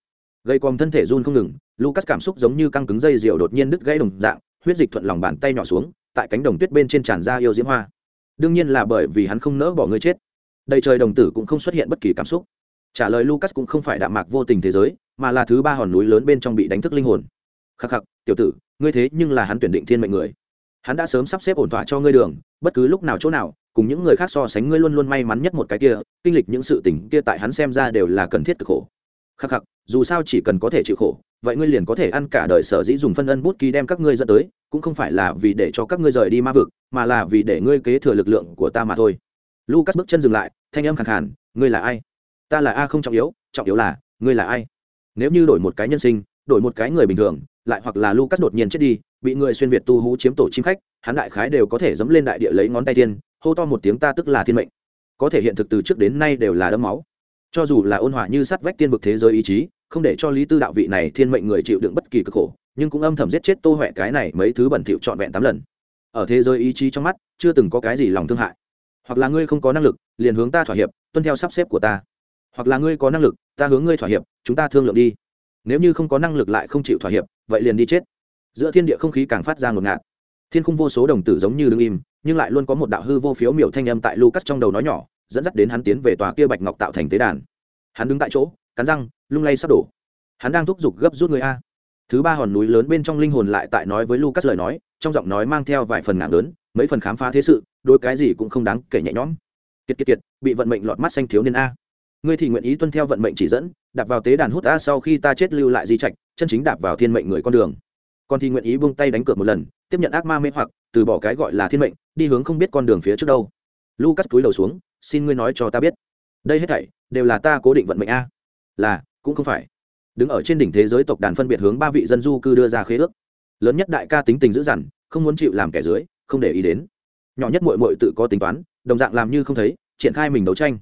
A: Gây còm thân thể run không ngừng, lucas cảm xúc giống như căng cứng dây diều đột nhiên đứt gãy đồng dạng, huyết dịch thuận lòng bàn tay nhỏ xuống, tại cánh đồng tuyết bên trên tràn ra yêu diễm hoa. Đương nhiên là bởi vì hắn không nỡ bỏ ngươi chết. Đầy trời đồng tử cũng không xuất hiện bất kỳ cảm xúc. Trả lời lucas cũng không phải đạm mạc vô tình thế giới, mà là thứ ba hòn núi lớn bên trong bị đánh thức linh hồn. Khắc khắc, tiểu tử ngươi thế nhưng là hắn tuyển định thiên mệnh người. Hắn đã sớm sắp xếp ổn thỏa cho ngươi đường bất cứ lúc nào chỗ nào cùng những người khác so sánh ngươi luôn luôn may mắn nhất một cái kia kinh lịch những sự tình kia tại hắn xem ra đều là cần thiết cực khổ. Khắc khắc dù sao chỉ cần có thể chịu khổ vậy ngươi liền có thể ăn cả đời sở dĩ dùng phân ân bút ký đem các ngươi dẫn tới cũng không phải là vì để cho các ngươi rời đi ma vực mà là vì để ngươi kế thừa lực lượng của ta mà thôi. Lucas bước chân dừng lại thanh âm khẳng hẳn, ngươi là ai? Ta là a không trọng yếu trọng yếu là ngươi là ai? Nếu như đổi một cái nhân sinh đổi một cái người bình thường lại hoặc là lucas đột nhiên chết đi, bị người xuyên việt tu hú chiếm tổ chim khách, hắn đại khái đều có thể dẫm lên đại địa lấy ngón tay tiên, hô to một tiếng ta tức là thiên mệnh. Có thể hiện thực từ trước đến nay đều là đẫm máu. Cho dù là ôn hòa như sắt vách tiên vực thế giới ý chí, không để cho lý tư đạo vị này thiên mệnh người chịu đựng bất kỳ cực khổ, nhưng cũng âm thầm giết chết tô huệ cái này mấy thứ bẩn thỉu trọn vẹn tám lần. Ở thế giới ý chí trong mắt, chưa từng có cái gì lòng thương hại. Hoặc là ngươi không có năng lực, liền hướng ta thỏa hiệp, tuân theo sắp xếp của ta. Hoặc là ngươi có năng lực, ta hướng ngươi thỏa hiệp, chúng ta thương lượng đi. Nếu như không có năng lực lại không chịu thỏa hiệp vậy liền đi chết. Giữa thiên địa không khí càng phát ra ngột ngạt. Thiên khung vô số đồng tử giống như đứng im, nhưng lại luôn có một đạo hư vô phiếu miểu thanh âm tại lucas trong đầu nói nhỏ, dẫn dắt đến hắn tiến về tòa kia bạch ngọc tạo thành tế đàn. Hắn đứng tại chỗ, cắn răng, lung lay sắp đổ. Hắn đang thúc giục gấp rút người a. Thứ ba hòn núi lớn bên trong linh hồn lại tại nói với lucas lời nói, trong giọng nói mang theo vài phần ngạc lớn, mấy phần khám phá thế sự, đôi cái gì cũng không đáng kể nhẹ nhõm. Kiệt kiệt kiệt, bị vận mệnh lọt mắt xanh thiếu niên a ngươi thì nguyện ý tuân theo vận mệnh chỉ dẫn, đạp vào tế đàn hút ta. sau khi ta chết lưu lại di trạch, chân chính đạp vào thiên mệnh người con đường. Còn thì nguyện ý buông tay đánh cược một lần, tiếp nhận ác ma mê hoặc, từ bỏ cái gọi là thiên mệnh, đi hướng không biết con đường phía trước đâu. Lucas cúi đầu xuống, xin ngươi nói cho ta biết. Đây hết thảy, đều là ta cố định vận mệnh a. Là, cũng không phải. Đứng ở trên đỉnh thế giới tộc đàn phân biệt hướng ba vị dân du cư đưa ra khế ước. Lớn nhất đại ca tính tình dữ dằn, không muốn chịu làm kẻ dưới, không để ý đến. Nhỏ nhất mội mội tự có tính toán, đồng dạng làm như không thấy, triển khai mình đấu tranh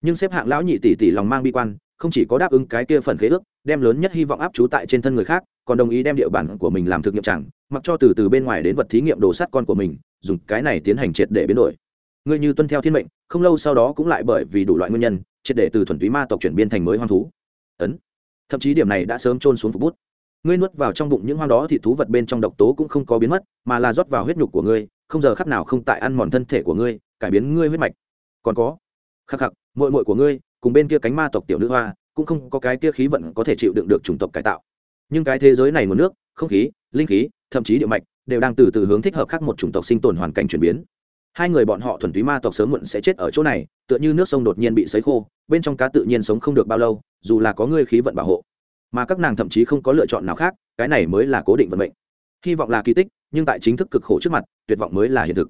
A: nhưng xếp hạng lão nhị tỷ tỷ lòng mang bi quan, không chỉ có đáp ứng cái kia phần khế ước, đem lớn nhất hy vọng áp trú tại trên thân người khác, còn đồng ý đem địa bản của mình làm thực nghiệm chẳng, mặc cho từ từ bên ngoài đến vật thí nghiệm đồ sát con của mình, dùng cái này tiến hành triệt để biến đổi. Ngươi như tuân theo thiên mệnh, không lâu sau đó cũng lại bởi vì đủ loại nguyên nhân, triệt để từ thuần túy ma tộc chuyển biên thành mới hoang thú. Ấn. Thậm chí điểm này đã sớm trôn xuống phục bút. Ngươi nuốt vào trong bụng những hoang đó thì thú vật bên trong độc tố cũng không có biến mất, mà là rót vào huyết nhục của ngươi, không giờ khắc nào không tại ăn mòn thân thể của ngươi, cải biến ngươi huyết mạch. Còn có khắc khắc mội mội của ngươi, cùng bên kia cánh ma tộc tiểu nữ hoa, cũng không có cái kia khí vận có thể chịu đựng được chủng tộc cải tạo. Nhưng cái thế giới này nguồn nước, không khí, linh khí, thậm chí địa mạch, đều đang từ từ hướng thích hợp khác một chủng tộc sinh tồn hoàn cảnh chuyển biến. Hai người bọn họ thuần túy ma tộc sớm muộn sẽ chết ở chỗ này, tựa như nước sông đột nhiên bị sấy khô, bên trong cá tự nhiên sống không được bao lâu, dù là có ngươi khí vận bảo hộ. Mà các nàng thậm chí không có lựa chọn nào khác, cái này mới là cố định vận mệnh. Hy vọng là kỳ tích, nhưng tại chính thức cực khổ trước mặt, tuyệt vọng mới là hiện thực.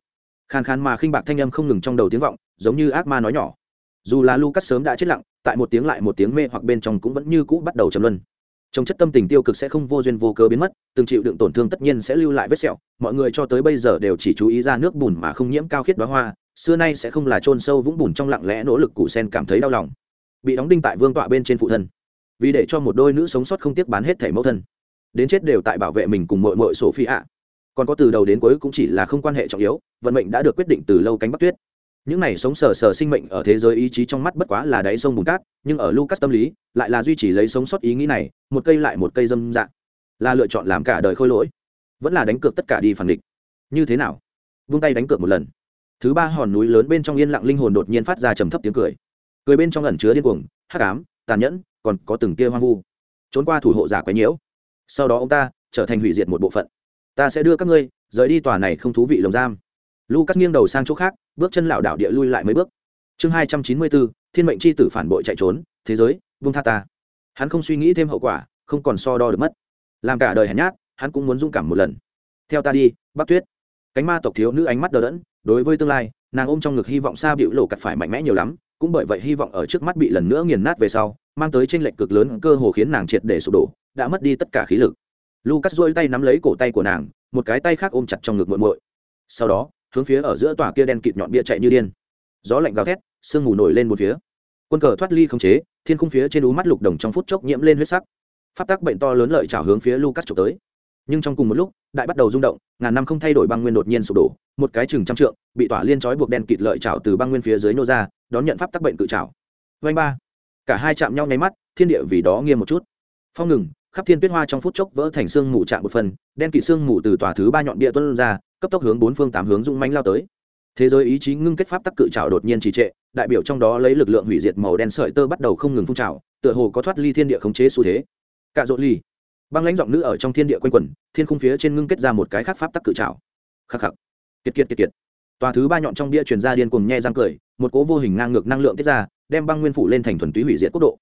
A: Khàn khàn mà khinh bạc thanh âm không ngừng trong đầu tiếng vọng, giống như ác ma nói nhỏ dù là lucas sớm đã chết lặng, tại một tiếng lại một tiếng mê hoặc bên trong cũng vẫn như cũ bắt đầu trầm luân. Trong chất tâm tình tiêu cực sẽ không vô duyên vô cớ biến mất, từng chịu đựng tổn thương tất nhiên sẽ lưu lại vết sẹo, mọi người cho tới bây giờ đều chỉ chú ý ra nước bùn mà không nhiễm cao khiết đoá hoa, xưa nay sẽ không là chôn sâu vũng bùn trong lặng lẽ nỗ lực cụ sen cảm thấy đau lòng. Bị đóng đinh tại vương tọa bên trên phụ thân. Vì để cho một đôi nữ sống sót không tiếc bán hết thẻ mẫu thân. Đến chết đều tại bảo vệ mình cùng mội mội sổ phi ạ còn có từ đầu đến cuối cũng chỉ là không quan hệ trọng yếu, vận mệnh đã được quyết định từ lâu cánh bắc tuyết những này sống sờ sờ sinh mệnh ở thế giới ý chí trong mắt bất quá là đáy sông bùn cát, nhưng ở lucas tâm lý, lại là duy trì lấy sống sót ý nghĩ này, một cây lại một cây dâm dạng là lựa chọn làm cả đời khôi lỗi, vẫn là đánh cược tất cả đi phản địch. Như thế nào? Vung tay đánh cược một lần. Thứ ba hòn núi lớn bên trong yên lặng linh hồn đột nhiên phát ra trầm thấp tiếng cười. Cười bên trong ẩn chứa điên cuồng, hắc ám, tàn nhẫn, còn có từng tia hoang vu. Trốn qua thủ hộ giả quấy nhiễu. Sau đó ông ta trở thành hủy diệt một bộ phận. Ta sẽ đưa các ngươi rời đi tòa này không thú vị lồng giam lucas nghiêng đầu sang chỗ khác, bước chân lảo đảo địa lui lại mấy bước. Chương hai trăm chín mươi bốn, thiên mệnh c h i tử phản bội chạy trốn, thế giới, vung tha ta. Hắn không suy nghĩ thêm hậu quả, không còn so đo được mất. Làm cả đời hèn nhát, hắn cũng muốn dũng cảm một lần. Theo ta đi, bắc tuyết. Cánh ma tộc thiếu nữ ánh mắt đờ đẫn, đối với tương lai, nàng ôm trong ngực hy vọng xa bịu lộ cặt phải mạnh mẽ nhiều lắm, cũng bởi vậy hy vọng ở trước mắt bị lần nữa nghiền nát về sau, mang tới tranh lệch cực lớn cơ hồ khiến nàng triệt để sụp đổ, đã mất đi tất cả khí lực. Lucas dôi tay nắm lấy cổ tay của nàng, một cái tay khác ôm chặt trong ngực muội muội. Sau đó hướng phía ở giữa tòa kia đen kịt nhọn bia chạy như điên. Gió lạnh gào thét, sương mù nổi lên một phía. Quân cờ thoát ly không chế, thiên khung phía trên ú mắt lục đồng trong phút chốc nhiễm lên huyết sắc. Phát tác bệnh to lớn lợi trào hướng phía lucas trộm tới. Nhưng trong cùng một lúc, đại bắt đầu rung động, ngàn năm không thay đổi băng nguyên đột nhiên sụp đổ, một cái chừng trăm trượng, bị tỏa liên trói buộc đen kịt lợi trào từ băng nguyên phía dưới nô ra, đón nhận pháp tắc bệnh cự trào vanh ba. Cả hai chạm nhau nháy mắt, thiên địa vì đó nghiêm một chút. Phong ngừng, khắp thiên tuyết hoa trong phút chốc vỡ thành xương mù chạm một phần, đen kịt xương mù từ tòa thứ ba nhọn địa tuân ra cấp tốc hướng bốn phương tám hướng dũng mãnh lao tới. Thế giới ý chí ngưng kết pháp tắc cự trào đột nhiên trì trệ, đại biểu trong đó lấy lực lượng hủy diệt màu đen sợi tơ bắt đầu không ngừng phun trào, tựa hồ có thoát ly thiên địa khống chế xu thế. Cạ rộn ly băng lãnh giọng nữ ở trong thiên địa quanh quẩn, thiên khung phía trên ngưng kết ra một cái khác pháp tắc cự trào khắc khắc. Kiệt kiệt kiệt kiệt. Tòa thứ ba nhọn trong bia truyền ra điên cuồng nhe răng cười, một cố vô hình ngang ngược năng lượng tiết ra, đem băng nguyên phủ lên thành thuần túy hủy diệt quốc độ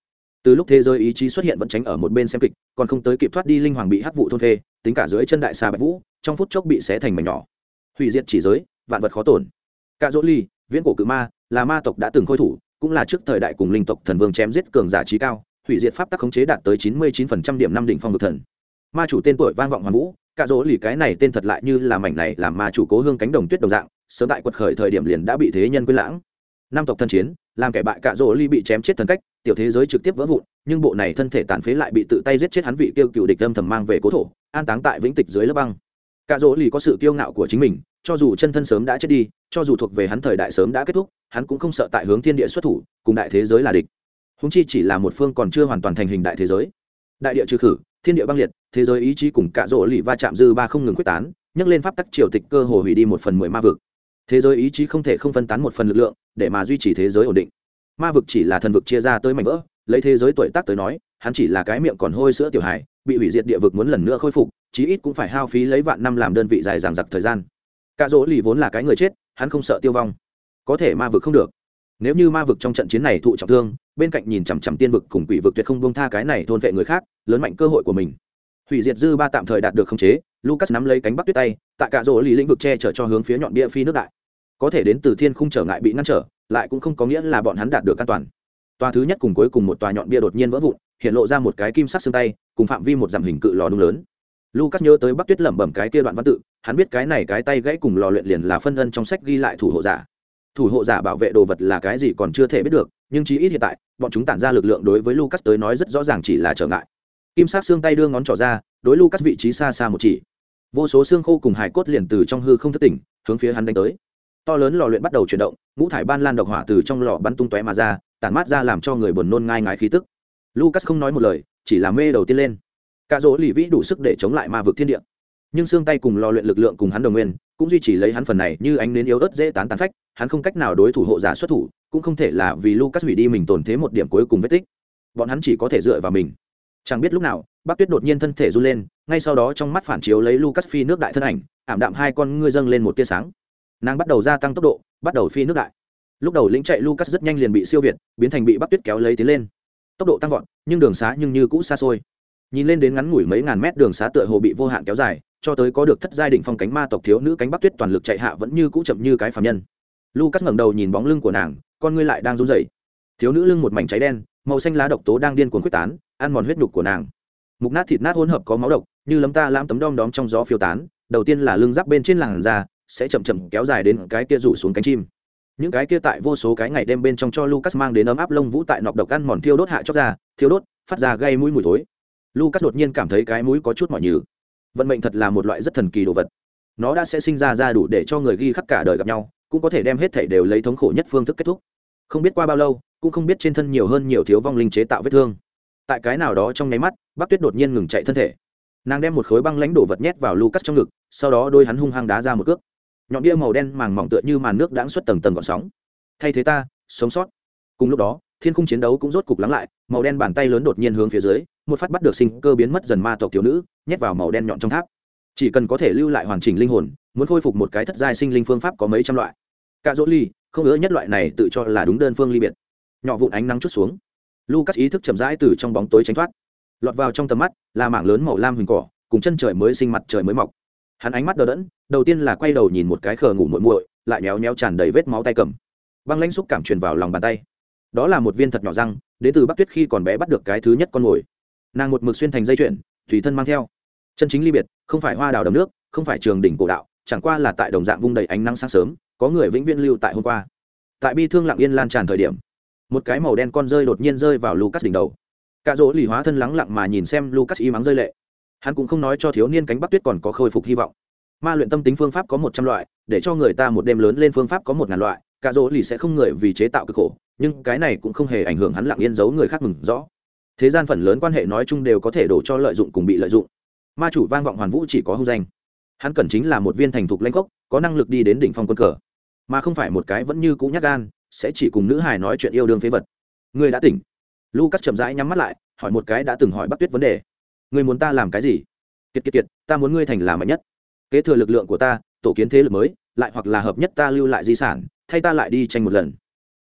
A: từ lúc thế giới ý chí xuất hiện vẫn tránh ở một bên xem kịch, còn không tới kịp thoát đi linh hoàng bị hắc vụ thôn phê, tính cả dưới chân đại xà bạch vũ, trong phút chốc bị xé thành mảnh nhỏ. Hủy diệt chỉ giới, vạn vật khó tổn. Cạ dỗ ly, viễn cổ cự ma, là ma tộc đã từng khôi thủ, cũng là trước thời đại cùng linh tộc thần vương chém giết cường giả trí cao, hủy diệt pháp tắc khống chế đạt tới chín mươi chín phần trăm điểm năm đỉnh phong vực thần. Ma chủ tên tuổi vang vọng hoàn vũ cạ dỗ lì cái này tên thật lại như là mảnh này làm ma chủ cố hương cánh đồng tuyết đồng dạng, sớm tại quật khởi thời điểm liền đã bị thế nhân quên lãng. Năm tộc thân chiến, làm kẻ bại cạ rỗ ly bị chém chết thần cách tiểu thế giới trực tiếp vỡ vụn, nhưng bộ này thân thể tàn phế lại bị tự tay giết chết hắn vị tiêu cựu địch âm thầm mang về cố thổ, an táng tại vĩnh tịch dưới lớp băng. Cạ Dỗ Lì có sự kiêu ngạo của chính mình, cho dù chân thân sớm đã chết đi, cho dù thuộc về hắn thời đại sớm đã kết thúc, hắn cũng không sợ tại hướng thiên địa xuất thủ, cùng đại thế giới là địch. Húng chi chỉ là một phương còn chưa hoàn toàn thành hình đại thế giới. Đại địa trừ khử, thiên địa băng liệt, thế giới ý chí cùng cạ rỗ lì va chạm dư ba không ngừng quyết tán nhắc lên pháp tắc triều tịch cơ hồ hủy đi một phần mười ma vực. Thế giới ý chí không thể không phân tán một phần lực lượng, để mà duy trì thế giới ổn định ma vực chỉ là thần vực chia ra tới mảnh vỡ, lấy thế giới tuổi tác tới nói, hắn chỉ là cái miệng còn hôi sữa tiểu hài, bị hủy diệt địa vực muốn lần nữa khôi phục, chí ít cũng phải hao phí lấy vạn năm làm đơn vị dài dằng dặc thời gian. Cạ dỗ lì vốn là cái người chết, hắn không sợ tiêu vong. Có thể ma vực không được. Nếu như ma vực trong trận chiến này thụ trọng thương, bên cạnh nhìn chằm chằm tiên vực cùng quỷ vực tuyệt không bông tha cái này thôn vệ người khác, lớn mạnh cơ hội của mình. Hủy diệt dư ba tạm thời đạt được khống chế, lucas nắm lấy cánh bắc tuyết tay, tại cạ rỗ lì lĩnh vực che chở cho hướng phía nhọn bia phi nước đại. Có thể đến từ thiên không trở ngại bị ngăn trở lại cũng không có nghĩa là bọn hắn đạt được an toàn. Tòa thứ nhất cùng cuối cùng một tòa nhọn bia đột nhiên vỡ vụn, hiện lộ ra một cái kim sắc xương tay, cùng phạm vi một dặm hình cự lò nung lớn. Lucas nhớ tới bắc tuyết lẩm bẩm cái kia đoạn văn tự, hắn biết cái này cái tay gãy cùng lò luyện liền là phân ân trong sách ghi lại thủ hộ giả. Thủ hộ giả bảo vệ đồ vật là cái gì còn chưa thể biết được, nhưng chí ít hiện tại, bọn chúng tản ra lực lượng đối với lucas tới nói rất rõ ràng chỉ là trở ngại. Kim sắc xương tay đưa ngón trỏ ra, đối lucas vị trí xa xa một chỉ. Vô số xương khô cùng hải cốt liền từ trong hư không thất tỉnh, hướng phía hắn đánh tới to lớn lò luyện bắt đầu chuyển động, ngũ thải ban lan độc hỏa từ trong lò bắn tung tóe mà ra, tản mát ra làm cho người buồn nôn ngai ngái khí tức. Lucas không nói một lời, chỉ là mê đầu tiên lên. Cả rỗ lì vĩ đủ sức để chống lại ma vực thiên địa. Nhưng xương tay cùng lò luyện lực lượng cùng hắn đồng nguyên, cũng duy trì lấy hắn phần này như ánh nến yếu ớt dễ tán tán phách, hắn không cách nào đối thủ hộ giả xuất thủ, cũng không thể là vì lucas hủy đi mình tổn thế một điểm cuối cùng vết tích. Bọn hắn chỉ có thể dựa vào mình. Chẳng biết lúc nào bác tuyết đột nhiên thân thể run lên, ngay sau đó trong mắt phản chiếu lấy lucas phi nước đại thân ảnh, ảm đạm hai con ngươi dâng lên một tia sáng nàng bắt đầu gia tăng tốc độ, bắt đầu phi nước đại. Lúc đầu lĩnh chạy lucas rất nhanh liền bị siêu việt, biến thành bị bắc tuyết kéo lấy tiến lên. Tốc độ tăng vọt, nhưng đường xá nhưng như cũ xa xôi. Nhìn lên đến ngắn ngủi mấy ngàn mét, đường xá tựa hồ bị vô hạn kéo dài, cho tới có được thất giai đỉnh phong cánh ma tộc thiếu nữ cánh bắc tuyết toàn lực chạy hạ vẫn như cũ chậm như cái phạm nhân. Lucas ngẩng đầu nhìn bóng lưng của nàng, con ngươi lại đang run rẩy. Thiếu nữ lưng một mảnh cháy đen, màu xanh lá độc tố đang điên cuồng quyết tán, ăn mòn huyết nhục của nàng. Mục nát thịt nát hỗn hợp có máu độc, như lấm ta lãm tấm đom đóm trong gió phiêu tán, đầu tiên là lưng giáp bên trên làn da sẽ chậm chậm kéo dài đến cái kia rủ xuống cánh chim. Những cái kia tại vô số cái ngày đêm bên trong cho lucas mang đến ấm áp lông vũ tại nọc độc ăn mòn thiêu đốt hạ chóc ra, thiêu đốt, phát ra gây mũi mùi thối. Lucas đột nhiên cảm thấy cái mũi có chút mỏi nhừ. Vận mệnh thật là một loại rất thần kỳ đồ vật. Nó đã sẽ sinh ra ra đủ để cho người ghi khắc cả đời gặp nhau, cũng có thể đem hết thảy đều lấy thống khổ nhất phương thức kết thúc. Không biết qua bao lâu, cũng không biết trên thân nhiều hơn nhiều thiếu vong linh chế tạo vết thương. Tại cái nào đó trong nháy mắt bác tuyết đột nhiên ngừng chạy thân thể. Nàng đem một khối băng lãnh đổ vật nhét vào lucas trong ngực, sau đó đôi hắn hung hăng đá ra một cước nhọn đĩa màu đen màng mỏng tựa như màn nước đãng xuất tầng tầng gọn sóng. Thay thế ta, sống sót. Cùng lúc đó, thiên khung chiến đấu cũng rốt cục lắng lại, màu đen bàn tay lớn đột nhiên hướng phía dưới, một phát bắt được sinh cơ biến mất dần ma tộc thiếu nữ, nhét vào màu đen nhọn trong tháp. Chỉ cần có thể lưu lại hoàn chỉnh linh hồn, muốn khôi phục một cái thất giai sinh linh phương pháp có mấy trăm loại. Cả dỗ ly, không ngỡ nhất loại này tự cho là đúng đơn phương ly biệt. Nhỏ vụn ánh nắng chút xuống. Lucas ý thức chậm rãi từ trong bóng tối tránh thoát. Lọt vào trong tầm mắt là mảng lớn màu lam huỳnh cỏ, cùng chân trời mới sinh mặt trời mới mọc hắn ánh mắt đờ đẫn, đầu tiên là quay đầu nhìn một cái khờ ngủ muội muội, lại nhéo nhéo tràn đầy vết máu tay cầm. Băng lãnh xúc cảm truyền vào lòng bàn tay. Đó là một viên thật nhỏ răng, đến từ bắc tuyết khi còn bé bắt được cái thứ nhất con mồi. Nàng một mực xuyên thành dây chuyền, tùy thân mang theo. Chân chính ly biệt, không phải hoa đào đầm nước, không phải trường đỉnh cổ đạo, chẳng qua là tại đồng dạng vung đầy ánh nắng sáng sớm, có người vĩnh viễn lưu tại hôm qua. Tại bi thương lặng yên lan tràn thời điểm, một cái màu đen con rơi đột nhiên rơi vào lucas đỉnh đầu. Cả dỗ lì hóa thân lắng lặng mà nhìn xem lucas y mắng rơi lệ hắn cũng không nói cho thiếu niên cánh bắc tuyết còn có khôi phục hy vọng. Ma luyện tâm tính phương pháp có một trăm loại để cho người ta một đêm lớn lên phương pháp có một ngàn loại cả dỗ lì sẽ không người vì chế tạo cực khổ nhưng cái này cũng không hề ảnh hưởng hắn lặng yên giấu người khác mừng rõ. Thế gian phần lớn quan hệ nói chung đều có thể đổ cho lợi dụng cùng bị lợi dụng. Ma chủ vang vọng hoàn vũ chỉ có hung danh. Hắn cần chính là một viên thành thục lãnh cốc, có năng lực đi đến đỉnh phong quân cờ. Mà không phải một cái vẫn như cũ nhát gan sẽ chỉ cùng nữ hài nói chuyện yêu đương phế vật. Người đã tỉnh. Lucas chậm rãi nhắm mắt lại hỏi một cái đã từng hỏi bắc tuyết vấn đề. Ngươi muốn ta làm cái gì? Kiệt kiệt kiệt, ta muốn ngươi thành là mạnh nhất. Kế thừa lực lượng của ta, tổ kiến thế lực mới, lại hoặc là hợp nhất ta lưu lại di sản, thay ta lại đi tranh một lần.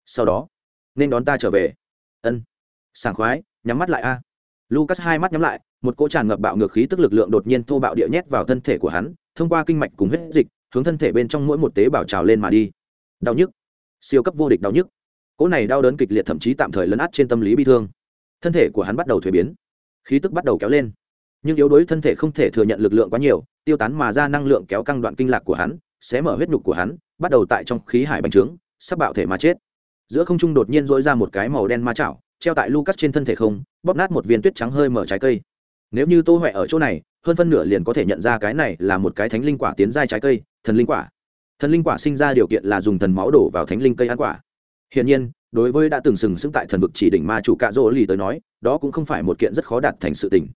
A: Sau đó, nên đón ta trở về. Ân. Sảng khoái, nhắm mắt lại a. Lucas hai mắt nhắm lại, một cỗ tràn ngập bạo ngược khí tức lực lượng đột nhiên thô bạo địa nhét vào thân thể của hắn, thông qua kinh mạch cùng huyết dịch, hướng thân thể bên trong mỗi một tế bào trào lên mà đi. Đau nhức. Siêu cấp vô địch đau nhức. Cỗ này đau đớn kịch liệt thậm chí tạm thời lấn át trên tâm lý bi thương. Thân thể của hắn bắt đầu thuế biến khí tức bắt đầu kéo lên. Nhưng yếu đuối thân thể không thể thừa nhận lực lượng quá nhiều, tiêu tán mà ra năng lượng kéo căng đoạn kinh lạc của hắn sẽ mở huyết nhục của hắn, bắt đầu tại trong khí hải bành trướng, sắp bạo thể mà chết. Giữa không trung đột nhiên dỗi ra một cái màu đen ma chảo, treo tại lucas trên thân thể không, bóp nát một viên tuyết trắng hơi mở trái cây. Nếu như tô huệ ở chỗ này, hơn phân nửa liền có thể nhận ra cái này là một cái thánh linh quả tiến giai trái cây, thần linh quả. Thần linh quả sinh ra điều kiện là dùng thần máu đổ vào thánh linh cây ăn quả hiển nhiên, đối với đã từng sừng sững tại thần vực chỉ đỉnh ma chủ cạ rỗ lì tới nói, đó cũng không phải một kiện rất khó đạt thành sự tình.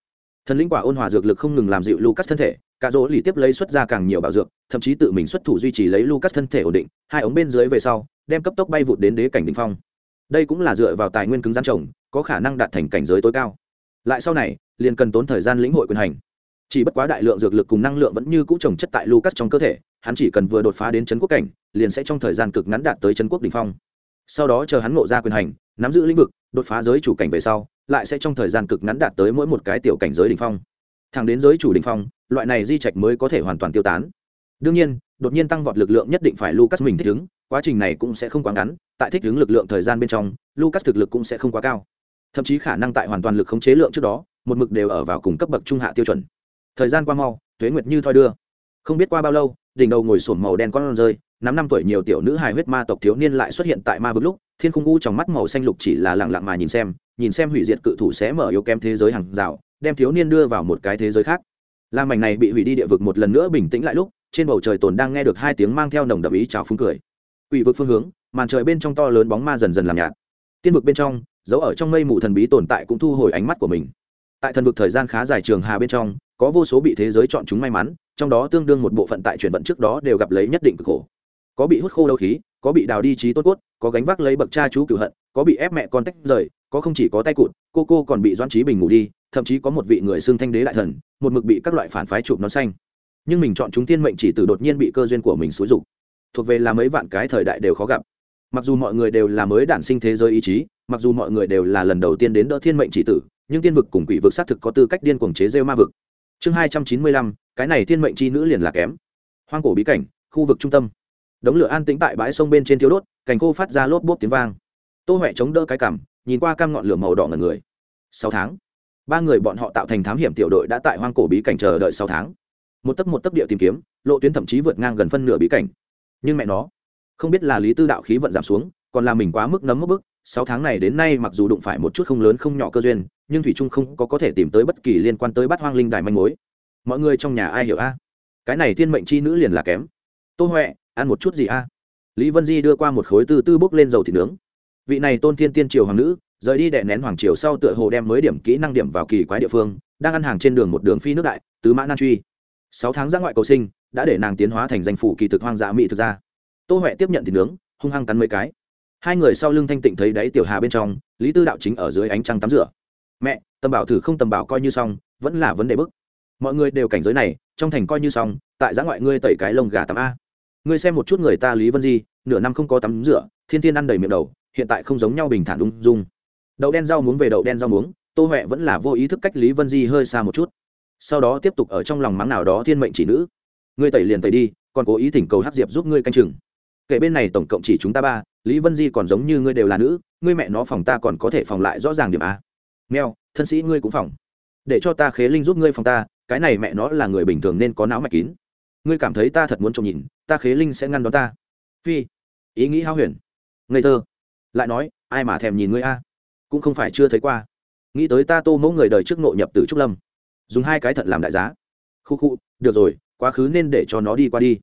A: Thần linh quả ôn hòa dược lực không ngừng làm dịu lucas thân thể, cạ rỗ lì tiếp lấy xuất ra càng nhiều bảo dược, thậm chí tự mình xuất thủ duy trì lấy lucas thân thể ổn định, hai ống bên dưới về sau, đem cấp tốc bay vụt đến đế cảnh đỉnh phong. Đây cũng là dựa vào tài nguyên cứng rắn trồng, có khả năng đạt thành cảnh giới tối cao. Lại sau này, liền cần tốn thời gian lĩnh hội quyền hành. Chỉ bất quá đại lượng dược lực cùng năng lượng vẫn như cũ trồng chất tại lucas trong cơ thể, hắn chỉ cần vừa đột phá đến trấn quốc cảnh, liền sẽ trong thời gian cực ngắn đạt tới trấn quốc đỉnh phong sau đó chờ hắn ngộ ra quyền hành, nắm giữ lĩnh vực, đột phá giới chủ cảnh về sau, lại sẽ trong thời gian cực ngắn đạt tới mỗi một cái tiểu cảnh giới đ ỉ n h phong. Thẳng đến giới chủ đ ỉ n h phong, loại này di trạch mới có thể hoàn toàn tiêu tán. Đương nhiên, đột nhiên tăng vọt lực lượng nhất định phải lucas mình thích ứng, quá trình này cũng sẽ không quá ngắn, tại thích ứng lực lượng thời gian bên trong, lucas thực lực cũng sẽ không quá cao. Thậm chí khả năng tại hoàn toàn lực khống chế lượng trước đó, một mực đều ở vào cùng cấp bậc trung hạ tiêu chuẩn. Thời gian qua mau, tuế nguyệt như thoi đưa. Không biết qua bao lâu đỉnh đầu ngồi sổm màu đen con rơi năm năm tuổi nhiều tiểu nữ hài huyết ma tộc thiếu niên lại xuất hiện tại ma vực lúc, thiên khung u trong mắt màu xanh lục chỉ là lặng lặng mà nhìn xem nhìn xem hủy diệt cự thủ sẽ mở yếu kém thế giới hàng rào, đem thiếu niên đưa vào một cái thế giới khác. Lam mảnh này bị hủy đi địa vực một lần nữa bình tĩnh lại lúc, trên bầu trời tồn đang nghe được hai tiếng mang theo nồng đậm ý chào phúng cười. Quỷ vực phương hướng, màn trời bên trong to lớn bóng ma dần dần làm nhạt. Tiên vực bên trong giấu ở trong mây mù thần bí tồn tại cũng thu hồi ánh mắt của mình. Tại thần vực thời gian khá dài trường hà bên trong, có vô số bị thế giới chọn chúng may mắn trong đó tương đương một bộ phận tại chuyển vận trước đó đều gặp lấy nhất định cực khổ. Có bị hút khô đâu khí, có bị đào đi trí tôn cốt, có gánh vác lấy bậc cha chú cửu hận, có bị ép mẹ con tách rời, có không chỉ có tay cụt, cô cô còn bị doan trí bình ngủ đi, thậm chí có một vị người xưng thanh đế đại thần, một mực bị các loại phản phái chụp nón xanh. Nhưng mình chọn chúng tiên mệnh chỉ từ đột nhiên bị cơ duyên của mình xúi dục. Thuộc về là mấy vạn cái thời đại đều khó gặp. Mặc dù mọi người đều là mới đản sinh thế giới ý chí, mặc dù mọi người đều là lần đầu tiên đến đỡ thiên mệnh chỉ tử, nhưng tiên vực cùng quỷ vực xác thực có tư cách điên cuồng chế rêu ma vực chương hai trăm chín mươi lăm, cái này thiên mệnh chi nữ liền là kém. Hoang cổ bí cảnh, khu vực trung tâm. Đống lửa an tĩnh tại bãi sông bên trên thiếu đốt, cành khô phát ra lốp bốp tiếng vang. Tô huệ chống đỡ cái cằm, nhìn qua cam ngọn lửa màu đỏ ngần người. Sáu tháng. Ba người bọn họ tạo thành thám hiểm tiểu đội đã tại hoang cổ bí cảnh chờ đợi sáu tháng. Một tấc một tấc địa tìm kiếm, lộ tuyến thậm chí vượt ngang gần phân nửa bí cảnh. Nhưng mẹ nó, không biết là lý tư đạo khí vận giảm xuống, còn là mình quá mức nấm mức bức sáu tháng này đến nay mặc dù đụng phải một chút không lớn không nhỏ cơ duyên nhưng thủy trung không có có thể tìm tới bất kỳ liên quan tới bắt hoang linh đài manh mối. Mọi người trong nhà ai hiểu a? Cái này thiên mệnh chi nữ liền là kém. Tô huệ, ăn một chút gì a? Lý vân di đưa qua một khối từ tư bốc lên dầu thịt nướng. Vị này tôn thiên tiên triều hoàng nữ, rời đi đệ nén hoàng triều sau tựa hồ đem mới điểm kỹ năng điểm vào kỳ quái địa phương, đang ăn hàng trên đường một đường phi nước đại, tứ mã nan truy. Sáu tháng ra ngoại cầu sinh, đã để nàng tiến hóa thành danh phủ kỳ thực hoang dã mỹ thực ra tô huệ tiếp nhận thịt nướng, hung hăng cắn mấy cái. Hai người sau lưng thanh tịnh thấy đáy tiểu hà bên trong, lý tư đạo chính ở dưới ánh trăng tắm rửa mẹ, tầm bảo thử không tầm bảo coi như xong, vẫn là vấn đề bức. Mọi người đều cảnh giới này, trong thành coi như xong, tại giã ngoại ngươi tẩy cái lông gà tắm a. Ngươi xem một chút người ta lý vân di, nửa năm không có tắm rửa, thiên thiên ăn đầy miệng đầu, hiện tại không giống nhau bình thản ung dung. Đậu đen rau muống về đậu đen rau muống, tô huệ vẫn là vô ý thức cách lý vân di hơi xa một chút. Sau đó tiếp tục ở trong lòng mắng nào đó thiên mệnh chỉ nữ. Ngươi tẩy liền tẩy đi, còn cố ý thỉnh cầu hát diệp giúp ngươi canh chừng. Kể bên này tổng cộng chỉ chúng ta ba, lý vân di còn giống như ngươi đều là nữ, ngươi mẹ nó phòng ta còn có thể phòng lại rõ ràng điểm a mèo, thân sĩ ngươi cũng phòng. Để cho ta khế linh giúp ngươi phòng ta, cái này mẹ nó là người bình thường nên có não mạch kín. Ngươi cảm thấy ta thật muốn trông nhìn, ta khế linh sẽ ngăn đón ta. Phi, ý nghĩ hao huyền. Ngây thơ. Lại nói, ai mà thèm nhìn ngươi a? Cũng không phải chưa thấy qua. Nghĩ tới ta tô mẫu người đời trước nội nhập từ trúc lâm. Dùng hai cái thận làm đại giá. Khu khu, được rồi, quá khứ nên để cho nó đi qua đi.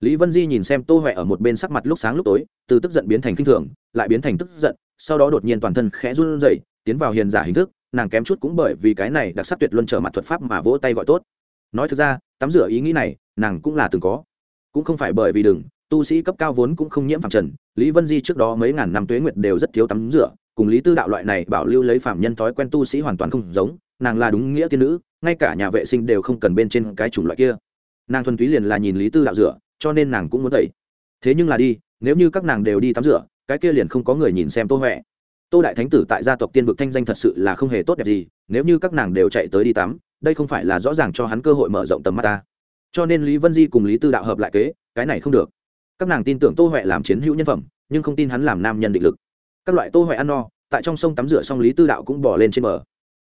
A: Lý vân di nhìn xem tô huệ ở một bên sắc mặt lúc sáng lúc tối, từ tức giận biến thành k i n h thường, lại biến thành tức giận, sau đó đột nhiên toàn thân khẽ run r u dậy tiến vào hiền giả hình thức, nàng kém chút cũng bởi vì cái này đặc sắc tuyệt luân trở mặt thuật pháp mà vỗ tay gọi tốt. Nói thực ra, tắm rửa ý nghĩ này, nàng cũng là từng có. Cũng không phải bởi vì đừng, tu sĩ cấp cao vốn cũng không nhiễm phạm trần, lý vân di trước đó mấy ngàn năm tuế nguyệt đều rất thiếu tắm rửa, cùng lý tư đạo loại này bảo lưu lấy phạm nhân thói quen tu sĩ hoàn toàn không giống, nàng là đúng nghĩa tiên nữ, ngay cả nhà vệ sinh đều không cần bên trên cái chủng loại kia. Nàng thuần túy liền là nhìn lý tư đạo rửa, cho nên nàng cũng muốn tẩy. Thế nhưng là đi, nếu như các nàng đều đi tắm rửa, cái kia liền không có người nhìn xem tô huệ tô đại thánh tử tại gia tộc tiên vực thanh danh thật sự là không hề tốt đẹp gì, nếu như các nàng đều chạy tới đi tắm, đây không phải là rõ ràng cho hắn cơ hội mở rộng tầm mắt ta. Cho nên lý vân di cùng lý tư đạo hợp lại kế, cái này không được. Các nàng tin tưởng tô huệ làm chiến hữu nhân phẩm, nhưng không tin hắn làm nam nhân định lực. Các loại tô huệ ăn no, tại trong sông tắm rửa xong lý tư đạo cũng bỏ lên trên bờ.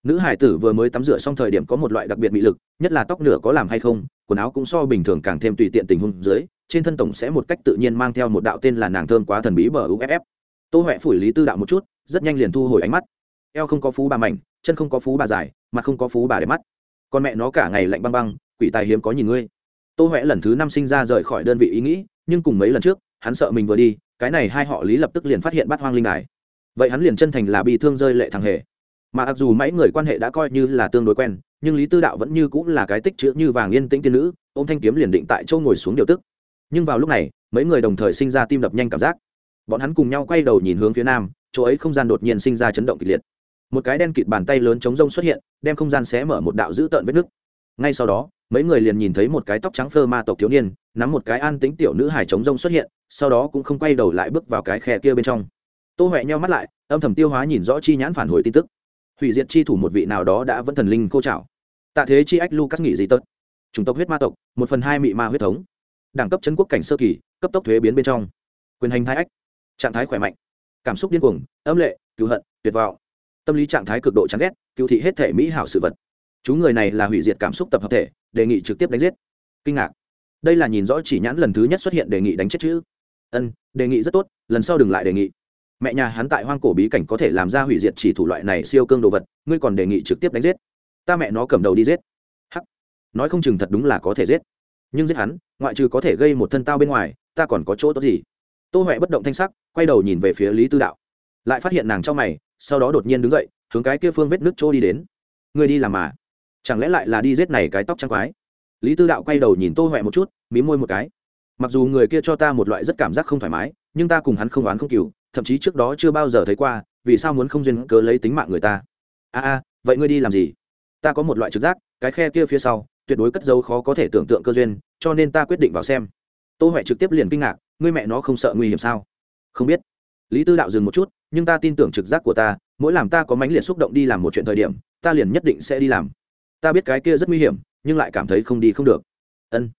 A: Nữ hải tử vừa mới tắm rửa xong thời điểm có một loại đặc biệt bị lực, nhất là tóc nửa có làm hay không, quần áo cũng so bình thường càng thêm tùy tiện tình huống dưới, trên thân tổng sẽ một cách tự nhiên mang theo một đạo tên là nàng thơm quá thần bí bờ uff tô huệ phủi lý tư đạo một chút, rất nhanh liền thu hồi ánh mắt. Eo không có phú bà mảnh, chân không có phú bà dài, mặt không có phú bà để mắt. Con mẹ nó cả ngày lạnh băng băng, quỷ tài hiếm có nhìn ngươi. Tô huệ lần thứ năm sinh ra rời khỏi đơn vị ý nghĩ, nhưng cùng mấy lần trước, hắn sợ mình vừa đi, cái này hai họ lý lập tức liền phát hiện bắt hoang linh đài. Vậy hắn liền chân thành là bị thương rơi lệ thằng hề. Mà mặc dù mấy người quan hệ đã coi như là tương đối quen, nhưng lý tư đạo vẫn như cũng là cái tích chữ như vàng yên tĩnh tiên nữ ô m thanh kiếm liền định tại châu ngồi xuống điều tức. Nhưng vào lúc này, mấy người đồng thời sinh ra tim đập nhanh cảm giác bọn hắn cùng nhau quay đầu nhìn hướng phía nam, chỗ ấy không gian đột nhiên sinh ra chấn động kịch liệt. Một cái đen kịt bàn tay lớn chống rông xuất hiện, đem không gian xé mở một đạo dữ tợn vết nứt. Ngay sau đó, mấy người liền nhìn thấy một cái tóc trắng phơ ma tộc thiếu niên, nắm một cái an tính tiểu nữ hải chống rông xuất hiện, sau đó cũng không quay đầu lại bước vào cái khe kia bên trong. Tô huệ nheo mắt lại, âm thầm tiêu hóa nhìn rõ chi nhãn phản hồi tin tức. Hủy diệt chi thủ một vị nào đó đã vẫn thần linh cô trảo. Tạ thế chi ách lucas nghỉ gì tớt chủng tộc huyết ma tộc, một phần hai mị ma huyết thống. Đẳng cấp chân quốc cảnh sơ kỳ, cấp tốc thuế biến bên trong. Quyền hành thái ách trạng thái khỏe mạnh, cảm xúc điên cuồng, âm lệ, cứu hận, tuyệt vọng. Tâm lý trạng thái cực độ chán ghét, cứu thị hết thể mỹ hảo sự vật. Chú người này là hủy diệt cảm xúc tập hợp thể, đề nghị trực tiếp đánh giết. Kinh ngạc. Đây là nhìn rõ chỉ nhãn lần thứ nhất xuất hiện đề nghị đánh chết chữ ân, đề nghị rất tốt, lần sau đừng lại đề nghị. Mẹ nhà hắn tại hoang cổ bí cảnh có thể làm ra hủy diệt chỉ thủ loại này siêu cương đồ vật, ngươi còn đề nghị trực tiếp đánh giết. Ta mẹ nó cầm đầu đi giết. Hắc. Nói không chừng thật đúng là có thể giết. Nhưng giết hắn, ngoại trừ có thể gây một thân tao bên ngoài, ta còn có chỗ tốt gì? Tô huệ bất động thanh sắc, quay đầu nhìn về phía lý tư đạo. Lại phát hiện nàng trong mày, sau đó đột nhiên đứng dậy, hướng cái kia phương vết nước chỗ đi đến. Ngươi đi làm mà. Chẳng lẽ lại là đi giết này cái tóc trăng quái? Lý tư đạo quay đầu nhìn tô huệ một chút mí môi một cái. Mặc dù người kia cho ta một loại rất cảm giác không thoải mái, nhưng ta cùng hắn không oán không cừu, thậm chí trước đó chưa bao giờ thấy qua, vì sao muốn không duyên cớ lấy tính mạng người ta? A a, vậy ngươi đi làm gì? Ta có một loại trực giác, cái khe kia phía sau, tuyệt đối cất dấu khó có thể tưởng tượng cơ duyên, cho nên ta quyết định vào xem tô huệ trực tiếp liền kinh ngạc, ngươi mẹ nó không sợ nguy hiểm sao? Không biết. Lý tư đạo dừng một chút, nhưng ta tin tưởng trực giác của ta, mỗi làm ta có mãnh liệt xúc động đi làm một chuyện thời điểm, ta liền nhất định sẽ đi làm. Ta biết cái kia rất nguy hiểm, nhưng lại cảm thấy không đi không được. Ân,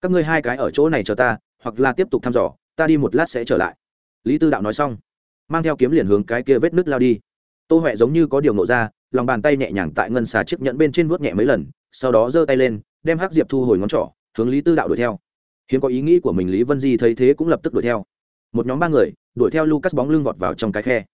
A: các ngươi hai cái ở chỗ này chờ ta, hoặc là tiếp tục thăm dò, ta đi một lát sẽ trở lại. Lý tư đạo nói xong, mang theo kiếm liền hướng cái kia vết nứt lao đi. Tô huệ giống như có điều nộ ra, lòng bàn tay nhẹ nhàng tại ngân xà chiếc nhẫn bên trên vuốt nhẹ mấy lần, sau đó giơ tay lên, đem hắc diệp thu hồi ngón trỏ, hướng lý tư đạo đuổi theo hiếm có ý nghĩ của mình lý vân di thấy thế cũng lập tức đuổi theo. Một nhóm ba người đuổi theo lucas bóng lưng vọt vào trong cái khe.